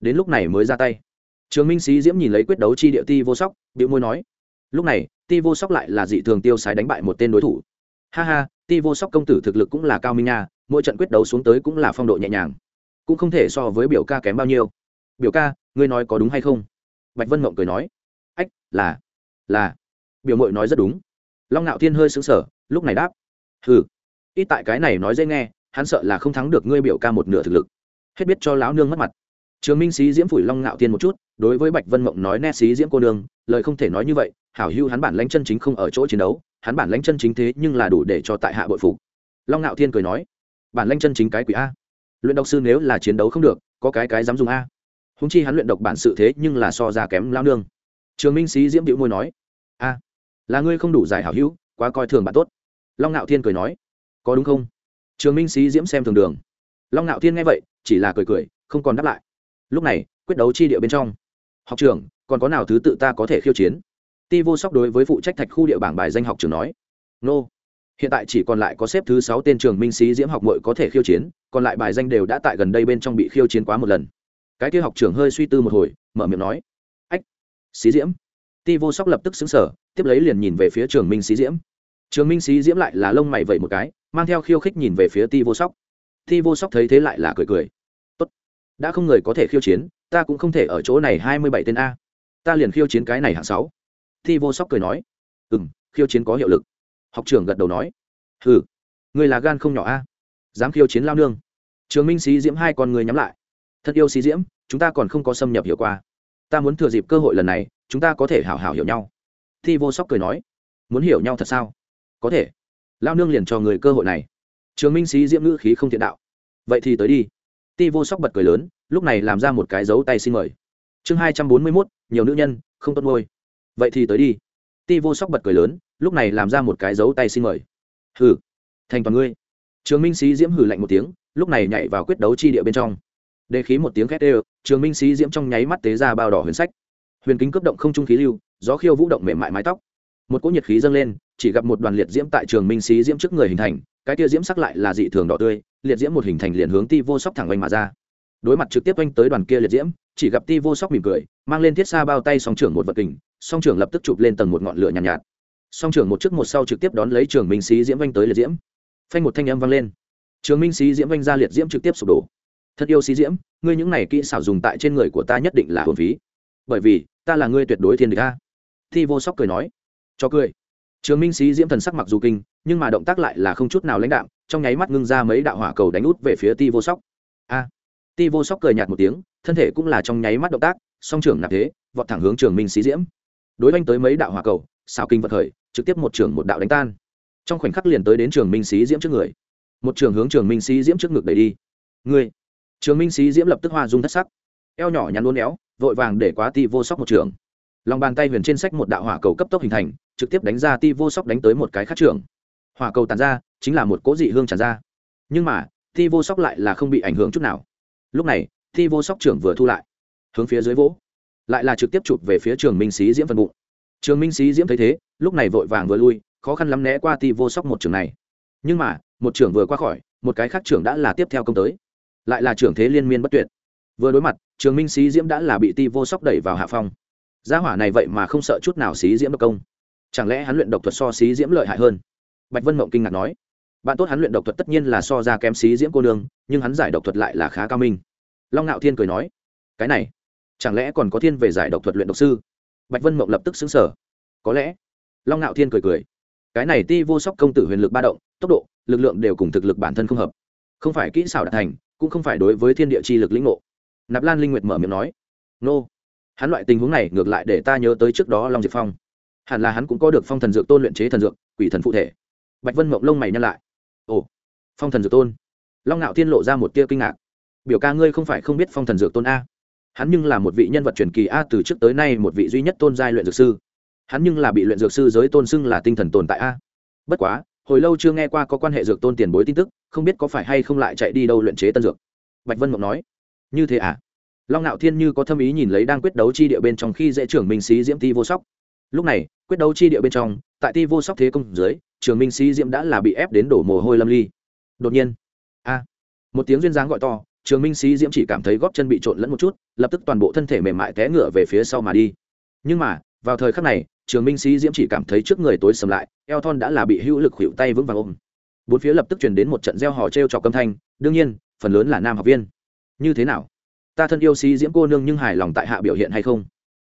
[SPEAKER 1] Đến lúc này mới ra tay. Trường minh sĩ diễm nhìn lấy quyết đấu chi địa ti vô sóc điệu môi nói, lúc này, ti vô sóc lại là dị thường tiêu sái đánh bại một tên đối thủ. Ha ha, ti vô sóc công tử thực lực cũng là cao minh nha, mỗi trận quyết đấu xuống tới cũng là phong độ nhẹ nhàng, cũng không thể so với biểu ca kém bao nhiêu. Biểu ca, ngươi nói có đúng hay không? Bạch vân mộng cười nói, ách, là là. Biểu mội nói rất đúng. Long ngạo thiên hơi xứng sở lúc này đáp ừ ít tại cái này nói dễ nghe, hắn sợ là không thắng được ngươi biểu ca một nửa thực lực. Hết biết cho lão nương mất mặt. Trường minh sĩ diễm phủi long ngạo thiên một chút, đối với bạch vân mộng nói nét sĩ diễm cô nương, lời không thể nói như vậy, hảo hưu hắn bản lãnh chân chính không ở chỗ chiến đấu, hắn bản lãnh chân chính thế nhưng là đủ để cho tại hạ bội phục. Long ngạo thiên cười nói, bản lãnh chân chính cái quỷ a. Luyện độc sư nếu là chiến đấu không được, có cái cái dám dùng a húng chi hắn luyện độc bản sự thế nhưng là so ra kém lao nương. Trường minh sĩ diễm điệu môi nói, a, là ngươi không đủ giải hảo hữu, quá coi thường bạn tốt. Long ngạo thiên cười nói, có đúng không? Trường minh sĩ diễm xem thường đường. Long ngạo thiên nghe vậy, chỉ là cười cười, không còn đáp lại. Lúc này, quyết đấu chi địa bên trong. Học trường còn có nào thứ tự ta có thể khiêu chiến? Ti vô sóc đối với phụ trách thạch khu địa bảng bài danh học trường nói, nô, hiện tại chỉ còn lại có xếp thứ sáu tên trường minh sĩ diễm học mội có thể khiêu chiến, còn lại bài danh đều đã tại gần đây bên trong bị khiêu chiến quá một lần cái kia học trưởng hơi suy tư một hồi, mở miệng nói, ách, xí diễm. Ti vô sóc lập tức xứng sở tiếp lấy liền nhìn về phía trường minh xí diễm. Trường minh xí diễm lại là lông mày vẩy một cái, mang theo khiêu khích nhìn về phía ti vô sóc. Ti vô sóc thấy thế lại là cười cười. Tốt, đã không người có thể khiêu chiến, ta cũng không thể ở chỗ này hai mươi bảy tên a. Ta liền khiêu chiến cái này hạng sáu. Ti vô sóc cười nói ừ m khiêu chiến có hiệu lực. Học trưởng gật đầu nói ừ người là gan không nhỏ a, dám khiêu chiến lao nương. Trường minh xí diễm hai con người nhắm lại thật yêu xí diễm, chúng ta còn không có xâm nhập hiểu qua. Ta muốn thừa dịp cơ hội lần này, chúng ta có thể hảo hảo hiểu nhau. Thi vô sóc cười nói. Muốn hiểu nhau thật sao? Có thể. Lao nương liền cho người cơ hội này. Trường minh sĩ diễm ngữ khí không thiện đạo. Vậy thì tới đi. Ti vô sóc bật cười lớn, lúc này làm ra một cái dấu tay xin mời. Chương hai trăm bốn mươi mốt, nhiều nữ nhân, không tốt ngôi vậy thì tới đi. Ti vô sóc bật cười lớn, lúc này làm ra một cái dấu tay xin mời. Hừ, thành toàn ngươi. Trường minh sĩ diễm hử lạnh một tiếng, lúc này nhảy vào quyết đấu chi địa bên trong đề khí một tiếng khét ê trường minh sĩ diễm trong nháy mắt tế ra bao đỏ huyền sách. Huyền kính cướp động không trung khí lưu gió khiêu vũ động mềm mại mái tóc. Một cỗ nhiệt khí dâng lên chỉ gặp một đoàn liệt diễm tại trường minh sĩ diễm trước người hình thành cái tia diễm sắc lại là dị thường đỏ tươi liệt diễm một hình thành liền hướng ti vô sóc thẳng oanh mà ra. Đối mặt trực tiếp oanh tới đoàn kia liệt diễm chỉ gặp ti vô sóc mỉm cười mang lên thiết xa bao tay song trưởng một vật kình song trưởng lập tức chụp lên tầng một ngọn lửa nhàn nhạt, nhạt. Song trưởng một trước một sau trực tiếp đón lấy trường minh sĩ diễm oanh tới liệt diễm. Phanh một thanh âm vang lên. Trường minh sĩ diễm oanh ra liệt diễm trực tiếp sụp đổ thật yêu sĩ diễm, ngươi những này kỹ xảo dùng tại trên người của ta nhất định là hồn phí. Bởi vì, ta là ngươi tuyệt đối thiên địch a. Thi vô sóc cười nói. Cho cười. Trường minh sĩ diễm thần sắc mặc dù kinh, nhưng mà động tác lại là không chút nào lãnh đạm, trong nháy mắt ngưng ra mấy đạo hỏa cầu đánh út về phía ti vô sóc. A. Ti vô sóc cười nhạt một tiếng, thân thể cũng là trong nháy mắt động tác, song trưởng nạp thế, vọt thẳng hướng trường minh sĩ diễm. Đối oanh tới mấy đạo hỏa cầu xào kinh vật khởi, trực tiếp một trường một đạo đánh tan. Trong khoảnh khắc liền tới đến trường minh sĩ diễm trước người. Một trường hướng trường minh sĩ diễm trước ngực đẩy đi. Ngươi trường minh sĩ diễm lập tức hoa dung thất sắc. Eo nhỏ nhắn luôn éo, vội vàng để quá ti vô sóc một trường. Lòng bàn tay huyền trên sách một đạo hỏa cầu cấp tốc hình thành, trực tiếp đánh ra ti vô sóc đánh tới một cái khác trường. Hỏa cầu tàn ra, chính là một cố dị hương tràn ra. Nhưng mà, ti vô sóc lại là không bị ảnh hưởng chút nào. Lúc này, ti vô sóc trưởng vừa thu lại, hướng phía dưới vỗ. Lại là trực tiếp chụp về phía trường minh sĩ diễm phần bụng. Trường minh sĩ diễm thấy thế, lúc này vội vàng vừa lui, khó khăn lắm né qua ti vô sóc một trường này. Nhưng mà, một trưởng vừa qua khỏi, một cái khác trưởng đã là tiếp theo công tới lại là trưởng thế liên miên bất tuyệt. Vừa đối mặt, trường minh sĩ diễm đã là bị ti vô sóc đẩy vào hạ phong. Gia hỏa này vậy mà không sợ chút nào sĩ diễm độc công. Chẳng lẽ hắn luyện độc thuật so sĩ diễm lợi hại hơn? Bạch vân mộng kinh ngạc nói. Bạn tốt hắn luyện độc thuật tất nhiên là so ra kém sĩ diễm cô nương, nhưng hắn giải độc thuật lại là khá cao minh. Long ngạo thiên cười nói. Cái này, chẳng lẽ còn có thiên về giải độc thuật luyện độc sư? Bạch vân mộng lập tức xứng sở có lẽ, long ngạo thiên cười cười. Cái này ti vô sóc công tử huyền lực ba động, tốc độ, lực lượng đều cùng thực lực bản thân không hợp không phải kỹ xảo đạt thành, cũng không phải đối với thiên địa chi lực lĩnh ngộ. Nạp lan linh nguyệt mở miệng nói, nô, hắn loại tình huống này ngược lại để ta nhớ tới trước đó long diệp phong. Hẳn là hắn cũng có được phong thần dược tôn luyện chế thần dược, quỷ thần phụ thể. Bạch vân mộng lông mày nhăn lại. Ồ, phong thần dược tôn. Long ngạo thiên lộ ra một tia kinh ngạc. Biểu ca ngươi không phải không biết phong thần dược tôn a? Hắn nhưng là một vị nhân vật truyền kỳ a, từ trước tới nay một vị duy nhất tôn giai luyện dược sư. Hắn nhưng là bị luyện dược sư giới tôn xưng là tinh thần tồn tại a. Bất quá, hồi lâu chưa nghe qua có quan hệ dược tôn tiền bối tin tức không biết có phải hay không lại chạy đi đâu luyện chế tân dược. Bạch vân mộng nói, như thế à? Long ngạo thiên như có thâm ý nhìn lấy đang quyết đấu chi địa bên trong khi dễ trưởng minh sĩ diễm ti vô sóc. Lúc này, quyết đấu chi địa bên trong, tại ti vô sóc thế công dưới trường minh sĩ diễm đã là bị ép đến đổ mồ hôi lâm ly. Đột nhiên, a, một tiếng duyên dáng gọi to trường minh sĩ diễm chỉ cảm thấy góp chân bị trộn lẫn một chút, lập tức toàn bộ thân thể mềm mại té ngựa về phía sau mà đi. Nhưng mà, vào thời khắc này trường minh sĩ diễm chỉ cảm thấy trước người tối sầm lại, eo thon đã là bị hữu lực khuỵu tay vững vàng ôm bốn phía lập tức truyền đến một trận gieo hò t r e o trọc âm thanh, đương nhiên, phần lớn là nam học viên. Như thế nào? Ta thân yêu sĩ diễm cô nương nhưng hài lòng tại hạ biểu hiện hay không?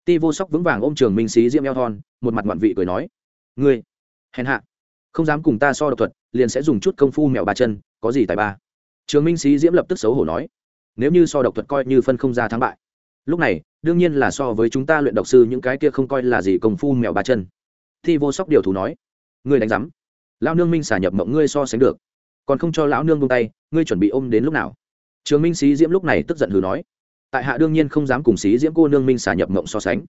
[SPEAKER 1] Ti vô sóc vững vàng ôm trường minh sĩ diễm eo thon, một mặt ngoạn vị cười nói, ngươi, hèn hạ, không dám cùng ta so độc thuật, liền sẽ dùng chút công phu mèo ba chân, có gì tài ba? Trường minh sĩ diễm lập tức xấu hổ nói, nếu như so độc thuật coi như phân không ra thắng bại, lúc này, đương nhiên là so với chúng ta luyện độc sư những cái kia không coi là gì công phu mèo ba chân. Thi vô sóc điều thú nói, ngươi đánh giám lão nương minh xả nhập mộng ngươi so sánh được. Còn không cho lão nương buông tay, ngươi chuẩn bị ôm đến lúc nào? Trường minh sĩ diễm lúc này tức giận hừ nói. Tại hạ đương nhiên không dám cùng sĩ diễm cô nương minh xả nhập mộng so sánh.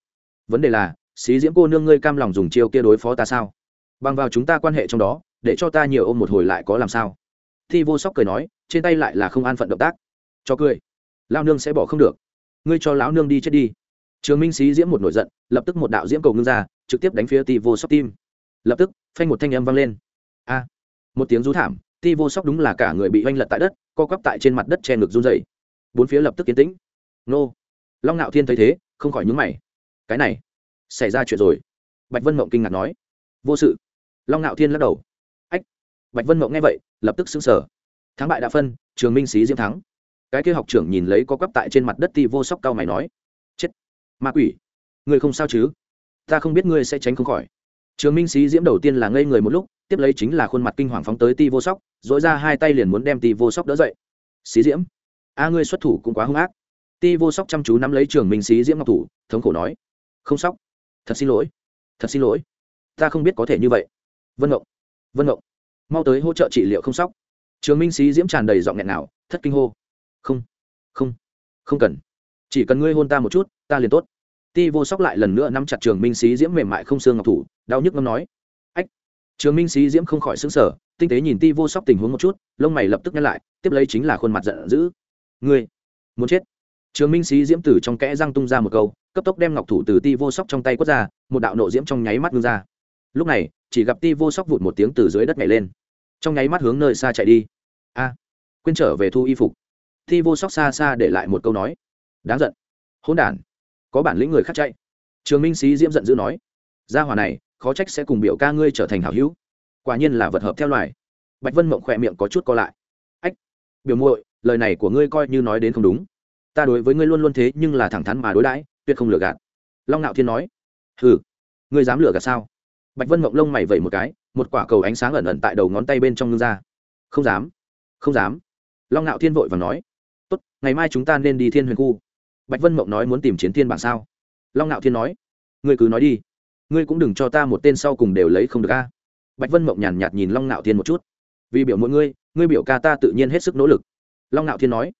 [SPEAKER 1] Vấn đề là sĩ diễm cô nương ngươi cam lòng dùng chiêu kia đối phó ta sao? Bằng vào chúng ta quan hệ trong đó, để cho ta nhiều ôm một hồi lại có làm sao? Thi vô sóc cười nói, trên tay lại là không an phận động tác. Cho cười. Lao nương sẽ bỏ không được. Ngươi cho lão nương đi chết đi. Trường minh sĩ diễm một nổi giận, lập tức một đạo diễm cầu ngưng ra, trực tiếp đánh phía ti vô sóc tim. Lập tức, phanh một thanh âm vang lên a. Một tiếng rú thảm, ti vô sóc đúng là cả người bị oanh lật tại đất, co quắp tại trên mặt đất che ngực run dày bốn phía lập tức kiến tĩnh. Nô. Long ngạo thiên thấy thế, không khỏi nhúng mày. Cái này, xảy ra chuyện rồi. Bạch vân mộng kinh ngạc nói. Vô sự. Long ngạo thiên lắc đầu. Ách. Bạch vân mộng nghe vậy, lập tức xứng sở thắng bại đã phân, trường minh sĩ diễm thắng. Cái kia học trưởng nhìn lấy có quắp tại trên mặt đất ti vô sóc cao mày nói. Chết. Ma quỷ. Người không sao chứ? Ta không biết ngươi sẽ tránh không khỏi trường minh sĩ diễm đầu tiên là ngây người một lúc, tiếp lấy chính là khuôn mặt kinh hoàng phóng tới ti vô sóc dỗi ra hai tay liền muốn đem ti vô sóc đỡ dậy. Sĩ diễm, a ngươi xuất thủ cũng quá hung ác. Ti vô sóc chăm chú nắm lấy trường minh sĩ diễm ngọc thủ, thống khổ nói, không sóc, thật xin lỗi, thật xin lỗi. Ta không biết có thể như vậy. Vân ngộng vân ngộng, mau tới hỗ trợ trị liệu không sóc. Trường minh sĩ diễm tràn đầy giọng nghẹn nào thất kinh hô, không không không cần. Chỉ cần ngươi hôn ta một chút, ta liền tốt ti vô sóc lại lần nữa nắm chặt trường minh sĩ diễm mềm mại không xương ngọc thủ, đau nhức ngâm nói. Ách, trường minh sĩ diễm không khỏi xứng sở tinh tế nhìn ti vô sóc tình huống một chút, lông mày lập tức nhắc lại, tiếp lấy chính là khuôn mặt giận dữ. Ngươi, muốn chết. Trường minh sĩ diễm từ trong kẽ răng tung ra một câu, cấp tốc đem ngọc thủ từ ti vô sóc trong tay quất ra, một đạo nộ diễm trong nháy mắt ngưng ra. Lúc này, chỉ gặp ti vô sóc vụt một tiếng từ dưới đất nhảy lên. Trong nháy mắt hướng nơi xa chạy đi. A, quên trở về thu y phục. Ti vô sóc xa xa để lại một câu nói. Đáng giận. Hỗn đản có bản lĩnh người khác chạy. Trường minh sĩ diễm giận dữ nói, gia hòa này, khó trách sẽ cùng biểu ca ngươi trở thành hảo hữu. Quả nhiên là vật hợp theo loài. Bạch vân mộng khỏe miệng có chút co lại. Ách, biểu muội, lời này của ngươi coi như nói đến không đúng. Ta đối với ngươi luôn luôn thế nhưng là thẳng thắn mà đối đãi, tuyệt không lừa gạt. Long ngạo thiên nói, hừ, ngươi dám lừa gạt sao? Bạch vân mộng lông mày vẩy một cái, một quả cầu ánh sáng ẩn ẩn tại đầu ngón tay bên trong ngưng ra. Không dám không dám. Long ngạo thiên vội và nói, tốt, ngày mai chúng ta nên đi thiên huyền khu bạch vân mộng nói muốn tìm chiến thiên bảng sao? Long ngạo thiên nói, ngươi cứ nói đi. Ngươi cũng đừng cho ta một tên sau cùng đều lấy không được a. Bạch vân mộng nhàn nhạt nhìn long ngạo thiên một chút. Vì biểu mỗi ngươi ngươi biểu ca ta tự nhiên hết sức nỗ lực. Long ngạo thiên nói,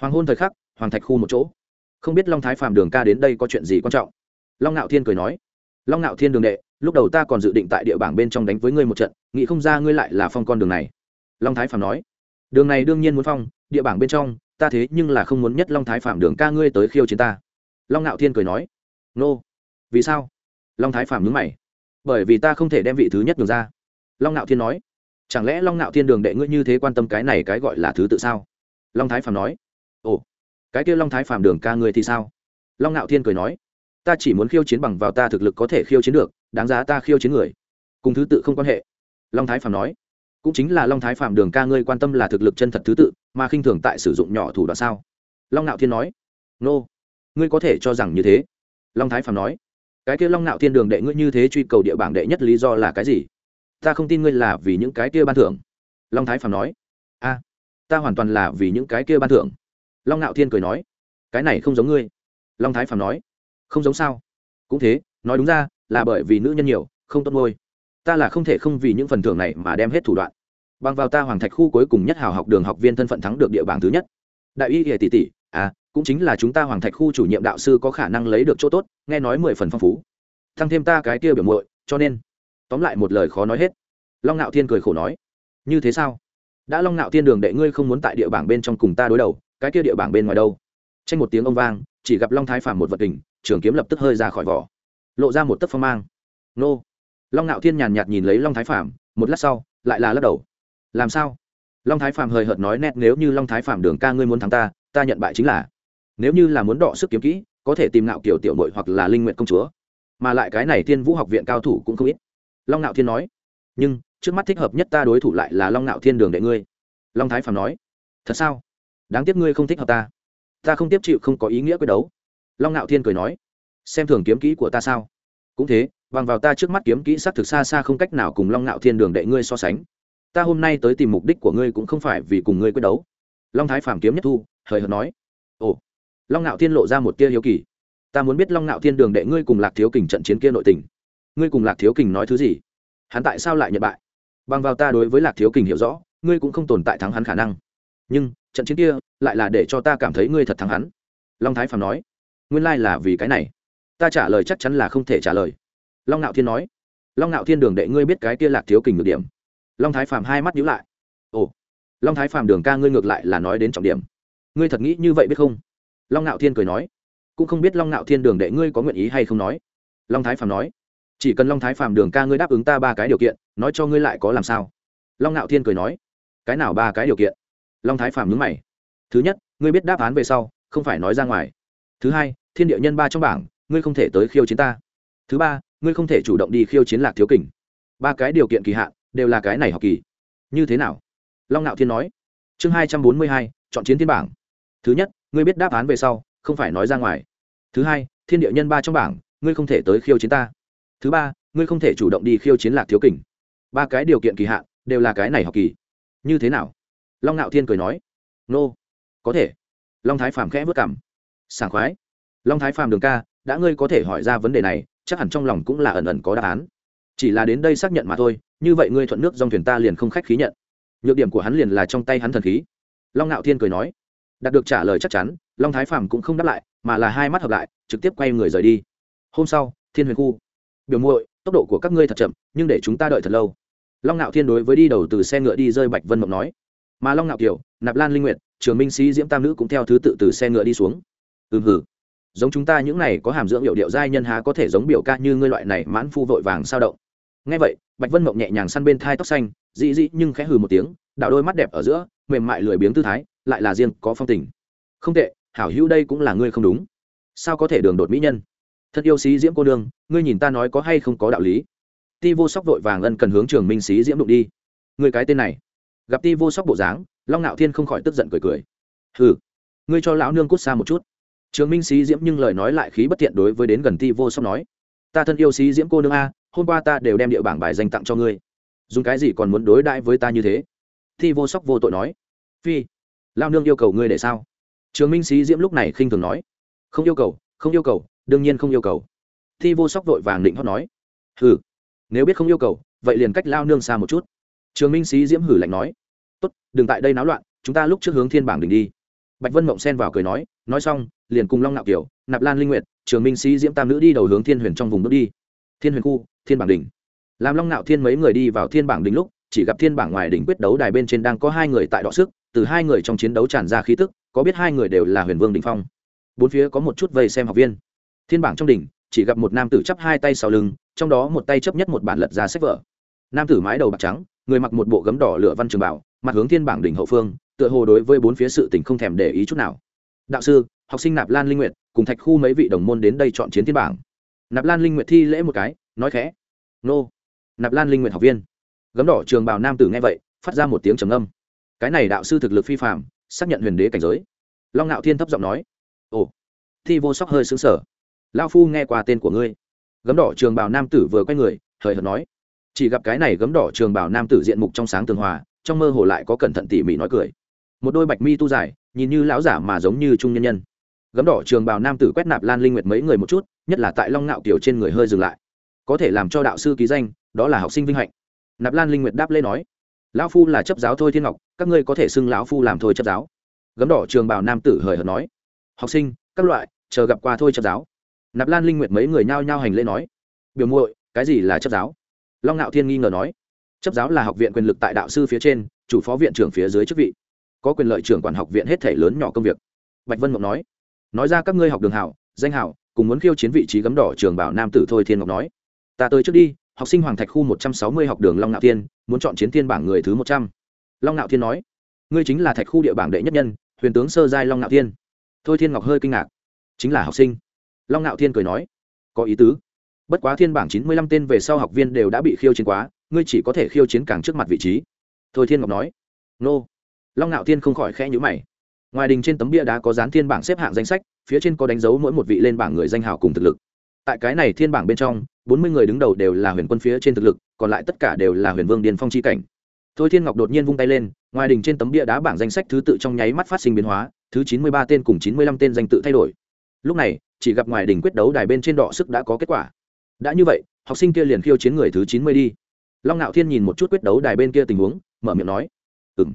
[SPEAKER 1] hoàng hôn thời khắc, hoàng thạch khu một chỗ. Không biết long thái phàm đường ca đến đây có chuyện gì quan trọng? Long ngạo thiên cười nói, long ngạo thiên đường đệ, lúc đầu ta còn dự định tại địa bảng bên trong đánh với ngươi một trận, nghĩ không ra ngươi lại là phong con đường này. Long thái phàm nói, đường này đương nhiên muốn phong, địa bảng bên trong ta thế nhưng là không muốn nhất long thái phạm đường ca ngươi tới khiêu chiến ta. Long ngạo thiên cười nói, nô、no. vì sao? Long thái phạm nhướng mày, bởi vì ta không thể đem vị thứ nhất đường ra. Long ngạo thiên nói, chẳng lẽ long ngạo thiên đường đệ ngươi như thế quan tâm cái này cái gọi là thứ tự sao? Long thái phạm nói, ồ, cái kia long thái phạm đường ca ngươi thì sao? Long ngạo thiên cười nói, ta chỉ muốn khiêu chiến bằng vào ta thực lực có thể khiêu chiến được, đáng giá ta khiêu chiến người. Cùng thứ tự không quan hệ. Long thái phạm nói, cũng chính là long thái phạm đường ca ngươi quan tâm là thực lực chân thật thứ tự mà khinh thường tại sử dụng nhỏ thủ đoạn sao? Long ngạo thiên nói. Nô, ngươi có thể cho rằng như thế. Long thái phạm nói. Cái kia long ngạo thiên đường đệ ngươi như thế truy cầu địa bảng đệ nhất lý do là cái gì? Ta không tin ngươi là vì những cái kia ban thưởng. Long thái phạm nói. A ta hoàn toàn là vì những cái kia ban thưởng. Long ngạo thiên cười nói. Cái này không giống ngươi. Long thái phạm nói. Không giống sao? Cũng thế nói đúng ra là bởi vì nữ nhân nhiều không tốt ngôi ta là không thể không vì những phần thưởng này mà đem hết thủ đoạn bằng vào ta hoàng thạch khu cuối cùng nhất hào học đường học viên thân phận thắng được địa bảng thứ nhất. Đại y hệ tỷ tỷ à cũng chính là chúng ta hoàng thạch khu chủ nhiệm đạo sư có khả năng lấy được chỗ tốt, nghe nói mười phần phong phú. Thăng thêm ta cái kia biểu muội, cho nên, tóm lại một lời khó nói hết. Long ngạo thiên cười khổ nói, như thế sao? Đã long ngạo thiên đường đệ ngươi không muốn tại địa bảng bên trong cùng ta đối đầu, cái kia địa bảng bên ngoài đâu? Tranh một tiếng ông vang, chỉ gặp long thái phàm một vật tình trường kiếm lập tức hơi ra khỏi vỏ, lộ ra một tấc phong mang. Nô! Long ngạo thiên nhàn nhạt nhìn lấy long thái phàm, một lát sau, lại là lắc đầu làm sao? Long thái phàm hời hợt nói nét, nếu như long thái phàm đường ca ngươi muốn thắng ta ta nhận bại chính là. Nếu như là muốn đọ sức kiếm kỹ, có thể tìm nạo kiểu tiểu nội hoặc là linh nguyện công chúa. Mà lại cái này thiên vũ học viện cao thủ cũng không ít. Long Nạo thiên nói, nhưng, trước mắt thích hợp nhất ta đối thủ lại là long Nạo thiên đường đệ ngươi. Long thái phàm nói, thật sao? Đáng tiếc ngươi không thích hợp ta. Ta không tiếp chịu, không có ý nghĩa quyết đấu. Long Nạo thiên cười nói, xem thường kiếm kỹ của ta sao? Cũng thế, bằng vào ta trước mắt kiếm kỹ s ắ c thực xa xa không cách nào cùng long Nạo thiên đường đệ ngươi so sánh ta hôm nay tới tìm mục đích của ngươi cũng không phải vì cùng ngươi quyết đấu. Long thái phàm kiếm nhất thu, hời hợt nói. Ồ, long ngạo thiên lộ ra một tia hiếu kỳ. Ta muốn biết long ngạo thiên đường đệ ngươi cùng lạc thiếu kình trận chiến kia nội tình. Ngươi cùng lạc thiếu kình nói thứ gì? Hắn tại sao lại nhận bại? Bằng vào ta đối với lạc thiếu kình hiểu rõ, ngươi cũng không tồn tại thắng hắn khả năng. Nhưng, trận chiến kia lại là để cho ta cảm thấy ngươi thật thắng hắn. Long thái phàm nói. Nguyên lai là vì cái này. Ta trả lời chắc chắn là không thể trả lời. Long ngạo thiên nói. Long ngạo thiên đường đệ ngươi biết cái kia lạc thiếu kình được điểm long thái phàm hai mắt nhíu lại. Ồ, long thái phàm đường ca ngươi ngược lại là nói đến trọng điểm. Ngươi thật nghĩ như vậy biết không? Long ngạo thiên cười nói. Cũng không biết long ngạo thiên đường đệ ngươi có nguyện ý hay không nói. Long thái phàm nói. Chỉ cần long thái phàm đường ca ngươi đáp ứng ta ba cái điều kiện, nói cho ngươi lại có làm sao? Long ngạo thiên cười nói. Cái nào ba cái điều kiện? Long thái phàm nhớ mày. Thứ nhất, ngươi biết đáp án về sau, không phải nói ra ngoài. Thứ hai, thiên địa nhân ba trong bảng, ngươi không thể tới khiêu chiến ta. Thứ ba, ngươi không thể chủ động đi khiêu chiến lạc thiếu kình. Ba cái điều kiện kỳ hạn đều là cái này học kỳ. Như thế nào? Long ngạo thiên nói. Chương hai trăm bốn mươi hai, chọn chiến thiên bảng. Thứ nhất, ngươi biết đáp án về sau, không phải nói ra ngoài. Thứ hai, thiên địa nhân ba trong bảng, ngươi không thể tới khiêu chiến ta. Thứ ba, ngươi không thể chủ động đi khiêu chiến lạc thiếu kình. Ba cái điều kiện kỳ hạn, đều là cái này học kỳ. Như thế nào? Long ngạo thiên cười nói. Nô、no. có thể. Long thái phàm khẽ vất cảm sảng khoái. Long thái phàm đường ca, đã ngươi có thể hỏi ra vấn đề này, chắc hẳn trong lòng cũng là ẩn ẩn có đáp án chỉ là đến đây xác nhận mà thôi, như vậy ngươi thuận nước dòng thuyền ta liền không khách khí nhận. Nhược điểm của hắn liền là trong tay hắn thần khí. Long ngạo thiên cười nói, đạt được trả lời chắc chắn, long thái phàm cũng không đáp lại, mà là hai mắt hợp lại, trực tiếp quay người rời đi. Hôm sau, thiên huyền khu. Biểu muội, tốc độ của các ngươi thật chậm, nhưng để chúng ta đợi thật lâu. Long ngạo thiên đối với đi đầu từ xe ngựa đi rơi bạch vân mộng nói. Mà long ngạo kiều, nạp lan linh nguyệt, trường minh sĩ diễm tam nữ cũng theo thứ tự từ xe ngựa đi xuống. Ừ hử giống chúng ta những này có hàm dưỡng hiệu điệu giai nhân há có thể giống biểu ca như ngươi loại này mãn phu vội vàng sao động ngay vậy, bạch vân mộng nhẹ nhàng săn bên thai tóc xanh dị dị nhưng khẽ hừ một tiếng, đạo đôi mắt đẹp ở giữa, mềm mại lười biếng tư thái, lại là riêng có phong tình. Không tệ, hảo hữu đây cũng là ngươi không đúng. Sao có thể đường đột mỹ nhân? Thân yêu xí diễm cô nương, ngươi nhìn ta nói có hay không có đạo lý. Ti vô sóc vội vàng ân cần hướng trường minh xí diễm đụng đi. Người cái tên này. Gặp ti vô sóc bộ dáng, long nạo thiên không khỏi tức giận cười cười. Hừ, ngươi cho lão nương cút xa một chút. Trường minh xí diễm nhưng lời nói lại khí bất thiện đối với đến gần ti vô sóc nói. Ta thân yêu xí diễm cô nương a hôm qua ta đều đem địa bảng bài danh tặng cho ngươi. Dùng cái gì còn muốn đối đãi với ta như thế? Thi vô sóc vô tội nói. Phi, lao nương yêu cầu ngươi để sao? Trường minh sĩ diễm lúc này khinh thường nói. Không yêu cầu, không yêu cầu, đương nhiên không yêu cầu. Thi vô sóc vội vàng định hót nói. Hừ, nếu biết không yêu cầu, vậy liền cách lao nương xa một chút. Trường minh sĩ diễm hử lạnh nói. Tốt, đừng tại đây náo loạn, chúng ta lúc trước hướng thiên bảng đỉnh đi. Bạch vân mộng xen vào cười nói. Nói xong, liền cùng long nạo kiều, nạp lan linh nguyệt, trường minh sĩ diễm tam nữ đi đầu hướng thiên huyền trong vùng bước đi. Thiên huyền khu thiên bảng đỉnh. Làm long nạo thiên mấy người đi vào thiên bảng đỉnh lúc, chỉ gặp thiên bảng ngoài đỉnh quyết đấu đài bên trên đang có hai người tại đọ sức, từ hai người trong chiến đấu tràn ra khí tức, có biết hai người đều là huyền vương đỉnh phong. Bốn phía có một chút vây xem học viên. Thiên bảng trong đỉnh, chỉ gặp một nam tử chắp hai tay sau lưng, trong đó một tay chấp nhất một bản lật ra sách vở. Nam tử mái đầu bạc trắng, người mặc một bộ gấm đỏ lửa văn trường bảo mặt hướng thiên bảng đỉnh hậu phương, tựa hồ đối với bốn phía sự tình không thèm để ý chút nào. Đạo sư, học sinh nạp lan linh nguyệt, cùng thạch khu mấy vị đồng môn đến đây chọn chiến thiên bảng. Nạp lan linh nguyệt thi lễ một cái nói khẽ. Nô. Nạp lan linh nguyện học viên. Gấm đỏ trường bảo nam tử nghe vậy, phát ra một tiếng trầm âm cái này đạo sư thực lực phi phạm xác nhận huyền đế cảnh giới. Long ngạo thiên thấp giọng nói. Ồ. Thi vô sóc hơi xứng sở lao phu nghe qua tên của ngươi. Gấm đỏ trường bảo nam tử vừa quay người, hời hợt nói. Chỉ gặp cái này gấm đỏ trường bảo nam tử diện mục trong sáng tường hòa, trong mơ hồ lại có cẩn thận tỉ mỉ nói cười. Một đôi bạch mi tu dài, nhìn như lão giả mà giống như trung nhân nhân. Gấm đỏ trường bào nam tử quét nạp lan linh nguyệt mấy người một chút, nhất là tại long ngạo kiều trên người hơi dừng lại có thể làm cho đạo sư ký danh, đó là học sinh vinh hạnh. Nạp lan linh nguyệt đáp lê nói, lão phu là chấp giáo thôi thiên ngọc, các ngươi có thể xưng lão phu làm thôi chấp giáo. Gấm đỏ trường bảo nam tử hời hợt nói, học sinh, các loại, chờ gặp qua thôi chấp giáo. Nạp lan linh nguyệt mấy người nhao nhao hành lễ nói, biểu muội, cái gì là chấp giáo? Long ngạo thiên nghi ngờ nói, chấp giáo là học viện quyền lực tại đạo sư phía trên, chủ phó viện trưởng phía dưới chức vị. Có quyền lợi trưởng quản học viện hết thể lớn nhỏ công việc. Bạch vân ngọc nói nói ra các ngươi học đường hảo, danh hảo, cùng muốn khiêu chiến vị trí gấm đỏ trường bảo nam tử thôi thiên ngọc nói ta tới trước đi, học sinh hoàng thạch khu một trăm sáu mươi học đường long ngạo thiên, muốn chọn chiến thiên bảng người thứ một trăm. Long ngạo thiên nói, ngươi chính là thạch khu địa bảng đệ nhất nhân, huyền tướng sơ giai long ngạo thiên. Thôi thiên ngọc hơi kinh ngạc, chính là học sinh. Long ngạo thiên cười nói, có ý tứ. Bất quá thiên bảng chín mươi lăm tên về sau học viên đều đã bị khiêu chiến quá, ngươi chỉ có thể khiêu chiến càng trước mặt vị trí. Thôi thiên ngọc nói, nô. Long ngạo thiên không khỏi khẽ nhữ mày. Ngoài đình trên tấm bia đá có dán thiên bảng xếp hạng danh sách, phía trên có đánh dấu mỗi một vị lên bảng người danh hào cùng thực lực. Tại cái này thiên bảng bên trong bốn mươi người đứng đầu đều là huyền quân phía trên thực lực, còn lại tất cả đều là huyền vương điền phong c h i cảnh. Thôi thiên ngọc đột nhiên vung tay lên, ngoài đình trên tấm bia đá bảng danh sách thứ tự trong nháy mắt phát sinh biến hóa, thứ chín mươi ba tên cùng chín mươi lăm tên danh tự thay đổi. Lúc này, chỉ gặp ngoài đình quyết đấu đài bên trên đọ sức đã có kết quả. Đã như vậy, học sinh kia liền khiêu chiến người thứ chín mươi đi. Long ngạo thiên nhìn một chút quyết đấu đài bên kia tình huống, mở miệng nói ừ m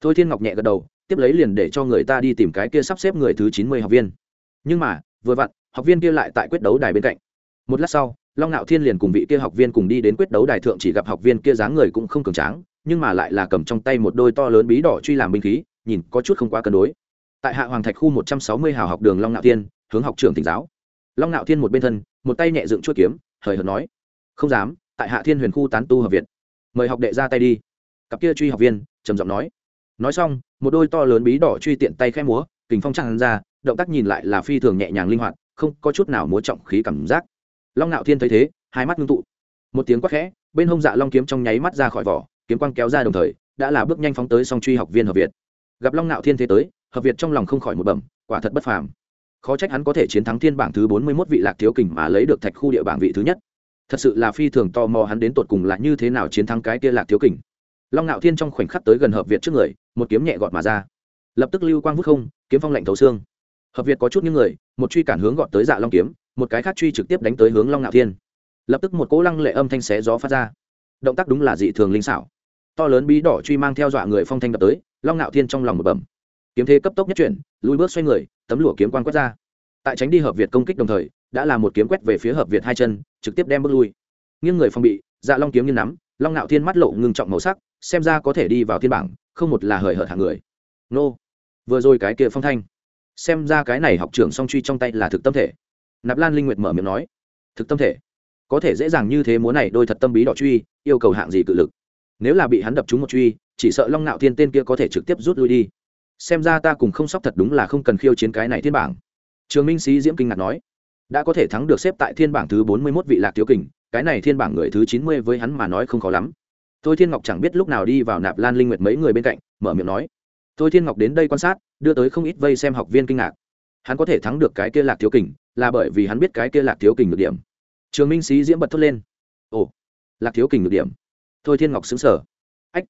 [SPEAKER 1] thôi thiên ngọc nhẹ gật đầu, tiếp lấy liền để cho người ta đi tìm cái kia sắp xếp người thứ chín mươi học viên. Nhưng mà, vừa vặn, học viên kia lại tại quyết đấu đài bên cạnh. Một lát sau long ngạo thiên liền cùng vị kia học viên cùng đi đến quyết đấu đài thượng chỉ gặp học viên kia dáng người cũng không cường tráng, nhưng mà lại là cầm trong tay một đôi to lớn bí đỏ truy làm binh khí, nhìn có chút không quá cân đối. Tại hạ hoàng thạch khu một trăm sáu mươi hào học đường long ngạo thiên, hướng học trưởng tỉnh giáo. Long ngạo thiên một bên thân, một tay nhẹ dựng chuỗi kiếm, hời hợt nói, không dám, tại hạ thiên huyền khu tán tu hợp việt. Mời học đệ ra tay đi. Cặp kia truy học viên, trầm giọng nói. Nói xong, một đôi to lớn bí đỏ truy tiện tay khẽ múa, kình phong tràn ra, động tác nhìn lại là phi thường nhẹ nhàng linh hoạt, không có chút nào múa trọng khí cảm giác long ngạo thiên thấy thế, hai mắt ngưng tụ. Một tiếng quát khẽ, bên hông dạ long kiếm trong nháy mắt ra khỏi vỏ, kiếm quang kéo ra đồng thời, đã là bước nhanh phóng tới song truy học viên hợp việt. Gặp long ngạo thiên thế tới, hợp việt trong lòng không khỏi một bẩm, quả thật bất phàm. Khó trách hắn có thể chiến thắng thiên bảng thứ bốn mươi mốt vị lạc thiếu kình mà lấy được thạch khu địa bảng vị thứ nhất. Thật sự là phi thường tò mò hắn đến tột cùng là như thế nào chiến thắng cái kia lạc thiếu kình. Long ngạo thiên trong khoảnh khắc tới gần hợp việt trước người, một kiếm nhẹ gọt mà ra. Lập tức lưu quang vút không, kiếm phong lạnh thấu xương. Hợp việt có chút những người, một truy cản hướng gọt tới dạ long kiếm một cái khác truy trực tiếp đánh tới hướng long ngạo thiên lập tức một cỗ lăng lệ âm thanh xé gió phát ra động tác đúng là dị thường linh xảo to lớn bí đỏ truy mang theo dọa người phong thanh đập tới long ngạo thiên trong lòng một bẩm kiếm thế cấp tốc nhất chuyển lùi bước xoay người tấm lụa kiếm quan quét ra tại tránh đi hợp việt công kích đồng thời đã là một kiếm quét về phía hợp việt hai chân trực tiếp đem bước lui nghiêng người phong bị dạ long kiếm như nắm long ngạo thiên mắt lộ ngưng trọng màu sắc xem ra có thể đi vào thiên bảng không một là hời hợt hàng người nô vừa rồi cái kia phong thanh xem ra cái này học trưởng song truy trong tay là thực tâm thể nạp lan linh nguyệt mở miệng nói, thực tâm thể, có thể dễ dàng như thế múa này đôi thật tâm bí đỏ truy, yêu cầu hạng gì cự lực? Nếu là bị hắn đập trúng một truy, chỉ sợ long nạo thiên tên kia có thể trực tiếp rút lui đi. Xem ra ta cùng không sóc thật đúng là không cần khiêu chiến cái này thiên bảng. Trường minh sĩ diễm kinh ngạc nói, đã có thể thắng được xếp tại thiên bảng thứ bốn mươi mốt vị lạc thiếu kình, cái này thiên bảng người thứ chín mươi với hắn mà nói không khó lắm. Thôi thiên ngọc chẳng biết lúc nào đi vào nạp lan linh nguyệt mấy người bên cạnh, mở miệng nói, thôi thiên ngọc đến đây quan sát, đưa tới không ít vây xem học viên kinh ngạc. Hắn có thể thắng được cái kia lạc thiếu kình là bởi vì hắn biết cái kia lạc thiếu kình được điểm. Trường minh sĩ diễm bật thốt lên. Ồ lạc thiếu kình được điểm. Thôi thiên ngọc xứng sở ách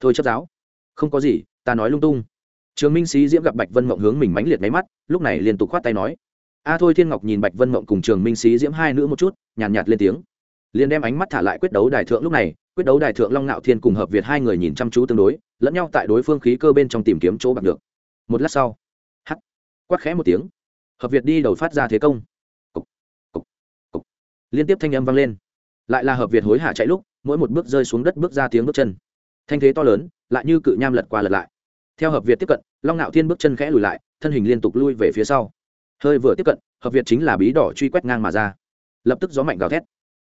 [SPEAKER 1] thôi chấp giáo. Không có gì ta nói lung tung. Trường minh sĩ diễm gặp bạch vân mộng hướng mình mánh liệt máy mắt lúc này liên tục khoát tay nói. A thôi thiên ngọc nhìn bạch vân mộng cùng trường minh sĩ diễm hai nữ một chút nhàn nhạt, nhạt lên tiếng. Liền đem ánh mắt thả lại quyết đấu đài thượng lúc này quyết đấu đài thượng long ngạo thiên cùng hợp việt hai người nhìn chăm chú tương đối lẫn nhau tại đối phương khí cơ bên trong tìm kiếm chỗ bạc được. Một lát sau hắt quát khẽ một tiếng hợp việt đi đầu phát ra thế công. Cục, cục, cục. liên tiếp thanh âm vang lên. Lại là hợp việt hối hả chạy lúc mỗi một bước rơi xuống đất bước ra tiếng bước chân. Thanh thế to lớn lại như cự nham lật qua lật lại. Theo hợp việt tiếp cận long ngạo thiên bước chân khẽ lùi lại thân hình liên tục lui về phía sau. Hơi vừa tiếp cận hợp việt chính là bí đỏ truy quét ngang mà ra. Lập tức gió mạnh gào thét.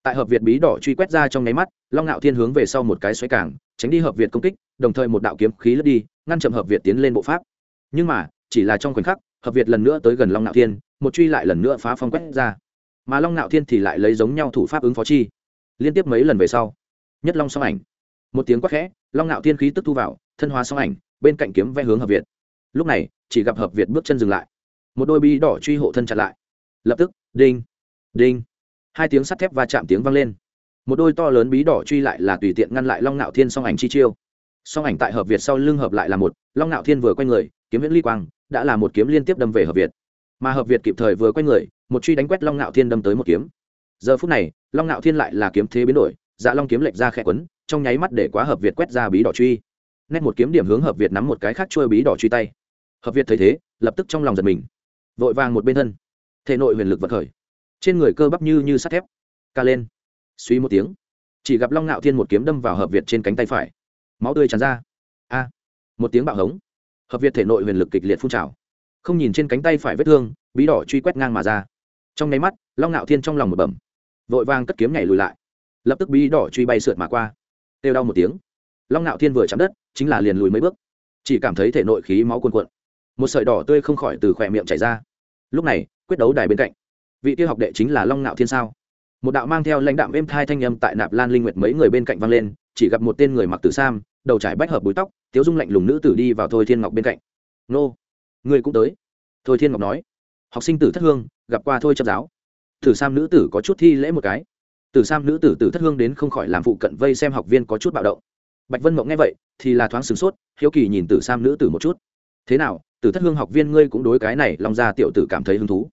[SPEAKER 1] Tại hợp việt bí đỏ truy quét ra trong nháy mắt long ngạo thiên hướng về sau một cái xoáy cảng tránh đi hợp việt công kích đồng thời một đạo kiếm khí lướt đi ngăn chậm hợp việt tiến lên bộ pháp. Nhưng mà chỉ là trong khoảnh khắc hợp việt lần nữa tới gần long Nạo thiên, một truy lại lần nữa phá phong quét ra. Mà long Nạo thiên thì lại lấy giống nhau thủ pháp ứng phó chi. Liên tiếp mấy lần về sau, nhất long song ảnh. Một tiếng quát khẽ, long Nạo thiên khí tức thu vào, thân hóa song ảnh, bên cạnh kiếm vẽ hướng hợp việt. Lúc này, chỉ gặp hợp việt bước chân dừng lại. Một đôi bi đỏ truy hộ thân chặn lại. Lập tức, đinh đinh. Hai tiếng sắt thép va chạm tiếng vang lên. Một đôi to lớn bí đỏ truy lại là tùy tiện ngăn lại long Nạo thiên song ảnh chi chiêu. Song ảnh tại hợp việt sau lưng hợp lại là một, long Nạo thiên vừa quay người, kiếm viễn ly quang đã là một kiếm liên tiếp đâm về hợp việt. Mà hợp việt kịp thời vừa quay người, một truy đánh quét long ngạo thiên đâm tới một kiếm. Giờ phút này, long ngạo thiên lại là kiếm thế biến đổi dạ long kiếm lệch ra khẽ quấn, trong nháy mắt để quá hợp việt quét ra bí đỏ truy. Nét một kiếm điểm hướng hợp việt nắm một cái khác trôi bí đỏ truy tay. Hợp việt thấy thế, lập tức trong lòng giật mình. Vội vàng một bên thân. Thể nội huyền lực vật khởi. Trên người cơ bắp như như sắt thép. Ca lên. Suy một tiếng. Chỉ gặp long ngạo thiên một kiếm đâm vào hợp việt trên cánh tay phải. Máu tươi tràn ra. A. Một tiếng bạo hống hợp việt thể nội huyền lực kịch liệt phun trào. Không nhìn trên cánh tay phải vết thương, bí đỏ truy quét ngang mà ra. Trong nháy mắt, long ngạo thiên trong lòng một bẩm, vội vàng cất kiếm nhảy lùi lại. Lập tức bí đỏ truy bay sượt mà qua. Têu đau một tiếng, long ngạo thiên vừa chạm đất, chính là liền lùi mấy bước. Chỉ cảm thấy thể nội khí máu cuồn cuộn. Một sợi đỏ tươi không khỏi từ khỏe miệng chảy ra. Lúc này, quyết đấu đài bên cạnh, vị tiêu học đệ chính là long ngạo thiên sao? Một đạo mang theo lãnh đạo êm thai thanh âm tại nạp lan linh nguyệt mấy người bên cạnh vang lên, chỉ gặp một tên người mặc tử sam đầu trải bách hợp búi tóc, tiếu dung lạnh lùng nữ tử đi vào thôi thiên ngọc bên cạnh. Nô, người cũng tới. Thôi thiên ngọc nói. Học sinh tử thất hương, gặp qua thôi chấp giáo. Tử sam nữ tử có chút thi lễ một cái. Tử sam nữ tử tử thất hương đến không khỏi làm phụ cận vây xem học viên có chút bạo động. Bạch vân mộng nghe vậy, thì là thoáng sửng sốt, hiếu kỳ nhìn tử sam nữ tử một chút. Thế nào, tử thất hương học viên ngươi cũng đối cái này long gia tiểu tử cảm thấy hứng thú?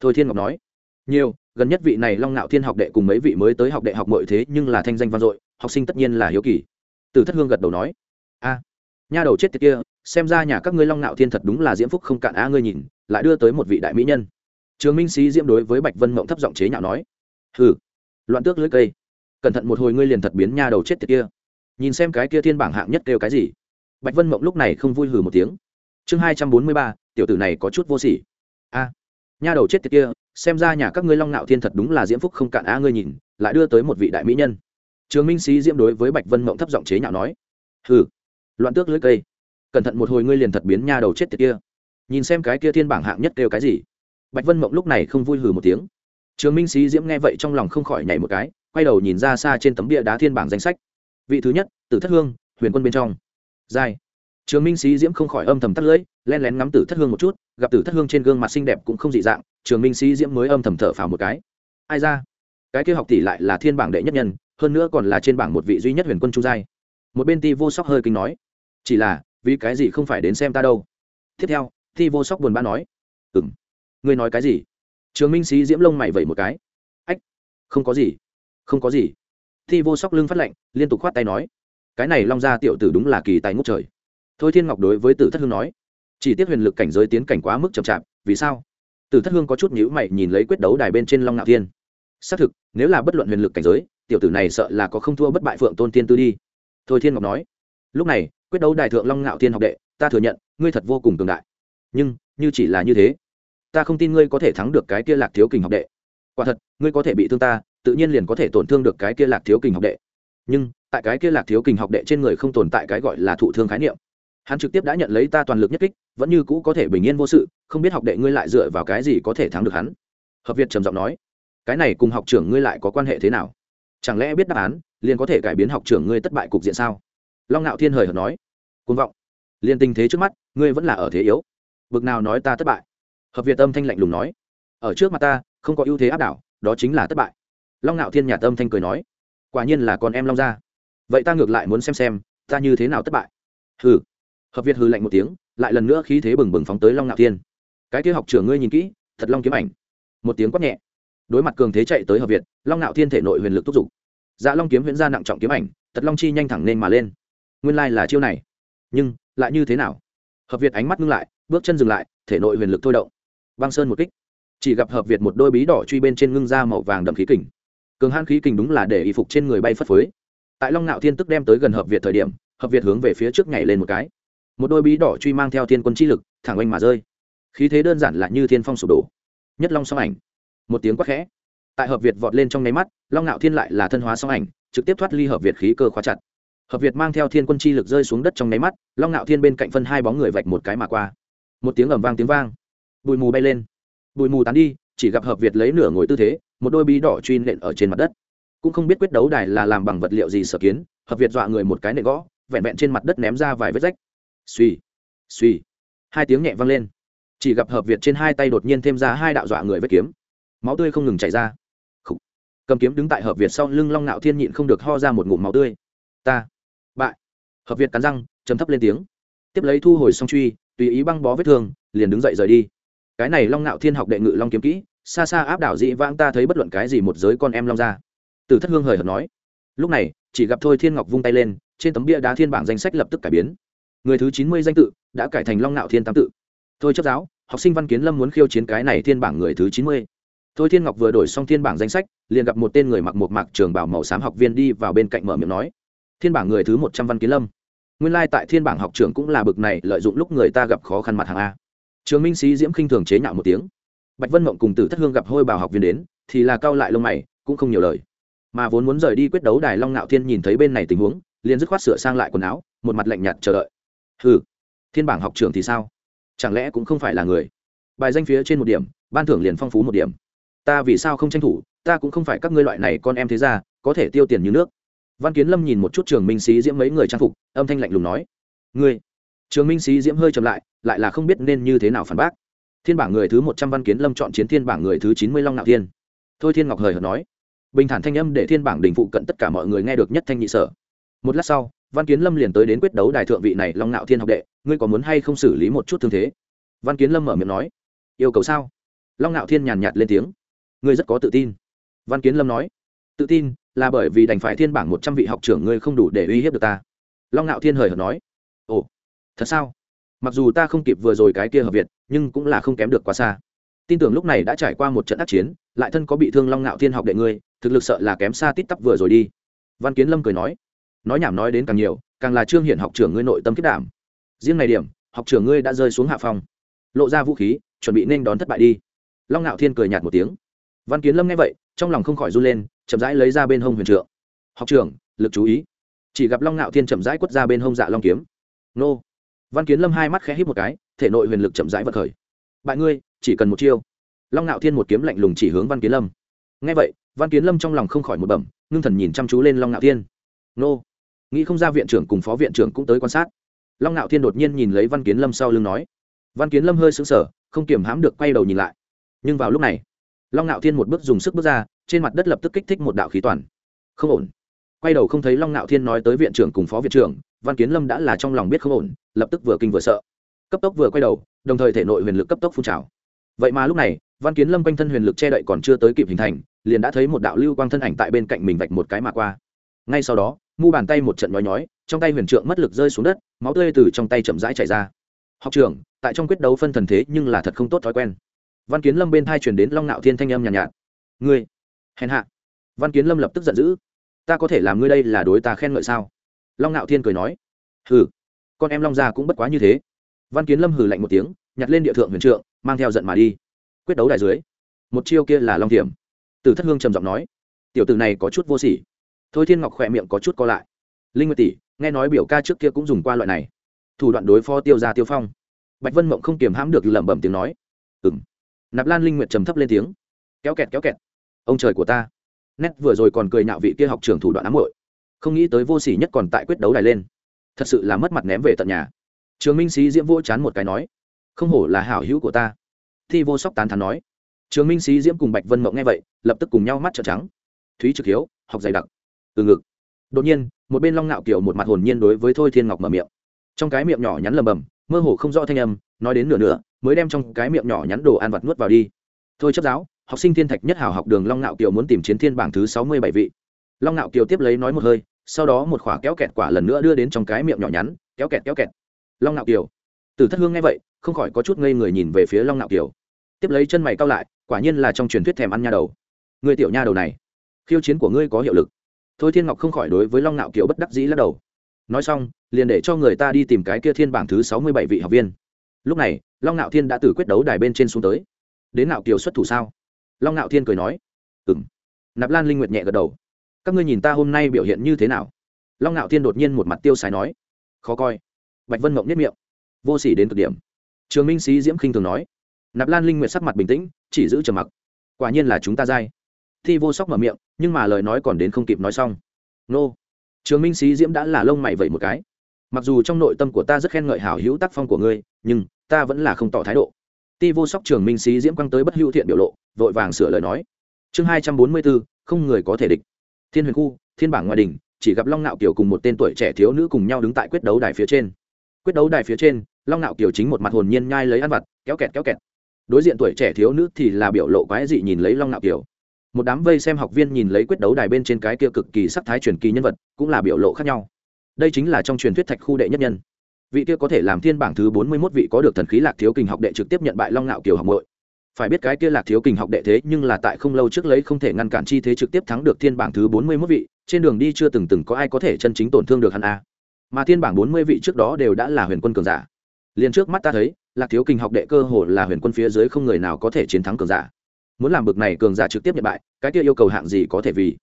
[SPEAKER 1] Thôi thiên ngọc nói. Nhiều, gần nhất vị này long ngạo thiên học đệ cùng mấy vị mới tới học đệ học mọi thế nhưng là thanh danh vang dội, học sinh tất nhiên là hiếu kỳ từ thất hương gật đầu nói, a, nha đầu chết tiệt kia, xem ra nhà các ngươi long nạo thiên thật đúng là diễm phúc không cạn á ngươi nhìn, lại đưa tới một vị đại mỹ nhân. Trường minh sĩ diễm đối với bạch vân mộng thấp giọng chế nhạo nói, hừ, loạn tước lưới cây, cẩn thận một hồi ngươi liền thật biến nha đầu chết tiệt kia. Nhìn xem cái kia thiên bảng hạng nhất kêu cái gì, bạch vân mộng lúc này không vui hừ một tiếng. Chương hai trăm bốn mươi ba, tiểu tử này có chút vô sỉ. A, nha đầu chết tiệt kia, xem ra nhà các ngươi long nạo thiên thật đúng là diễm phúc không cạn á ngươi nhìn, lại đưa tới một vị đại mỹ nhân trường minh sĩ diễm đối với bạch vân mộng thấp giọng chế nhạo nói, hừ, loạn tước lưới cây, cẩn thận một hồi ngươi liền thật biến nha đầu chết tiệt kia. Nhìn xem cái kia thiên bảng hạng nhất kêu cái gì. Bạch vân mộng lúc này không vui hừ một tiếng. Trường minh sĩ diễm nghe vậy trong lòng không khỏi nhảy một cái, quay đầu nhìn ra xa trên tấm bia đá thiên bảng danh sách. Vị thứ nhất, tử thất hương, huyền quân bên trong. Giai. Trường minh sĩ diễm không khỏi âm thầm tắt lưỡi len lén ngắm tử thất hương một chút, gặp tử thất hương trên gương mặt xinh đẹp cũng không dị dạng, trường minh sĩ diễm mới âm thầm thở phào một cái. Ai ra? Cái kia học tỷ lại là thiên bảng đệ nhất nhân hơn nữa còn là trên bảng một vị duy nhất huyền quân trung giai. Một bên ti vô sóc hơi kinh nói, chỉ là, vì cái gì không phải đến xem ta đâu? Tiếp theo, ti vô sóc buồn bã nói ừng ngươi nói cái gì? Trường minh sĩ diễm lông mày vẩy một cái, ách, không có gì, không có gì. Thi vô sóc lưng phát lệnh liên tục khoát tay nói, cái này long gia tiểu tử đúng là kỳ tài ngốc trời. Thôi thiên ngọc đối với tử thất hương nói, chỉ tiếc huyền lực cảnh giới tiến cảnh quá mức chậm chạp, vì sao? Tử thất hương có chút nhữ mày nhìn lấy quyết đấu đài bên trên long ngạo thiên. Xác thực, nếu là bất luận huyền lực cảnh giới tiểu tử này sợ là có không thua bất bại phượng tôn tiên tư đi. Thôi thiên ngọc nói, lúc này, quyết đấu đại thượng long ngạo thiên học đệ, ta thừa nhận, ngươi thật vô cùng cường đại. Nhưng, như chỉ là như thế, ta không tin ngươi có thể thắng được cái kia lạc thiếu kình học đệ. Quả thật, ngươi có thể bị thương ta, tự nhiên liền có thể tổn thương được cái kia lạc thiếu kình học đệ. Nhưng, tại cái kia lạc thiếu kình học đệ trên người không tồn tại cái gọi là thụ thương khái niệm. Hắn trực tiếp đã nhận lấy ta toàn lực nhất kích, vẫn như cũ có thể bình yên vô sự, không biết học đệ ngươi lại dựa vào cái gì có thể thắng được hắn. Hợp việt trầm giọng nói, cái này cùng học trưởng ngươi lại có quan hệ thế nào? Chẳng lẽ biết đáp án, liền có thể cải biến học trưởng ngươi thất bại cục diện sao? Long ngạo thiên hời hợt nói. Côn vọng. Liền tình thế trước mắt, ngươi vẫn là ở thế yếu. Bực nào nói ta thất bại? Hợp việt âm thanh lạnh lùng nói. Ở trước mặt ta, không có ưu thế áp đảo, đó chính là thất bại. Long ngạo thiên nhà tâm thanh cười nói. Quả nhiên là con em long gia. Vậy ta ngược lại muốn xem xem, ta như thế nào thất bại? Hừ. Hợp việt hừ lạnh một tiếng, lại lần nữa khí thế bừng bừng phóng tới long ngạo thiên. Cái kia học trưởng ngươi nhìn kỹ, thật long kiếm ảnh. Một tiếng quát nhẹ đối mặt cường thế chạy tới hợp việt, long ngạo thiên thể nội huyền lực thúc giục. Dạ long kiếm huyễn ra nặng trọng kiếm ảnh tật long chi nhanh thẳng nên mà lên. Nguyên lai là chiêu này. Nhưng, lại như thế nào? Hợp việt ánh mắt ngưng lại, bước chân dừng lại, thể nội huyền lực thôi động. Băng sơn một kích. Chỉ gặp hợp việt một đôi bí đỏ truy bên trên ngưng da màu vàng đậm khí kình. Cường hãn khí kình đúng là để y phục trên người bay phất phới. Tại long nạo thiên tức đem tới gần hợp việt thời điểm, hợp việt hướng về phía trước nhảy lên một cái. Một đôi bí đỏ truy mang theo thiên quân chi lực, thẳng oanh mà rơi. Khí thế đơn giản là như thiên phong sụp đổ. Nhất long song ảnh một tiếng quát khẽ. Tại hợp việt vọt lên trong nháy mắt, long ngạo thiên lại là thân hóa song ảnh, trực tiếp thoát ly hợp việt khí cơ khóa chặt. Hợp việt mang theo thiên quân chi lực rơi xuống đất trong nháy mắt, long ngạo thiên bên cạnh phân hai bóng người vạch một cái mà qua. Một tiếng ầm vang tiếng vang. Bụi mù bay lên. Bụi mù tán đi, chỉ gặp hợp việt lấy nửa ngồi tư thế, một đôi bí đỏ truy nện ở trên mặt đất. Cũng không biết quyết đấu đài là làm bằng vật liệu gì sở kiến, hợp việt dọa người một cái nện gõ, vẹn vẹn trên mặt đất ném ra vài vết rách. Suy suy hai tiếng nhẹ vang lên. Chỉ gặp hợp việt trên hai tay đột nhiên thêm ra hai đạo dọa người vết kiếm máu tươi không ngừng chảy ra. Cầm kiếm đứng tại hợp việt sau lưng long Nạo thiên nhịn không được ho ra một ngụm máu tươi. Ta. Bại. Hợp việt cắn răng chấm thấp lên tiếng. Tiếp lấy thu hồi song truy, tùy ý băng bó vết thương, liền đứng dậy rời đi. Cái này long Nạo thiên học đệ ngự long kiếm kỹ, xa xa áp đảo dị vãng ta thấy bất luận cái gì một giới con em long ra. Từ thất hương hời hợt nói. Lúc này, chỉ gặp thôi thiên ngọc vung tay lên, trên tấm bia đá thiên bảng danh sách lập tức cải biến. Người thứ chín mươi danh tự đã cải thành long Nạo thiên tam tự. Thôi chấp giáo, học sinh văn kiến lâm muốn khiêu chiến cái này thiên bảng người thứ chín mươi thôi thiên ngọc vừa đổi xong thiên bảng danh sách, liền gặp một tên người mặc một mạc trường bảo màu xám học viên đi vào bên cạnh mở miệng nói, thiên bảng người thứ một trăm văn kiến lâm. Nguyên lai、like、tại thiên bảng học trường cũng là bực này, lợi dụng lúc người ta gặp khó khăn mặt hàng a. Trường minh sĩ diễm khinh thường chế nhạo một tiếng. Bạch vân mộng cùng tử thất hương gặp hôi bảo học viên đến, thì là cao lại lông mày, cũng không nhiều lời. Mà vốn muốn rời đi quyết đấu đài long ngạo thiên nhìn thấy bên này tình huống, liền dứt khoát sửa sang lại quần áo, một mặt lạnh nhạt chờ đợi. Ừ thiên bảng học trường thì sao? Chẳng lẽ cũng không phải là người? Bài danh phía trên một điểm, ban thưởng liền phong phú một điểm ta vì sao không tranh thủ, ta cũng không phải các ngươi loại này con em thế ra có thể tiêu tiền như nước. Văn kiến lâm nhìn một chút trường minh sĩ diễm mấy người trang phục, âm thanh lạnh lùng nói, ngươi. Trường minh sĩ diễm hơi chậm lại lại là không biết nên như thế nào phản bác. Thiên bảng người thứ một trăm văn kiến lâm chọn chiến thiên bảng người thứ chín mươi long nạo thiên. Thôi thiên ngọc hời hợt nói, bình thản thanh âm để thiên bảng đình phụ cận tất cả mọi người nghe được nhất thanh nhị sở. Một lát sau, văn kiến lâm liền tới đến quyết đấu đài thượng vị này long nạo thiên học đệ, ngươi có muốn hay không xử lý một chút thương thế? Văn kiến lâm mở miệng nói, yêu cầu sao? Long nạo thiên nhàn nhạt lên tiếng ngươi rất có tự tin. Văn kiến lâm nói, tự tin là bởi vì đành phải thiên bảng một trăm vị học trưởng ngươi không đủ để uy hiếp được ta. Long nạo thiên hời hợt nói, ồ, thật sao? Mặc dù ta không kịp vừa rồi cái kia hợp việt, nhưng cũng là không kém được quá xa. Tin tưởng lúc này đã trải qua một trận ác chiến, lại thân có bị thương long nạo thiên học đệ ngươi, thực lực sợ là kém xa tít tắp vừa rồi đi. Văn kiến lâm cười nói nói nhảm nói đến càng nhiều, càng là trương hiện học trưởng ngươi nội tâm kết đảm. Riêng này điểm, học trưởng ngươi đã rơi xuống hạ phòng lộ ra vũ khí, chuẩn bị nên đón thất bại đi. Long ngạo thiên cười nhạt một tiếng văn kiến lâm nghe vậy, trong lòng không khỏi run lên, chậm rãi lấy ra bên hông huyền trượng. Học trưởng, lực chú ý. Chỉ gặp long ngạo thiên chậm rãi quất ra bên hông dạ long kiếm. Nô. Văn kiến lâm hai mắt khẽ hít một cái, thể nội huyền lực chậm rãi vật khởi. Bại ngươi, chỉ cần một chiêu. Long ngạo thiên một kiếm lạnh lùng chỉ hướng văn kiến lâm. Nghe vậy, văn kiến lâm trong lòng không khỏi một bẩm, ngưng thần nhìn chăm chú lên long ngạo thiên. Nô. Nghĩ không ra viện trưởng cùng phó viện trưởng cũng tới quan sát. Long ngạo thiên đột nhiên nhìn lấy văn kiến lâm sau lưng nói. Văn kiến lâm hơi sững sờ, không kiềm hãm được quay đầu nhìn lại. Nhưng vào lúc này long ngạo thiên một bước dùng sức bước ra, trên mặt đất lập tức kích thích một đạo khí toàn. Không ổn. Quay đầu không thấy long ngạo thiên nói tới viện trưởng cùng phó viện trưởng, văn kiến lâm đã là trong lòng biết không ổn, lập tức vừa kinh vừa sợ. Cấp tốc vừa quay đầu, đồng thời thể nội huyền lực cấp tốc phun trào. Vậy mà lúc này, văn kiến lâm quanh thân huyền lực che đậy còn chưa tới kịp hình thành, liền đã thấy một đạo lưu quang thân ảnh tại bên cạnh mình vạch một cái mà qua. Ngay sau đó, mu bàn tay một trận nhói nhói, trong tay huyền trượng mất lực rơi xuống đất, máu tươi từ trong tay chậm rãi chảy ra. Học trưởng, tại trong quyết đấu phân thần thế nhưng là thật không tốt thói quen văn kiến lâm bên thai chuyển đến long nạo thiên thanh âm nhàn nhạt, nhạt. Ngươi hèn hạ. Văn kiến lâm lập tức giận dữ. Ta có thể làm ngươi đây là đối ta khen ngợi sao? Long nạo thiên cười nói. Hừ con em long gia cũng bất quá như thế. Văn kiến lâm hừ lạnh một tiếng nhặt lên địa thượng huyền trượng mang theo giận mà đi. Quyết đấu đại dưới một chiêu kia là long thiểm từ thất hương trầm giọng nói. Tiểu tử này có chút vô sỉ. Thôi thiên ngọc khỏe miệng có chút co lại. Linh nguyệt tỷ nghe nói biểu ca trước kia cũng dùng qua loại này. Thủ đoạn đối phó tiêu gia tiêu phong. Bạch vân mộng không kiềm hãm được lẩm bẩm tiếng nói. Ừng nạp lan linh nguyệt trầm thấp lên tiếng. Kéo kẹt kéo kẹt. Ông trời của ta. Nét vừa rồi còn cười nhạo vị kia học trường thủ đoạn ám hội không nghĩ tới vô sỉ nhất còn tại quyết đấu đài lên. Thật sự là mất mặt ném về tận nhà. Trường minh sĩ diễm vỗ chán một cái nói, không hổ là hảo hữu của ta. Thi vô sóc tán thán nói. Trường minh sĩ diễm cùng bạch vân mộng nghe vậy, lập tức cùng nhau mắt trợn trắng. Thúy trực hiếu, học dày đặc. Từ ngực. Đột nhiên, một bên long ngạo kiểu một mặt hồn nhiên đối với thôi thiên ngọc mở miệng. Trong cái miệng nhỏ nhắn lầm bầm mơ hồ không rõ thanh âm, nói đến nửa nửa, mới đem trong cái miệng nhỏ nhắn đồ ăn vặt nuốt vào đi. Thôi chấp giáo, học sinh thiên thạch nhất hảo học đường long ngạo kiều muốn tìm chiến thiên bảng thứ sáu mươi bảy vị. Long ngạo kiều tiếp lấy nói một hơi, sau đó một khỏa kéo kẹt quả lần nữa đưa đến trong cái miệng nhỏ nhắn, kéo kẹt kéo kẹt. Long ngạo kiều. Từ thất hương nghe vậy, không khỏi có chút ngây người nhìn về phía long ngạo kiều. Tiếp lấy chân mày cao lại, quả nhiên là trong truyền thuyết thèm ăn nha đầu. Người tiểu nha đầu này, khiêu chiến của ngươi có hiệu lực. Thôi thiên ngọc không khỏi đối với long ngạo kiều bất đắc dĩ lắc đầu nói xong, liền để cho người ta đi tìm cái kia thiên bảng thứ sáu mươi bảy vị học viên. Lúc này, long ngạo thiên đã từ quyết đấu đài bên trên xuống tới. Đến ngạo kiều xuất thủ sao? Long ngạo thiên cười nói. Ừng nạp lan linh nguyệt nhẹ gật đầu. Các ngươi nhìn ta hôm nay biểu hiện như thế nào? Long ngạo thiên đột nhiên một mặt tiêu xài nói. Khó coi. Bạch vân mộng nhất miệng. Vô s ỉ đến cực điểm. Trường minh sĩ diễm khinh thường nói. Nạp lan linh nguyệt sắc mặt bình tĩnh, chỉ giữ trầm mặc. Quả nhiên là chúng ta dai. Thi vô sóc mở miệng, nhưng mà lời nói còn đến không kịp nói xong. Nô trường minh sĩ diễm đã là lông mày vậy một cái. Mặc dù trong nội tâm của ta rất khen ngợi hảo hữu tác phong của ngươi, nhưng ta vẫn là không tỏ thái độ. Ti vô sóc trường minh sĩ diễm quăng tới bất hữu thiện biểu lộ, vội vàng sửa lời nói. Chương hai trăm bốn mươi bốn, không người có thể địch. Thiên huyền khu, thiên bảng ngoại đình, chỉ gặp long nạo kiều cùng một tên tuổi trẻ thiếu nữ cùng nhau đứng tại quyết đấu đài phía trên. Quyết đấu đài phía trên, long nạo kiều chính một mặt hồn nhiên nhai lấy ăn vặt, kéo kẹt kéo kẹt. Đối diện tuổi trẻ thiếu nữ thì là biểu lộ quái dị nhìn lấy long nạo kiều một đám vây xem học viên nhìn lấy quyết đấu đài bên trên cái kia cực kỳ sắc thái truyền kỳ nhân vật, cũng là biểu lộ khác nhau. Đây chính là trong truyền thuyết thạch khu đệ nhất nhân. Vị kia có thể làm thiên bảng thứ bốn mươi 41 vị có được thần khí lạc thiếu kình học đệ trực tiếp nhận bại long nạo kiều học muội. Phải biết cái kia lạc thiếu kình học đệ thế nhưng là tại không lâu trước lấy không thể ngăn cản chi thế trực tiếp thắng được thiên bảng thứ bốn mươi 41 vị, trên đường đi chưa từng từng có ai có thể chân chính tổn thương được hắn a. Mà thiên bảng bốn mươi vị trước đó đều đã là huyền quân cường giả. Liền trước mắt ta thấy, lạc thiếu kình học đệ cơ hồ là huyền quân phía dưới không người nào có thể chiến thắng cường giả muốn làm bực này cường giả trực tiếp nhận bại, cái kia yêu cầu hạng gì có thể vì?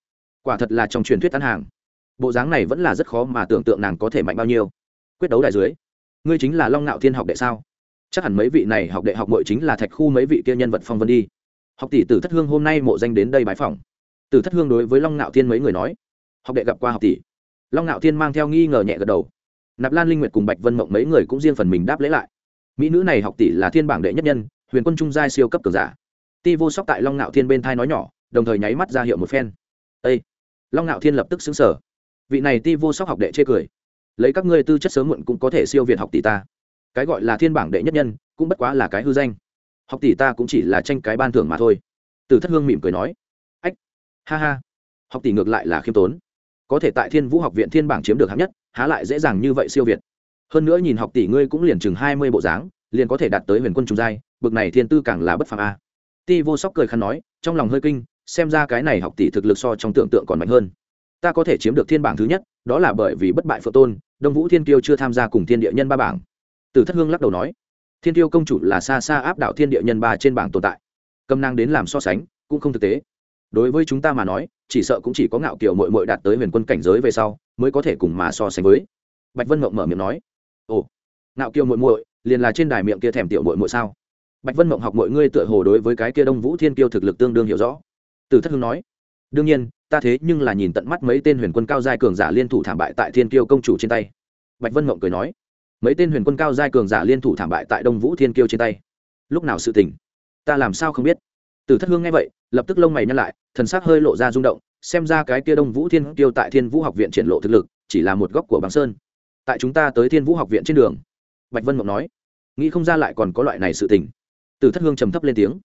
[SPEAKER 1] Quả thật là trong truyền thuyết tán hàng. Bộ dáng này vẫn là rất khó mà tưởng tượng nàng có thể mạnh bao nhiêu. Quyết đấu đại dưới, ngươi chính là long ngạo thiên học đệ sao? Chắc hẳn mấy vị này học đệ học mội chính là thạch khu mấy vị kia nhân vật phong vân đi. Học tỷ tử thất hương hôm nay mộ danh đến đây bái phòng tử thất hương đối với long ngạo thiên mấy người nói, học đệ gặp qua học tỷ. Long ngạo thiên mang theo nghi ngờ nhẹ gật đầu. Nạp lan linh nguyệt cùng bạch vân mộng mấy người cũng riêng phần mình đáp lễ lại. Mỹ nữ này học tỷ là thiên bảng đệ nhất nhân, huyền quân trung giai siêu cấp cường giả ti vô sóc tại long ngạo thiên bên thai nói nhỏ, đồng thời nháy mắt ra hiệu một phen. Â long ngạo thiên lập tức xứng sở vị này ti vô sóc học đệ chê cười. Lấy các ngươi tư chất sớm muộn cũng có thể siêu việt học tỷ ta. Cái gọi là thiên bảng đệ nhất nhân, cũng bất quá là cái hư danh. Học tỷ ta cũng chỉ là tranh cái ban thưởng mà thôi. Từ thất hương mỉm cười nói. Ách! Ha ha! Học tỷ ngược lại là khiêm tốn. Có thể tại thiên vũ học viện thiên bảng chiếm được hạng nhất, há lại dễ dàng như vậy siêu việt. Hơn nữa nhìn học tỷ ngươi cũng liền chừng hai mươi bộ dáng, liền có thể đạt tới huyền quân trung giai, bực này thiên tư càng là bất phàm a ti vô sóc cười khăn nói, trong lòng hơi kinh, xem ra cái này học tỷ thực lực so trong tưởng tượng còn mạnh hơn. Ta có thể chiếm được thiên bảng thứ nhất, đó là bởi vì bất bại phượng tôn, đông vũ thiên kiêu chưa tham gia cùng thiên địa nhân ba bảng. Từ thất hương lắc đầu nói, thiên kiêu công chủ là xa xa áp đảo thiên địa nhân ba trên bảng tồn tại. Cầm năng đến làm so sánh, cũng không thực tế. Đối với chúng ta mà nói, chỉ sợ cũng chỉ có ngạo kiều mội mội đạt tới huyền quân cảnh giới về sau, mới có thể cùng mà so sánh với. Bạch vân mộng mở miệng nói, ồ, ngạo kiều mội mội liền là trên đài miệng kia thèm tiểu mội mội sao? Bạch vân mộng học mọi ngươi tựa hồ đối với cái kia đông vũ thiên kiêu thực lực tương đương hiểu rõ. Từ thất hương nói, đương nhiên, ta thế nhưng là nhìn tận mắt mấy tên huyền quân cao giai cường giả liên thủ thảm bại tại thiên kiêu công chủ trên tay. Bạch vân mộng cười nói, mấy tên huyền quân cao giai cường giả liên thủ thảm bại tại đông vũ thiên kiêu trên tay. Lúc nào sự tình, ta làm sao không biết? Từ thất hương nghe vậy, lập tức lông mày nhăn lại, thần sắc hơi lộ ra rung động, xem ra cái kia đông vũ thiên kiêu tại thiên vũ học viện triển lộ thực lực, chỉ là một góc của bằng sơn. Tại chúng ta tới thiên vũ học viện trên đường, bạch vân mộng nói. Nghĩ không ra lại còn có loại này sự tình từ thất hương trầm thấp lên tiếng.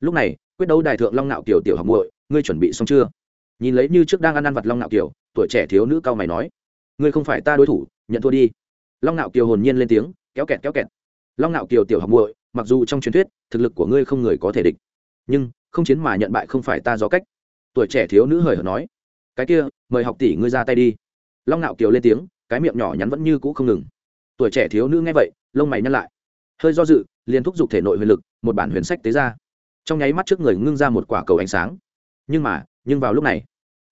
[SPEAKER 1] Lúc này, quyết đấu đài thượng long nạo kiều tiểu học muội, ngươi chuẩn bị xong chưa? Nhìn lấy như trước đang ăn ăn vặt long nạo kiều, tuổi trẻ thiếu nữ cao mày nói. Ngươi không phải ta đối thủ, nhận thua đi. Long nạo kiều hồn nhiên lên tiếng, kéo kẹt kéo kẹt. Long nạo kiều tiểu học muội, mặc dù trong truyền thuyết, thực lực của ngươi không người có thể địch, nhưng không chiến mà nhận bại không phải ta do cách. Tuổi trẻ thiếu nữ hời hợt nói. Cái kia, mời học tỷ ngươi ra tay đi. Long nạo kiều lên tiếng, cái miệng nhỏ nhắn vẫn như cũ không ngừng. Tuổi trẻ thiếu nữ nghe vậy, lông mày nhăn lại hơi do dự, liền thúc giục thể nội huyền lực, một bản huyền sách tế ra. Trong nháy mắt trước người ngưng ra một quả cầu ánh sáng. Nhưng mà, nhưng vào lúc này,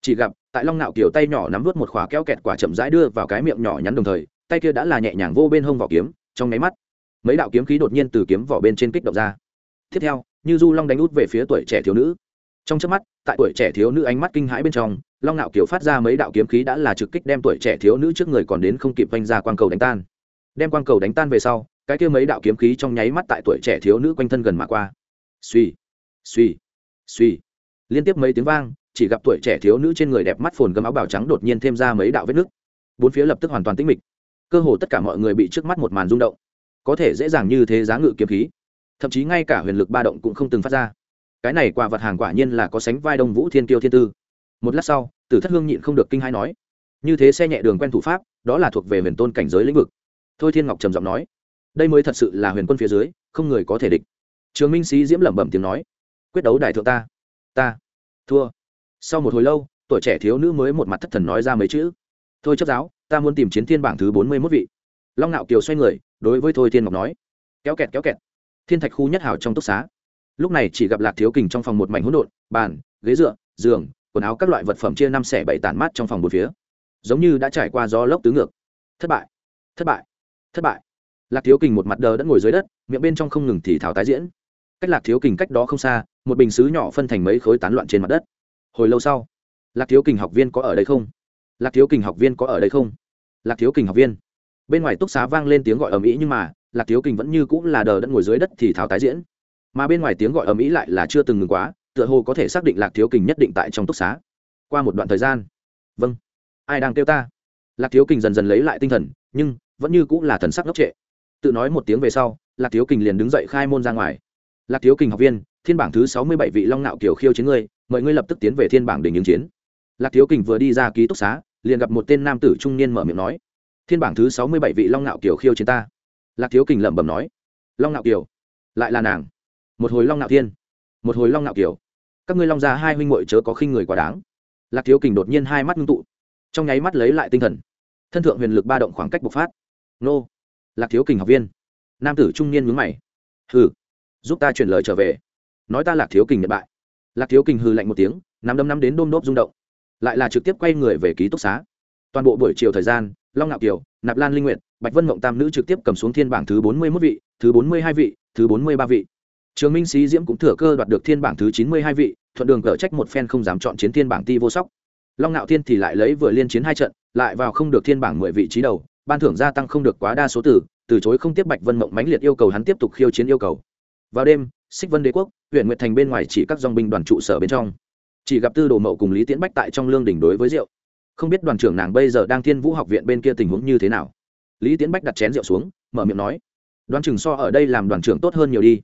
[SPEAKER 1] chỉ gặp, tại long nạo kiểu tay nhỏ nắm vớt một khóa kéo kẹt quả chậm rãi đưa vào cái miệng nhỏ nhắn đồng thời, tay kia đã là nhẹ nhàng vô bên hông vỏ kiếm, trong nháy mắt, mấy đạo kiếm khí đột nhiên từ kiếm vỏ bên trên kích động ra. Tiếp theo, như du long đánh út về phía tuổi trẻ thiếu nữ. Trong trước mắt, tại tuổi trẻ thiếu nữ ánh mắt kinh hãi bên trong, long nạo kiểu phát ra mấy đạo kiếm khí đã là trực kích đem tuổi trẻ thiếu nữ trước người còn đến không kịp vanh ra quang cầu đánh tan. Đem quang cầu đánh tan về sau cái kia mấy đạo kiếm khí trong nháy mắt tại tuổi trẻ thiếu nữ quanh thân gần mà qua. Suy suy suy liên tiếp mấy tiếng vang, chỉ gặp tuổi trẻ thiếu nữ trên người đẹp mắt phồn gấm áo bào trắng đột nhiên thêm ra mấy đạo vết nứt. Bốn phía lập tức hoàn toàn tĩnh mịch. Cơ hồ tất cả mọi người bị trước mắt một màn rung động. Có thể dễ dàng như thế giá ngự kiếm khí. Thậm chí ngay cả huyền lực ba động cũng không từng phát ra. Cái này quả vật hàng quả nhiên là có sánh vai đông vũ thiên tiêu thiên tư. Một lát sau, tử thất hương nhịn không được kinh hai nói, như thế xe nhẹ đường quen thủ pháp, đó là thuộc về huyền tôn cảnh giới lĩnh vực. Thôi thiên ngọc trầm giọng nói đây mới thật sự là huyền quân phía dưới, không người có thể địch. Trường minh sĩ diễm lẩm bẩm tiếng nói, quyết đấu đại thượng ta ta, thua. Sau một hồi lâu, tuổi trẻ thiếu nữ mới một mặt thất thần nói ra mấy chữ, thôi chấp giáo, ta muốn tìm chiến thiên bảng thứ bốn mươi mốt vị. Long ngạo kiều xoay người, đối với thôi thiên ngọc nói, kéo kẹt kéo kẹt. Thiên thạch khu nhất hào trong túc xá. Lúc này chỉ gặp lạc thiếu kình trong phòng một mảnh hỗn độn, bàn, ghế dựa, giường, quần áo các loại vật phẩm chia năm xẻ bảy tản mát trong phòng một phía. Giống như đã trải qua gió lốc tứ ngược. Thất bại thất bại thất bại lạc thiếu kình một mặt đờ đã ngồi dưới đất, miệng bên trong không ngừng thì thảo tái diễn. Cách lạc thiếu kình cách đó không xa, một bình xứ nhỏ phân thành mấy khối tán loạn trên mặt đất. Hồi lâu sau, lạc thiếu kình học viên có ở đây không? Lạc thiếu kình học viên có ở đây không? Lạc thiếu kình học viên. Bên ngoài túc xá vang lên tiếng gọi ầm ĩ nhưng mà, lạc thiếu kình vẫn như cũng là đờ đẫn ngồi dưới đất thì tháo tái diễn. Mà bên ngoài tiếng gọi ầm ĩ lại là chưa từng ngừng quá, tựa hồ có thể xác định lạc thiếu kình nhất định tại trong túc xá. Qua một đoạn thời gian vâng ai đang kêu ta? Lạc thiếu kình dần dần lấy lại tinh thần, nhưng vẫn như cũng là thần sắc ngốc trệ tự nói một tiếng về sau, lạc thiếu kình liền đứng dậy khai môn ra ngoài. Lạc thiếu kình học viên, thiên bảng thứ sáu mươi bảy vị long nạo kiểu khiêu chiến ngươi, mời ngươi lập tức tiến về thiên bảng đình ứng chiến. Lạc thiếu kình vừa đi ra ký túc xá, liền gặp một tên nam tử trung niên mở miệng nói, thiên bảng thứ sáu mươi bảy vị long nạo kiểu khiêu chiến ta. Lạc thiếu kình lẩm bẩm nói, long nạo kiểu lại là nàng. Một hồi long nạo thiên, một hồi long nạo kiểu các ngươi long gia hai huynh muội chớ có khinh người quá đáng. Lạc thiếu kình đột nhiên hai mắt ngưng tụ, trong nháy mắt lấy lại tinh thần. Thân thượng huyền lực ba động khoảng cách bộc phát. Nô lạc thiếu kình học viên. Nam tử trung niên mướn mày. Hừ, giúp ta chuyển lời trở về. Nói ta lạc thiếu kình nhận bại. Lạc thiếu kình hừ lạnh một tiếng, nắm đấm nắm đến đôm đốp rung động. Lại là trực tiếp quay người về ký túc xá. Toàn bộ buổi chiều thời gian, long ngạo kiều, nạp lan linh nguyện bạch vân mộng tam nữ trực tiếp cầm xuống thiên bảng thứ bốn mươi mốt vị, thứ bốn mươi hai vị, thứ bốn mươi ba vị. Trường minh sĩ diễm cũng thừa cơ đoạt được thiên bảng thứ chín mươi hai vị, thuận đường cở trách một phen không dám chọn chiến thiên bảng ti vô sóc. Long ngạo thiên thì lại lấy vừa liên chiến hai trận, lại vào không được thiên bảng mười vị trí đầu ban thưởng gia tăng không được quá đa số tử từ chối không tiếp bạch vân mộng mãnh liệt yêu cầu hắn tiếp tục khiêu chiến yêu cầu. Vào đêm, xích vân đế quốc, huyện nguyệt thành bên ngoài chỉ các dòng binh đoàn trụ sở bên trong. Chỉ gặp tư đồ mậu cùng lý tiễn bách tại trong lương đỉnh đối với rượu. Không biết đoàn trưởng nàng bây giờ đang thiên vũ học viện bên kia tình huống như thế nào. Lý tiễn bách đặt chén rượu xuống, mở miệng nói đoàn trưởng so ở đây làm đoàn trưởng tốt hơn nhiều đi.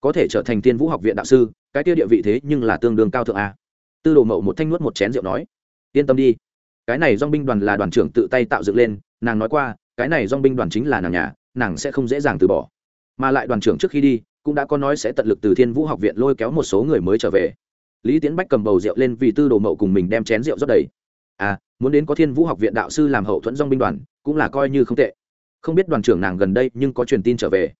[SPEAKER 1] Có thể trở thành thiên vũ học viện đạo sư, cái kia địa vị thế nhưng là tương đương cao thượng a. Tư đồ mậu một thanh nuốt một chén rượu nói, yên tâm đi. Cái này dong binh đoàn là đoàn trưởng tự tay tạo dựng lên nàng nói qua, cái này dong binh đoàn chính là nàng nhà, nàng sẽ không dễ dàng từ bỏ. Mà lại đoàn trưởng trước khi đi, cũng đã có nói sẽ tận lực từ thiên vũ học viện lôi kéo một số người mới trở về. Lý tiến bách cầm bầu rượu lên vì tư đồ mậu cùng mình đem chén rượu rót đầy. À muốn đến có thiên vũ học viện đạo sư làm hậu thuẫn dong binh đoàn, cũng là coi như không tệ. Không biết đoàn trưởng nàng gần đây nhưng có truyền tin trở về.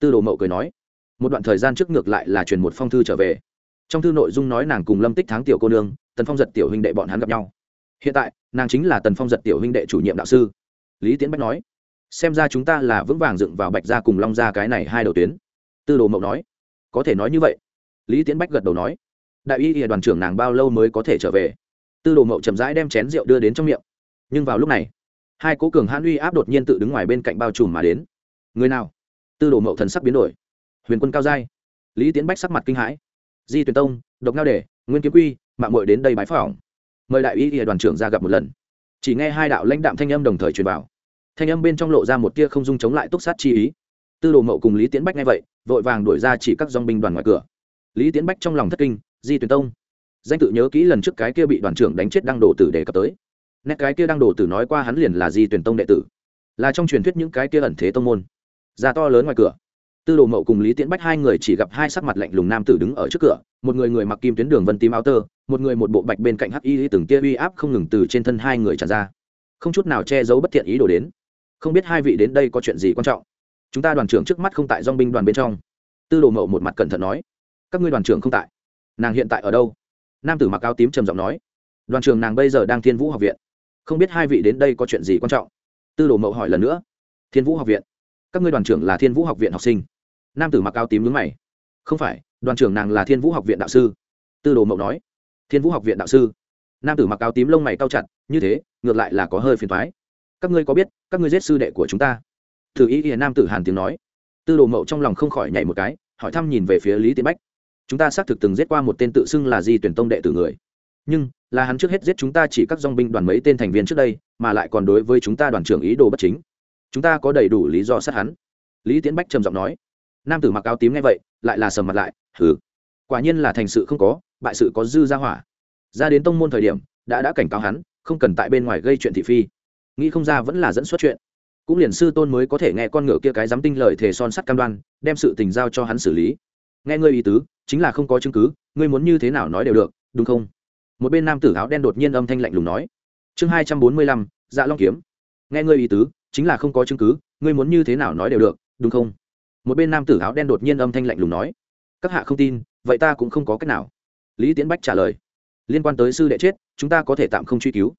[SPEAKER 1] Tư đồ mậu cười nói, một đoạn thời gian trước ngược lại là truyền một phong thư trở về. Trong thư nội dung nói nàng cùng lâm tích tháng tiểu cô nương, tần phong giật tiểu huynh đệ bọn hắn gặp nhau. Hiện tại, nàng chính là tần phong giật tiểu huynh đệ chủ nhiệm đạo sư lý tiến bách nói, xem ra chúng ta là vững vàng dựng vào bạch ra cùng long ra cái này hai đầu tuyến. Tư đồ mậu nói, có thể nói như vậy. Lý tiến bách gật đầu nói, đại y y đoàn trưởng nàng bao lâu mới có thể trở về? Tư đồ mậu chậm rãi đem chén rượu đưa đến trong miệng. Nhưng vào lúc này, hai cố cường hãn uy áp đột nhiên tự đứng ngoài bên cạnh bao trùm mà đến. Người nào? Tư đồ mậu thần sắc biến đổi. Huyền quân cao giai. Lý tiến bách sắc mặt kinh hãi. Di tuyển tông, độc ngao đề, nguyên kiếm quy mạng mội đến đây bái phỏng. Mời đại y y đoàn trưởng ra gặp một lần chỉ nghe hai đạo lãnh đạm thanh âm đồng thời truyền vào. Thanh âm bên trong lộ ra một tia không dung chống lại túc sát chi ý. Tư đồ mậu cùng lý tiến bách nghe vậy, vội vàng đuổi ra chỉ các dong binh đoàn ngoài cửa. Lý tiến bách trong lòng thất kinh, di tuyển tông, danh tự nhớ kỹ lần trước cái kia bị đoàn trưởng đánh chết đăng đồ tử đề cập tới. Nét cái kia đăng đồ tử nói qua hắn liền là di tuyển tông đệ tử, là trong truyền thuyết những cái kia ẩn thế tông môn. Ra to lớn ngoài cửa tư đồ mậu cùng lý tiễn bách hai người chỉ gặp hai sắc mặt lạnh lùng nam tử đứng ở trước cửa, một người người mặc kim tuyến đường vân tím áo tơ, một người một bộ bạch bên cạnh hắc y từng tia uy áp không ngừng từ trên thân hai người tràn ra. Không chút nào che giấu bất thiện ý đồ đến. Không biết hai vị đến đây có chuyện gì quan trọng? Chúng ta đoàn trưởng trước mắt không tại dong binh đoàn bên trong. Tư đồ mậu một mặt cẩn thận nói. Các ngươi đoàn trưởng không tại. Nàng hiện tại ở đâu? Nam tử mặc áo tím trầm giọng nói. Đoàn trưởng nàng bây giờ đang thiên vũ học viện. Không biết hai vị đến đây có chuyện gì quan trọng? Tư đồ mậu hỏi lần nữa. Thiên vũ học viện. Các ngươi đoàn trưởng là thiên vũ học viện học sinh nam tử mặc áo tím nhướng mày. Không phải, đoàn trưởng nàng là thiên vũ học viện đạo sư. Tư đồ mậu nói. Thiên vũ học viện đạo sư. Nam tử mặc áo tím lông mày cao chặt, như thế, ngược lại là có hơi phiền thoái các ngươi có biết, các ngươi giết sư đệ của chúng ta? Thử ý ý nam tử hàn tiếng nói. Tư đồ mậu trong lòng không khỏi nhảy một cái, hỏi thăm nhìn về phía lý tiến bách. Chúng ta xác thực từng giết qua một tên tự xưng là di tuyển tông đệ tử người. Nhưng, là hắn trước hết giết chúng ta chỉ các dong binh đoàn mấy tên thành viên trước đây, mà lại còn đối với chúng ta đoàn trưởng ý đồ bất chính. Chúng ta có đầy đủ lý do sát hắn. Lý tiến bách trầm giọng nói nam tử mặc áo tím nghe vậy, lại là sầm mặt lại, hừ, quả nhiên là thành sự không có, bại sự có dư ra hỏa. Ra đến tông môn thời điểm, đã đã cảnh cáo hắn, không cần tại bên ngoài gây chuyện thị phi. Nghĩ không ra vẫn là dẫn xuất chuyện. Cũng liền sư tôn mới có thể nghe con ngựa kia cái dám tinh lời thề son sắt cam đoan, đem sự tình giao cho hắn xử lý. Nghe ngươi ý tứ, chính là không có chứng cứ, ngươi muốn như thế nào nói đều được, đúng không? Một bên nam tử áo đen đột nhiên âm thanh lạnh lùng nói. Chương hai trăm bốn mươi lăm dạ long kiếm. Nghe ngươi ý tứ, chính là không có chứng cứ, ngươi muốn như thế nào nói đều được, đúng không? Một bên nam tử áo đen đột nhiên âm thanh lạnh lùng nói, các hạ không tin, vậy ta cũng không có cách nào. Lý tiến bách trả lời, liên quan tới sư đệ chết, chúng ta có thể tạm không truy cứu.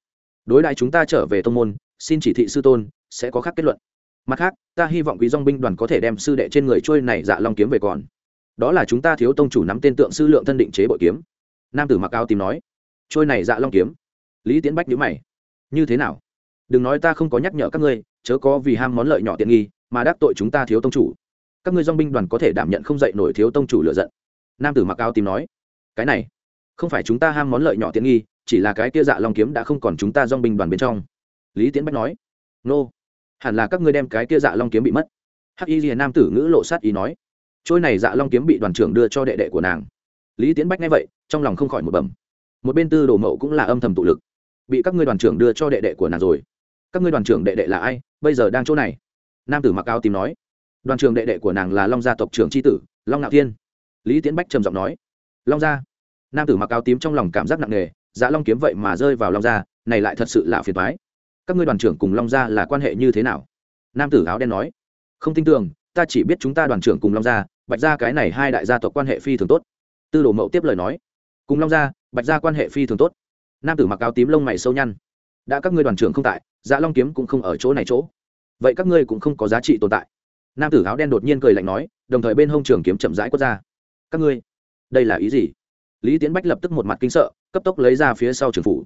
[SPEAKER 1] Đối đại chúng ta trở về tông môn, xin chỉ thị sư tôn, sẽ có khác kết luận. Mặt khác, ta hy vọng quý dong binh đoàn có thể đem sư đệ trên người trôi này dạ long kiếm về còn. Đó là chúng ta thiếu tông chủ nắm tên tượng sư lượng thân định chế bội kiếm. Nam tử mặc áo tìm nói, trôi này dạ long kiếm. Lý tiến bách nhữ mày, như thế nào? Đừng nói ta không có nhắc nhở các ngươi, chớ có vì ham món lợi nhỏ tiện nghi, mà đắc tội chúng ta thiếu tông chủ các ngươi dong binh đoàn có thể đảm nhận không dậy nổi thiếu tông chủ lựa giận. Nam tử mặc áo tím nói, cái này, không phải chúng ta ham món lợi nhỏ tiện nghi, chỉ là cái kia dạ long kiếm đã không còn chúng ta dong binh đoàn bên trong. Lý tiến bách nói, nô, hẳn là các ngươi đem cái kia dạ long kiếm bị mất. Hắc y rìa nam tử ngữ lộ sát ý nói, trôi này dạ long kiếm bị đoàn trưởng đưa cho đệ đệ của nàng. Lý tiến bách nghe vậy, trong lòng không khỏi một bầm một bên tư đồ mậu cũng là âm thầm tụ lực. Bị các ngươi đoàn trưởng đưa cho đệ đệ của nàng rồi. Các ngươi đoàn trưởng đệ đệ là ai? Bây giờ đang chỗ này. Nam tử mặc áo tím nói đoàn trưởng đệ đệ của nàng là long gia tộc trưởng tri tử, long ngạo thiên. lý tiến bách trầm giọng nói, long gia. nam tử mặc áo tím trong lòng cảm giác nặng nề dạ long kiếm vậy mà rơi vào long gia, này lại thật sự là phiền thoái các ngươi đoàn trưởng cùng long gia là quan hệ như thế nào? nam tử áo đen nói, không tin tưởng, ta chỉ biết chúng ta đoàn trưởng cùng long gia, bạch gia cái này hai đại gia tộc quan hệ phi thường tốt. tư đồ mậu tiếp lời nói, cùng long gia, bạch gia quan hệ phi thường tốt. nam tử mặc áo tím lông mày sâu nhăn, đã các ngươi đoàn trưởng không tại dạ long kiếm cũng không ở chỗ này chỗ. vậy các ngươi cũng không có giá trị tồn tại nam tử áo đen đột nhiên cười lạnh nói, đồng thời bên hông trường kiếm chậm rãi quất ra. Các ngươi, đây là ý gì? Lý tiến bách lập tức một mặt kinh sợ, cấp tốc lấy ra phía sau trường phủ.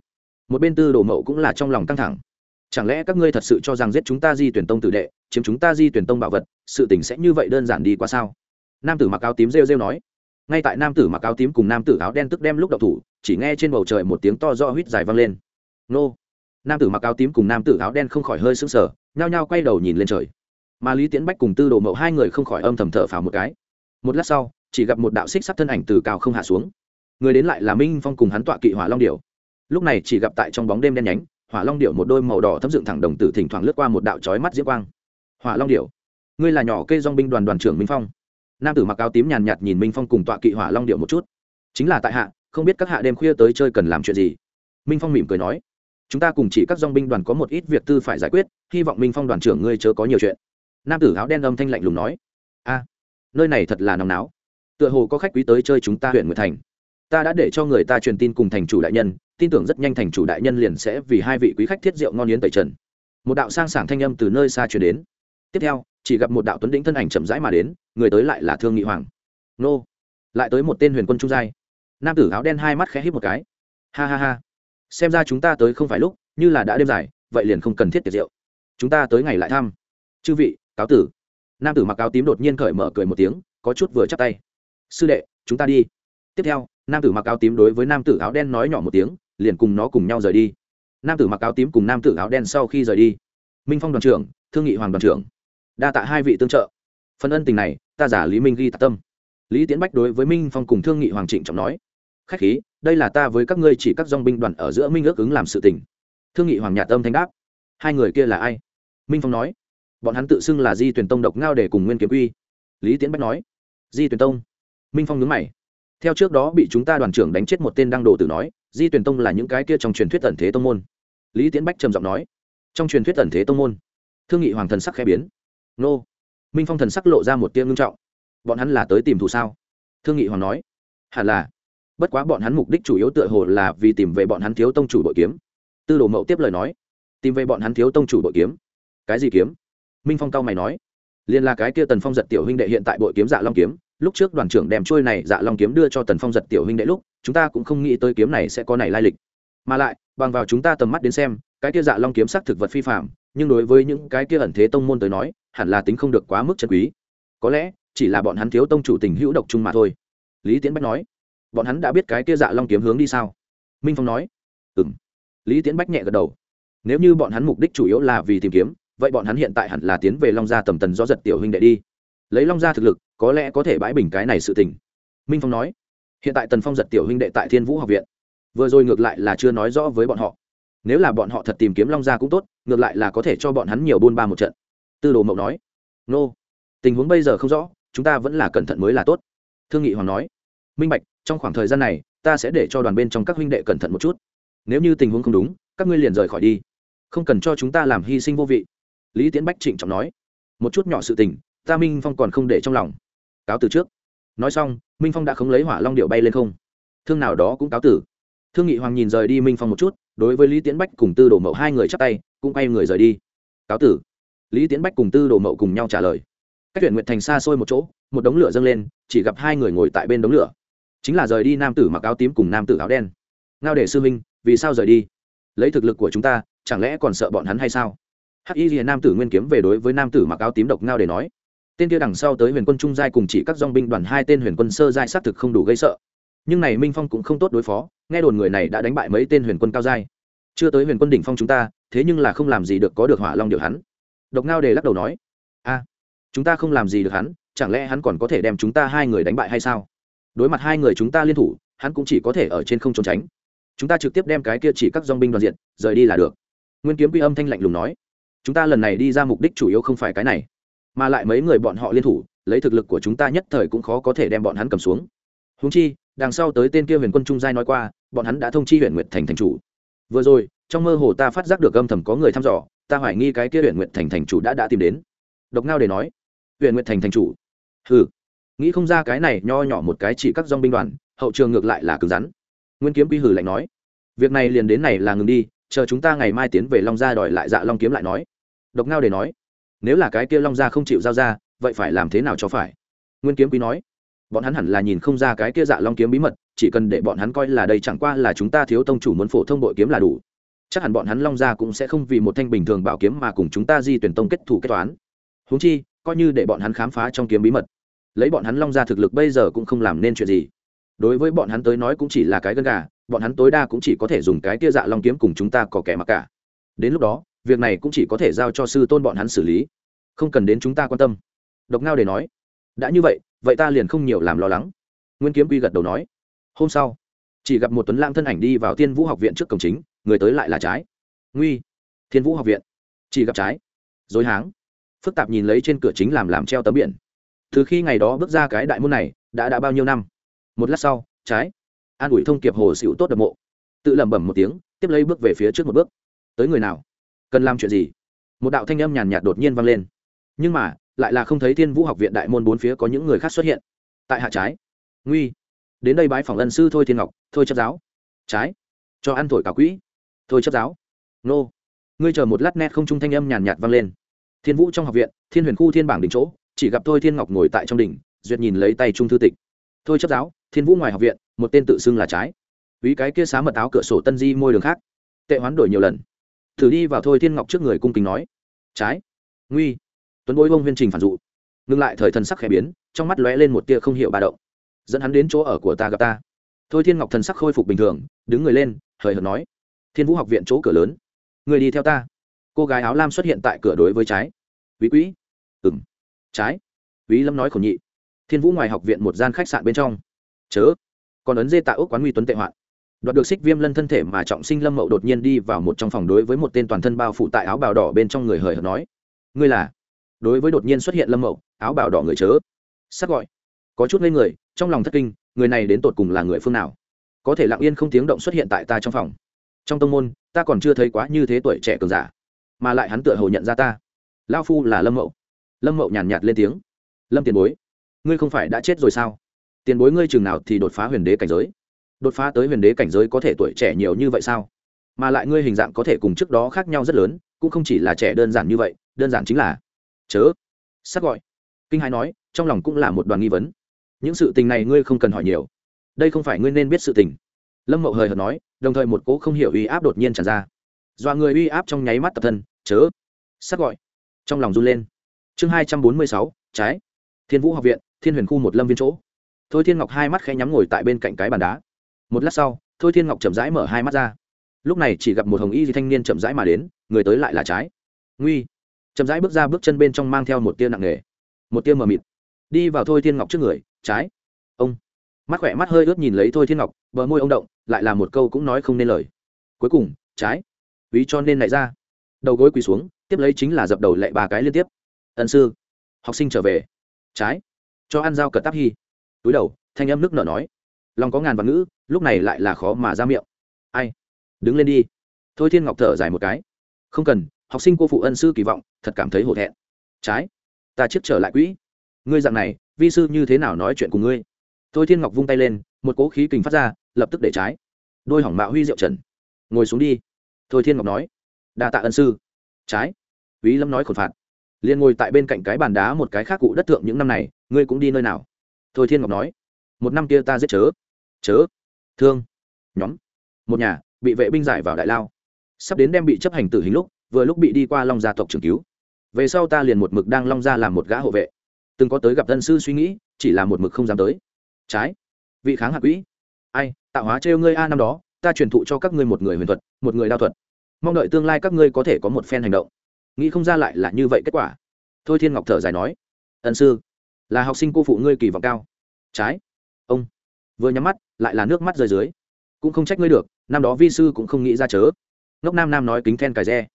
[SPEAKER 1] Một bên tư đồ mậu cũng là trong lòng căng thẳng. Chẳng lẽ các ngươi thật sự cho rằng giết chúng ta di tuyển tông tử đệ, chiếm chúng ta di tuyển tông bảo vật, sự tình sẽ như vậy đơn giản đi qua sao? Nam tử mặc áo tím rêu rêu nói. Ngay tại nam tử mặc áo tím cùng nam tử áo đen tức đem lúc đậu thủ, chỉ nghe trên bầu trời một tiếng to do huýt dài vang lên. Nô! Nam tử mặc áo tím cùng nam tử áo đen không khỏi hơi sững sờ, nhao nhao quay đầu nhìn lên trời mà lý tiến bách cùng tư đồ mậu hai người không khỏi âm thầm thở phào một cái. Một lát sau, chỉ gặp một đạo xích sắc thân ảnh từ cao không hạ xuống. Người đến lại là minh phong cùng hắn tọa kỵ hỏa long điểu. Lúc này chỉ gặp tại trong bóng đêm đen nhánh, hỏa long điểu một đôi màu đỏ thấm dựng thẳng đồng tử thỉnh thoảng lướt qua một đạo trói mắt diễm quang. Hỏa long điểu, ngươi là nhỏ cây dong binh đoàn đoàn trưởng minh phong. Nam tử mặc áo tím nhàn nhạt nhìn minh phong cùng tọa kỵ hỏa long điệu một chút. Chính là tại hạ, không biết các hạ đêm khuya tới chơi cần làm chuyện gì. Minh phong mỉm cười nói, chúng ta cùng chỉ các dong binh đoàn có một ít việc tư phải giải quyết, hy vọng minh phong đoàn trưởng ngươi chớ có nhiều chuyện nam tử áo đen âm thanh lạnh lùng nói, a, nơi này thật là nóng náo. Tựa hồ có khách quý tới chơi chúng ta huyện nguyệt thành. Ta đã để cho người ta truyền tin cùng thành chủ đại nhân, tin tưởng rất nhanh thành chủ đại nhân liền sẽ vì hai vị quý khách thiết rượu ngon yến tẩy trần. Một đạo sang sảng thanh âm từ nơi xa truyền đến. Tiếp theo, chỉ gặp một đạo tuấn đĩnh thân ảnh chậm rãi mà đến, người tới lại là thương nghị hoàng. Nô. Lại tới một tên huyền quân trung giai. Nam tử áo đen hai mắt khẽ hít một cái. Ha ha ha. Xem ra chúng ta tới không phải lúc, như là đã đêm dài, vậy liền không cần thiết tiệc rượu. Chúng ta tới ngày lại thăm. Chư vị cáo tử. Nam tử mặc áo tím đột nhiên cởi mở cười một tiếng, có chút vừa chắp tay. Sư đệ, chúng ta đi. Tiếp theo, nam tử mặc áo tím đối với nam tử áo đen nói nhỏ một tiếng, liền cùng nó cùng nhau rời đi. Nam tử mặc áo tím cùng nam tử áo đen sau khi rời đi. Minh phong đoàn trưởng, thương nghị hoàng đoàn trưởng. Đa tạ hai vị tương trợ. Phần ân tình này, ta giả lý minh ghi tạ tâm. Lý tiến bách đối với minh phong cùng thương nghị hoàng trịnh trọng nói. Khách khí, đây là ta với các ngươi chỉ các dong binh đoàn ở giữa minh ước ứng làm sự tình. Thương nghị hoàng nhà tâm thanh đáp. Hai người kia là ai? Minh phong nói bọn hắn tự xưng là di tuyển tông độc ngao để cùng nguyên kiếm uy lý tiến bách nói, di tuyển tông. Minh phong nhớ mày. Theo trước đó bị chúng ta đoàn trưởng đánh chết một tên đăng đồ tử nói, di tuyển tông là những cái kia trong truyền thuyết tần thế tông môn. Lý tiến bách trầm giọng nói, trong truyền thuyết tần thế tông môn. Thương nghị hoàng thần sắc khẽ biến. Nô. Minh phong thần sắc lộ ra một tia ngưng trọng. Bọn hắn là tới tìm thủ sao? Thương nghị hoàng nói, hẳn là. Bất quá bọn hắn mục đích chủ yếu tựa hồ là vì tìm về bọn hắn thiếu tông chủ bội kiếm. Tư đồ mậu tiếp lời nói, tìm về bọn hắn thiếu tông chủ bội kiếm. Cái gì kiếm? Minh phong cao mày nói, liên là cái kia tần phong giật tiểu huynh đệ hiện tại bội kiếm dạ long kiếm, lúc trước đoàn trưởng đem trôi này dạ long kiếm đưa cho tần phong giật tiểu huynh đệ lúc, chúng ta cũng không nghĩ tới kiếm này sẽ có này lai lịch. Mà lại, bằng vào chúng ta tầm mắt đến xem, cái kia dạ long kiếm sắc thực vật phi phạm nhưng đối với những cái kia ẩn thế tông môn tới nói, hẳn là tính không được quá mức chân quý. Có lẽ, chỉ là bọn hắn thiếu tông chủ tình hữu độc chung mà thôi. Lý tiến bách nói, bọn hắn đã biết cái kia dạ long kiếm hướng đi sao? Minh phong nói ừ m lý tiến bách nhẹ gật đầu, nếu như bọn hắn mục đích chủ yếu là vì tìm kiếm vậy bọn hắn hiện tại hẳn là tiến về long gia tầm tần do giật tiểu huynh đệ đi. Lấy long gia thực lực, có lẽ có thể bãi bình cái này sự tình. Minh phong nói, hiện tại tần phong giật tiểu huynh đệ tại thiên vũ học viện. Vừa rồi ngược lại là chưa nói rõ với bọn họ. Nếu là bọn họ thật tìm kiếm long gia cũng tốt, ngược lại là có thể cho bọn hắn nhiều buôn ba một trận. Tư đồ mậu nói, nô, tình huống bây giờ không rõ, chúng ta vẫn là cẩn thận mới là tốt. Thương nghị hoàng nói, minh bạch, trong khoảng thời gian này, ta sẽ để cho đoàn bên trong các huynh đệ cẩn thận một chút. Nếu như tình huống không đúng, các ngươi liền rời khỏi đi. Không cần cho chúng ta làm hy sinh vô vị lý tiến bách trịnh trọng nói, một chút nhỏ sự tình, ta minh phong còn không để trong lòng. Cáo từ trước. Nói xong, minh phong đã không lấy hỏa long điệu bay lên không. Thương nào đó cũng cáo tử thương nghị hoàng nhìn rời đi minh phong một chút, đối với lý tiến bách cùng tư đồ mậu hai người chắp tay, cũng quay người rời đi. Cáo tử lý tiến bách cùng tư đồ mậu cùng nhau trả lời. Các tuyển nguyệt thành xa xôi một chỗ, một đống lửa dâng lên, chỉ gặp hai người ngồi tại bên đống lửa. Chính là rời đi nam tử mặc áo tím cùng nam tử áo đen. Ngao để sư minh, vì sao rời đi? Lấy thực lực của chúng ta, chẳng lẽ còn sợ bọn hắn hay sao? Hắc y nam tử nguyên kiếm về đối với nam tử mặc áo tím độc ngao để nói, tên kia đằng sau tới huyền quân trung giai cùng chỉ các dong binh đoàn hai tên huyền quân sơ giai xác thực không đủ gây sợ. Nhưng này minh phong cũng không tốt đối phó, nghe đồn người này đã đánh bại mấy tên huyền quân cao giai. Chưa tới huyền quân đỉnh phong chúng ta, thế nhưng là không làm gì được có được hỏa long điều hắn. Độc ngao đề lắc đầu nói, a, chúng ta không làm gì được hắn, chẳng lẽ hắn còn có thể đem chúng ta hai người đánh bại hay sao? Đối mặt hai người chúng ta liên thủ, hắn cũng chỉ có thể ở trên không trốn tránh. Chúng ta trực tiếp đem cái kia chỉ các dong binh đoàn diện rời đi là được. Nguyên kiếm quy âm thanh lạnh lùng nói chúng ta lần này đi ra mục đích chủ yếu không phải cái này, mà lại mấy người bọn họ liên thủ, lấy thực lực của chúng ta nhất thời cũng khó có thể đem bọn hắn cầm xuống. Húng chi, đằng sau tới tên kia huyền quân trung giai nói qua, bọn hắn đã thông chi huyện nguyệt thành thành chủ. Vừa rồi, trong mơ hồ ta phát giác được âm thầm có người thăm dò, ta hoài nghi cái kia huyện nguyệt thành thành chủ đã đã tìm đến. Độc ngao để nói huyện nguyệt thành thành chủ? Hừ. Nghĩ không ra cái này nho nhỏ một cái chỉ các dong binh đoàn, hậu trường ngược lại là cứng rắn. Nguyên kiếm quy hử lạnh nói, việc này liền đến này là ngừng đi, chờ chúng ta ngày mai tiến về long gia đòi lại dạ long kiếm lại nói độc ngao để nói, nếu là cái kia long gia không chịu giao ra, vậy phải làm thế nào cho phải? Nguyên kiếm quý nói, bọn hắn hẳn là nhìn không ra cái kia dạ long kiếm bí mật, chỉ cần để bọn hắn coi là đây chẳng qua là chúng ta thiếu tông chủ muốn phổ thông bội kiếm là đủ. Chắc hẳn bọn hắn long gia cũng sẽ không vì một thanh bình thường bảo kiếm mà cùng chúng ta di tuyển tông kết thủ kết toán. Huống chi, coi như để bọn hắn khám phá trong kiếm bí mật, lấy bọn hắn long gia thực lực bây giờ cũng không làm nên chuyện gì. Đối với bọn hắn tới nói cũng chỉ là cái gân gà, bọn hắn tối đa cũng chỉ có thể dùng cái kia dạ long kiếm cùng chúng ta có kẻ mặc cả. Đến lúc đó việc này cũng chỉ có thể giao cho sư tôn bọn hắn xử lý. Không cần đến chúng ta quan tâm. Độc ngao để nói. Đã như vậy vậy ta liền không nhiều làm lo lắng. Nguyên kiếm quy gật đầu nói. Hôm sau, chỉ gặp một tuấn lang thân ảnh đi vào thiên vũ học viện trước cổng chính, người tới lại là trái. Nguy, thiên vũ học viện. Chỉ gặp trái. Dối háng. Phức tạp nhìn lấy trên cửa chính làm làm treo tấm biển. Từ khi ngày đó bước ra cái đại môn này, đã đã bao nhiêu năm? Một lát sau, trái. An ủi thông kiệp hồ xịu tốt đập mộ. Tự lẩm bẩm một tiếng, tiếp lấy bước về phía trước một bước. Tới người nào? Cần làm chuyện gì? Một đạo thanh âm nhàn nhạt đột nhiên vang lên. Nhưng mà, lại là không thấy thiên vũ học viện đại môn bốn phía có những người khác xuất hiện. Tại hạ trái. Nguy. Đến đây bái phỏng ân sư thôi thiên ngọc, thôi chấp giáo. Trái. Cho ăn thổi cả quỹ. Thôi chấp giáo. Nô. Ngươi chờ một lát nét không trung thanh âm nhàn nhạt vang lên. Thiên vũ trong học viện, thiên huyền khu thiên bảng đỉnh chỗ, chỉ gặp thôi thiên ngọc ngồi tại trong đỉnh, duyệt nhìn lấy tay trung thư tịch. Thôi chấp giáo, thiên vũ ngoài học viện, một tên tự xưng là trái. Ý cái kia xá mật áo cửa sổ tân di môi đường khác. Tệ hoán đổi nhiều lần thử đi vào thôi thiên ngọc trước người cung kính nói, trái. Nguy. Tuấn bối bông huyên trình phản dụ ngừng lại thời thần sắc khẽ biến, trong mắt lóe lên một tia không hiểu ba động. Dẫn hắn đến chỗ ở của ta gặp ta. Thôi thiên ngọc thần sắc khôi phục bình thường, đứng người lên, hời hợt nói, thiên vũ học viện chỗ cửa lớn, người đi theo ta. Cô gái áo lam xuất hiện tại cửa đối với trái. Quý quỹ ừng trái. Quý lâm nói khổ nhị, thiên vũ ngoài học viện một gian khách sạn bên trong. Chớ. Còn ấn dê tạ ốc quán nguy tuấn tệ hoạn đoạt được xích viêm lân thân thể mà trọng sinh lâm mậu đột nhiên đi vào một trong phòng đối với một tên toàn thân bao phủ tại áo bào đỏ bên trong người hời hợt nói ngươi là? Đối với đột nhiên xuất hiện lâm mậu áo bào đỏ người chớ. Sắc gọi. Có chút ngây người trong lòng thất kinh người này đến tột cùng là người phương nào? Có thể lặng yên không tiếng động xuất hiện tại ta trong phòng. Trong tông môn ta còn chưa thấy quá như thế tuổi trẻ cường giả mà lại hắn tựa hồ nhận ra ta. Lao phu là lâm mậu. Lâm mậu nhàn nhạt, nhạt lên tiếng. Lâm tiền bối ngươi không phải đã chết rồi sao? Tiền bối ngươi chừng nào thì đột phá huyền đế cảnh giới? Đột phá tới huyền đế cảnh giới có thể tuổi trẻ nhiều như vậy sao? Mà lại ngươi hình dạng có thể cùng trước đó khác nhau rất lớn, cũng không chỉ là trẻ đơn giản như vậy, đơn giản chính là chớ, sắc gọi. Kinh hai nói, trong lòng cũng là một đoàn nghi vấn. Những sự tình này ngươi không cần hỏi nhiều. Đây không phải ngươi nên biết sự tình. Lâm mậu hời hợt nói, đồng thời một cố không hiểu uy áp đột nhiên tràn ra. Dọa người uy áp trong nháy mắt tập thân, chớ, sắc gọi. Trong lòng run lên. Chương hai trăm bốn mươi sáu, trái. Thiên vũ học viện, thiên huyền khu một lâm viên chỗ. Thôi thiên ngọc hai mắt khẽ nhắm ngồi tại bên cạnh cái bàn đá một lát sau, thôi thiên ngọc chậm rãi mở hai mắt ra. Lúc này chỉ gặp một hồng y di thanh niên chậm rãi mà đến, người tới lại là trái. Nguy. Chậm rãi bước ra bước chân bên trong mang theo một tia nặng nề, một tia mờ mịt. Đi vào thôi thiên ngọc trước người, trái. Ông. Mắt khỏe mắt hơi ướt nhìn lấy thôi thiên ngọc, bờ môi ông động, lại là một câu cũng nói không nên lời. Cuối cùng, trái. Ví cho nên lại ra. Đầu gối quỳ xuống, tiếp lấy chính là dập đầu lệ ba cái liên tiếp. Ân sư. Học sinh trở về. Trái. Cho ăn dao cờ táp hy túi đầu, thanh âm nước nở nói lòng có ngàn văn ngữ, lúc này lại là khó mà ra miệng. Ai? Đứng lên đi. Thôi thiên ngọc thở dài một cái. Không cần, học sinh cô phụ ân sư kỳ vọng, thật cảm thấy hổ thẹn. Trái, ta chiếc trở lại quỹ. Ngươi dạng này, vi sư như thế nào nói chuyện cùng ngươi? Thôi thiên ngọc vung tay lên, một cỗ khí kình phát ra, lập tức để trái. Đôi hỏng mạo huy diệu trần. Ngồi xuống đi. Thôi thiên ngọc nói. Đa tạ ân sư. Trái. Ví lâm nói khổn phạt. Liền ngồi tại bên cạnh cái bàn đá một cái khác cụ đất thượng những năm này, ngươi cũng đi nơi nào? Thôi thiên ngọc nói. Một năm kia ta giết chớ chớ, thương, nhóm, một nhà, bị vệ binh giải vào đại lao. Sắp đến đem bị chấp hành tử hình lúc, vừa lúc bị đi qua long gia tộc trường cứu. Về sau ta liền một mực đang long gia làm một gã hộ vệ. Từng có tới gặp tân sư suy nghĩ, chỉ là một mực không dám tới. Trái, vị kháng hạ quỹ. Ai, tạo hóa trêu ngươi a năm đó, ta truyền thụ cho các ngươi một người huyền thuật, một người đao thuật. Mong đợi tương lai các ngươi có thể có một phen hành động. Nghĩ không ra lại là như vậy kết quả. Thôi thiên ngọc thở dài nói, ân sư, là học sinh cô phụ ngươi kỳ vọng cao. Trái vừa nhắm mắt, lại là nước mắt rơi dưới. Cũng không trách ngươi được, năm đó vi sư cũng không nghĩ ra chớ. Ngốc nam nam nói kính then cài re.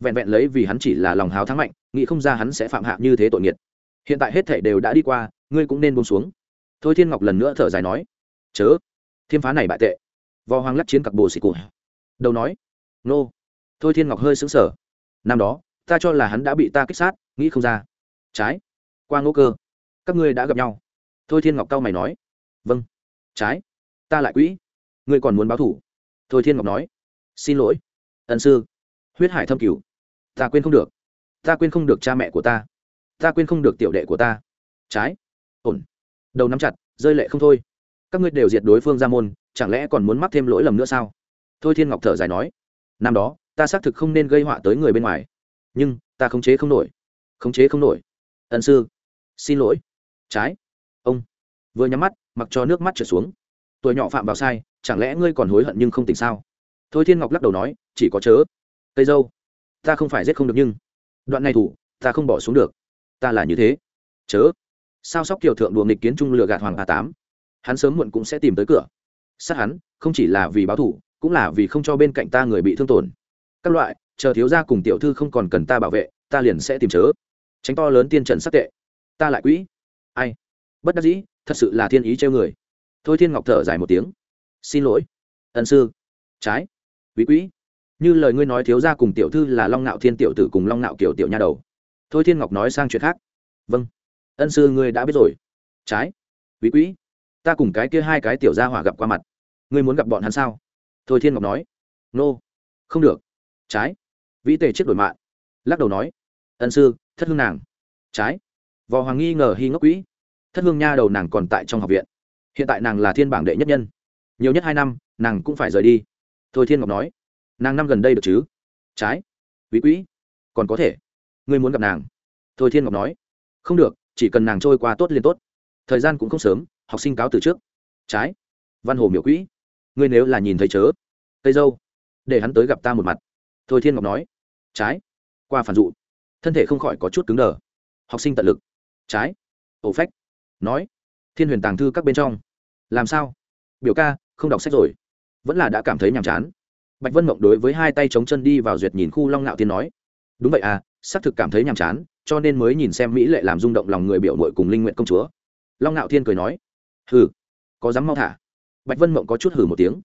[SPEAKER 1] Vẹn vẹn lấy vì hắn chỉ là lòng háo thắng mạnh, nghĩ không ra hắn sẽ phạm hạ như thế tội nghiệt. Hiện tại hết thể đều đã đi qua, ngươi cũng nên buông xuống. Thôi thiên ngọc lần nữa thở dài nói, chớ thiên phá này bại tệ. Vò hoàng lắc chiến cặp bồ xịt cụ. Đầu nói, nô. Thôi thiên ngọc hơi sững sờ. Năm đó, ta cho là hắn đã bị ta kích sát, nghĩ không ra. Trái, qua ngô cơ, các ngươi đã gặp nhau. Thôi thiên ngọc cao mày nói vâng trái. Ta lại quỹ. Ngươi còn muốn báo thủ? Thôi thiên ngọc nói. Xin lỗi. Ân sư. Huyết hải thâm cửu. Ta quên không được. Ta quên không được cha mẹ của ta. Ta quên không được tiểu đệ của ta. Trái. Ổn. Đầu nắm chặt, rơi lệ không thôi. Các ngươi đều diệt đối phương ra môn, chẳng lẽ còn muốn mắc thêm lỗi lầm nữa sao? Thôi thiên ngọc thở dài nói. Năm đó, ta xác thực không nên gây họa tới người bên ngoài. Nhưng, ta khống chế không nổi. Khống chế không nổi. Ân sư. Xin lỗi. Trái. Ông. Vừa nhắm mắt mặc cho nước mắt trở xuống. Tuổi nhỏ phạm vào sai, chẳng lẽ ngươi còn hối hận nhưng không tỉnh sao? Thôi thiên ngọc lắc đầu nói, chỉ có chớ. Tây dâu, ta không phải giết không được nhưng, đoạn này thủ, ta không bỏ xuống được. Ta là như thế. Chớ. Sao sóc kiều thượng đùa nghịch kiến trung lừa gạt hoàng a tám. Hắn sớm muộn cũng sẽ tìm tới cửa. Sát hắn, không chỉ là vì báo thủ, cũng là vì không cho bên cạnh ta người bị thương tổn. Các loại, chờ thiếu gia cùng tiểu thư không còn cần ta bảo vệ, ta liền sẽ tìm chớ. Tránh to lớn tiên trần sắc tệ. Ta lại quỹ. Ai? Bất đắc dĩ thật sự là thiên ý treo người. Thôi thiên ngọc thở dài một tiếng. Xin lỗi. Ân sư. Trái. Quý quỹ như lời ngươi nói thiếu gia cùng tiểu thư là long ngạo thiên tiểu tử cùng long ngạo kiểu tiểu nha đầu. Thôi thiên ngọc nói sang chuyện khác. Vâng. Ân sư ngươi đã biết rồi. Trái. Quý quỹ ta cùng cái kia hai cái tiểu gia hỏa gặp qua mặt. Ngươi muốn gặp bọn hắn sao? Thôi thiên ngọc nói. Nô、no. không được. Trái. Vĩ tề chết đổi mạng. Lắc đầu nói. Ân sư, thất hương nàng. Trái. Vò hoàng nghi ngờ hy ngốc quỹ thất hương nha đầu nàng còn tại trong học viện. Hiện tại nàng là thiên bảng đệ nhất nhân. Nhiều nhất hai năm, nàng cũng phải rời đi. Thôi thiên ngọc nói, nàng năm gần đây được chứ? Trái. Quý quỹ còn có thể. Ngươi muốn gặp nàng. Thôi thiên ngọc nói, không được, chỉ cần nàng trôi qua tốt liền tốt. Thời gian cũng không sớm, học sinh cáo từ trước. Trái. Văn hồ miểu quỹ ngươi nếu là nhìn thấy chớ, cây dâu, để hắn tới gặp ta một mặt. Thôi thiên ngọc nói, trái. Qua phản dụ, thân thể không khỏi có chút cứng đờ. Học sinh tận lực. Trái. Ổ phách nói, thiên huyền tàng thư các bên trong. Làm sao? Biểu ca, không đọc sách rồi. Vẫn là đã cảm thấy nhàm chán. Bạch vân mộng đối với hai tay chống chân đi vào duyệt nhìn khu long ngạo tiên nói, đúng vậy à xác thực cảm thấy nhàm chán, cho nên mới nhìn xem mỹ lệ làm rung động lòng người biểu mội cùng linh nguyện công chúa. Long ngạo thiên cười nói, hừ, có dám mau thả? Bạch vân mộng có chút hử một tiếng,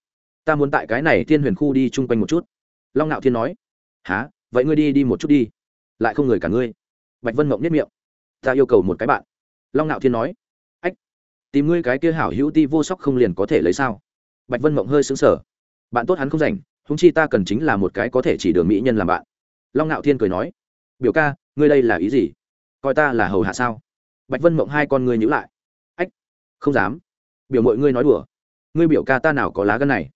[SPEAKER 1] ta muốn tại cái này thiên huyền khu đi chung quanh một chút. Long ngạo thiên nói há vậy ngươi đi đi một chút đi, lại không người cả ngươi. Bạch vân mộng nhất miệng, ta yêu cầu một cái bạn. Long ngạo thiên nói tìm ngươi cái kia hảo hữu ti vô sóc không liền có thể lấy sao? Bạch vân mộng hơi xứng sở bạn tốt hắn không rảnh húng chi ta cần chính là một cái có thể chỉ đường mỹ nhân làm bạn. Long ngạo thiên cười nói, biểu ca, ngươi đây là ý gì? Coi ta là hầu hạ sao? Bạch vân mộng hai con ngươi nhữ lại. Ách, không dám. Biểu mọi ngươi nói đùa. Ngươi biểu ca ta nào có lá gân này?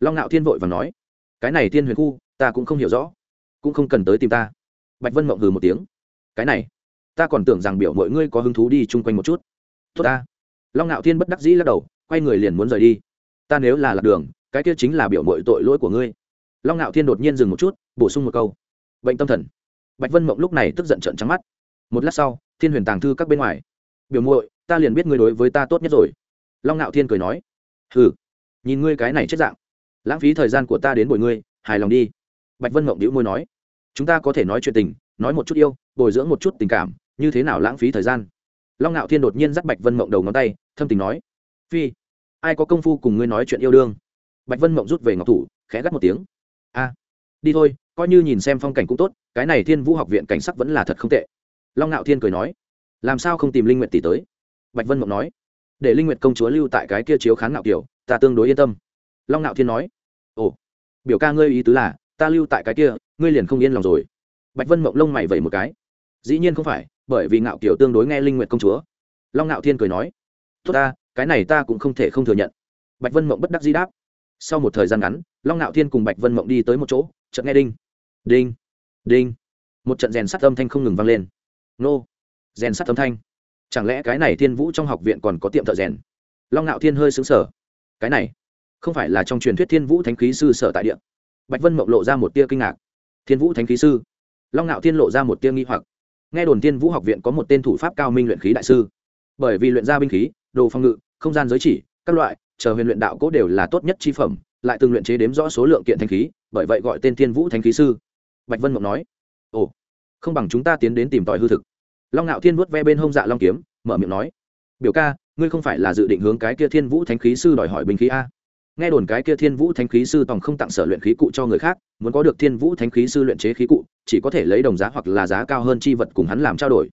[SPEAKER 1] Long ngạo thiên vội và nói, cái này thiên huyền khu, ta cũng không hiểu rõ, cũng không cần tới tìm ta. Bạch vân mộng hừ một tiếng, cái này, ta còn tưởng rằng biểu mọi ngươi có hứng thú đi chung quanh một chút. Tốt ta long ngạo thiên bất đắc dĩ lắc đầu, quay người liền muốn rời đi. Ta nếu là lạc đường, cái kia chính là biểu mội tội lỗi của ngươi. Long ngạo thiên đột nhiên dừng một chút, bổ sung một câu. Bệnh tâm thần. Bạch vân mộng lúc này tức giận trận trắng mắt. Một lát sau, thiên huyền tàng thư các bên ngoài. Biểu muội, ta liền biết ngươi đối với ta tốt nhất rồi. Long ngạo thiên cười nói. Hừ, nhìn ngươi cái này chết dạng. Lãng phí thời gian của ta đến bồi ngươi, hài lòng đi. Bạch vân mộng đĩu môi nói. Chúng ta có thể nói chuyện tình, nói một chút yêu, bồi dưỡng một chút tình cảm, như thế nào lãng phí thời gian? Long ngạo thiên đột nhiên dắt bạch vân mộng đầu ngón tay thâm tình nói, phi, ai có công phu cùng ngươi nói chuyện yêu đương? Bạch vân mộng rút về ngọc thủ, khẽ gắt một tiếng, a, đi thôi, coi như nhìn xem phong cảnh cũng tốt, cái này thiên vũ học viện cảnh sắc vẫn là thật không tệ. Long ngạo thiên cười nói, làm sao không tìm linh nguyện tỷ tới? Bạch vân mộng nói, để linh nguyện công chúa lưu tại cái kia chiếu khán ngạo kiểu, ta tương đối yên tâm. Long ngạo thiên nói, ồ, biểu ca ngươi ý tứ là, ta lưu tại cái kia, ngươi liền không yên lòng rồi. Bạch vân mộng lông mày vẩy một cái, dĩ nhiên không phải, bởi vì ngạo kiểu tương đối nghe linh nguyện công chúa. Long ngạo thiên cười nói tốt ta, cái này ta cũng không thể không thừa nhận. Bạch vân mộng bất đắc di đáp. Sau một thời gian ngắn, long ngạo thiên cùng bạch vân mộng đi tới một chỗ, chợt nghe đinh đinh đinh. Một trận rèn sắt âm thanh không ngừng vang lên. Nô! Rèn sắt âm thanh. Chẳng lẽ cái này thiên vũ trong học viện còn có tiệm thợ rèn? Long ngạo thiên hơi xứng sở cái này, không phải là trong truyền thuyết thiên vũ thánh khí sư sở tại địa? Bạch vân mộng lộ ra một tia kinh ngạc. Thiên vũ thánh khí sư? Long ngạo thiên lộ ra một tia nghi hoặc. Nghe đồn thiên vũ học viện có một tên thủ pháp cao minh luyện khí đại sư. Bởi vì luyện ra binh khí đồ phòng ngự, không gian giới chỉ, các loại, chờ huyền luyện đạo cốt đều là tốt nhất chi phẩm, lại từng luyện chế đếm rõ số lượng kiện thanh khí, bởi vậy gọi tên thiên vũ thanh khí sư. Bạch vân mộng nói, ồ, không bằng chúng ta tiến đến tìm tòi hư thực. Long ngạo thiên vuốt ve bên hông dạ long kiếm, mở miệng nói, biểu ca, ngươi không phải là dự định hướng cái kia thiên vũ thánh khí sư đòi hỏi bình khí a? Nghe đồn cái kia thiên vũ thánh khí sư tòng không tặng sở luyện khí cụ cho người khác, muốn có được thiên vũ thánh khí sư luyện chế khí cụ, chỉ có thể lấy đồng giá hoặc là giá cao hơn chi vật cùng hắn làm trao đổi.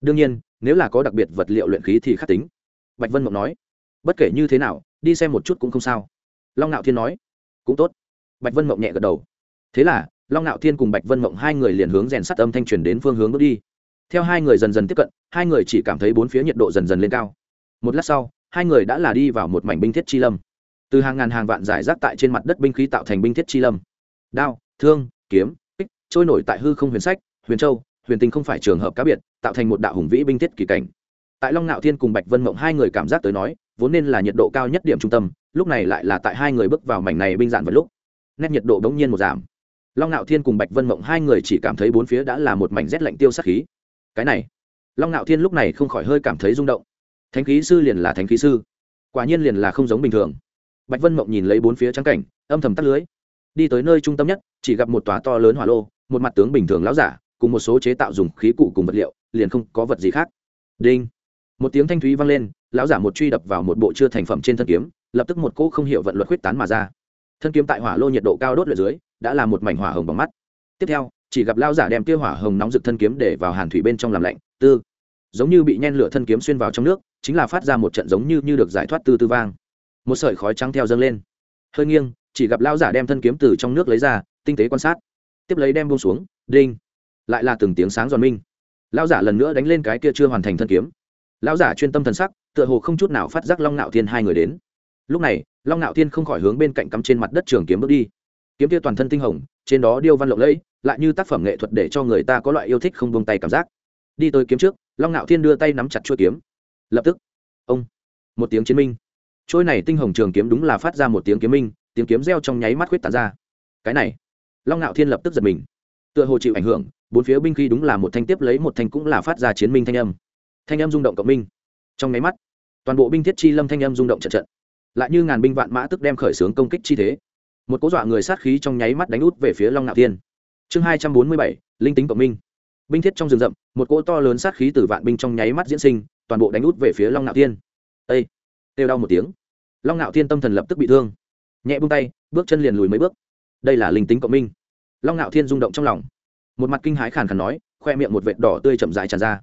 [SPEAKER 1] Đương nhiên, nếu là có đặc biệt vật liệu luyện khí thì khắc tính bạch vân mộng nói, bất kể như thế nào, đi xem một chút cũng không sao. Long ngạo thiên nói, cũng tốt. Bạch vân mộng nhẹ gật đầu. Thế là, long ngạo thiên cùng bạch vân mộng hai người liền hướng rèn sắt âm thanh truyền đến phương hướng bước đi. Theo hai người dần dần tiếp cận, hai người chỉ cảm thấy bốn phía nhiệt độ dần dần lên cao. Một lát sau, hai người đã là đi vào một mảnh binh thiết chi lâm. Từ hàng ngàn hàng vạn giải rác tại trên mặt đất binh khí tạo thành binh thiết chi lâm. Đao, thương, kiếm, kích, trôi nổi tại hư không huyền sách, huyền châu, huyền tinh không phải trường hợp cá biệt, tạo thành một đạo hùng vĩ binh thiết kỳ cảnh tại long ngạo thiên cùng bạch vân mộng hai người cảm giác tới nói, vốn nên là nhiệt độ cao nhất điểm trung tâm, lúc này lại là tại hai người bước vào mảnh này binh dạn vào lúc, nét nhiệt độ đống nhiên một giảm. Long ngạo thiên cùng bạch vân mộng hai người chỉ cảm thấy bốn phía đã là một mảnh rét lạnh tiêu sắc khí. Cái này, long ngạo thiên lúc này không khỏi hơi cảm thấy rung động. Thánh khí sư liền là thánh khí sư, quả nhiên liền là không giống bình thường. Bạch vân mộng nhìn lấy bốn phía trắng cảnh, âm thầm tắt lưới. Đi tới nơi trung tâm nhất, chỉ gặp một tòa to lớn hỏa lô, một mặt tướng bình thường láo giả, cùng một số chế tạo dùng khí cụ cùng vật liệu, liền không có vật gì khác. Đinh! Một tiếng thanh thúy vang lên, lão giả một truy đập vào một bộ chưa thành phẩm trên thân kiếm, lập tức một cỗ không hiểu vận luật huyết tán mà ra. Thân kiếm tại hỏa lô nhiệt độ cao đốt lửa dưới, đã là một mảnh hỏa hồng bằng mắt. Tiếp theo, chỉ gặp lão giả đem tia hỏa hồng nóng rực thân kiếm để vào hàn thủy bên trong làm lạnh, tư. Giống như bị nhen lửa thân kiếm xuyên vào trong nước, chính là phát ra một trận giống như như được giải thoát từ tư vang. Một sợi khói trắng theo dâng lên. Hơi nghiêng, chỉ gặp lão giả đem thân kiếm từ trong nước lấy ra, tinh tế quan sát. Tiếp lấy đem buông xuống, đinh. Lại là từng tiếng sáng giòn minh. Lão giả lần nữa đánh lên cái kia chưa hoàn thành thân kiếm lão giả chuyên tâm thần sắc, tựa hồ không chút nào phát giác long nạo thiên hai người đến. Lúc này, long nạo thiên không khỏi hướng bên cạnh cắm trên mặt đất trường kiếm bước đi. Kiếm kia toàn thân tinh hồng, trên đó điêu văn lộng lẫy, lại như tác phẩm nghệ thuật để cho người ta có loại yêu thích không buông tay cảm giác. Đi tới kiếm trước, long nạo thiên đưa tay nắm chặt chuôi kiếm. Lập tức, ông, một tiếng chiến minh. Trôi này tinh hồng trường kiếm đúng là phát ra một tiếng kiếm minh, tiếng kiếm reo trong nháy mắt khuyết tán ra. Cái này, long nạo thiên lập tức giật mình. Tựa hồ chịu ảnh hưởng, bốn phía binh khí đúng là một thanh tiếp lấy một thanh cũng là phát ra chiến minh thanh âm thanh âm rung động cộng minh. Trong nháy mắt, toàn bộ binh thiết chi lâm thanh âm rung động trận trận. Lại như ngàn binh vạn mã tức đem khởi xướng công kích chi thế. Một cố dọa người sát khí trong nháy mắt đánh út về phía long nạo thiên. Chương hai trăm bốn mươi bảy, linh tính cộng minh. Binh thiết trong rừng rậm, một cỗ to lớn sát khí từ vạn binh trong nháy mắt diễn sinh, toàn bộ đánh út về phía long nạo thiên. Ây têu đau một tiếng. Long nạo thiên tâm thần lập tức bị thương. Nhẹ bung tay, bước chân liền lùi mấy bước. Đây là linh tính cộng minh. Long nạo thiên rung động trong lòng. Một mặt kinh hãi khàn khàn nói, khoe miệng một vệt đỏ tươi chậm dài tràn ra.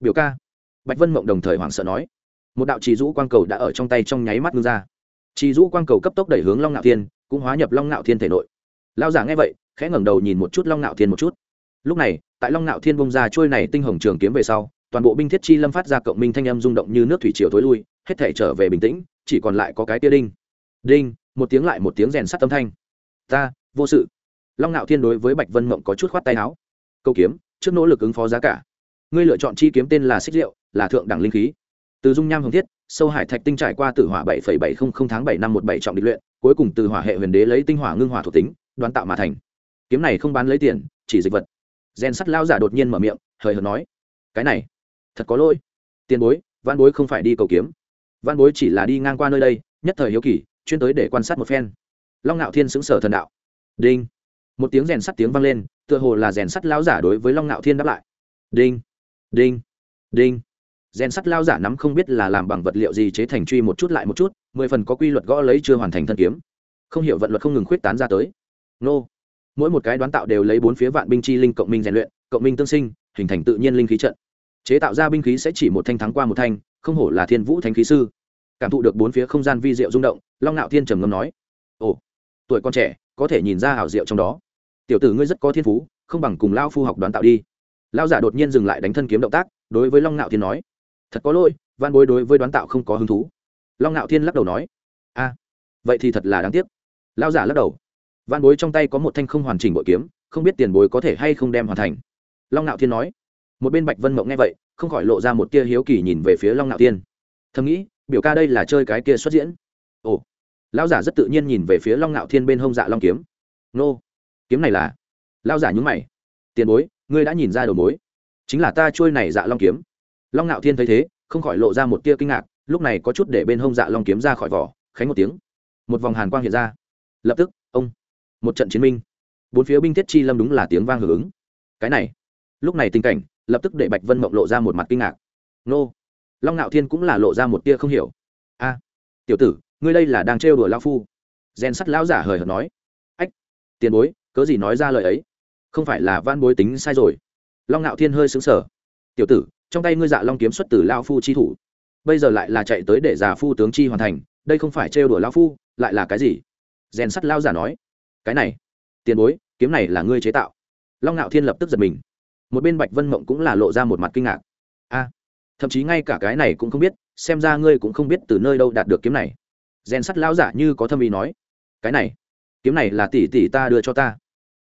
[SPEAKER 1] Biểu ca bạch vân mộng đồng thời hoảng sợ nói, một đạo trì rũ quang cầu đã ở trong tay trong nháy mắt ngưng ra. Trì rũ quang cầu cấp tốc đẩy hướng long ngạo thiên, cũng hóa nhập long ngạo thiên thể nội. Lao giả nghe vậy, khẽ ngẩng đầu nhìn một chút long ngạo thiên một chút. Lúc này, tại long ngạo thiên bông ra trôi này tinh hồng trường kiếm về sau, toàn bộ binh thiết chi lâm phát ra cộng minh thanh âm rung động như nước thủy triều thối lui, hết thể trở về bình tĩnh, chỉ còn lại có cái tia đinh. Đinh, một tiếng lại một tiếng rèn sắt âm thanh. Ta, vô sự. Long ngạo thiên đối với bạch vân mộng có chút khoát tay áo. Câu kiếm, trước nỗ lực ứng phó giá cả ngươi lựa chọn chi kiếm tên là xích rượu là thượng đẳng linh khí. Từ dung nham hồng thiết, sâu hải thạch tinh trải qua tử hỏa bảy bảy trăm linh tháng bảy năm một bảy trọng định luyện, cuối cùng từ hỏa hệ huyền đế lấy tinh hỏa ngưng hỏa thuộc tính, đoán tạo mà thành. Kiếm này không bán lấy tiền, chỉ dịch vật. Gen sắt lao giả đột nhiên mở miệng, hời hợt nói, cái này, thật có lỗi. Tiền bối văn bối không phải đi cầu kiếm. Văn bối chỉ là đi ngang qua nơi đây, nhất thời hiếu kỳ, chuyên tới để quan sát một phen. Long ngạo thiên xứng sở thần đạo. Đinh. Một tiếng rèn sắt tiếng vang lên, tựa hồ là rèn sắt lao giả đối với long ngạo thiên đáp lại. Đinh đinh. Đinh. Rèn sắt lao giả nắm không biết là làm bằng vật liệu gì chế thành truy một chút lại một chút, mười phần có quy luật gõ lấy chưa hoàn thành thân kiếm. Không hiểu vận luật không ngừng khuyết tán ra tới. Nô. Mỗi một cái đoán tạo đều lấy bốn phía vạn binh chi linh cộng minh rèn luyện, cộng minh tương sinh, hình thành tự nhiên linh khí trận. Chế tạo ra binh khí sẽ chỉ một thanh thắng qua một thanh, không hổ là thiên vũ thanh khí sư. Cảm thụ được bốn phía không gian vi diệu rung động, long nạo thiên trầm ngâm nói, ồ, tuổi con trẻ, có thể nhìn ra hảo diệu trong đó. Tiểu tử ngươi rất có thiên phú, không bằng cùng lao phu học đoán tạo đi lao giả đột nhiên dừng lại đánh thân kiếm động tác, đối với long nạo thiên nói, thật có lỗi, văn bối đối với đoán tạo không có hứng thú. Long nạo thiên lắc đầu nói, a, vậy thì thật là đáng tiếc. Lao giả lắc đầu, văn bối trong tay có một thanh không hoàn chỉnh bội kiếm, không biết tiền bối có thể hay không đem hoàn thành. Long nạo thiên nói, một bên bạch vân mộng nghe vậy, không khỏi lộ ra một tia hiếu kỳ nhìn về phía long nạo thiên. Thầm nghĩ, biểu ca đây là chơi cái kia xuất diễn. Ồ, lão giả rất tự nhiên nhìn về phía long ngạo thiên bên hông dạ long kiếm. Nô, kiếm này là? Lão giả nhúng mày, tiền bối ngươi đã nhìn ra đầu mối. Chính là ta trôi này dạ long kiếm. Long ngạo thiên thấy thế, không khỏi lộ ra một tia kinh ngạc, lúc này có chút để bên hông dạ long kiếm ra khỏi vỏ khánh một tiếng. Một vòng hàn quang hiện ra. Lập tức, ông. Một trận chiến minh. Bốn phía binh thiết chi lâm đúng là tiếng vang hưởng ứng. Cái này. Lúc này tình cảnh, lập tức để bạch vân mộng lộ ra một mặt kinh ngạc. Nô. Long ngạo thiên cũng là lộ ra một tia không hiểu. A. Tiểu tử, ngươi đây là đang trêu đùa lao phu. Gen sắt lão giả hời hợt nói. Ách. Tiền bối, cớ gì nói ra lời ấy? Không phải là van bối tính sai rồi. Long ngạo thiên hơi xứng sở tiểu tử, trong tay ngươi dạ long kiếm xuất từ lao phu chi thủ. Bây giờ lại là chạy tới để già phu tướng chi hoàn thành, đây không phải trêu đùa lao phu, lại là cái gì? Rèn sắt lao giả nói. Cái này, tiền bối, kiếm này là ngươi chế tạo. Long ngạo thiên lập tức giật mình. Một bên bạch vân mộng cũng là lộ ra một mặt kinh ngạc. A, thậm chí ngay cả cái này cũng không biết, xem ra ngươi cũng không biết từ nơi đâu đạt được kiếm này. Rèn sắt lao giả như có thâm ý nói. Cái này, kiếm này là tỷ tỷ ta đưa cho ta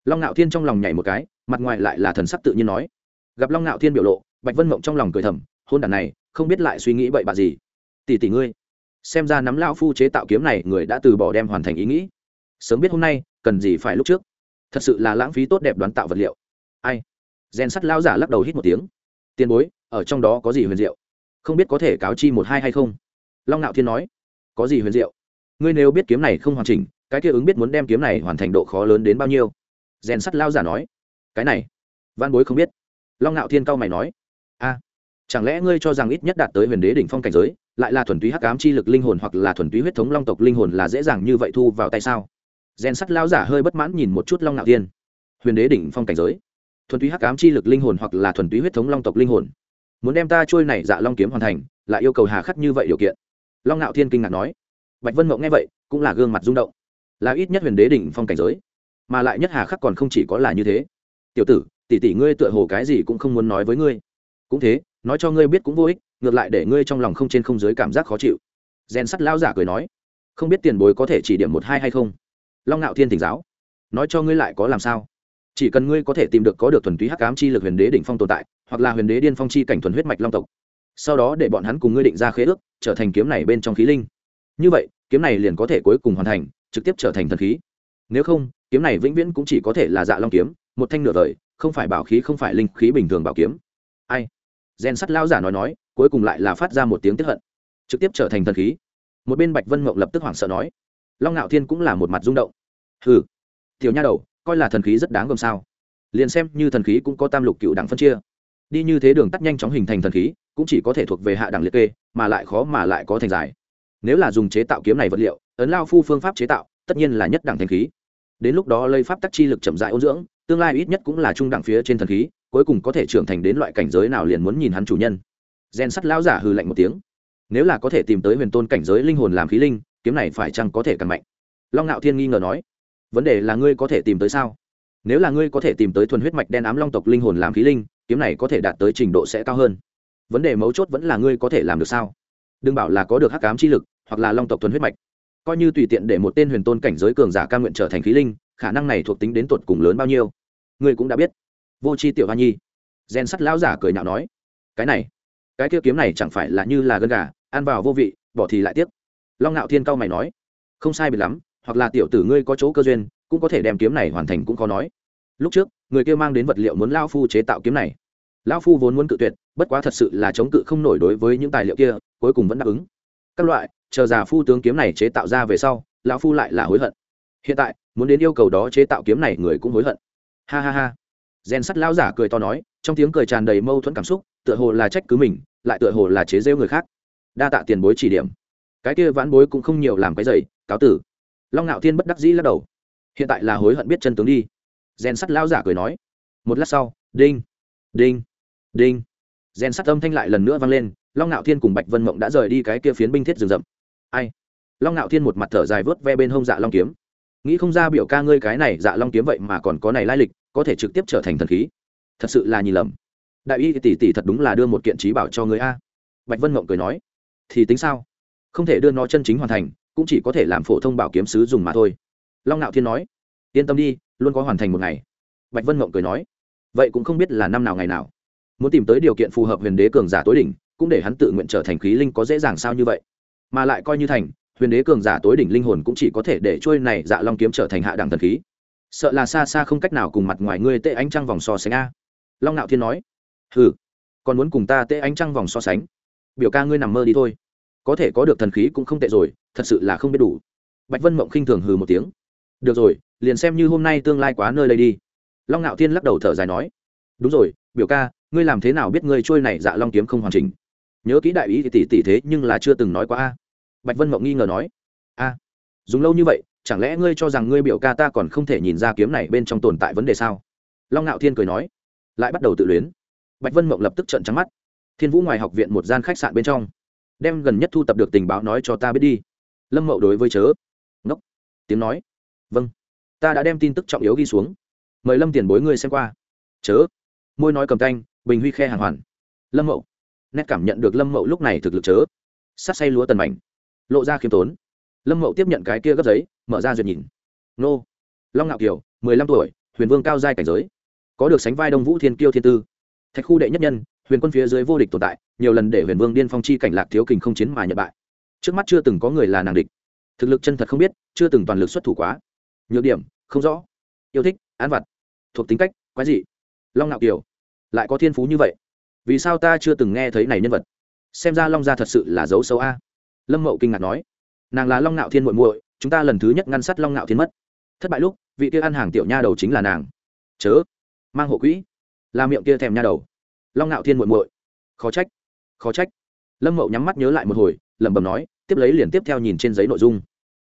[SPEAKER 1] long ngạo thiên trong lòng nhảy một cái, mặt ngoài lại là thần sắc tự nhiên nói. Gặp long ngạo thiên biểu lộ, bạch vân mộng trong lòng cười thầm, hôn đàn này, không biết lại suy nghĩ bậy bạ gì. Tỷ tỷ ngươi, xem ra nắm lao phu chế tạo kiếm này người đã từ bỏ đem hoàn thành ý nghĩ. Sớm biết hôm nay, cần gì phải lúc trước. Thật sự là lãng phí tốt đẹp đoán tạo vật liệu. Ai? Gen sắt lao giả lắc đầu hít một tiếng. Tiền bối, ở trong đó có gì huyền diệu? Không biết có thể cáo chi một hai hay không? Long ngạo thiên nói. Có gì huyền diệu? Ngươi nếu biết kiếm này không hoàn chỉnh, cái kia ứng biết muốn đem kiếm này hoàn thành độ khó lớn đến bao nhiêu? Rèn sắt lao giả nói, cái này, văn bối không biết. Long ngạo thiên cao mày nói, a, chẳng lẽ ngươi cho rằng ít nhất đạt tới huyền đế đỉnh phong cảnh giới, lại là thuần túy hắc ám chi lực linh hồn hoặc là thuần túy huyết thống long tộc linh hồn là dễ dàng như vậy thu vào tay sao? Rèn sắt lao giả hơi bất mãn nhìn một chút long ngạo thiên. Huyền đế đỉnh phong cảnh giới, thuần túy hắc ám chi lực linh hồn hoặc là thuần túy huyết thống long tộc linh hồn? Muốn đem ta trôi này dạ long kiếm hoàn thành lại yêu cầu hà khắc như vậy điều kiện. Long ngạo thiên kinh ngạc nói. Bạch vân mộng nghe vậy, cũng là gương mặt rung động. Là ít nhất huyền đế đỉnh phong cảnh giới mà lại nhất hà khắc còn không chỉ có là như thế. Tiểu tử, tỷ tỷ ngươi tựa hồ cái gì cũng không muốn nói với ngươi. Cũng thế, nói cho ngươi biết cũng vô ích, ngược lại để ngươi trong lòng không trên không dưới cảm giác khó chịu. Gen sắt lao giả cười nói, không biết tiền bối có thể chỉ điểm một hai hay không? Long ngạo thiên thỉnh giáo, nói cho ngươi lại có làm sao? Chỉ cần ngươi có thể tìm được có được thuần túy hắc ám chi lực huyền đế đỉnh phong tồn tại, hoặc là huyền đế điên phong chi cảnh thuần huyết mạch long tộc. Sau đó để bọn hắn cùng ngươi định ra khế ước, trở thành kiếm này bên trong khí linh. Như vậy, kiếm này liền có thể cuối cùng hoàn thành, trực tiếp trở thành thần khí. Nếu không kiếm này vĩnh viễn cũng chỉ có thể là dạ long kiếm, một thanh nửa vời, không phải bảo khí, không phải linh khí bình thường bảo kiếm. Ai? Gen sắt lao giả nói nói, cuối cùng lại là phát ra một tiếng tiếp hận. Trực tiếp trở thành thần khí. Một bên bạch vân mộng lập tức hoảng sợ nói, long ngạo thiên cũng là một mặt rung động. Hừ. Tiểu nha đầu, coi là thần khí rất đáng gồm sao. Liền xem như thần khí cũng có tam lục cựu đẳng phân chia. Đi như thế đường tắt nhanh chóng hình thành thần khí, cũng chỉ có thể thuộc về hạ đẳng liệt kê, mà lại khó mà lại có thành dài nếu là dùng chế tạo kiếm này vật liệu, ấn lao phu phương pháp chế tạo, tất nhiên là nhất đẳng thành khí đến lúc đó lây pháp tắc chi lực chậm dại ôn dưỡng, tương lai ít nhất cũng là trung đẳng phía trên thần khí, cuối cùng có thể trưởng thành đến loại cảnh giới nào liền muốn nhìn hắn chủ nhân. Gen sắt lão giả hừ lạnh một tiếng. Nếu là có thể tìm tới huyền tôn cảnh giới linh hồn làm khí linh, kiếm này phải chăng có thể càng mạnh? Long ngạo thiên nghi ngờ nói. Vấn đề là ngươi có thể tìm tới sao? Nếu là ngươi có thể tìm tới thuần huyết mạch đen ám long tộc linh hồn làm khí linh, kiếm này có thể đạt tới trình độ sẽ cao hơn. Vấn đề mấu chốt vẫn là ngươi có thể làm được sao? Đừng bảo là có được hắc ám chi lực, hoặc là long tộc thuần huyết mạch coi như tùy tiện để một tên huyền tôn cảnh giới cường giả ca nguyện trở thành khí linh, khả năng này thuộc tính đến tột cùng lớn bao nhiêu? Ngươi cũng đã biết. Vô c h i tiểu hoa nhi. Gen sắt lão giả cười nhạo nói. Cái này, cái kia kiếm này chẳng phải là như là gân gà, ăn vào vô vị, bỏ thì lại tiếc. Long ngạo thiên cao mày nói. Không sai biệt lắm, hoặc là tiểu tử ngươi có chỗ cơ duyên, cũng có thể đem kiếm này hoàn thành cũng khó nói. Lúc trước, người kia mang đến vật liệu muốn lao phu chế tạo kiếm này. Lao phu vốn muốn cự tuyệt, bất quá thật sự là chống cự không nổi đối với những tài liệu kia, cuối cùng vẫn đáp ứng các loại, chờ già phu tướng kiếm này chế tạo ra về sau, lão phu lại là hối hận. Hiện tại, muốn đến yêu cầu đó chế tạo kiếm này người cũng hối hận. Ha ha ha. Gen sắt lão giả cười to nói, trong tiếng cười tràn đầy mâu thuẫn cảm xúc, tựa hồ là trách cứ mình, lại tựa hồ là chế rêu người khác. Đa tạ tiền bối chỉ điểm. Cái kia vãn bối cũng không nhiều làm cái giày cáo tử. Long ngạo thiên bất đắc dĩ lắc đầu. Hiện tại là hối hận biết chân tướng đi. Gen sắt lão giả cười nói. Một lát sau, đinh đinh đinh. Gen sắt âm thanh lại lần nữa vang lên long ngạo thiên cùng bạch vân mộng đã rời đi cái kia phiến binh thiết rừng rậm. Ai? Long ngạo thiên một mặt thở dài vớt ve bên hông dạ long kiếm. Nghĩ không ra biểu ca ngươi cái này dạ long kiếm vậy mà còn có này lai lịch, có thể trực tiếp trở thành thần khí. Thật sự là nhìn lầm. Đại y tỷ tỷ thật đúng là đưa một kiện trí bảo cho người a. Bạch vân mộng cười nói. Thì tính sao? Không thể đưa nó chân chính hoàn thành, cũng chỉ có thể làm phổ thông bảo kiếm sứ dùng mà thôi. Long ngạo thiên nói. Yên tâm đi, luôn có hoàn thành một ngày. Bạch vân mộng cười nói. Vậy cũng không biết là năm nào ngày nào. Muốn tìm tới điều kiện phù hợp huyền đế cường giả tối đỉnh cũng để hắn tự nguyện trở thành khí linh có dễ dàng sao như vậy. Mà lại coi như thành, huyền đế cường giả tối đỉnh linh hồn cũng chỉ có thể để trôi này dạ long kiếm trở thành hạ đẳng thần khí. Sợ là xa xa không cách nào cùng mặt ngoài ngươi tệ ánh trăng vòng so sánh a. Long nạo thiên nói. Hừ, còn muốn cùng ta tệ ánh trăng vòng so sánh? Biểu ca ngươi nằm mơ đi thôi. Có thể có được thần khí cũng không tệ rồi, thật sự là không biết đủ. Bạch vân mộng khinh thường hừ một tiếng. Được rồi, liền xem như hôm nay tương lai quá nơi đây đi. Long Nạo thiên lắc đầu thở dài nói. Đúng rồi, biểu ca, ngươi làm thế nào biết ngươi trôi này dạ long kiếm không hoàn chỉnh? Nhớ kỹ đại ý thì tỷ tỷ thế nhưng là chưa từng nói qua a. Bạch vân mộng nghi ngờ nói, a, dùng lâu như vậy, chẳng lẽ ngươi cho rằng ngươi biểu ca ta còn không thể nhìn ra kiếm này bên trong tồn tại vấn đề sao? Long ngạo thiên cười nói, lại bắt đầu tự luyến. Bạch vân mộng lập tức trận trắng mắt. Thiên vũ ngoài học viện một gian khách sạn bên trong, đem gần nhất thu tập được tình báo nói cho ta biết đi. Lâm mậu đối với chớ, ngốc, tiếng nói vâng ta đã đem tin tức trọng yếu ghi xuống, mời lâm tiền bối ngươi xem qua. Chớ? Môi nói cầm canh, bình huy khe hàng hoàn. Lâm mậu nét cảm nhận được lâm mậu lúc này thực lực chớ. Sát say lúa tần mảnh. Lộ ra khiêm tốn. Lâm mậu tiếp nhận cái kia gấp giấy, mở ra duyệt nhìn. Nô. Long ngạo kiều, mười lăm tuổi, huyền vương cao giai cảnh giới. Có được sánh vai đông vũ thiên kiêu thiên tư. Thạch khu đệ nhất nhân, huyền quân phía dưới vô địch tồn tại, nhiều lần để huyền vương điên phong chi cảnh lạc thiếu kình không chiến mà nhận bại. Trước mắt chưa từng có người là nàng địch. Thực lực chân thật không biết, chưa từng toàn lực xuất thủ quá. Nhược điểm, không rõ. Yêu thích, án vặt. Thuộc tính cách, quái dị. Long ngạo kiều, lại có thiên phú như vậy vì sao ta chưa từng nghe thấy này nhân vật? Xem ra long gia thật sự là dấu xấu a. Lâm mậu kinh ngạc nói. Nàng là long ngạo thiên muội muội, chúng ta lần thứ nhất ngăn sát long ngạo thiên mất. Thất bại lúc, vị kia ăn hàng tiểu nha đầu chính là nàng. Chớ, mang hộ quỹ. Là miệng kia thèm nha đầu. Long ngạo thiên muội muội. Khó trách khó trách. Lâm mậu nhắm mắt nhớ lại một hồi, lẩm bẩm nói, tiếp lấy liền tiếp theo nhìn trên giấy nội dung.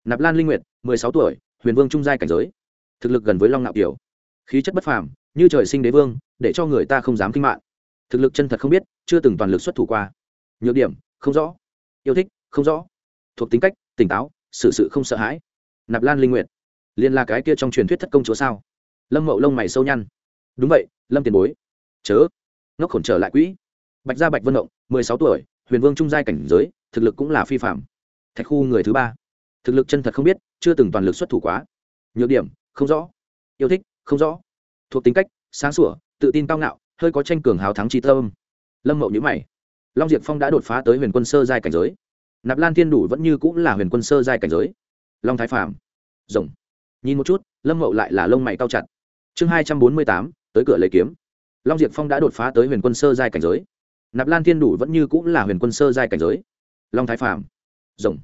[SPEAKER 1] Nạp lan linh nguyệt, mười sáu tuổi, huyền vương trung giai cảnh giới. Thực lực gần với long ngạo kiều. Khí chất bất phàm, như trời sinh đế vương, để cho người ta không dám kinh mạng thực lực chân thật không biết, chưa từng toàn lực xuất thủ qua. Nhược điểm, không rõ. Yêu thích, không rõ. Thuộc tính cách, tỉnh táo sự sự không sợ hãi. Nạp lan linh nguyện. liên là cái kia trong truyền thuyết thất công chúa sao? Lâm mậu lông mày sâu nhăn. Đúng vậy, lâm tiền bối. Chớ. Nó khổn trở lại quỹ. Bạch gia bạch vân động, mười sáu tuổi, huyền vương trung giai cảnh giới, thực lực cũng là phi phạm thạch khu người thứ ba. Thực lực chân thật không biết, chưa từng toàn lực xuất thủ quá. Nhược điểm, không rõ. Yêu thích, không rõ. Thuộc tính cách, sáng sủa, tự tin cao ngạo hơi có tranh cường hào thắng trí tâm. Lâm mậu nhữ mày. Long diệp phong đã đột phá tới huyền quân sơ giai cảnh giới. Nạp lan thiên đủ vẫn như cũng là huyền quân sơ giai cảnh giới. Long thái phạm rồng. Nhìn một chút, lâm mậu lại là lông mày cao chặt. Chương hai trăm bốn mươi tám, tới cửa lấy kiếm. Long diệp phong đã đột phá tới huyền quân sơ giai cảnh giới. Nạp lan thiên đủ vẫn như cũng là huyền quân sơ giai cảnh giới. Long thái phạm rồng.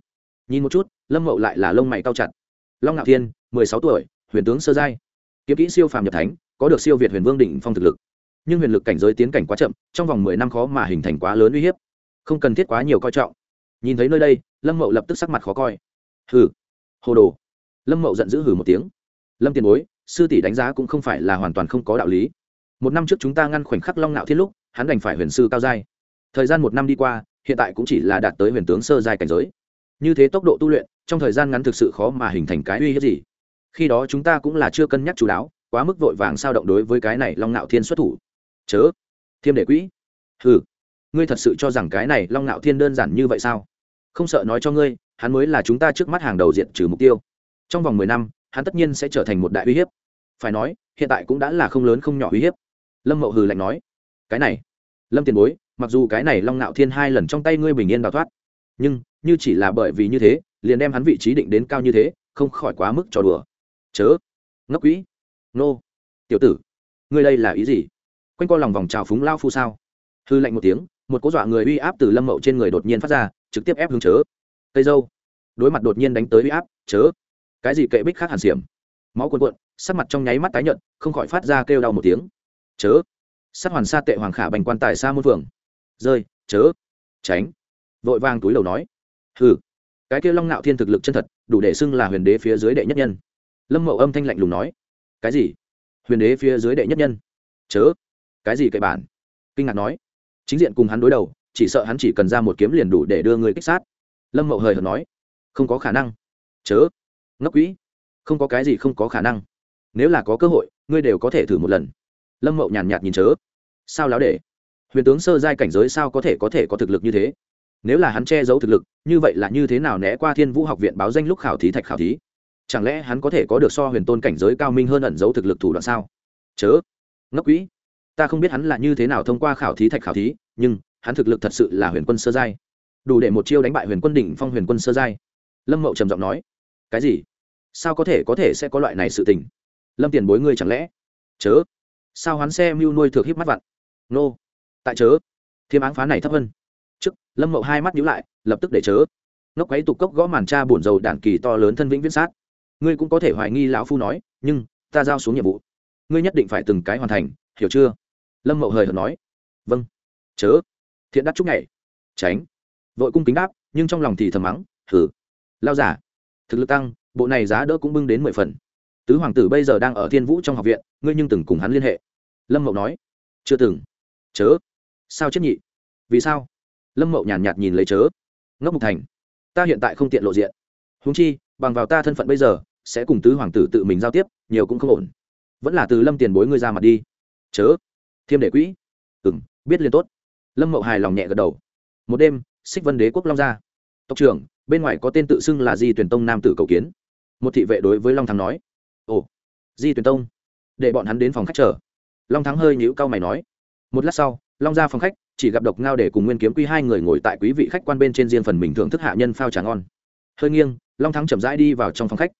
[SPEAKER 1] Nhìn một chút, lâm mậu lại là lông mày cao chặt. Long ngạo thiên, mười sáu tuổi, huyền tướng sơ giai. Kiếm kỹ siêu phàm nhập thánh, có được siêu việt huyền vương đỉnh phong thực lực nhưng huyền lực cảnh giới tiến cảnh quá chậm, trong vòng mười năm khó mà hình thành quá lớn uy hiếp. Không cần thiết quá nhiều coi trọng. Nhìn thấy nơi đây, lâm mậu lập tức sắc mặt khó coi. Hừ. Hồ đồ. Lâm mậu giận dữ hừ một tiếng. Lâm tiền bối, sư tỷ đánh giá cũng không phải là hoàn toàn không có đạo lý. Một năm trước chúng ta ngăn khoảnh khắc long nạo thiết lúc, hắn đành phải huyền sư cao giai. Thời gian một năm đi qua, hiện tại cũng chỉ là đạt tới huyền tướng sơ giai cảnh giới. Như thế tốc độ tu luyện, trong thời gian ngắn thực sự khó mà hình thành cái uy hiếp gì. Khi đó chúng ta cũng là chưa cân nhắc chú đáo, quá mức vội vàng sao động đối với cái này long nạo thiên xuất thủ chớ, thiêm đệ quỹ. Ừ ngươi thật sự cho rằng cái này long nạo thiên đơn giản như vậy sao? Không sợ nói cho ngươi, hắn mới là chúng ta trước mắt hàng đầu diện trừ mục tiêu. Trong vòng mười năm, hắn tất nhiên sẽ trở thành một đại uy hiếp. Phải nói, hiện tại cũng đã là không lớn không nhỏ uy hiếp. Lâm mậu hừ lạnh nói, cái này, lâm tiền bối, mặc dù cái này long nạo thiên hai lần trong tay ngươi bình yên đào thoát, nhưng như chỉ là bởi vì như thế, liền đem hắn vị trí định đến cao như thế, không khỏi quá mức trò đùa. Chớ, ngốc quỹ. Nô, tiểu tử, ngươi đây là ý gì? Quanh co lòng vòng trào phúng lao phu sao? Hư lạnh một tiếng, một cố dọa người uy áp từ lâm mậu trên người đột nhiên phát ra, trực tiếp ép hướng chớ. Tây dâu. Đối mặt đột nhiên đánh tới uy áp, chớ. Cái gì kệ bích khác hàn xiểm. Máu cuồn cuộn, sắc mặt trong nháy mắt tái nhợt, không khỏi phát ra kêu đau một tiếng. Chớ. Sát hoàn sa tệ hoàng khả bành quan tài xa muôn phường. Rơi, chớ. Tránh. Vội vàng túi đầu nói. Hừ. Cái kia long nạo thiên thực lực chân thật, đủ để xưng là huyền đế phía dưới đệ nhất nhân. Lâm mậu âm thanh lạnh lùng nói. Cái gì? Huyền đế phía dưới đệ nhất nhân. Chớ cái gì cậy bản? Kinh ngạc nói. Chính diện cùng hắn đối đầu, chỉ sợ hắn chỉ cần ra một kiếm liền đủ để đưa người kích sát. Lâm mậu hời hợt nói. Không có khả năng. Chớ. Ngốc quỹ không có cái gì không có khả năng. Nếu là có cơ hội, ngươi đều có thể thử một lần. Lâm mậu nhàn nhạt nhìn chớ. Sao láo để? Huyền tướng sơ giai cảnh giới sao có thể có thể có thực lực như thế? Nếu là hắn che giấu thực lực, như vậy là như thế nào né qua thiên vũ học viện báo danh lúc khảo thí thạch khảo thí? Chẳng lẽ hắn có thể có được so huyền tôn cảnh giới cao minh hơn ẩn giấu thực lực thủ đoạn sao? Chớ. Ngốc quỹ ta không biết hắn là như thế nào thông qua khảo thí thạch khảo thí, nhưng hắn thực lực thật sự là huyền quân sơ giai. Đủ để một chiêu đánh bại huyền quân đỉnh phong huyền quân sơ giai. Lâm mậu trầm giọng nói, cái gì? Sao có thể có thể sẽ có loại này sự tình? Lâm tiền bối ngươi chẳng lẽ chớ? Sao hắn xe mưu nuôi thực híp mắt vặn? Nô, tại chớ? Thiêm áng phá này thấp hơn. Trước, lâm mậu hai mắt nhíu lại, lập tức để chớ. Nó quấy tục cốc gõ màn cha bổn dầu đạn kỳ to lớn thân vĩnh viễn sát. Ngươi cũng có thể hoài nghi lão phu nói, nhưng ta giao xuống nhiệm vụ. Ngươi nhất định phải từng cái hoàn thành, hiểu chưa? Lâm mậu hời hợt nói. Vâng. Chớ. Thiện đắc chúc nhảy, tránh. Vội cung kính đáp nhưng trong lòng thì thầm mắng thử lao giả thực lực tăng bộ này giá đỡ cũng bưng đến mười phần. Tứ hoàng tử bây giờ đang ở thiên vũ trong học viện ngươi nhưng từng cùng hắn liên hệ. Lâm mậu nói. Chưa từng. Chớ. Sao chết nhị? Vì sao? Lâm mậu nhàn nhạt, nhạt nhìn lấy chớ. Ngốc mục thành ta hiện tại không tiện lộ diện. Húng chi bằng vào ta thân phận bây giờ sẽ cùng tứ hoàng tử tự mình giao tiếp nhiều cũng không ổn. Vẫn là từ lâm tiền bối ngươi ra mặt đi. Chớ thiêm để quỹ. Ừ m biết liền tốt. Lâm mậu hài lòng nhẹ gật đầu. Một đêm, xích vân đế quốc long gia. Tộc trưởng, bên ngoài có tên tự xưng là di tuyển tông nam tử cầu kiến. Một thị vệ đối với long thắng nói. Ồ, di tuyển tông. Để bọn hắn đến phòng khách chờ. Long thắng hơi nhũ cau mày nói. Một lát sau, long ra phòng khách, chỉ gặp độc ngao để cùng nguyên kiếm quy hai người ngồi tại quý vị khách quan bên trên riêng phần mình thưởng thức hạ nhân phao trà ngon. Hơi nghiêng, long thắng chậm rãi đi vào trong phòng khách.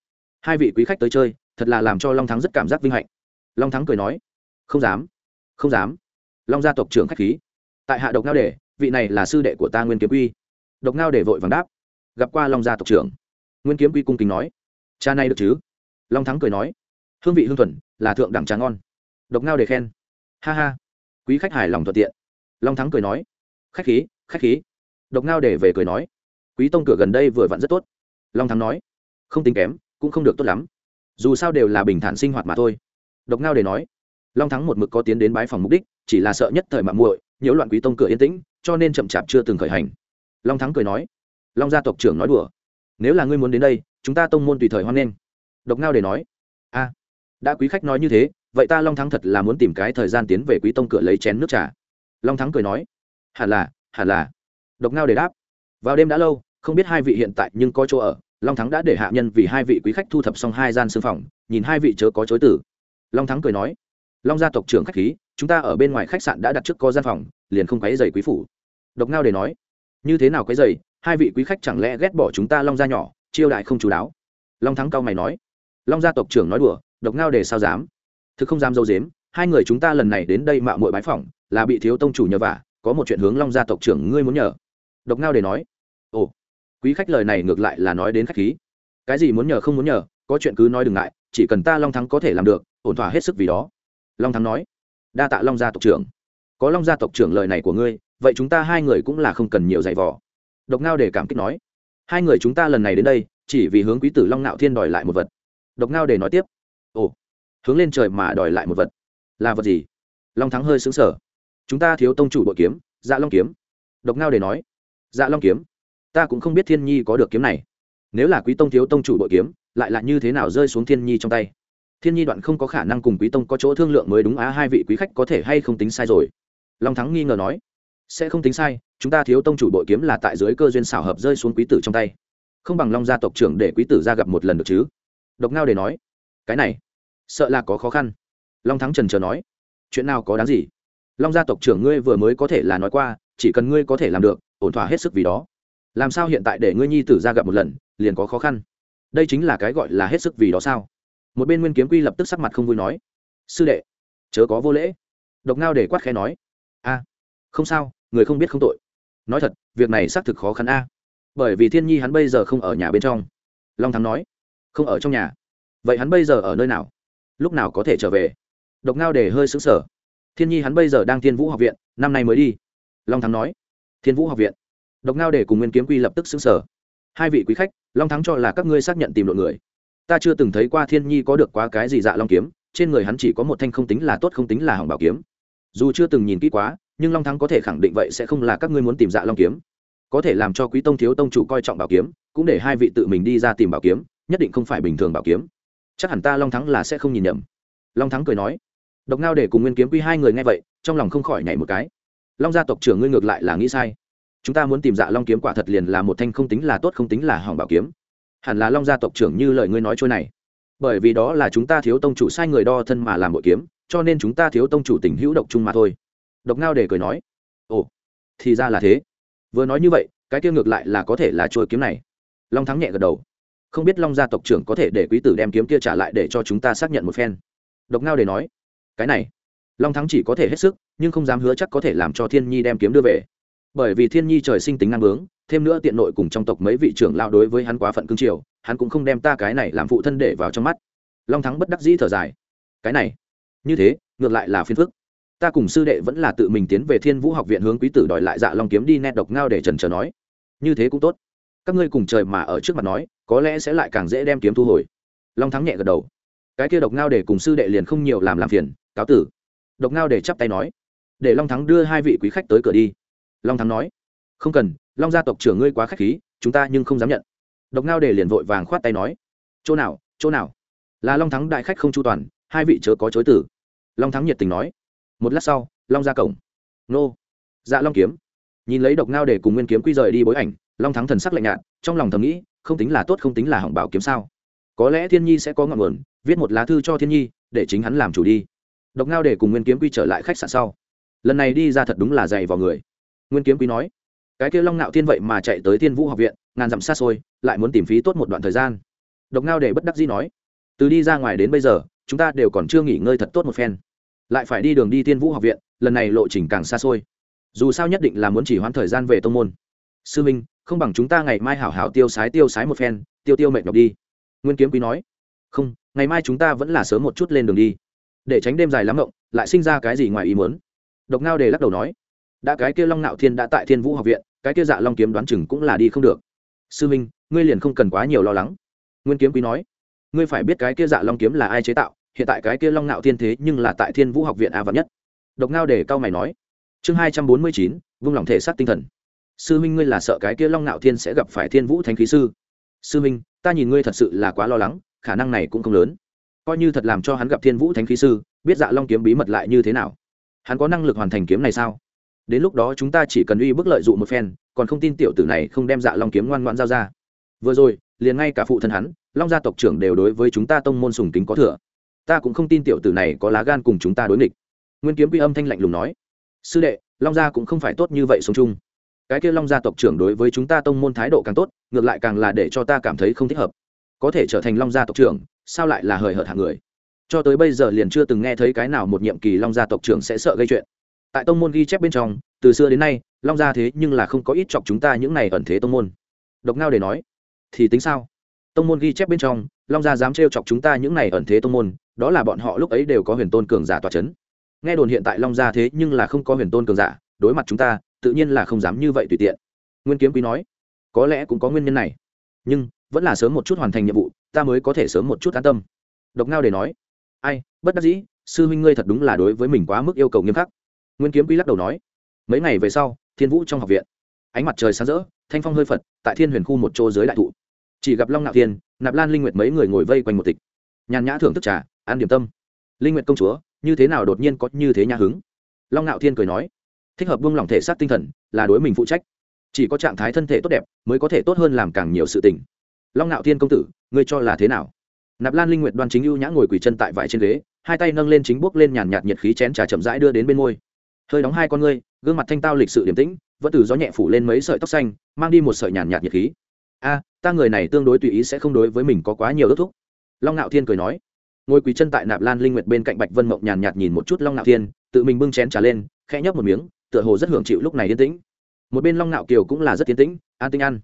[SPEAKER 1] Hai vị quý khách tới chơi, thật là làm cho long thắng rất cảm giác vinh hạnh. Long thắng cười nói. Không dám không dám. Long gia tộc trưởng khách khí. Tại hạ độc ngao đề vị này là sư đệ của ta nguyên kiếm quy. Độc ngao để vội vàng đáp. Gặp qua long gia tộc trưởng. Nguyên kiếm quy cung kính nói. Cha này được chứ? Long thắng cười nói. Hương vị hương thuần, là thượng đẳng trà ngon. Độc ngao để khen. Ha ha. Quý khách hài lòng thuận tiện. Long thắng cười nói. Khách khí khách khí. Độc ngao để về cười nói. Quý tông cửa gần đây vừa vặn rất tốt. Long thắng nói. Không tính kém, cũng không được tốt lắm. Dù sao đều là bình thản sinh hoạt mà thôi. Độc ngao để nói long thắng một mực có tiến đến bái phòng mục đích, chỉ là sợ nhất thời mạng muội, nhiễu loạn quý tông cửa yên tĩnh, cho nên chậm chạp chưa từng khởi hành. Long thắng cười nói, long gia tộc trưởng nói đùa, nếu là ngươi muốn đến đây, chúng ta tông môn tùy thời hoan nghênh. Độc ngao để nói, a, đã quý khách nói như thế, vậy ta long thắng thật là muốn tìm cái thời gian tiến về quý tông cửa lấy chén nước trà. Long thắng cười nói, hẳn là hẳn là. Độc ngao để đáp, vào đêm đã lâu, không biết hai vị hiện tại nhưng có chỗ ở. Long thắng đã để hạ nhân vì hai vị quý khách thu thập xong hai gian sư phòng, nhìn hai vị chớ có chối tử long thắng cười nói long gia tộc trưởng khách khí, chúng ta ở bên ngoài khách sạn đã đặt trước có gian phòng, liền không quấy dày quý phủ. Độc ngao để nói, như thế nào quấy dày hai vị quý khách chẳng lẽ ghét bỏ chúng ta long gia nhỏ, chiêu đại không chú đáo? Long thắng cao mày nói, long gia tộc trưởng nói đùa, độc ngao để sao dám? Thực không dám dâu dếm hai người chúng ta lần này đến đây mạo muội bái phỏng, là bị thiếu tông chủ nhờ vả, có một chuyện hướng long gia tộc trưởng ngươi muốn nhờ. Độc ngao để nói, ồ, quý khách lời này ngược lại là nói đến khách khí. Cái gì muốn nhờ không muốn nhờ, có chuyện cứ nói đừng ngại, chỉ cần ta long thắng có thể làm được, ổn thỏa hết sức vì đó long thắng nói. Đa tạ long gia tộc trưởng. Có long gia tộc trưởng lời này của ngươi, vậy chúng ta hai người cũng là không cần nhiều giày vò. Độc ngao để cảm kích nói. Hai người chúng ta lần này đến đây, chỉ vì hướng quý tử long nạo thiên đòi lại một vật. Độc ngao để nói tiếp. Ồ, hướng lên trời mà đòi lại một vật. Là vật gì? Long thắng hơi xứng sở chúng ta thiếu tông chủ bội kiếm dạ long kiếm. Độc ngao để nói. Dạ long kiếm. Ta cũng không biết thiên nhi có được kiếm này. Nếu là quý tông thiếu tông chủ bội kiếm, lại là như thế nào rơi xuống thiên nhi trong tay? Thiên nhi đoạn không có khả năng cùng quý tông có chỗ thương lượng mới đúng á, hai vị quý khách có thể hay không tính sai rồi? Long thắng nghi ngờ nói. Sẽ không tính sai, chúng ta thiếu tông chủ bội kiếm là tại dưới cơ duyên xảo hợp rơi xuống quý tử trong tay. Không bằng long gia tộc trưởng để quý tử ra gặp một lần được chứ? Độc ngao để nói. Cái này, sợ là có khó khăn. Long thắng trần trờ nói. Chuyện nào có đáng gì? Long gia tộc trưởng ngươi vừa mới có thể là nói qua, chỉ cần ngươi có thể làm được, ổn thỏa hết sức vì đó. Làm sao hiện tại để ngươi nhi tử ra gặp một lần, liền có khó khăn? Đây chính là cái gọi là hết sức vì đó sao? Một bên nguyên kiếm quy lập tức sắc mặt không vui nói, sư đệ, chớ có vô lễ. Độc ngao để quát khẽ nói, a, không sao, người không biết không tội. Nói thật, việc này xác thực khó khăn a. Bởi vì thiên nhi hắn bây giờ không ở nhà bên trong. Long thắng nói, không ở trong nhà. Vậy hắn bây giờ ở nơi nào? Lúc nào có thể trở về? Độc ngao để hơi xứng sở thiên nhi hắn bây giờ đang thiên vũ học viện, năm nay mới đi. Long thắng nói, thiên vũ học viện. Độc ngao để cùng nguyên kiếm quy lập tức xứng sở hai vị quý khách, long thắng cho là các ngươi xác nhận tìm đội người ta chưa từng thấy qua thiên nhi có được quá cái gì dạ long kiếm, trên người hắn chỉ có một thanh không tính là tốt không tính là hỏng bảo kiếm. Dù chưa từng nhìn kỹ quá, nhưng long thắng có thể khẳng định vậy sẽ không là các ngươi muốn tìm dạ long kiếm. Có thể làm cho quý tông thiếu tông chủ coi trọng bảo kiếm, cũng để hai vị tự mình đi ra tìm bảo kiếm, nhất định không phải bình thường bảo kiếm. Chắc hẳn ta long thắng là sẽ không nhìn nhầm. Long thắng cười nói, độc ngao để cùng nguyên kiếm quy hai người nghe vậy, trong lòng không khỏi nhảy một cái. Long gia tộc trưởng ngươi ngược lại là nghĩ sai. Chúng ta muốn tìm dạ long kiếm quả thật liền là một thanh không tính là tốt không tính là hỏng bảo kiếm hẳn là long gia tộc trưởng như lời ngươi nói trôi này. Bởi vì đó là chúng ta thiếu tông chủ sai người đo thân mà làm bội kiếm, cho nên chúng ta thiếu tông chủ tình hữu độc chung mà thôi. Độc ngao để cười nói. Ồ, thì ra là thế. Vừa nói như vậy, cái kia ngược lại là có thể là trôi kiếm này. Long thắng nhẹ gật đầu. Không biết long gia tộc trưởng có thể để quý tử đem kiếm kia trả lại để cho chúng ta xác nhận một phen. Độc ngao để nói. Cái này, long thắng chỉ có thể hết sức, nhưng không dám hứa chắc có thể làm cho thiên nhi đem kiếm đưa về. Bởi vì thiên nhi trời sinh tính năng bướng thêm nữa tiện nội cùng trong tộc mấy vị trưởng lao đối với hắn quá phận cương triều hắn cũng không đem ta cái này làm phụ thân để vào trong mắt. Long thắng bất đắc dĩ thở dài. Cái này, như thế, ngược lại là phiền phức. Ta cùng sư đệ vẫn là tự mình tiến về thiên vũ học viện hướng quý tử đòi lại dạ long kiếm đi nét độc ngao để trần trờ nói. Như thế cũng tốt. Các ngươi cùng trời mà ở trước mặt nói, có lẽ sẽ lại càng dễ đem kiếm thu hồi. Long thắng nhẹ gật đầu. Cái kia độc ngao để cùng sư đệ liền không nhiều làm làm phiền, cáo tử. Độc ngao để chắp tay nói. Để long thắng đưa hai vị quý khách tới cửa đi. Long thắng nói. Không cần long gia tộc trưởng ngươi quá k h á c h khí, chúng ta nhưng không dám nhận. Độc ngao để liền vội vàng khoát tay nói, chỗ nào chỗ nào? Là long thắng đại khách không chu toàn, hai vị chớ có chối tử long thắng nhiệt tình nói, một lát sau, long ra cổng. Nô. Dạ long kiếm. Nhìn lấy độc ngao để cùng nguyên kiếm quy rời đi bối ảnh, long thắng thần sắc lạnh nhạt, trong lòng thầm nghĩ, không tính là tốt, không tính là hỏng bảo kiếm sao? Có lẽ thiên nhi sẽ có ngọn nguồn, viết một lá thư cho thiên nhi, để chính hắn làm chủ đi. Độc ngao để cùng nguyên kiếm quy trở lại khách sạn sau. Lần này đi ra thật đúng là dày vào người. Nguyên kiếm quý nói cái kia long ngạo thiên vậy mà chạy tới thiên vũ học viện, ngàn dặm xa xôi, lại muốn tìm phí tốt một đoạn thời gian. Độc ngao để bất đắc dĩ nói, từ đi ra ngoài đến bây giờ, chúng ta đều còn chưa nghỉ ngơi thật tốt một phen. Lại phải đi đường đi thiên vũ học viện, lần này lộ trình càng xa xôi. Dù sao nhất định là muốn chỉ hoãn thời gian về tông môn. Sư minh, không bằng chúng ta ngày mai hảo hảo tiêu sái tiêu sái một phen, tiêu tiêu mệt nhọc đi. Nguyên kiếm quý nói, không, ngày mai chúng ta vẫn là sớm một chút lên đường đi. Để tránh đêm dài lắm rộng lại sinh ra cái gì ngoài ý muốn. Độc ngao đề lắc đầu nói, đã cái kia long nạo thiên đã tại thiên vũ học viện cái kia dạ long kiếm đoán chừng cũng là đi không được. Sư minh, ngươi liền không cần quá nhiều lo lắng. Nguyên kiếm quý nói, ngươi phải biết cái kia dạ long kiếm là ai chế tạo, hiện tại cái kia long nạo thiên thế nhưng là tại thiên vũ học viện a vạn nhất. Độc ngao để cao mày nói, chương hai trăm bốn mươi chín, vung lòng thể xác tinh thần. Sư minh, ngươi là sợ cái kia long nạo thiên sẽ gặp phải thiên vũ thánh khí sư. Sư minh, ta nhìn ngươi thật sự là quá lo lắng, khả năng này cũng không lớn. Coi như thật làm cho hắn gặp thiên vũ thánh khí sư, biết dạ long kiếm bí mật lại như thế nào? Hắn có năng lực hoàn thành kiếm này sao? Đến lúc đó chúng ta chỉ cần uy bức lợi dụng một phen, còn không tin tiểu tử này không đem dạ long kiếm ngoan ngoan giao ra. Vừa rồi, liền ngay cả phụ thân hắn, long gia tộc trưởng đều đối với chúng ta tông môn sùng kính có thừa. Ta cũng không tin tiểu tử này có lá gan cùng chúng ta đối nghịch. Nguyên kiếm quy âm thanh lạnh lùng nói, sư đệ, long gia cũng không phải tốt như vậy sống chung. Cái kia long gia tộc trưởng đối với chúng ta tông môn thái độ càng tốt, ngược lại càng là để cho ta cảm thấy không thích hợp. Có thể trở thành long gia tộc trưởng, sao lại là hời hợt hạng người? Cho tới bây giờ liền chưa từng nghe thấy cái nào một nhiệm kỳ long gia tộc trưởng sẽ sợ gây chuyện tại tông môn ghi chép bên trong, từ xưa đến nay, long gia thế nhưng là không có ít chọc chúng ta những này ẩn thế tông môn. Độc ngao để nói, thì tính sao? Tông môn ghi chép bên trong, long gia dám trêu chọc chúng ta những này ẩn thế tông môn, đó là bọn họ lúc ấy đều có huyền tôn cường giả tòa c h ấ n nghe đồn hiện tại long gia thế nhưng là không có huyền tôn cường giả, đối mặt chúng ta, tự nhiên là không dám như vậy tùy tiện. Nguyên kiếm quý nói, có lẽ cũng có nguyên nhân này, nhưng vẫn là sớm một chút hoàn thành nhiệm vụ, ta mới có thể sớm một chút an tâm. Độc ngao để nói, ai, bất đắc dĩ, sư huynh ngươi thật đúng là đối với mình quá mức yêu cầu nghiêm khắc nguyên kiếm quý lắc đầu nói, mấy ngày về sau, thiên vũ trong học viện. Ánh mặt trời sáng rỡ, thanh phong hơi phật, tại thiên huyền khu một chỗ dưới đại thụ. Chỉ gặp long nạo thiên, nạp lan linh nguyệt mấy người ngồi vây quanh một tịch. Nhàn nhã thưởng thức trà, ăn điểm tâm. Linh nguyệt công chúa, như thế nào đột nhiên có như thế nhà hứng? Long nạo thiên cười nói, thích hợp buông lỏng thể xác tinh thần, là đối mình phụ trách. Chỉ có trạng thái thân thể tốt đẹp, mới có thể tốt hơn làm càng nhiều sự tình. Long nạo thiên công tử, ngươi cho là thế nào? Nạp lan linh nguyệt đoan chính ưu nhã ngồi quỳ chân tại vải trên ghế, hai tay nâng lên chính bước lên nhàn nhạt nhiệt khí chén trà chậm rãi đưa đến bên môi hơi đóng hai con ngươi, gương mặt thanh tao lịch sự điềm tĩnh, vẫn từ gió nhẹ phủ lên mấy sợi tóc xanh, mang đi một sợi nhàn nhạt nhiệt khí. A, ta người này tương đối tùy ý sẽ không đối với mình có quá nhiều ước thúc. Long ngạo thiên cười nói. Ngồi quỳ chân tại nạp lan linh nguyệt bên cạnh bạch vân mộng nhàn nhạt nhìn một chút long ngạo thiên, tự mình bưng chén trà lên, khẽ nhấp một miếng, tựa hồ rất hưởng chịu lúc này yên tĩnh. Một bên long ngạo kiều cũng là rất tiến tĩnh, an tinh ăn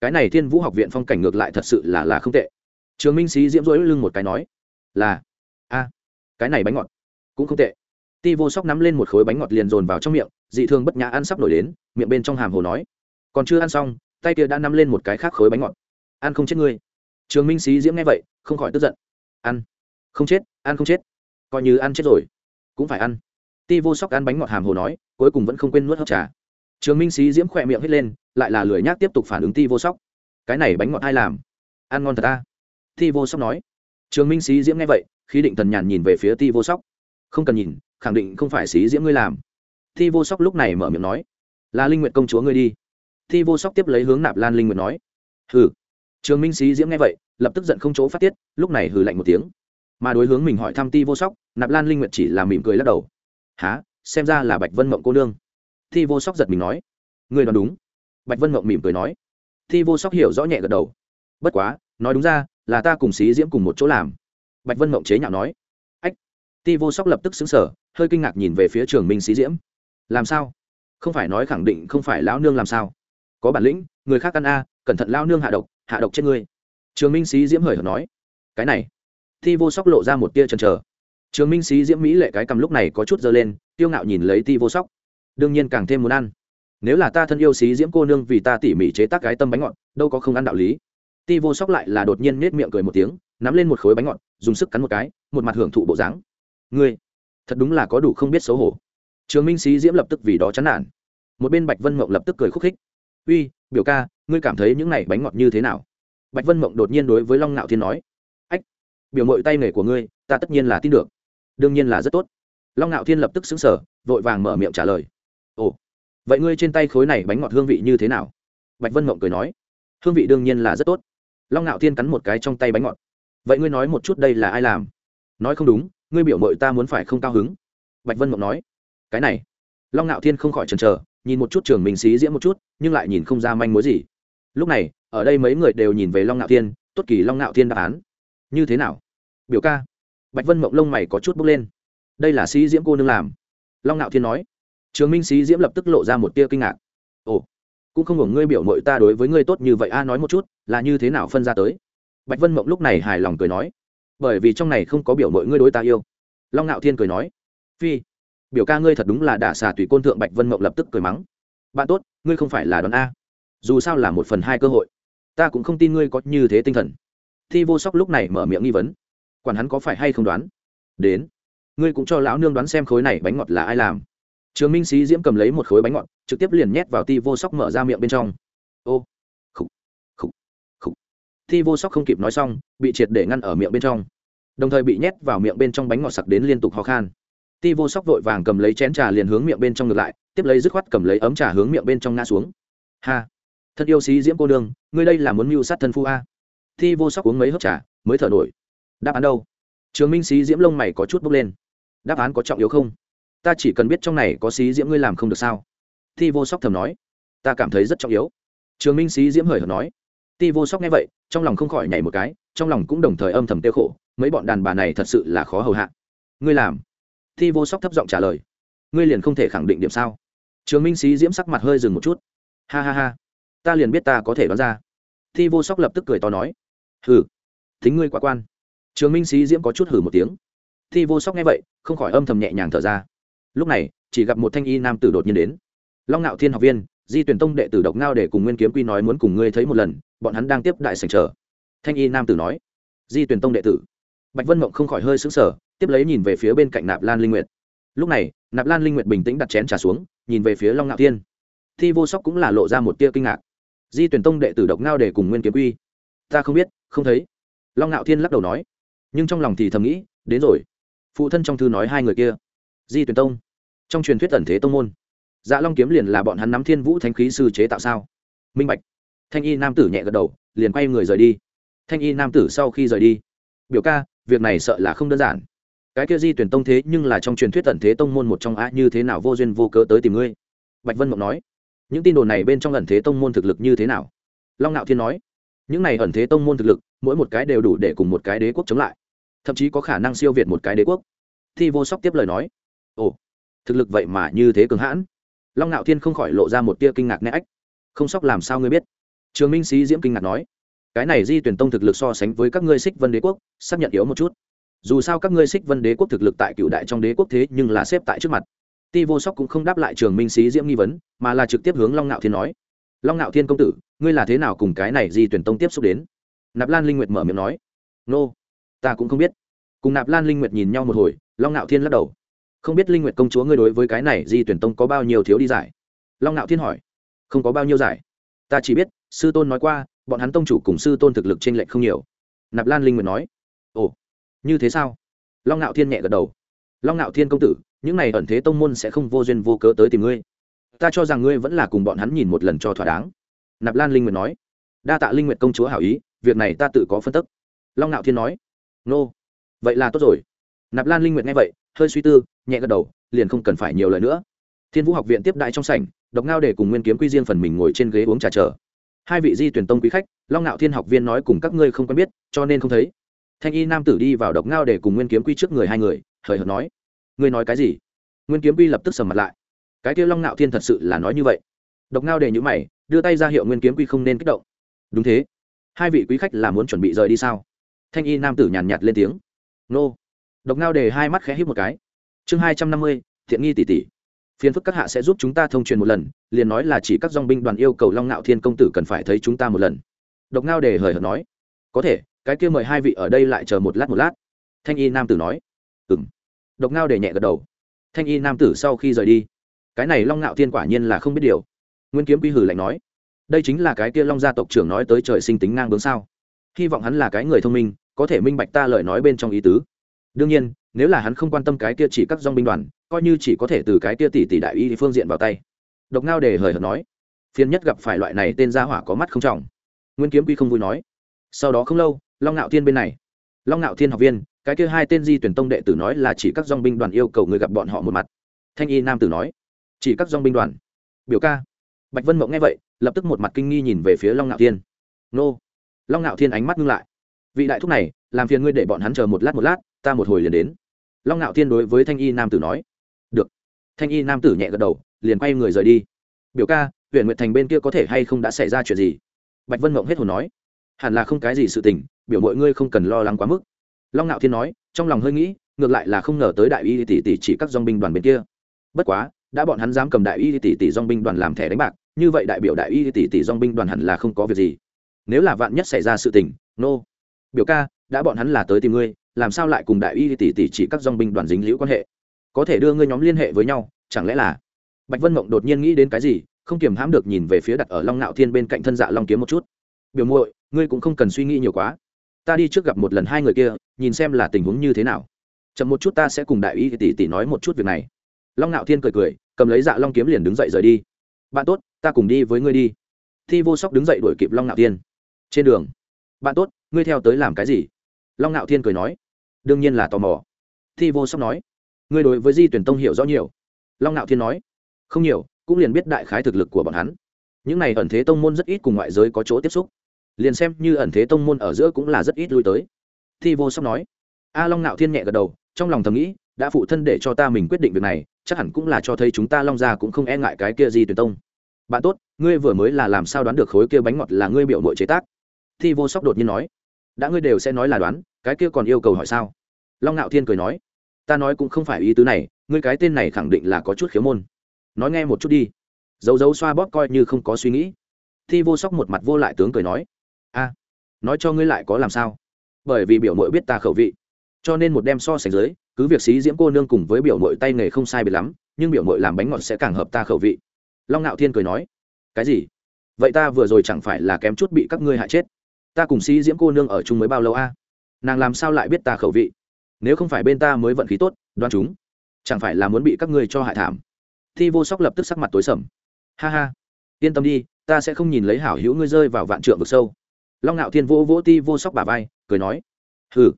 [SPEAKER 1] cái này thiên vũ học viện phong cảnh ngược lại thật sự là là không tệ. Trường minh sĩ diễm rỗi lưng một cái nói, là, a, cái này bánh ngọt cũng không tệ ti vô sóc nắm lên một khối bánh ngọt liền dồn vào trong miệng, dị thường bất nhã ăn sắp nổi đến, miệng bên trong hàm hồ nói, còn chưa ăn xong, tay kia đã nắm lên một cái khác khối bánh ngọt. Ăn không chết ngươi. Trường minh sĩ diễm nghe vậy, không khỏi tức giận. Ăn. Không chết, ăn không chết. Coi như ăn chết rồi, cũng phải ăn. Ti vô sóc ăn bánh ngọt hàm hồ nói, cuối cùng vẫn không quên nuốt hấp trà. Trường minh sĩ diễm khỏe miệng hết lên, lại là lười nhác tiếp tục phản ứng ti vô sóc. Cái này bánh ngọt ai làm? Ăn ngon thật ta. Ti vô sóc nói. Trường minh sĩ diễm nghe vậy khi định thần nhàn nhìn về phía ti vô sóc. Không cần nhìn khẳng định không phải xí diễm ngươi làm. Thi vô sóc lúc này mở miệng nói, là linh nguyện công chúa ngươi đi. Thi vô sóc tiếp lấy hướng nạp lan linh nguyện nói, hừ. Trường minh xí diễm nghe vậy, lập tức giận không chỗ phát tiết, lúc này hừ lạnh một tiếng. Mà đối hướng mình hỏi thăm ti vô sóc, nạp lan linh nguyện chỉ là mỉm cười lắc đầu. Há xem ra là bạch vân mộng cô nương. Thi vô sóc giật mình nói, ngươi đoán đúng. Bạch vân mộng mỉm cười nói, thi vô sóc hiểu rõ nhẹ gật đầu. Bất quá, nói đúng ra, là ta cùng xí diễm cùng một chỗ làm. Bạch vân mộng chế nhạo nói ti vô sóc lập tức xứng sở hơi kinh ngạc nhìn về phía trường minh xí diễm. Làm sao? Không phải nói khẳng định không phải lão nương làm sao? Có bản lĩnh, người khác ăn a, cẩn thận lão nương hạ độc hạ độc chết ngươi. Trường minh xí diễm hời hợt nói. Cái này. Ti vô sóc lộ ra một tia chần chờ. Trường minh xí diễm mỹ lệ cái cầm lúc này có chút dơ lên tiêu ngạo nhìn lấy ti vô sóc. Đương nhiên càng thêm muốn ăn. Nếu là ta thân yêu xí diễm cô nương vì ta tỉ mỉ chế tác cái tâm bánh ngọt, đâu có không ăn đạo lý. Ti vô sóc lại là đột nhiên nết miệng cười một tiếng, nắm lên một khối bánh ngọt, dùng sức cắn một cái, một mặt hưởng thụ bộ dáng ngươi, thật đúng là có đủ không biết xấu hổ. Trường minh Sĩ diễm lập tức vì đó chán nản. Một bên bạch vân mộng lập tức cười khúc khích. Uy, biểu ca, ngươi cảm thấy những này bánh ngọt như thế nào? Bạch vân mộng đột nhiên đối với long ngạo thiên nói. Ách, biểu mội tay nghề của ngươi, ta tất nhiên là tin được. Đương nhiên là rất tốt. Long ngạo thiên lập tức xứng sở vội vàng mở miệng trả lời. Ồ, vậy ngươi trên tay khối này bánh ngọt hương vị như thế nào? Bạch vân mộng cười nói. Hương vị đương nhiên là rất tốt. Long ngạo thiên cắn một cái trong tay bánh ngọt. Vậy ngươi nói một chút đây là ai làm? Nói không đúng ngươi biểu mội ta muốn phải không cao hứng? Bạch vân mộng nói. Cái này. Long ngạo thiên không khỏi chần chờ, nhìn một chút trường mình xí diễm một chút, nhưng lại nhìn không ra manh mối gì. Lúc này, ở đây mấy người đều nhìn về long ngạo thiên, tốt kỳ long ngạo thiên đáp án. Như thế nào? Biểu ca. Bạch vân mộng lông mày có chút bốc lên. Đây là sĩ diễm cô nương làm. Long ngạo thiên nói. Trường minh sĩ diễm lập tức lộ ra một tia kinh ngạc. Ồ, cũng không hưởng ngươi biểu mội ta đối với ngươi tốt như vậy a, nói một chút, là như thế nào phân ra tới? Bạch vân mộng lúc này hài lòng cười nói bởi vì trong này không có biểu mội ngươi đối ta yêu. Long ngạo thiên cười nói, phi, biểu ca ngươi thật đúng là đả xà tùy côn thượng bạch vân mộng lập tức cười mắng, bạn tốt, ngươi không phải là đón a. Dù sao là một phần hai cơ hội, ta cũng không tin ngươi có như thế tinh thần. Thi vô sóc lúc này mở miệng nghi vấn, quản hắn có phải hay không đoán? Đến, ngươi cũng cho lão nương đoán xem khối này bánh ngọt là ai làm. Trường minh sĩ diễm cầm lấy một khối bánh ngọt, trực tiếp liền nhét vào ti vô sóc mở ra miệng bên trong. Ô. Thi vô sóc không kịp nói xong, bị triệt để ngăn ở miệng bên trong. Đồng thời bị nhét vào miệng bên trong bánh ngọt sặc đến liên tục ho khan. Ti vô sóc vội vàng cầm lấy chén trà liền hướng miệng bên trong ngược lại, tiếp lấy dứt khoát cầm lấy ấm trà hướng miệng bên trong ngã xuống. Ha! Thật yêu xí diễm cô đương ngươi đây là muốn mưu sát thân phu a? Ti vô sóc uống mấy hớp trà, mới thở nổi. Đáp án đâu? Trường minh xí diễm lông mày có chút bốc lên. Đáp án có trọng yếu không? Ta chỉ cần biết trong này có xí diễm ngươi làm không được sao? Ti vô sóc thầm nói. Ta cảm thấy rất trọng yếu. Trường minh xí diễm hời hợt nói ti vô sóc nghe vậy, trong lòng không khỏi nhảy một cái, trong lòng cũng đồng thời âm thầm tiêu khổ, mấy bọn đàn bà này thật sự là khó hầu hạ. Ngươi làm. Ti vô sóc thấp giọng trả lời. Ngươi liền không thể khẳng định điểm sao? Trường minh sĩ diễm sắc mặt hơi dừng một chút. Ha ha ha. Ta liền biết ta có thể đoán ra. Ti vô sóc lập tức cười to nói. Hừ. Thính ngươi quá quan. Trường minh sĩ diễm có chút hử một tiếng. Thi vô sóc nghe vậy, không khỏi âm thầm nhẹ nhàng thở ra. Lúc này, chỉ gặp một thanh y nam tử đột nhiên đến. Long ngạo thiên học viên di tuyển tông đệ tử độc ngao để cùng nguyên kiếm quy nói muốn cùng ngươi thấy một lần, bọn hắn đang tiếp đại sành trở thanh y nam tử nói, di tuyển tông đệ tử. Bạch vân mộng không khỏi hơi xứng sở tiếp lấy nhìn về phía bên cạnh nạp lan linh nguyệt. Lúc này, nạp lan linh nguyệt bình tĩnh đặt chén trà xuống, nhìn về phía long ngạo thiên. Thi vô sóc cũng là lộ ra một tia kinh ngạc. Di tuyển tông đệ tử độc ngao để cùng nguyên kiếm quy? Ta không biết, không thấy. Long ngạo thiên lắc đầu nói, nhưng trong lòng thì thầm nghĩ, đến rồi. Phụ thân trong thư nói hai người kia, di tuyển tông. Trong truyền thuyết tần thế tông môn dạ long kiếm liền là bọn hắn nắm thiên vũ thanh khí sư chế tạo sao? Minh bạch. Thanh y nam tử nhẹ gật đầu, liền quay người rời đi. Thanh y nam tử sau khi rời đi, biểu ca, việc này sợ là không đơn giản. Cái kia di tuyển tông thế nhưng là trong truyền thuyết tần thế tông môn một trong á, như thế nào vô duyên vô cớ tới tìm ngươi? Bạch vân mộng nói. Những tin đồn này bên trong ẩn thế tông môn thực lực như thế nào? Long nạo thiên nói. Những này ẩn thế tông môn thực lực, mỗi một cái đều đủ để cùng một cái đế quốc chống lại, thậm chí có khả năng siêu việt một cái đế quốc. Thi vô sóc tiếp lời nói. Ồ, thực lực vậy mà như thế cường hãn long ngạo thiên không khỏi lộ ra một tia kinh ngạc né ách không sóc làm sao ngươi biết? Trường minh sĩ diễm kinh ngạc nói, cái này di tuyển tông thực lực so sánh với các ngươi xích vân đế quốc, xác nhận yếu một chút. Dù sao các ngươi xích vân đế quốc thực lực tại cựu đại trong đế quốc thế nhưng là xếp tại trước mặt. Ti vô sóc cũng không đáp lại trường minh sĩ diễm nghi vấn, mà là trực tiếp hướng long ngạo thiên nói, long ngạo thiên công tử, ngươi là thế nào cùng cái này di tuyển tông tiếp xúc đến? Nạp lan linh nguyệt mở miệng nói, nô, ta cũng không biết. Cùng nạp lan linh nguyệt nhìn nhau một hồi, long ngạo thiên lắc đầu không biết linh nguyệt công chúa ngươi đối với cái này di tuyển tông có bao nhiêu thiếu đi giải? Long ngạo thiên hỏi. Không có bao nhiêu giải. Ta chỉ biết, sư tôn nói qua, bọn hắn tông chủ cùng sư tôn thực lực trên lệnh không nhiều. Nạp lan linh nguyệt nói. Ồ, như thế sao? Long ngạo thiên nhẹ gật đầu. Long ngạo thiên công tử, những này ẩn thế tông môn sẽ không vô duyên vô cớ tới tìm ngươi. Ta cho rằng ngươi vẫn là cùng bọn hắn nhìn một lần cho thỏa đáng. Nạp lan linh nguyệt nói. Đa tạ linh nguyệt công chúa hảo ý, việc này ta tự có phân tức. Long ngạo thiên nói. Nô, vậy là tốt rồi. Nạp lan linh nguyệt nghe vậy hơi suy tư, nhẹ gật đầu, liền không cần phải nhiều lời nữa. Thiên vũ học viện tiếp đại trong sảnh, độc ngao để cùng nguyên kiếm quy riêng phần mình ngồi trên ghế uống trà chờ. Hai vị di tuyển tông quý khách, long ngạo thiên học viên nói cùng các ngươi không quen biết, cho nên không thấy. Thanh y nam tử đi vào độc ngao để cùng nguyên kiếm quy trước người hai người, hời hợt nói, ngươi nói cái gì? Nguyên kiếm quy lập tức sầm mặt lại, cái kia long ngạo thiên thật sự là nói như vậy. Độc ngao để nhữ mày, đưa tay ra hiệu nguyên kiếm quy không nên kích động. Đúng thế. Hai vị quý khách là muốn chuẩn bị rời đi sao? Thanh y nam tử nhàn nhạt lên tiếng, nô độc ngao để hai mắt khẽ hít một cái. Chương hai trăm năm mươi, thiện nghi tỷ tỷ. Phiền phức các hạ sẽ giúp chúng ta thông truyền một lần, liền nói là chỉ các dong binh đoàn yêu cầu long ngạo thiên công tử cần phải thấy chúng ta một lần. Độc ngao để hời hợt nói. Có thể, cái kia mời hai vị ở đây lại chờ một lát một lát. Thanh y nam tử nói. Ừ m độc ngao để nhẹ gật đầu. Thanh y nam tử sau khi rời đi, cái này long ngạo thiên quả nhiên là không biết điều. Nguyên kiếm quy hử lạnh nói. Đây chính là cái kia long gia tộc trưởng nói tới trời sinh tính ngang bướng sao? Hy vọng hắn là cái người thông minh, có thể minh bạch ta lời nói bên trong ý tứ đương nhiên, nếu là hắn không quan tâm cái kia chỉ các dong binh đoàn, coi như chỉ có thể từ cái kia tỷ tỷ đại y phương diện vào tay. Độc ngao để hời hợt nói, phiền nhất gặp phải loại này tên gia hỏa có mắt không trọng. Nguyên kiếm quy không vui nói, sau đó không lâu, long ngạo thiên bên này. Long ngạo thiên học viên, cái kia hai tên di tuyển tông đệ tử nói là chỉ các dong binh đoàn yêu cầu người gặp bọn họ một mặt. Thanh y nam tử nói, chỉ các dong binh đoàn. Biểu ca. Bạch vân mộng nghe vậy, lập tức một mặt kinh nghi nhìn về phía long ngạo thiên. Nô. Long ngạo thiên ánh mắt ngưng lại. Vị đại thúc này, làm phiền ngươi để bọn hắn chờ một lát một lát ta một hồi liền đến. Long ngạo thiên đối với thanh y nam tử nói. Được. Thanh y nam tử nhẹ gật đầu, liền quay người rời đi. Biểu ca huyện nguyệt thành bên kia có thể hay không đã xảy ra chuyện gì? Bạch vân mộng hết hồn nói. Hẳn là không cái gì sự tình, biểu mọi ngươi không cần lo lắng quá mức. Long ngạo thiên nói, trong lòng hơi nghĩ, ngược lại là không ngờ tới đại y tỷ tỷ chỉ các dong binh đoàn bên kia. Bất quá, đã bọn hắn dám cầm đại y tỷ tỷ dong binh đoàn làm thẻ đánh bạc, như vậy đại biểu đại y tỷ tỷ dong binh đoàn hẳn là không có việc gì. Nếu là vạn nhất xảy ra sự tình, nô、no. biểu ca, đã bọn hắn là tới tìm ngươi làm sao lại cùng đại y tỷ tỷ chỉ các dòng binh đoàn dính liễu quan hệ? Có thể đưa ngươi nhóm liên hệ với nhau, chẳng lẽ là? Bạch vân mộng đột nhiên nghĩ đến cái gì, không kiềm hãm được nhìn về phía đặt ở long nạo thiên bên cạnh thân dạ long kiếm một chút. Biểu muội, ngươi cũng không cần suy nghĩ nhiều quá. Ta đi trước gặp một lần hai người kia, nhìn xem là tình huống như thế nào. Chậm một chút ta sẽ cùng đại y tỷ tỷ nói một chút việc này. Long nạo thiên cười cười, cầm lấy dạ long kiếm liền đứng dậy rời đi. Bạn tốt, ta cùng đi với ngươi đi. Thi vô sóc đứng dậy đuổi kịp long nạo thiên. Trên đường. Bạn tốt, ngươi theo tới làm cái gì? Long nạo thiên cười nói, đương nhiên là tò mò. Thi vô sóc nói, ngươi đối với di tuyển tông hiểu rõ nhiều. Long nạo thiên nói, không nhiều, cũng liền biết đại khái thực lực của bọn hắn. Những này ẩn thế tông môn rất ít cùng ngoại giới có chỗ tiếp xúc. Liền xem như ẩn thế tông môn ở giữa cũng là rất ít lui tới. Thi vô sóc nói, a long nạo thiên nhẹ gật đầu, trong lòng thầm nghĩ, đã phụ thân để cho ta mình quyết định việc này, chắc hẳn cũng là cho thấy chúng ta long gia cũng không e ngại cái kia di tuyển tông. Bạn tốt, ngươi vừa mới là làm sao đoán được khối kia bánh ngọt là ngươi biểu mội chế tác? Thi vô sóc đột nhiên nói đã ngươi đều sẽ nói là đoán, cái kia còn yêu cầu hỏi sao? Long ngạo thiên cười nói, ta nói cũng không phải ý tứ này, ngươi cái tên này khẳng định là có chút khiếu môn. Nói nghe một chút đi. Dấu dấu xoa bóp coi như không có suy nghĩ. Thi vô sóc một mặt vô lại tướng cười nói, a, nói cho ngươi lại có làm sao? Bởi vì biểu mội biết ta khẩu vị. Cho nên một đem so sánh dưới, cứ việc xí diễm cô nương cùng với biểu mội tay nghề không sai biệt lắm, nhưng biểu mội làm bánh ngọt sẽ càng hợp ta khẩu vị. Long ngạo thiên cười nói, cái gì? Vậy ta vừa rồi chẳng phải là kém chút bị các ngươi hại chết? Ta cùng sĩ diễm cô nương ở chung mới bao lâu a? Nàng làm sao lại biết ta khẩu vị? Nếu không phải bên ta mới vận khí tốt đoan chúng, chẳng phải là muốn bị các ngươi cho hại thảm. Thi vô sóc lập tức sắc mặt tối sầm. Ha ha, yên tâm đi, ta sẽ không nhìn lấy hảo hữu ngươi rơi vào vạn trượng vực sâu. Long ngạo thiên vô vỗ ti vô sóc bà vai, cười nói, hừ,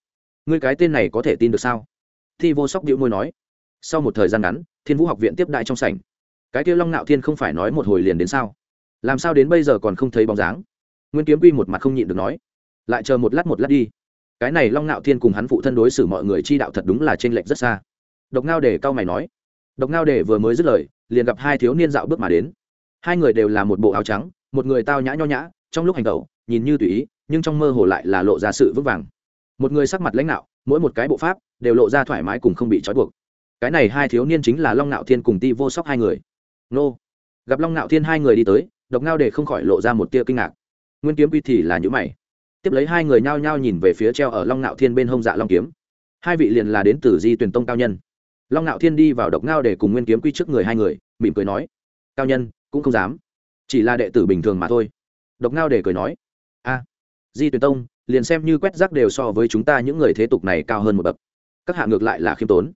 [SPEAKER 1] ngươi cái tên này có thể tin được sao? Thi vô sóc điệu môi nói, sau một thời gian ngắn, thiên vũ học viện tiếp đại trong sảnh. Cái kia long ngạo thiên không phải nói một hồi liền đến sao? Làm sao đến bây giờ còn không thấy bóng dáng? Nguyên kiếm quy một mặt không nhịn được nói, lại chờ một lát một lát đi. Cái này long ngạo thiên cùng hắn phụ thân đối xử mọi người chi đạo thật đúng là t r ê n lệch rất xa. Độc ngao để cao mày nói, độc ngao để vừa mới dứt lời, liền gặp hai thiếu niên dạo bước mà đến. Hai người đều là một bộ áo trắng, một người tao nhã nho nhã, trong lúc hành tẩu, nhìn như tùy ý, nhưng trong mơ hồ lại là lộ ra sự vững vàng. Một người sắc mặt lãnh đạo mỗi một cái bộ pháp đều lộ ra thoải mái cùng không bị trói buộc. Cái này hai thiếu niên chính là long ngạo thiên cùng ti vô sóc hai người. Nô. Gặp long ngạo thiên hai người đi tới, độc ngao để không khỏi lộ ra một tia kinh ngạc nguyên kiếm quy thì là nhữ mày. Tiếp lấy hai người nhao nhao nhìn về phía treo ở long ngạo thiên bên hông dạ long kiếm. Hai vị liền là đến từ di tuyển tông cao nhân. Long ngạo thiên đi vào độc ngao để cùng nguyên kiếm quy trước người hai người, mỉm cười nói, cao nhân, cũng không dám. Chỉ là đệ tử bình thường mà thôi. Độc ngao để cười nói, a, di tuyển tông, liền xem như quét rác đều so với chúng ta những người thế tục này cao hơn một bậc. Các hạ ngược lại là khiêm tốn.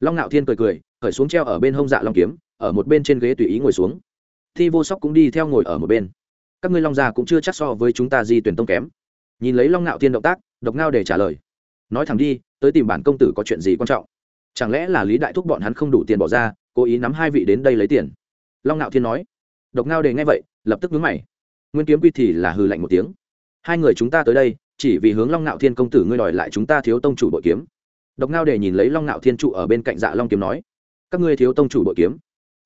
[SPEAKER 1] Long ngạo thiên cười cười, khởi xuống treo ở bên hông dạ long kiếm, ở một bên trên ghế tùy ý ngồi xuống. Thi vô sóc cũng đi theo ngồi ở một bên các ngươi long gia cũng chưa chắc so với chúng ta di tuyển tông kém. Nhìn lấy long ngạo thiên động tác, độc ngao để trả lời. Nói thẳng đi, tới tìm bản công tử có chuyện gì quan trọng? Chẳng lẽ là lý đại thúc bọn hắn không đủ tiền bỏ ra, cố ý nắm hai vị đến đây lấy tiền? Long ngạo thiên nói. Độc ngao để nghe vậy, lập tức vướng mày. Nguyên kiếm quy thì là hừ lạnh một tiếng. Hai người chúng ta tới đây, chỉ vì hướng long ngạo thiên công tử ngươi đòi lại chúng ta thiếu tông chủ bội kiếm. Độc ngao để nhìn lấy long ngạo thiên trụ ở bên cạnh dạ long kiếm nói. Các ngươi thiếu tông chủ bội kiếm.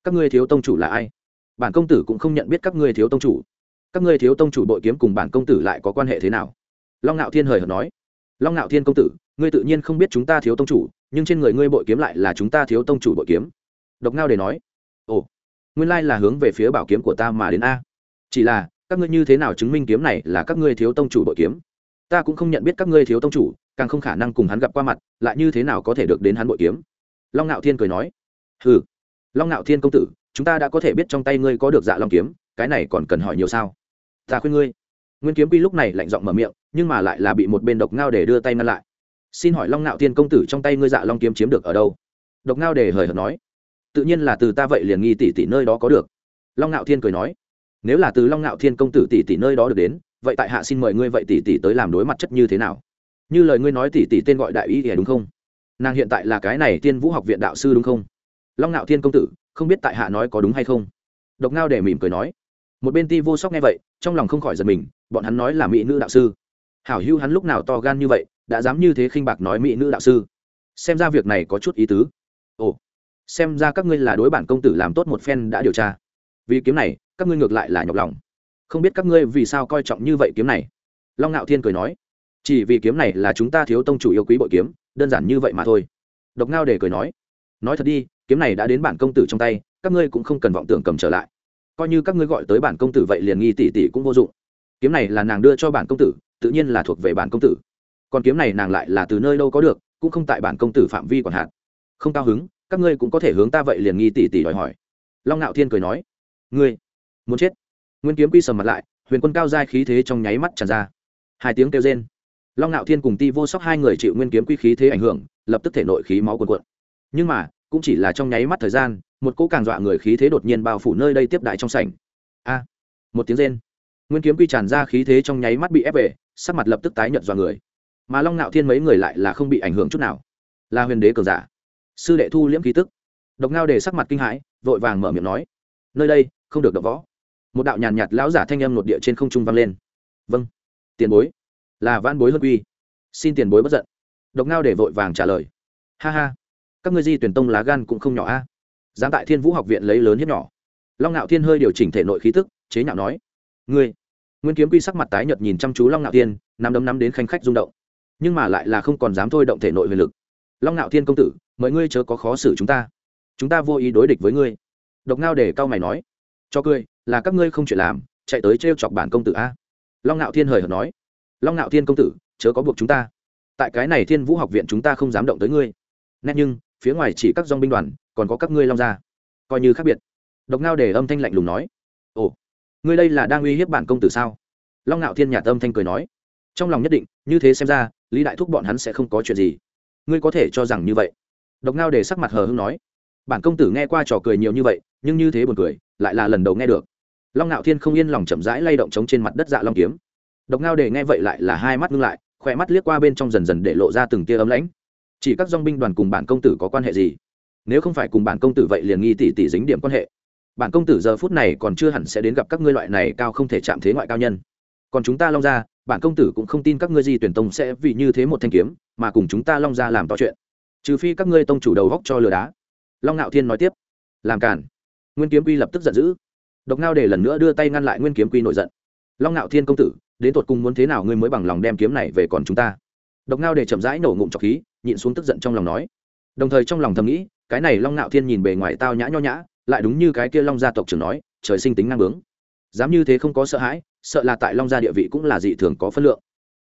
[SPEAKER 1] Các ngươi thiếu tông chủ là ai? Bản công tử cũng không nhận biết các ngươi thiếu tông chủ các ngươi thiếu tông chủ bội kiếm cùng bản công tử lại có quan hệ thế nào? Long ngạo thiên hời hợt nói. Long ngạo thiên công tử, ngươi tự nhiên không biết chúng ta thiếu tông chủ, nhưng trên người ngươi bội kiếm lại là chúng ta thiếu tông chủ bội kiếm. Độc ngao để nói. Ồ, nguyên lai là hướng về phía bảo kiếm của ta mà đến a. Chỉ là, các ngươi như thế nào chứng minh kiếm này là các ngươi thiếu tông chủ bội kiếm? Ta cũng không nhận biết các ngươi thiếu tông chủ, càng không khả năng cùng hắn gặp qua mặt, lại như thế nào có thể được đến hắn bội kiếm? Long ngạo thiên cười nói. Ừ long ngạo thiên công tử, chúng ta đã có thể biết trong tay ngươi có được dạ long kiếm, cái này còn cần hỏi nhiều sao? Ta khuyên ngươi. Nguyên kiếm quy lúc này lạnh giọng mở miệng, nhưng mà lại là bị một bên độc ngao để đưa tay ngăn lại. Xin hỏi long ngạo thiên công tử trong tay ngươi dạ long kiếm chiếm được ở đâu? Độc ngao để hời hợt nói. Tự nhiên là từ ta vậy liền nghi tỷ tỷ nơi đó có được. Long ngạo thiên cười nói. Nếu là từ long ngạo thiên công tử tỷ tỷ nơi đó được đến, vậy tại hạ xin mời ngươi vậy tỷ tỷ tới làm đối mặt chất như thế nào? Như lời ngươi nói tỷ tỷ tên gọi đại ý thì đúng không? Nàng hiện tại là cái này tiên vũ học viện đạo sư đúng không? Long ngạo thiên công tử, không biết tại hạ nói có đúng hay không? Độc ngao để mỉm cười nói một bên ti vô sóc nghe vậy, trong lòng không khỏi giật mình, bọn hắn nói là mỹ nữ đạo sư. Hảo hưu hắn lúc nào to gan như vậy, đã dám như thế khinh bạc nói mỹ nữ đạo sư? Xem ra việc này có chút ý tứ. Ồ, xem ra các ngươi là đối bản công tử làm tốt một phen đã điều tra. Vì kiếm này, các ngươi ngược lại là nhọc lòng. Không biết các ngươi vì sao coi trọng như vậy kiếm này? Long ngạo thiên cười nói, chỉ vì kiếm này là chúng ta thiếu tông chủ yêu quý bội kiếm, đơn giản như vậy mà thôi. Độc ngao để cười nói nói thật đi, kiếm này đã đến bản công tử trong tay, các ngươi cũng không cần vọng tưởng cầm trở lại coi như các ngươi gọi tới bản công tử vậy liền nghi tỷ tỷ cũng vô dụng. Kiếm này là nàng đưa cho bản công tử, tự nhiên là thuộc về bản công tử. Còn kiếm này nàng lại là từ nơi đâu có được, cũng không tại bản công tử phạm vi còn hạn. Không cao hứng, các ngươi cũng có thể hướng ta vậy liền nghi tỷ tỷ đòi hỏi. Long ngạo thiên cười nói, ngươi, muốn chết? Nguyên kiếm quy sầm mặt lại, huyền quân cao giai khí thế trong nháy mắt tràn ra. Hai tiếng kêu rên. Long ngạo thiên cùng ti vô sóc hai người chịu nguyên kiếm quy khí thế ảnh hưởng, lập tức thể nội khí máu cuồn cuộn. Nhưng mà cũng chỉ là trong nháy mắt thời gian, một cỗ càng dọa người khí thế đột nhiên bao phủ nơi đây tiếp đại trong sảnh. A! Một tiếng rên. Nguyên kiếm quy tràn ra khí thế trong nháy mắt bị ép về, sắc mặt lập tức tái nhợt dọa người. Mà long ngạo thiên mấy người lại là không bị ảnh hưởng chút nào. Là huyền đế cường giả. Sư đệ thu liễm khí tức. Độc ngao để sắc mặt kinh hãi, vội vàng mở miệng nói. Nơi đây, không được đập võ. Một đạo nhàn nhạt lão giả thanh âm nội địa trên không trung vang lên. Vâng. Tiền bối. Là van bối hơn quy. Xin tiền bối bất giận. Độc ngao để vội vàng trả lời. Ha ha các ngươi di tuyển tông lá gan cũng không nhỏ a. À? dám tại thiên vũ học viện lấy lớn hiếp nhỏ. Long ngạo thiên hơi điều chỉnh thể nội khí tức, chế nhạo nói, ngươi. Nguyên kiếm quy sắc mặt tái nhợt nhìn chăm chú long ngạo thiên, nắm đấm nắm đến khanh khách rung động. Nhưng mà lại là không còn dám thôi động thể nội huyền lực. Long ngạo thiên công tử mời ngươi chớ có khó xử chúng ta. Chúng ta vô ý đối địch với ngươi. Độc ngao để cao mày nói, cho cười, là các ngươi không chuyện làm, chạy tới t chọc bản công tử a. Long ngạo thiên hời hợt nói, long ngạo thiên công tử, chớ có buộc chúng ta. Tại cái này thiên vũ học viện chúng ta không dám động tới ngươi. Nét nhưng phía ngoài chỉ các dong binh đoàn, còn có các ngươi long gia. Coi như khác biệt. Độc ngao để âm thanh lạnh lùng nói. Ồ, ngươi đây là đang uy hiếp bản công tử sao? Long ngạo thiên nhạt âm thanh cười nói. Trong lòng nhất định, như thế xem ra, lý đại thúc bọn hắn sẽ không có chuyện gì. Ngươi có thể cho rằng như vậy. Độc ngao để sắc mặt hờ hưng nói. Bản công tử nghe qua trò cười nhiều như vậy, nhưng như thế buồn cười, lại là lần đầu nghe được. Long ngạo thiên không yên lòng chậm rãi lay động trống trên mặt đất dạ long kiếm. Độc ngao để nghe vậy lại là hai mắt ngưng lại, khỏe mắt liếc qua bên trong dần dần để lộ ra từng tia ấm lãnh chỉ các dong binh đoàn cùng bản công tử có quan hệ gì? Nếu không phải cùng bản công tử vậy liền nghi tỷ tỷ dính điểm quan hệ. Bản công tử giờ phút này còn chưa hẳn sẽ đến gặp các ngươi loại này cao không thể chạm thế ngoại cao nhân. Còn chúng ta long ra bản công tử cũng không tin các ngươi di tuyển tông sẽ vì như thế một thanh kiếm, mà cùng chúng ta long ra làm to chuyện. Trừ phi các ngươi tông chủ đầu góc cho lừa đá. Long ngạo thiên nói tiếp. Làm cản nguyên kiếm quy lập tức giận dữ. Độc ngao để lần nữa đưa tay ngăn lại nguyên kiếm quy nổi giận. Long ngạo thiên công tử, đến tột cùng muốn thế nào ngươi mới bằng lòng đem kiếm này về còn chúng ta? Độc ngao để chậm rãi nổ ngụm trọc khí nhịn xuống tức giận trong lòng nói. Đồng thời trong lòng thầm nghĩ, cái này long ngạo thiên nhìn bề ngoài tao nhã nho nhã, lại đúng như cái kia long gia tộc trưởng nói, trời sinh tính năng bướng. Dám như thế không có sợ hãi, sợ là tại long gia địa vị cũng là dị thường có phân lượng.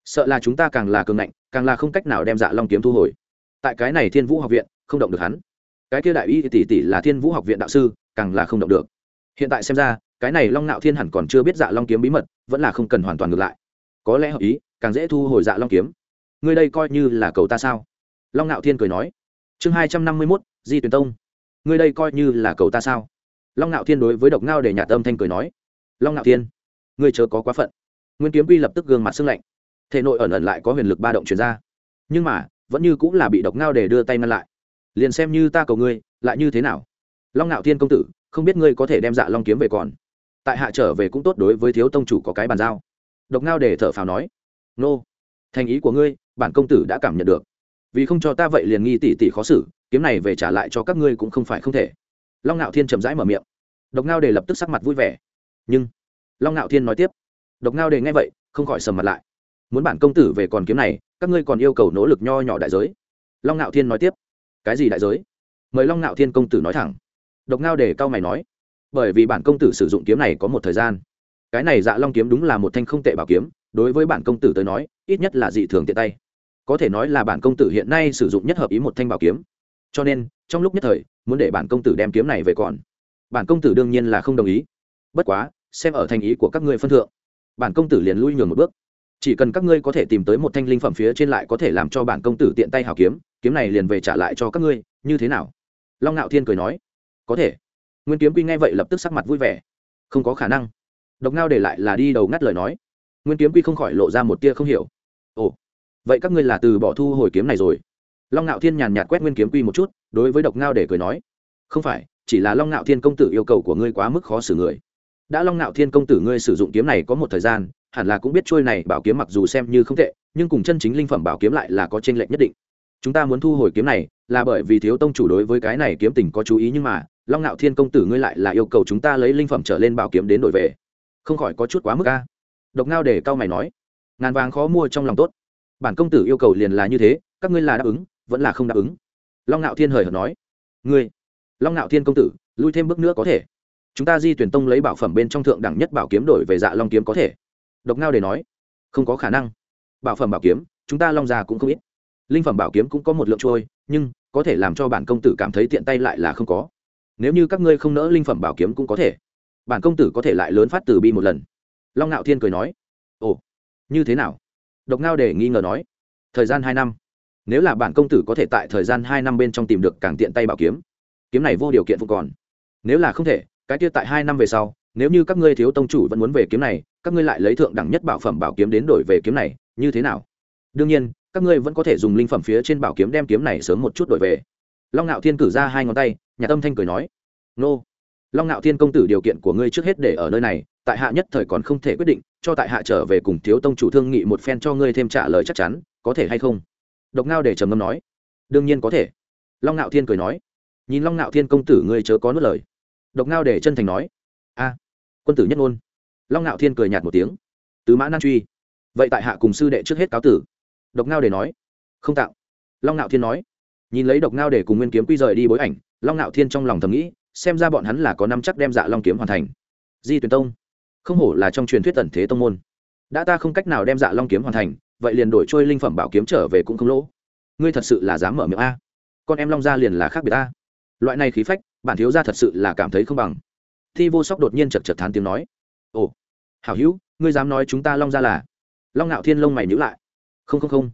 [SPEAKER 1] Sợ là chúng ta càng là cường ngạnh, càng là không cách nào đem dạ long kiếm thu hồi. Tại cái này thiên vũ học viện, không động được hắn. Cái kia đại y tỷ tỷ là thiên vũ học viện đạo sư, càng là không động được. Hiện tại xem ra, cái này long nạo thiên hẳn còn chưa biết dạ long kiếm bí mật, vẫn là không cần hoàn toàn ngược lại. Có lẽ hợp ý, càng dễ thu hồi dạ long kiếm. Ngươi đây coi như là cầu ta sao? Long nạo thiên cười nói, chương hai trăm năm mươi mốt, di tuyển tông. Ngươi đây coi như là cầu ta sao? Long nạo thiên đối với độc ngao để nhà tâm thanh cười nói, long nạo thiên, ngươi chớ có quá phận. Nguyên kiếm quy lập tức gương mặt sưng lạnh, thể nội ẩn ẩn lại có huyền lực ba động chuyển ra. Nhưng mà, vẫn như cũng là bị độc ngao để đưa tay ngăn lại. Liền xem như ta cầu ngươi, lại như thế nào? Long nạo thiên công tử, không biết ngươi có thể đem dạ long kiếm về còn. Tại hạ trở về cũng tốt đối với thiếu tông chủ có cái bàn giao. Độc ngao để thở phào nói, nô, thành ý của ngươi, bản công tử đã cảm nhận được vì không cho ta vậy liền nghi tỷ tỷ khó xử, kiếm này về trả lại cho các ngươi cũng không phải không thể. Long ngạo thiên chậm rãi mở miệng. Độc ngao để lập tức sắc mặt vui vẻ. Nhưng, long ngạo thiên nói tiếp. Độc ngao để nghe vậy, không khỏi sầm mặt lại. Muốn bản công tử về còn kiếm này, các ngươi còn yêu cầu nỗ lực nho nhỏ đại giới. Long ngạo thiên nói tiếp. Cái gì đại giới? Mời long ngạo thiên công tử nói thẳng. Độc ngao để cao mày nói. Bởi vì bản công tử sử dụng kiếm này có một thời gian. Cái này dạ long kiếm đúng là một thanh không tệ bảo kiếm, đối với bản công tử tới nói, ít nhất là dị thường tiện tay có thể nói là bản công tử hiện nay sử dụng nhất hợp ý một thanh bảo kiếm. Cho nên, trong lúc nhất thời, muốn để bản công tử đem kiếm này về còn. Bản công tử đương nhiên là không đồng ý. Bất quá, xem ở thành ý của các ngươi phân thượng. Bản công tử liền lui nhường một bước. Chỉ cần các ngươi có thể tìm tới một thanh linh phẩm phía trên lại có thể làm cho bản công tử tiện tay hào kiếm kiếm này liền về trả lại cho các ngươi, như thế nào? Long ngạo thiên cười nói. Có thể. Nguyên kiếm quy nghe vậy lập tức sắc mặt vui vẻ. Không có khả năng. Độc ngao để lại là đi đầu ngắt lời nói. Nguyên kiếm quy không khỏi lộ ra một tia không hiểu. Ồ vậy các ngươi là từ bỏ thu hồi kiếm này rồi? Long ngạo thiên nhàn nhạt quét nguyên kiếm quy một chút, đối với độc ngao để cười nói, không phải, chỉ là long ngạo thiên công tử yêu cầu của ngươi quá mức khó xử người. Đã long ngạo thiên công tử ngươi sử dụng kiếm này có một thời gian, hẳn là cũng biết trôi này bảo kiếm mặc dù xem như không tệ, nhưng cùng chân chính linh phẩm bảo kiếm lại là có tranh lệch nhất định. Chúng ta muốn thu hồi kiếm này là bởi vì thiếu tông chủ đối với cái này kiếm tình có chú ý nhưng mà, long ngạo thiên công tử ngươi lại là yêu cầu chúng ta lấy linh phẩm trở lên bảo kiếm đến đổi về. Không khỏi có chút quá mức ca độc ngao để cao mày nói, ngàn vàng khó mua trong lòng tốt bản công tử yêu cầu liền là như thế, các ngươi là đáp ứng, vẫn là không đáp ứng. Long ngạo thiên hời hợt nói. Ngươi, long ngạo thiên công tử, lui thêm bước nữa có thể. Chúng ta di tuyển tông lấy bảo phẩm bên trong thượng đẳng nhất bảo kiếm đổi về dạ long kiếm có thể. Độc ngao để nói. Không có khả năng. Bảo phẩm bảo kiếm, chúng ta long già cũng không ít. Linh phẩm bảo kiếm cũng có một lượng trôi, nhưng có thể làm cho bản công tử cảm thấy tiện tay lại là không có. Nếu như các ngươi không nỡ linh phẩm bảo kiếm cũng có thể. Bản công tử có thể lại lớn phát từ bi một lần. Long ngạo thiên cười nói. Ồ, như thế nào? Độc ngao để nghi ngờ nói, thời gian hai năm. Nếu là bản công tử có thể tại thời gian hai năm bên trong tìm được càng tiện tay bảo kiếm kiếm này vô điều kiện phục còn. Nếu là không thể, cái kia tại hai năm về sau, nếu như các ngươi thiếu tông chủ vẫn muốn về kiếm này, các ngươi lại lấy thượng đẳng nhất bảo phẩm bảo kiếm đến đổi về kiếm này, như thế nào? Đương nhiên, các ngươi vẫn có thể dùng linh phẩm phía trên bảo kiếm đem kiếm này sớm một chút đổi về. Long ngạo thiên cử ra hai ngón tay, nhà tâm thanh cười nói, nô, long ngạo thiên công tử điều kiện của ngươi trước hết để ở nơi này, tại hạ nhất thời còn không thể quyết định cho tại hạ trở về cùng thiếu tông chủ thương nghị một phen cho ngươi thêm trả lời chắc chắn, có thể hay không? Độc ngao để trầm ngâm nói. Đương nhiên có thể. Long ngạo thiên cười nói. Nhìn long ngạo thiên công tử ngươi chớ có nuốt lời. Độc ngao để chân thành nói. A, quân tử nhất ngôn. Long ngạo thiên cười nhạt một tiếng. Tứ mã nan truy, vậy tại hạ cùng sư đệ trước hết cáo tử. Độc ngao để nói. Không tạo. Long ngạo thiên nói. Nhìn lấy độc ngao để cùng nguyên kiếm quy rời đi bối ảnh, long ngạo thiên trong lòng thầm nghĩ, xem ra bọn hắn là có năm chắc đem dạ long kiếm hoàn thành. Di tuyển tông không hổ là trong truyền thuyết tần thế tông môn. Đã ta không cách nào đem dạ long kiếm hoàn thành, vậy liền đổi trôi linh phẩm bảo kiếm trở về cũng không lỗ. Ngươi thật sự là dám mở miệng a. Con em long gia liền là khác biệt a. Loại này khí phách, bản thiếu gia thật sự là cảm thấy không bằng. Thi vô sóc đột nhiên chật chật thán tiếng nói. Ồ, hảo hữu, ngươi dám nói chúng ta long gia là? Long ngạo thiên lông mày nhữ lại. Không không không.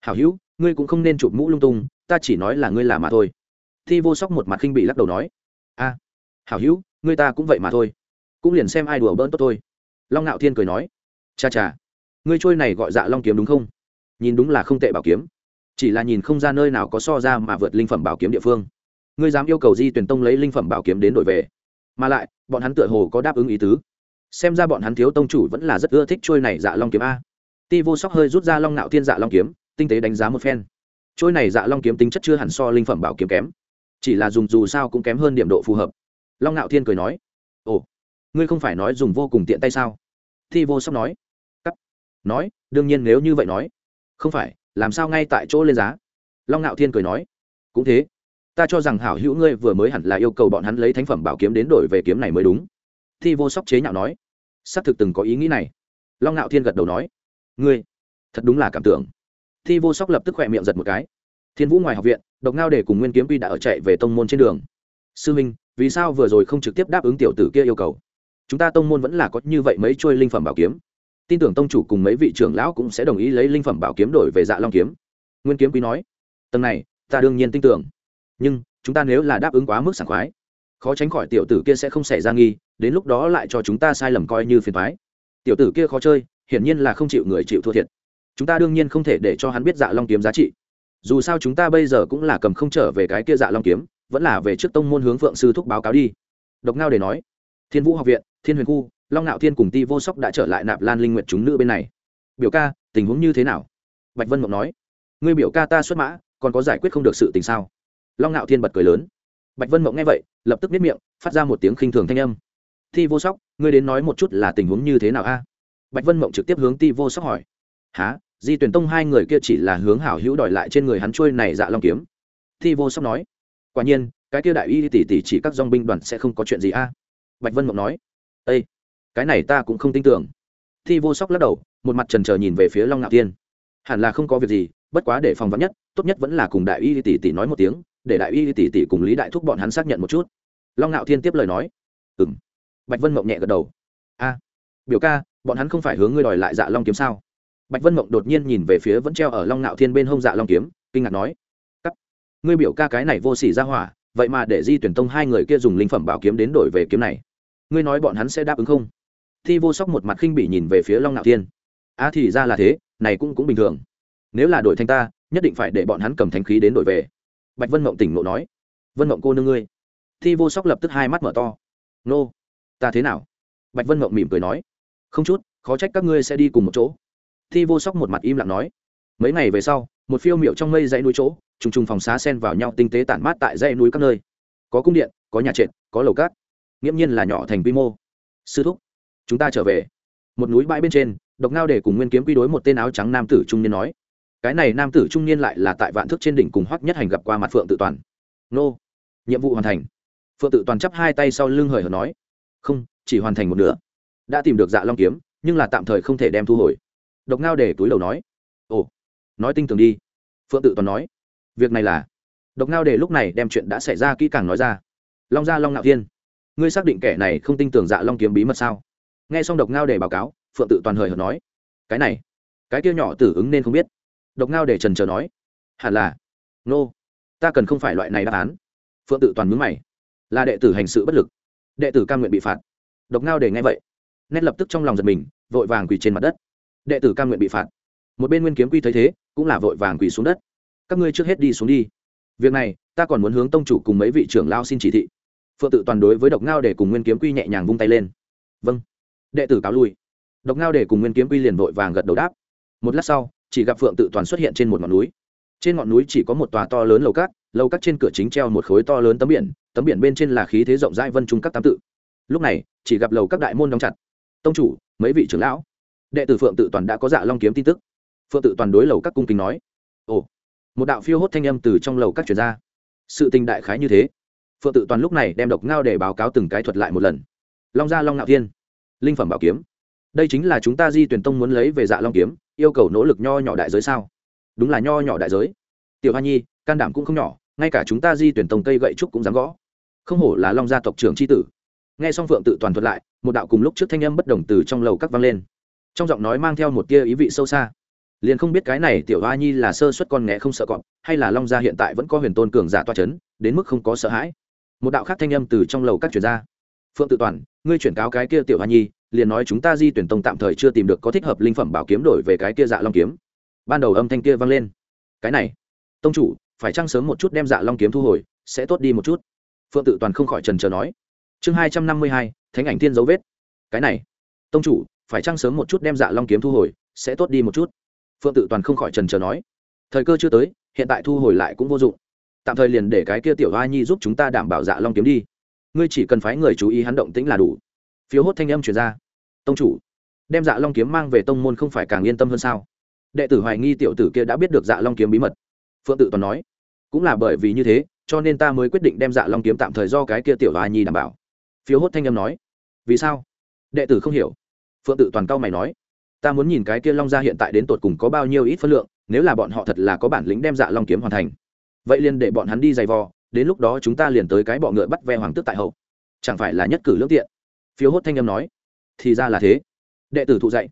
[SPEAKER 1] Hảo hữu, ngươi cũng không nên chụp mũ lung tung, ta chỉ nói là ngươi là mà thôi. Thi vô sóc một mặt khinh bị lắc đầu nói. A, hảo hữu, ngươi ta cũng vậy mà thôi cũng liền xem ai đùa bỡn tốt thôi. Long ngạo thiên cười nói, cha cha, ngươi trôi này gọi dạ long kiếm đúng không? Nhìn đúng là không tệ bảo kiếm. Chỉ là nhìn không ra nơi nào có so ra mà vượt linh phẩm bảo kiếm địa phương. Ngươi dám yêu cầu di tuyển tông lấy linh phẩm bảo kiếm đến đổi về. Mà lại, bọn hắn tựa hồ có đáp ứng ý tứ. Xem ra bọn hắn thiếu tông chủ vẫn là rất ưa thích trôi này dạ long kiếm a. Ti vô sóc hơi rút ra long nạo thiên dạ long kiếm, tinh tế đánh giá một phen. Trôi này dạ long kiếm tính chất chưa hẳn so linh phẩm bảo kiếm kém, chỉ là dùng dù sao cũng kém hơn điểm độ phù hợp. Long nạo thiên cười nói, ồ ngươi không phải nói dùng vô cùng tiện tay sao? Thi vô sóc nói. Cắt. Nói, đương nhiên nếu như vậy nói. Không phải, làm sao ngay tại chỗ lên giá? Long nạo thiên cười nói. Cũng thế. Ta cho rằng hảo hữu ngươi vừa mới hẳn là yêu cầu bọn hắn lấy thánh phẩm bảo kiếm đến đổi về kiếm này mới đúng. Thi vô sóc chế nhạo nói. Xác thực từng có ý nghĩ này. Long nạo thiên gật đầu nói. Ngươi, thật đúng là cảm tưởng. Thi vô sóc lập tức khỏe miệng giật một cái. Thiên vũ ngoài học viện, độc ngao để cùng nguyên kiếm quy đã ở chạy về tông môn trên đường. Sư minh, vì sao vừa rồi không trực tiếp đáp ứng tiểu tử kia yêu cầu? Chúng ta tông môn vẫn là có như vậy mấy trôi linh phẩm bảo kiếm. Tin tưởng tông chủ cùng mấy vị trưởng lão cũng sẽ đồng ý lấy linh phẩm bảo kiếm đổi về dạ long kiếm. Nguyên kiếm quý nói. Tầng này, ta đương nhiên tin tưởng. Nhưng, chúng ta nếu là đáp ứng quá mức sảng khoái, khó tránh khỏi tiểu tử kia sẽ không xảy ra nghi, đến lúc đó lại cho chúng ta sai lầm coi như phiền thoái tiểu tử kia khó chơi, hiển nhiên là không chịu người chịu thua thiệt. Chúng ta đương nhiên không thể để cho hắn biết dạ long kiếm giá trị. Dù sao chúng ta bây giờ cũng là cầm không trở về cái kia dạ long kiếm, vẫn là về trước tông môn hướng phượng sư thúc báo cáo đi. Độc ngao để nói. Thiên vũ học viện thiên huyền khu, long ngạo thiên cùng ti vô sóc đã trở lại nạp lan linh nguyệt chúng nữ bên này. Biểu ca, tình huống như thế nào? Bạch vân mộng nói. Ngươi biểu ca ta xuất mã, còn có giải quyết không được sự tình sao? Long ngạo thiên bật cười lớn. Bạch vân mộng nghe vậy, lập tức biết miệng, phát ra một tiếng khinh thường thanh âm. Ti vô sóc, ngươi đến nói một chút là tình huống như thế nào a? Bạch vân mộng trực tiếp hướng ti vô sóc hỏi. Há di tuyển tông hai người kia chỉ là hướng hảo hữu đòi lại trên người hắn trôi này dạ long kiếm. Thi vô sóc nói. Quả nhiên, cái kia đại y tỷ tỷ chỉ các dong binh đoàn sẽ không có chuyện gì a. Bạch vân mộng nói ây cái này ta cũng không tin tưởng. Thi vô sóc lắc đầu, một mặt trần trờ nhìn về phía long ngạo thiên. Hẳn là không có việc gì, bất quá để phòng vắn nhất, tốt nhất vẫn là cùng đại y tỷ tỷ nói một tiếng, để đại y tỷ tỷ cùng lý đại thúc bọn hắn xác nhận một chút. Long ngạo thiên tiếp lời nói. Ừ m bạch vân mộng nhẹ gật đầu. A, biểu ca, bọn hắn không phải hướng ngươi đòi lại dạ long kiếm sao? Bạch vân mộng đột nhiên nhìn về phía vẫn treo ở long ngạo thiên bên hông dạ long kiếm, kinh ngạc nói. Cắt. Ngươi biểu ca cái này vô s ỉ ra hỏa, vậy mà để di tuyển tông hai người kia dùng linh phẩm bảo kiếm đến đổi về kiếm này ngươi nói bọn hắn sẽ đáp ứng không? Thi vô sóc một mặt khinh bỉ nhìn về phía long ngạo thiên. A thì ra là thế, này cũng cũng bình thường. Nếu là đổi thanh ta, nhất định phải để bọn hắn cầm thanh khí đến đổi về. Bạch vân mộng tỉnh nộ nói. Vân mộng cô nương ngươi. Thi vô sóc lập tức hai mắt mở to. Nô, ta thế nào? Bạch vân mộng mỉm cười nói. Không chút, khó trách các ngươi sẽ đi cùng một chỗ. Thi vô sóc một mặt im lặng nói. Mấy ngày về sau, một phiêu miệu trong mây dãy núi chỗ, trùng trùng phòng xá sen vào nhau tinh tế tản mát tại dãy núi các nơi. Có cung điện, có nhà trệt, có lầu cát nghiễm nhiên là nhỏ thành quy mô. Sư thúc, chúng ta trở về. Một núi bãi bên trên, độc ngao để cùng nguyên kiếm quy đối một tên áo trắng nam tử trung niên nói. Cái này nam tử trung niên lại là tại vạn thức trên đỉnh cùng hoắc nhất hành gặp qua mặt phượng tự toàn. Nô, nhiệm vụ hoàn thành. Phượng tự toàn chắp hai tay sau lưng hời hợt nói. Không, chỉ hoàn thành một nửa. Đã tìm được dạ long kiếm, nhưng là tạm thời không thể đem thu hồi. Độc ngao để túi đầu nói. Ồ, nói tinh tường đi. Phượng tự toàn nói. Việc này là. Độc ngao để lúc này đem chuyện đã xảy ra kỹ càng nói ra. Long gia long ngạo thiên ngươi xác định kẻ này không tin tưởng dạ long kiếm bí mật sao? Nghe xong độc ngao để báo cáo, phượng tự toàn hời hợt nói, cái này, cái kia nhỏ tử ứng nên không biết. Độc ngao để trần trờ nói, hẳn là, nô、no. ta cần không phải loại này đáp án. Phượng tự toàn mướn mày, là đệ tử hành sự bất lực, đệ tử cam nguyện bị phạt. Độc ngao để nghe vậy, nét lập tức trong lòng giật mình, vội vàng quỳ trên mặt đất. Đệ tử cam nguyện bị phạt, một bên nguyên kiếm quy thấy thế, cũng là vội vàng quỳ xuống đất. Các ngươi trước hết đi xuống đi. Việc này, ta còn muốn hướng tông chủ cùng mấy vị trưởng lao xin chỉ thị phượng tự toàn đối với độc ngao để cùng nguyên kiếm quy nhẹ nhàng vung tay lên. Vâng. Đệ tử cáo lui. Độc ngao để cùng nguyên kiếm quy liền vội vàng gật đầu đáp. Một lát sau, chỉ gặp phượng tự toàn xuất hiện trên một ngọn núi. Trên ngọn núi chỉ có một tòa to lớn lầu cát lầu cát trên cửa chính treo một khối to lớn tấm biển tấm biển bên trên là khí thế rộng rãi vân trung các tam tự. Lúc này, chỉ gặp lầu các đại môn đóng chặt. Tông chủ, mấy vị trưởng lão? Đệ tử phượng tự toàn đã có dạ long kiếm tin tức. Phượng tự toàn đối lầu các cung kính nói, ồ. Một đạo phiêu hốt thanh âm từ trong lầu các chuyển ra. Sự tình đại khái như thế phượng tự toàn lúc này đem độc ngao để báo cáo từng cái thuật lại một lần. Long gia long ngạo thiên, linh phẩm bảo kiếm. Đây chính là chúng ta di tuyển tông muốn lấy về dạ long kiếm, yêu cầu nỗ lực nho nhỏ đại giới sao? Đúng là nho nhỏ đại giới. Tiểu hoa nhi, can đảm cũng không nhỏ, ngay cả chúng ta di tuyển tông cây gậy trúc cũng dám gõ. Không hổ là long gia tộc trưởng c tử. Nghe xong phượng tự toàn thuật lại, một đạo cùng lúc trước thanh âm bất đồng từ trong lầu các vang lên. Trong giọng nói mang theo một tia ý vị sâu xa. Liền không biết cái này tiểu hoa nhi là sơ suất con nghé không sợ cọp, hay là long gia hiện tại vẫn có huyền tôn cường giả toa c h ấ n đến mức không có sợ hãi một đạo khác thanh âm từ trong lầu các chuyển ra. Phượng tự toàn, ngươi chuyển cáo cái kia tiểu hoa nhi, liền nói chúng ta di tuyển tông tạm thời chưa tìm được có thích hợp linh phẩm bảo kiếm đổi về cái kia dạ long kiếm. Ban đầu âm thanh kia vang lên. Cái này, tông chủ, phải chăng sớm một chút đem dạ long kiếm thu hồi, sẽ tốt đi một chút? Phượng tự toàn không khỏi trần trờ nói. Chương hai trăm năm mươi hai, thánh ảnh thiên dấu vết. Cái này, tông chủ, phải chăng sớm một chút đem dạ long kiếm thu hồi, sẽ tốt đi một chút? Phượng tự toàn không khỏi trần trờ nói. Thời cơ chưa tới, hiện tại thu hồi lại cũng vô dụng tạm thời liền để cái kia tiểu hoa nhi giúp chúng ta đảm bảo dạ long kiếm đi. Ngươi chỉ cần phái người chú ý hắn động tĩnh là đủ. Phiếu hốt thanh âm chuyển ra. Tông chủ, đem dạ long kiếm mang về tông môn không phải càng yên tâm hơn sao? Đệ tử hoài nghi tiểu tử kia đã biết được dạ long kiếm bí mật. Phượng tự toàn nói, cũng là bởi vì như thế, cho nên ta mới quyết định đem dạ long kiếm tạm thời do cái kia tiểu hoa nhi đảm bảo. Phiếu hốt thanh âm nói, vì sao? Đệ tử không hiểu. Phượng tự toàn cao mày nói, ta muốn nhìn cái kia long gia hiện tại đến tột cùng có bao nhiêu ít phân lượng, nếu là bọn họ thật là có bản lĩnh đem dạ long kiếm hoàn thành vậy liền để bọn hắn đi giày vò, đến lúc đó chúng ta liền tới cái bọ ngựa bắt ve hoàng tước tại hậu. Chẳng phải là nhất cử lương tiện? Phiếu hốt thanh âm nói. Thì ra là thế. Đệ tử thụ dạy.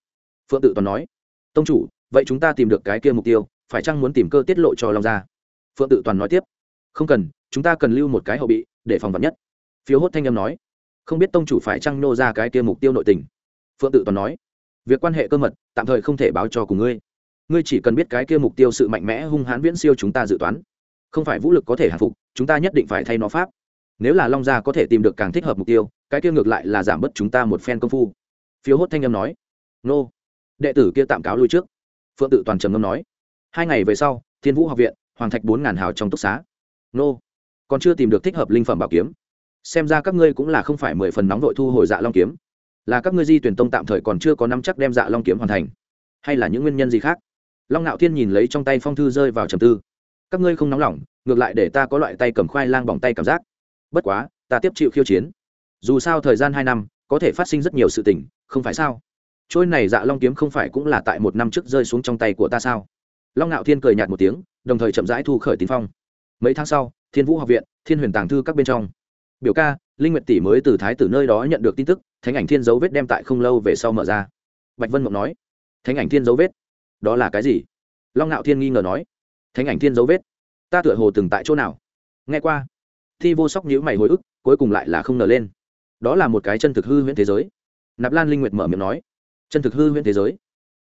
[SPEAKER 1] Phượng tự toàn nói. Tông chủ, vậy chúng ta tìm được cái kia mục tiêu, phải chăng muốn tìm cơ tiết lộ cho long gia? Phượng tự toàn nói tiếp. Không cần, chúng ta cần lưu một cái hậu bị, để phòng vật nhất. Phiếu hốt thanh âm nói. Không biết tông chủ phải chăng nô ra cái kia mục tiêu nội tình? Phượng tự toàn nói. Việc quan hệ cơ mật, tạm thời không thể báo cho cùng ngươi. Ngươi chỉ cần biết cái kia mục tiêu sự mạnh mẽ hung hãn viễn siêu chúng ta dự toán không phải vũ lực có thể hạ phục, chúng ta nhất định phải thay nó pháp. Nếu là long gia có thể tìm được càng thích hợp mục tiêu, cái kia ngược lại là giảm bớt chúng ta một phen công phu. Phiếu hốt thanh âm nói. Nô. Đệ tử kia tạm cáo lui trước. Phượng tự toàn trầm ngâm nói. Hai ngày về sau, thiên vũ học viện, hoàng thạch bốn ngàn hào trong túc xá. Nô. Còn chưa tìm được thích hợp linh phẩm bảo kiếm. Xem ra các ngươi cũng là không phải mười phần nóng vội thu hồi dạ long kiếm. Là các ngươi di tuyển tông tạm thời còn chưa có năm chắc đem dạ long kiếm hoàn thành. Hay là những nguyên nhân gì khác? Long ngạo thiên nhìn lấy trong tay phong thư rơi vào trầm tư các ngươi không nóng lòng, ngược lại để ta có loại tay cầm khoai lang bỏng tay cảm giác. Bất quá, ta tiếp chịu khiêu chiến. Dù sao thời gian hai năm, có thể phát sinh rất nhiều sự tình, không phải sao? Trôi này dạ long kiếm không phải cũng là tại một năm trước rơi xuống trong tay của ta sao? Long ngạo thiên cười nhạt một tiếng, đồng thời chậm rãi thu khởi tín phong. Mấy tháng sau, thiên vũ học viện, thiên huyền tàng thư các bên trong. Biểu ca, linh nguyệt tỷ mới từ thái tử nơi đó nhận được tin tức, thánh ảnh thiên dấu vết đem tại không lâu về sau mở ra. Bạch vân mộng nói, thánh ảnh thiên dấu vết? Đó là cái gì? Long ngạo thiên nghi ngờ nói thánh ảnh thiên dấu vết. Ta tựa hồ từng tại chỗ nào? Nghe qua. Thi vô sóc nhữ mày hồi ức, cuối cùng lại là không nở lên. Đó là một cái chân thực hư huyễn thế giới. Nạp lan linh nguyệt mở miệng nói. Chân thực hư huyễn thế giới.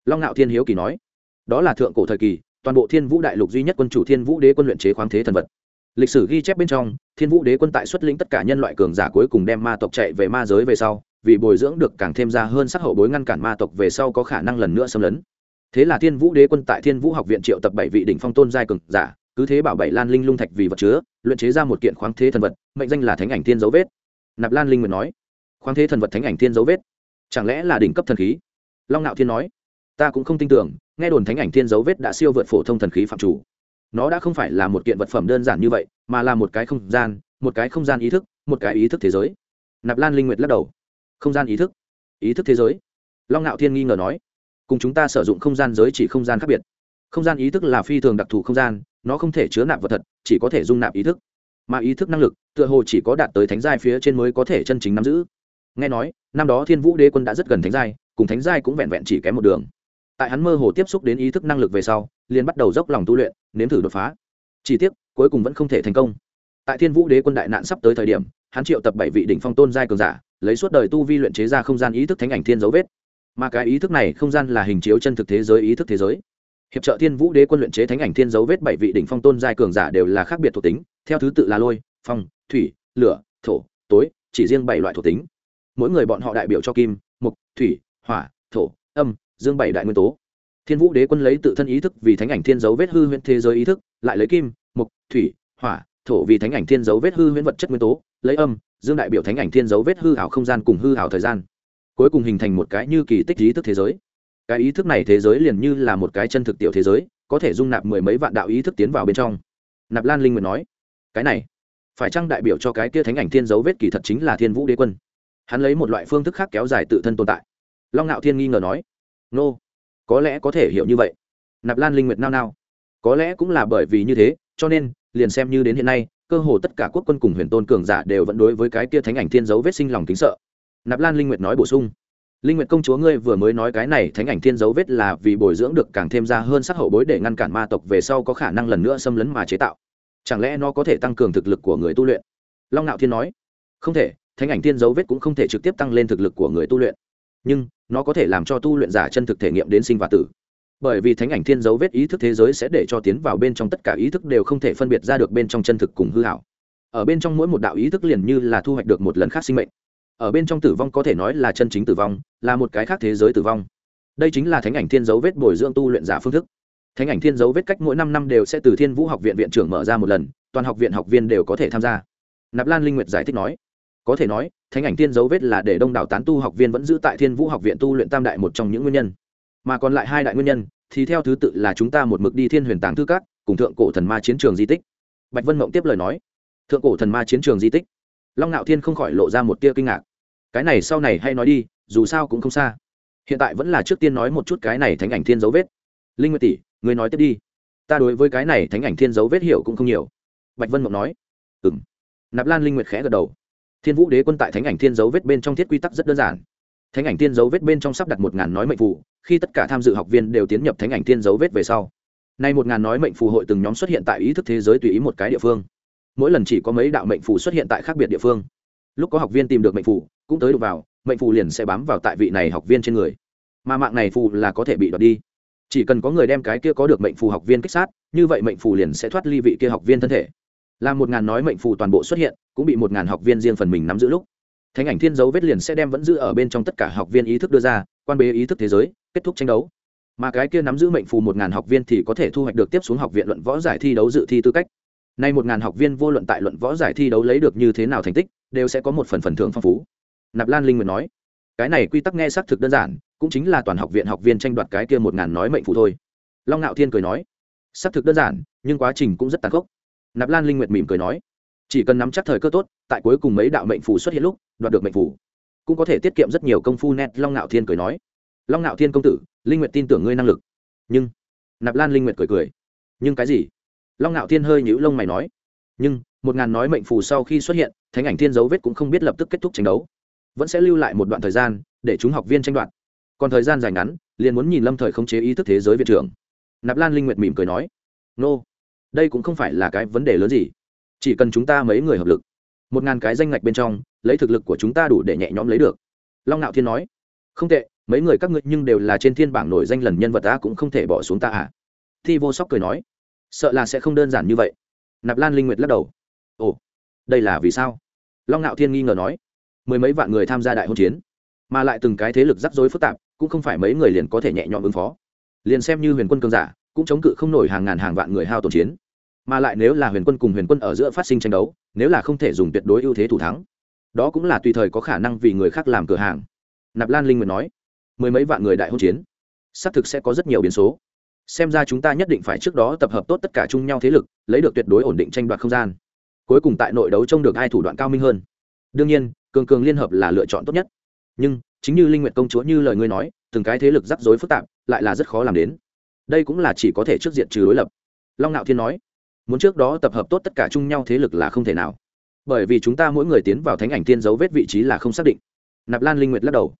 [SPEAKER 1] Long ngạo thiên hiếu kỳ nói. Đó là thượng cổ thời kỳ, toàn bộ thiên vũ đại lục duy nhất quân chủ thiên vũ đế quân luyện chế khoáng thế thần vật. Lịch sử ghi chép bên trong, thiên vũ đế quân tại xuất lĩnh tất cả nhân loại cường giả cuối cùng đem ma tộc chạy về ma giới về sau, vì bồi dưỡng được càng thêm ra hơn sắc hậu bối ngăn cản ma tộc về sau có khả năng lần nữa xâm lấn thế là thiên vũ đế quân tại thiên vũ học viện triệu tập bảy vị đỉnh phong tôn giai cường giả, cứ thế bảo bảy lan linh lung thạch vì vật chứa, luyện chế ra một kiện khoáng thế thần vật, mệnh danh là thánh ảnh thiên dấu vết. Nạp lan linh nguyện nói, khoáng thế thần vật thánh ảnh thiên dấu vết? Chẳng lẽ là đỉnh cấp thần khí? Long nạo thiên nói, ta cũng không tin tưởng, nghe đồn thánh ảnh thiên dấu vết đã siêu vượt phổ thông thần khí phạm chủ. Nó đã không phải là một kiện vật phẩm đơn giản như vậy, mà là một cái không gian, một cái không gian ý thức, một cái ý thức thế giới. Nạp lan linh nguyệt lắc đầu, không gian ý thức? Ý thức thế giới? Long ngạo thiên nghi ngờ nói cùng chúng ta sử dụng không gian giới chỉ không gian khác biệt. Không gian ý thức là phi thường đặc thù không gian, nó không thể chứa nạp vật thật, chỉ có thể dung nạp ý thức. Mà ý thức năng lực, tựa hồ chỉ có đạt tới thánh giai phía trên mới có thể chân chính nắm giữ. Nghe nói, năm đó thiên vũ đế quân đã rất gần thánh giai, cùng thánh giai cũng vẹn vẹn chỉ kém một đường. Tại hắn mơ hồ tiếp xúc đến ý thức năng lực về sau, liền bắt đầu dốc lòng tu luyện, nếm thử đột phá. Chỉ tiếc, cuối cùng vẫn không thể thành công. Tại thiên vũ đế quân đại nạn sắp tới thời điểm, hắn triệu tập bảy vị đỉnh phong tôn giai cường giả, lấy suốt đời tu vi luyện chế ra không gian ý thức thánh ảnh thiên dấu vết mà cái ý thức này không gian là hình chiếu chân thực thế giới, ý thức thế giới. Hiệp trợ thiên vũ đế quân luyện chế thánh ảnh thiên dấu vết bảy vị đỉnh phong tôn giai cường giả đều là khác biệt thuộc tính, theo thứ tự là lôi, phong, thủy, lửa, thổ, tối, chỉ riêng bảy loại thuộc tính. Mỗi người bọn họ đại biểu cho kim, mục, thủy, hỏa, thổ, âm, dương bảy đại nguyên tố. Thiên vũ đế quân lấy tự thân ý thức vì thánh ảnh thiên dấu vết hư huyễn thế giới ý thức, lại lấy kim, mục, thủy, hỏa, thổ vì thánh ảnh thiên dấu vết hư huyễn vật chất nguyên tố, lấy âm, dương đại biểu thánh ảnh thiên dấu vết hư hảo không gian cùng hư hảo thời gian cuối cùng hình thành một cái như kỳ tích ý thức thế giới. Cái ý thức này thế giới liền như là một cái chân thực tiểu thế giới, có thể dung nạp mười mấy vạn đạo ý thức tiến vào bên trong. Nạp lan linh nguyện nói, cái này, phải chăng đại biểu cho cái kia thánh ảnh thiên dấu vết kỳ thật chính là thiên vũ đế quân? Hắn lấy một loại phương thức khác kéo dài tự thân tồn tại. Long ngạo thiên nghi ngờ nói, nô, có lẽ có thể hiểu như vậy. Nạp lan linh nguyệt nao nao, có lẽ cũng là bởi vì như thế, cho nên, liền xem như đến hiện nay, cơ hồ tất cả quốc quân cùng huyền tôn cường giả đều vẫn đối với cái kia thánh ảnh thiên dấu vết sinh lòng kính sợ nạp lan linh nguyệt nói bổ sung. Linh nguyệt công chúa ngươi vừa mới nói cái này thánh ảnh thiên dấu vết là vì bồi dưỡng được càng thêm ra hơn sắc hậu bối để ngăn cản ma tộc về sau có khả năng lần nữa xâm lấn mà chế tạo. Chẳng lẽ nó có thể tăng cường thực lực của người tu luyện? Long nạo thiên nói. Không thể, thánh ảnh thiên dấu vết cũng không thể trực tiếp tăng lên thực lực của người tu luyện. Nhưng, nó có thể làm cho tu luyện giả chân thực thể nghiệm đến sinh và tử. Bởi vì thánh ảnh thiên dấu vết ý thức thế giới sẽ để cho tiến vào bên trong tất cả ý thức đều không thể phân biệt ra được bên trong chân thực cùng hư hảo. Ở bên trong mỗi một đạo ý thức liền như là thu hoạch được một lần khác sinh mệnh ở bên trong tử vong có thể nói là chân chính tử vong, là một cái khác thế giới tử vong. Đây chính là thánh ảnh thiên dấu vết bồi dưỡng tu luyện giả phương thức. Thánh ảnh thiên dấu vết cách mỗi năm năm đều sẽ từ thiên vũ học viện viện trưởng mở ra một lần, toàn học viện học viên đều có thể tham gia. Nạp lan linh nguyệt giải thích nói, có thể nói, thánh ảnh thiên dấu vết là để đông đảo tán tu học viên vẫn giữ tại thiên vũ học viện tu luyện tam đại một trong những nguyên nhân. Mà còn lại hai đại nguyên nhân, thì theo thứ tự là chúng ta một mực đi thiên huyền tàng thư các, cùng thượng cổ thần ma chiến trường di tích. Bạch vân mộng tiếp lời nói, thượng cổ thần ma chiến trường di tích. Long ngạo thiên không khỏi lộ ra một tia kinh ngạc cái này sau này hay nói đi, dù sao cũng không xa. Hiện tại vẫn là trước tiên nói một chút cái này thánh ảnh thiên dấu vết. Linh nguyệt tỷ người nói tiếp đi. Ta đối với cái này thánh ảnh thiên dấu vết hiểu cũng không nhiều. Bạch vân mộng nói. Ừ m nạp lan linh nguyệt khẽ gật đầu. Thiên vũ đế quân tại thánh ảnh thiên dấu vết bên trong thiết quy tắc rất đơn giản. Thánh ảnh thiên dấu vết bên trong sắp đặt một ngàn nói mệnh phù, khi tất cả tham dự học viên đều tiến nhập thánh ảnh thiên dấu vết về sau. Nay một ngàn nói mệnh phù hội từng nhóm xuất hiện tại ý thức thế giới tùy ý một cái địa phương. Mỗi lần chỉ có mấy đạo mệnh phù xuất hiện tại khác biệt địa phương lúc có học viên tìm được mệnh phù, cũng tới đụng vào, mệnh phù liền sẽ bám vào tại vị này học viên trên người. Mà mạng này phù là có thể bị đoạt đi. Chỉ cần có người đem cái kia có được mệnh phù học viên kích sát, như vậy mệnh phù liền sẽ thoát ly vị kia học viên thân thể. Làm một ngàn nói mệnh phù toàn bộ xuất hiện, cũng bị một ngàn học viên riêng phần mình nắm giữ lúc. Thánh ảnh thiên dấu vết liền sẽ đem vẫn giữ ở bên trong tất cả học viên ý thức đưa ra, quan bế ý thức thế giới, kết thúc tranh đấu. Mà cái kia nắm giữ mệnh phù một ngàn học viên thì có thể thu hoạch được tiếp xuống học viện luận võ giải thi đấu dự thi tư cách nay một ngàn học viên vô luận tại luận võ giải thi đấu lấy được như thế nào thành tích, đều sẽ có một phần phần thưởng phong phú. Nạp lan linh nguyện nói, cái này quy tắc nghe xác thực đơn giản, cũng chính là toàn học viện học viên tranh đoạt cái kia một ngàn nói mệnh phụ thôi. Long ngạo thiên cười nói, xác thực đơn giản, nhưng quá trình cũng rất tàn khốc. Nạp lan linh nguyệt mỉm cười nói, chỉ cần nắm chắc thời cơ tốt, tại cuối cùng mấy đạo mệnh phù xuất hiện lúc, đoạt được mệnh phù cũng có thể tiết kiệm rất nhiều công phu. Nét long ngạo thiên cười nói, long ngạo thiên công tử, linh nguyệt tin tưởng ngươi năng lực. Nhưng, nạp lan linh nguyệt cười cười, nhưng cái gì? Long ngạo thiên hơi nhũ lông mày nói, nhưng, một ngàn nói mệnh phù sau khi xuất hiện, thánh ảnh thiên dấu vết cũng không biết lập tức kết thúc tranh đấu. Vẫn sẽ lưu lại một đoạn thời gian, để chúng học viên tranh đoạt. Còn thời gian dài ngắn, liền muốn nhìn lâm thời khống chế ý thức thế giới viện trưởng. Nạp lan linh nguyệt mỉm cười nói, nô、no. đây cũng không phải là cái vấn đề lớn gì. Chỉ cần chúng ta mấy người hợp lực, một ngàn cái danh ngạch bên trong, lấy thực lực của chúng ta đủ để nhẹ nhõm lấy được. Long nạo thiên nói, không tệ, mấy người các ngươi nhưng đều là trên thiên bảng nổi danh lần nhân vật ta cũng không thể bỏ xuống ta à. Thi vô sóc cười nói sợ là sẽ không đơn giản như vậy. Nạp lan linh nguyệt lắc đầu. Ồ, đây là vì sao? Long nạo thiên nghi ngờ nói. Mười mấy vạn người tham gia đại hôn chiến, mà lại từng cái thế lực rắc rối phức tạp, cũng không phải mấy người liền có thể nhẹ nhõm ứng phó. Liền xem như huyền quân cường giả, cũng chống cự không nổi hàng ngàn hàng vạn người hao tổn chiến. Mà lại nếu là huyền quân cùng huyền quân ở giữa phát sinh tranh đấu, nếu là không thể dùng tuyệt đối ưu thế thủ thắng, đó cũng là tùy thời có khả năng vì người khác làm cửa hàng. Nạp lan linh nguyện nói. Mười mấy vạn người đại hôn chiến, xác thực sẽ có rất nhiều biến số xem ra chúng ta nhất định phải trước đó tập hợp tốt tất cả chung nhau thế lực, lấy được tuyệt đối ổn định tranh đoạt không gian. Cuối cùng tại nội đấu trông được hai thủ đoạn cao minh hơn. Đương nhiên, cường cường liên hợp là lựa chọn tốt nhất. Nhưng, chính như linh nguyện công chúa như lời ngươi nói, từng cái thế lực rắc rối phức tạp, lại là rất khó làm đến. Đây cũng là chỉ có thể trước diện trừ đối lập. Long ngạo thiên nói, muốn trước đó tập hợp tốt tất cả chung nhau thế lực là không thể nào. Bởi vì chúng ta mỗi người tiến vào thánh ảnh thiên dấu vết vị trí là không xác định. Nạp lan linh nguyệt lắc đầu.